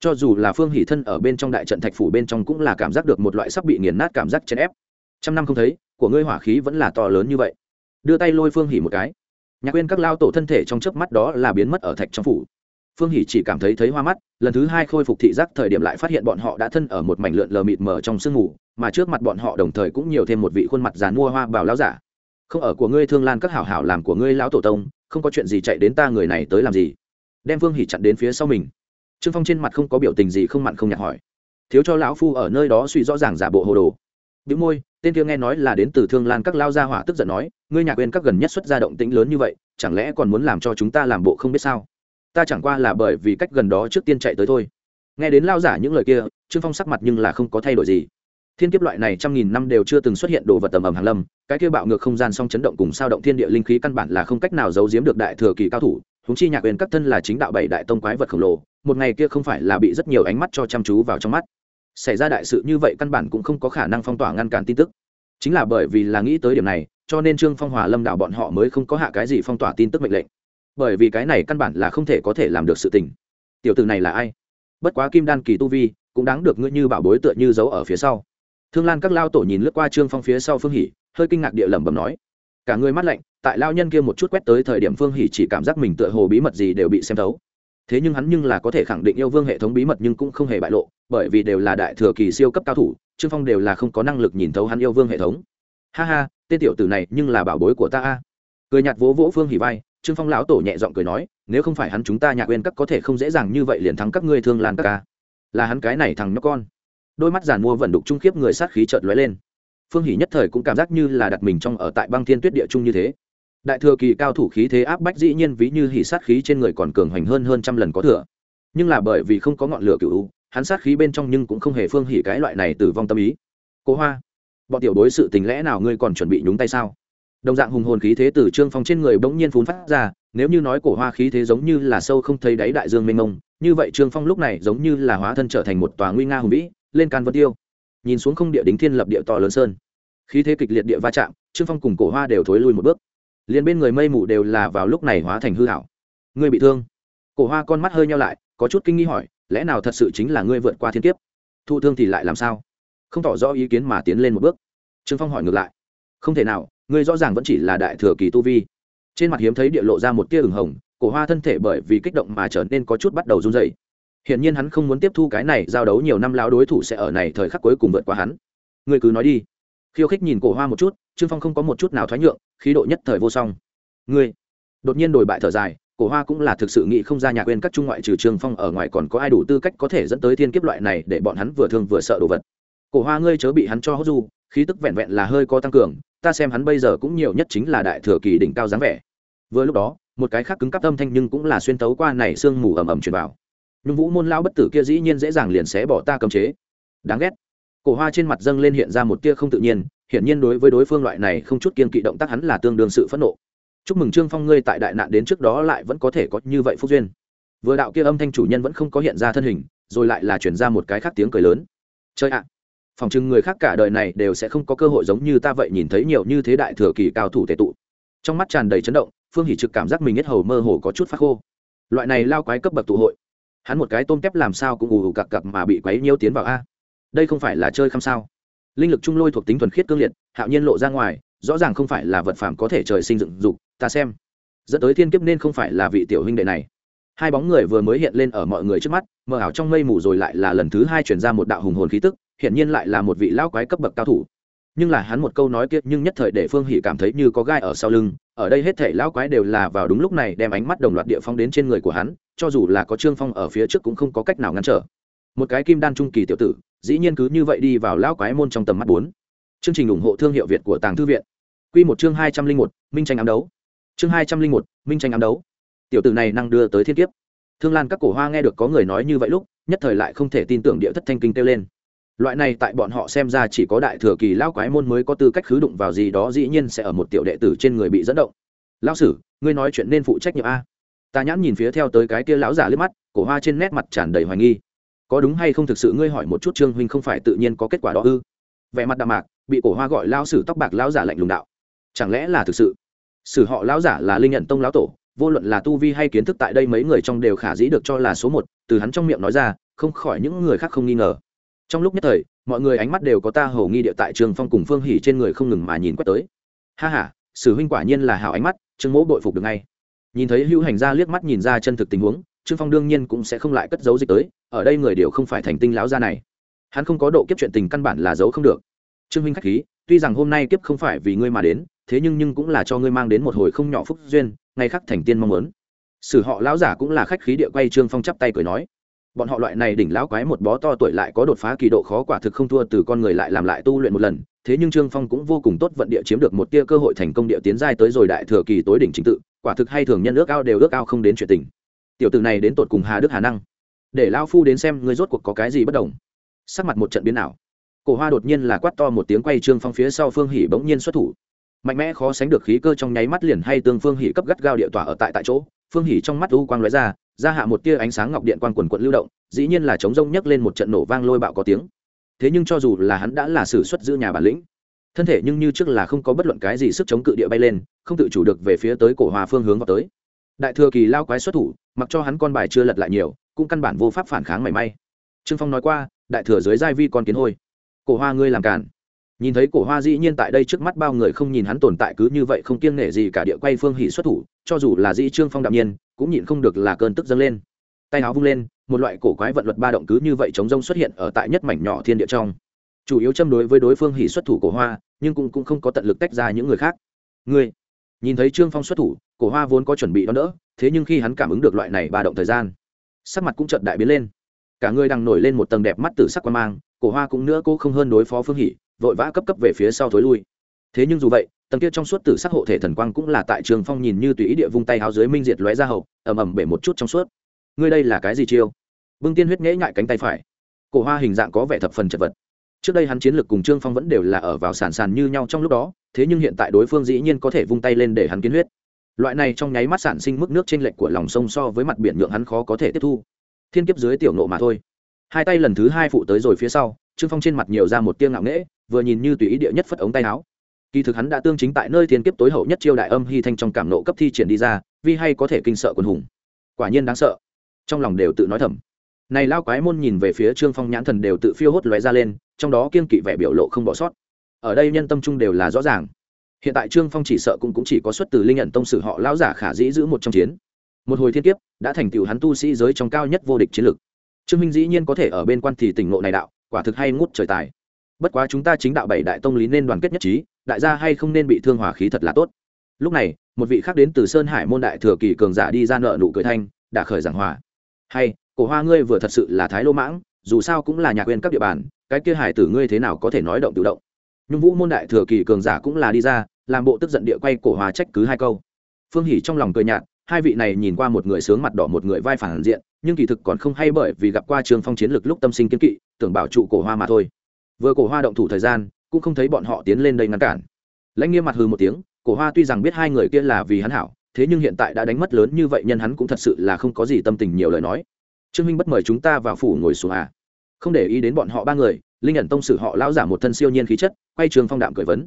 Cho dù là phương hỷ thân ở bên trong đại trận thạch phủ bên trong cũng là cảm giác được một loại sắp bị nghiền nát cảm giác chèn ép. Trăm năm không thấy, của ngươi hỏa khí vẫn là to lớn như vậy. Đưa tay lôi phương hỉ một cái nhạc quên các lao tổ thân thể trong chớp mắt đó là biến mất ở thạch trong phủ. Phương hỉ chỉ cảm thấy thấy hoa mắt, lần thứ hai khôi phục thị giác thời điểm lại phát hiện bọn họ đã thân ở một mảnh lượn lờ mịt mờ trong sương mù, mà trước mặt bọn họ đồng thời cũng nhiều thêm một vị khuôn mặt dàn mua hoa bảo lao giả. Không ở của ngươi thương lan các hảo hảo làm của ngươi lão tổ tông, không có chuyện gì chạy đến ta người này tới làm gì? Đem phương hỉ chặn đến phía sau mình. Trương phong trên mặt không có biểu tình gì không mặn không nhạt hỏi. Thiếu cho lão phu ở nơi đó suy rõ ràng giả bộ hồ đồ. Bị môi tên kia nghe nói là đến từ thương lan các lao gia hỏa tức giận nói, ngươi nhạc quên các gần nhất xuất ra động tĩnh lớn như vậy, chẳng lẽ còn muốn làm cho chúng ta làm bộ không biết sao? Ta chẳng qua là bởi vì cách gần đó trước tiên chạy tới thôi. Nghe đến lao giả những lời kia, trương phong sắc mặt nhưng là không có thay đổi gì. Thiên kiếp loại này trăm nghìn năm đều chưa từng xuất hiện đồ vật tầm ầm hàng lâm, cái kia bạo ngược không gian song chấn động cùng sao động thiên địa linh khí căn bản là không cách nào giấu giếm được đại thừa kỳ cao thủ húng chi nhạc quyền các thân là chính đạo bảy đại tông quái vật khổng lồ, một ngày kia không phải là bị rất nhiều ánh mắt cho chăm chú vào trong mắt xảy ra đại sự như vậy căn bản cũng không có khả năng phong tỏa ngăn cản tin tức. Chính là bởi vì là nghĩ tới điểm này, cho nên trương phong hòa lâm đạo bọn họ mới không có hạ cái gì phong tỏa tin tức mệnh lệnh. Bởi vì cái này căn bản là không thể có thể làm được sự tình. Tiểu tử này là ai? Bất quá kim đan kỳ tu vi cũng đáng được ngươi như bảo bối tựa như giấu ở phía sau. Thương lan các lao tổ nhìn lướt qua trương phong phía sau phương hỉ hơi kinh ngạc địa lẩm bẩm nói, cả người mắt lạnh, tại lao nhân kia một chút quét tới thời điểm phương hỉ chỉ cảm giác mình tựa hồ bí mật gì đều bị xem thấu thế nhưng hắn nhưng là có thể khẳng định yêu vương hệ thống bí mật nhưng cũng không hề bại lộ, bởi vì đều là đại thừa kỳ siêu cấp cao thủ, trương phong đều là không có năng lực nhìn thấu hắn yêu vương hệ thống. Ha ha, tên tiểu tử này nhưng là bảo bối của ta a. Cười nhạt vỗ vỗ phương hỉ vai, trương phong lão tổ nhẹ giọng cười nói, nếu không phải hắn chúng ta nhạc quên các có thể không dễ dàng như vậy liền thắng các ngươi thương làn các ca là hắn cái này thằng nhóc con. Đôi mắt giàn mua vẩn đục trung khiếp người sát khí chợt lóe lên. Phương hỉ nhất thời cũng cảm giác như là đặt mình trong ở tại băng thiên tuyết địa trung như thế đại thừa kỳ cao thủ khí thế áp bách dĩ nhiên ví như hỉ sát khí trên người còn cường hoành hơn hơn trăm lần có thừa. Nhưng là bởi vì không có ngọn lửa cựu hắn sát khí bên trong nhưng cũng không hề phương hỉ cái loại này tử vong tâm ý. Cố hoa, bọn tiểu đối sự tình lẽ nào ngươi còn chuẩn bị nhúng tay sao? Đồng dạng hùng hồn khí thế từ trương phong trên người bỗng nhiên phun phát ra, nếu như nói cổ hoa khí thế giống như là sâu không thấy đáy đại dương mênh mông, như vậy trương phong lúc này giống như là hóa thân trở thành một tòa nguy nga hùng vĩ, lên can vân tiêu. Nhìn xuống không địa đính thiên lập địa to lớn sơn. Khí thế kịch liệt địa va chạm, trương phong cùng cổ hoa đều thối lui một bước liền bên người mây mù đều là vào lúc này hóa thành hư hảo. Ngươi bị thương? Cổ hoa con mắt hơi nhau lại, có chút kinh nghi hỏi, lẽ nào thật sự chính là ngươi vượt qua thiên kiếp? Thụ thương thì lại làm sao? Không tỏ rõ ý kiến mà tiến lên một bước. Trương phong hỏi ngược lại. Không thể nào, ngươi rõ ràng vẫn chỉ là đại thừa kỳ tu vi. Trên mặt hiếm thấy địa lộ ra một tia ửng hồng, cổ hoa thân thể bởi vì kích động mà trở nên có chút bắt đầu run dày hiển nhiên hắn không muốn tiếp thu cái này giao đấu nhiều năm lao đối thủ sẽ ở này thời khắc cuối cùng vượt qua hắn. Ngươi cứ nói đi khiêu khích nhìn cổ hoa một chút, trương phong không có một chút nào thoái nhượng, khí độ nhất thời vô song. Ngươi, đột nhiên đổi bại thở dài, cổ hoa cũng là thực sự nghĩ không ra nhà quên các trung ngoại trừ trương phong ở ngoài còn có ai đủ tư cách có thể dẫn tới thiên kiếp loại này để bọn hắn vừa thương vừa sợ đồ vật. Cổ hoa ngươi chớ bị hắn cho hốt du, khí tức vẹn vẹn là hơi có tăng cường, ta xem hắn bây giờ cũng nhiều nhất chính là đại thừa kỳ đỉnh cao dáng vẻ. Vừa lúc đó, một cái khác cứng cắp âm thanh nhưng cũng là xuyên tấu qua này sương mù ầm ầm truyền vào. Nhung vũ môn lao bất tử kia dĩ nhiên dễ dàng liền xé bỏ ta cấm chế. Đáng ghét cổ hoa trên mặt dâng lên hiện ra một tia không tự nhiên, hiển nhiên đối với đối phương loại này không chút kiên kỵ động tác hắn là tương đương sự phẫn nộ. Chúc mừng trương phong ngươi tại đại nạn đến trước đó lại vẫn có thể có như vậy phúc duyên. Vừa đạo kia âm thanh chủ nhân vẫn không có hiện ra thân hình, rồi lại là chuyển ra một cái khác tiếng cười lớn. Chơi ạ! Phòng chừng người khác cả đời này đều sẽ không có cơ hội giống như ta vậy nhìn thấy nhiều như thế đại thừa kỳ cao thủ tệ tụ. Trong mắt tràn đầy chấn động, phương hỷ trực cảm giác mình nhất hầu mơ hồ có chút phát khô. Loại này lao quái cấp bậc tụ hội, hắn một cái tôm kép làm sao cũng ù ù cặc cặc mà bị quấy nhiêu tiến vào a đây không phải là chơi khăm sao? Linh lực trung lôi thuộc tính thuần khiết cương liệt, hạo nhiên lộ ra ngoài, rõ ràng không phải là vật phẩm có thể trời sinh dựng dục, ta xem. Dẫn tới thiên kiếp nên không phải là vị tiểu huynh đệ này. Hai bóng người vừa mới hiện lên ở mọi người trước mắt, mờ ảo trong mây mù rồi lại là lần thứ hai chuyển ra một đạo hùng hồn khí tức hiện nhiên lại là một vị lão quái cấp bậc cao thủ. Nhưng là hắn một câu nói kiếp nhưng nhất thời để phương hỷ cảm thấy như có gai ở sau lưng, ở đây hết thể lão quái đều là vào đúng lúc này đem ánh mắt đồng loạt địa phong đến trên người của hắn, cho dù là có trương phong ở phía trước cũng không có cách nào ngăn trở. Một cái kim đan trung kỳ tiểu tử dĩ nhiên cứ như vậy đi vào lão quái môn trong tầm mắt bốn. Chương trình ủng hộ thương hiệu việt của tàng thư viện. Quy một chương hai trăm linh một, minh tranh ám đấu. Chương hai trăm linh một, minh tranh ám đấu. Tiểu tử này năng đưa tới thiên kiếp. Thương lan các cổ hoa nghe được có người nói như vậy lúc, nhất thời lại không thể tin tưởng địa thất thanh kinh kêu lên. Loại này tại bọn họ xem ra chỉ có đại thừa kỳ lão quái môn mới có tư cách khứ đụng vào gì đó dĩ nhiên sẽ ở một tiểu đệ tử trên người bị dẫn động. Lão sử, ngươi nói chuyện nên phụ trách nhiệm a. Ta nhãn nhìn phía theo tới cái kia lão giả liếc mắt, cổ hoa trên nét mặt tràn đầy hoài nghi có đúng hay không thực sự ngươi hỏi một chút trương huynh không phải tự nhiên có kết quả đó ư? Vẻ mặt đạm mạc, bị cổ hoa gọi lao sử tóc bạc lao giả lạnh lùng đạo. Chẳng lẽ là thực sự? Sử họ lao giả là linh nhận tông lão tổ, vô luận là tu vi hay kiến thức tại đây mấy người trong đều khả dĩ được cho là số một, từ hắn trong miệng nói ra, không khỏi những người khác không nghi ngờ. Trong lúc nhất thời, mọi người ánh mắt đều có ta hầu nghi địa tại trường phong cùng phương hỉ trên người không ngừng mà nhìn quét tới. Ha h a sử huynh quả nhiên là hảo ánh mắt, trương mỗ bội phục được ngay. Nhìn thấy hữu hành ra liếc mắt nhìn ra chân thực tình huống trương phong đương nhiên cũng sẽ không lại cất giấu dịch tới, ở đây người đều không phải thành tinh láo ra này. Hắn không có độ kiếp chuyện tình căn bản là giấu không được. Trương huynh khách khí, tuy rằng hôm nay kiếp không phải vì ngươi mà đến, thế nhưng nhưng cũng là cho ngươi mang đến một hồi không nhỏ phúc duyên ngay khắc thành tiên mong muốn. Sử họ lão giả cũng là khách khí địa quay trương phong chắp tay cười nói. Bọn họ loại này đỉnh lão quái một bó to tuổi lại có đột phá kỳ độ khó quả thực không thua từ con người lại làm lại tu luyện một lần, thế nhưng trương phong cũng vô cùng tốt vận địa chiếm được một tia cơ hội thành công địa tiến giai tới rồi đại thừa kỳ tối đỉnh chính tự, quả thực hay thường nhân ước ao đều ước ao không đến chuyện tình tiểu tử này đến tột cùng hà đức hà năng. Để lao phu đến xem ngươi rốt cuộc có cái gì bất đồng. Sắc mặt một trận biến ảo. Cổ hoa đột nhiên là quát to một tiếng quay trương phong phía sau phương hỉ bỗng nhiên xuất thủ. Mạnh mẽ khó sánh được khí cơ trong nháy mắt liền hay tương phương hỉ cấp gắt gao địa tỏa ở tại tại chỗ. Phương hỉ trong mắt u quang lóe ra ra hạ một tia ánh sáng ngọc điện quang quần quận lưu động, dĩ nhiên là chống rông nhấc lên một trận nổ vang lôi bạo có tiếng. Thế nhưng cho dù là hắn đã là sử xuất giữ nhà bản lĩnh, thân thể nhưng như trước là không có bất luận cái gì sức chống cự địa bay lên, không tự chủ được về phía tới cổ Hoa phương hướng vào tới đại thừa kỳ lao quái xuất thủ mặc cho hắn con bài chưa lật lại nhiều cũng căn bản vô pháp phản kháng mảy may. Trương phong nói qua đại thừa dưới giai vi con kiến hôi. Cổ hoa ngươi làm cản nhìn thấy cổ hoa dĩ nhiên tại đây trước mắt bao người không nhìn hắn tồn tại cứ như vậy không kiêng nể gì cả địa quay phương hỉ xuất thủ cho dù là dĩ trương phong đạm nhiên cũng nhịn không được là cơn tức dâng lên. Tay áo vung lên một loại cổ quái vận luật ba động cứ như vậy chống rông xuất hiện ở tại nhất mảnh nhỏ thiên địa trong. Chủ yếu châm đối với đối phương hỉ xuất thủ cổ hoa nhưng cũng, cũng không có tận lực tách ra những người khác. Ngươi nhìn thấy trương phong xuất thủ cổ hoa vốn có chuẩn bị đón đỡ, thế nhưng khi hắn cảm ứng được loại này ba động thời gian, sắc mặt cũng chợt đại biến lên. Cả người đang nổi lên một tầng đẹp mắt tử sắc quan mang, cổ hoa cũng nữa cô không hơn đối phó phương hỉ vội vã cấp cấp về phía sau thối lui. Thế nhưng dù vậy, tầng kia trong suốt tử sắc hộ thể thần quang cũng là tại trường phong nhìn như tùy ý địa vung tay háo dưới minh diệt lóe ra hậu, ầm ầm bể một chút trong suốt. Ngươi đây là cái gì chiêu? Bưng tiên huyết nhễ ngại cánh tay phải. Cổ hoa hình dạng có vẻ thập phần chật vật. Trước đây hắn chiến lược cùng trương phong vẫn đều là ở vào sàn sàn như nhau trong lúc đó, thế nhưng hiện tại đối phương dĩ nhiên có thể vung tay lên để hắn kiến huyết loại này trong nháy mắt sản sinh mức nước trên lệch của lòng sông so với mặt biển nhượng hắn khó có thể tiếp thu. Thiên kiếp dưới tiểu nộ mà thôi. Hai tay lần thứ hai phụ tới rồi phía sau, trương phong trên mặt nhiều ra một tiếng ngạo nghễ, vừa nhìn như tùy ý địa nhất phất ống tay áo. Kỳ thực hắn đã tương chính tại nơi thiên kiếp tối hậu nhất chiêu đại âm hy thanh trong cảm nộ cấp thi triển đi ra, vì hay có thể kinh sợ quần hùng. Quả nhiên đáng sợ. Trong lòng đều tự nói thầm. Này lao quái môn nhìn về phía trương phong nhãn thần đều tự phiêu hốt lóe ra lên, trong đó kiên kỵ vẻ biểu lộ không bỏ sót. Ở đây nhân tâm trung đều là rõ ràng hiện tại trương phong chỉ sợ cũng, cũng chỉ có xuất từ linh nhận tông sử họ lão giả khả dĩ giữ một trong chiến. Một hồi thiên kiếp đã thành tựu hắn tu sĩ giới trong cao nhất vô địch chiến lực. Trương minh dĩ nhiên có thể ở bên quan thì tỉnh ngộ này đạo quả thực hay ngút trời tài. Bất quá chúng ta chính đạo bảy đại tông lý nên đoàn kết nhất trí đại gia hay không nên bị thương hòa khí thật là tốt. Lúc này một vị khác đến từ sơn hải môn đại thừa kỳ cường giả đi ra nợ nụ cười thanh đã khởi giảng hòa. Hay cổ hoa ngươi vừa thật sự là thái lô mãng dù sao cũng là nhà quên các địa bàn cái kia hải tử ngươi thế nào có thể nói động tự động? Nhưng vũ môn đại thừa kỳ cường giả cũng là đi ra, làm bộ tức giận địa quay cổ hoa trách cứ hai câu. Phương hỉ trong lòng cười nhạt, hai vị này nhìn qua một người sướng mặt đỏ một người vai phản diện, nhưng kỳ thực còn không hay bởi vì gặp qua trường phong chiến lực lúc tâm sinh kiếm kỵ, tưởng bảo trụ cổ hoa mà thôi. Vừa cổ hoa động thủ thời gian, cũng không thấy bọn họ tiến lên đây ngăn cản. Lãnh nghiêm mặt hừ một tiếng, cổ hoa tuy rằng biết hai người kia là vì hắn hảo, thế nhưng hiện tại đã đánh mất lớn như vậy nhân hắn cũng thật sự là không có gì tâm tình nhiều lời nói. Trương minh bất mời chúng ta vào phủ ngồi xuống à? Không để ý đến bọn họ ba người, linh nhận tông sử họ lão giả một thân siêu nhiên khí chất, quay trường phong đạm cười vấn.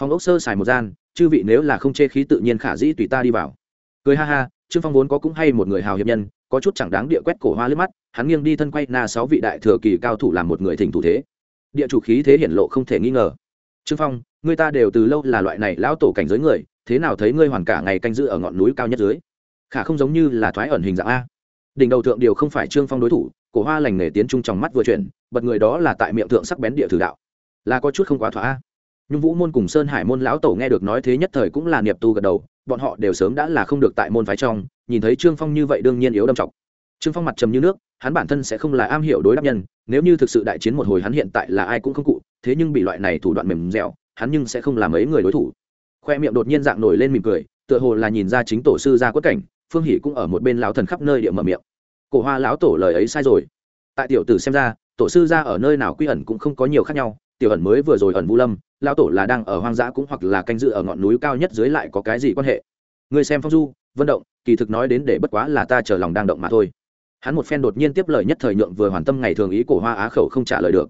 Phong ốc sơ xài một gian, chư vị nếu là không chê khí tự nhiên khả dĩ tùy ta đi vào. Cười ha ha, trương phong vốn có cũng hay một người hào hiệp nhân, có chút chẳng đáng địa quét cổ hoa lướt mắt, hắn nghiêng đi thân quay na sáu vị đại thừa kỳ cao thủ làm một người thỉnh thủ thế. Địa chủ khí thế hiển lộ không thể nghi ngờ. Trương phong, người ta đều từ lâu là loại này lão tổ cảnh giới người, thế nào thấy ngươi hoàn cả ngày canh giữ ở ngọn núi cao nhất dưới? Khả không giống như là thoái ẩn hình dạng a. Đỉnh đầu thượng điều không phải trương phong đối thủ cổ hoa lành nghề tiến trung trong mắt vừa chuyển, bật người đó là tại miệng thượng sắc bén địa thử đạo. Là có chút không quá thỏa. Nhung nhưng vũ môn cùng sơn hải môn lão tổ nghe được nói thế nhất thời cũng là niệm tu gật đầu, bọn họ đều sớm đã là không được tại môn phái trong, nhìn thấy trương phong như vậy đương nhiên yếu đâm trọng. Trương phong mặt trầm như nước, hắn bản thân sẽ không là am hiểu đối đáp nhân, nếu như thực sự đại chiến một hồi hắn hiện tại là ai cũng không cụ, thế nhưng bị loại này thủ đoạn mềm dẻo, hắn nhưng sẽ không làm ấy người đối thủ. Khoe miệng đột nhiên dạng nổi lên mỉm cười, tựa hồ là nhìn ra chính tổ sư ra quất cảnh, phương hỷ cũng ở một bên lão thần khắp nơi địa mở miệng cổ hoa lão tổ lời ấy sai rồi. Tại tiểu tử xem ra, tổ sư ra ở nơi nào quy ẩn cũng không có nhiều khác nhau, tiểu ẩn mới vừa rồi ẩn vu lâm, lão tổ là đang ở hoang dã cũng hoặc là canh dự ở ngọn núi cao nhất dưới lại có cái gì quan hệ? Người xem phong du vận động, kỳ thực nói đến để bất quá là ta chờ lòng đang động mà thôi. Hắn một phen đột nhiên tiếp lời nhất thời nhượng vừa hoàn tâm ngày thường ý cổ hoa á khẩu không trả lời được.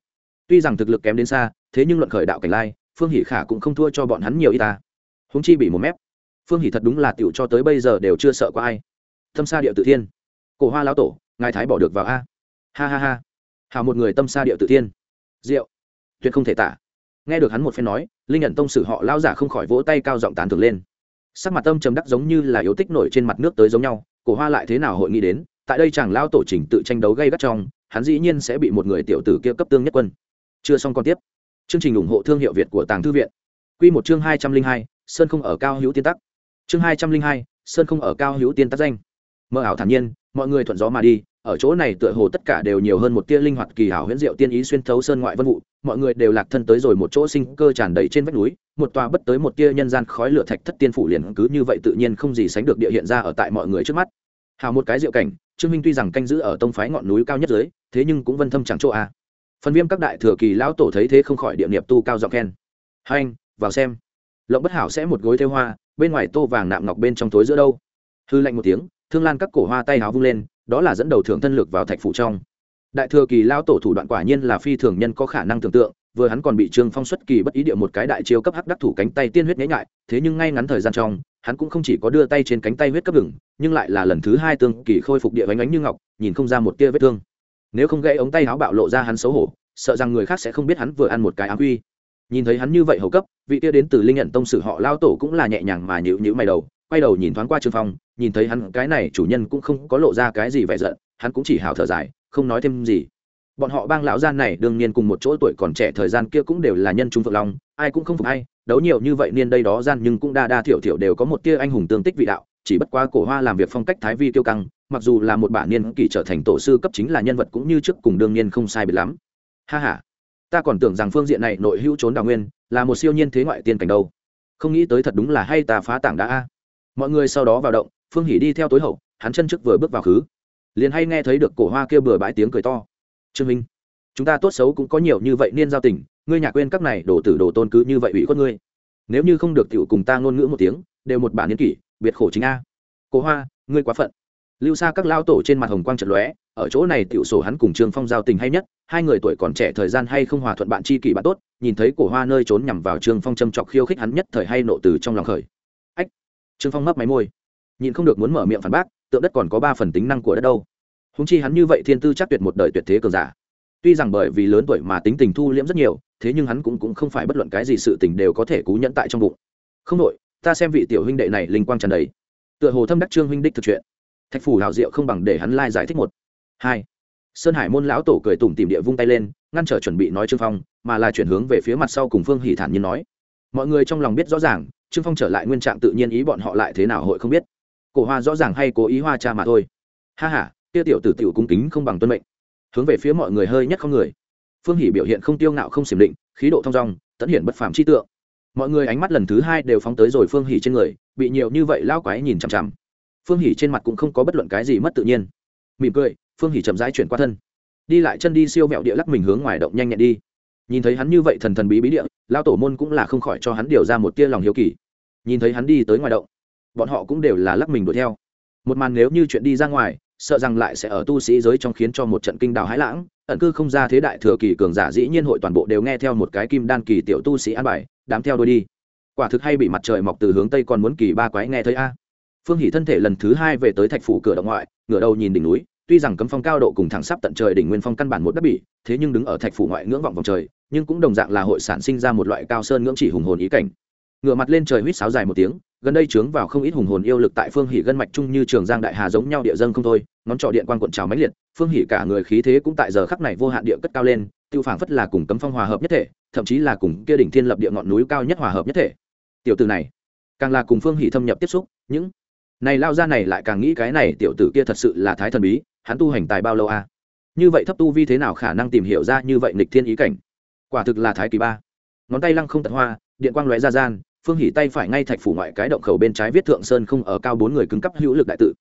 Tuy rằng thực lực kém đến xa, thế nhưng luận khởi đạo cảnh lai, phương hỷ khả cũng không thua cho bọn hắn nhiều y ta. Húng chi bị một mép. Phương hỷ thật đúng là tiểu cho tới bây giờ đều chưa sợ có ai. Tâm xa điệu tự thiên cổ hoa lão tổ, ngài thái bỏ được vào a. Ha ha ha. Hào một người tâm xa điệu tự thiên. Diệu. Tuyệt không thể tả. Nghe được hắn một phen nói, linh nhận tông sử họ lao giả không khỏi vỗ tay cao giọng tán thưởng lên. Sắc mặt tâm trầm đắc giống như là yếu tích nổi trên mặt nước tới giống nhau, cổ hoa lại thế nào hội nghị đến, tại đây chàng lao tổ trình tự tranh đấu gây gắt trong, hắn dĩ nhiên sẽ bị một người tiểu tử kia cấp tương nhất quân. Chưa xong còn tiếp. Chương trình ủng hộ thương hiệu việt của tàng thư viện. Q một chương hai trăm linh hai, sơn không ở cao hữu tiên tắc. Chương hai trăm linh hai, sơn không ở cao hữu tiên tắc danh. Mơ ảo thản nhiên mọi người thuận gió mà đi, ở chỗ này tựa hồ tất cả đều nhiều hơn một tia linh hoạt kỳ hảo huyễn diệu tiên ý xuyên thấu sơn ngoại vân vụ, mọi người đều lạc thân tới rồi một chỗ sinh cơ tràn đầy trên vách núi, một tòa bất tới một tia nhân gian khói lửa thạch thất tiên phủ liền cứ như vậy tự nhiên không gì sánh được địa hiện ra ở tại mọi người trước mắt. Hào một cái diệu cảnh, trương minh tuy rằng canh giữ ở tông phái ngọn núi cao nhất dưới, thế nhưng cũng vân thâm chẳng chỗ a. À. phần viêm các đại thừa kỳ lão tổ thấy thế không khỏi địa niệm tu cao giọng khen. Hai anh vào xem. Lộng bất hảo sẽ một gối theo hoa, bên ngoài tô vàng nạm ngọc bên trong tối giữa đâu? Hư lạnh một tiếng thương lan các cổ hoa tay háo vung lên, đó là dẫn đầu thưởng thân lực vào thạch phủ trong. Đại thừa kỳ lao tổ thủ đoạn quả nhiên là phi thường nhân có khả năng tưởng tượng, vừa hắn còn bị trương phong xuất kỳ bất ý địa một cái đại chiêu cấp hắc đắc thủ cánh tay tiên huyết nhễ ngại thế nhưng ngay ngắn thời gian trong, hắn cũng không chỉ có đưa tay trên cánh tay huyết cấp ngừng nhưng lại là lần thứ hai tương kỳ khôi phục địa bánh ánh như ngọc, nhìn không ra một tia vết thương. Nếu không gãy ống tay áo bạo lộ ra hắn xấu hổ, sợ rằng người khác sẽ không biết hắn vừa ăn một cái ám quy nhìn thấy hắn như vậy hầu cấp, vị tia đến từ linh nhận tông sử họ lao tổ cũng là nhẹ nhàng mà nhịu nhữ mày đầu, quay đầu nhìn thoáng qua trương phong nhìn thấy hắn, cái này chủ nhân cũng không có lộ ra cái gì vẻ giận, hắn cũng chỉ hào thở dài, không nói thêm gì. Bọn họ bang lão gian này đương nhiên cùng một chỗ tuổi còn trẻ thời gian kia cũng đều là nhân trung phượng long, ai cũng không phục ai, đấu nhiều như vậy niên đây đó gian nhưng cũng đa đa thiểu thiểu đều có một tia anh hùng tương tích vị đạo, chỉ bất quá cổ hoa làm việc phong cách thái vi tiêu căng, mặc dù là một bản niên kỳ trở thành tổ sư cấp chính là nhân vật cũng như trước cùng đương nhiên không sai biệt lắm. Ha ha, ta còn tưởng rằng phương diện này nội hữu trốn đào nguyên, là một siêu nhiên thế ngoại tiên cảnh đâu. Không nghĩ tới thật đúng là hay ta phá tảng đã a. Mọi người sau đó vào động phương hỉ đi theo tối hậu, hắn chân trước vừa bước vào khứ. Liền hay nghe thấy được cổ hoa kêu bừa bãi tiếng cười to. Trương minh, chúng ta tốt xấu cũng có nhiều như vậy niên giao tình, ngươi nhà quên các này đổ tử đổ tôn cứ như vậy ủy khuất ngươi. Nếu như không được tiểu cùng ta ngôn ngữ một tiếng, đều một bản niên kỷ, biệt khổ chính a. Cổ hoa, ngươi quá phận. Lưu xa các lao tổ trên mặt hồng quang trận lóe, ở chỗ này tiểu sổ hắn cùng trương phong giao tình hay nhất, hai người tuổi còn trẻ thời gian hay không hòa thuận bạn chi kỷ bạn tốt, nhìn thấy cổ hoa nơi trốn nhằm vào trương phong châm chọc khiêu khích hắn nhất thời hay nộ từ trong lòng khởi. Ách! Trương phong mấp máy môi nhìn không được muốn mở miệng phản bác tượng đất còn có ba phần tính năng của đất đâu. Húng chi hắn như vậy thiên tư chắc tuyệt một đời tuyệt thế cường giả. Tuy rằng bởi vì lớn tuổi mà tính tình thu liễm rất nhiều thế nhưng hắn cũng, cũng không phải bất luận cái gì sự tình đều có thể cú nhẫn tại trong bụng. Không đội ta xem vị tiểu huynh đệ này linh quang tràn đầy. Tựa hồ thâm đắc trương huynh đích thực chuyện. Thạch phủ hào diệu không bằng để hắn lai giải thích một. Hai. Sơn hải môn lão tổ cười tủm tìm địa vung tay lên ngăn trở chuẩn bị nói trương phong mà là chuyển hướng về phía mặt sau cùng phương hỷ thản nhiên nói. Mọi người trong lòng biết rõ ràng trương phong trở lại nguyên trạng tự nhiên ý bọn họ lại thế nào hội không biết cổ hoa rõ ràng hay cố ý hoa cha mà thôi. Ha ha, kia tiểu tử tiểu cung kính không bằng tuân mệnh. Hướng về phía mọi người hơi nhất không người. Phương hỷ biểu hiện không tiêu ngạo không xiểm định, khí độ thong dong, tận hiển bất phàm chi tượng. Mọi người ánh mắt lần thứ hai đều phóng tới rồi phương hỷ trên người, bị nhiều như vậy lao quái nhìn chằm chằm. Phương hỷ trên mặt cũng không có bất luận cái gì mất tự nhiên. Mỉm cười, phương hỷ chậm rãi chuyển qua thân. Đi lại chân đi siêu mẹo địa lắc mình hướng ngoài động nhanh nhẹn đi. Nhìn thấy hắn như vậy thần thần bí bí địa, lao tổ môn cũng là không khỏi cho hắn điều ra một tia lòng hiếu kỳ. Nhìn thấy hắn đi tới ngoài động bọn họ cũng đều là lắc mình đuổi theo. Một màn nếu như chuyện đi ra ngoài, sợ rằng lại sẽ ở tu sĩ giới trong khiến cho một trận kinh đào hái lãng. Ẩn cư không ra thế đại thừa kỳ cường giả dĩ nhiên hội toàn bộ đều nghe theo một cái kim đan kỳ tiểu tu sĩ an bài, đám theo đôi đi. Quả thực hay bị mặt trời mọc từ hướng tây còn muốn kỳ ba quái nghe thấy a. Phương hỷ thân thể lần thứ hai về tới thạch phủ cửa động ngoại, ngửa đầu nhìn đỉnh núi, tuy rằng cấm phong cao độ cùng thẳng sắp tận trời đỉnh nguyên phong căn bản một đất bỉ thế nhưng đứng ở thạch phủ ngoại ngưỡng vọng vòng trời, nhưng cũng đồng dạng là hội sản sinh ra một loại cao sơn ngưỡng chỉ hùng hồn ý cảnh ngửa mặt lên trời huýt sáo dài một tiếng, gần đây chướng vào không ít hùng hồn yêu lực tại phương hỉ gân mạch chung như trường giang đại hà giống nhau địa dân không thôi, ngón trỏ điện quan cuộn trào mãnh liệt, phương hỉ cả người khí thế cũng tại giờ khắc này vô hạn địa cất cao lên, tiêu phảng phất là cùng cấm phong hòa hợp nhất thể, thậm chí là cùng kia đỉnh thiên lập địa ngọn núi cao nhất hòa hợp nhất thể. Tiểu tử này, càng là cùng phương hỉ thâm nhập tiếp xúc, những này lao ra này lại càng nghĩ cái này tiểu tử kia thật sự là thái thần bí, hắn tu hành tài bao lâu a? À? như vậy thấp tu vi thế nào khả năng tìm hiểu ra như vậy nịch thiên ý cảnh? Quả thực là thái kỳ ba. Ngón tay lăng không tận hoa, điện quang lóe ra gian phương hỉ tay phải ngay thạch phủ ngoại cái động khẩu bên trái viết thượng sơn không ở cao bốn người cứng cấp hữu lực đại tự.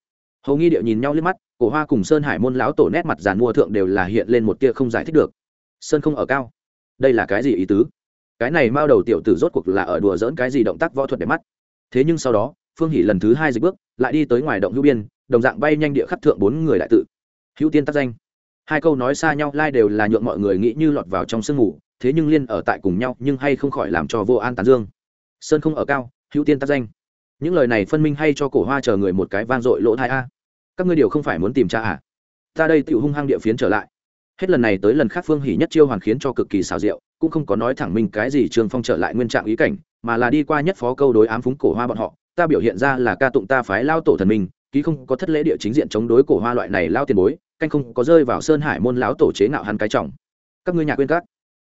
Hầu nghi điệu nhìn nhau liếc mắt, cổ hoa cùng sơn hải môn lão tổ nét mặt giàn mua thượng đều là hiện lên một tia không giải thích được. Sơn không ở cao? Đây là cái gì ý tứ? Cái này mao đầu tiểu tử rốt cuộc là ở đùa dỡn cái gì động tác võ thuật để mắt? Thế nhưng sau đó, phương hỉ lần thứ hai dịch bước, lại đi tới ngoài động hữu biên, đồng dạng bay nhanh địa khắp thượng bốn người đại tự. Hữu tiên tác danh. Hai câu nói xa nhau lai đều là nhượng mọi người nghĩ như lọt vào trong sương ngủ thế nhưng liên ở tại cùng nhau nhưng hay không khỏi làm cho vô an tán dương sơn không ở cao, hữu tiên tác danh. Những lời này phân minh hay cho cổ hoa chờ người một cái vang dội lỗ thai a. Các ngươi điều không phải muốn tìm cha à? Ta đây tự hung hăng địa phiến trở lại. Hết lần này tới lần khác phương hỉ nhất chiêu hoàn khiến cho cực kỳ xào rượu cũng không có nói thẳng minh cái gì trương phong trở lại nguyên trạng ý cảnh, mà là đi qua nhất phó câu đối ám phúng cổ hoa bọn họ. Ta biểu hiện ra là ca tụng ta phái lao tổ thần minh ký không có thất lễ địa chính diện chống đối cổ hoa loại này lao tiền bối, canh không có rơi vào sơn hải môn lão tổ chế nạo hắn cái trọng. Các ngươi nhà quên các.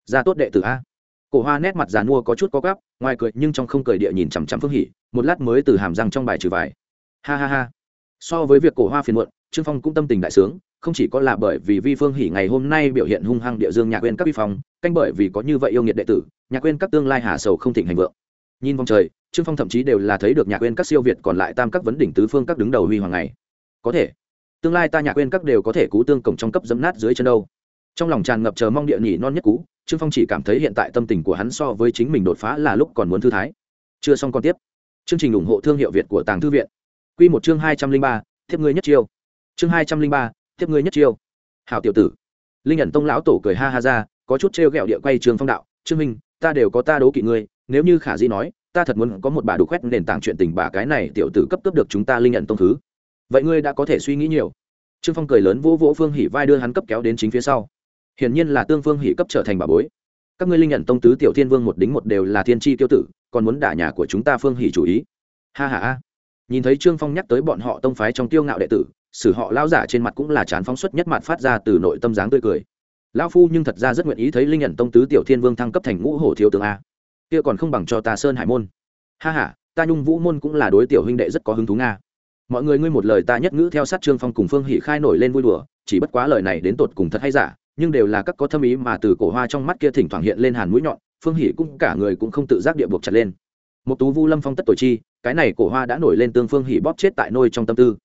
Ra tốt đệ tử a cổ hoa nét mặt dàn mua có chút có gắp, ngoài cười nhưng trong không cười địa nhìn chằm chằm phương hỉ một lát mới từ hàm răng trong bài trừ vải ha ha ha. So với việc cổ hoa phiền muộn, trương phong cũng tâm tình đại sướng, không chỉ có là bởi vì vi phương hỉ ngày hôm nay biểu hiện hung hăng địa dương nhạc quên các vi phong, canh bởi vì có như vậy yêu nghiệt đệ tử, nhạc quên các tương lai hà sầu không thịnh hành vượng. Nhìn vòng trời, trương phong thậm chí đều là thấy được nhạc quên các siêu việt còn lại tam các vấn đỉnh tứ phương các đứng đầu huy hoàng ngày. Có thể, tương lai ta nhạc quên các đều có thể cú tương cổng trong cấp dẫm nát dưới chân đâu. Trong lòng tràn ngập chờ mong địa nhị non nhất cú trương phong chỉ cảm thấy hiện tại tâm tình của hắn so với chính mình đột phá là lúc còn muốn thư thái. Chưa xong còn tiếp. Chương trình ủng hộ thương hiệu việt của tàng thư viện. Q một chương hai trăm linh ba, thiếp ngươi nhất chiêu. Chương hai trăm linh ba, thiếp ngươi nhất chiêu. Hảo tiểu tử. Linh ẩn tông lão tổ cười ha ha ra, có chút trêu ghẹo địa quay trường phong đạo, trương minh, ta đều có ta đố kỵ ngươi, nếu như khả di nói, ta thật muốn có một bà đủ khoét nền tảng chuyện tình bà cái này tiểu tử cấp cấp được chúng ta linh nhận tông thứ. Vậy ngươi đã có thể suy nghĩ nhiều. Trương phong cười lớn vỗ vỗ phương hỉ vai đưa hắn cấp kéo đến chính phía sau hiển nhiên là tương phương hỉ cấp trở thành bà bối. Các ngươi linh nhận tông tứ tiểu thiên vương một đính một đều là thiên tri tiêu tử, còn muốn đả nhà của chúng ta phương hỉ chủ ý. Ha ha ha. Nhìn thấy trương phong nhắc tới bọn họ tông phái trong tiêu ngạo đệ tử, sử họ lao giả trên mặt cũng là chán phóng xuất nhất mặt phát ra từ nội tâm dáng tươi cười. Lao phu nhưng thật ra rất nguyện ý thấy linh nhận tông tứ tiểu thiên vương thăng cấp thành ngũ hổ thiếu tướng a. Kia còn không bằng cho ta sơn hải môn. Ha ha, ta nhung vũ môn cũng là đối tiểu huynh đệ rất có hứng thú nga. Mọi người ngươi một lời ta nhất ngữ theo sát trương phong cùng phương hỷ khai nổi lên vui đùa, chỉ bất quá lời này đến tột cùng thật hay giả nhưng đều là các có thâm ý mà từ cổ hoa trong mắt kia thỉnh thoảng hiện lên hàn mũi nhọn, phương hỷ cũng cả người cũng không tự giác địa buộc chặt lên. Một tú vu lâm phong tất tội chi, cái này cổ hoa đã nổi lên tương phương hỷ bóp chết tại nôi trong tâm tư.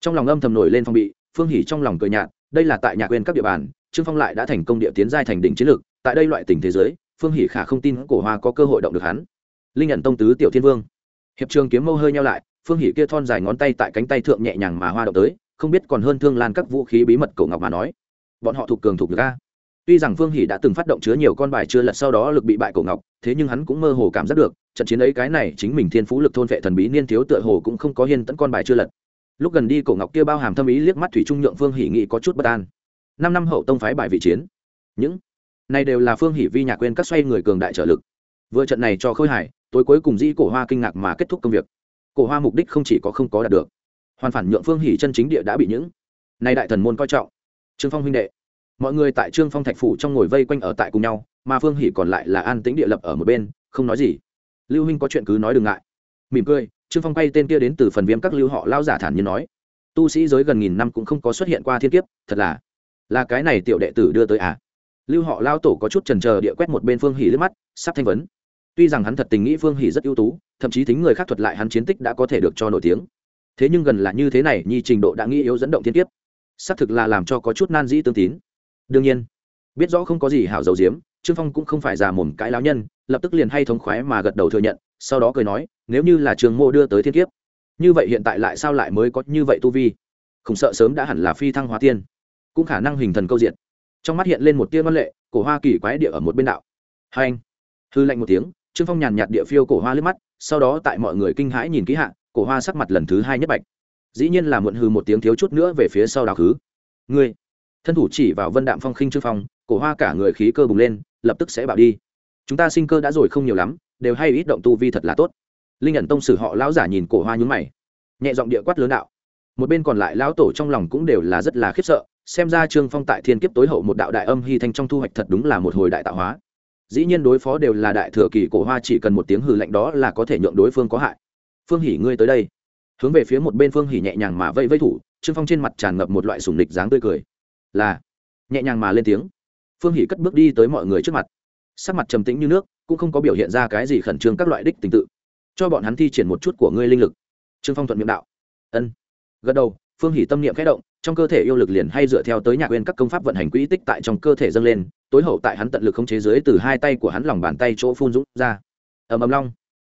Trong lòng âm thầm nổi lên phong bị, phương hỷ trong lòng cười nhạt, đây là tại nhà quên các địa bàn, trương phong lại đã thành công địa tiến giai thành đỉnh chiến lược, tại đây loại tình thế giới, phương hỷ khả không tin cổ hoa có cơ hội động được hắn. Linh nhận tông tứ tiểu thiên vương. Hiệp trường kiếm mâu hơi nhau lại, phương hỷ kia thon dài ngón tay tại cánh tay thượng nhẹ nhàng mà hoa động tới, không biết còn hơn thương lan các vũ khí bí mật cổ ngọc mà nói bọn họ thuộc cường thuộc ga tuy rằng phương hỷ đã từng phát động chứa nhiều con bài chưa lật sau đó lực bị bại cổ ngọc, thế nhưng hắn cũng mơ hồ cảm giác được, trận chiến ấy cái này chính mình thiên phú lực thôn vệ thần bí niên thiếu tựa hồ cũng không có hiên tẫn con bài chưa lật. Lúc gần đi, cổ ngọc kia bao hàm thâm ý liếc mắt thủy trung nhượng phương hỷ nghị có chút bất an. Năm năm hậu tông phái bài vị chiến. Những này đều là phương hỷ vi nhà quên các xoay người cường đại trợ lực. Vừa trận này cho khôi hải tối cuối cùng dĩ cổ hoa kinh ngạc mà kết thúc công việc. Cổ hoa mục đích không chỉ có không có đạt được, hoàn phản nhượng phương hỷ chân chính địa đã bị những nay đại thần môn coi trọng trương phong huynh đệ. Mọi người tại trương phong thạch phủ trong ngồi vây quanh ở tại cùng nhau, mà phương hỷ còn lại là an tĩnh địa lập ở một bên, không nói gì. Lưu huynh có chuyện cứ nói đừng ngại. Mỉm cười, trương phong quay tên kia đến từ phần viêm các lưu họ lao giả thản nhiên nói. Tu sĩ giới gần nghìn năm cũng không có xuất hiện qua thiên kiếp, thật là. Là cái này tiểu đệ tử đưa tới à? Lưu họ lao tổ có chút trần chờ địa quét một bên phương hỷ lướt mắt, sắp thanh vấn. Tuy rằng hắn thật tình nghĩ phương hỷ rất ưu tú, thậm chí thính người khác thuật lại hắn chiến tích đã có thể được cho nổi tiếng. Thế nhưng gần là như thế này, nhi trình độ đã nghĩ yếu dẫn động thiên kiếp xác thực là làm cho có chút nan dĩ tương tín. Đương nhiên, biết rõ không có gì hảo dầu diếm, trương phong cũng không phải già mồm cãi láo nhân, lập tức liền hay thống khoái mà gật đầu thừa nhận, sau đó cười nói, nếu như là trường mô đưa tới thiên kiếp, như vậy hiện tại lại sao lại mới có như vậy tu vi? Không sợ sớm đã hẳn là phi thăng hóa tiên, cũng khả năng hình thần câu diện trong mắt hiện lên một tia văn lệ, cổ hoa kỳ quái địa ở một bên đạo. Hai anh, hư lạnh một tiếng, trương phong nhàn nhạt địa phiêu cổ hoa lướt mắt, sau đó tại mọi người kinh hãi nhìn kỹ hạ, cổ hoa sắc mặt lần thứ hai nhất bạch dĩ nhiên là muộn hư một tiếng thiếu chút nữa về phía sau đào khứ. Ngươi, thân thủ chỉ vào vân đạm phong khinh trương phong, cổ hoa cả người khí cơ bùng lên, lập tức sẽ bạo đi. Chúng ta sinh cơ đã rồi không nhiều lắm, đều hay ít động tu vi thật là tốt. Linh ẩn tông sử họ lão giả nhìn cổ hoa nhún mày, nhẹ giọng địa quát lớn đạo. Một bên còn lại lão tổ trong lòng cũng đều là rất là khiếp sợ, xem ra trương phong tại thiên kiếp tối hậu một đạo đại âm hy thanh trong thu hoạch thật đúng là một hồi đại tạo hóa. Dĩ nhiên đối phó đều là đại thừa kỳ cổ hoa, chỉ cần một tiếng hừ lạnh đó là có thể nhượng đối phương có hại. Phương hỉ ngươi tới đây hướng về phía một bên phương hỉ nhẹ nhàng mà vây vây thủ, trương phong trên mặt tràn ngập một loại sùng địch dáng tươi cười. Là, nhẹ nhàng mà lên tiếng. Phương hỉ cất bước đi tới mọi người trước mặt. Sắc mặt trầm tĩnh như nước, cũng không có biểu hiện ra cái gì khẩn trương các loại đích tình tự. Cho bọn hắn thi triển một chút của ngươi linh lực. Trương phong thuận miệng đạo. Ân. Gật đầu, phương hỉ tâm niệm khẽ động, trong cơ thể yêu lực liền hay dựa theo tới nhạc quên các công pháp vận hành quỹ tích tại trong cơ thể dâng lên, tối hậu tại hắn tận lực không chế dưới từ hai tay của hắn lòng bàn tay chỗ phun rút ra. Ầm ầm long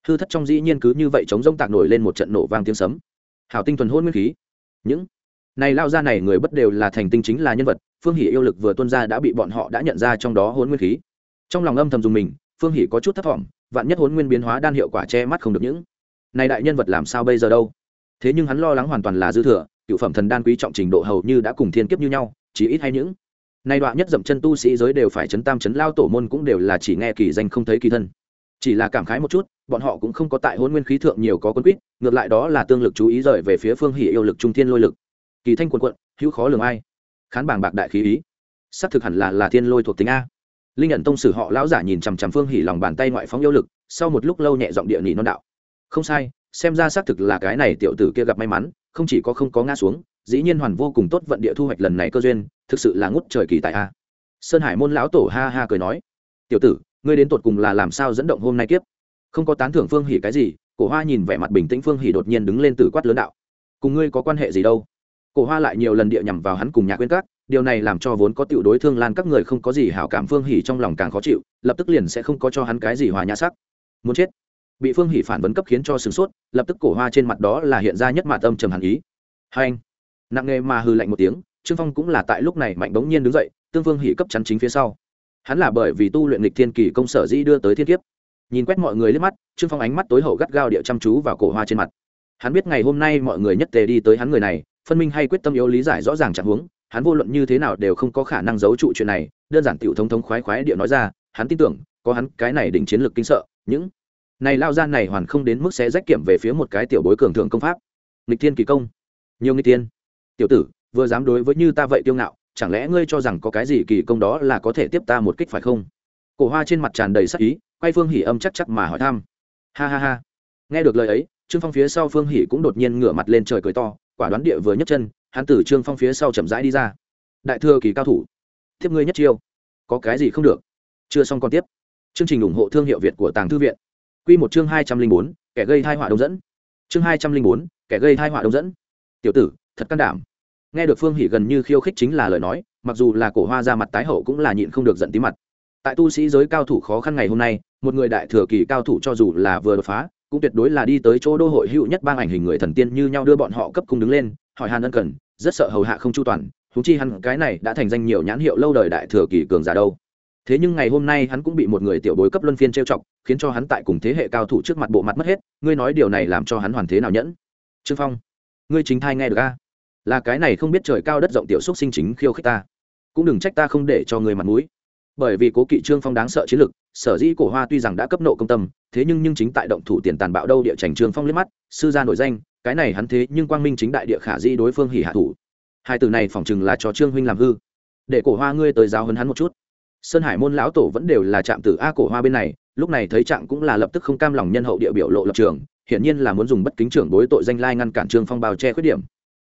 hư thất trong dĩ nhiên cứ như vậy chống rông tạc nổi lên một trận nổ vang tiếng sấm. Hảo tinh thuần hôn nguyên khí. Những này lao ra này người bất đều là thành tinh chính là nhân vật, phương hỷ yêu lực vừa tuân ra đã bị bọn họ đã nhận ra trong đó hôn nguyên khí. Trong lòng âm thầm dùng mình, phương hỷ có chút thất vọng vạn nhất hôn nguyên biến hóa đan hiệu quả che mắt không được những này đại nhân vật làm sao bây giờ đâu? Thế nhưng hắn lo lắng hoàn toàn là dư thừa, cựu phẩm thần đan quý trọng trình độ hầu như đã cùng thiên kiếp như nhau chỉ ít hay những nay đoạn nhất dậm chân tu sĩ giới đều phải chấn tam chấn lao tổ môn cũng đều là chỉ nghe kỳ danh không thấy kỳ thân. Chỉ là cảm khái một chút bọn họ cũng không có tại hôn nguyên khí thượng nhiều có quân quýt ngược lại đó là tương lực chú ý rời về phía phương hỷ yêu lực, trung thiên lôi lực. Kỳ thanh quần quận, hữu khó lường ai. Khán bảng bạc đại khí ý. Xác thực hẳn là là thiên lôi thuộc tính a. Linh nhận tông sử họ lão giả nhìn chằm chằm phương hỉ lòng bàn tay ngoại phóng yêu lực, sau một lúc lâu nhẹ giọng địa nỉ non đạo. Không sai, xem ra xác thực là cái này tiểu tử kia gặp may mắn, không chỉ có không có ngã xuống, dĩ nhiên hoàn vô cùng tốt vận địa thu hoạch lần này cơ duyên, thực sự là ngút trời kỳ tại a. Sơn hải môn lão tổ ha ha cười nói, tiểu tử, ngươi đến tột cùng là làm sao dẫn động hôm nay kiếp? Không có tán thưởng phương hỉ cái gì, cổ hoa nhìn vẻ mặt bình tĩnh phương hỉ đột nhiên đứng lên từ quát lớn đạo. Cùng ngươi có quan hệ gì đâu? Cổ hoa lại nhiều lần địa nhằm vào hắn cùng nhà quyên các, điều này làm cho vốn có tiểu đối thương lan các người không có gì hảo cảm phương hỉ trong lòng càng khó chịu, lập tức liền sẽ không có cho hắn cái gì hòa nhã sắc. Muốn chết. Bị phương hỉ phản vấn cấp khiến cho sửng sốt, lập tức cổ hoa trên mặt đó là hiện ra nhất mạ tâm trầm hẳn ý. Hai anh. Nặng nghề mà hư lạnh một tiếng, trương phong cũng là tại lúc này mạnh bỗng nhiên đứng dậy, tương phương hỉ cấp chắn chính phía sau. Hắn là bởi vì tu luyện lịch thiên kỳ công sở dĩ đưa tới thiên kiếp nhìn quét mọi người lên mắt, trương phong ánh mắt tối hậu gắt gao địa chăm chú vào cổ hoa trên mặt. Hắn biết ngày hôm nay mọi người nhất tề đi tới hắn người này, phân minh hay quyết tâm yếu lý giải rõ ràng trạng huống, hắn vô luận như thế nào đều không có khả năng giấu trụ chuyện này, đơn giản tiểu thống thống khoái khoái địa nói ra, hắn tin tưởng, có hắn cái này đỉnh chiến lược kinh sợ, những này lao gian này hoàn không đến mức sẽ rách kiểm về phía một cái tiểu bối cường thượng công pháp. Nghịch thiên kỳ công. Nhiều nghịch tiên tiểu tử, vừa dám đối với như ta vậy tiêu ngạo, chẳng lẽ ngươi cho rằng có cái gì kỳ công đó là có thể tiếp ta một kích phải không? Cổ hoa trên mặt tràn đầy sắc ý quay phương hỉ âm chắc chắc mà hỏi thăm. Ha ha ha. Nghe được lời ấy, trương phong phía sau phương hỉ cũng đột nhiên ngửa mặt lên trời cười to, quả đoán địa vừa nhấc chân, hắn tử trương phong phía sau chậm rãi đi ra. Đại thừa kỳ cao thủ tiếp ngươi nhất chiêu. Có cái gì không được? Chưa xong còn tiếp. Chương trình ủng hộ thương hiệu việt của tàng thư viện. Q một chương hai trăm linh bốn, kẻ gây thai họa đông dẫn. Chương hai trăm linh bốn, kẻ gây thai họa đông dẫn. Tiểu tử, thật can đảm. Nghe được phương hỉ gần như khiêu khích chính là lời nói, mặc dù là cổ hoa ra mặt tái hậu cũng là nhịn không được giận tí mặt. Tại tu sĩ giới cao thủ khó khăn ngày hôm nay một người đại thừa kỳ cao thủ cho dù là vừa đột phá, cũng tuyệt đối là đi tới chỗ đô hội hữu nhất bang ảnh hình người thần tiên như nhau đưa bọn họ cấp cung đứng lên, hỏi hàn ân cần, rất sợ hầu hạ không chu toàn thú chi hắn, cái này đã thành danh nhiều nhãn hiệu lâu đời đại thừa kỳ cường giả đâu. Thế nhưng ngày hôm nay hắn cũng bị một người tiểu bối cấp luân phiên trêu chọc, khiến cho hắn tại cùng thế hệ cao thủ trước mặt bộ mặt mất hết, ngươi nói điều này làm cho hắn hoàn thế nào nhẫn? Trương phong, ngươi chính thai nghe được a? Là cái này không biết trời cao đất rộng tiểu xúc sinh chính khiêu khích ta. Cũng đừng trách ta không để cho ngươi mặt mũi bởi vì cố kỵ trương phong đáng sợ chiến lực, sở dĩ cổ hoa tuy rằng đã cấp nộ công tâm, thế nhưng nhưng chính tại động thủ tiền tàn bạo đâu địa trành trương phong liếc mắt, sư gia nổi danh, cái này hắn thế nhưng quang minh chính đại địa khả di đối phương hỉ hạ thủ. Hai từ này phỏng chừng là cho trương huynh làm hư. Để cổ hoa ngươi tới giáo hấn hắn một chút. Sơn hải môn lão tổ vẫn đều là trạm tử a cổ hoa bên này, lúc này thấy trạng cũng là lập tức không cam lòng nhân hậu địa biểu lộ lập trường, hiển nhiên là muốn dùng bất kính trưởng bối tội danh lai ngăn cản trương phong bao che khuyết điểm.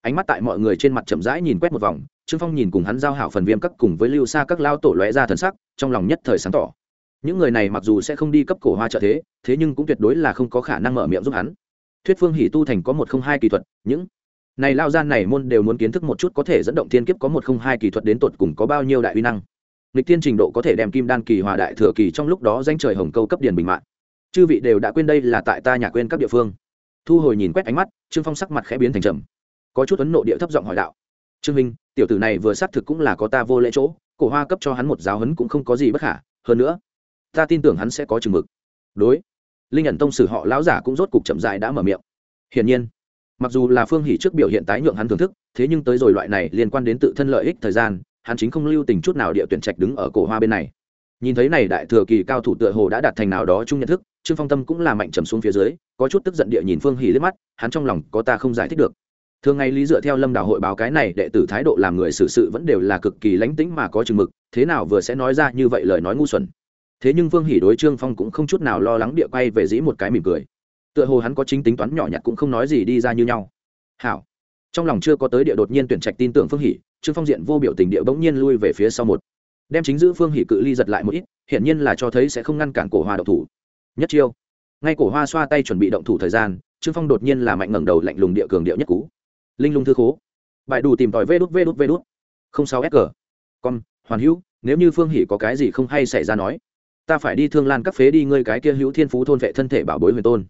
Ánh mắt tại mọi người trên mặt chậm rãi nhìn quét một vòng trương phong nhìn cùng hắn giao hảo phần viêm các cùng với lưu xa các lao tổ lóe ra thần sắc, trong lòng nhất thời sáng tỏ. Những người này mặc dù sẽ không đi cấp cổ hoa trợ thế thế nhưng cũng tuyệt đối là không có khả năng mở miệng giúp hắn. Thuyết phương hỷ tu thành có một không hai kỳ thuật, những này lao gian này môn đều muốn kiến thức một chút có thể dẫn động thiên kiếp có một không hai kỳ thuật đến tột cùng có bao nhiêu đại uy năng. Lịch thiên trình độ có thể đem kim đan kỳ, hòa đại thừa kỳ trong lúc đó danh trời hồng câu cấp điền bình mạng. Chư vị đều đã quên đây là tại ta nhà quên các địa phương. Thu hồi nhìn quét ánh mắt, trương phong sắc mặt khẽ biến thành trầm. Có chút ấn nộ địa thấp giọng hỏi đạo. Trương minh tiểu tử này vừa xác thực cũng là có ta vô lễ chỗ, cổ hoa cấp cho hắn một giáo hấn cũng không có gì bất khả, hơn nữa, ta tin tưởng hắn sẽ có chừng mực. Đối, linh nhận tông sử họ lão giả cũng rốt cục chậm dại đã mở miệng. Hiển nhiên, mặc dù là phương hỷ trước biểu hiện tái nhượng hắn thưởng thức, thế nhưng tới rồi loại này liên quan đến tự thân lợi ích thời gian, hắn chính không lưu tình chút nào địa tuyển trạch đứng ở cổ hoa bên này. Nhìn thấy này đại thừa kỳ cao thủ tựa hồ đã đạt thành nào đó chung nhận thức, trương phong tâm cũng là mạnh trầm xuống phía dưới, có chút tức giận địa nhìn phương hỷ liếc mắt, hắn trong lòng có ta không giải thích được thường ngày lý dựa theo lâm đào hội báo cái này, đệ tử thái độ làm người xử sự vẫn đều là cực kỳ lánh tính mà có chừng mực, thế nào vừa sẽ nói ra như vậy lời nói ngu xuẩn. Thế nhưng vương Hỉ đối trương phong cũng không chút nào lo lắng địa quay về dĩ một cái mỉm cười. Tựa hồ hắn có chính tính toán nhỏ nhặt cũng không nói gì đi ra như nhau. Hảo. Trong lòng chưa có tới địa đột nhiên tuyển trạch tin tưởng phương Hỉ, trương phong diện vô biểu tình địa bỗng nhiên lui về phía sau một. Đem chính giữ phương Hỉ cự ly giật lại một ít, hiển nhiên là cho thấy sẽ không ngăn cản cổ hoa độc thủ. Nhất chiêu. Ngay cổ hoa xoa tay chuẩn bị động thủ thời gian, trương phong đột nhiên là mạnh ngẩng đầu lạnh lùng địa cường điệu nhất cú linh lung thư khố. Bài đủ tìm tòi vê đút vê đút vê đút. Không sao sg con hoàn hữu, nếu như phương hỉ có cái gì không hay xảy ra nói, ta phải đi thương lan các phế đi ngươi cái kia hữu thiên phú thôn vệ thân thể bảo bối huyền tôn.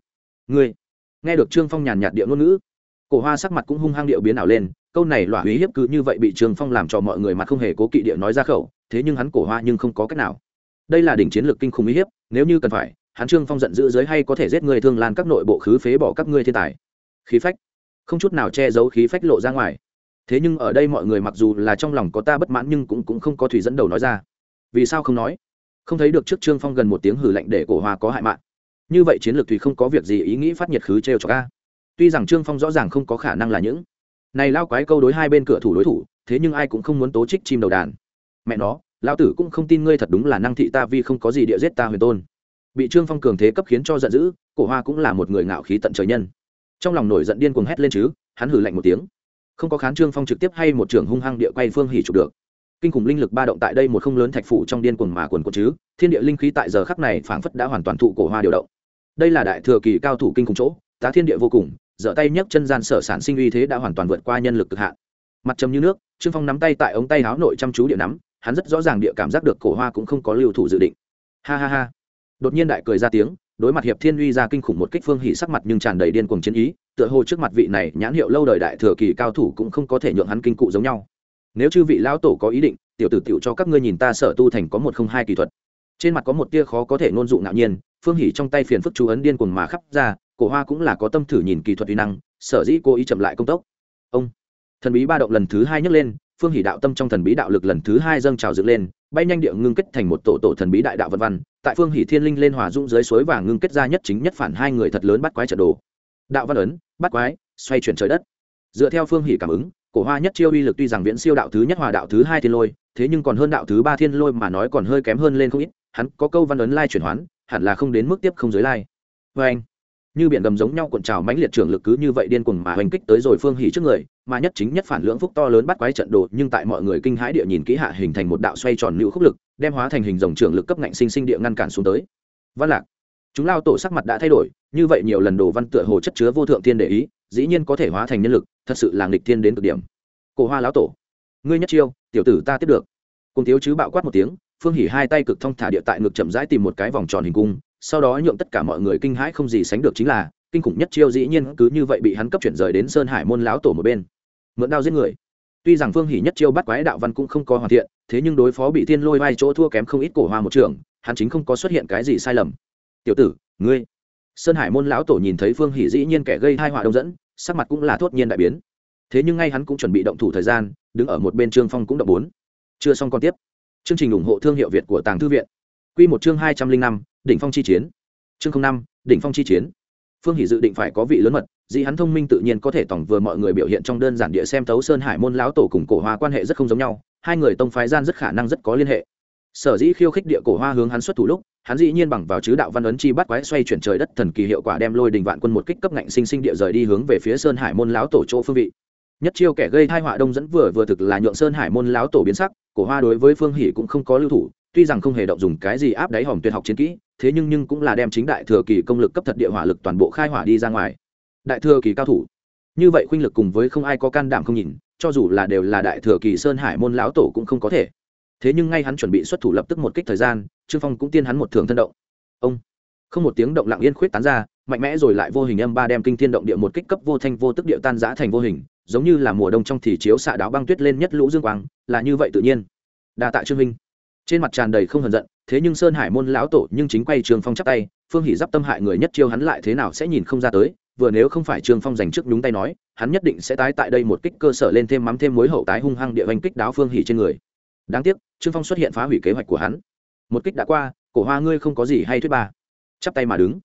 Ngươi, nghe được trương phong nhàn nhạt điệu ngôn ngữ, cổ hoa sắc mặt cũng hung hăng điệu biến ảo lên, câu này lọa uy hiếp cứ như vậy bị trương phong làm cho mọi người mặt không hề cố kỵ địa nói ra khẩu, thế nhưng hắn cổ hoa nhưng không có cách nào. Đây là đỉnh chiến lược kinh khủng uy hiếp, nếu như cần phải, hắn trương phong giận dữ giới hay có thể giết người thương lan các nội bộ khứ phế bỏ các ngươi thiên tài. Khí phách không chút nào che giấu khí phách lộ ra ngoài. Thế nhưng ở đây mọi người mặc dù là trong lòng có ta bất mãn nhưng cũng cũng không có thủy dẫn đầu nói ra. Vì sao không nói? Không thấy được trước trương phong gần một tiếng hử lạnh để cổ hoa có hại mạng. Như vậy chiến lược thủy không có việc gì ý nghĩ phát nhiệt khứ trêu cho ca tuy rằng trương phong rõ ràng không có khả năng là những này lao quái câu đối hai bên cửa thủ đối thủ, thế nhưng ai cũng không muốn tố trích chim đầu đàn. Mẹ nó lao tử cũng không tin ngươi thật đúng là năng thị ta vì không có gì địa giết ta huyền tôn. Bị trương phong cường thế cấp khiến cho giận dữ, cổ hoa cũng là một người ngạo khí tận trời nhân trong lòng nổi giận điên cuồng hét lên chứ, hắn hử lạnh một tiếng. Không có khán trương phong trực tiếp hay một trường hung hăng địa quay phương hỉ chụp được. Kinh khủng linh lực ba động tại đây một không lớn thạch phủ trong điên cuồng mà quần quần chứ, thiên địa linh khí tại giờ khắc này phảng phất đã hoàn toàn thụ cổ hoa điều động. Đây là đại thừa kỳ cao thủ kinh khủng chỗ, tá thiên địa vô cùng giở tay nhấc chân gian sở sản sinh uy thế đã hoàn toàn vượt qua nhân lực cực hạn. Mặt trầm như nước, trương phong nắm tay tại ống tay áo nội chăm chú địa nắm, hắn rất rõ ràng địa cảm giác được cổ hoa cũng không có lưu thủ dự định. Ha ha ha. Đột nhiên đại cười ra tiếng đối mặt hiệp thiên uy ra kinh khủng một kích phương hỉ sắc mặt nhưng tràn đầy điên cuồng chiến ý, tựa hồ trước mặt vị này nhãn hiệu lâu đời đại thừa kỳ cao thủ cũng không có thể nhượng hắn kinh cụ giống nhau. Nếu chư vị lão tổ có ý định, tiểu tử tiểu cho các ngươi nhìn ta sở tu thành có một không hai kỳ thuật. Trên mặt có một tia khó có thể ngôn dụ ngạo nhiên, phương hỉ trong tay phiền phức chú ấn điên cuồng mà khắp ra, cổ hoa cũng là có tâm thử nhìn kỳ thuật uy năng, sở dĩ cố ý chậm lại công tốc. Ông, thần bí ba động lần thứ hai nhấc lên, phương hỷ đạo tâm trong thần bí đạo lực lần thứ hai dâng trào dựng lên, bay nhanh địa ngưng kết thành một tổ tổ thần bí đại đạo vân văn tại phương hỷ thiên linh lên hòa dung dưới suối vàng ngưng kết ra nhất chính nhất phản hai người thật lớn bắt quái trận đồ. Đạo văn ấn, bắt quái, xoay chuyển trời đất. Dựa theo phương hỷ cảm ứng, cổ hoa nhất chiêu uy lực tuy rằng viễn siêu đạo thứ nhất hòa đạo thứ hai thiên lôi, thế nhưng còn hơn đạo thứ ba thiên lôi mà nói còn hơi kém hơn lên không ít, hắn có câu văn ấn lai chuyển hoán, hẳn là không đến mức tiếp không giới lai. Vê anh như biển gầm giống nhau cuộn trào mãnh liệt trưởng lực cứ như vậy điên cuồng mà hành kích tới rồi phương hỉ trước người mà nhất chính nhất phản lưỡng phúc to lớn bắt quái trận đồ, nhưng tại mọi người kinh hãi địa nhìn kỹ hạ hình thành một đạo xoay tròn lưu khúc lực, đem hóa thành hình dòng trường lực cấp ngạnh sinh sinh địa ngăn cản xuống tới. Văn lạc, chúng lao tổ sắc mặt đã thay đổi, như vậy nhiều lần đồ văn tựa hồ chất chứa vô thượng thiên để ý, dĩ nhiên có thể hóa thành nhân lực, thật sự là nghịch thiên đến cực điểm. Cổ hoa lão tổ, ngươi nhất chiêu, tiểu tử ta tiếp được. Cùng thiếu chứ bạo quát một tiếng, phương hỉ hai tay cực thông thả địa tại ngực chậm rãi tìm một cái vòng tròn hình cung, sau đó nhượng tất cả mọi người kinh hãi không gì sánh được chính là, kinh khủng nhất chiêu dĩ nhiên cứ như vậy bị hắn cấp chuyển rời đến sơn hải môn lão tổ một bên mượn đao giết người. Tuy rằng phương hỉ nhất chiêu bắt quái đạo văn cũng không có hoàn thiện, thế nhưng đối phó bị thiên lôi vai chỗ thua kém không ít cổ hoa một trường, hắn chính không có xuất hiện cái gì sai lầm. Tiểu tử, ngươi. Sơn hải môn lão tổ nhìn thấy phương hỉ dĩ nhiên kẻ gây hai họa đông dẫn, sắc mặt cũng là thốt nhiên đại biến. Thế nhưng ngay hắn cũng chuẩn bị động thủ thời gian, đứng ở một bên trương phong cũng động bốn. Chưa xong còn tiếp. Chương trình ủng hộ thương hiệu việt của tàng thư viện. Quy một chương hai trăm linh năm, đỉnh phong chi chiến. Chương năm, đỉnh phong chi chiến phương hỷ dự định phải có vị lớn mật, dĩ hắn thông minh tự nhiên có thể tổng vừa mọi người biểu hiện trong đơn giản địa xem thấu sơn hải môn lão tổ cùng cổ hoa quan hệ rất không giống nhau, hai người tông phái gian rất khả năng rất có liên hệ. Sở dĩ khiêu khích địa cổ hoa hướng hắn xuất thủ lúc, hắn dĩ nhiên bằng vào chứ đạo văn ấn chi bắt quái xoay chuyển trời đất thần kỳ hiệu quả đem lôi đình vạn quân một kích cấp ngạnh sinh sinh địa rời đi hướng về phía sơn hải môn lão tổ chỗ phương vị. Nhất chiêu kẻ gây tai họa đông dẫn vừa vừa thực là nhượng sơn hải môn lão tổ biến sắc, cổ hoa đối với phương hỷ cũng không có lưu thủ tuy rằng không hề động dùng cái gì áp đáy hòm tuyệt học chiến kỹ, thế nhưng nhưng cũng là đem chính đại thừa kỳ công lực cấp thật địa hỏa lực toàn bộ khai hỏa đi ra ngoài. Đại thừa kỳ cao thủ. Như vậy khuynh lực cùng với không ai có can đảm không nhìn, cho dù là đều là đại thừa kỳ sơn hải môn lão tổ cũng không có thể. Thế nhưng ngay hắn chuẩn bị xuất thủ lập tức một kích thời gian, trương phong cũng tiên hắn một thường thân động. Ông. Không một tiếng động lặng yên khuyết tán ra, mạnh mẽ rồi lại vô hình âm ba đem kinh thiên động địa một kích cấp vô thanh vô tức địa tan giã thành vô hình, giống như là mùa đông trong thì chiếu xạ đáo băng tuyết lên nhất lũ dương quang, là như vậy tự nhiên. Đa tạ trương minh trên mặt tràn đầy không hờn giận, thế nhưng sơn hải môn lão tổ nhưng chính quay trường phong chắp tay, phương hỷ giáp tâm hại người nhất chiêu hắn lại thế nào sẽ nhìn không ra tới, vừa nếu không phải trương phong dành trước nhúng tay nói, hắn nhất định sẽ tái tại đây một kích cơ sở lên thêm mắm thêm mối hậu tái hung hăng địa oanh kích đáo phương hỷ trên người. Đáng tiếc, trương phong xuất hiện phá hủy kế hoạch của hắn. Một kích đã qua, cổ hoa ngươi không có gì hay thuyết ba. Chắp tay mà đứng.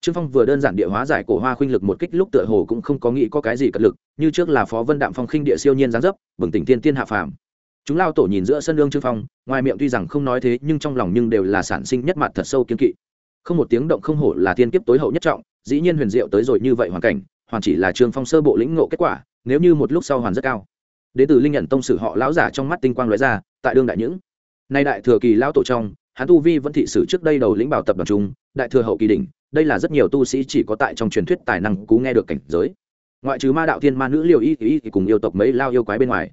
Trương phong vừa đơn giản địa hóa giải cổ hoa khuynh lực một kích lúc tựa hồ cũng không có nghĩ có cái gì cật lực, như trước là phó vân đạm phong khinh địa siêu nhiên giáng dấp, bừng tỉnh tiên tiên hạ phàm chúng lao tổ nhìn giữa sân lương trương phong, ngoài miệng tuy rằng không nói thế, nhưng trong lòng nhưng đều là sản sinh nhất mặt thật sâu kiên kỵ. Không một tiếng động không hổ là tiên kiếp tối hậu nhất trọng, dĩ nhiên huyền diệu tới rồi như vậy hoàn cảnh, hoàn chỉ là trương phong sơ bộ lĩnh ngộ kết quả, nếu như một lúc sau hoàn rất cao. Đ ế từ linh nhận tông sử họ lão giả trong mắt tinh quang lóe ra, tại đương đại những. Nay đại thừa kỳ lão tổ trong, hắn tu vi vẫn thị sử trước đây đầu lĩnh bảo tập đoàn trung, đại thừa hậu kỳ đỉnh, đây là rất nhiều tu sĩ chỉ có tại trong truyền thuyết tài năng cú nghe được cảnh giới. Ngoại trừ ma đạo thiên ma nữ liều y thì cùng yêu tộc mấy lao yêu quái bên ngoài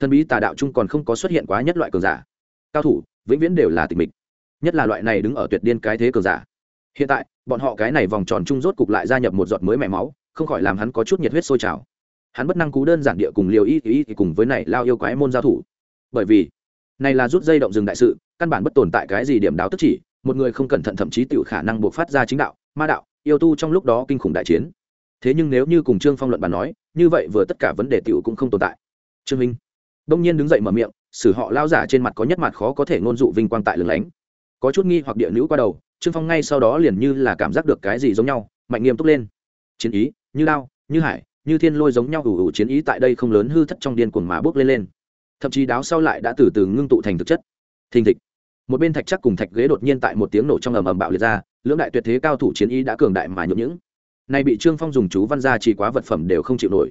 thần bí tà đạo chung còn không có xuất hiện quá nhất loại cường giả. Cao thủ, vĩnh viễn đều là tịch mịch. Nhất là loại này đứng ở tuyệt điên cái thế cường giả. Hiện tại, bọn họ cái này vòng tròn chung rốt cục lại gia nhập một giọt mới mẻ máu, không khỏi làm hắn có chút nhiệt huyết sôi trào. Hắn bất năng cú đơn giản địa cùng liều y y thì cùng với này lao yêu quái môn giao thủ. Bởi vì, này là rút dây động rừng đại sự, căn bản bất tồn tại cái gì điểm đáo tức chỉ, một người không cẩn thận thậm chí tự khả năng buộc phát ra chính đạo, ma đạo, yêu tu trong lúc đó kinh khủng đại chiến. Thế nhưng nếu như cùng trương phong luận bàn nói, như vậy vừa tất cả vấn đề tiểu cũng không tồn tại. Trương minh đông nhiên đứng dậy mở miệng xử họ lao giả trên mặt có nhất mặt khó có thể ngôn dụ vinh quang tại lừng lánh. Có chút nghi hoặc địa nữ qua đầu, trương phong ngay sau đó liền như là cảm giác được cái gì giống nhau, mạnh nghiêm túc lên. Chiến ý, như lao như hải, như thiên lôi giống nhau ủ ủ chiến ý tại đây không lớn hư thất trong điên cuồng mà bước lên lên. Thậm chí đáo sau lại đã từ từ ngưng tụ thành thực chất. Thình thịch. Một bên thạch chắc cùng thạch ghế đột nhiên tại một tiếng nổ trong ầm ầm bạo liệt ra, lưỡng đại tuyệt thế cao thủ chiến ý đã cường đại mà nhượng những này bị trương phong dùng chú văn gia chỉ quá vật phẩm đều không chịu nổi.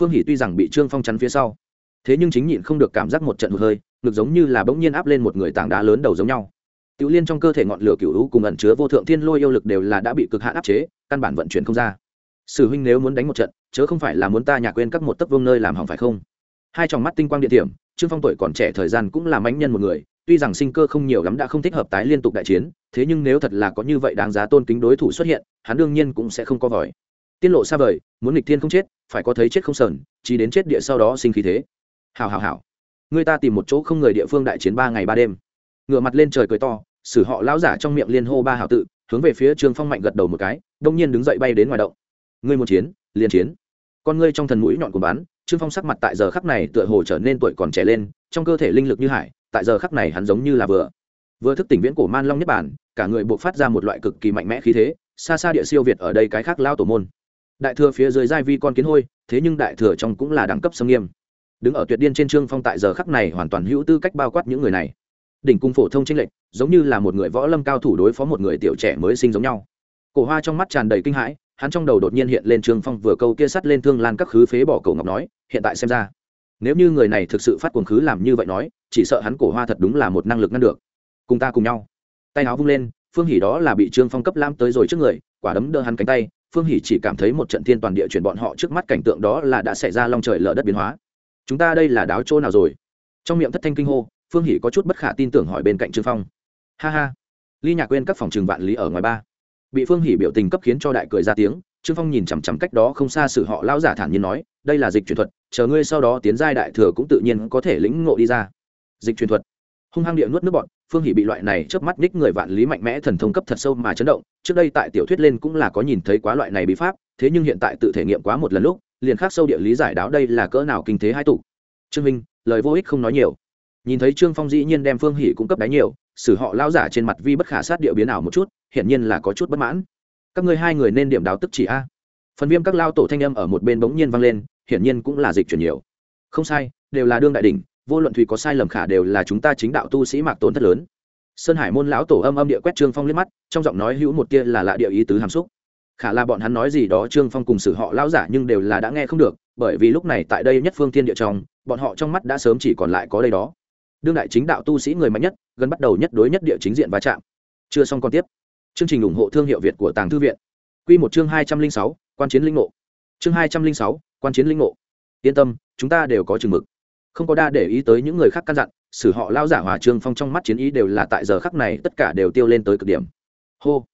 Phương hỷ tuy rằng bị trương phong chắn phía sau thế nhưng chính nhịn không được cảm giác một trận hụt hơi, ngực giống như là bỗng nhiên áp lên một người tảng đá lớn đầu giống nhau. Tiểu liên trong cơ thể ngọn lửa cựu hữu cùng ẩn chứa vô thượng thiên lôi yêu lực đều là đã bị cực hạn áp chế, căn bản vận chuyển không ra. Sử huynh nếu muốn đánh một trận, chớ không phải là muốn ta nhạc quên các một tấc vương nơi làm hỏng phải không? Hai tròng mắt tinh quang địa điểm trương phong tuổi còn trẻ thời gian cũng là mãnh nhân một người, tuy rằng sinh cơ không nhiều lắm đã không thích hợp tái liên tục đại chiến, thế nhưng nếu thật là có như vậy đáng giá tôn kính đối thủ xuất hiện, hắn đương nhiên cũng sẽ không có vòi tiên lộ xa vời, muốn nghịch thiên không chết, phải có thấy chết không sờn, chỉ đến chết địa sau đó sinh khí thế hào hào hào người ta tìm một chỗ không người địa phương đại chiến ba ngày ba đêm. Ngựa mặt lên trời cười to, xử họ lão giả trong miệng liên hô ba hào tự, hướng về phía trương phong mạnh gật đầu một cái, đông nhiên đứng dậy bay đến ngoài động. Ngươi một chiến, liền chiến. Con ngươi trong thần mũi nhọn của bắn trương phong sắc mặt tại giờ khắc này tựa hồ trở nên tuổi còn trẻ lên, trong cơ thể linh lực như hải, tại giờ khắc này hắn giống như là vừa. Vừa thức tỉnh viễn cổ man long nhất bản, cả người buộc phát ra một loại cực kỳ mạnh mẽ khí thế, xa xa địa siêu việt ở đây cái khác lao tổ môn. Đại thừa phía dưới giai vi con kiến hôi, thế nhưng đại thừa trong cũng là đẳng cấp sâm nghiêm đứng ở tuyệt điên trên trương phong tại giờ khắc này hoàn toàn hữu tư cách bao quát những người này. Đỉnh cung phổ thông tranh lệch, giống như là một người võ lâm cao thủ đối phó một người tiểu trẻ mới sinh giống nhau. Cổ hoa trong mắt tràn đầy kinh hãi, hắn trong đầu đột nhiên hiện lên trương phong vừa câu kia sắt lên thương lan các khứ phế bỏ cổ ngọc nói, hiện tại xem ra, nếu như người này thực sự phát cuồng khứ làm như vậy nói, chỉ sợ hắn cổ hoa thật đúng là một năng lực ngăn được. Cùng ta cùng nhau. Tay áo vung lên, phương hỉ đó là bị trương phong cấp lam tới rồi trước người, quả đấm đỡ hắn cánh tay, phương hỉ chỉ cảm thấy một trận thiên toàn địa chuyển bọn họ trước mắt cảnh tượng đó là đã xảy ra long trời lở đất biến hóa chúng ta đây là đáo chỗ nào rồi? Trong miệng thất thanh kinh hô, phương hỉ có chút bất khả tin tưởng hỏi bên cạnh trương phong. Ha ha. Ly nhạc quên các phòng trường vạn lý ở ngoài ba. Bị phương hỉ biểu tình cấp khiến cho đại cười ra tiếng, trương phong nhìn chằm chằm cách đó không xa sự họ lão giả thản nhiên nói, đây là dịch truyền thuật, chờ ngươi sau đó tiến giai đại thừa cũng tự nhiên có thể lĩnh ngộ đi ra. Dịch truyền thuật. Hung hăng địa nuốt nước bọn phương hỉ bị loại này chớp mắt ních người vạn lý mạnh mẽ thần thông cấp thật sâu mà chấn động, trước đây tại tiểu thuyết lên cũng là có nhìn thấy quá loại này bí pháp, thế nhưng hiện tại tự thể nghiệm quá một lần lúc liền khác sâu địa lý giải đáo đây là cỡ nào kinh thế hai tụ. Trương minh, lời vô ích không nói nhiều. Nhìn thấy trương phong dĩ nhiên đem phương hỉ cung cấp đáy nhiều xử họ lao giả trên mặt vi bất khả sát địa biến ảo một chút, hiển nhiên là có chút bất mãn. Các ngươi hai người nên điểm đáo tức chỉ a. Phần viêm các lao tổ thanh âm ở một bên bỗng nhiên vang lên, hiển nhiên cũng là dịch chuyển nhiều. Không sai, đều là đương đại đỉnh, vô luận thủy có sai lầm khả đều là chúng ta chính đạo tu sĩ mạc tổn thất lớn. Sơn hải môn lão tổ âm âm địa quét trương phong liếc mắt, trong giọng nói hữu một kia là lạ địa ý tứ hàm xúc khả là bọn hắn nói gì đó trương phong cùng xử họ lão giả nhưng đều là đã nghe không được, bởi vì lúc này tại đây nhất phương thiên địa trong, bọn họ trong mắt đã sớm chỉ còn lại có đây đó. Đương đại chính đạo tu sĩ người mạnh nhất, gần bắt đầu nhất đối nhất địa chính diện va chạm. Chưa xong còn tiếp. Chương trình ủng hộ thương hiệu việt của tàng thư viện. Q một chương hai trăm linh sáu, quan chiến linh ngộ. Chương hai trăm linh sáu, quan chiến linh ngộ. Yên tâm, chúng ta đều có chừng mực. Không có đa để ý tới những người khác căn dặn xử họ lao giả hòa trương phong trong mắt chiến ý đều là tại giờ khắc này tất cả đều tiêu lên tới cực điểm. Hô.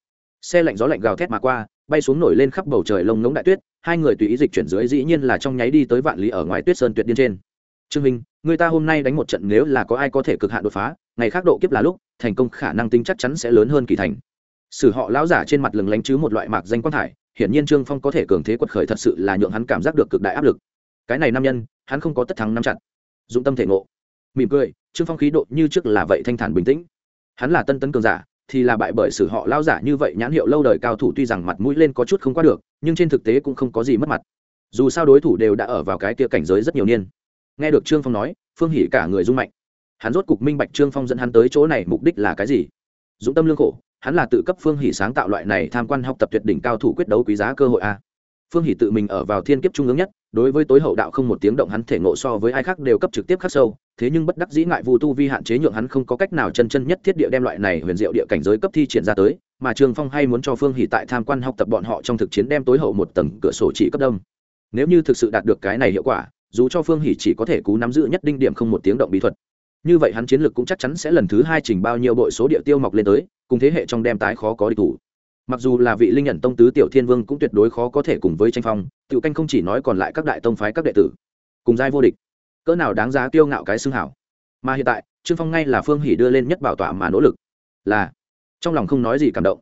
Xe lạnh gió lạnh gào thét mà qua bay xuống nổi lên khắp bầu trời lông ngống đại tuyết, hai người tùy ý dịch chuyển dưới dĩ nhiên là trong nháy đi tới vạn lý ở ngoài tuyết sơn tuyệt điên trên. Trương minh, người ta hôm nay đánh một trận nếu là có ai có thể cực hạn đột phá, ngày khác độ kiếp là lúc, thành công khả năng tính chắc chắn sẽ lớn hơn kỳ thành. Sử họ lão giả trên mặt lừng lánh chứ một loại mạc danh quan thải, hiển nhiên trương phong có thể cường thế quật khởi thật sự là nhượng hắn cảm giác được cực đại áp lực. Cái này nam nhân, hắn không có tất thắng năm chặt. Dụng tâm thể ngộ. Mỉm cười, trương phong khí độ như trước là vậy thanh thản bình tĩnh. Hắn là tân tấn cường giả thì là bại bởi sự họ lao giả như vậy nhãn hiệu lâu đời cao thủ tuy rằng mặt mũi lên có chút không qua được, nhưng trên thực tế cũng không có gì mất mặt. Dù sao đối thủ đều đã ở vào cái kia cảnh giới rất nhiều niên. Nghe được trương phong nói, phương hỉ cả người rung mạnh. Hắn rốt cục minh bạch trương phong dẫn hắn tới chỗ này mục đích là cái gì. Dũng tâm lương khổ, hắn là tự cấp phương hỉ sáng tạo loại này tham quan học tập tuyệt đỉnh cao thủ quyết đấu quý giá cơ hội a. Phương hỷ tự mình ở vào thiên kiếp trung ương nhất đối với tối hậu đạo không một tiếng động hắn thể ngộ so với ai khác đều cấp trực tiếp khắc sâu, thế nhưng bất đắc dĩ ngại vu tu vi hạn chế nhượng hắn không có cách nào chân chân nhất thiết địa đem loại này huyền diệu địa cảnh giới cấp thi triển ra tới, mà trương phong hay muốn cho phương hỷ tại tham quan học tập bọn họ trong thực chiến đem tối hậu một tầng cửa sổ chỉ cấp đông. Nếu như thực sự đạt được cái này hiệu quả, dù cho phương hỷ chỉ có thể cú nắm giữ nhất đinh điểm không một tiếng động bí thuật, như vậy hắn chiến lược cũng chắc chắn sẽ lần thứ hai trình bao nhiêu bội số địa tiêu mọc lên tới, cùng thế hệ trong đem tái khó có địch thủ mặc dù là vị linh nhận tông tứ tiểu thiên vương cũng tuyệt đối khó có thể cùng với tranh phong, tiểu canh không chỉ nói còn lại các đại tông phái các đệ tử, cùng giai vô địch, cỡ nào đáng giá tiêu ngạo cái xương hảo. Mà hiện tại, trương phong ngay là phương hỷ đưa lên nhất bảo tọa mà nỗ lực, là, trong lòng không nói gì cảm động.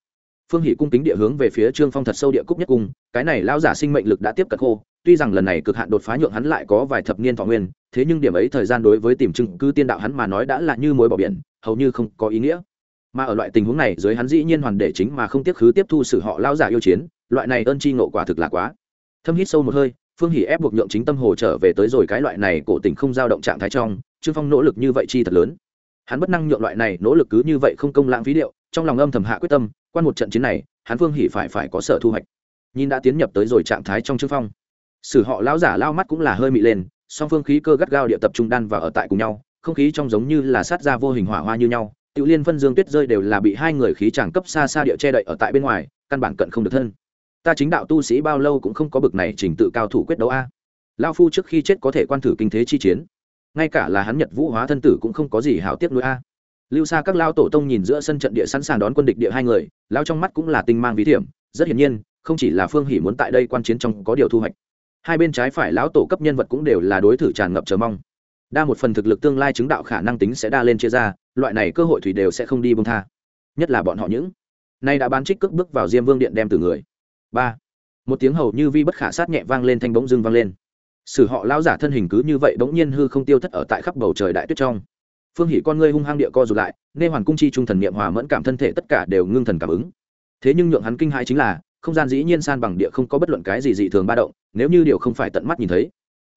Phương hỷ cung kính địa hướng về phía trương phong thật sâu địa cúc nhất cung, cái này lao giả sinh mệnh lực đã tiếp cận khô, tuy rằng lần này cực hạn đột phá nhượng hắn lại có vài thập niên thọ nguyên, thế nhưng điểm ấy thời gian đối với tìm chứng cứ tiên đạo hắn mà nói đã là như mối bỏ biển, hầu như không có ý nghĩa mà ở loại tình huống này, dưới hắn dĩ nhiên hoàn để chính mà không tiếc khứ tiếp thu sự họ lao giả yêu chiến, loại này ơn chi ngộ quả thực là quá. Thâm hít sâu một hơi, phương hỷ ép buộc nhượng chính tâm hồ trở về tới rồi cái loại này cổ tình không dao động trạng thái trong, trương phong nỗ lực như vậy chi thật lớn. Hắn bất năng nhượng loại này nỗ lực cứ như vậy không công lãng phí điệu, trong lòng âm thầm hạ quyết tâm, quan một trận chiến này, hắn phương hỷ phải phải có sở thu hoạch. Nhìn đã tiến nhập tới rồi trạng thái trong trương phong, sử họ lao giả lao mắt cũng là hơi mị lên, song phương khí cơ gắt gao địa tập trung đan và ở tại cùng nhau, không khí trong giống như là sát ra vô hình hỏa hoa như nhau tiểu liên Vân dương tuyết rơi đều là bị hai người khí chàng cấp xa xa địa che đậy ở tại bên ngoài, căn bản cận không được thân. Ta chính đạo tu sĩ bao lâu cũng không có bực này trình tự cao thủ quyết đấu a. Lão phu trước khi chết có thể quan thử kinh thế chi chiến. Ngay cả là hắn nhật vũ hóa thân tử cũng không có gì hảo tiếc nuôi a. Lưu xa các lao tổ tông nhìn giữa sân trận địa sẵn sàng đón quân địch địa hai người, lão trong mắt cũng là tinh mang ví thiểm, rất hiển nhiên, không chỉ là phương Hỉ muốn tại đây quan chiến trong có điều thu hoạch. Hai bên trái phải lão tổ cấp nhân vật cũng đều là đối thủ tràn ngập chờ mong. Đa một phần thực lực tương lai chứng đạo khả năng tính sẽ đa lên chia ra loại này cơ hội thủy đều sẽ không đi bông tha. Nhất là bọn họ những nay đã bán trích cước bước vào diêm vương điện đem từ người. Ba, một tiếng hầu như vi bất khả sát nhẹ vang lên thanh bỗng dưng vang lên. Sử họ lao giả thân hình cứ như vậy bỗng nhiên hư không tiêu thất ở tại khắp bầu trời đại tuyết trong. Phương hỷ con ngươi hung hăng địa co rụt lại, nên hoàn cung chi trung thần niệm hòa mẫn cảm thân thể tất cả đều ngưng thần cảm ứng. Thế nhưng nhượng hắn kinh hãi chính là, không gian dĩ nhiên san bằng địa không có bất luận cái gì dị thường ba động, nếu như điều không phải tận mắt nhìn thấy,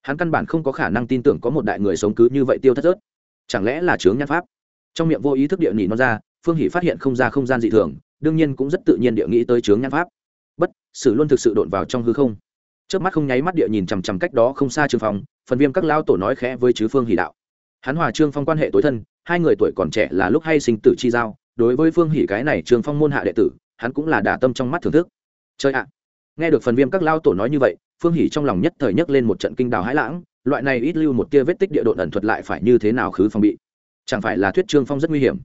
hắn căn bản không có khả năng tin tưởng có một đại người sống cứ như vậy tiêu thất rớt. Chẳng lẽ là chướng nhan pháp? Trong miệng vô ý thức địa nhị nó ra, phương hỷ phát hiện không ra không gian dị thường, đương nhiên cũng rất tự nhiên địa nghĩ tới chướng nhãn pháp. Bất, sử luôn thực sự đột vào trong hư không. Trước mắt không nháy mắt địa nhìn chằm chằm cách đó không xa trương phong, phần viêm các lao tổ nói khẽ với chứ phương hỷ đạo. Hắn hòa trương phong quan hệ tối thân, hai người tuổi còn trẻ là lúc hay sinh tử chi giao, đối với phương hỷ cái này trương phong môn hạ đệ tử, hắn cũng là đả tâm trong mắt thưởng thức. Chơi ạ! Nghe được phần viêm các lao tổ nói như vậy, phương hỷ trong lòng nhất thời nhấc lên một trận kinh đào hãi lãng, loại này ít lưu một tia vết tích địa độn ẩn thuật lại phải như thế nào khứ phòng bị chẳng phải là thuyết trương phong rất nguy hiểm.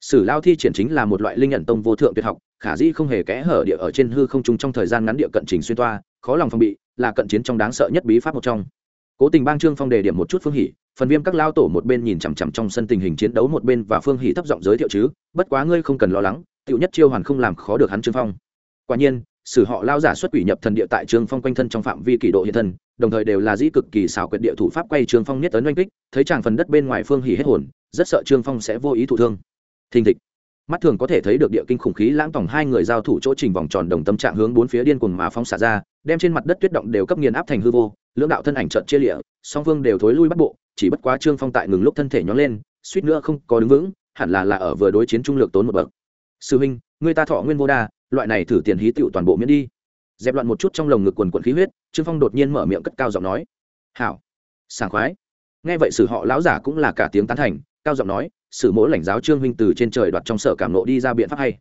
Sử lao thi triển chính là một loại linh nhận tông vô thượng tuyệt học, khả dĩ không hề kẽ hở địa ở trên hư không trung trong thời gian ngắn địa cận trình xuyên toa, khó lòng phòng bị, là cận chiến trong đáng sợ nhất bí pháp một trong. Cố tình bang trương phong đề điểm một chút phương hỷ phần viêm các lao tổ một bên nhìn chằm chằm trong sân tình hình chiến đấu một bên và phương hỷ thấp giọng giới thiệu chứ, bất quá ngươi không cần lo lắng tựu nhất chiêu hoàn không làm khó được hắn trương phong. Quả nhiên, sử họ lao giả xuất quỷ nhập thần địa tại trương phong quanh thân trong phạm vi kỷ độ hiện thân, đồng thời đều là dĩ cực kỳ xảo quyệt địa thủ pháp quay trương phong nhất tấn oanh kích, thấy chàng phần đất bên ngoài phương hỉ hết hồn rất sợ trương phong sẽ vô ý thụ thương. Thình thịch. Mắt thường có thể thấy được địa kinh khủng khí lãng tỏng hai người giao thủ chỗ trình vòng tròn đồng tâm trạng hướng bốn phía điên cuồng mà phong xả ra, đem trên mặt đất tuyết động đều cấp nghiền áp thành hư vô, lưỡng đạo thân ảnh trận chia lịa, song phương đều thối lui bắt bộ, chỉ bất quá trương phong tại ngừng lúc thân thể nhón lên, suýt nữa không có đứng vững, hẳn là là ở vừa đối chiến trung lược tốn một bậc. Sư huynh, người ta thọ nguyên vô đa, loại này thử tiền hí tựu toàn bộ miễn đi. Dẹp loạn một chút trong lồng ngực quần quần khí huyết, trương phong đột nhiên mở miệng cất cao giọng nói. Hảo, sảng khoái. Nghe vậy, sử họ lão giả cũng là cả tiếng tán thành cao giọng nói, sử mỗ lãnh giáo trương huynh từ trên trời đoạt trong sở cảm nộ đi ra biện pháp hay.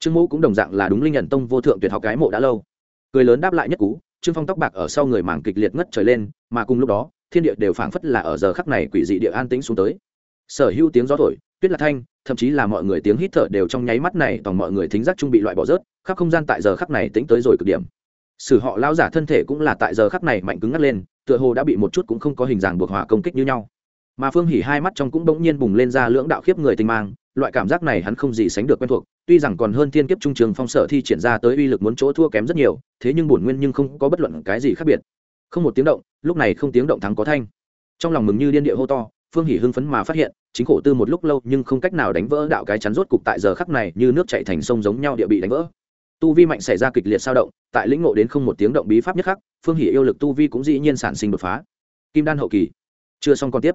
Trương mỗ cũng đồng dạng là đúng linh nhận tông vô thượng tuyệt học cái mộ đã lâu. Cười lớn đáp lại nhất cú, trương phong tóc bạc ở sau người mảng kịch liệt ngất trời lên, mà cùng lúc đó, thiên địa đều phảng phất là ở giờ khắc này quỷ dị địa an tĩnh xuống tới. Sở hữu tiếng gió thổi, tuyết là thanh, thậm chí là mọi người tiếng hít thở đều trong nháy mắt này toàn mọi người thính giác trung bị loại bỏ rớt, khắp không gian tại giờ khắc này tính tới rồi cực điểm. Sử họ lao giả thân thể cũng là tại giờ khắc này mạnh cứng ngắt lên, tựa hồ đã bị một chút cũng không có hình dạng buộc hỏa công kích như nhau mà phương hỉ hai mắt trong cũng bỗng nhiên bùng lên ra lưỡng đạo khiếp người tinh mang, loại cảm giác này hắn không gì sánh được quen thuộc, tuy rằng còn hơn thiên kiếp trung trường phong sở thi triển ra tới uy lực muốn chỗ thua kém rất nhiều, thế nhưng bổn nguyên nhưng không có bất luận cái gì khác biệt. Không một tiếng động, lúc này không tiếng động thắng có thanh. Trong lòng mừng như điên địa hô to, phương hỉ hưng phấn mà phát hiện, chính khổ tư một lúc lâu nhưng không cách nào đánh vỡ đạo cái chắn rốt cục tại giờ khắc này như nước chảy thành sông giống nhau địa bị đánh vỡ. Tu vi mạnh xảy ra kịch liệt sao động, tại lĩnh ngộ đến không một tiếng động bí pháp nhất khắc, phương hỉ yêu lực tu vi cũng dĩ nhiên sản sinh đột phá. Kim đan hậu kỳ. Chưa xong còn tiếp